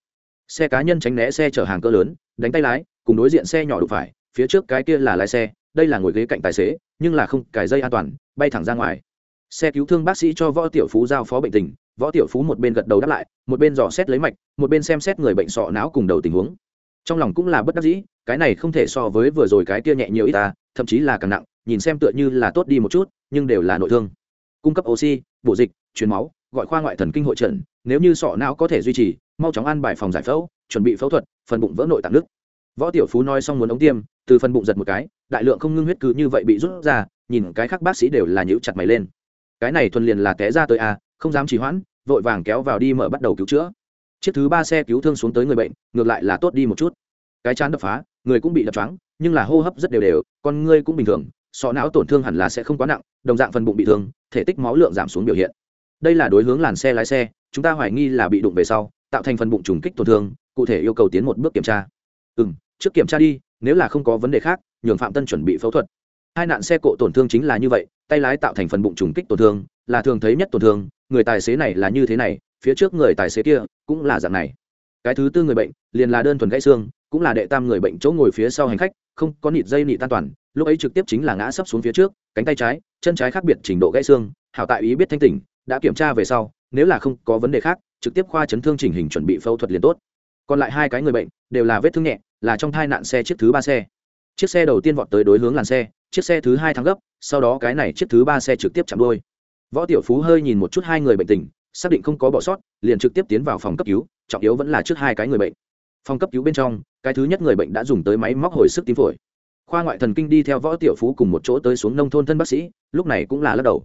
Xe cá nhân tránh né xe chở hàng cỡ lớn, đánh tay lái, cùng đối diện xe nhỏ đụng phải, phía trước cái kia là lái xe, đây là ngồi ghế cạnh tài xế, nhưng là không cài dây an toàn, bay thẳng ra ngoài xe cứu thương bác sĩ cho võ tiểu phú giao phó bệnh tình, võ tiểu phú một bên gật đầu đáp lại, một bên dò xét lấy mạch, một bên xem xét người bệnh sọ não cùng đầu tình huống. Trong lòng cũng là bất đắc dĩ, cái này không thể so với vừa rồi cái kia nhẹ nhiều ít ta, thậm chí là càng nặng, nhìn xem tựa như là tốt đi một chút, nhưng đều là nội thương. Cung cấp oxy, bổ dịch, truyền máu, gọi khoa ngoại thần kinh hội trần, nếu như sọ não có thể duy trì, mau chóng ăn bài phòng giải phẫu, chuẩn bị phẫu thuật, phần bụng vỡ nội tạng nước. Võ tiểu phú nói xong muốn ống tiêm, từ phần bụng giật một cái, đại lượng không ngưng huyết cứ như vậy bị rút ra, nhìn cái khác bác sĩ đều là nhíu chặt mày lên cái này thuần liền là té ra tới a, không dám trì hoãn, vội vàng kéo vào đi mở bắt đầu cứu chữa. Chiếc thứ ba xe cứu thương xuống tới người bệnh, ngược lại là tốt đi một chút. Cái chán đập phá, người cũng bị đập trắng nhưng là hô hấp rất đều đều, con ngươi cũng bình thường, sọ não tổn thương hẳn là sẽ không quá nặng, đồng dạng phần bụng bị thương, thể tích máu lượng giảm xuống biểu hiện. Đây là đối hướng làn xe lái xe, chúng ta hoài nghi là bị đụng về sau, tạo thành phần bụng trùng kích tổn thương, cụ thể yêu cầu tiến một bước kiểm tra. Ừ m trước kiểm tra đi, nếu là không có vấn đề khác, nhường phạm tân chuẩn bị phẫu thuật hai nạn xe cộ tổn thương chính là như vậy, tay lái tạo thành phần bụng trùng kích tổn thương, là thường thấy nhất tổn thương, người tài xế này là như thế này, phía trước người tài xế kia cũng là dạng này. Cái thứ tư người bệnh, liền là đơn thuần gãy xương, cũng là đệ tam người bệnh chỗ ngồi phía sau hành khách, không có nịt dây nịt an toàn, lúc ấy trực tiếp chính là ngã sấp xuống phía trước, cánh tay trái, chân trái khác biệt trình độ gãy xương, hảo tại ý biết thanh tỉnh, đã kiểm tra về sau, nếu là không có vấn đề khác, trực tiếp khoa chấn thương chỉnh hình chuẩn bị phẫu thuật liền tốt. Còn lại hai cái người bệnh, đều là vết thương nhẹ, là trong thai nạn xe chiếc thứ ba xe chiếc xe đầu tiên vọt tới đối hướng làn xe, chiếc xe thứ hai thắng gấp, sau đó cái này chiếc thứ ba xe trực tiếp chạm đôi. Võ tiểu phú hơi nhìn một chút hai người bệnh tình, xác định không có bỏ sót, liền trực tiếp tiến vào phòng cấp cứu, trọng yếu vẫn là trước hai cái người bệnh. Phòng cấp cứu bên trong, cái thứ nhất người bệnh đã dùng tới máy móc hồi sức tim phổi. Khoa ngoại thần kinh đi theo võ tiểu phú cùng một chỗ tới xuống nông thôn thân bác sĩ, lúc này cũng là lắc đầu.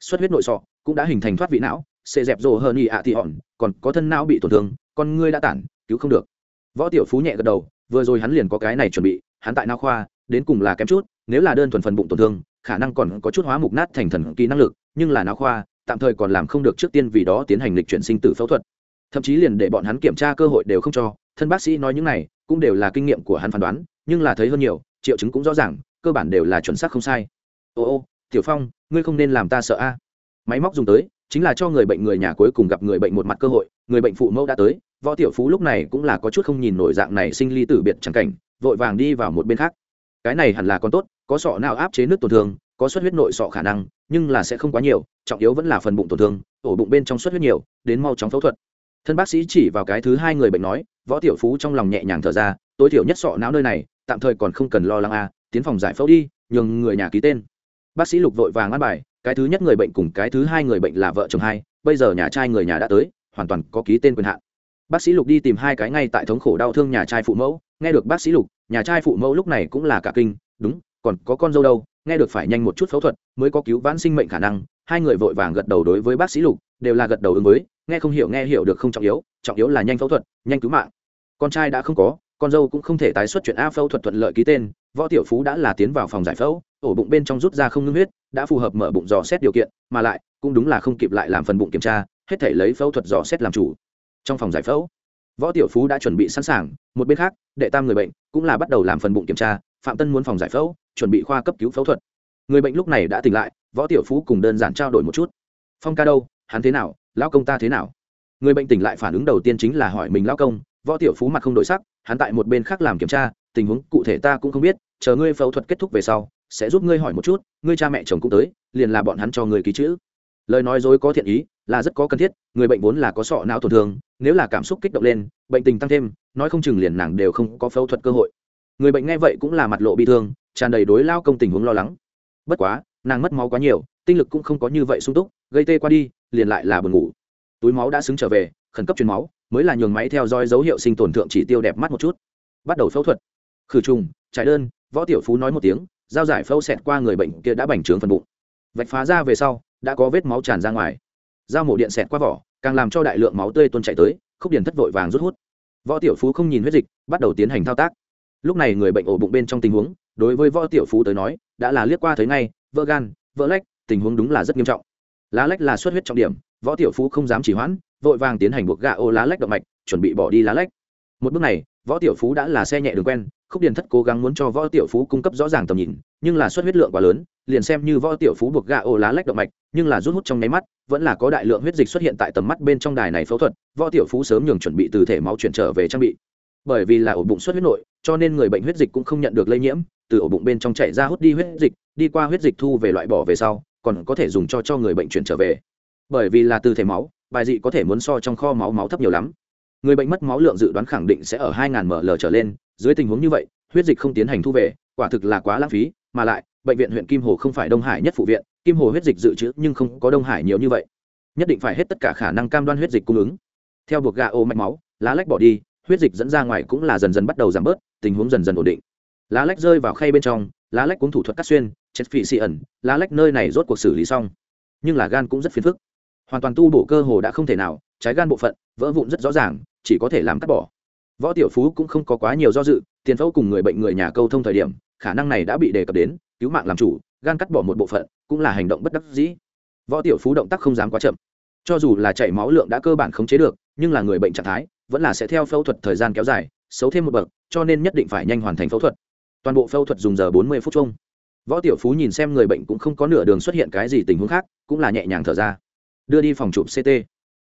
Xuất huyết nội sọ, cũng đã hình thành thoát vị não xệ dẹp rồ hơn y ạ thị hòn, còn có thân não bị tổn thương, con ngươi đã tản, cứu không được. Võ tiểu phú nhẹ gật đầu, vừa rồi hắn liền có cái này chuẩn bị hắn tại não khoa, đến cùng là kém chút, nếu là đơn thuần phần bụng tổn thương, khả năng còn có chút hóa mục nát thành thần kỳ năng lực, nhưng là não khoa, tạm thời còn làm không được trước tiên vì đó tiến hành lịch chuyển sinh tử phẫu thuật. Thậm chí liền để bọn hắn kiểm tra cơ hội đều không cho, thân bác sĩ nói những này cũng đều là kinh nghiệm của hắn phán đoán, nhưng là thấy hơn nhiều, triệu chứng cũng rõ ràng, cơ bản đều là chuẩn xác không sai. Ô ô, tiểu phong, ngươi không nên làm ta sợ a. Máy móc dùng tới, chính là cho người bệnh người nhà cuối cùng gặp người bệnh một mặt cơ hội, người bệnh phụ mẫu đã tới, võ tiểu phú lúc này cũng là có chút không nhìn nổi dạng này sinh ly tử biệt chẳng cảnh vội vàng đi vào một bên khác. Cái này hẳn là còn tốt, có sọ nào áp chế nước tổn thương, có xuất huyết nội sọ khả năng, nhưng là sẽ không quá nhiều, trọng yếu vẫn là phần bụng tổn thương, ổ bụng bên trong xuất huyết nhiều, đến mau chóng phẫu thuật. Thân bác sĩ chỉ vào cái thứ hai người bệnh nói, võ tiểu phú trong lòng nhẹ nhàng thở ra, tối thiểu nhất sọ não nơi này, tạm thời còn không cần lo lắng a tiến phòng giải phẫu đi, nhường người nhà ký tên. Bác sĩ lục vội vàng ăn bài, cái thứ nhất người bệnh cùng cái thứ hai người bệnh là vợ chồng hai, bây giờ nhà trai người nhà đã tới, hoàn toàn có ký tên quyền hạn bác sĩ lục đi tìm hai cái ngay tại thống khổ đau thương nhà trai phụ mẫu. Nghe được bác sĩ lục, nhà trai phụ mẫu lúc này cũng là cả kinh. Đúng, còn có con dâu đâu, nghe được phải nhanh một chút phẫu thuật mới có cứu vãn sinh mệnh khả năng. Hai người vội vàng gật đầu đối với bác sĩ lục, đều là gật đầu ứng với. Nghe không hiểu, nghe hiểu được không trọng yếu trọng yếu là nhanh phẫu thuật, nhanh cứu mạng. Con trai đã không có, con dâu cũng không thể tái xuất chuyện a phẫu thuật thuận lợi ký tên. Võ tiểu phú đã là tiến vào phòng giải phẫu, ổ bụng bên trong rút ra không ngưng huyết, đã phù hợp mở bụng dò xét điều kiện, mà lại, cũng đúng là không kịp lại làm phần bụng kiểm tra, hết thể lấy phẫu thuật dò xét làm chủ trong phòng giải phẫu. Võ tiểu phú đã chuẩn bị sẵn sàng, một bên khác, đệ tam người bệnh cũng là bắt đầu làm phần bụng kiểm tra, phạm tân muốn phòng giải phẫu, chuẩn bị khoa cấp cứu phẫu thuật. Người bệnh lúc này đã tỉnh lại, võ tiểu phú cùng đơn giản trao đổi một chút. Phong ca đâu? Hắn thế nào? Lão công ta thế nào? Người bệnh tỉnh lại phản ứng đầu tiên chính là hỏi mình, lão công, võ tiểu phú mặt không đổi sắc, hắn tại một bên khác làm kiểm tra, tình huống cụ thể ta cũng không biết, chờ ngươi phẫu thuật kết thúc về sau, sẽ giúp ngươi hỏi một chút, ngươi cha mẹ chồng cũng tới, liền là bọn hắn cho người ký chữ. Lời nói dối có thiện ý, là rất có cần thiết, người bệnh vốn là có sọ não tổn thương nếu là cảm xúc kích động lên, bệnh tình tăng thêm, nói không chừng liền nàng đều không có phẫu thuật cơ hội. Người bệnh nghe vậy cũng là mặt lộ bị thương, tràn đầy đối lao công tình huống lo lắng. Bất quá, nàng mất máu quá nhiều, tinh lực cũng không có như vậy sung túc, gây tê qua đi, liền lại là buồn ngủ. Túi máu đã xứng trở về, khẩn cấp truyền máu, mới là nhường máy theo dõi dấu hiệu sinh tổn thượng chỉ tiêu đẹp mắt một chút. Bắt đầu phẫu thuật. Khử trùng, trải đơn, võ tiểu phú nói một tiếng dao giải phẫu xẹt qua người bệnh kia đã bành trướng phần bụng. Vạch phá ra về sau, đã có vết máu tràn ra ngoài. Dao mổ điện xẹt qua vỏ càng làm cho đại lượng máu tươi tuôn chảy tới, khúc điển thất vội vàng rút hút. Võ tiểu phú không nhìn huyết dịch, bắt đầu tiến hành thao tác. Lúc này người bệnh ổ bụng bên trong tình huống, đối với võ tiểu phú tới nói, đã là liếc qua thấy ngay, vỡ gan, vỡ lách, tình huống đúng là rất nghiêm trọng. Lá lách là xuất huyết trọng điểm, võ tiểu phú không dám chỉ hoãn, vội vàng tiến hành buộc gạ ô lá lách động mạch, chuẩn bị bỏ đi lá lách. Một bước này, võ tiểu phú đã là xe nhẹ đường quen khúc điền thất cố gắng muốn cho võ tiểu phú cung cấp rõ ràng tầm nhìn, nhưng là suất huyết lượng quá lớn, liền xem như võ tiểu phú buộc gạ ô lá lách động mạch, nhưng là rút hút trong nháy mắt, vẫn là có đại lượng huyết dịch xuất hiện tại tầm mắt bên trong đài này phẫu thuật, võ tiểu phú sớm nhường chuẩn bị từ thể máu chuyển trở về trang bị. Bởi vì là ổ bụng xuất huyết nội, cho nên người bệnh huyết dịch cũng không nhận được lây nhiễm, từ ổ bụng bên trong chảy ra hút đi huyết dịch, đi qua huyết dịch thu về loại bỏ về sau, còn có thể dùng cho cho người bệnh chuyển trở về. Bởi vì là từ thể máu, bài dị có thể muốn so trong kho máu máu thấp nhiều lắm người bệnh mất máu lượng dự đoán khẳng định sẽ ở 2.000 ml trở lên. Dưới tình huống như vậy, huyết dịch không tiến hành thu về, quả thực là quá lãng phí. Mà lại, bệnh viện huyện kim hồ không phải đông hải nhất phụ viện, kim hồ huyết dịch dự trữ nhưng không có đông hải nhiều như vậy. Nhất định phải hết tất cả khả năng cam đoan huyết dịch cung ứng. Theo buộc gà ô mạch máu, lá lách bỏ đi, huyết dịch dẫn ra ngoài cũng là dần dần bắt đầu giảm bớt, tình huống dần dần ổn định. Lá lách rơi vào khay bên trong, lá lách cũng thủ thuật cắt xuyên, chết phị xì ẩn, lá lách nơi này rốt cuộc xử lý xong. Nhưng là gan cũng rất phiền phức. Hoàn toàn tu bổ cơ hồ đã không thể nào, trái gan bộ phận, vỡ vụn rất rõ ràng chỉ có thể làm cắt bỏ. Võ tiểu phú cũng không có quá nhiều do dự, tiền phẫu cùng người bệnh người nhà câu thông thời điểm, khả năng này đã bị đề cập đến, cứu mạng làm chủ, gan cắt bỏ một bộ phận, cũng là hành động bất đắc dĩ. Võ tiểu phú động tác không dám quá chậm. Cho dù là chảy máu lượng đã cơ bản khống chế được, nhưng là người bệnh trạng thái, vẫn là sẽ theo phẫu thuật thời gian kéo dài, xấu thêm một bậc, cho nên nhất định phải nhanh hoàn thành phẫu thuật. Toàn bộ phẫu thuật dùng giờ bốn mươi phút chung. Võ tiểu phú nhìn xem người bệnh cũng không có nửa đường xuất hiện cái gì tình huống khác, cũng là nhẹ nhàng thở ra. Đưa đi phòng chụp ct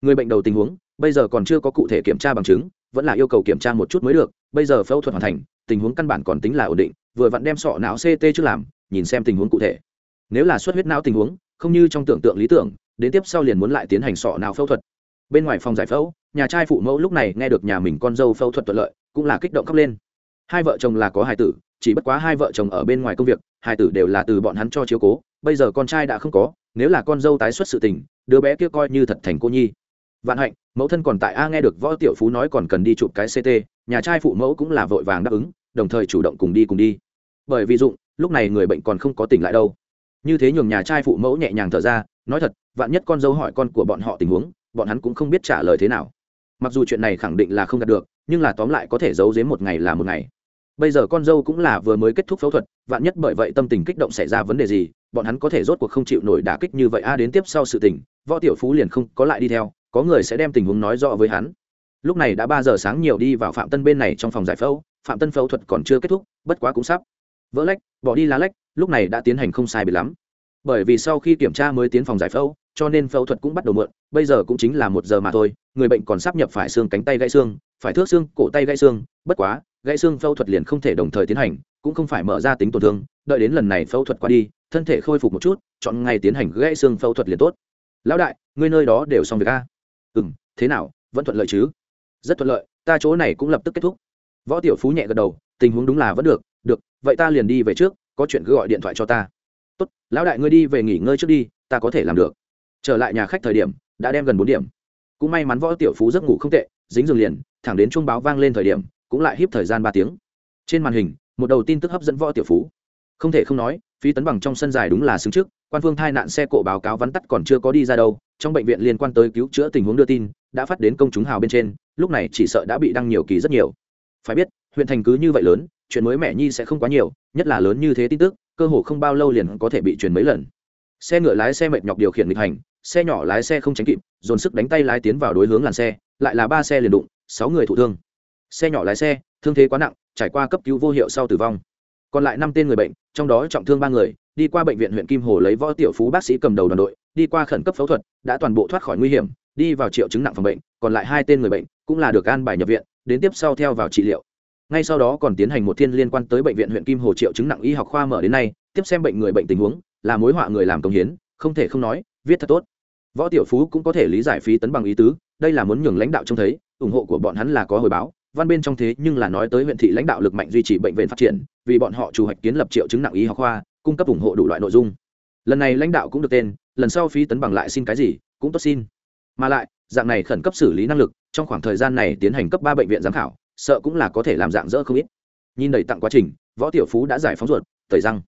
người bệnh đầu tình huống bây giờ còn chưa có cụ thể kiểm tra bằng chứng, vẫn là yêu cầu kiểm tra một chút mới được, bây giờ phẫu thuật hoàn thành, tình huống căn bản còn tính là ổn định, vừa vặn đem sọ não ct trước làm, nhìn xem tình huống cụ thể. Nếu là xuất huyết não tình huống, không như trong tưởng tượng lý tưởng, đến tiếp sau liền muốn lại tiến hành sọ não phẫu thuật. Bên ngoài phòng giải phẫu, nhà trai phụ mẫu lúc này nghe được nhà mình con dâu phẫu thuật thuận lợi, cũng là kích động khóc lên. Hai vợ chồng là có hài tử, chỉ bất quá hai vợ chồng ở bên ngoài công việc, hài tử đều là từ bọn hắn cho chiếu cố, bây giờ con trai đã không có, nếu là con dâu tái xuất sự tình, đứa bé kia coi như thật thành cô nhi vạn hạnh, mẫu thân còn tại a nghe được võ tiểu phú nói còn cần đi chụp cái ct nhà trai phụ mẫu cũng là vội vàng đáp ứng, đồng thời chủ động cùng đi cùng đi. Bởi vì dụng, lúc này người bệnh còn không có tỉnh lại đâu. Như thế nhường nhà trai phụ mẫu nhẹ nhàng thở ra, nói thật, vạn nhất con dâu hỏi con của bọn họ tình huống, bọn hắn cũng không biết trả lời thế nào. Mặc dù chuyện này khẳng định là không đạt được, nhưng là tóm lại có thể giấu giếm một ngày là một ngày. Bây giờ con dâu cũng là vừa mới kết thúc phẫu thuật, vạn nhất bởi vậy tâm tình kích động xảy ra vấn đề gì, bọn hắn có thể rốt cuộc không chịu nổi đả kích như vậy, a đến tiếp sau sự tình, võ tiểu phú liền không có lại đi theo có người sẽ đem tình huống nói rõ với hắn. Lúc này đã ba giờ sáng nhiều đi vào phạm tân bên này trong phòng giải phẫu, phạm tân phẫu thuật còn chưa kết thúc, bất quá cũng sắp. Vỡ lách, bỏ đi lá lách, lúc này đã tiến hành không sai biệt lắm. Bởi vì sau khi kiểm tra mới tiến phòng giải phẫu, cho nên phẫu thuật cũng bắt đầu muộn, bây giờ cũng chính là một giờ mà thôi, người bệnh còn sắp nhập phải xương cánh tay gãy xương, phải thước xương cổ tay gãy xương, bất quá, gãy xương phẫu thuật liền không thể đồng thời tiến hành, cũng không phải mở ra tính tổn thương, đợi đến lần này phẫu thuật qua đi, thân thể khôi phục một chút, chọn ngày tiến hành gãy xương phẫu thuật liền tốt. Lão đại, ngươi nơi đó đều xong việc a? Ừ m thế nào? Vẫn thuận lợi chứ? Rất thuận lợi, ta chỗ này cũng lập tức kết thúc. Võ tiểu phú nhẹ gật đầu, tình huống đúng là vẫn được được, vậy ta liền đi về trước, có chuyện cứ gọi điện thoại cho ta. Tốt, lão đại ngươi đi về nghỉ ngơi trước đi, ta có thể làm được. Trở lại nhà khách thời điểm, đã đem gần bốn điểm. Cũng may mắn võ tiểu phú giấc ngủ không tệ, dính giường liền, thẳng đến chuông báo vang lên thời điểm, cũng lại híp thời gian ba tiếng. Trên màn hình, một đầu tin tức hấp dẫn võ tiểu phú. Không thể không nói phí tấn bằng trong sân dài đúng là xứng trước, quan phương thai nạn xe cộ báo cáo vắn tắt còn chưa có đi ra đâu, trong bệnh viện liên quan tới cứu chữa tình huống đưa tin, đã phát đến công chúng hào bên trên, lúc này chỉ sợ đã bị đăng nhiều kỳ rất nhiều. Phải biết, huyện thành cứ như vậy lớn, chuyện mới mẹ nhi sẽ không quá nhiều, nhất là lớn như thế tin tức, cơ hồ không bao lâu liền có thể bị truyền mấy lần. Xe ngựa lái xe mệt nhọc điều khiển nghịch hành, xe nhỏ lái xe không tránh kịp, dồn sức đánh tay lái tiến vào đối hướng làn xe, lại là ba xe liền đụng, sáu người thụ thương. Xe nhỏ lái xe, thương thế quá nặng, trải qua cấp cứu vô hiệu sau tử vong. Còn lại năm tên người bệnh trong đó trọng thương ba người, đi qua bệnh viện huyện kim hồ lấy võ tiểu phú bác sĩ cầm đầu đoàn đội, đi qua khẩn cấp phẫu thuật, đã toàn bộ thoát khỏi nguy hiểm, đi vào triệu chứng nặng phòng bệnh, còn lại hai tên người bệnh cũng là được an bài nhập viện, đến tiếp sau theo vào trị liệu. Ngay sau đó còn tiến hành một thiên liên quan tới bệnh viện huyện kim hồ triệu chứng nặng y học khoa mở đến nay, tiếp xem bệnh người bệnh tình huống, là mối họa người làm công hiến, không thể không nói, viết thật tốt. Võ tiểu phú cũng có thể lý giải phí tấn bằng ý tứ, đây là muốn nhường lãnh đạo trông thấy, ủng hộ của bọn hắn là có hồi báo, văn bên trong thế nhưng là nói tới huyện thị lãnh đạo lực mạnh duy trì bệnh viện phát triển vì bọn họ chủ hoạch kiến lập triệu chứng nặng y học khoa, cung cấp ủng hộ đủ loại nội dung. Lần này lãnh đạo cũng được tên, lần sau phí tấn bằng lại xin cái gì, cũng tốt xin. Mà lại, dạng này khẩn cấp xử lý năng lực, trong khoảng thời gian này tiến hành cấp ba bệnh viện giám khảo, sợ cũng là có thể làm dạng dỡ không ít. Nhìn đầy tặng quá trình, võ tiểu phú đã giải phóng ruột, tẩy răng.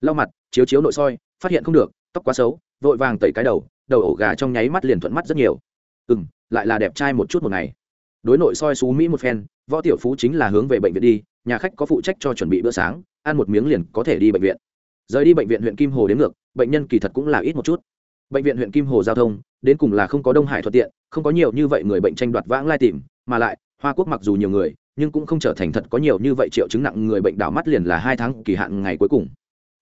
Lau mặt, chiếu chiếu nội soi, phát hiện không được, tóc quá xấu, vội vàng tẩy cái đầu đầu ổ gà trong nháy mắt liền thuận mắt rất nhiều. Ừ m lại là đẹp trai một chút một ngày. Đối nội soi xú mỹ một phen, võ tiểu phú chính là hướng về bệnh viện đi nhà khách có phụ trách cho chuẩn bị bữa sáng, ăn một miếng liền có thể đi bệnh viện. Rời đi bệnh viện huyện kim hồ đến ngược, bệnh nhân kỳ thật cũng là ít một chút. Bệnh viện huyện kim hồ giao thông, đến cùng là không có đông hải thuận tiện, không có nhiều như vậy người bệnh tranh đoạt vãng lai tìm, mà lại, hoa quốc mặc dù nhiều người, nhưng cũng không trở thành thật có nhiều như vậy triệu chứng nặng người bệnh đảo mắt liền là hai tháng kỳ hạn ngày cuối cùng.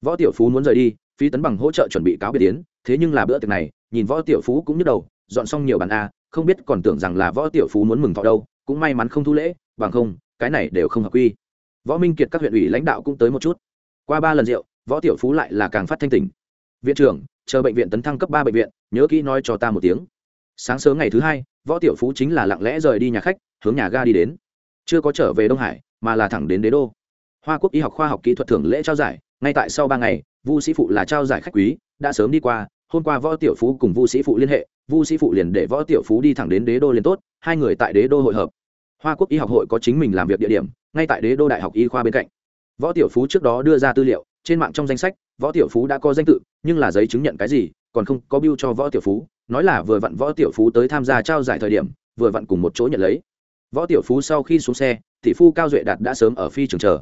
Võ tiểu phú muốn rời đi, phí tấn bằng hỗ trợ chuẩn bị cáo biệt tiến thế nhưng là bữa tiệc này, nhìn võ tiểu phú cũng nhức đầu, dọn xong nhiều bàn a, không biết còn tưởng rằng là võ tiểu phú muốn mừng thọ đâu, cũng may mắn không thu lễ, bằng không, cái này đều không hợp quy võ minh kiệt các huyện ủy lãnh đạo cũng tới một chút. Qua ba lần rượu, võ tiểu phú lại là càng phát thanh tỉnh. Viện trưởng, chờ bệnh viện tấn thăng cấp ba bệnh viện, nhớ kỹ nói cho ta một tiếng. Sáng sớm ngày thứ hai, võ tiểu phú chính là lặng lẽ rời đi nhà khách, hướng nhà ga đi đến. Chưa có trở về đông hải, mà là thẳng đến đế đô. Hoa quốc y học khoa học kỹ thuật thưởng lễ trao giải, ngay tại sau ba ngày, vu sĩ phụ là trao giải khách quý, đã sớm đi qua, hôm qua võ tiểu phú cùng vu sĩ phụ liên hệ, vu sĩ phụ liền để võ tiểu phú đi thẳng đến đế đô liền tốt, hai người tại đế đô hội hợp hoa quốc y học hội có chính mình làm việc địa điểm, ngay tại đế đô đại học y khoa bên cạnh. Võ tiểu phú trước đó đưa ra tư liệu, trên mạng trong danh sách, võ tiểu phú đã có danh tự, nhưng là giấy chứng nhận cái gì, còn không có biêu cho võ tiểu phú, nói là vừa vặn võ tiểu phú tới tham gia trao giải thời điểm, vừa vặn cùng một chỗ nhận lấy. Võ tiểu phú sau khi xuống xe, tỷ phu cao duệ đạt đã sớm ở phi trường chờ.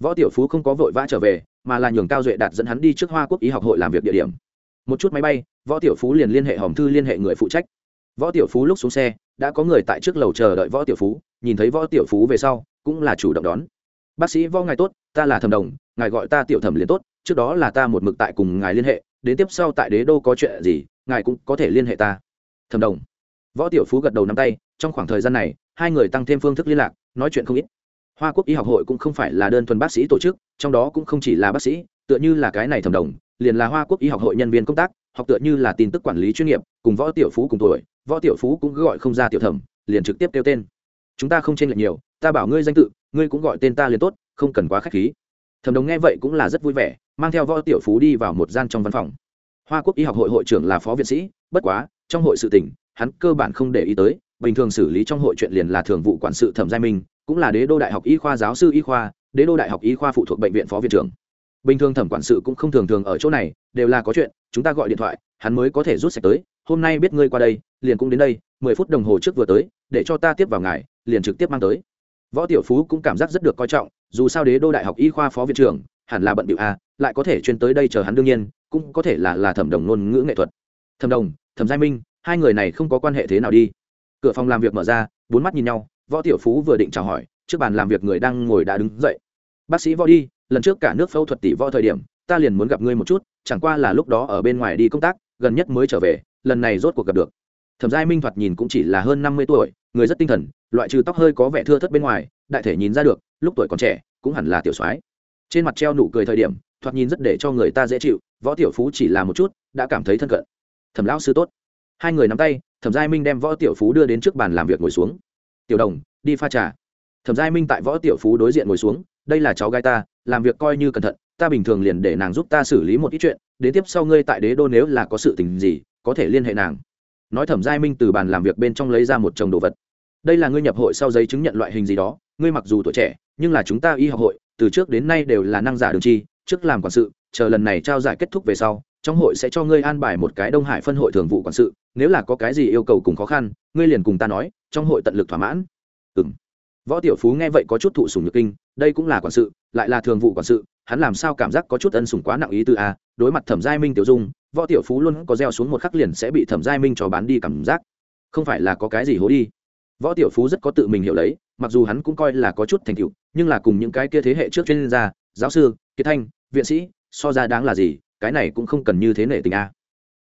Võ tiểu phú không có vội vã trở về, mà là nhường cao duệ đạt dẫn hắn đi trước hoa quốc y học hội làm việc địa điểm. Một chút máy bay, võ tiểu phú liền liên hệ hòm thư liên hệ người phụ trách. Võ tiểu phú lúc xuống xe, đã có người tại trước lầu chờ đợi võ tiểu phú nhìn thấy võ tiểu phú về sau, cũng là chủ động đón. Bác sĩ, võ ngài tốt, ta là thẩm đồng, ngài gọi ta tiểu thẩm liền tốt, trước đó là ta một mực tại cùng ngài liên hệ, đến tiếp sau tại đế đô có chuyện gì, ngài cũng có thể liên hệ ta. Thẩm đồng. Võ tiểu phú gật đầu nắm tay, trong khoảng thời gian này, hai người tăng thêm phương thức liên lạc, nói chuyện không ít. Hoa quốc y học hội cũng không phải là đơn thuần bác sĩ tổ chức, trong đó cũng không chỉ là bác sĩ, tựa như là cái này thẩm đồng, liền là hoa quốc y học hội nhân viên công tác, học tựa như là tin tức quản lý chuyên nghiệp, cùng võ tiểu phú cùng tuổi, võ tiểu phú cũng gọi không ra tiểu thẩm, liền trực tiếp kêu tên chúng ta không tranh lệch nhiều, ta bảo ngươi danh tự, ngươi cũng gọi tên ta liền tốt, không cần quá k h á c h khí. Thẩm đồng nghe vậy cũng là rất vui vẻ, mang theo võ tiểu phú đi vào một gian trong văn phòng. Hoa quốc y học hội hội trưởng là phó viện sĩ, bất quá, trong hội sự tỉnh hắn cơ bản không để ý tới, bình thường xử lý trong hội chuyện liền là thường vụ quản sự thẩm giai minh, cũng là đế đô đại học y khoa giáo sư y khoa, đế đô đại học y khoa phụ thuộc bệnh viện phó viện trưởng. Bình thường thẩm quản sự cũng không thường thường ở chỗ này, đều là có chuyện, chúng ta gọi điện thoại, hắn mới có thể rút sạch tới, hôm nay biết ngươi qua đây, liền cũng đến đây, mười phút đồng hồ trước vừa tới, để cho ta tiếp vào ngài liền trực tiếp mang tới. Võ tiểu phú cũng cảm giác rất được coi trọng, dù sao đế đô đại học y khoa phó viện trưởng, hẳn là bận điệu a à, lại có thể chuyên tới đây chờ hắn đương nhiên, cũng có thể là là thẩm đồng ngôn ngữ nghệ thuật. Thẩm đồng, thẩm giai minh, hai người này không có quan hệ thế nào đi. Cửa phòng làm việc mở ra, bốn mắt nhìn nhau, võ tiểu phú vừa định chào hỏi, trước bàn làm việc người đang ngồi đã đứng dậy. Bác sĩ võ đi, lần trước cả nước phẫu thuật tỷ võ thời điểm, ta liền muốn gặp ngươi một chút, chẳng qua là lúc đó ở bên ngoài đi công tác, gần nhất mới trở về, lần này rốt cuộc gặp được. Thẩm giai minh thoạt nhìn cũng chỉ là hơn năm mươi tuổi người rất tinh thần, loại trừ tóc hơi có vẻ thưa thất bên ngoài, đại thể nhìn ra được, lúc tuổi còn trẻ, cũng hẳn là tiểu soái. Trên mặt treo nụ cười thời điểm, thoạt nhìn rất để cho người ta dễ chịu, võ tiểu phú chỉ là một chút, đã cảm thấy thân cận. Thẩm lão sư tốt. Hai người nắm tay, thẩm giai minh đem võ tiểu phú đưa đến trước bàn làm việc ngồi xuống. Tiểu đồng, đi pha trà. Thẩm giai minh tại võ tiểu phú đối diện ngồi xuống, đây là cháu gái ta, làm việc coi như cẩn thận, ta bình thường liền để nàng giúp ta xử lý một ít chuyện, đến tiếp sau ngươi tại đế đô nếu là có sự tình gì, có thể liên hệ nàng nói thẩm giai minh từ bàn làm việc bên trong lấy ra một chồng đồ vật. Đây là ngươi nhập hội sau giấy chứng nhận loại hình gì đó, ngươi mặc dù tuổi trẻ, nhưng là chúng ta y học hội, từ trước đến nay đều là năng giả đường chi, trước làm quản sự, chờ lần này trao giải kết thúc về sau, trong hội sẽ cho ngươi an bài một cái đông hải phân hội thường vụ quản sự, nếu là có cái gì yêu cầu cùng khó khăn, ngươi liền cùng ta nói, trong hội tận lực thỏa mãn. Ừ m võ tiểu phú nghe vậy có chút thụ sùng nhược kinh, đây cũng là quản sự, lại là thường vụ quản sự, hắn làm sao cảm giác có chút ân sủng quá nặng ý từ a à, đối mặt thẩm giai minh tiểu dung, võ tiểu phú luôn có gieo xuống một khắc liền sẽ bị thẩm giai minh cho bán đi cảm giác. Không phải là có cái gì hố đi. Võ tiểu phú rất có tự mình hiểu lấy, mặc dù hắn cũng coi là có chút thành tựu, nhưng là cùng những cái kia thế hệ trước chuyên gia, giáo sư, kiệt thanh, viện sĩ, so ra đáng là gì, cái này cũng không cần như thế nể tình a.